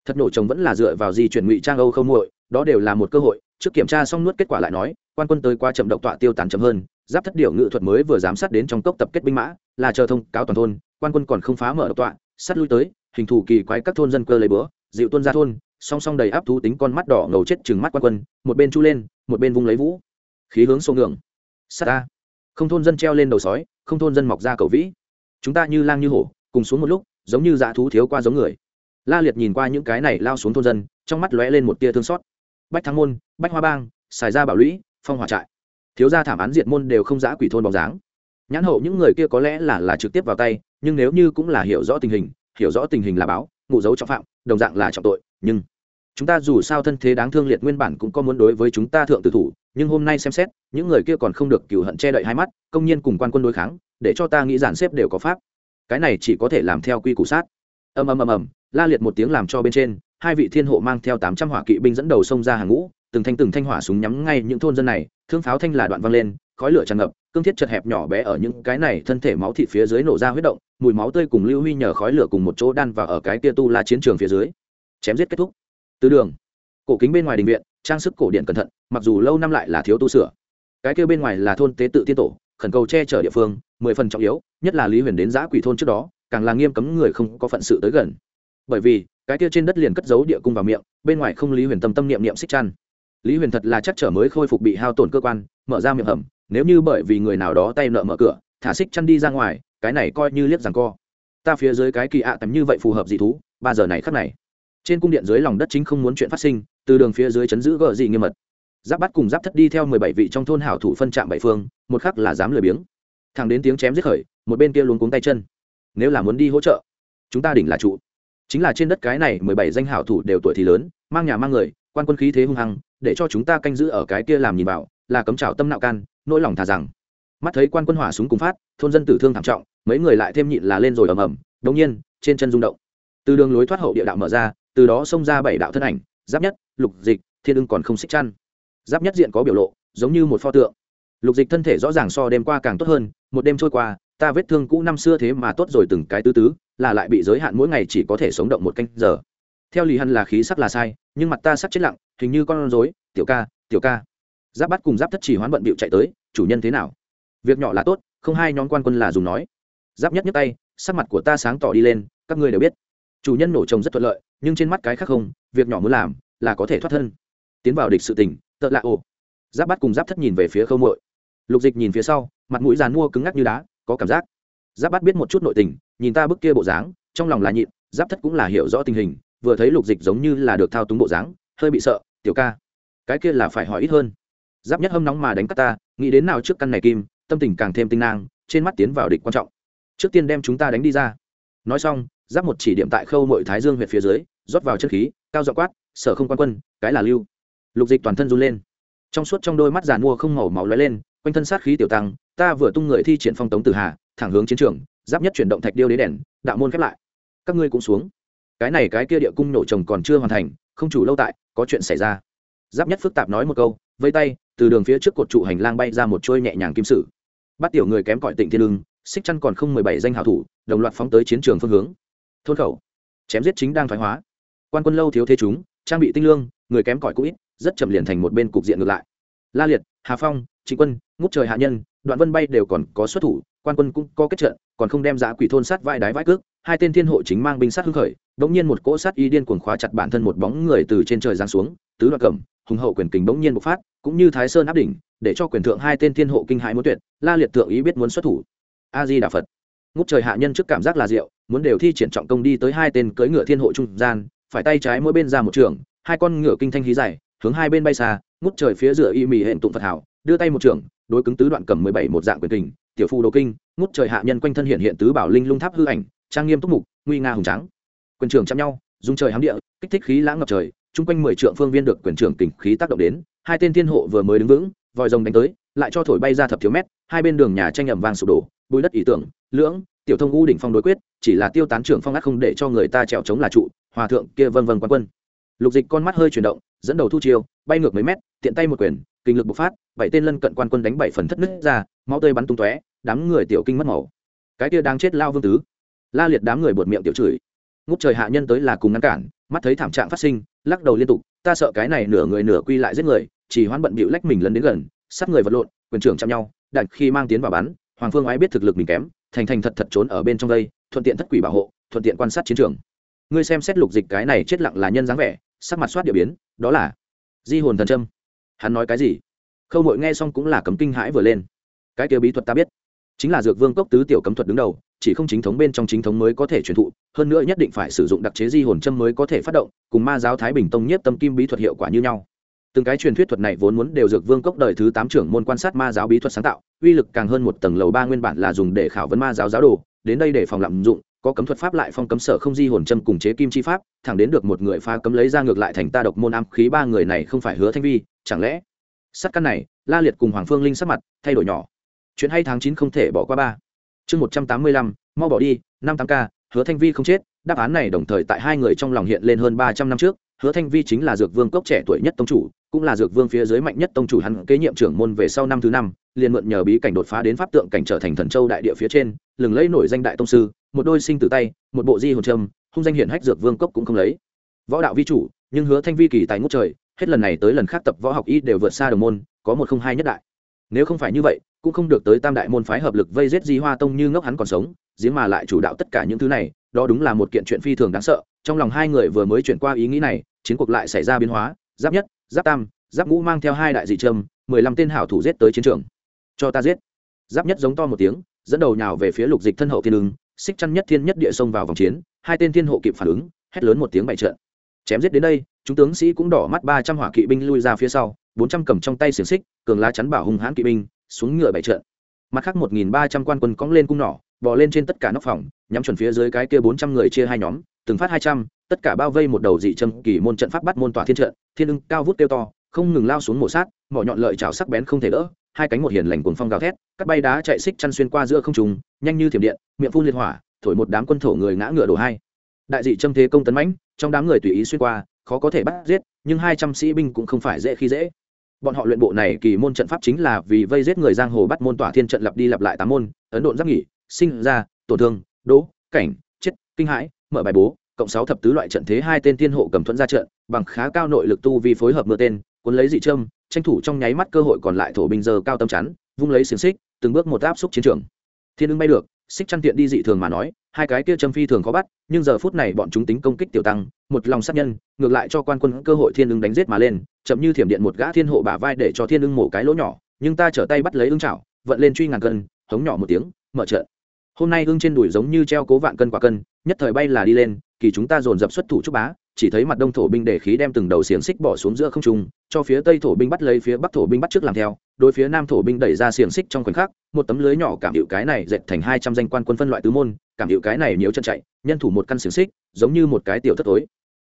Thật nổ chồng vẫn là dựa vào di chuyển ngụy trang âu khâu mội đó đều là một cơ hội, trước kiểm tra xong nuốt kết quả lại nói, quan quân tới qua chậm động tọa tiêu tàn chậm hơn, giáp thất điệu ngự thuật mới vừa giám sát đến trong cốc tập kết binh mã, là chờ thông cáo toàn thôn, quan quân còn không phá mở độc tọa, sát lui tới, hình thủ kỳ quái các thôn dân cơ lấy bữa, dịu tuân ra thôn, song song đầy áp thú tính con mắt đỏ ngầu chết chừng mắt quan quân, một bên chu lên, một bên vung lấy vũ. Khí hướng sông ngưỡng. Sát ta. Không thôn dân treo lên đầu sói không thôn dân mọc ra cầu vĩ. Chúng ta như lang như hổ, cùng xuống một lúc, giống như dã thú thiếu qua giống người. La liệt nhìn qua những cái này lao xuống thôn dân, trong mắt lóe lên một tia thương xót. Bách thắng môn, bách hoa bang xài ra bảo lũy, phong hòa trại. Thiếu gia thảm án diệt môn đều không giã quỷ thôn bóng dáng. Nhãn hậu những người kia có lẽ là là trực tiếp vào tay, nhưng nếu như cũng là hiểu rõ tình hình, hiểu rõ tình hình là báo, ngụ dấu trọng phạm, đồng dạng là trọng tội, nhưng chúng ta dù sao thân thế đáng thương liệt nguyên bản cũng có muốn đối với chúng ta thượng tử thủ nhưng hôm nay xem xét, những người kia còn không được cửu hận che đậy hai mắt, công nhiên cùng quan quân đối kháng, để cho ta nghĩ giản xếp đều có pháp. Cái này chỉ có thể làm theo quy củ sát. Ầm ầm ầm ầm, la liệt một tiếng làm cho bên trên, hai vị thiên hộ mang theo tám trăm hỏa kỵ binh dẫn đầu sông ra hàng ngũ, từng thanh từng thanh hỏa súng nhắm ngay những thôn dân này, thương pháo thanh là đoạn văng lên, khói lửa tràn ngập, cương thiết chật hẹp nhỏ bé ở những cái này thân thể máu thịt phía dưới nổ ra huyết động, mùi máu tươi cùng lưu huy nhờ khói lửa cùng một chỗ đan và ở cái kia tu la chiến trường phía dưới. Chém giết kết thúc. Từ đường, cổ kính bên ngoài đình viện, trang sức cổ điện cẩn thận mặc dù lâu năm lại là thiếu tu sửa, cái kia bên ngoài là thôn tế tự tiên tổ, khẩn cầu che chở địa phương, mười phần trọng yếu, nhất là lý huyền đến giã quỷ thôn trước đó, càng là nghiêm cấm người không có phận sự tới gần. Bởi vì, cái kia trên đất liền cất giấu địa cung vào miệng, bên ngoài không lý huyền tâm tâm niệm niệm xích chăn. Lý huyền thật là chắc trở mới khôi phục bị hao tổn cơ quan, mở ra miệng hầm, nếu như bởi vì người nào đó tay nợ mở cửa, thả xích chăn đi ra ngoài, cái này coi như liếc rằng co. Ta phía dưới cái kỳ ạ à như vậy phù hợp dị thú, ba giờ này khắc này. Trên cung điện dưới lòng đất chính không muốn chuyện phát sinh, từ đường phía dưới chấn giữ gờ gì nghiêm mật giáp bắt cùng giáp thất đi theo mười bảy vị trong thôn hảo thủ phân trạm bảy phương, một khắc là dám lười biếng. Thằng đến tiếng chém giết khởi, một bên kia luống cuống tay chân. Nếu là muốn đi hỗ trợ, chúng ta đỉnh là trụ. Chính là trên đất cái này mười bảy danh hảo thủ đều tuổi thì lớn, mang nhà mang người, quan quân khí thế hung hăng, để cho chúng ta canh giữ ở cái kia làm nhìn vào là cấm trào tâm nạo can, nỗi lòng thà rằng. Mắt thấy quan quân hỏa súng cùng phát, thôn dân tử thương thảm trọng, mấy người lại thêm nhịn là lên rồi ầm ầm, đống nhiên, trên chân rung động. Từ đường lối thoát hậu địa đạo mở ra, từ đó xông ra bảy đạo thân ảnh, giáp nhất, lục dịch, thiên ưng còn không xích chăn giáp nhất diện có biểu lộ, giống như một pho tượng. Lục dịch thân thể rõ ràng so đêm qua càng tốt hơn, một đêm trôi qua, ta vết thương cũ năm xưa thế mà tốt rồi từng cái tứ tứ, là lại bị giới hạn mỗi ngày chỉ có thể sống động một canh giờ. Theo lý hân là khí sắc là sai, nhưng mặt ta sắc chết lặng, hình như con rối, tiểu ca tiểu ca. Giáp bắt cùng giáp thất chỉ hoán bận bịu chạy tới, chủ nhân thế nào? Việc nhỏ là tốt, không hai nhóm quan quân là dùng nói. Giáp nhất nhấc tay, sắc mặt của ta sáng tỏ đi lên, các ngươi đều biết. Chủ nhân nổ trồng rất thuận lợi, nhưng trên mắt cái khác không, việc nhỏ muốn làm, là có thể thoát thân. Tiến vào địch sự tình tợ lạ ổ giáp bắt cùng giáp thất nhìn về phía khâu mội lục dịch nhìn phía sau, mặt mũi dàn mua cứng ngắc như đá, có cảm giác. Giáp bắt biết một chút nội tình, nhìn ta bức kia bộ dáng, trong lòng là nhịn, giáp thất cũng là hiểu rõ tình hình, vừa thấy lục dịch giống như là được thao túng bộ dáng, hơi bị sợ, tiểu ca, cái kia là phải hỏi ít hơn. Giáp nhất hâm nóng mà đánh cắt ta, nghĩ đến nào trước căn này kim, tâm tình càng thêm tinh nang, trên mắt tiến vào địch quan trọng. Trước tiên đem chúng ta đánh đi ra. Nói xong, giáp một chỉ điểm tại khâu mội thái dương huyện phía dưới, rót vào chân khí, cao dọ quát, sở không quan quân, cái là lưu lục dịch toàn thân run lên. Trong suốt trong đôi mắt giàn mua không màu máu lóe lên, quanh thân sát khí tiểu tăng, ta vừa tung người thi triển phong tống từ hà, thẳng hướng chiến trường, giáp nhất chuyển động thạch điêu đế đèn, đạo môn khép lại. Các ngươi cũng xuống. Cái này cái kia địa cung nổ trồng còn chưa hoàn thành, không chủ lâu tại, có chuyện xảy ra. Giáp nhất phức tạp nói một câu, vây tay, từ đường phía trước cột trụ hành lang bay ra một trôi nhẹ nhàng kim sử. Bắt tiểu người kém cỏi tịnh thiên lưng xích chăn còn không mười bảy danh hảo thủ, đồng loạt phóng tới chiến trường phương hướng. Thôn khẩu. Chém giết chính đang thoái hóa. Quan quân lâu thiếu thế chúng, trang bị tinh lương, người kém cỏi cũ ít rất chậm liền thành một bên cục diện ngược lại. La liệt, hà phong, trịnh quân, ngút trời hạ nhân, đoạn vân bay đều còn có xuất thủ, quan quân cũng có kết trận, còn không đem giá quỷ thôn sát vai đái vãi cước, hai tên thiên hộ chính mang binh sát hưng khởi, bỗng nhiên một cỗ sát y điên cuồng khóa chặt bản thân một bóng người từ trên trời giáng xuống, tứ đoạn cẩm hùng hậu quyền kình bỗng nhiên bộc phát, cũng như thái sơn áp đỉnh, để cho quyền thượng hai tên thiên hộ kinh hãi muốn tuyệt, la liệt thượng ý biết muốn xuất thủ. A di đà phật. Ngút trời hạ nhân trước cảm giác là rượu muốn đều thi triển trọng công đi tới hai tên cưỡi ngựa thiên hộ trung gian, phải tay trái mỗi bên ra một trường, hai con ngựa kinh thanh khí dài hướng hai bên bay xa ngút trời phía giữa y mì hẹn tụng phật hảo đưa tay một trưởng, đối cứng tứ đoạn cầm mười bảy một dạng quyền kình tiểu phu đồ kinh ngút trời hạ nhân quanh thân hiện hiện tứ bảo linh lung tháp hư ảnh trang nghiêm túc mục nguy nga hùng trắng quyền trưởng chạm nhau dùng trời hám địa kích thích khí lãng ngập trời chung quanh mười trượng phương viên được quyền trưởng kình khí tác động đến hai tên thiên hộ vừa mới đứng vững vòi rồng đánh tới lại cho thổi bay ra thập thiếu mét hai bên đường nhà tranh ẩm vàng sụp đổ bùi đất ý tưởng lưỡng tiểu thông u đỉnh phong đối quyết chỉ là tiêu tán trưởng phong ác không để cho người ta trèo chống là trụ hòa thượng kia vân vân quan quân lục dịch con mắt hơi chuyển động, dẫn đầu thu chiêu, bay ngược mấy mét, tiện tay một quyền, kinh lực bộc phát, bảy tên lân cận quan quân đánh bảy phần thất nứt ra, máu tươi bắn tung tóe, đám người tiểu kinh mất màu. Cái kia đang chết lao vương tứ. La liệt đám người buột miệng tiểu chửi. Ngút trời hạ nhân tới là cùng ngăn cản, mắt thấy thảm trạng phát sinh, lắc đầu liên tục, ta sợ cái này nửa người nửa quy lại giết người, chỉ hoán bận bịu lách mình lấn đến gần sát người vật lộn, quyền trưởng chạm nhau đạn khi mang tiến vào bắn, hoàng phương ái biết thực lực mình kém, thành thành thật thật trốn ở bên trong đây, thuận tiện thất quỷ bảo hộ, thuận tiện quan sát chiến trường. Ngươi xem xét lục dịch cái này chết lặng là nhân dáng vẻ sắc mặt soát địa biến, đó là di hồn thần trâm hắn nói cái gì? Khâu mội nghe xong cũng là cấm kinh hãi vừa lên. Cái kia bí thuật ta biết, chính là dược vương cốc tứ tiểu cấm thuật đứng đầu, chỉ không chính thống bên trong chính thống mới có thể truyền thụ, hơn nữa nhất định phải sử dụng đặc chế di hồn châm mới có thể phát động, cùng ma giáo thái bình tông nhất tâm kim bí thuật hiệu quả như nhau. Từng cái truyền thuyết thuật này vốn muốn đều dược vương cốc đời thứ tám trưởng môn quan sát ma giáo bí thuật sáng tạo, uy lực càng hơn một tầng lầu ba nguyên bản là dùng để khảo vấn ma giáo giáo đồ, đến đây để phòng lạm dụng có cấm thuật pháp lại phong cấm sở không di hồn châm cùng chế kim chi pháp, thẳng đến được một người pha cấm lấy ra ngược lại thành ta độc môn am khí ba người này không phải hứa thanh vi, chẳng lẽ? Sắt căn này, la liệt cùng hoàng phương linh sắc mặt thay đổi nhỏ. Chuyện hay tháng chín không thể bỏ qua ba. Chương một trăm tám mươi lăm, mau bỏ đi, năm tám k hứa thanh vi không chết, đáp án này đồng thời tại hai người trong lòng hiện lên hơn ba trăm năm trước hứa thanh vi chính là dược vương cốc trẻ tuổi nhất tông chủ, cũng là dược vương phía dưới mạnh nhất tông chủ hắn kế nhiệm trưởng môn về sau năm thứ năm, liền mượn nhờ bí cảnh đột phá đến pháp tượng cảnh trở thành thần châu đại địa phía trên, lừng lấy nổi danh đại tông sư, một đôi sinh tử tay, một bộ di hồn trâm, hung danh hiển hách dược vương cốc cũng không lấy. Võ đạo vi chủ, nhưng hứa thanh vi kỳ tài ngút trời, hết lần này tới lần khác tập võ học y đều vượt xa đồng môn, có một không hai nhất đại. Nếu không phải như vậy, cũng không được tới tam đại môn phái hợp lực vây giết di hoa tông như ngốc hắn còn sống, giếng mà lại chủ đạo tất cả những thứ này, đó đúng là một kiện chuyện phi thường đáng sợ trong lòng hai người vừa mới chuyển qua ý nghĩ này, chiến cuộc lại xảy ra biến hóa, giáp nhất, giáp tam, giáp ngũ mang theo hai đại dị trâm, mười lăm tên hảo thủ giết tới chiến trường. Cho ta giết. Giáp nhất giống to một tiếng, dẫn đầu nhào về phía lục dịch thân hậu thiên lưng xích chăn nhất thiên nhất địa xông vào vòng chiến, hai tên thiên hộ kịp phản ứng, hét lớn một tiếng bại trận. Chém giết đến đây, chúng tướng sĩ cũng đỏ mắt ba trăm hỏa kỵ binh lui ra phía sau, bốn trăm cầm trong tay xiềng xích, cường lá chắn bảo hùng hãn kỵ binh, xuống ngựa bại trận. Mặt khác một nghìn ba trăm quan quân cóng lên cung nỏ, bò lên trên tất cả nóc phòng, nhắm chuẩn phía dưới cái kia bốn trăm người chia hai nhóm từng phát hai trăm, tất cả bao vây một đầu dị châm kỳ môn trận pháp bắt môn tỏa thiên trận, thiên ưng cao vút tiêu to, không ngừng lao xuống mổ sát, mỏ nhọn lợi chảo sắc bén không thể đỡ, hai cánh một hiền lành cuồng phong gào thét các bay đá chạy xích chăn xuyên qua giữa không trùng nhanh như thiểm điện, miệng phun liệt hỏa, thổi một đám quân thổ người ngã ngựa đổ hai. Đại dị châm thế công tấn mãnh, trong đám người tùy ý xuyên qua, khó có thể bắt giết, nhưng hai trăm sĩ binh cũng không phải dễ khi dễ. Bọn họ luyện bộ này kỳ môn trận pháp chính là vì vây giết người giang hồ bắt môn tỏa thiên trận lặp đi lặp lại tám môn, ấn độn giáp nghỉ, sinh ra, tổn thương đỗ cảnh, chết, kinh hãi mở bài bố, cộng sáu thập tứ loại trận thế hai tên thiên hộ cầm thuẫn ra trận, bằng khá cao nội lực tu vì phối hợp mưa tên, cuốn lấy dị trâm, tranh thủ trong nháy mắt cơ hội còn lại thổ binh giờ cao tâm chắn, vung lấy xiềng xích, từng bước một áp xúc chiến trường. Thiên ưng bay được, xích chăn tiện đi dị thường mà nói, hai cái kia châm phi thường khó bắt, nhưng giờ phút này bọn chúng tính công kích tiểu tăng, một lòng sát nhân, ngược lại cho quan quân cơ hội thiên ưng đánh giết mà lên, chậm như thiểm điện một gã thiên hộ bả vai để cho thiên ưng mổ cái lỗ nhỏ, nhưng ta trở tay bắt lấy ưng chảo vận lên truy ngàn cân, hống nhỏ một tiếng, mở trận hôm nay ưng trên đùi giống như treo cố vạn cân quả cân, nhất thời bay là đi lên, kỳ chúng ta dồn dập xuất thủ trúc bá, chỉ thấy mặt đông thổ binh để khí đem từng đầu xiềng xích bỏ xuống giữa không trung, cho phía tây thổ binh bắt lấy phía bắc thổ binh bắt trước làm theo, đối phía nam thổ binh đẩy ra xiềng xích trong khoảnh khắc, một tấm lưới nhỏ cảm hiệu cái này dệt thành hai trăm danh quan quân phân loại tứ môn, cảm hiệu cái này nhiều chân chạy, nhân thủ một căn xiềng xích, giống như một cái tiểu thất tối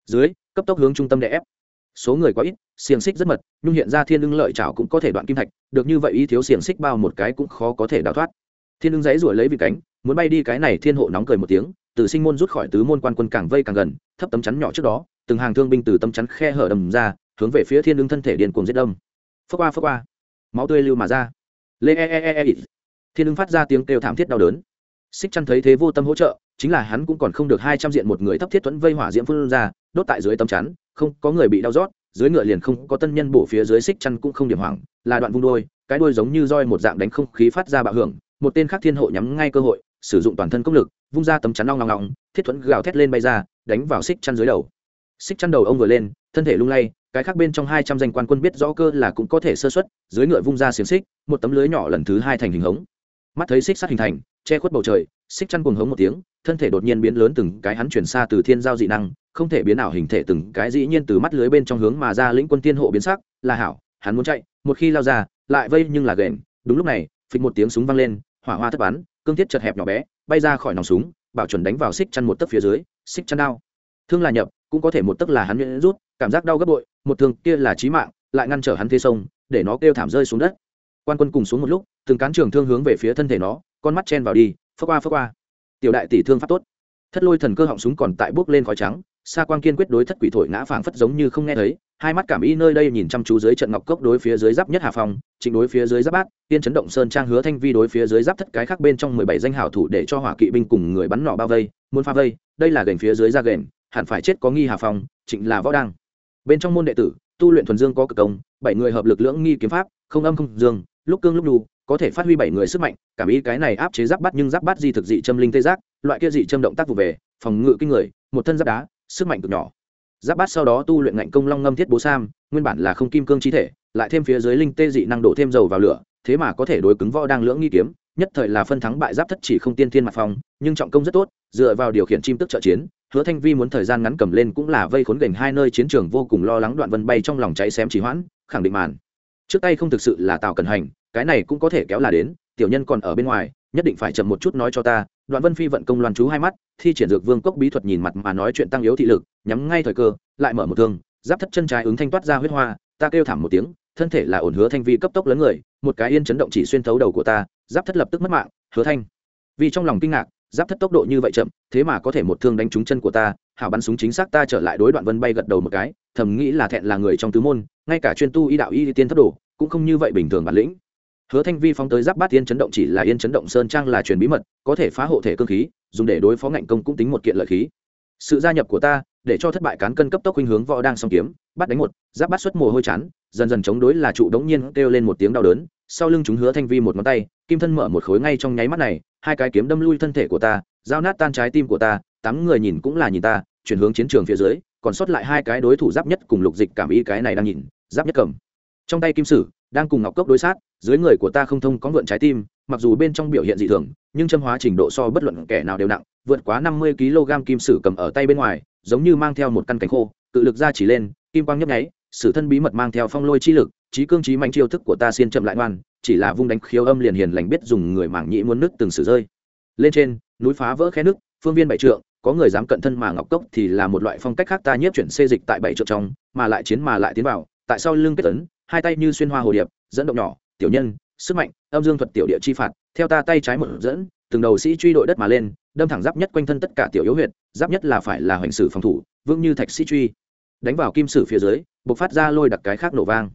dưới, cấp tốc hướng trung tâm đè ép. Số người quá ít, xiềng xích rất mật, nhưng hiện ra thiên lưng lợi chảo cũng có thể đoạn kim thạch, được như vậy y thiếu xiềng xích bao một cái cũng khó có thể đào thoát thiên ưng giấy rủa lấy vị cánh, muốn bay đi cái này thiên hộ nóng cười một tiếng, từ sinh môn rút khỏi tứ môn quan quân càng vây càng gần, thấp tấm chắn nhỏ trước đó, từng hàng thương binh từ tấm chắn khe hở đầm ra, hướng về phía thiên ưng thân thể điền cuồng giết đông phước qua phước qua. Máu tươi lưu mà ra. Lê e, e e e e thiên ưng phát ra tiếng kêu thảm thiết đau đớn. Xích chăn thấy thế vô tâm hỗ trợ, chính là hắn cũng còn không được hai trăm diện một người thấp thiết thuẫn vây hỏa diễm phương ra, đốt tại dưới tấm chắn, không, có người bị đau rót, dưới ngựa liền không, có tân nhân bổ phía dưới xích chăn cũng không điểm hoảng, là đoạn vung đôi cái đuôi giống như roi một dạng đánh không khí phát ra bạo hưởng một tên khác thiên hộ nhắm ngay cơ hội, sử dụng toàn thân công lực, vung ra tấm chắn long long long, thiết thuẫn gào thét lên bay ra, đánh vào xích chăn dưới đầu. Xích chăn đầu ông vừa lên, thân thể lung lay, cái khác bên trong hai trăm danh quan quân biết rõ cơ là cũng có thể sơ xuất, dưới ngựa vung ra xiềng xích, một tấm lưới nhỏ lần thứ hai thành hình hống. Mắt thấy xích sắt hình thành, che khuất bầu trời, xích chăn cuồng hống một tiếng, thân thể đột nhiên biến lớn từng cái hắn chuyển xa từ thiên giao dị năng, không thể biến ảo hình thể từng cái dĩ nhiên từ mắt lưới bên trong hướng mà ra lĩnh quân tiên hộ biến sắc, là hảo, hắn muốn chạy, một khi lao ra, lại vây nhưng là ghềnh đúng lúc này, phịch một tiếng súng vang lên hỏa hoa thất bắn, cương thiết chật hẹp nhỏ bé, bay ra khỏi nòng súng, bảo chuẩn đánh vào xích chăn một tấc phía dưới, xích chăn đao. Thương là nhập, cũng có thể một tấc là hắn nhuyễn rút, cảm giác đau gấp bội, một thương kia là chí mạng, lại ngăn trở hắn thế sông, để nó kêu thảm rơi xuống đất. Quan quân cùng xuống một lúc, từng cán trường thương hướng về phía thân thể nó, con mắt chen vào đi phớt qua phớt qua. Tiểu đại tỷ thương pháp tốt. Thất lôi thần cơ họng súng còn tại bước lên khói trắng xa quan kiên quyết đối thất quỷ thổi ngã phảng phất giống như không nghe thấy, hai mắt cảm y nơi đây nhìn chăm chú dưới trận ngọc cốc đối phía dưới giáp nhất hà phong chính đối phía dưới giáp bát, tiên chấn động sơn trang hứa thanh vi đối phía dưới giáp thất cái khác bên trong mười bảy danh hảo thủ để cho hỏa kỵ binh cùng người bắn nọ bao vây, muốn pha vây, đây là gành phía dưới ra gành, hẳn phải chết có nghi hà phong chính là võ đăng bên trong môn đệ tử, tu luyện thuần dương có cực công, bảy người hợp lực lưỡng nghi kiếm pháp, không âm không dương, lúc cương lúc đu có thể phát huy bảy người sức mạnh, cảm ý cái này áp chế giáp bát nhưng giáp bát di thực dị châm linh tê giác, loại kia dị châm động tác vụ về, phòng ngự kinh người, một thân giáp đá sức mạnh cực nhỏ. Giáp bát sau đó tu luyện ngạnh công long ngâm thiết bố sam, nguyên bản là không kim cương chi thể, lại thêm phía dưới linh tê dị năng đổ thêm dầu vào lửa, thế mà có thể đối cứng võ đang lưỡng nghi kiếm, nhất thời là phân thắng bại giáp thất chỉ không tiên thiên mặt phong, nhưng trọng công rất tốt, dựa vào điều khiển chim tức trợ chiến, hứa thanh vi muốn thời gian ngắn cầm lên cũng là vây khốn gành hai nơi chiến trường vô cùng lo lắng đoạn vân bay trong lòng cháy xém chỉ hoãn, khẳng định màn. Trước tay không thực sự là tào cần hành, cái này cũng có thể kéo là đến, tiểu nhân còn ở bên ngoài, nhất định phải chậm một chút nói cho ta đoạn vân phi vận công loan chú hai mắt, thi triển dược vương cốc bí thuật nhìn mặt mà nói chuyện tăng yếu thị lực, nhắm ngay thời cơ, lại mở một thương, giáp thất chân trái ứng thanh toát ra huyết hoa, ta kêu thảm một tiếng, thân thể là ổn hứa thanh vi cấp tốc lớn người, một cái yên chấn động chỉ xuyên thấu đầu của ta, giáp thất lập tức mất mạng, hứa thanh. Vì trong lòng kinh ngạc, giáp thất tốc độ như vậy chậm, thế mà có thể một thương đánh trúng chân của ta, hảo bắn súng chính xác ta trở lại đối đoạn vân bay gật đầu một cái, thầm nghĩ là thẹn là người trong tứ môn, ngay cả chuyên tu y đạo y tiên thất đồ, cũng không như vậy bình thường bản lĩnh hứa thanh vi phóng tới giáp bát yên chấn động chỉ là yên chấn động sơn trang là truyền bí mật, có thể phá hộ thể cơ khí, dùng để đối phó ngạnh công cũng tính một kiện lợi khí. Sự gia nhập của ta, để cho thất bại cán cân cấp tốc khuynh hướng võ đang song kiếm, bắt đánh một, giáp bắt xuất mồ hôi chán, dần dần chống đối là trụ đống nhiên kêu lên một tiếng đau đớn. Sau lưng chúng hứa thanh vi một ngón tay, kim thân mở một khối ngay trong nháy mắt này, hai cái kiếm đâm lui thân thể của ta, giao nát tan trái tim của ta, tám người nhìn cũng là nhìn ta, chuyển hướng chiến trường phía dưới, còn sót lại hai cái đối thủ giáp nhất cùng lục dịch cảm ý cái này đang nhìn, giáp nhất cầm. Trong tay kim sử, đang cùng ngọc cốc đối sát dưới người của ta không thông có vượn trái tim, mặc dù bên trong biểu hiện dị thường, nhưng châm hóa trình độ so bất luận kẻ nào đều nặng, vượt quá năm mươi kg kim sử cầm ở tay bên ngoài, giống như mang theo một căn cánh khô tự lực ra chỉ lên, kim quang nhấp nháy, sử thân bí mật mang theo phong lôi chi lực, trí cương trí mạnh chiêu thức của ta xiên chậm lại ngoan, chỉ là vung đánh khiếu âm liền hiền lành biết dùng người mảng nhĩ muốn nứt từng sử rơi. Lên trên, núi phá vỡ khe nước, phương viên bảy trượng, có người dám cận thân mà ngọc cốc thì là một loại phong cách khác ta nhiếp chuyển xê dịch tại bảy trượng trong, mà lại chiến mà lại tiến vào, tại sau lưng kết tấn hai tay như xuyên hoa hồ điệp, dẫn động nhỏ tiểu nhân, sức mạnh, âm dương thuật tiểu địa chi phạt, theo ta tay trái một dẫn, từng đầu sĩ truy đội đất mà lên, đâm thẳng giáp nhất quanh thân tất cả tiểu yếu huyệt, giáp nhất là phải là hoành sử phòng thủ, vững như thạch sĩ truy. Đánh vào kim sử phía dưới buộc phát ra lôi đặc cái khác nổ vang.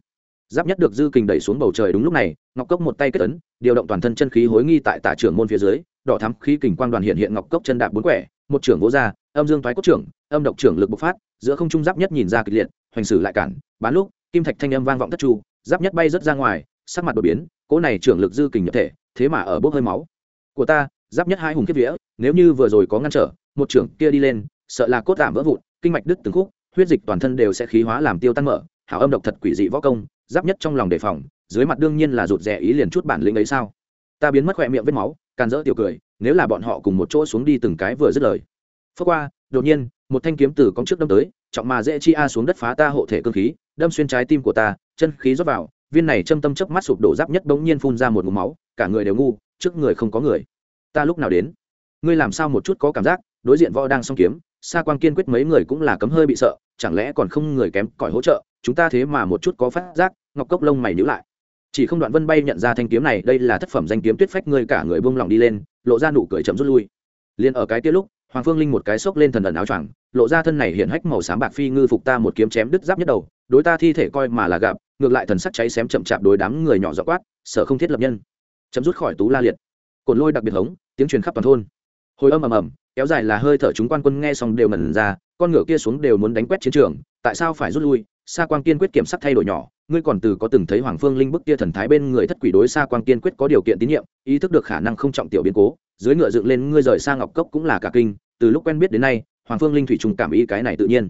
Giáp nhất được dư kình đẩy xuống bầu trời đúng lúc này, ngọc cốc một tay kết ấn, điều động toàn thân chân khí hối nghi tại tả trưởng môn phía dưới, đỏ thắm khí kình quang đoàn hiện hiện ngọc cốc chân đạp bốn quẻ, một trưởng vỗ ra, âm dương thoái cốt trưởng, âm độc trưởng lực bộc phát, giữa không trung giáp nhất nhìn ra kịch liệt, hoành sử lại cản, bán lúc, kim thạch thanh âm vang vọng thất chu giáp nhất bay rất ra ngoài sắc mặt đột biến, cỗ này trưởng lực dư kình nhập thể, thế mà ở bốc hơi máu. Của ta, giáp nhất hai hùng kiếp vía, nếu như vừa rồi có ngăn trở, một trưởng kia đi lên, sợ là cốt tạm vỡ vụn, kinh mạch đứt từng khúc, huyết dịch toàn thân đều sẽ khí hóa làm tiêu tan mở. Hảo âm độc thật quỷ dị võ công, giáp nhất trong lòng đề phòng, dưới mặt đương nhiên là rụt rè ý liền chút bản lĩnh ấy sao? Ta biến mất khỏe miệng vết máu, càn rỡ tiểu cười, nếu là bọn họ cùng một chỗ xuống đi từng cái vừa dứt lời. Phước qua, đột nhiên, một thanh kiếm từ cong trước đâm tới, trọng mà dễ chi a xuống đất phá ta hộ thể cơ khí, đâm xuyên trái tim của ta, chân khí rót vào viên này châm tâm chớp mắt sụp đổ giáp nhất bỗng nhiên phun ra một ngụm máu, cả người đều ngu, trước người không có người. Ta lúc nào đến? Ngươi làm sao một chút có cảm giác, đối diện võ đang song kiếm xa quan kiên quyết mấy người cũng là cấm hơi bị sợ, chẳng lẽ còn không người kém cỏi hỗ trợ, chúng ta thế mà một chút có phát giác, ngọc cốc lông mày nhữ lại. Chỉ không đoạn vân bay nhận ra thanh kiếm này, đây là thất phẩm danh kiếm tuyết phách, ngươi cả người buông lỏng đi lên, lộ ra nụ cười chậm rút lui. Liền ở cái kia lúc, hoàng phương linh một cái xốc lên thần ẩn áo choàng, lộ ra thân này hiện hách màu xám bạc phi ngư phục ta một kiếm chém đứt giáp nhất đầu, đối ta thi thể coi mà là gặp ngược lại thần sắc cháy xém chậm chạp đối đám người nhỏ dọ quát sợ không thiết lập nhân. Chấm rút khỏi tú la liệt. Cồn lôi đặc biệt hống, tiếng truyền khắp toàn thôn. Hồi âm ầm ầm, kéo dài là hơi thở chúng quan quân nghe xong đều ngẩn ra, con ngựa kia xuống đều muốn đánh quét chiến trường, tại sao phải rút lui? Sa quang kiên quyết kiểm sắc thay đổi nhỏ, ngươi còn từ có từng thấy hoàng phương linh bức kia thần thái bên người thất quỷ đối sa quang kiên quyết có điều kiện tín nhiệm, ý thức được khả năng không trọng tiểu biến cố, dưới ngựa dựng lên ngươi rời sang ngọc cốc cũng là cả kinh, từ lúc quen biết đến nay, hoàng phương linh thủy trùng cảm ý cái này tự nhiên.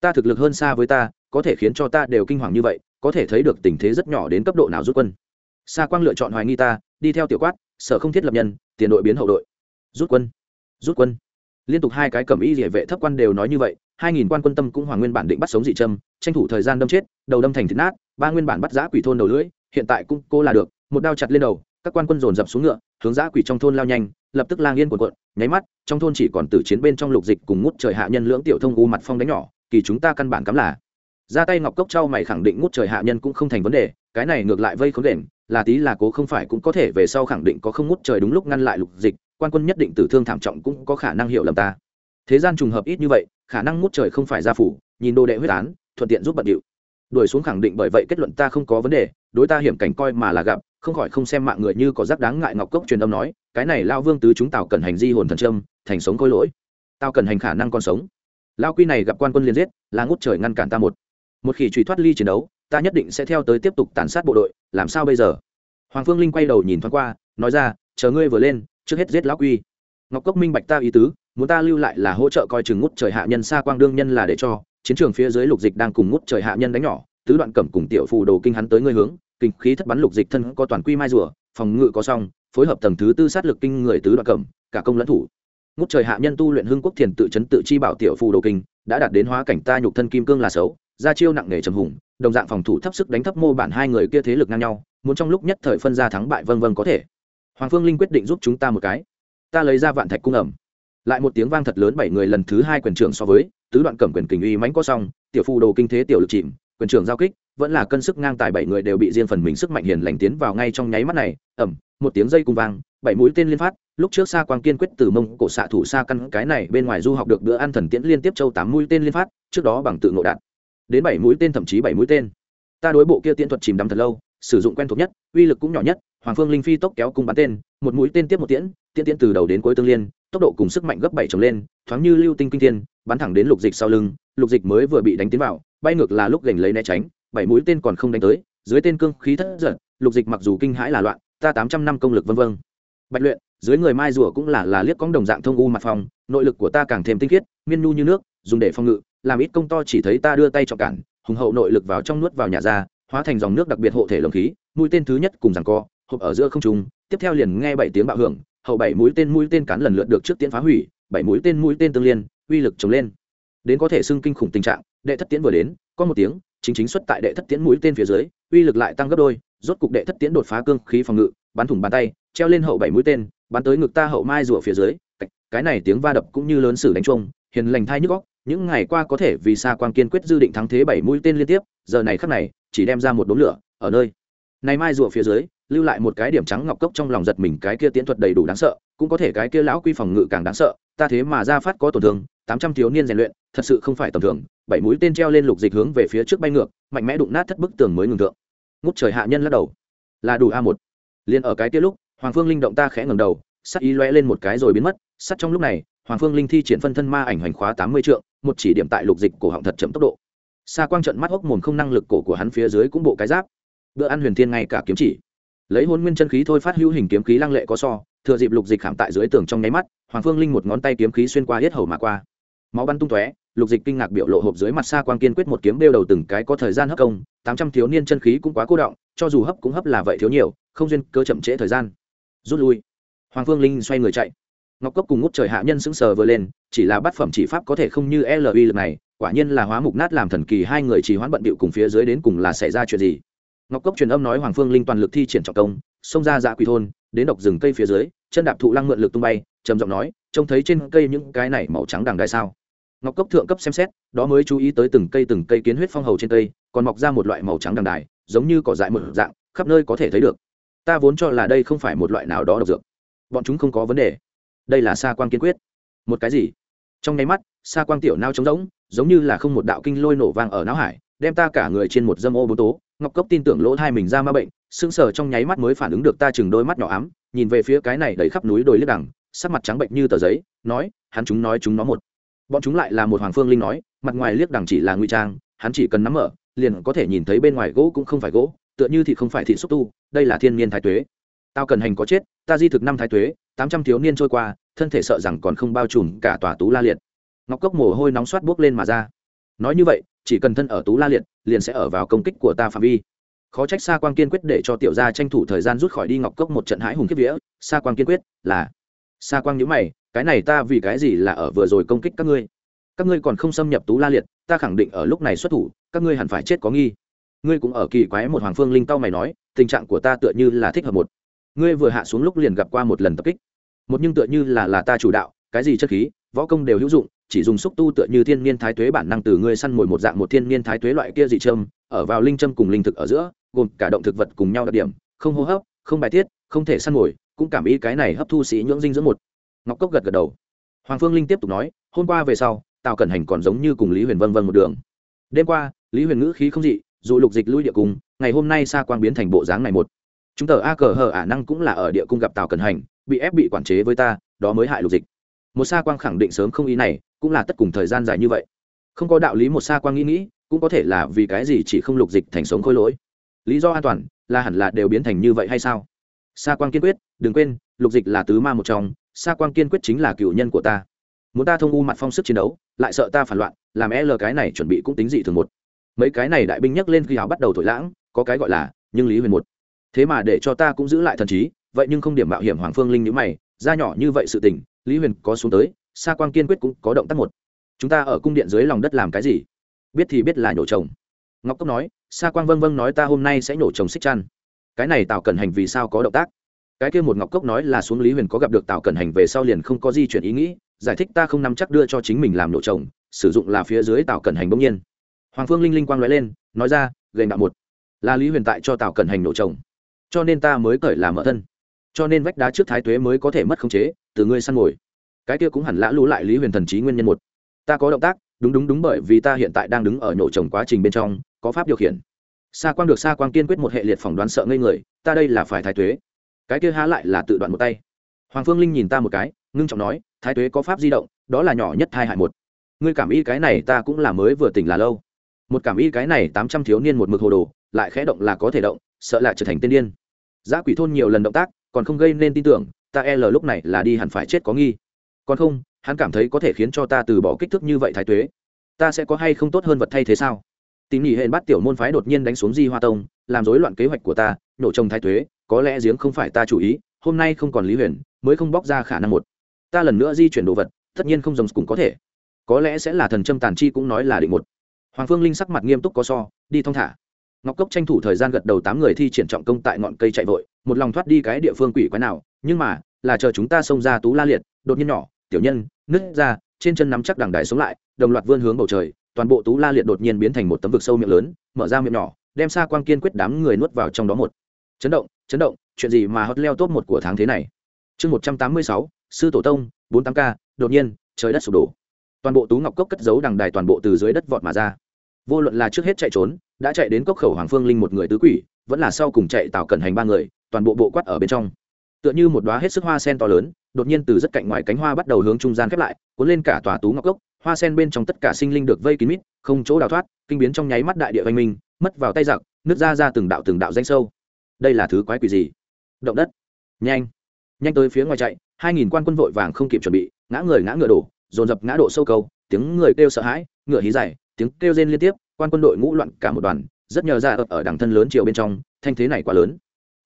Ta thực lực hơn xa với ta, có thể khiến cho ta đều kinh hoàng như vậy có thể thấy được tình thế rất nhỏ đến cấp độ nào rút quân. Sa quang lựa chọn hoài nghi ta, đi theo tiểu quát sở không thiết lập nhân, tiền đội biến hậu đội. Rút quân rút quân. Liên tục hai cái cầm y địa vệ thấp quan đều nói như vậy, hai nghìn quan quân tâm cũng hoàng nguyên bản định bắt sống dị trâm tranh thủ thời gian đâm chết, đầu đâm thành thịt nát, ba nguyên bản bắt giã quỷ thôn đầu lưỡi, hiện tại cũng cô là được, một đao chặt lên đầu, các quan quân dồn dập xuống ngựa, hướng giã quỷ trong thôn lao nhanh, lập tức lang yên cuộn cuộn, nháy mắt, trong thôn chỉ còn tử chiến bên trong lục dịch cùng ngút trời hạ nhân lưỡng tiểu thông u mặt phong đánh nhỏ, kỳ chúng ta căn bản cắm là ra tay ngọc cốc trao mày khẳng định ngút trời hạ nhân cũng không thành vấn đề, cái này ngược lại vây khốn đền, là tí là cố không phải cũng có thể về sau khẳng định có không ngút trời đúng lúc ngăn lại lục dịch, quan quân nhất định tử thương thảm trọng cũng có khả năng hiểu lầm ta. Thế gian trùng hợp ít như vậy, khả năng ngút trời không phải gia phủ, nhìn đồ đệ huyết án, thuận tiện giúp bận điệu. Đuổi xuống khẳng định bởi vậy kết luận ta không có vấn đề, đối ta hiểm cảnh coi mà là gặp, không khỏi không xem mạng người như có rắc đáng ngại ngọc cốc truyền âm nói, cái này lao vương tứ chúng tào cần hành di hồn thần trâm, thành sống khôi lỗi. Tao cần hành khả năng còn sống. Lao quy này gặp quan quân liền giết, là ngút trời ngăn cản ta một một khi truy thoát ly chiến đấu, ta nhất định sẽ theo tới tiếp tục tàn sát bộ đội, làm sao bây giờ? Hoàng phương linh quay đầu nhìn thoáng qua, nói ra, chờ ngươi vừa lên, trước hết giết lão quy. Ngọc cốc minh bạch ta ý tứ, muốn ta lưu lại là hỗ trợ coi chừng ngút trời hạ nhân xa quang đương nhân là để cho, chiến trường phía dưới lục dịch đang cùng ngút trời hạ nhân đánh nhỏ, tứ đoạn cẩm cùng tiểu phù đồ kinh hắn tới ngươi hướng, kinh khí thất bắn lục dịch thân có toàn quy mai rùa, phòng ngự có xong, phối hợp tầng thứ tư sát lực kinh người tứ đoạn cẩm, cả công lẫn thủ. Ngút trời hạ nhân tu luyện hưng quốc thiền tự chấn tự chi bảo tiểu phù đồ kinh, đã đạt đến hóa cảnh ta nhục thân kim cương là xấu ra chiêu nặng nề trầm hùng, đồng dạng phòng thủ thấp sức đánh thấp mô bản hai người kia thế lực ngang nhau, muốn trong lúc nhất thời phân ra thắng bại vân vân có thể. Hoàng phương linh quyết định giúp chúng ta một cái. Ta lấy ra vạn thạch cung ẩm. Lại một tiếng vang thật lớn bảy người lần thứ hai quyền trưởng so với, tứ đoạn cẩm quyền kình uy mãnh có xong tiểu phù đồ kinh thế tiểu lực chìm, quyền trưởng giao kích, vẫn là cân sức ngang tài bảy người đều bị riêng phần mình sức mạnh hiền lành tiến vào ngay trong nháy mắt này, ẩm, một tiếng dây cung vang, bảy mũi tên liên phát, lúc trước xa quang kiên quyết từ mông cổ xạ thủ xa căn cái này bên ngoài du học được bữa ăn thần tiễn liên tiếp châu tám mũi tên liên phát, trước đó bằng tự ngộ đạt đến bảy mũi tên, thậm chí bảy mũi tên. Ta đối bộ kia tiễn thuật chìm đắm thật lâu, sử dụng quen thuộc nhất, uy lực cũng nhỏ nhất, hoàng phương linh phi tốc kéo cung bắn tên, một mũi tên tiếp một tiễn tiễn tiễn từ đầu đến cuối tương liên, tốc độ cùng sức mạnh gấp bảy trồng lên, thoáng như lưu tinh kinh thiên, bắn thẳng đến lục dịch sau lưng, lục dịch mới vừa bị đánh tiến vào, bay ngược là lúc gành lấy né tránh, bảy mũi tên còn không đánh tới, dưới tên cương khí thất giận lục dịch mặc dù kinh hãi là loạn, ta tám trăm năm công lực vân vân. Bạch luyện, dưới người mai rùa cũng là là liếc cóng đồng dạng thông u mặt phòng nội lực của ta càng thêm tinh khiết, miên nhu như nước, dùng để phòng ngự làm ít công to chỉ thấy ta đưa tay trọng cản, hùng hậu nội lực vào trong nuốt vào nhà ra, hóa thành dòng nước đặc biệt hộ thể lồng khí, mũi tên thứ nhất cùng rằng co, hộp ở giữa không trung, tiếp theo liền nghe bảy tiếng bạo hưởng, hậu bảy mũi tên mũi tên cắn lần lượt được trước tiến phá hủy, bảy mũi tên mũi tên tương liên, uy lực trồng lên. Đến có thể xưng kinh khủng tình trạng, đệ thất tiến vừa đến, có một tiếng, chính chính xuất tại đệ thất tiến mũi tên phía dưới, uy lực lại tăng gấp đôi, rốt cục đệ thất tiến đột phá cương khí phòng ngự, bắn thủng bàn tay, treo lên hậu bảy mũi tên, bắn tới ngực ta hậu mai rùa phía dưới cái này tiếng va đập cũng như lớn sử đánh chuông, hiền lành thai nhức góc những ngày qua có thể vì xa quan kiên quyết dư định thắng thế bảy mũi tên liên tiếp, giờ này khắc này, chỉ đem ra một đốm lửa, ở nơi. Này mai rùa phía dưới, lưu lại một cái điểm trắng ngọc cốc trong lòng giật mình, cái kia tiễn thuật đầy đủ đáng sợ, cũng có thể cái kia lão quy phòng ngự càng đáng sợ, ta thế mà ra phát có tổn thương, tám trăm thiếu niên rèn luyện, thật sự không phải tầm thường, bảy mũi tên treo lên lục dịch hướng về phía trước bay ngược, mạnh mẽ đụng nát thất bức tường mới ngừng thượng. Ngút trời hạ nhân lắc đầu. Là đủ a một. Liền ở cái kia lúc, hoàng phương linh động ta khẽ ngầm đầu, sắc ý lóe lên một cái rồi biến mất sắt trong lúc này, hoàng phương linh thi triển phân thân ma ảnh hoành khóa tám mươi trượng, một chỉ điểm tại lục dịch cổ họng thật chậm tốc độ. Xa quang trận mắt hốc mồm không năng lực cổ của hắn phía dưới cũng bộ cái giáp. Bữa ăn huyền thiên ngay cả kiếm chỉ. Lấy hôn nguyên chân khí thôi phát hữu hình kiếm khí lăng lệ có so, thừa dịp lục dịch khảm tại dưới tường trong nháy mắt, hoàng phương linh một ngón tay kiếm khí xuyên qua hết hầu mà qua. Máu bắn tung tóe, lục dịch kinh ngạc biểu lộ hộp dưới mặt xa quang kiên quyết một kiếm đeo đầu từng cái có thời gian hấp công, tám trăm thiếu niên chân khí cũng quá cô động, cho dù hấp cũng hấp là vậy thiếu nhiều, không duyên cơ chậm trễ thời gian. Rút lui. Hoàng phương linh xoay người chạy ngọc cốc cùng ngút trời hạ nhân sững sờ vừa lên, chỉ là bát phẩm chỉ pháp có thể không như lui lực này, quả nhiên là hóa mục nát làm thần kỳ, hai người chỉ hoãn bận bịu cùng phía dưới đến cùng là xảy ra chuyện gì. Ngọc cốc truyền âm nói hoàng phương linh toàn lực thi triển trọng công, xông ra dạ quỳ thôn, đến độc rừng cây phía dưới, chân đạp thụ lăng mượn lực tung bay, trầm giọng nói, trông thấy trên cây những cái này màu trắng đằng đại sao? Ngọc cốc thượng cấp xem xét, đó mới chú ý tới từng cây từng cây kiến huyết phong hầu trên cây, còn mọc ra một loại màu trắng đằng đài, giống như cỏ dại một dạng, khắp nơi có thể thấy được. Ta vốn cho là đây không phải một loại nào đó độc dược. Bọn chúng không có vấn đề đây là xa quang kiên quyết. Một cái gì? Trong nháy mắt xa quang tiểu nao trống rỗng, giống như là không một đạo kinh lôi nổ vang ở não hải, đem ta cả người trên một dâm ô bốn tố. Ngọc cốc tin tưởng lỗ thai mình ra ma bệnh, sững sờ trong nháy mắt mới phản ứng được ta chừng đôi mắt nhỏ ám, nhìn về phía cái này đầy khắp núi đồi liếc đằng, sắc mặt trắng bệnh như tờ giấy, nói, hắn chúng nói chúng nó một. Bọn chúng lại là một hoàng phương linh nói, mặt ngoài liếc đằng chỉ là nguy trang, hắn chỉ cần nắm mở, liền có thể nhìn thấy bên ngoài gỗ cũng không phải gỗ, tựa như thì không phải thị xúc tu, đây là thiên nhiên thái tuế tao cần hành có chết, ta di thực năm thái tuế, tám trăm thiếu niên trôi qua, thân thể sợ rằng còn không bao trùm cả tòa tú la liệt. Ngọc cốc mồ hôi nóng soát buốc lên mà ra. Nói như vậy, chỉ cần thân ở tú la liệt, liền sẽ ở vào công kích của ta phạm vi. Khó trách xa quang kiên quyết để cho tiểu gia tranh thủ thời gian rút khỏi đi ngọc cốc một trận hãi hùng kiếp vía. Xa quang kiên quyết là xa quang nhữ mày, cái này ta vì cái gì là ở vừa rồi công kích các ngươi? Các ngươi còn không xâm nhập tú la liệt, ta khẳng định ở lúc này xuất thủ, các ngươi hẳn phải chết có nghi. Ngươi cũng ở kỳ quái một hoàng phương linh tao mày nói, tình trạng của ta tựa như là thích hợp một ngươi vừa hạ xuống lúc liền gặp qua một lần tập kích. Một nhưng tựa như là là ta chủ đạo, cái gì chất khí, võ công đều hữu dụng, chỉ dùng xúc tu tựa như thiên niên thái tuế bản năng từ ngươi săn mồi một dạng một thiên niên thái tuế loại kia dị châm, ở vào linh châm cùng linh thực ở giữa, gồm cả động thực vật cùng nhau đặc điểm, không hô hấp, không bài tiết, không thể săn mồi, cũng cảm ý cái này hấp thu sĩ nhưỡng dinh dưỡng một. Ngọc cốc gật gật đầu. Hoàng phương linh tiếp tục nói, hôm qua về sau, tào cẩn hành còn giống như cùng lý huyền vân vân một đường. Đêm qua, lý huyền ngữ khí không dị, dù lục dịch lui địa cung ngày hôm nay xa quang biến thành bộ dáng này một chúng tờ a cờ hờ ả năng cũng là ở địa cung gặp tào cần hành, bị ép bị quản chế với ta, đó mới hại lục dịch. Một sa quang khẳng định sớm không ý này, cũng là tất cùng thời gian dài như vậy. Không có đạo lý một sa quang nghĩ nghĩ, cũng có thể là vì cái gì chỉ không lục dịch thành sống khôi lỗi. Lý do an toàn, là hẳn là đều biến thành như vậy hay sao? Sa quang kiên quyết, đừng quên, lục dịch là tứ ma một trong, sa quang kiên quyết chính là cựu nhân của ta. Muốn ta thông u mặt phong sức chiến đấu, lại sợ ta phản loạn, làm e l cái này chuẩn bị cũng tính dị thường một. Mấy cái này đại binh nhắc lên khi hào bắt đầu thổi lãng, có cái gọi là, nhưng lý huyền một thế mà để cho ta cũng giữ lại thần trí, vậy nhưng không điểm mạo hiểm hoàng phương linh nhữ mày ra nhỏ như vậy sự tình, lý huyền có xuống tới xa quang kiên quyết cũng có động tác một. Chúng ta ở cung điện dưới lòng đất làm cái gì? Biết thì biết là nhổ chồng ngọc cốc nói xa quang vâng vâng nói ta hôm nay sẽ nhổ chồng xích chăn. Cái này tạo cần hành vì sao có động tác? Cái kia một ngọc cốc nói là xuống lý huyền có gặp được tạo cần hành về sau liền không có di chuyển ý nghĩ, giải thích ta không nắm chắc đưa cho chính mình làm nhổ chồng sử dụng là phía dưới tạo cần hành bỗng nhiên. Hoàng phương linh linh quang nói lên, nói ra gầy đạo một. Là lý huyền tại cho tạo cần hành nhổ chồng cho nên ta mới cởi làm mở thân. Cho nên vách đá trước thái tuế mới có thể mất khống chế, từ ngươi săn ngồi. Cái kia cũng hẳn lã lũ lại lý huyền thần trí nguyên nhân một. Ta có động tác, đúng đúng đúng bởi vì ta hiện tại đang đứng ở nhổ trồng quá trình bên trong, có pháp điều khiển. Xa quang được xa quang kiên quyết một hệ liệt phỏng đoán sợ ngây người, ta đây là phải thái tuế. Cái kia há lại là tự đoạn một tay. Hoàng phương linh nhìn ta một cái, ngưng trọng nói, thái tuế có pháp di động, đó là nhỏ nhất thai hại một. Ngươi cảm y cái này ta cũng là mới vừa tỉnh là lâu. Một cảm y cái này tám trăm thiếu niên một mực hồ đồ, lại khẽ động là có thể động, sợ lại trở thành tiên điên giã quỷ thôn nhiều lần động tác, còn không gây nên tin tưởng, ta e l lúc này là đi hẳn phải chết có nghi. Còn không, hắn cảm thấy có thể khiến cho ta từ bỏ kích thước như vậy thái tuế. Ta sẽ có hay không tốt hơn vật thay thế sao? Tìm nghỉ hệ bắt tiểu môn phái đột nhiên đánh xuống di hoa tông, làm rối loạn kế hoạch của ta, nổ trồng thái tuế, có lẽ giếng không phải ta chủ ý, hôm nay không còn lý huyền, mới không bóc ra khả năng một. Ta lần nữa di chuyển đồ vật, tất nhiên không giống cũng có thể. Có lẽ sẽ là thần châm tàn chi cũng nói là định một. Hoàng phương linh sắc mặt nghiêm túc có so, đi thong thả ngọc cốc tranh thủ thời gian gật đầu tám người thi triển trọng công tại ngọn cây chạy vội, một lòng thoát đi cái địa phương quỷ quái nào, nhưng mà, là chờ chúng ta xông ra tú la liệt, đột nhiên nhỏ, tiểu nhân, nứt ra, trên chân nắm chắc đằng đài sống lại, đồng loạt vươn hướng bầu trời, toàn bộ tú la liệt đột nhiên biến thành một tấm vực sâu miệng lớn, mở ra miệng nhỏ, đem xa quang kiên quyết đám người nuốt vào trong đó một. Chấn động chấn động, chuyện gì mà hot leo top một của tháng thế này? Chương một trăm tám mươi sáu, sư tổ tông, bốn tám k đột nhiên, trời đất sụp đổ. Toàn bộ tú ngọc cốc cất giấu đằng đài toàn bộ từ dưới đất vọt mà ra vô luận là trước hết chạy trốn, đã chạy đến cốc khẩu hoàng phương linh một người tứ quỷ, vẫn là sau cùng chạy tạo cẩn hành ba người, toàn bộ bộ quát ở bên trong. Tựa như một đoá hết sức hoa sen to lớn, đột nhiên từ rất cạnh ngoài cánh hoa bắt đầu hướng trung gian khép lại, cuốn lên cả tòa tú ngọc cốc hoa sen bên trong tất cả sinh linh được vây kín mít, không chỗ đào thoát, kinh biến trong nháy mắt đại địa văn minh, mất vào tay giặc nước ra ra từng đạo từng đạo danh sâu. Đây là thứ quái quỷ gì? Động đất. Nhanh. Nhanh tới phía ngoài chạy, hai nghìn quan quân vội vàng không kịp chuẩn bị, ngã người ngã ngựa đổ, dồn dập ngã độ sâu cầu tiếng người kêu sợ hãi, ngựa hí dài tiếng kêu rên liên tiếp, quan quân đội ngũ loạn cả một đoàn, rất nhờ ra ập ở đảng thân lớn triều bên trong, thanh thế này quá lớn.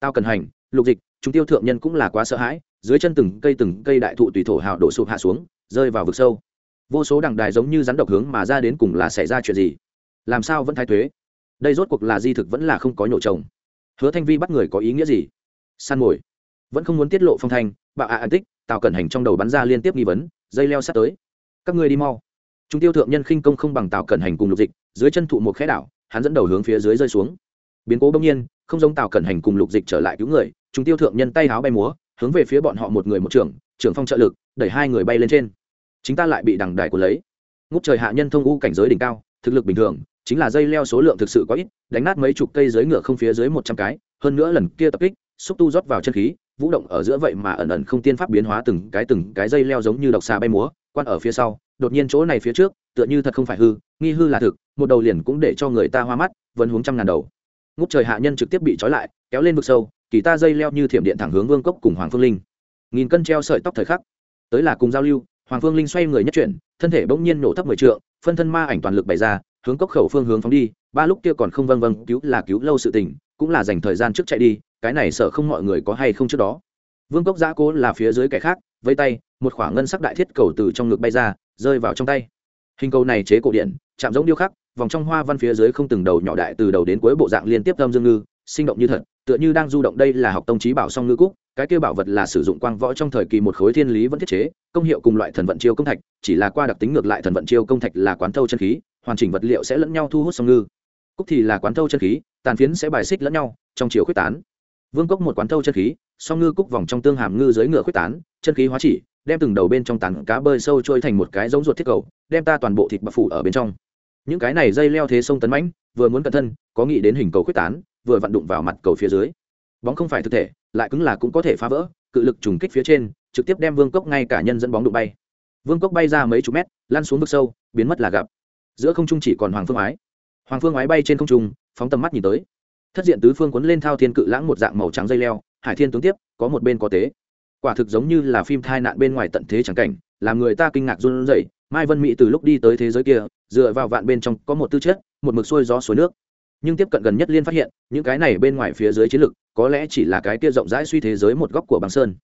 Tao cần hành, lục dịch, chúng tiêu thượng nhân cũng là quá sợ hãi, dưới chân từng cây từng cây đại thụ tùy thổ hào đổ sụp hạ xuống, rơi vào vực sâu. Vô số đằng đài giống như rắn độc hướng mà ra đến cùng là xảy ra chuyện gì? Làm sao vẫn thái thuế đây rốt cuộc là di thực vẫn là không có nhổ trồng. Hứa thanh vi bắt người có ý nghĩa gì? Săn mồi. Vẫn không muốn tiết lộ phong thanh, bạo ạ à tích tạo cẩn hành trong đầu bắn ra liên tiếp nghi vấn, dây leo sát tới. Các ngươi đi mau chúng tiêu thượng nhân khinh công không bằng tào cẩn hành cùng lục dịch, dưới chân thụ một khẽ đảo, hắn dẫn đầu hướng phía dưới rơi xuống. Biến cố bỗng nhiên, không giống tào cẩn hành cùng lục dịch trở lại cứu người chúng tiêu thượng nhân tay háo bay múa, hướng về phía bọn họ một người một trưởng trưởng phong trợ lực, đẩy hai người bay lên trên. Chính ta lại bị đằng đài của lấy. Ngút trời hạ nhân thông u cảnh giới đỉnh cao, thực lực bình thường, chính là dây leo số lượng thực sự có ít, đánh nát mấy chục cây dưới ngựa không phía dưới một trăm cái, hơn nữa lần kia tập kích, xúc tu rót vào chân khí, vũ động ở giữa vậy mà ẩn ẩn không tiên pháp biến hóa từng cái từng cái dây leo giống như độc xà bay múa quan ở phía sau, đột nhiên chỗ này phía trước, tựa như thật không phải hư, nghi hư là thực, một đầu liền cũng để cho người ta hoa mắt, vẫn huống trăm ngàn đầu. Ngút trời hạ nhân trực tiếp bị trói lại, kéo lên vực sâu, kỳ ta dây leo như thiểm điện thẳng hướng vương cốc cùng hoàng phương linh. Nghìn cân treo sợi tóc thời khắc, tới là cùng giao lưu, hoàng phương linh xoay người nhất chuyển, thân thể bỗng nhiên nổ thấp mười trượng, phân thân ma ảnh toàn lực bày ra, hướng cốc khẩu phương hướng phóng đi, ba lúc kia còn không vâng vâng cứu là cứu lâu sự tình, cũng là dành thời gian trước chạy đi, cái này sợ không mọi người có hay không trước đó. Vương cốc giã cố là phía dưới kẻ khác vây tay, một khoảng ngân sắc đại thiết cầu từ trong ngực bay ra, rơi vào trong tay. Hình cầu này chế cổ điện, chạm giống điêu khắc, vòng trong hoa văn phía dưới không từng đầu nhỏ đại từ đầu đến cuối bộ dạng liên tiếp âm dương ngư, sinh động như thật, tựa như đang du động đây là học tông trí bảo song ngư cúc, cái kêu bảo vật là sử dụng quang võ trong thời kỳ một khối thiên lý vẫn thiết chế, công hiệu cùng loại thần vận chiêu công thạch, chỉ là qua đặc tính ngược lại thần vận chiêu công thạch là quán thâu chân khí, hoàn chỉnh vật liệu sẽ lẫn nhau thu hút song ngư. Cúc thì là quán thâu chân khí, tàn phiến sẽ bài xích lẫn nhau, trong chiều khuyết tán vương cốc một quán thâu chân khí, song ngư cúc vòng trong tương hàm ngư dưới ngựa quyết tán, chân khí hóa chỉ, đem từng đầu bên trong tàn cá bơi sâu trôi thành một cái giống ruột thiết cầu, đem ta toàn bộ thịt bạc phủ ở bên trong. Những cái này dây leo thế sông tấn mãnh, vừa muốn cẩn thân, có nghĩ đến hình cầu quyết tán, vừa vặn đụng vào mặt cầu phía dưới. Bóng không phải thực thể, lại cứng là cũng có thể phá vỡ, cự lực trùng kích phía trên, trực tiếp đem vương cốc ngay cả nhân dẫn bóng đụng bay. Vương cốc bay ra mấy chục mét, lăn xuống vực sâu, biến mất là gặp. Giữa không trung chỉ còn hoàng phương ái. Hoàng phương ái bay trên không trung, phóng tầm mắt nhìn tới thất diện tứ phương quấn lên thao thiên cự lãng một dạng màu trắng dây leo, hải thiên tướng tiếp, có một bên có tế. Quả thực giống như là phim thai nạn bên ngoài tận thế trắng cảnh, làm người ta kinh ngạc run rẩy. Mai vân mỹ từ lúc đi tới thế giới kia, dựa vào vạn bên trong có một tư chất, một mực xuôi gió suối nước. Nhưng tiếp cận gần nhất liên phát hiện, những cái này bên ngoài phía dưới chiến lực, có lẽ chỉ là cái kia rộng rãi suy thế giới một góc của bằng sơn.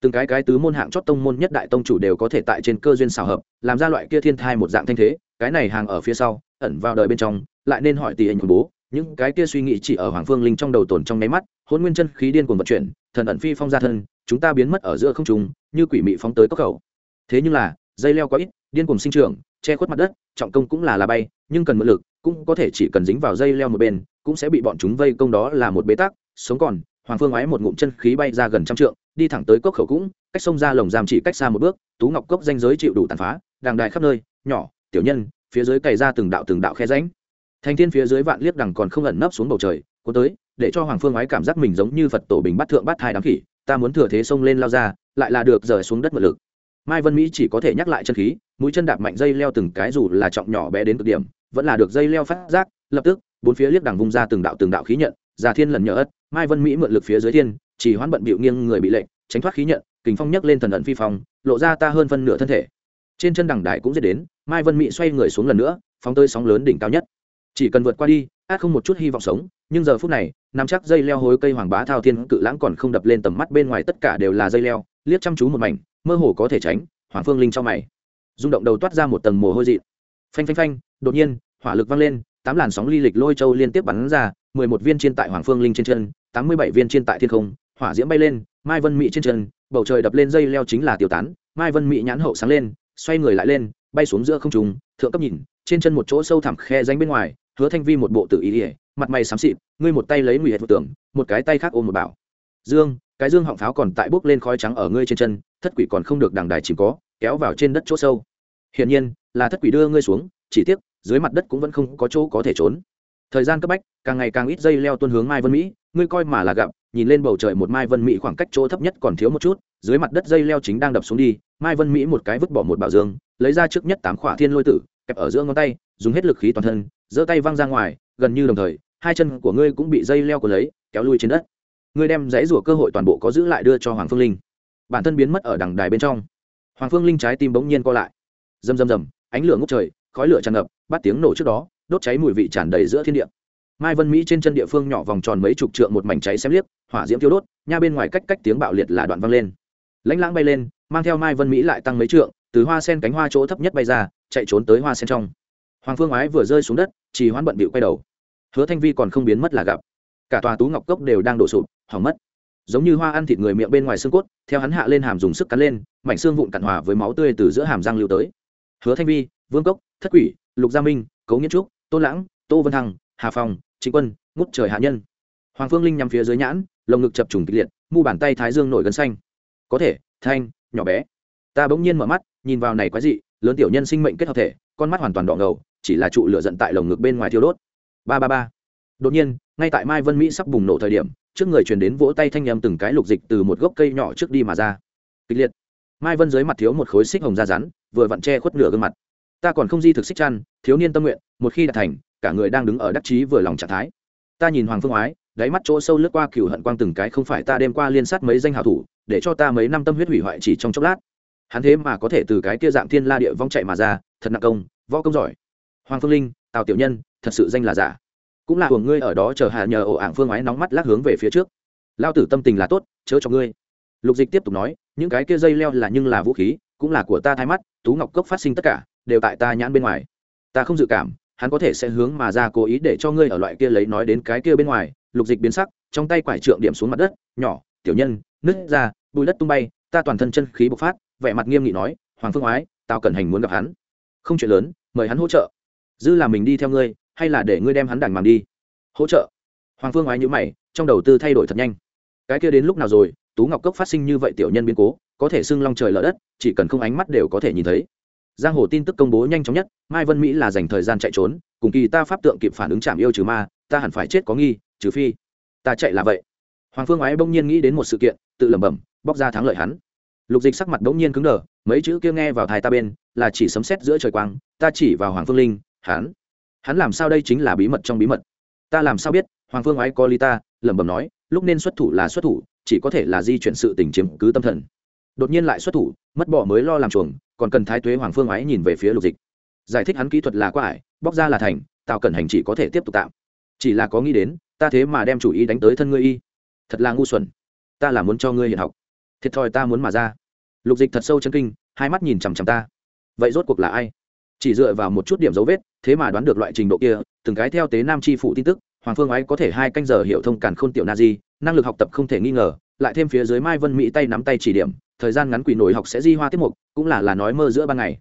Từng cái cái tứ môn hạng chót tông môn nhất đại tông chủ đều có thể tại trên cơ duyên xào hợp, làm ra loại kia thiên thai một dạng thanh thế, cái này hàng ở phía sau, ẩn vào đời bên trong, lại nên hỏi tỷ ảnh bố những cái kia suy nghĩ chỉ ở hoàng phương linh trong đầu tồn trong nháy mắt, hôn nguyên chân khí điên cuồng vận chuyển, thần ẩn phi phong ra thân, chúng ta biến mất ở giữa không trung, như quỷ mị phóng tới cốc khẩu. Thế nhưng là, dây leo quá ít, điên cuồng sinh trưởng, che khuất mặt đất, trọng công cũng là là bay, nhưng cần mượn lực, cũng có thể chỉ cần dính vào dây leo một bên, cũng sẽ bị bọn chúng vây công đó là một bế tắc, sống còn, hoàng phương ái một ngụm chân khí bay ra gần trăm trượng, đi thẳng tới cốc khẩu cũng, cách sông ra lồng giam chỉ cách xa một bước, tú ngọc cốc danh giới chịu đủ tàn phá, đàng đài khắp nơi, nhỏ, tiểu nhân, phía dưới cày ra từng đạo từng đạo khe ránh thành thiên phía dưới vạn liếc đằng còn không ẩn nấp xuống bầu trời Cố tới, để cho hoàng phương ái cảm giác mình giống như phật tổ bình bắt thượng bắt hai đám khỉ, ta muốn thừa thế xông lên lao ra, lại là được rời xuống đất mượn lực. Mai vân mỹ chỉ có thể nhắc lại chân khí, mũi chân đạp mạnh dây leo từng cái dù là trọng nhỏ bé đến cực điểm, vẫn là được dây leo phát giác, lập tức, bốn phía liếc đằng vung ra từng đạo từng đạo khí nhận, già thiên lần nhờ ất mai vân mỹ mượn lực phía dưới thiên, chỉ hoán bận bịu nghiêng người bị lệnh, tránh thoát khí nhận, kình phong nhấc lên thần ẩn phi phong, lộ ra ta hơn phân nửa thân thể. Trên chân đằng đại cũng dễ đến, mai vân mỹ xoay người xuống lần nữa, phóng tơi sóng lớn đỉnh cao nhất chỉ cần vượt qua đi, át không một chút hy vọng sống, nhưng giờ phút này nằm chắc dây leo hối cây hoàng bá thao thiên cự lãng còn không đập lên tầm mắt bên ngoài tất cả đều là dây leo, liếc chăm chú một mảnh, mơ hồ có thể tránh, hoàng phương linh cho mày. Rung động đầu toát ra một tầng mồ hôi dị. Phanh phanh phanh, đột nhiên, hỏa lực văng lên, tám làn sóng ly lịch lôi châu liên tiếp bắn ra, mười một viên trên tại hoàng phương linh trên chân, tám mươi bảy viên trên tại thiên không, hỏa diễm bay lên, mai vân mỹ trên chân, bầu trời đập lên dây leo chính là tiêu tán, mai vân mỹ nhãn hậu sáng lên, xoay người lại lên, bay xuống giữa không trùng thượng cấp nhìn, trên chân một chỗ sâu thẳm khe danh bên ngoài hứa thanh vi một bộ tự ý ỉa, mặt mày xám xịt, ngươi một tay lấy ngụy hệ thủ tưởng, một cái tay khác ôm một bảo. Dương, cái dương họng pháo còn tại bốc lên khói trắng ở ngươi trên chân, thất quỷ còn không được đằng đài chìm có, kéo vào trên đất chỗ sâu. Hiển nhiên, là thất quỷ đưa ngươi xuống, chỉ tiếc, dưới mặt đất cũng vẫn không có chỗ có thể trốn. Thời gian cấp bách, càng ngày càng ít dây leo tuôn hướng mai vân mỹ, ngươi coi mà là gặp, nhìn lên bầu trời một mai vân mỹ khoảng cách chỗ thấp nhất còn thiếu một chút, dưới mặt đất dây leo chính đang đập xuống đi, mai vân mỹ một cái vứt bỏ một bảo dương, lấy ra trước nhất tám khỏa thiên lôi tử, kẹp ở giữa ngón tay dùng hết lực khí toàn thân, giơ tay văng ra ngoài, gần như đồng thời, hai chân của ngươi cũng bị dây leo của lấy, kéo lui trên đất. Ngươi đem dãy rủa cơ hội toàn bộ có giữ lại đưa cho hoàng phương linh. Bản thân biến mất ở đằng đài bên trong. Hoàng phương linh trái tim bỗng nhiên co lại. Rầm rầm rầm, ánh lửa ngốc trời, khói lửa tràn ngập, bắt tiếng nổ trước đó, đốt cháy mùi vị tràn đầy giữa thiên địa. Mai vân mỹ trên chân địa phương nhỏ vòng tròn mấy chục trượng một mảnh cháy xem liếc, hỏa diễm tiêu đốt, nha bên ngoài cách cách tiếng bạo liệt là đoạn vang lên. Lãnh lãng bay lên, mang theo mai vân mỹ lại tăng mấy trượng, từ hoa sen cánh hoa chỗ thấp nhất bay ra, chạy trốn tới hoa sen trong hoàng phương ái vừa rơi xuống đất chỉ hoán bận bịu quay đầu. Hứa thanh vi còn không biến mất là gặp. Cả tòa tú ngọc cốc đều đang đổ sụp, hỏng mất. Giống như hoa ăn thịt người miệng bên ngoài xương cốt, theo hắn hạ lên hàm dùng sức cắn lên, mảnh xương vụn cặn hòa với máu tươi từ giữa hàm răng lưu tới. Hứa thanh vi, vương cốc, thất quỷ, lục gia minh, cấu nghiên trúc tôn lãng, tô vân hằng hà phong, trịnh quân, ngút trời hạ nhân. Hoàng phương linh nhằm phía dưới nhãn, lồng ngực chập trùng kịch liệt, mu bàn tay thái dương nổi gân xanh. Có thể, thanh, nhỏ bé. Ta bỗng nhiên mở mắt, nhìn vào này quái dị, lớn tiểu nhân sinh mệnh kết hợp thể, con mắt hoàn toàn đỏ ngầu chỉ là trụ lửa giận tại lồng ngực bên ngoài thiêu đốt. Ba ba ba. Đột nhiên, ngay tại mai vân mỹ sắp bùng nổ thời điểm, trước người truyền đến vỗ tay thanh nhầm từng cái lục dịch từ một gốc cây nhỏ trước đi mà ra. Kịch liệt. Mai vân dưới mặt thiếu một khối xích hồng da rắn, vừa vặn che khuất nửa gương mặt. Ta còn không di thực xích chăn, thiếu niên tâm nguyện, một khi đạt thành, cả người đang đứng ở đắc chí vừa lòng trạng thái. Ta nhìn hoàng phương ái, đáy mắt chỗ sâu lướt qua cửu hận quang từng cái không phải ta đêm qua liên sát mấy danh hào thủ, để cho ta mấy năm tâm huyết hủy hoại chỉ trong chốc lát. Hắn thế mà có thể từ cái kia dạng thiên la địa vong chạy mà ra, thật nặng công, võ công giỏi hoàng phương linh, tào tiểu nhân, thật sự danh là giả. Cũng là hưởng ngươi ở đó chờ hạ nhờ ổ ảng phương ái nóng mắt lắc hướng về phía trước. Lao tử tâm tình là tốt, chớ cho ngươi. Lục dịch tiếp tục nói, những cái kia dây leo là nhưng là vũ khí, cũng là của ta thay mắt, tú ngọc cốc phát sinh tất cả, đều tại ta nhãn bên ngoài. Ta không dự cảm, hắn có thể sẽ hướng mà ra cố ý để cho ngươi ở loại kia lấy nói đến cái kia bên ngoài. Lục dịch biến sắc, trong tay quải trượng điểm xuống mặt đất, nhỏ, tiểu nhân, nứt ra, bùi đất tung bay, ta toàn thân chân khí bộc phát, vẻ mặt nghiêm nghị nói, hoàng phương ái tao cần hành muốn gặp hắn. Không chuyện lớn, mời hắn hỗ trợ dư là mình đi theo ngươi, hay là để ngươi đem hắn đành màng đi? Hỗ trợ. Hoàng phương ái nhữ mày, trong đầu tư thay đổi thật nhanh. Cái kia đến lúc nào rồi, tú ngọc cốc phát sinh như vậy tiểu nhân biến cố, có thể xưng long trời lở đất, chỉ cần không ánh mắt đều có thể nhìn thấy. Giang hồ tin tức công bố nhanh chóng nhất, mai vân mỹ là dành thời gian chạy trốn, cùng kỳ ta pháp tượng kịp phản ứng chạm yêu trừ ma, ta hẳn phải chết có nghi, trừ phi ta chạy là vậy. Hoàng phương ái bỗng nhiên nghĩ đến một sự kiện, tự lẩm bẩm, bóc ra thắng lợi hắn. Lục dịch sắc mặt bỗng nhiên cứng đờ, mấy chữ kia nghe vào thai ta bên, là chỉ sấm sét giữa trời quang, ta chỉ vào hoàng phương linh hắn. Hắn làm sao đây chính là bí mật trong bí mật? Ta làm sao biết? Hoàng phương ái có ly ta, lẩm bẩm nói, lúc nên xuất thủ là xuất thủ, chỉ có thể là di chuyển sự tình chiếm cứ tâm thần. Đột nhiên lại xuất thủ, mất bỏ mới lo làm chuồng, còn cần thái tuế hoàng phương ái nhìn về phía lục dịch. Giải thích hắn kỹ thuật là quá ải, bóc ra là thành, tạo cẩn hành chỉ có thể tiếp tục tạm chỉ là có nghĩ đến, ta thế mà đem chủ ý đánh tới thân ngươi y. Thật là ngu xuẩn. Ta là muốn cho ngươi hiện học. Thiệt thòi ta muốn mà ra. Lục dịch thật sâu chân kinh, hai mắt nhìn chằm chằm ta. Vậy rốt cuộc là ai? Chỉ dựa vào một chút điểm dấu vết thế mà đoán được loại trình độ kia, từng cái theo tế nam chi phụ tin tức, hoàng phương ái có thể hai canh giờ hiểu thông cản khôn tiểu na di năng lực học tập không thể nghi ngờ, lại thêm phía dưới mai vân mỹ tay nắm tay chỉ điểm, thời gian ngắn quỷ nổi học sẽ di hoa tiết mục, cũng là là nói mơ giữa ban ngày.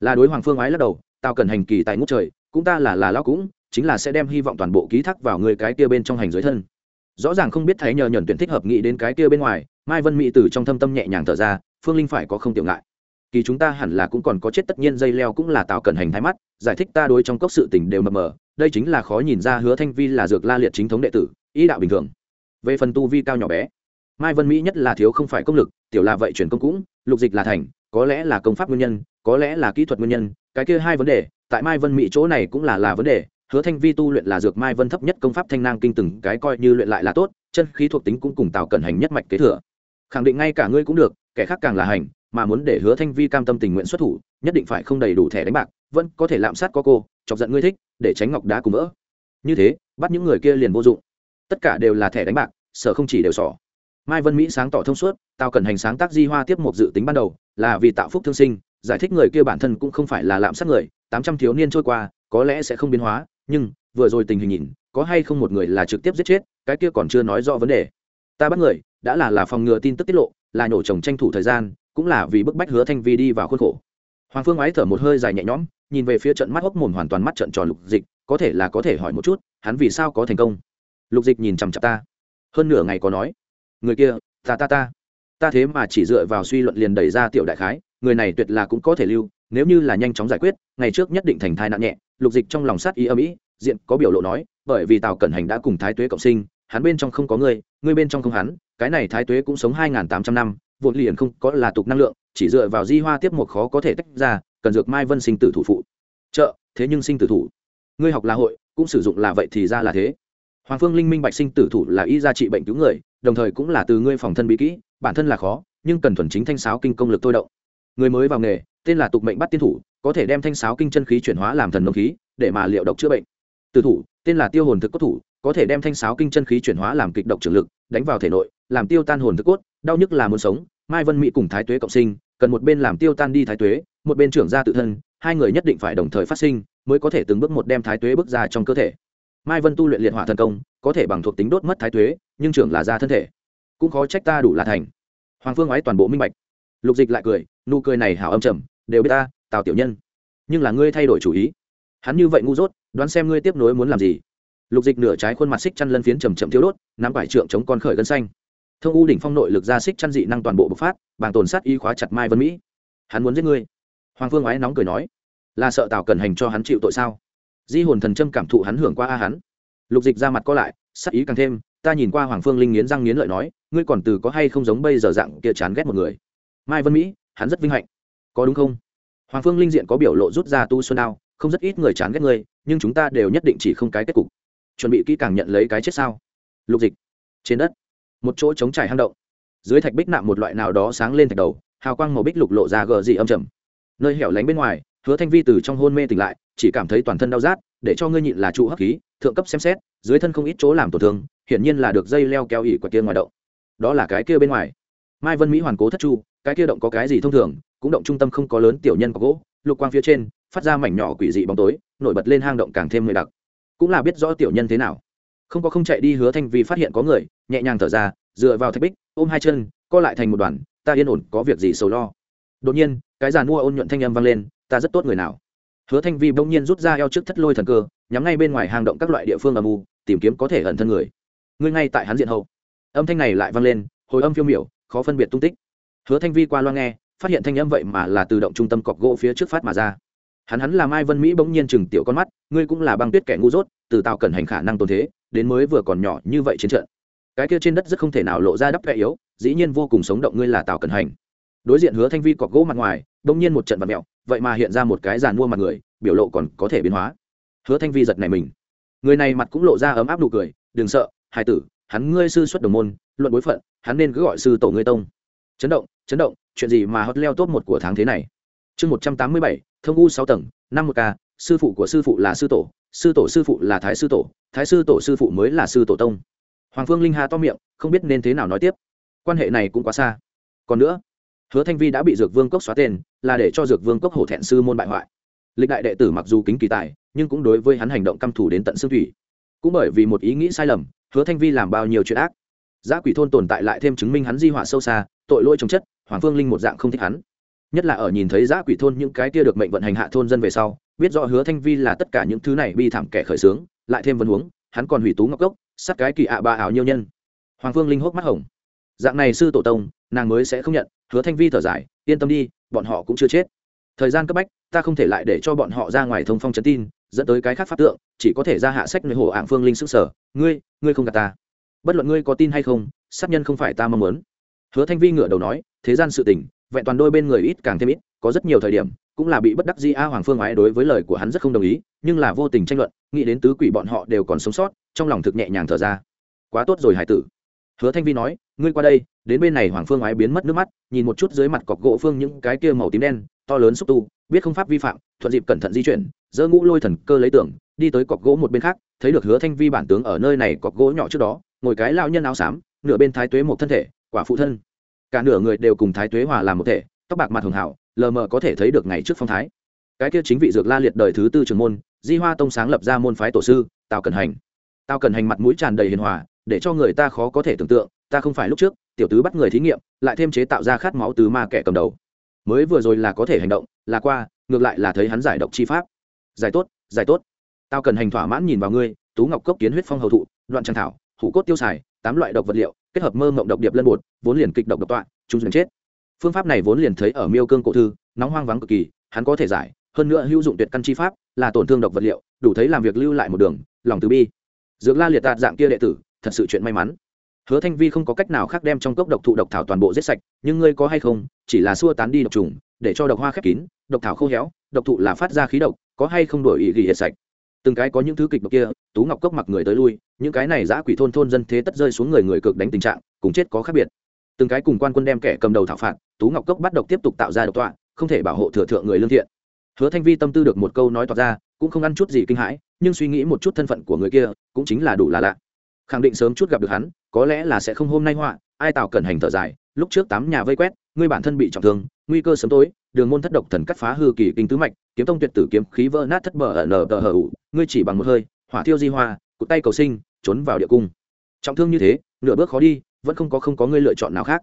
Là đối hoàng phương ái lắc đầu, tao cần hành kỳ tại ngũ trời, cũng ta là là lao cũng, chính là sẽ đem hy vọng toàn bộ ký thác vào người cái kia bên trong hành dưới thân. Rõ ràng không biết thấy nhờ nhuần tuyển thích hợp nghĩ đến cái kia bên ngoài, mai vân mỹ từ trong thâm tâm nhẹ nhàng thở ra, phương linh phải có không tiểu ngại kỳ chúng ta hẳn là cũng còn có chết tất nhiên dây leo cũng là tạo cẩn hành thái mắt, giải thích ta đối trong cốc sự tình đều mập mờ, đây chính là khó nhìn ra hứa thanh vi là dược la liệt chính thống đệ tử, ý đạo bình thường. Về phần tu vi cao nhỏ bé, mai vân mỹ nhất là thiếu không phải công lực, tiểu là vậy chuyển công cũng, lục dịch là thành, có lẽ là công pháp nguyên nhân, có lẽ là kỹ thuật nguyên nhân, cái kia hai vấn đề, tại mai vân mỹ chỗ này cũng là là vấn đề, hứa thanh vi tu luyện là dược mai vân thấp nhất công pháp thanh nang kinh từng cái coi như luyện lại là tốt, chân khí thuộc tính cũng cùng tạo cẩn hành nhất mạch kế thừa. Khẳng định ngay cả ngươi cũng được, kẻ khác càng là hành mà muốn để hứa thanh vi cam tâm tình nguyện xuất thủ, nhất định phải không đầy đủ thẻ đánh bạc, vẫn có thể lạm sát có cô, chọc giận ngươi thích, để tránh ngọc đá cùng vỡ. Như thế, bắt những người kia liền vô dụng. Tất cả đều là thẻ đánh bạc, sở không chỉ đều sỏ. Mai vân mỹ sáng tỏ thông suốt, tao cần hành sáng tác di hoa tiếp một dự tính ban đầu, là vì tạo phúc thương sinh, giải thích người kia bản thân cũng không phải là lạm sát người, tám trăm thiếu niên trôi qua, có lẽ sẽ không biến hóa, nhưng, vừa rồi tình hình nhìn, có hay không một người là trực tiếp giết chết, cái kia còn chưa nói rõ vấn đề. Ta bắt người, đã là là phòng ngừa tin tức tiết lộ, là nhổ chồng tranh thủ thời gian cũng là vì bức bách hứa thanh vi đi vào khuôn khổ. Hoàng phương ái thở một hơi dài nhẹ nhõm, nhìn về phía trận mắt hốc mồm hoàn toàn mắt trận tròn lục dịch, có thể là có thể hỏi một chút, hắn vì sao có thành công? Lục dịch nhìn chằm chặp ta. Hơn nửa ngày có nói, người kia, ta ta ta. Ta thế mà chỉ dựa vào suy luận liền đẩy ra tiểu đại khái, người này tuyệt là cũng có thể lưu, nếu như là nhanh chóng giải quyết, ngày trước nhất định thành thai nạn nhẹ. Lục dịch trong lòng sát ý âm ý diện có biểu lộ nói, bởi vì tào cẩn hành đã cùng thái tuế cộng sinh, hắn bên trong không có ngươi ngươi bên trong không hắn, cái này thái tuế cũng sống hai n tám trăm năm vốn liền không có là tục năng lượng, chỉ dựa vào di hoa tiếp một khó có thể tách ra, cần dược mai vân sinh tử thủ phụ. Trợ thế nhưng sinh tử thủ. Ngươi học là hội, cũng sử dụng là vậy thì ra là thế. Hoàng phương linh minh bạch sinh tử thủ là y gia trị bệnh cứu người, đồng thời cũng là từ ngươi phòng thân bí kỹ, bản thân là khó, nhưng cần thuần chính thanh sáo kinh công lực thôi động. Người mới vào nghề, tên là tục mệnh bắt tiên thủ, có thể đem thanh sáo kinh chân khí chuyển hóa làm thần nông khí, để mà liệu độc chữa bệnh. Tử thủ, tên là tiêu hồn thực cốt thủ, có thể đem thanh sáo kinh chân khí chuyển hóa làm kịch độc trường lực, đánh vào thể nội làm tiêu tan hồn thực cốt, đau nhức là muốn sống. Mai vân mỹ cùng thái tuế cộng sinh, cần một bên làm tiêu tan đi thái tuế, một bên trưởng ra tự thân, hai người nhất định phải đồng thời phát sinh, mới có thể từng bước một đem thái tuế bước ra trong cơ thể. Mai vân tu luyện liệt hỏa thần công, có thể bằng thuộc tính đốt mất thái tuế, nhưng trưởng là ra thân thể. Cũng khó trách ta đủ là thành. Hoàng phương ái toàn bộ minh bạch. Lục dịch lại cười, nụ cười này hảo âm trầm, đều biết ta, tào tiểu nhân. Nhưng là ngươi thay đổi chủ ý. Hắn như vậy ngu dốt, đoán xem ngươi tiếp nối muốn làm gì. Lục dịch nửa trái khuôn mặt xích chăn lân phiến trầm trầm thiếu đốt, nắm vải trượng chống con khởi gân xanh thông u đỉnh phong nội lực ra xích chăn dị năng toàn bộ bộc phát, bàng tồn sát y khóa chặt mai vân mỹ. Hắn muốn giết ngươi. Hoàng phương ái nóng cười nói. Là sợ tào cần hành cho hắn chịu tội sao? Di hồn thần trâm cảm thụ hắn hưởng qua a hắn. Lục dịch ra mặt có lại sắc ý càng thêm. Ta nhìn qua hoàng phương linh nghiến răng nghiến lợi nói, ngươi còn từ có hay không giống bây giờ dạng kia chán ghét một người? Mai vân mỹ, hắn rất vinh hạnh. Có đúng không? Hoàng phương linh diện có biểu lộ rút ra tu xuân đao, không rất ít người chán ghét ngươi, nhưng chúng ta đều nhất định chỉ không cái kết cục. Chuẩn bị kỹ càng nhận lấy cái chết sao? Lục dịch. Trên đất một chỗ trống trải hang động. Dưới thạch bích nạm một loại nào đó sáng lên thạch đầu, hào quang màu bích lục lộ ra gờ dị âm trầm. Nơi hẻo lánh bên ngoài, hứa thanh vi từ trong hôn mê tỉnh lại, chỉ cảm thấy toàn thân đau rát, để cho ngươi nhịn là trụ hấp khí, thượng cấp xem xét, dưới thân không ít chỗ làm tổn thương, hiển nhiên là được dây leo keo ỉ qua kia ngoài động. Đó là cái kia bên ngoài. Mai vân mỹ hoàn cố thất chu, cái kia động có cái gì thông thường, cũng động trung tâm không có lớn tiểu nhân có gỗ, lục quang phía trên, phát ra mảnh nhỏ quỷ dị bóng tối, nổi bật lên hang động càng thêm mười đặc. Cũng là biết rõ tiểu nhân thế nào không có không chạy đi hứa thanh vi phát hiện có người, nhẹ nhàng thở ra, dựa vào thạch bích, ôm hai chân, co lại thành một đoàn, ta yên ổn, có việc gì sầu lo. Đột nhiên, cái giàn mua ôn nhuận thanh âm vang lên, ta rất tốt người nào. Hứa thanh vi bỗng nhiên rút ra eo trước thất lôi thần cơ, nhắm ngay bên ngoài hang động các loại địa phương âm u, tìm kiếm có thể ẩn thân người. Ngươi ngay tại hắn diện hậu. Âm thanh này lại vang lên, hồi âm phiêu miểu, khó phân biệt tung tích. Hứa thanh vi qua loa nghe, phát hiện thanh âm vậy mà là từ động trung tâm cọc gỗ phía trước phát mà ra. Hắn hắn là mai vân mỹ bỗng nhiên chừng tiểu con mắt, ngươi cũng là băng tuyết kẻ ngu dốt, từ tạo cẩn hành khả năng tồn thế đến mới vừa còn nhỏ như vậy chiến trận. Cái kia trên đất rất không thể nào lộ ra đắp vẽ yếu, dĩ nhiên vô cùng sống động ngươi là tào cẩn hành. Đối diện hứa thanh vi cọc gỗ mặt ngoài, bỗng nhiên một trận vật mẹo vậy mà hiện ra một cái giàn mua mặt người, biểu lộ còn có thể biến hóa. Hứa thanh vi giật này mình. Người này mặt cũng lộ ra ấm áp nụ cười, đừng sợ hai tử, hắn ngươi sư xuất đồng môn, luận bối phận, hắn nên cứ gọi sư tổ ngươi tông. Chấn động chấn động, chuyện gì mà hot leo top một của tháng thế này? Chương một trăm tám mươi bảy, thông u sáu tầng, năm một k sư phụ của sư phụ là sư tổ sư tổ sư phụ là thái sư tổ, thái sư tổ sư phụ mới là sư tổ tông. Hoàng phương linh hà to miệng, không biết nên thế nào nói tiếp. Quan hệ này cũng quá xa. Còn nữa, hứa thanh vi đã bị dược vương cốc xóa tên, là để cho dược vương cốc hổ thẹn sư môn bại hoại. Lịch đại đệ tử mặc dù kính kỳ tài, nhưng cũng đối với hắn hành động căm thù đến tận xương thủy. Cũng bởi vì một ý nghĩ sai lầm, hứa thanh vi làm bao nhiêu chuyện ác. Giá quỷ thôn tồn tại lại thêm chứng minh hắn di họa sâu xa, tội lỗi trồng chất, hoàng phương linh một dạng không thích hắn. Nhất là ở nhìn thấy giá quỷ thôn những cái kia được mệnh vận hành hạ thôn dân về sau biết rõ hứa thanh vi là tất cả những thứ này bi thảm kẻ khởi xướng lại thêm vân huống, hắn còn hủy tú ngọc cốc sát cái kỳ ạ ba ảo nhiêu nhân. Hoàng phương linh hốc mắt hồng. Dạng này sư tổ tông, nàng mới sẽ không nhận, hứa thanh vi thở dài, yên tâm đi, bọn họ cũng chưa chết. Thời gian cấp bách, ta không thể lại để cho bọn họ ra ngoài thông phong chấn tin, dẫn tới cái khác pháp tượng, chỉ có thể ra hạ sách nơi hồ ảng phương linh sức sở. Ngươi ngươi không gạt ta. Bất luận ngươi có tin hay không, sát nhân không phải ta mong muốn. Hứa thanh vi ngửa đầu nói, thế gian sự tình, vẹn toàn đôi bên người ít càng thêm ít, có rất nhiều thời điểm cũng là bị bất đắc dĩ a hoàng phương ái đối với lời của hắn rất không đồng ý, nhưng là vô tình tranh luận, nghĩ đến tứ quỷ bọn họ đều còn sống sót, trong lòng thực nhẹ nhàng thở ra. Quá tốt rồi hải tử. Hứa thanh vi nói, ngươi qua đây, đến bên này hoàng phương ái biến mất nước mắt, nhìn một chút dưới mặt cọc gỗ phương những cái kia màu tím đen, to lớn xúc tu, biết không pháp vi phạm, thuận dịp cẩn thận di chuyển, giơ ngũ lôi thần cơ lấy tưởng đi tới cọc gỗ một bên khác, thấy được hứa thanh vi bản tướng ở nơi này cọc gỗ nhỏ trước đó, ngồi cái lao nhân áo xám, nửa bên thái tuế một thân thể, quả phụ thân. Cả nửa người đều cùng thái tuế hòa làm một thể tóc bạc mặt hường hảo, lờ mờ có thể thấy được ngày trước phong thái. Cái kia chính vị dược la liệt đời thứ tư trường môn, di hoa tông sáng lập ra môn phái tổ sư, tào cần hành. Tào cần hành mặt mũi tràn đầy hiền hòa, để cho người ta khó có thể tưởng tượng, ta không phải lúc trước, tiểu tứ bắt người thí nghiệm, lại thêm chế tạo ra khát máu từ ma kẻ cầm đầu. Mới vừa rồi là có thể hành động, là qua, ngược lại là thấy hắn giải độc chi pháp. Giải tốt giải tốt. Tao cần hành thỏa mãn nhìn vào ngươi, tú ngọc cốc kiến huyết phong hầu thụ, đoạn trang thảo, hủ cốt tiêu xài, tám loại độc vật liệu, kết hợp mơ mộng độc điệp lân bột, vốn liền kịch độc độc tọa, chúng dần chết phương pháp này vốn liền thấy ở miêu cương cổ thư, nóng hoang vắng cực kỳ, hắn có thể giải, hơn nữa hữu dụng tuyệt căn chi pháp, là tổn thương độc vật liệu, đủ thấy làm việc lưu lại một đường, lòng từ bi. Dược la liệt tạt dạng kia đệ tử, thật sự chuyện may mắn. Hứa thanh vi không có cách nào khác đem trong cốc độc thụ độc thảo toàn bộ giết sạch, nhưng ngươi có hay không, chỉ là xua tán đi độc trùng, để cho độc hoa khép kín, độc thảo khô héo, độc thụ là phát ra khí độc, có hay không đổi ý ghi hết sạch. Từng cái có những thứ kịch độc kia, tú ngọc cốc mặc người tới lui, những cái này giã quỷ thôn thôn dân thế tất rơi xuống người người cực đánh tình trạng, cùng chết có khác biệt từng cái cùng quan quân đem kẻ cầm đầu thảo phạt, tú ngọc cốc bắt độc tiếp tục tạo ra độc tọa, không thể bảo hộ thừa thượng người lương thiện. Hứa thanh vi tâm tư được một câu nói tỏ ra, cũng không ăn chút gì kinh hãi, nhưng suy nghĩ một chút thân phận của người kia, cũng chính là đủ là lạ. Khẳng định sớm chút gặp được hắn, có lẽ là sẽ không hôm nay họa, ai tạo cẩn hành thở dài, lúc trước tám nhà vây quét, ngươi bản thân bị trọng thương, nguy cơ sớm tối, đường môn thất độc thần cắt phá hư kỳ kinh tứ mạch, kiếm tông tuyệt tử kiếm khí vỡ nát thất bờ ở nờ tờ hờ ủ, ngươi chỉ bằng một hơi, hỏa thiêu di hoa, cụt tay cầu sinh, trốn vào địa cung. Trọng thương như thế, nửa bước khó đi vẫn không có không có ngươi lựa chọn nào khác.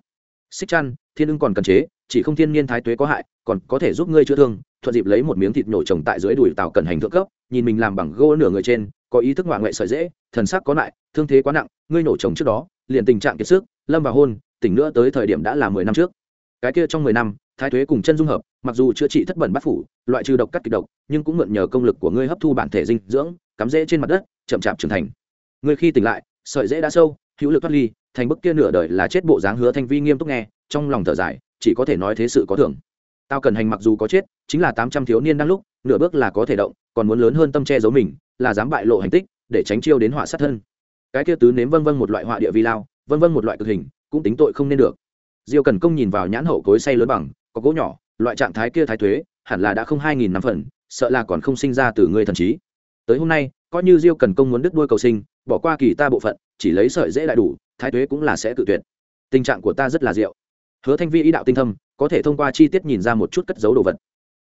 Xích chăn thiên ưng còn cần chế, chỉ không thiên niên thái tuế có hại, còn có thể giúp ngươi chữa thương, thuận dịp lấy một miếng thịt nhổ trồng tại dưới đùi tàu cần hành thượng cấp, nhìn mình làm bằng gỗ nửa người trên, có ý thức ngoại ngoại sợi dễ, thần sắc có lại, thương thế quá nặng, ngươi nổ chồng trước đó, liền tình trạng kiệt sức, lâm vào hôn, tỉnh nữa tới thời điểm đã là mười năm trước. Cái kia trong mười năm, thái thuế cùng chân dung hợp, mặc dù chữa trị thất bẩn bắt phủ, loại trừ độc cắt kịch độc, nhưng cũng mượn nhờ công lực của ngươi hấp thu bản thể dinh dưỡng, cắm rễ trên mặt đất, chậm chạp trưởng thành. Ngươi khi tỉnh lại, sợi rễ đã sâu, hữu lực thoát ly thành bức kia nửa đời là chết bộ dáng hứa thanh vi nghiêm túc nghe, trong lòng thở dài, chỉ có thể nói thế sự có thưởng. Tao cần hành mặc dù có chết, chính là tám trăm thiếu niên đang lúc, nửa bước là có thể động, còn muốn lớn hơn tâm che giấu mình, là dám bại lộ hành tích, để tránh chiêu đến họa sát thân. Cái kia tứ nếm vân vân một loại họa địa vi lao, vân vân một loại cực hình, cũng tính tội không nên được. Diêu cần công nhìn vào nhãn hậu cối say lớn bằng, có gỗ nhỏ, loại trạng thái kia thái thuế, hẳn là đã không hai nghìn năm phần, sợ là còn không sinh ra từ người thần trí. Tới hôm nay, coi như diêu cần công muốn đứt đuôi cầu sinh, bỏ qua kỳ ta bộ phận chỉ lấy sợi dễ lại đủ, thái thuế cũng là sẽ tự tuyệt. Tình trạng của ta rất là diệu. Hứa thanh vi ý đạo tinh thâm, có thể thông qua chi tiết nhìn ra một chút cất dấu đồ vật.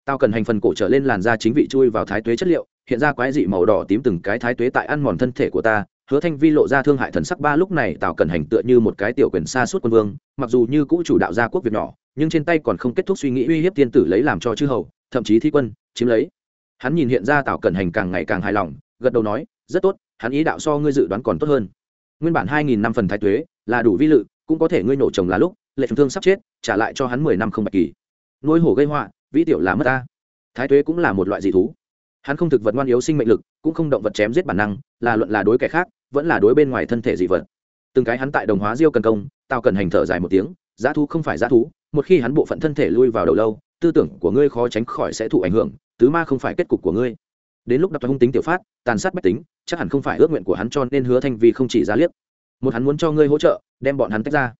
Tao cần hành phần cổ trở lên làn da chính vị chui vào thái tuế chất liệu, hiện ra quái dị màu đỏ tím từng cái thái tuế tại ăn mòn thân thể của ta. Hứa thanh vi lộ ra thương hại thần sắc ba lúc này, tào cần hành tựa như một cái tiểu quyền xa suốt quân vương, mặc dù như cũ chủ đạo gia quốc việt nhỏ, nhưng trên tay còn không kết thúc suy nghĩ uy hiếp tiên tử lấy làm cho chư hầu, thậm chí thi quân, chiếm lấy. Hắn nhìn hiện ra tào cần hành càng ngày càng hài lòng, gật đầu nói, rất tốt, hắn ý đạo so ngươi dự đoán còn tốt hơn nguyên bản hai nghìn năm phần thái tuế, là đủ vi lự, cũng có thể ngươi nổ chồng là lúc, lệ thương sắp chết, trả lại cho hắn mười năm không bạch kỳ. Nuôi hổ gây họa, vĩ tiểu là mất ta. Thái tuế cũng là một loại dị thú. Hắn không thực vật ngoan yếu sinh mệnh lực, cũng không động vật chém giết bản năng, là luận là đối kẻ khác, vẫn là đối bên ngoài thân thể dị vật. Từng cái hắn tại đồng hóa diêu cần công tao cần hành thở dài một tiếng, giá thú không phải giá thú, một khi hắn bộ phận thân thể lui vào đầu lâu, tư tưởng của ngươi khó tránh khỏi sẽ thụ ảnh hưởng, tứ ma không phải kết cục của ngươi đến lúc đập hung tính tiểu phát, tàn sát bách tính, chắc hẳn không phải ước nguyện của hắn cho nên hứa thanh Vi không chỉ ra liếc. Một hắn muốn cho ngươi hỗ trợ, đem bọn hắn tách ra.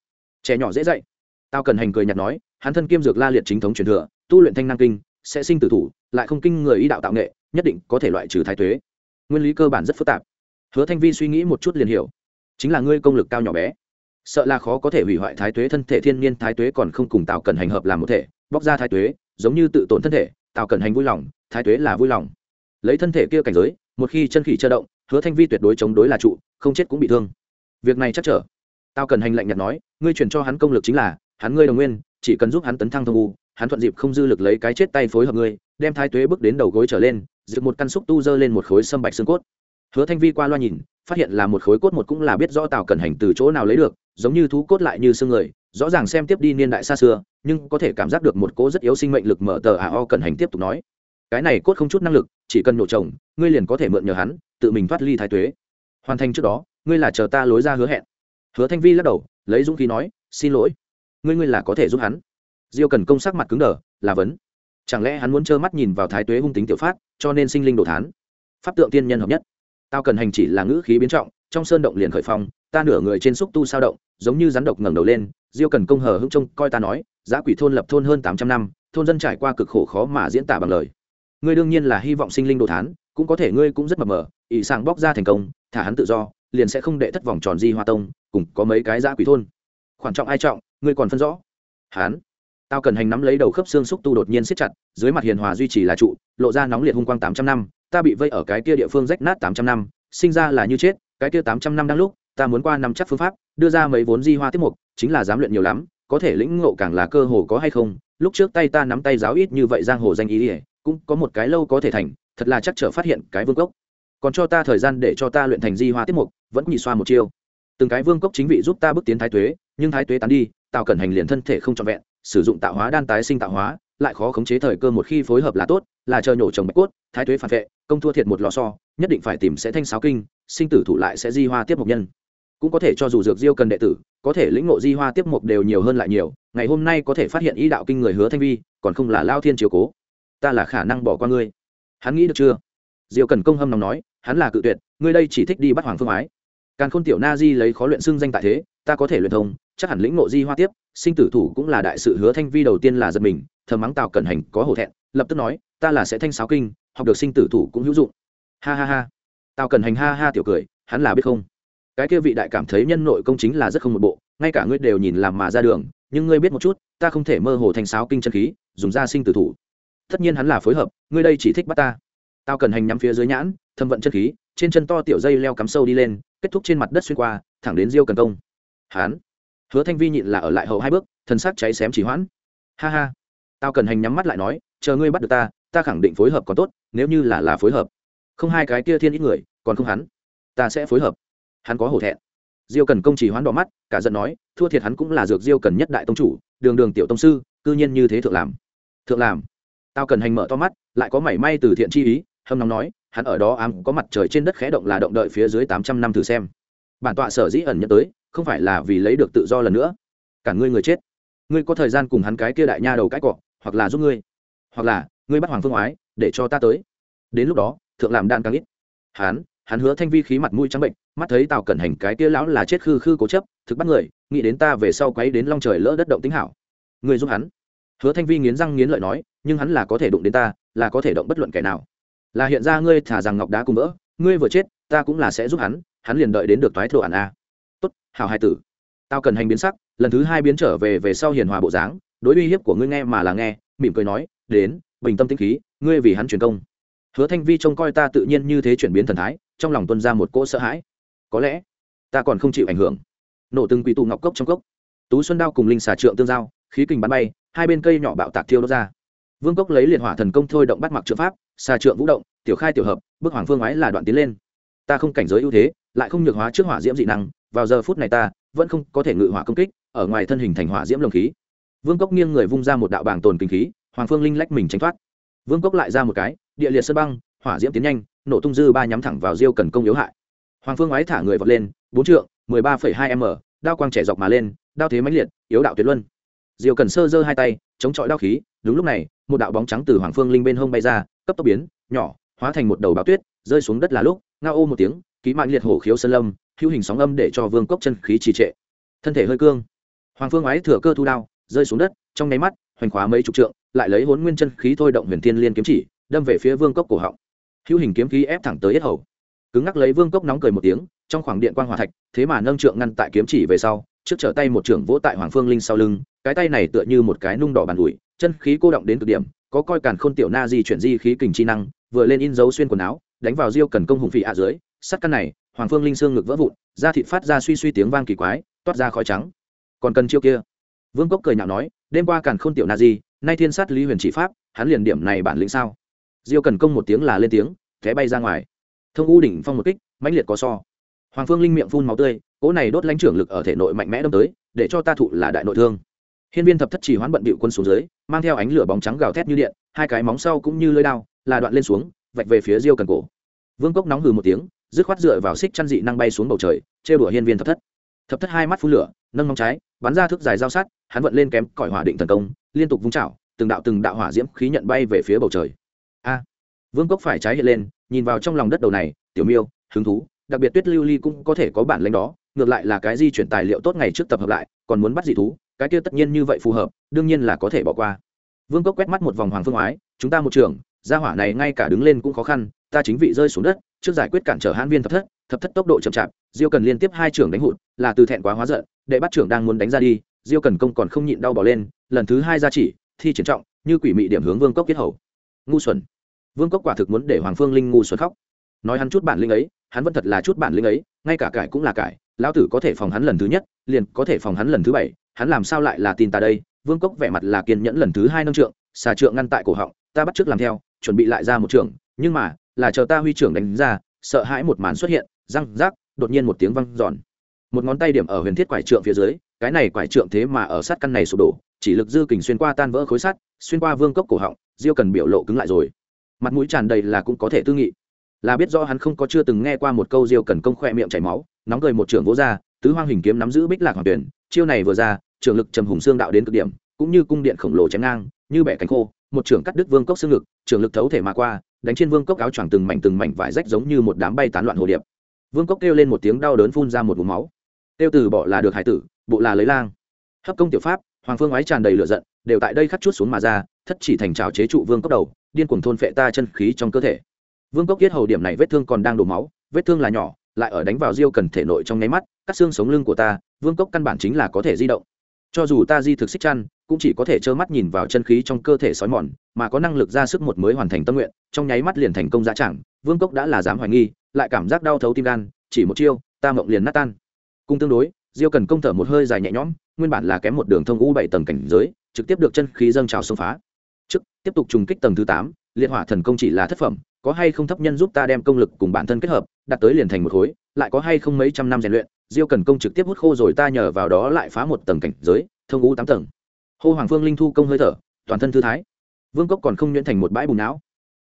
Trẻ nhỏ dễ dạy. Tao cần hành cười nhạt nói, hắn thân kiêm dược la liệt chính thống truyền thừa, tu luyện thanh năng kinh, sẽ sinh tử thủ, lại không kinh người ý đạo tạo nghệ, nhất định có thể loại trừ thái tuế. Nguyên lý cơ bản rất phức tạp. Hứa thanh vi suy nghĩ một chút liền hiểu. Chính là ngươi công lực cao nhỏ bé. Sợ là khó có thể hủy hoại thái tuế thân thể thiên nhiên, thái tuế còn không cùng tạo cần hành hợp làm một thể, bóc ra thái tuế, giống như tự tổn thân thể, Tào cần hành vui lòng, thái tuế là vui lòng lấy thân thể kia cảnh giới, một khi chân khỉ chơ động, hứa thanh vi tuyệt đối chống đối là trụ, không chết cũng bị thương. Việc này chắc trở. Tao cần hành lạnh nhạt nói, ngươi truyền cho hắn công lực chính là, hắn ngươi đồng nguyên, chỉ cần giúp hắn tấn thăng thông u, hắn thuận dịp không dư lực lấy cái chết tay phối hợp ngươi, đem thái tuế bước đến đầu gối trở lên dựng một căn xúc tu dơ lên một khối sâm bạch xương cốt. Hứa thanh vi qua loa nhìn, phát hiện là một khối cốt một cũng là biết rõ tào cần hành từ chỗ nào lấy được, giống như thú cốt lại như xương người, rõ ràng xem tiếp đi niên đại xa xưa, nhưng có thể cảm giác được một cỗ rất yếu sinh mệnh lực mở tờ à o cần hành tiếp tục nói. Cái này cốt không chút năng lực chỉ cần nổ chồng, ngươi liền có thể mượn nhờ hắn, tự mình thoát ly thái tuế. Hoàn thành trước đó, ngươi là chờ ta lối ra hứa hẹn. Hứa thanh vi lắc đầu, lấy dũng khí nói, xin lỗi, ngươi ngươi là có thể giúp hắn. Diêu cần công sắc mặt cứng đờ, là vấn. Chẳng lẽ hắn muốn trơ mắt nhìn vào thái tuế hung tính tiểu phát, cho nên sinh linh đồ thán? Pháp tượng tiên nhân hợp nhất. Tao cần hành chỉ là ngữ khí biến trọng, trong sơn động liền khởi phong, ta nửa người trên xúc tu sao động, giống như rắn độc ngẩng đầu lên, diêu cần công hờ hững trông coi ta nói, giá quỷ thôn lập thôn hơn tám trăm năm, thôn dân trải qua cực khổ khó mà diễn tả bằng lời ngươi đương nhiên là hy vọng sinh linh đồ thán, cũng có thể ngươi cũng rất mập mờ, ỷ sàng bóc ra thành công, thả hắn tự do, liền sẽ không đệ thất vòng tròn di hoa tông, cùng có mấy cái giã quỷ thôn. Khoản trọng ai trọng, ngươi còn phân rõ. Hán tao cần hành nắm lấy đầu khớp xương xúc tu đột nhiên siết chặt, dưới mặt hiền hòa duy trì là trụ, lộ ra nóng liệt hung quang tám trăm năm, ta bị vây ở cái kia địa phương rách nát tám trăm năm, sinh ra là như chết, cái kia tám trăm năm đang lúc, ta muốn qua nắm chắc phương pháp, đưa ra mấy vốn di hoa tiết mục, chính là dám luyện nhiều lắm, có thể lĩnh ngộ càng là cơ hồ có hay không, lúc trước tay ta nắm tay giáo ít như vậy giang hồ danh ý ỉa cũng có một cái lâu có thể thành, thật là chắc trở phát hiện cái vương cốc. Còn cho ta thời gian để cho ta luyện thành di hoa tiết mục, vẫn nhị xoa một chiêu. Từng cái vương cốc chính vị giúp ta bước tiến thái tuế, nhưng thái tuế tán đi tạo cẩn hành liền thân thể không trọn vẹn, sử dụng tạo hóa đan tái sinh tạo hóa, lại khó khống chế thời cơ một khi phối hợp là tốt, là chờ nhổ trồng bạch cốt, thái tuế phản vệ, công thua thiệt một lò so nhất định phải tìm sẽ thanh sáo kinh, sinh tử thủ lại sẽ di hoa tiếp mục nhân. Cũng có thể cho dù dược diêu cần đệ tử, có thể lĩnh ngộ di hoa tiếp mục đều nhiều hơn lại nhiều, ngày hôm nay có thể phát hiện ý đạo kinh người hứa thanh vi, còn không là lao thiên chiếu cố ta là khả năng bỏ qua ngươi. Hắn nghĩ được chưa? Diêu cần công hâm nóng nói, hắn là cự tuyệt, ngươi đây chỉ thích đi bắt hoàng phương ái. Càn khôn tiểu na di lấy khó luyện xưng danh tại thế, ta có thể luyện thông, chắc hẳn lĩnh ngộ di hoa tiếp, sinh tử thủ cũng là đại sự hứa thanh vi đầu tiên là giật mình, thờ mắng tào cẩn hành có hổ thẹn, lập tức nói, ta là sẽ thanh sáo kinh, học được sinh tử thủ cũng hữu dụng. Ha ha ha. Tào cẩn hành ha ha tiểu cười, hắn là biết không? Cái kia vị đại cảm thấy nhân nội công chính là rất không một bộ, ngay cả ngươi đều nhìn làm mà ra đường, nhưng ngươi biết một chút, ta không thể mơ hồ thanh sáo kinh chân khí, dùng ra sinh tử thủ tất nhiên hắn là phối hợp, ngươi đây chỉ thích bắt ta. Tao cần hành nhắm phía dưới nhãn, thâm vận chân khí, trên chân to tiểu dây leo cắm sâu đi lên, kết thúc trên mặt đất xuyên qua, thẳng đến diêu cần công. Hán. Hứa thanh vi nhịn là ở lại hậu hai bước thân xác cháy xém chỉ hoãn. Ha ha. Tao cần hành nhắm mắt lại nói, chờ ngươi bắt được ta ta khẳng định phối hợp còn tốt, nếu như là là phối hợp. Không hai cái kia thiên ít người, còn không hắn. Ta sẽ phối hợp. Hắn có hổ thẹn. Diêu cần công chỉ hoán đỏ mắt, cả giận nói, thua thiệt hắn cũng là dược diêu cần nhất đại tông chủ, đường đường tiểu tông sư, cư nhiên như thế thượng làm. Thượng làm tao cần hành mở to mắt, lại có mảy may từ thiện chi ý, hâm nóng nói, hắn ở đó ám có mặt trời trên đất khẽ động là động đợi phía dưới tám trăm năm thử xem. Bản tọa sở dĩ ẩn nhận tới, không phải là vì lấy được tự do lần nữa. Cả ngươi người chết. Ngươi có thời gian cùng hắn cái kia đại nha đầu cãi cọ, hoặc là giúp ngươi, hoặc là ngươi bắt hoàng phương oái để cho ta tới. Đến lúc đó, thượng làm đan càng ít. Hắn hắn hứa thanh vi khí mặt mũi trắng bệnh, mắt thấy tào cẩn hành cái kia lão là chết khư khư cố chấp, thực bắt người, nghĩ đến ta về sau quấy đến long trời lỡ đất động tính hảo. Người giúp hắn hứa thanh vi nghiến răng nghiến lợi nói, nhưng hắn là có thể đụng đến ta, là có thể động bất luận kẻ nào. Là hiện ra ngươi thả rằng ngọc đá cùng vỡ, ngươi vừa chết, ta cũng là sẽ giúp hắn hắn liền đợi đến được toái thổ ản a. Tốt, hảo hai tử. Tao cần hành biến sắc. Lần thứ hai biến trở về về sau hiền hòa bộ dáng, đối uy hiếp của ngươi nghe mà là nghe, mỉm cười nói, đến, bình tâm tĩnh khí, ngươi vì hắn truyền công. Hứa thanh vi trông coi ta tự nhiên như thế chuyển biến thần thái, trong lòng tuân ra một cỗ sợ hãi. Có lẽ, ta còn không chịu ảnh hưởng. Nổ từng quỷ tụ ngọc cốc trong cốc. Tú xuân đao cùng linh xà trượng tương giao khí kình bắn bay, hai bên cây nhỏ bạo tạc thiêu đốt ra. Vương cốc lấy liệt hỏa thần công thôi động bắt mặc trượng pháp, xà trượng vũ động, tiểu khai tiểu hợp, bức hoàng phương ái là đoạn tiến lên. Ta không cảnh giới ưu thế, lại không nhược hóa trước hỏa diễm dị năng, vào giờ phút này ta vẫn không có thể ngự hỏa công kích, ở ngoài thân hình thành hỏa diễm lồng khí. Vương cốc nghiêng người vung ra một đạo bảng tồn kinh khí, hoàng phương linh lách mình tránh thoát. Vương cốc lại ra một cái, địa liệt sơn băng, hỏa diễm tiến nhanh, nổ tung dư ba nhắm thẳng vào diêu cần công yếu hại. Hoàng phương ái thả người vọt lên, bốn trượng, mười ba phẩy hai m, đao quang trẻ dọc mà lên, đao thế mãnh liệt, yếu đạo tuyệt luân diêu cần sơ giơ hai tay, chống chọi đao khí, đúng lúc này, một đạo bóng trắng từ hoàng phương linh bên hông bay ra, cấp tốc biến, nhỏ, hóa thành một đầu báo tuyết, rơi xuống đất là lúc, ngao ô một tiếng, ký mạng liệt hổ khiếu sơn lâm, hữu hình sóng âm để cho vương cốc chân khí trì trệ. Thân thể hơi cương. Hoàng phương ái thừa cơ thu đao, rơi xuống đất, trong nháy mắt, hoành khóa mấy chục trượng, lại lấy hốn nguyên chân khí thôi động huyền thiên liên kiếm chỉ, đâm về phía vương cốc cổ họng. Hữu hình kiếm khí ép thẳng tới yết hầu. Cứng ngắc lấy vương cốc nóng cười một tiếng, trong khoảng điện quan hòa thạch, thế mà nâng trượng ngăn tại kiếm chỉ về sau trước trở tay một trưởng vỗ tại hoàng phương linh sau lưng, cái tay này tựa như một cái nung đỏ bàn ủi, chân khí cô động đến cực điểm, có coi càn khôn tiểu na di chuyển di khí kình chi năng, vừa lên in dấu xuyên quần áo, đánh vào diêu cần công hùng phị ạ dưới, sắt căn này, hoàng phương linh xương ngực vỡ vụn, da thịt phát ra suy suy tiếng vang kỳ quái, toát ra khói trắng. Còn cần chiêu kia? Vương cốc cười nhạo nói, đêm qua càn khôn tiểu na di, nay thiên sát lý huyền chỉ pháp, hắn liền điểm này bản lĩnh sao? Diêu cần công một tiếng là lên tiếng té bay ra ngoài. Thông u đỉnh phong một kích, mãnh liệt có so. Hoàng phương linh miệng phun máu tươi cỗ này đốt lãnh trưởng lực ở thể nội mạnh mẽ đâm tới, để cho ta thụ là đại nội thương. Hiên viên thập thất chỉ hoán bận bịu quân xuống dưới, mang theo ánh lửa bóng trắng gào thét như điện, hai cái móng sau cũng như lưỡi đao, là đoạn lên xuống, vạch về phía diêu cần cổ. Vương cốc nóng hừ một tiếng, dứt khoát dựa vào xích chăn dị năng bay xuống bầu trời, trêu đùa hiên viên thập thất. Thập thất hai mắt phun lửa, nâng móng trái, bắn ra thước dài dao sắt, hắn vận lên kém, cỏi hỏa định thần công, liên tục vung chảo, từng đạo từng đạo hỏa diễm khí nhận bay về phía bầu trời. A! Vương cốc phải trái hiện lên, nhìn vào trong lòng đất đầu này, tiểu miêu, hứng thú đặc biệt tuyết lưu ly cũng có thể có bản lĩnh đó, ngược lại là cái di chuyển tài liệu tốt ngày trước tập hợp lại, còn muốn bắt dị thú, cái kia tất nhiên như vậy phù hợp, đương nhiên là có thể bỏ qua. Vương cốc quét mắt một vòng hoàng phương ái, chúng ta một trường, gia hỏa này ngay cả đứng lên cũng khó khăn, ta chính vị rơi xuống đất, trước giải quyết cản trở hãn viên thập thất thập thất tốc độ chậm chạp, diêu cần liên tiếp hai trưởng đánh hụt, là từ thẹn quá hóa giận, đệ bắt trưởng đang muốn đánh ra đi, diêu cần công còn không nhịn đau bỏ lên, lần thứ hai ra chỉ, thi triển trọng, như quỷ mị điểm hướng vương cốc kết hầu ngu xuẩn. Vương cốc quả thực muốn để hoàng phương linh ngu xuẩn khóc. Nói hắn chút bản linh ấy hắn vẫn thật là chút bản lĩnh ấy, ngay cả cải cũng là cải, lão tử có thể phòng hắn lần thứ nhất, liền có thể phòng hắn lần thứ bảy, hắn làm sao lại là tin ta đây? Vương cốc vẻ mặt là kiên nhẫn lần thứ hai nâng trượng, xà trượng ngăn tại cổ họng, ta bắt trước làm theo, chuẩn bị lại ra một trường, nhưng mà, là chờ ta huy trưởng đánh ra, sợ hãi một màn xuất hiện, răng rác, đột nhiên một tiếng văng giòn một ngón tay điểm ở huyền thiết quải trượng phía dưới, cái này quải trượng thế mà ở sát căn này sụp đổ, chỉ lực dư kình xuyên qua tan vỡ khối sắt, xuyên qua vương cốc cổ họng, diêu cần biểu lộ cứng lại rồi. Mặt mũi tràn đầy là cũng có thể tư nghị là biết rõ hắn không có chưa từng nghe qua một câu diêu cần công khoe miệng chảy máu, nóng cười một trưởng vỗ ra, tứ hoang hình kiếm nắm giữ bích lạc hoàng tuyển, chiêu này vừa ra trường lực trầm hùng xương đạo đến cực điểm, cũng như cung điện khổng lồ chém ngang, như bẻ cánh khô, một trưởng cắt đứt vương cốc xương ngực trường lực thấu thể mà qua, đánh trên vương cốc áo choàng từng mảnh từng mảnh vải rách giống như một đám bay tán loạn hồ điệp. Vương cốc kêu lên một tiếng đau đớn phun ra một vùng máu. Tiêu từ bỏ là được hải tử, bộ là lấy lang. Hấp công tiểu pháp, hoàng phương ái tràn đầy lửa giận, đều tại đây khắc chút xuống mà ra, thất chỉ thành trào chế trụ vương cốc đầu, điên cuồng thôn phệ ta chân khí trong cơ thể vương cốc yết hầu điểm này vết thương còn đang đổ máu, vết thương là nhỏ, lại ở đánh vào diêu cần thể nội trong nháy mắt cắt xương sống lưng của ta, vương cốc căn bản chính là có thể di động. Cho dù ta di thực xích chăn, cũng chỉ có thể trơ mắt nhìn vào chân khí trong cơ thể sói mòn, mà có năng lực ra sức một mới hoàn thành tâm nguyện, trong nháy mắt liền thành công giá chẳng vương cốc đã là dám hoài nghi, lại cảm giác đau thấu tim gan, chỉ một chiêu, ta mộng liền nát tan. Cùng tương đối, diêu cần công thở một hơi dài nhẹ nhõm, nguyên bản là kém một đường thông u bảy tầng cảnh giới, trực tiếp được chân khí dâng trào xông phá. Trước, tiếp tục trùng kích tầng thứ tám, liệt hỏa thần công chỉ là thất phẩm có hay không thấp nhân giúp ta đem công lực cùng bản thân kết hợp đạt tới liền thành một khối, lại có hay không mấy trăm năm rèn luyện, diêu cần công trực tiếp hút khô rồi ta nhờ vào đó lại phá một tầng cảnh giới, thông u tám tầng. Hô hoàng phương linh thu công hơi thở, toàn thân thư thái. Vương cốc còn không nhuyễn thành một bãi bùn não.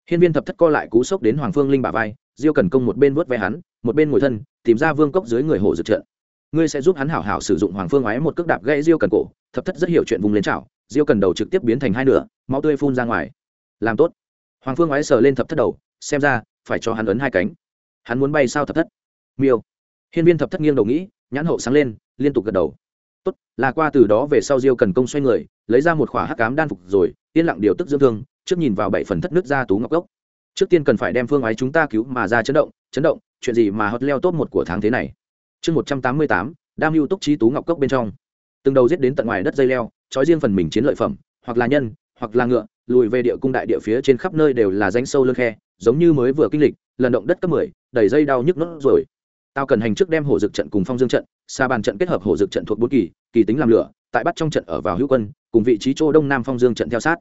Hiên viên thập thất co lại cú sốc đến hoàng phương linh bả vai, diêu cần công một bên vớt ve hắn, một bên ngồi thân, tìm ra vương cốc dưới người hổ dược trợn ngươi sẽ giúp hắn hảo hảo sử dụng hoàng phương ái một cước đạp gãy diêu cần cổ, thập thất rất hiểu chuyện vùng lên chảo, diêu cần đầu trực tiếp biến thành hai nửa, máu tươi phun ra ngoài. Làm tốt. Hoàng phương ái sờ lên thập thất đầu xem ra, phải cho hắn ấn hai cánh. Hắn muốn bay sao thập thất? Miêu. Hiên viên thập thất nghiêng đầu nghĩ, nhãn hậu sáng lên, liên tục gật đầu. Tốt, là qua từ đó về sau diêu cần công xoay người, lấy ra một khỏa hắc cám đan phục rồi, yên lặng điều tức dưỡng thương, trước nhìn vào bảy phần thất nước ra tú ngọc gốc trước tiên cần phải đem phương ái chúng ta cứu mà ra chấn động chấn động, chuyện gì mà hất leo tốt một của tháng thế này? Chương một trăm tám mươi tám, đam mưu túc trí tú ngọc cốc bên trong. Từng đầu giết đến tận ngoài đất dây leo, trói riêng phần mình chiến lợi phẩm, hoặc là nhân, hoặc là ngựa, lùi về địa cung đại địa phía trên khắp nơi đều là danh sâu lơ khe giống như mới vừa kinh lịch, lần động đất cấp mười, đầy dây đau nhức nốt rồi tao cần hành trước đem hổ dực trận cùng phong dương trận xa bàn trận kết hợp hổ dực trận thuộc bốn kỳ kỳ tính làm lửa, tại bắt trong trận ở vào hữu quân, cùng vị trí chỗ đông nam phong dương trận theo sát.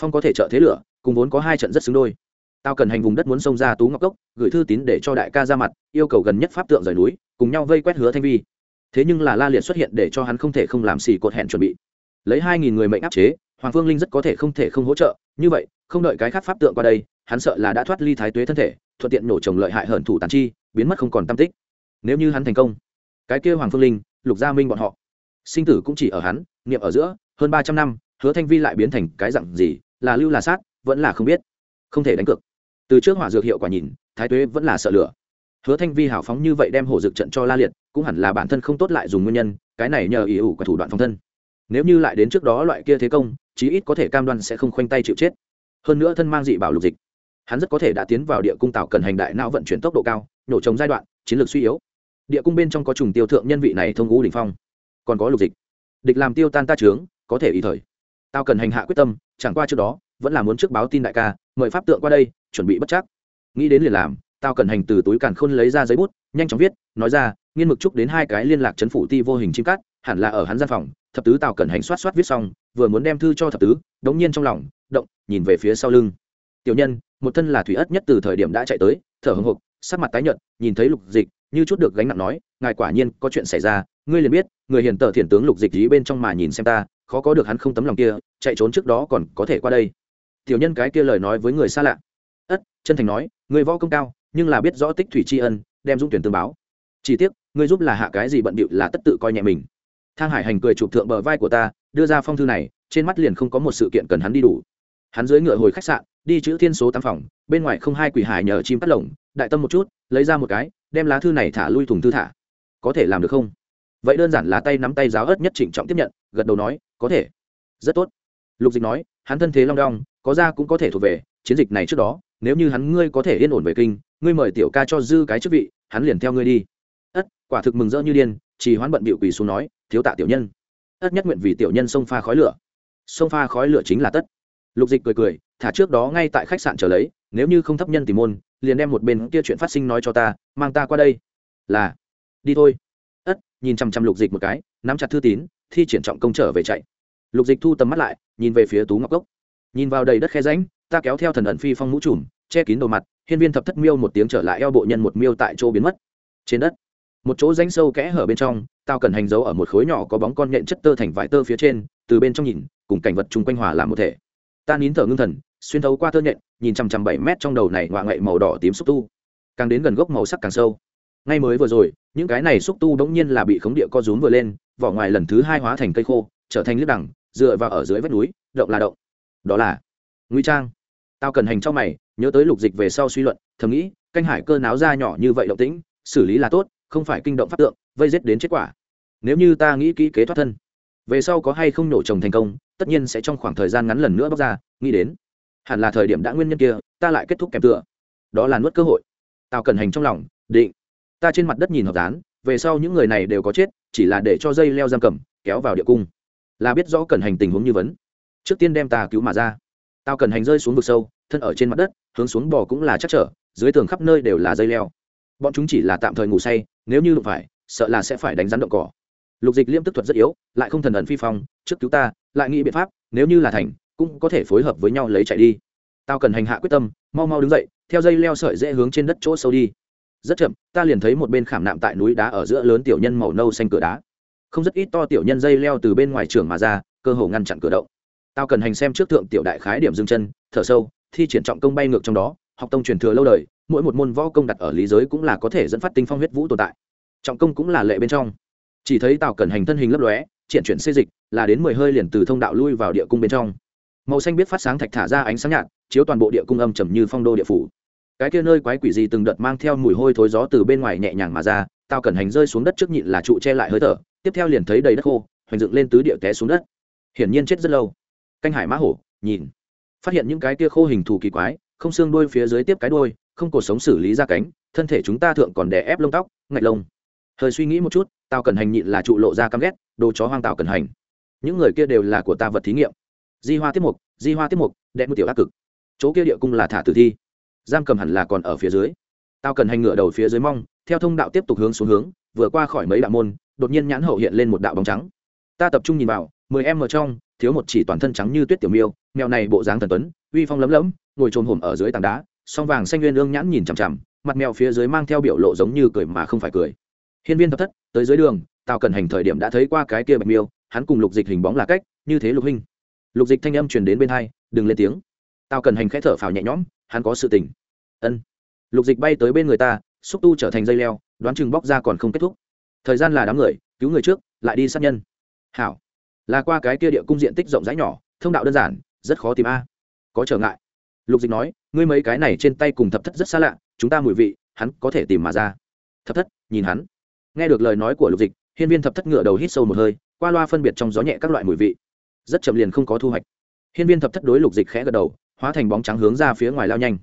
Phong có thể trợ thế lửa, cùng vốn có hai trận rất xứng đôi. Tao cần hành vùng đất muốn xông ra tú ngọc cốc, gửi thư tín để cho đại ca ra mặt, yêu cầu gần nhất pháp tượng rời núi, cùng nhau vây quét hứa thanh vi. Thế nhưng là la liệt xuất hiện để cho hắn không thể không làm xì cột hẹn chuẩn bị. Lấy hai nghìn người mệnh áp chế, hoàng phương linh rất có thể không thể không hỗ trợ, như vậy, không đợi cái khác pháp tượng qua đây hắn sợ là đã thoát ly thái tuế thân thể, thuận tiện nổ trồng lợi hại hởn thủ tàn chi, biến mất không còn tam tích. Nếu như hắn thành công, cái kia hoàng phương linh, lục gia minh bọn họ, sinh tử cũng chỉ ở hắn, niệm ở giữa, hơn ba trăm năm, hứa thanh vi lại biến thành cái dặn gì, là lưu là sát, vẫn là không biết, không thể đánh cược. Từ trước hỏa dược hiệu quả nhìn, thái tuế vẫn là sợ lửa. Hứa thanh vi hào phóng như vậy đem hổ dược trận cho la liệt, cũng hẳn là bản thân không tốt lại dùng nguyên nhân, cái này nhờ ý ủ của thủ đoạn phòng thân. Nếu như lại đến trước đó loại kia thế công, chí ít có thể cam đoan sẽ không khoanh tay chịu chết. Hơn nữa thân mang dị bảo lục dịch hắn rất có thể đã tiến vào địa cung tạo cần hành đại não vận chuyển tốc độ cao nhổ trống giai đoạn, chiến lược suy yếu. Địa cung bên trong có trùng tiêu thượng nhân vị này thông ngũ đỉnh phong. Còn có lục dịch. Địch làm tiêu tan ta trướng có thể ý thời. Tao cần hành hạ quyết tâm, chẳng qua trước đó, vẫn là muốn trước báo tin đại ca, mời pháp tượng qua đây, chuẩn bị bất chắc. Nghĩ đến liền làm, tao cần hành từ túi càn khôn lấy ra giấy bút, nhanh chóng viết, nói ra, nghiên mực chúc đến hai cái liên lạc chấn phủ ti vô hình chim cắt hẳn là ở hắn gian phòng, thập tứ tào cần hành soát soát viết xong, vừa muốn đem thư cho thập tứ, đống nhiên trong lòng, động, nhìn về phía sau lưng tiểu nhân, một thân là thủy ất nhất từ thời điểm đã chạy tới, thở hồng hộc, sắc mặt tái nhợt, nhìn thấy lục dịch, như chút được gánh nặng nói, ngài quả nhiên có chuyện xảy ra, ngươi liền biết, người hiền tờ thiền tướng lục dịch dí bên trong mà nhìn xem ta, khó có được hắn không tấm lòng kia, chạy trốn trước đó còn có thể qua đây. Tiểu nhân cái kia lời nói với người xa lạ. Ất, chân thành nói người võ công cao, nhưng là biết rõ tích thủy tri ân, đem dũng tuyển tương báo. Chỉ tiếc, ngươi giúp là hạ cái gì bận bịu là tất tự coi nhẹ mình. Thang hải hành cười chụp thượng bờ vai của ta, đưa ra phong thư này, trên mắt liền không có một sự kiện cần hắn đi đủ. Hắn dưới ngựa hồi khách sạn đi chữ thiên số tám phòng, bên ngoài không hai quỷ hải nhờ chim cắt lồng, đại tâm một chút, lấy ra một cái, đem lá thư này thả lui thùng thư thả. Có thể làm được không? Vậy đơn giản là tay nắm tay giáo ớt nhất trịnh trọng tiếp nhận, gật đầu nói, có thể. Rất tốt. Lục dịch nói, hắn thân thế long đong, có ra cũng có thể thuộc về, chiến dịch này trước đó, nếu như hắn ngươi có thể yên ổn về kinh, ngươi mời tiểu ca cho dư cái chức vị, hắn liền theo ngươi đi. Ất, quả thực mừng rỡ như điên, chỉ hoán bận bịu quỳ xuống nói, thiếu tạ tiểu nhân. Ất nhất nguyện vì tiểu nhân sông pha khói lửa. Sông pha khói lửa chính là tất. Lục dịch cười cười thả trước đó ngay tại khách sạn chờ lấy, nếu như không thấp nhân tìm môn, liền đem một bên kia chuyện phát sinh nói cho ta, mang ta qua đây. Là, đi thôi. Ất, nhìn chăm chăm lục dịch một cái, nắm chặt thư tín, thi triển trọng công trở về chạy. Lục dịch thu tầm mắt lại, nhìn về phía tú ngọc cốc. Nhìn vào đầy đất khe ránh ta kéo theo thần ẩn phi phong mũ trùm, che kín đầu mặt, hiên viên thập thất miêu một tiếng trở lại eo bộ nhân một miêu tại chỗ biến mất. Trên đất, một chỗ ránh sâu kẽ hở bên trong tao cần hành dấu ở một khối nhỏ có bóng con nhện chất tơ thành vải tơ phía trên, từ bên trong nhìn, cùng cảnh vật chung quanh hòa làm một thể. Ta nín thở ngưng thần xuyên thấu qua thơ nhện, nhìn chằm chằm bảy mét trong đầu này ngoạ ngậy màu đỏ tím xúc tu. Càng đến gần gốc màu sắc càng sâu. Ngay mới vừa rồi, những cái này xúc tu đ ỗ n g nhiên là bị khống địa co rúm vừa lên, vỏ ngoài lần thứ hai hóa thành cây khô, trở thành lướt đẳng dựa vào ở dưới vách núi, động là động. Đó là nguy trang. Tao cần hành trong mày, nhớ tới lục dịch về sau suy luận, thầm nghĩ, canh hải cơ náo ra nhỏ như vậy động tĩnh, xử lý là tốt, không phải kinh động pháp tượng, vây rết đến kết quả. Nếu như ta nghĩ kỹ kế thoát thân, về sau có hay không nổ trồng thành công, tất nhiên sẽ trong khoảng thời gian ngắn lần nữa bóc ra, nghĩ đến hẳn là thời điểm đã nguyên nhân kia, ta lại kết thúc kèm tựa. Đó là nuốt cơ hội. Tao cần hành trong lòng, định. Ta trên mặt đất nhìn hợp dán, về sau những người này đều có chết, chỉ là để cho dây leo giam cầm, kéo vào địa cung. Là biết rõ cần hành tình huống như vấn. Trước tiên đem ta cứu mà ra. Tao cần hành rơi xuống vực sâu, thân ở trên mặt đất, hướng xuống bò cũng là chắc trở, dưới tường khắp nơi đều là dây leo. Bọn chúng chỉ là tạm thời ngủ say, nếu như đụng phải, sợ là sẽ phải đánh rắn động cỏ. Lục dịch liêm tức thuật rất yếu, lại không thần ẩn phi phong, trước cứu ta, lại nghĩ biện pháp, nếu như là thành cũng có thể phối hợp với nhau lấy chạy đi. Tao cần hành hạ quyết tâm, mau mau đứng dậy, theo dây leo sợi dễ hướng trên đất chỗ sâu đi. Rất chậm, ta liền thấy một bên khảm nạm tại núi đá ở giữa lớn tiểu nhân màu nâu xanh cửa đá. Không rất ít to tiểu nhân dây leo từ bên ngoài trường mà ra, cơ hồ ngăn chặn cửa động. Tao cần hành xem trước thượng tiểu đại khái điểm dừng chân, thở sâu, thi triển trọng công bay ngược trong đó, học tông truyền thừa lâu đời, mỗi một môn võ công đặt ở lý giới cũng là có thể dẫn phát tinh phong huyết vũ tồn tại. Trọng công cũng là lệ bên trong. Chỉ thấy tào cẩn hành thân hình lấp lóe, triển chuyển xê dịch, là đến mười hơi liền từ thông đạo lui vào địa cung bên trong màu xanh biết phát sáng thạch thả ra ánh sáng nhạt, chiếu toàn bộ địa cung âm trầm như phong đô địa phủ. Cái kia nơi quái quỷ gì từng đợt mang theo mùi hôi thối gió từ bên ngoài nhẹ nhàng mà ra, tao cẩn hành rơi xuống đất trước nhịn là trụ che lại hơi thở, tiếp theo liền thấy đầy đất khô, hoành dựng lên tứ địa té xuống đất. Hiển nhiên chết rất lâu. Canh hải mã hổ, nhìn. Phát hiện những cái kia khô hình thù kỳ quái, không xương đuôi phía dưới tiếp cái đuôi, không cuộc sống xử lý ra cánh, thân thể chúng ta thượng còn đè ép lông tóc, ngạch lông. Hơi suy nghĩ một chút, tao cần hành nhịn là trụ lộ ra căm ghét, đồ chó hoang tạo cần hành. Những người kia đều là của ta vật thí nghiệm di hoa tiếp mục, di hoa tiếp mục, đẹp một tiểu ác cực. Chỗ kia địa cung là thả tử thi. Giam cầm hẳn là còn ở phía dưới. Tao cần hành ngựa đầu phía dưới mong, theo thông đạo tiếp tục hướng xuống hướng, vừa qua khỏi mấy đạo môn, đột nhiên nhãn hậu hiện lên một đạo bóng trắng. Ta tập trung nhìn vào, mười em ở trong, thiếu một chỉ toàn thân trắng như tuyết tiểu miêu, mèo này bộ dáng thần tuấn, uy phong lấm lấm, ngồi trồn hổm ở dưới tảng đá, song vàng xanh nguyên ương nhãn nhìn chằm chằm, mặt mèo phía dưới mang theo biểu lộ giống như cười mà không phải cười. Hiên viên thập thất, tới dưới đường tao cần hành thời điểm đã thấy qua cái kia bạch miêu, hắn cùng lục dịch hình bóng là cách, như thế lục hình lục dịch thanh âm truyền đến bên hai, đừng lên tiếng. Tao cần hành khẽ thở phào nhẹ nhõm, hắn có sự tình. Ân. Lục dịch bay tới bên người ta, xúc tu trở thành dây leo, đoán chừng bóc ra còn không kết thúc. Thời gian là đám người, cứu người trước, lại đi sát nhân. Hảo. Là qua cái kia địa cung diện tích rộng rãi nhỏ, thông đạo đơn giản, rất khó tìm a. Có trở ngại. Lục dịch nói, ngươi mấy cái này trên tay cùng thập thất rất xa lạ, chúng ta mùi vị, hắn có thể tìm mà ra. Thập thất, nhìn hắn. Nghe được lời nói của lục dịch, hiên viên thập thất ngựa đầu hít sâu một hơi, qua loa phân biệt trong gió nhẹ các loại mùi vị rất chậm liền không có thu hoạch. Hiên viên thập thất đối lục dịch khẽ gật đầu, hóa thành bóng trắng hướng ra phía ngoài lao nhanh.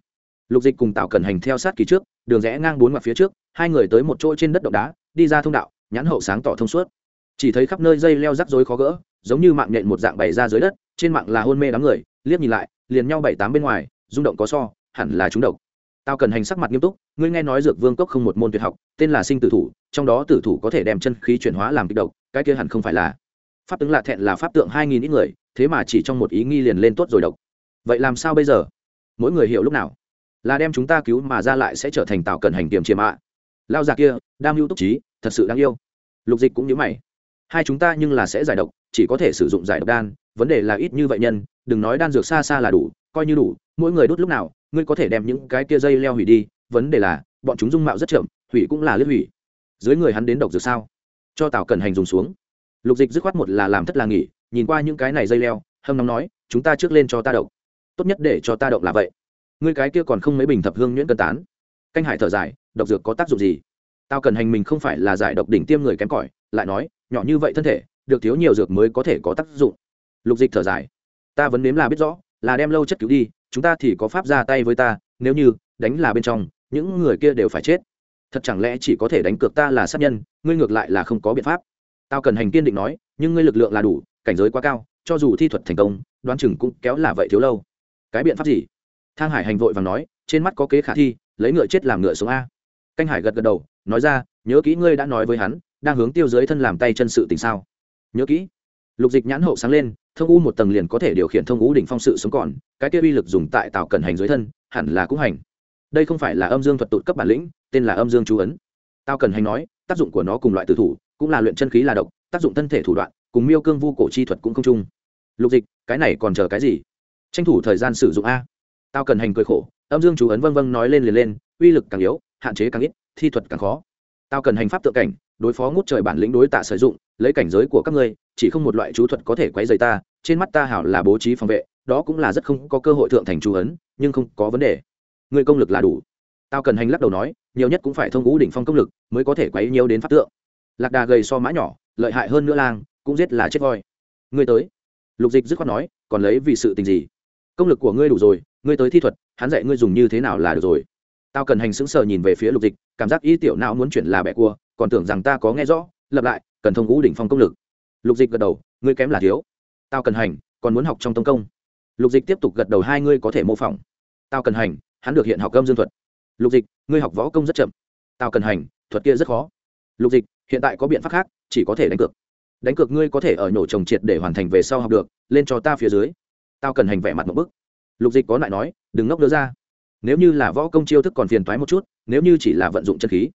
Lục dịch cùng tạo cần hành theo sát kỳ trước, đường rẽ ngang bốn mặt phía trước, hai người tới một chỗ trên đất động đá, đi ra thông đạo, nhãn hậu sáng tỏ thông suốt. Chỉ thấy khắp nơi dây leo rắc rối khó gỡ, giống như mạng nhện một dạng bày ra dưới đất, trên mạng là hôn mê đám người, liếc nhìn lại, liền nhau bảy tám bên ngoài, rung động có so, hẳn là chúng độc. Tao cần hành sắc mặt nghiêm túc, ngươi nghe nói dược vương cốc không một môn tuyệt học, tên là sinh tử thủ, trong đó tử thủ có thể đem chân khí chuyển hóa làm kịch độc, cái kia hẳn không phải là pháp tướng lạ thẹn là pháp tượng hai nghìn ít người, thế mà chỉ trong một ý nghi liền lên tốt rồi độc. Vậy làm sao bây giờ? Mỗi người hiểu lúc nào? Là đem chúng ta cứu mà ra lại sẽ trở thành tạo cần hành tiềm chiềm ạ. Lao già kia, đam mưu túc trí, thật sự đáng yêu. Lục dịch cũng nhớ mày. Hai chúng ta nhưng là sẽ giải độc, chỉ có thể sử dụng giải độc đan, vấn đề là ít như vậy nhân, đừng nói đan dược xa xa là đủ, coi như đủ, mỗi người đốt lúc nào, ngươi có thể đem những cái kia dây leo hủy đi, vấn đề là, bọn chúng dung mạo rất chậm, hủy cũng là lướt hủy. Dưới người hắn đến độc dược sao? Cho tào cần hành dùng xuống lục dịch dứt khoát một là làm thất là nghỉ, nhìn qua những cái này dây leo, hâm nóng nói, chúng ta trước lên cho ta độc. Tốt nhất để cho ta động là vậy. Ngươi cái kia còn không mấy bình thập hương nhuyễn cân tán. Canh hải thở dài, độc dược có tác dụng gì? Tao cần hành mình không phải là giải độc đỉnh tiêm người kém cỏi, lại nói, nhỏ như vậy thân thể, được thiếu nhiều dược mới có thể có tác dụng. Lục dịch thở dài, ta vẫn nếm là biết rõ, là đem lâu chất cứu đi, chúng ta thì có pháp ra tay với ta, nếu như đánh là bên trong, những người kia đều phải chết. Thật chẳng lẽ chỉ có thể đánh cược ta là sát nhân, ngươi ngược lại là không có biện pháp tao cần hành kiên định nói, nhưng ngươi lực lượng là đủ, cảnh giới quá cao, cho dù thi thuật thành công, đoán chừng cũng kéo là vậy thiếu lâu. Cái biện pháp gì? Thang hải hành vội và nói, trên mắt có kế khả thi, lấy ngựa chết làm ngựa sống a. Canh hải gật gật đầu, nói ra, nhớ kỹ ngươi đã nói với hắn, đang hướng tiêu dưới thân làm tay chân sự tình sao. Nhớ kỹ. Lục dịch nhãn hậu sáng lên, thông u một tầng liền có thể điều khiển thông u đỉnh phong sự sống còn, cái kia uy lực dùng tại tạo cần hành dưới thân, hẳn là cũng hành. Đây không phải là âm dương thuật tụt cấp bản lĩnh, tên là âm dương chú ấn. Tao cần hành nói, tác dụng của nó cùng loại tử thủ cũng là luyện chân khí là độc, tác dụng thân thể thủ đoạn, cùng miêu cương vu cổ chi thuật cũng không chung. Lục dịch, cái này còn chờ cái gì? Tranh thủ thời gian sử dụng a. Tao cần hành cười khổ, âm dương chú ấn vân vân nói lên liền lên, uy lực càng yếu, hạn chế càng ít, thi thuật càng khó. Tao cần hành pháp tự cảnh, đối phó ngút trời bản lĩnh đối tạ sử dụng, lấy cảnh giới của các ngươi, chỉ không một loại chú thuật có thể quấy rầy ta, trên mắt ta hảo là bố trí phòng vệ, đó cũng là rất không có cơ hội thượng thành chú ấn, nhưng không có vấn đề. Người công lực là đủ. Tao cần hành lắc đầu nói, nhiều nhất cũng phải thông ngũ đỉnh phong công lực mới có thể quấy nhiều đến pháp tượng lạc đà gầy so mã nhỏ, lợi hại hơn nữa lang, cũng giết là chết voi. Ngươi tới. Lục dịch dứt khoát nói, còn lấy vì sự tình gì? Công lực của ngươi đủ rồi, ngươi tới thi thuật, hắn dạy ngươi dùng như thế nào là được rồi. Tao cần hành sững sờ nhìn về phía lục dịch, cảm giác y tiểu não muốn chuyển là bẻ cua, còn tưởng rằng ta có nghe rõ lập lại, cần thông ngũ đỉnh phong công lực. Lục dịch gật đầu, ngươi kém là thiếu. Tao cần hành, còn muốn học trong tông công. Lục dịch tiếp tục gật đầu, hai ngươi có thể mô phỏng. Tao cần hành, hắn được hiện học gâm dương thuật. Lục dịch, ngươi học võ công rất chậm. Tao cần hành, thuật kia rất khó. Lục dịch hiện tại có biện pháp khác, chỉ có thể đánh cược. Đánh cược ngươi có thể ở nhổ trồng triệt để hoàn thành về sau học được, lên cho ta phía dưới. Tao cần hành vẻ mặt một bức. Lục dịch có lại nói, đừng ngốc đưa ra. Nếu như là võ công chiêu thức còn phiền toái một chút, nếu như chỉ là vận dụng chân khí.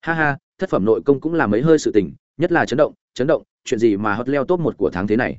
Ha ha, thất phẩm nội công cũng là mấy hơi sự tình, nhất là chấn động chấn động, chuyện gì mà hất leo top một của tháng thế này?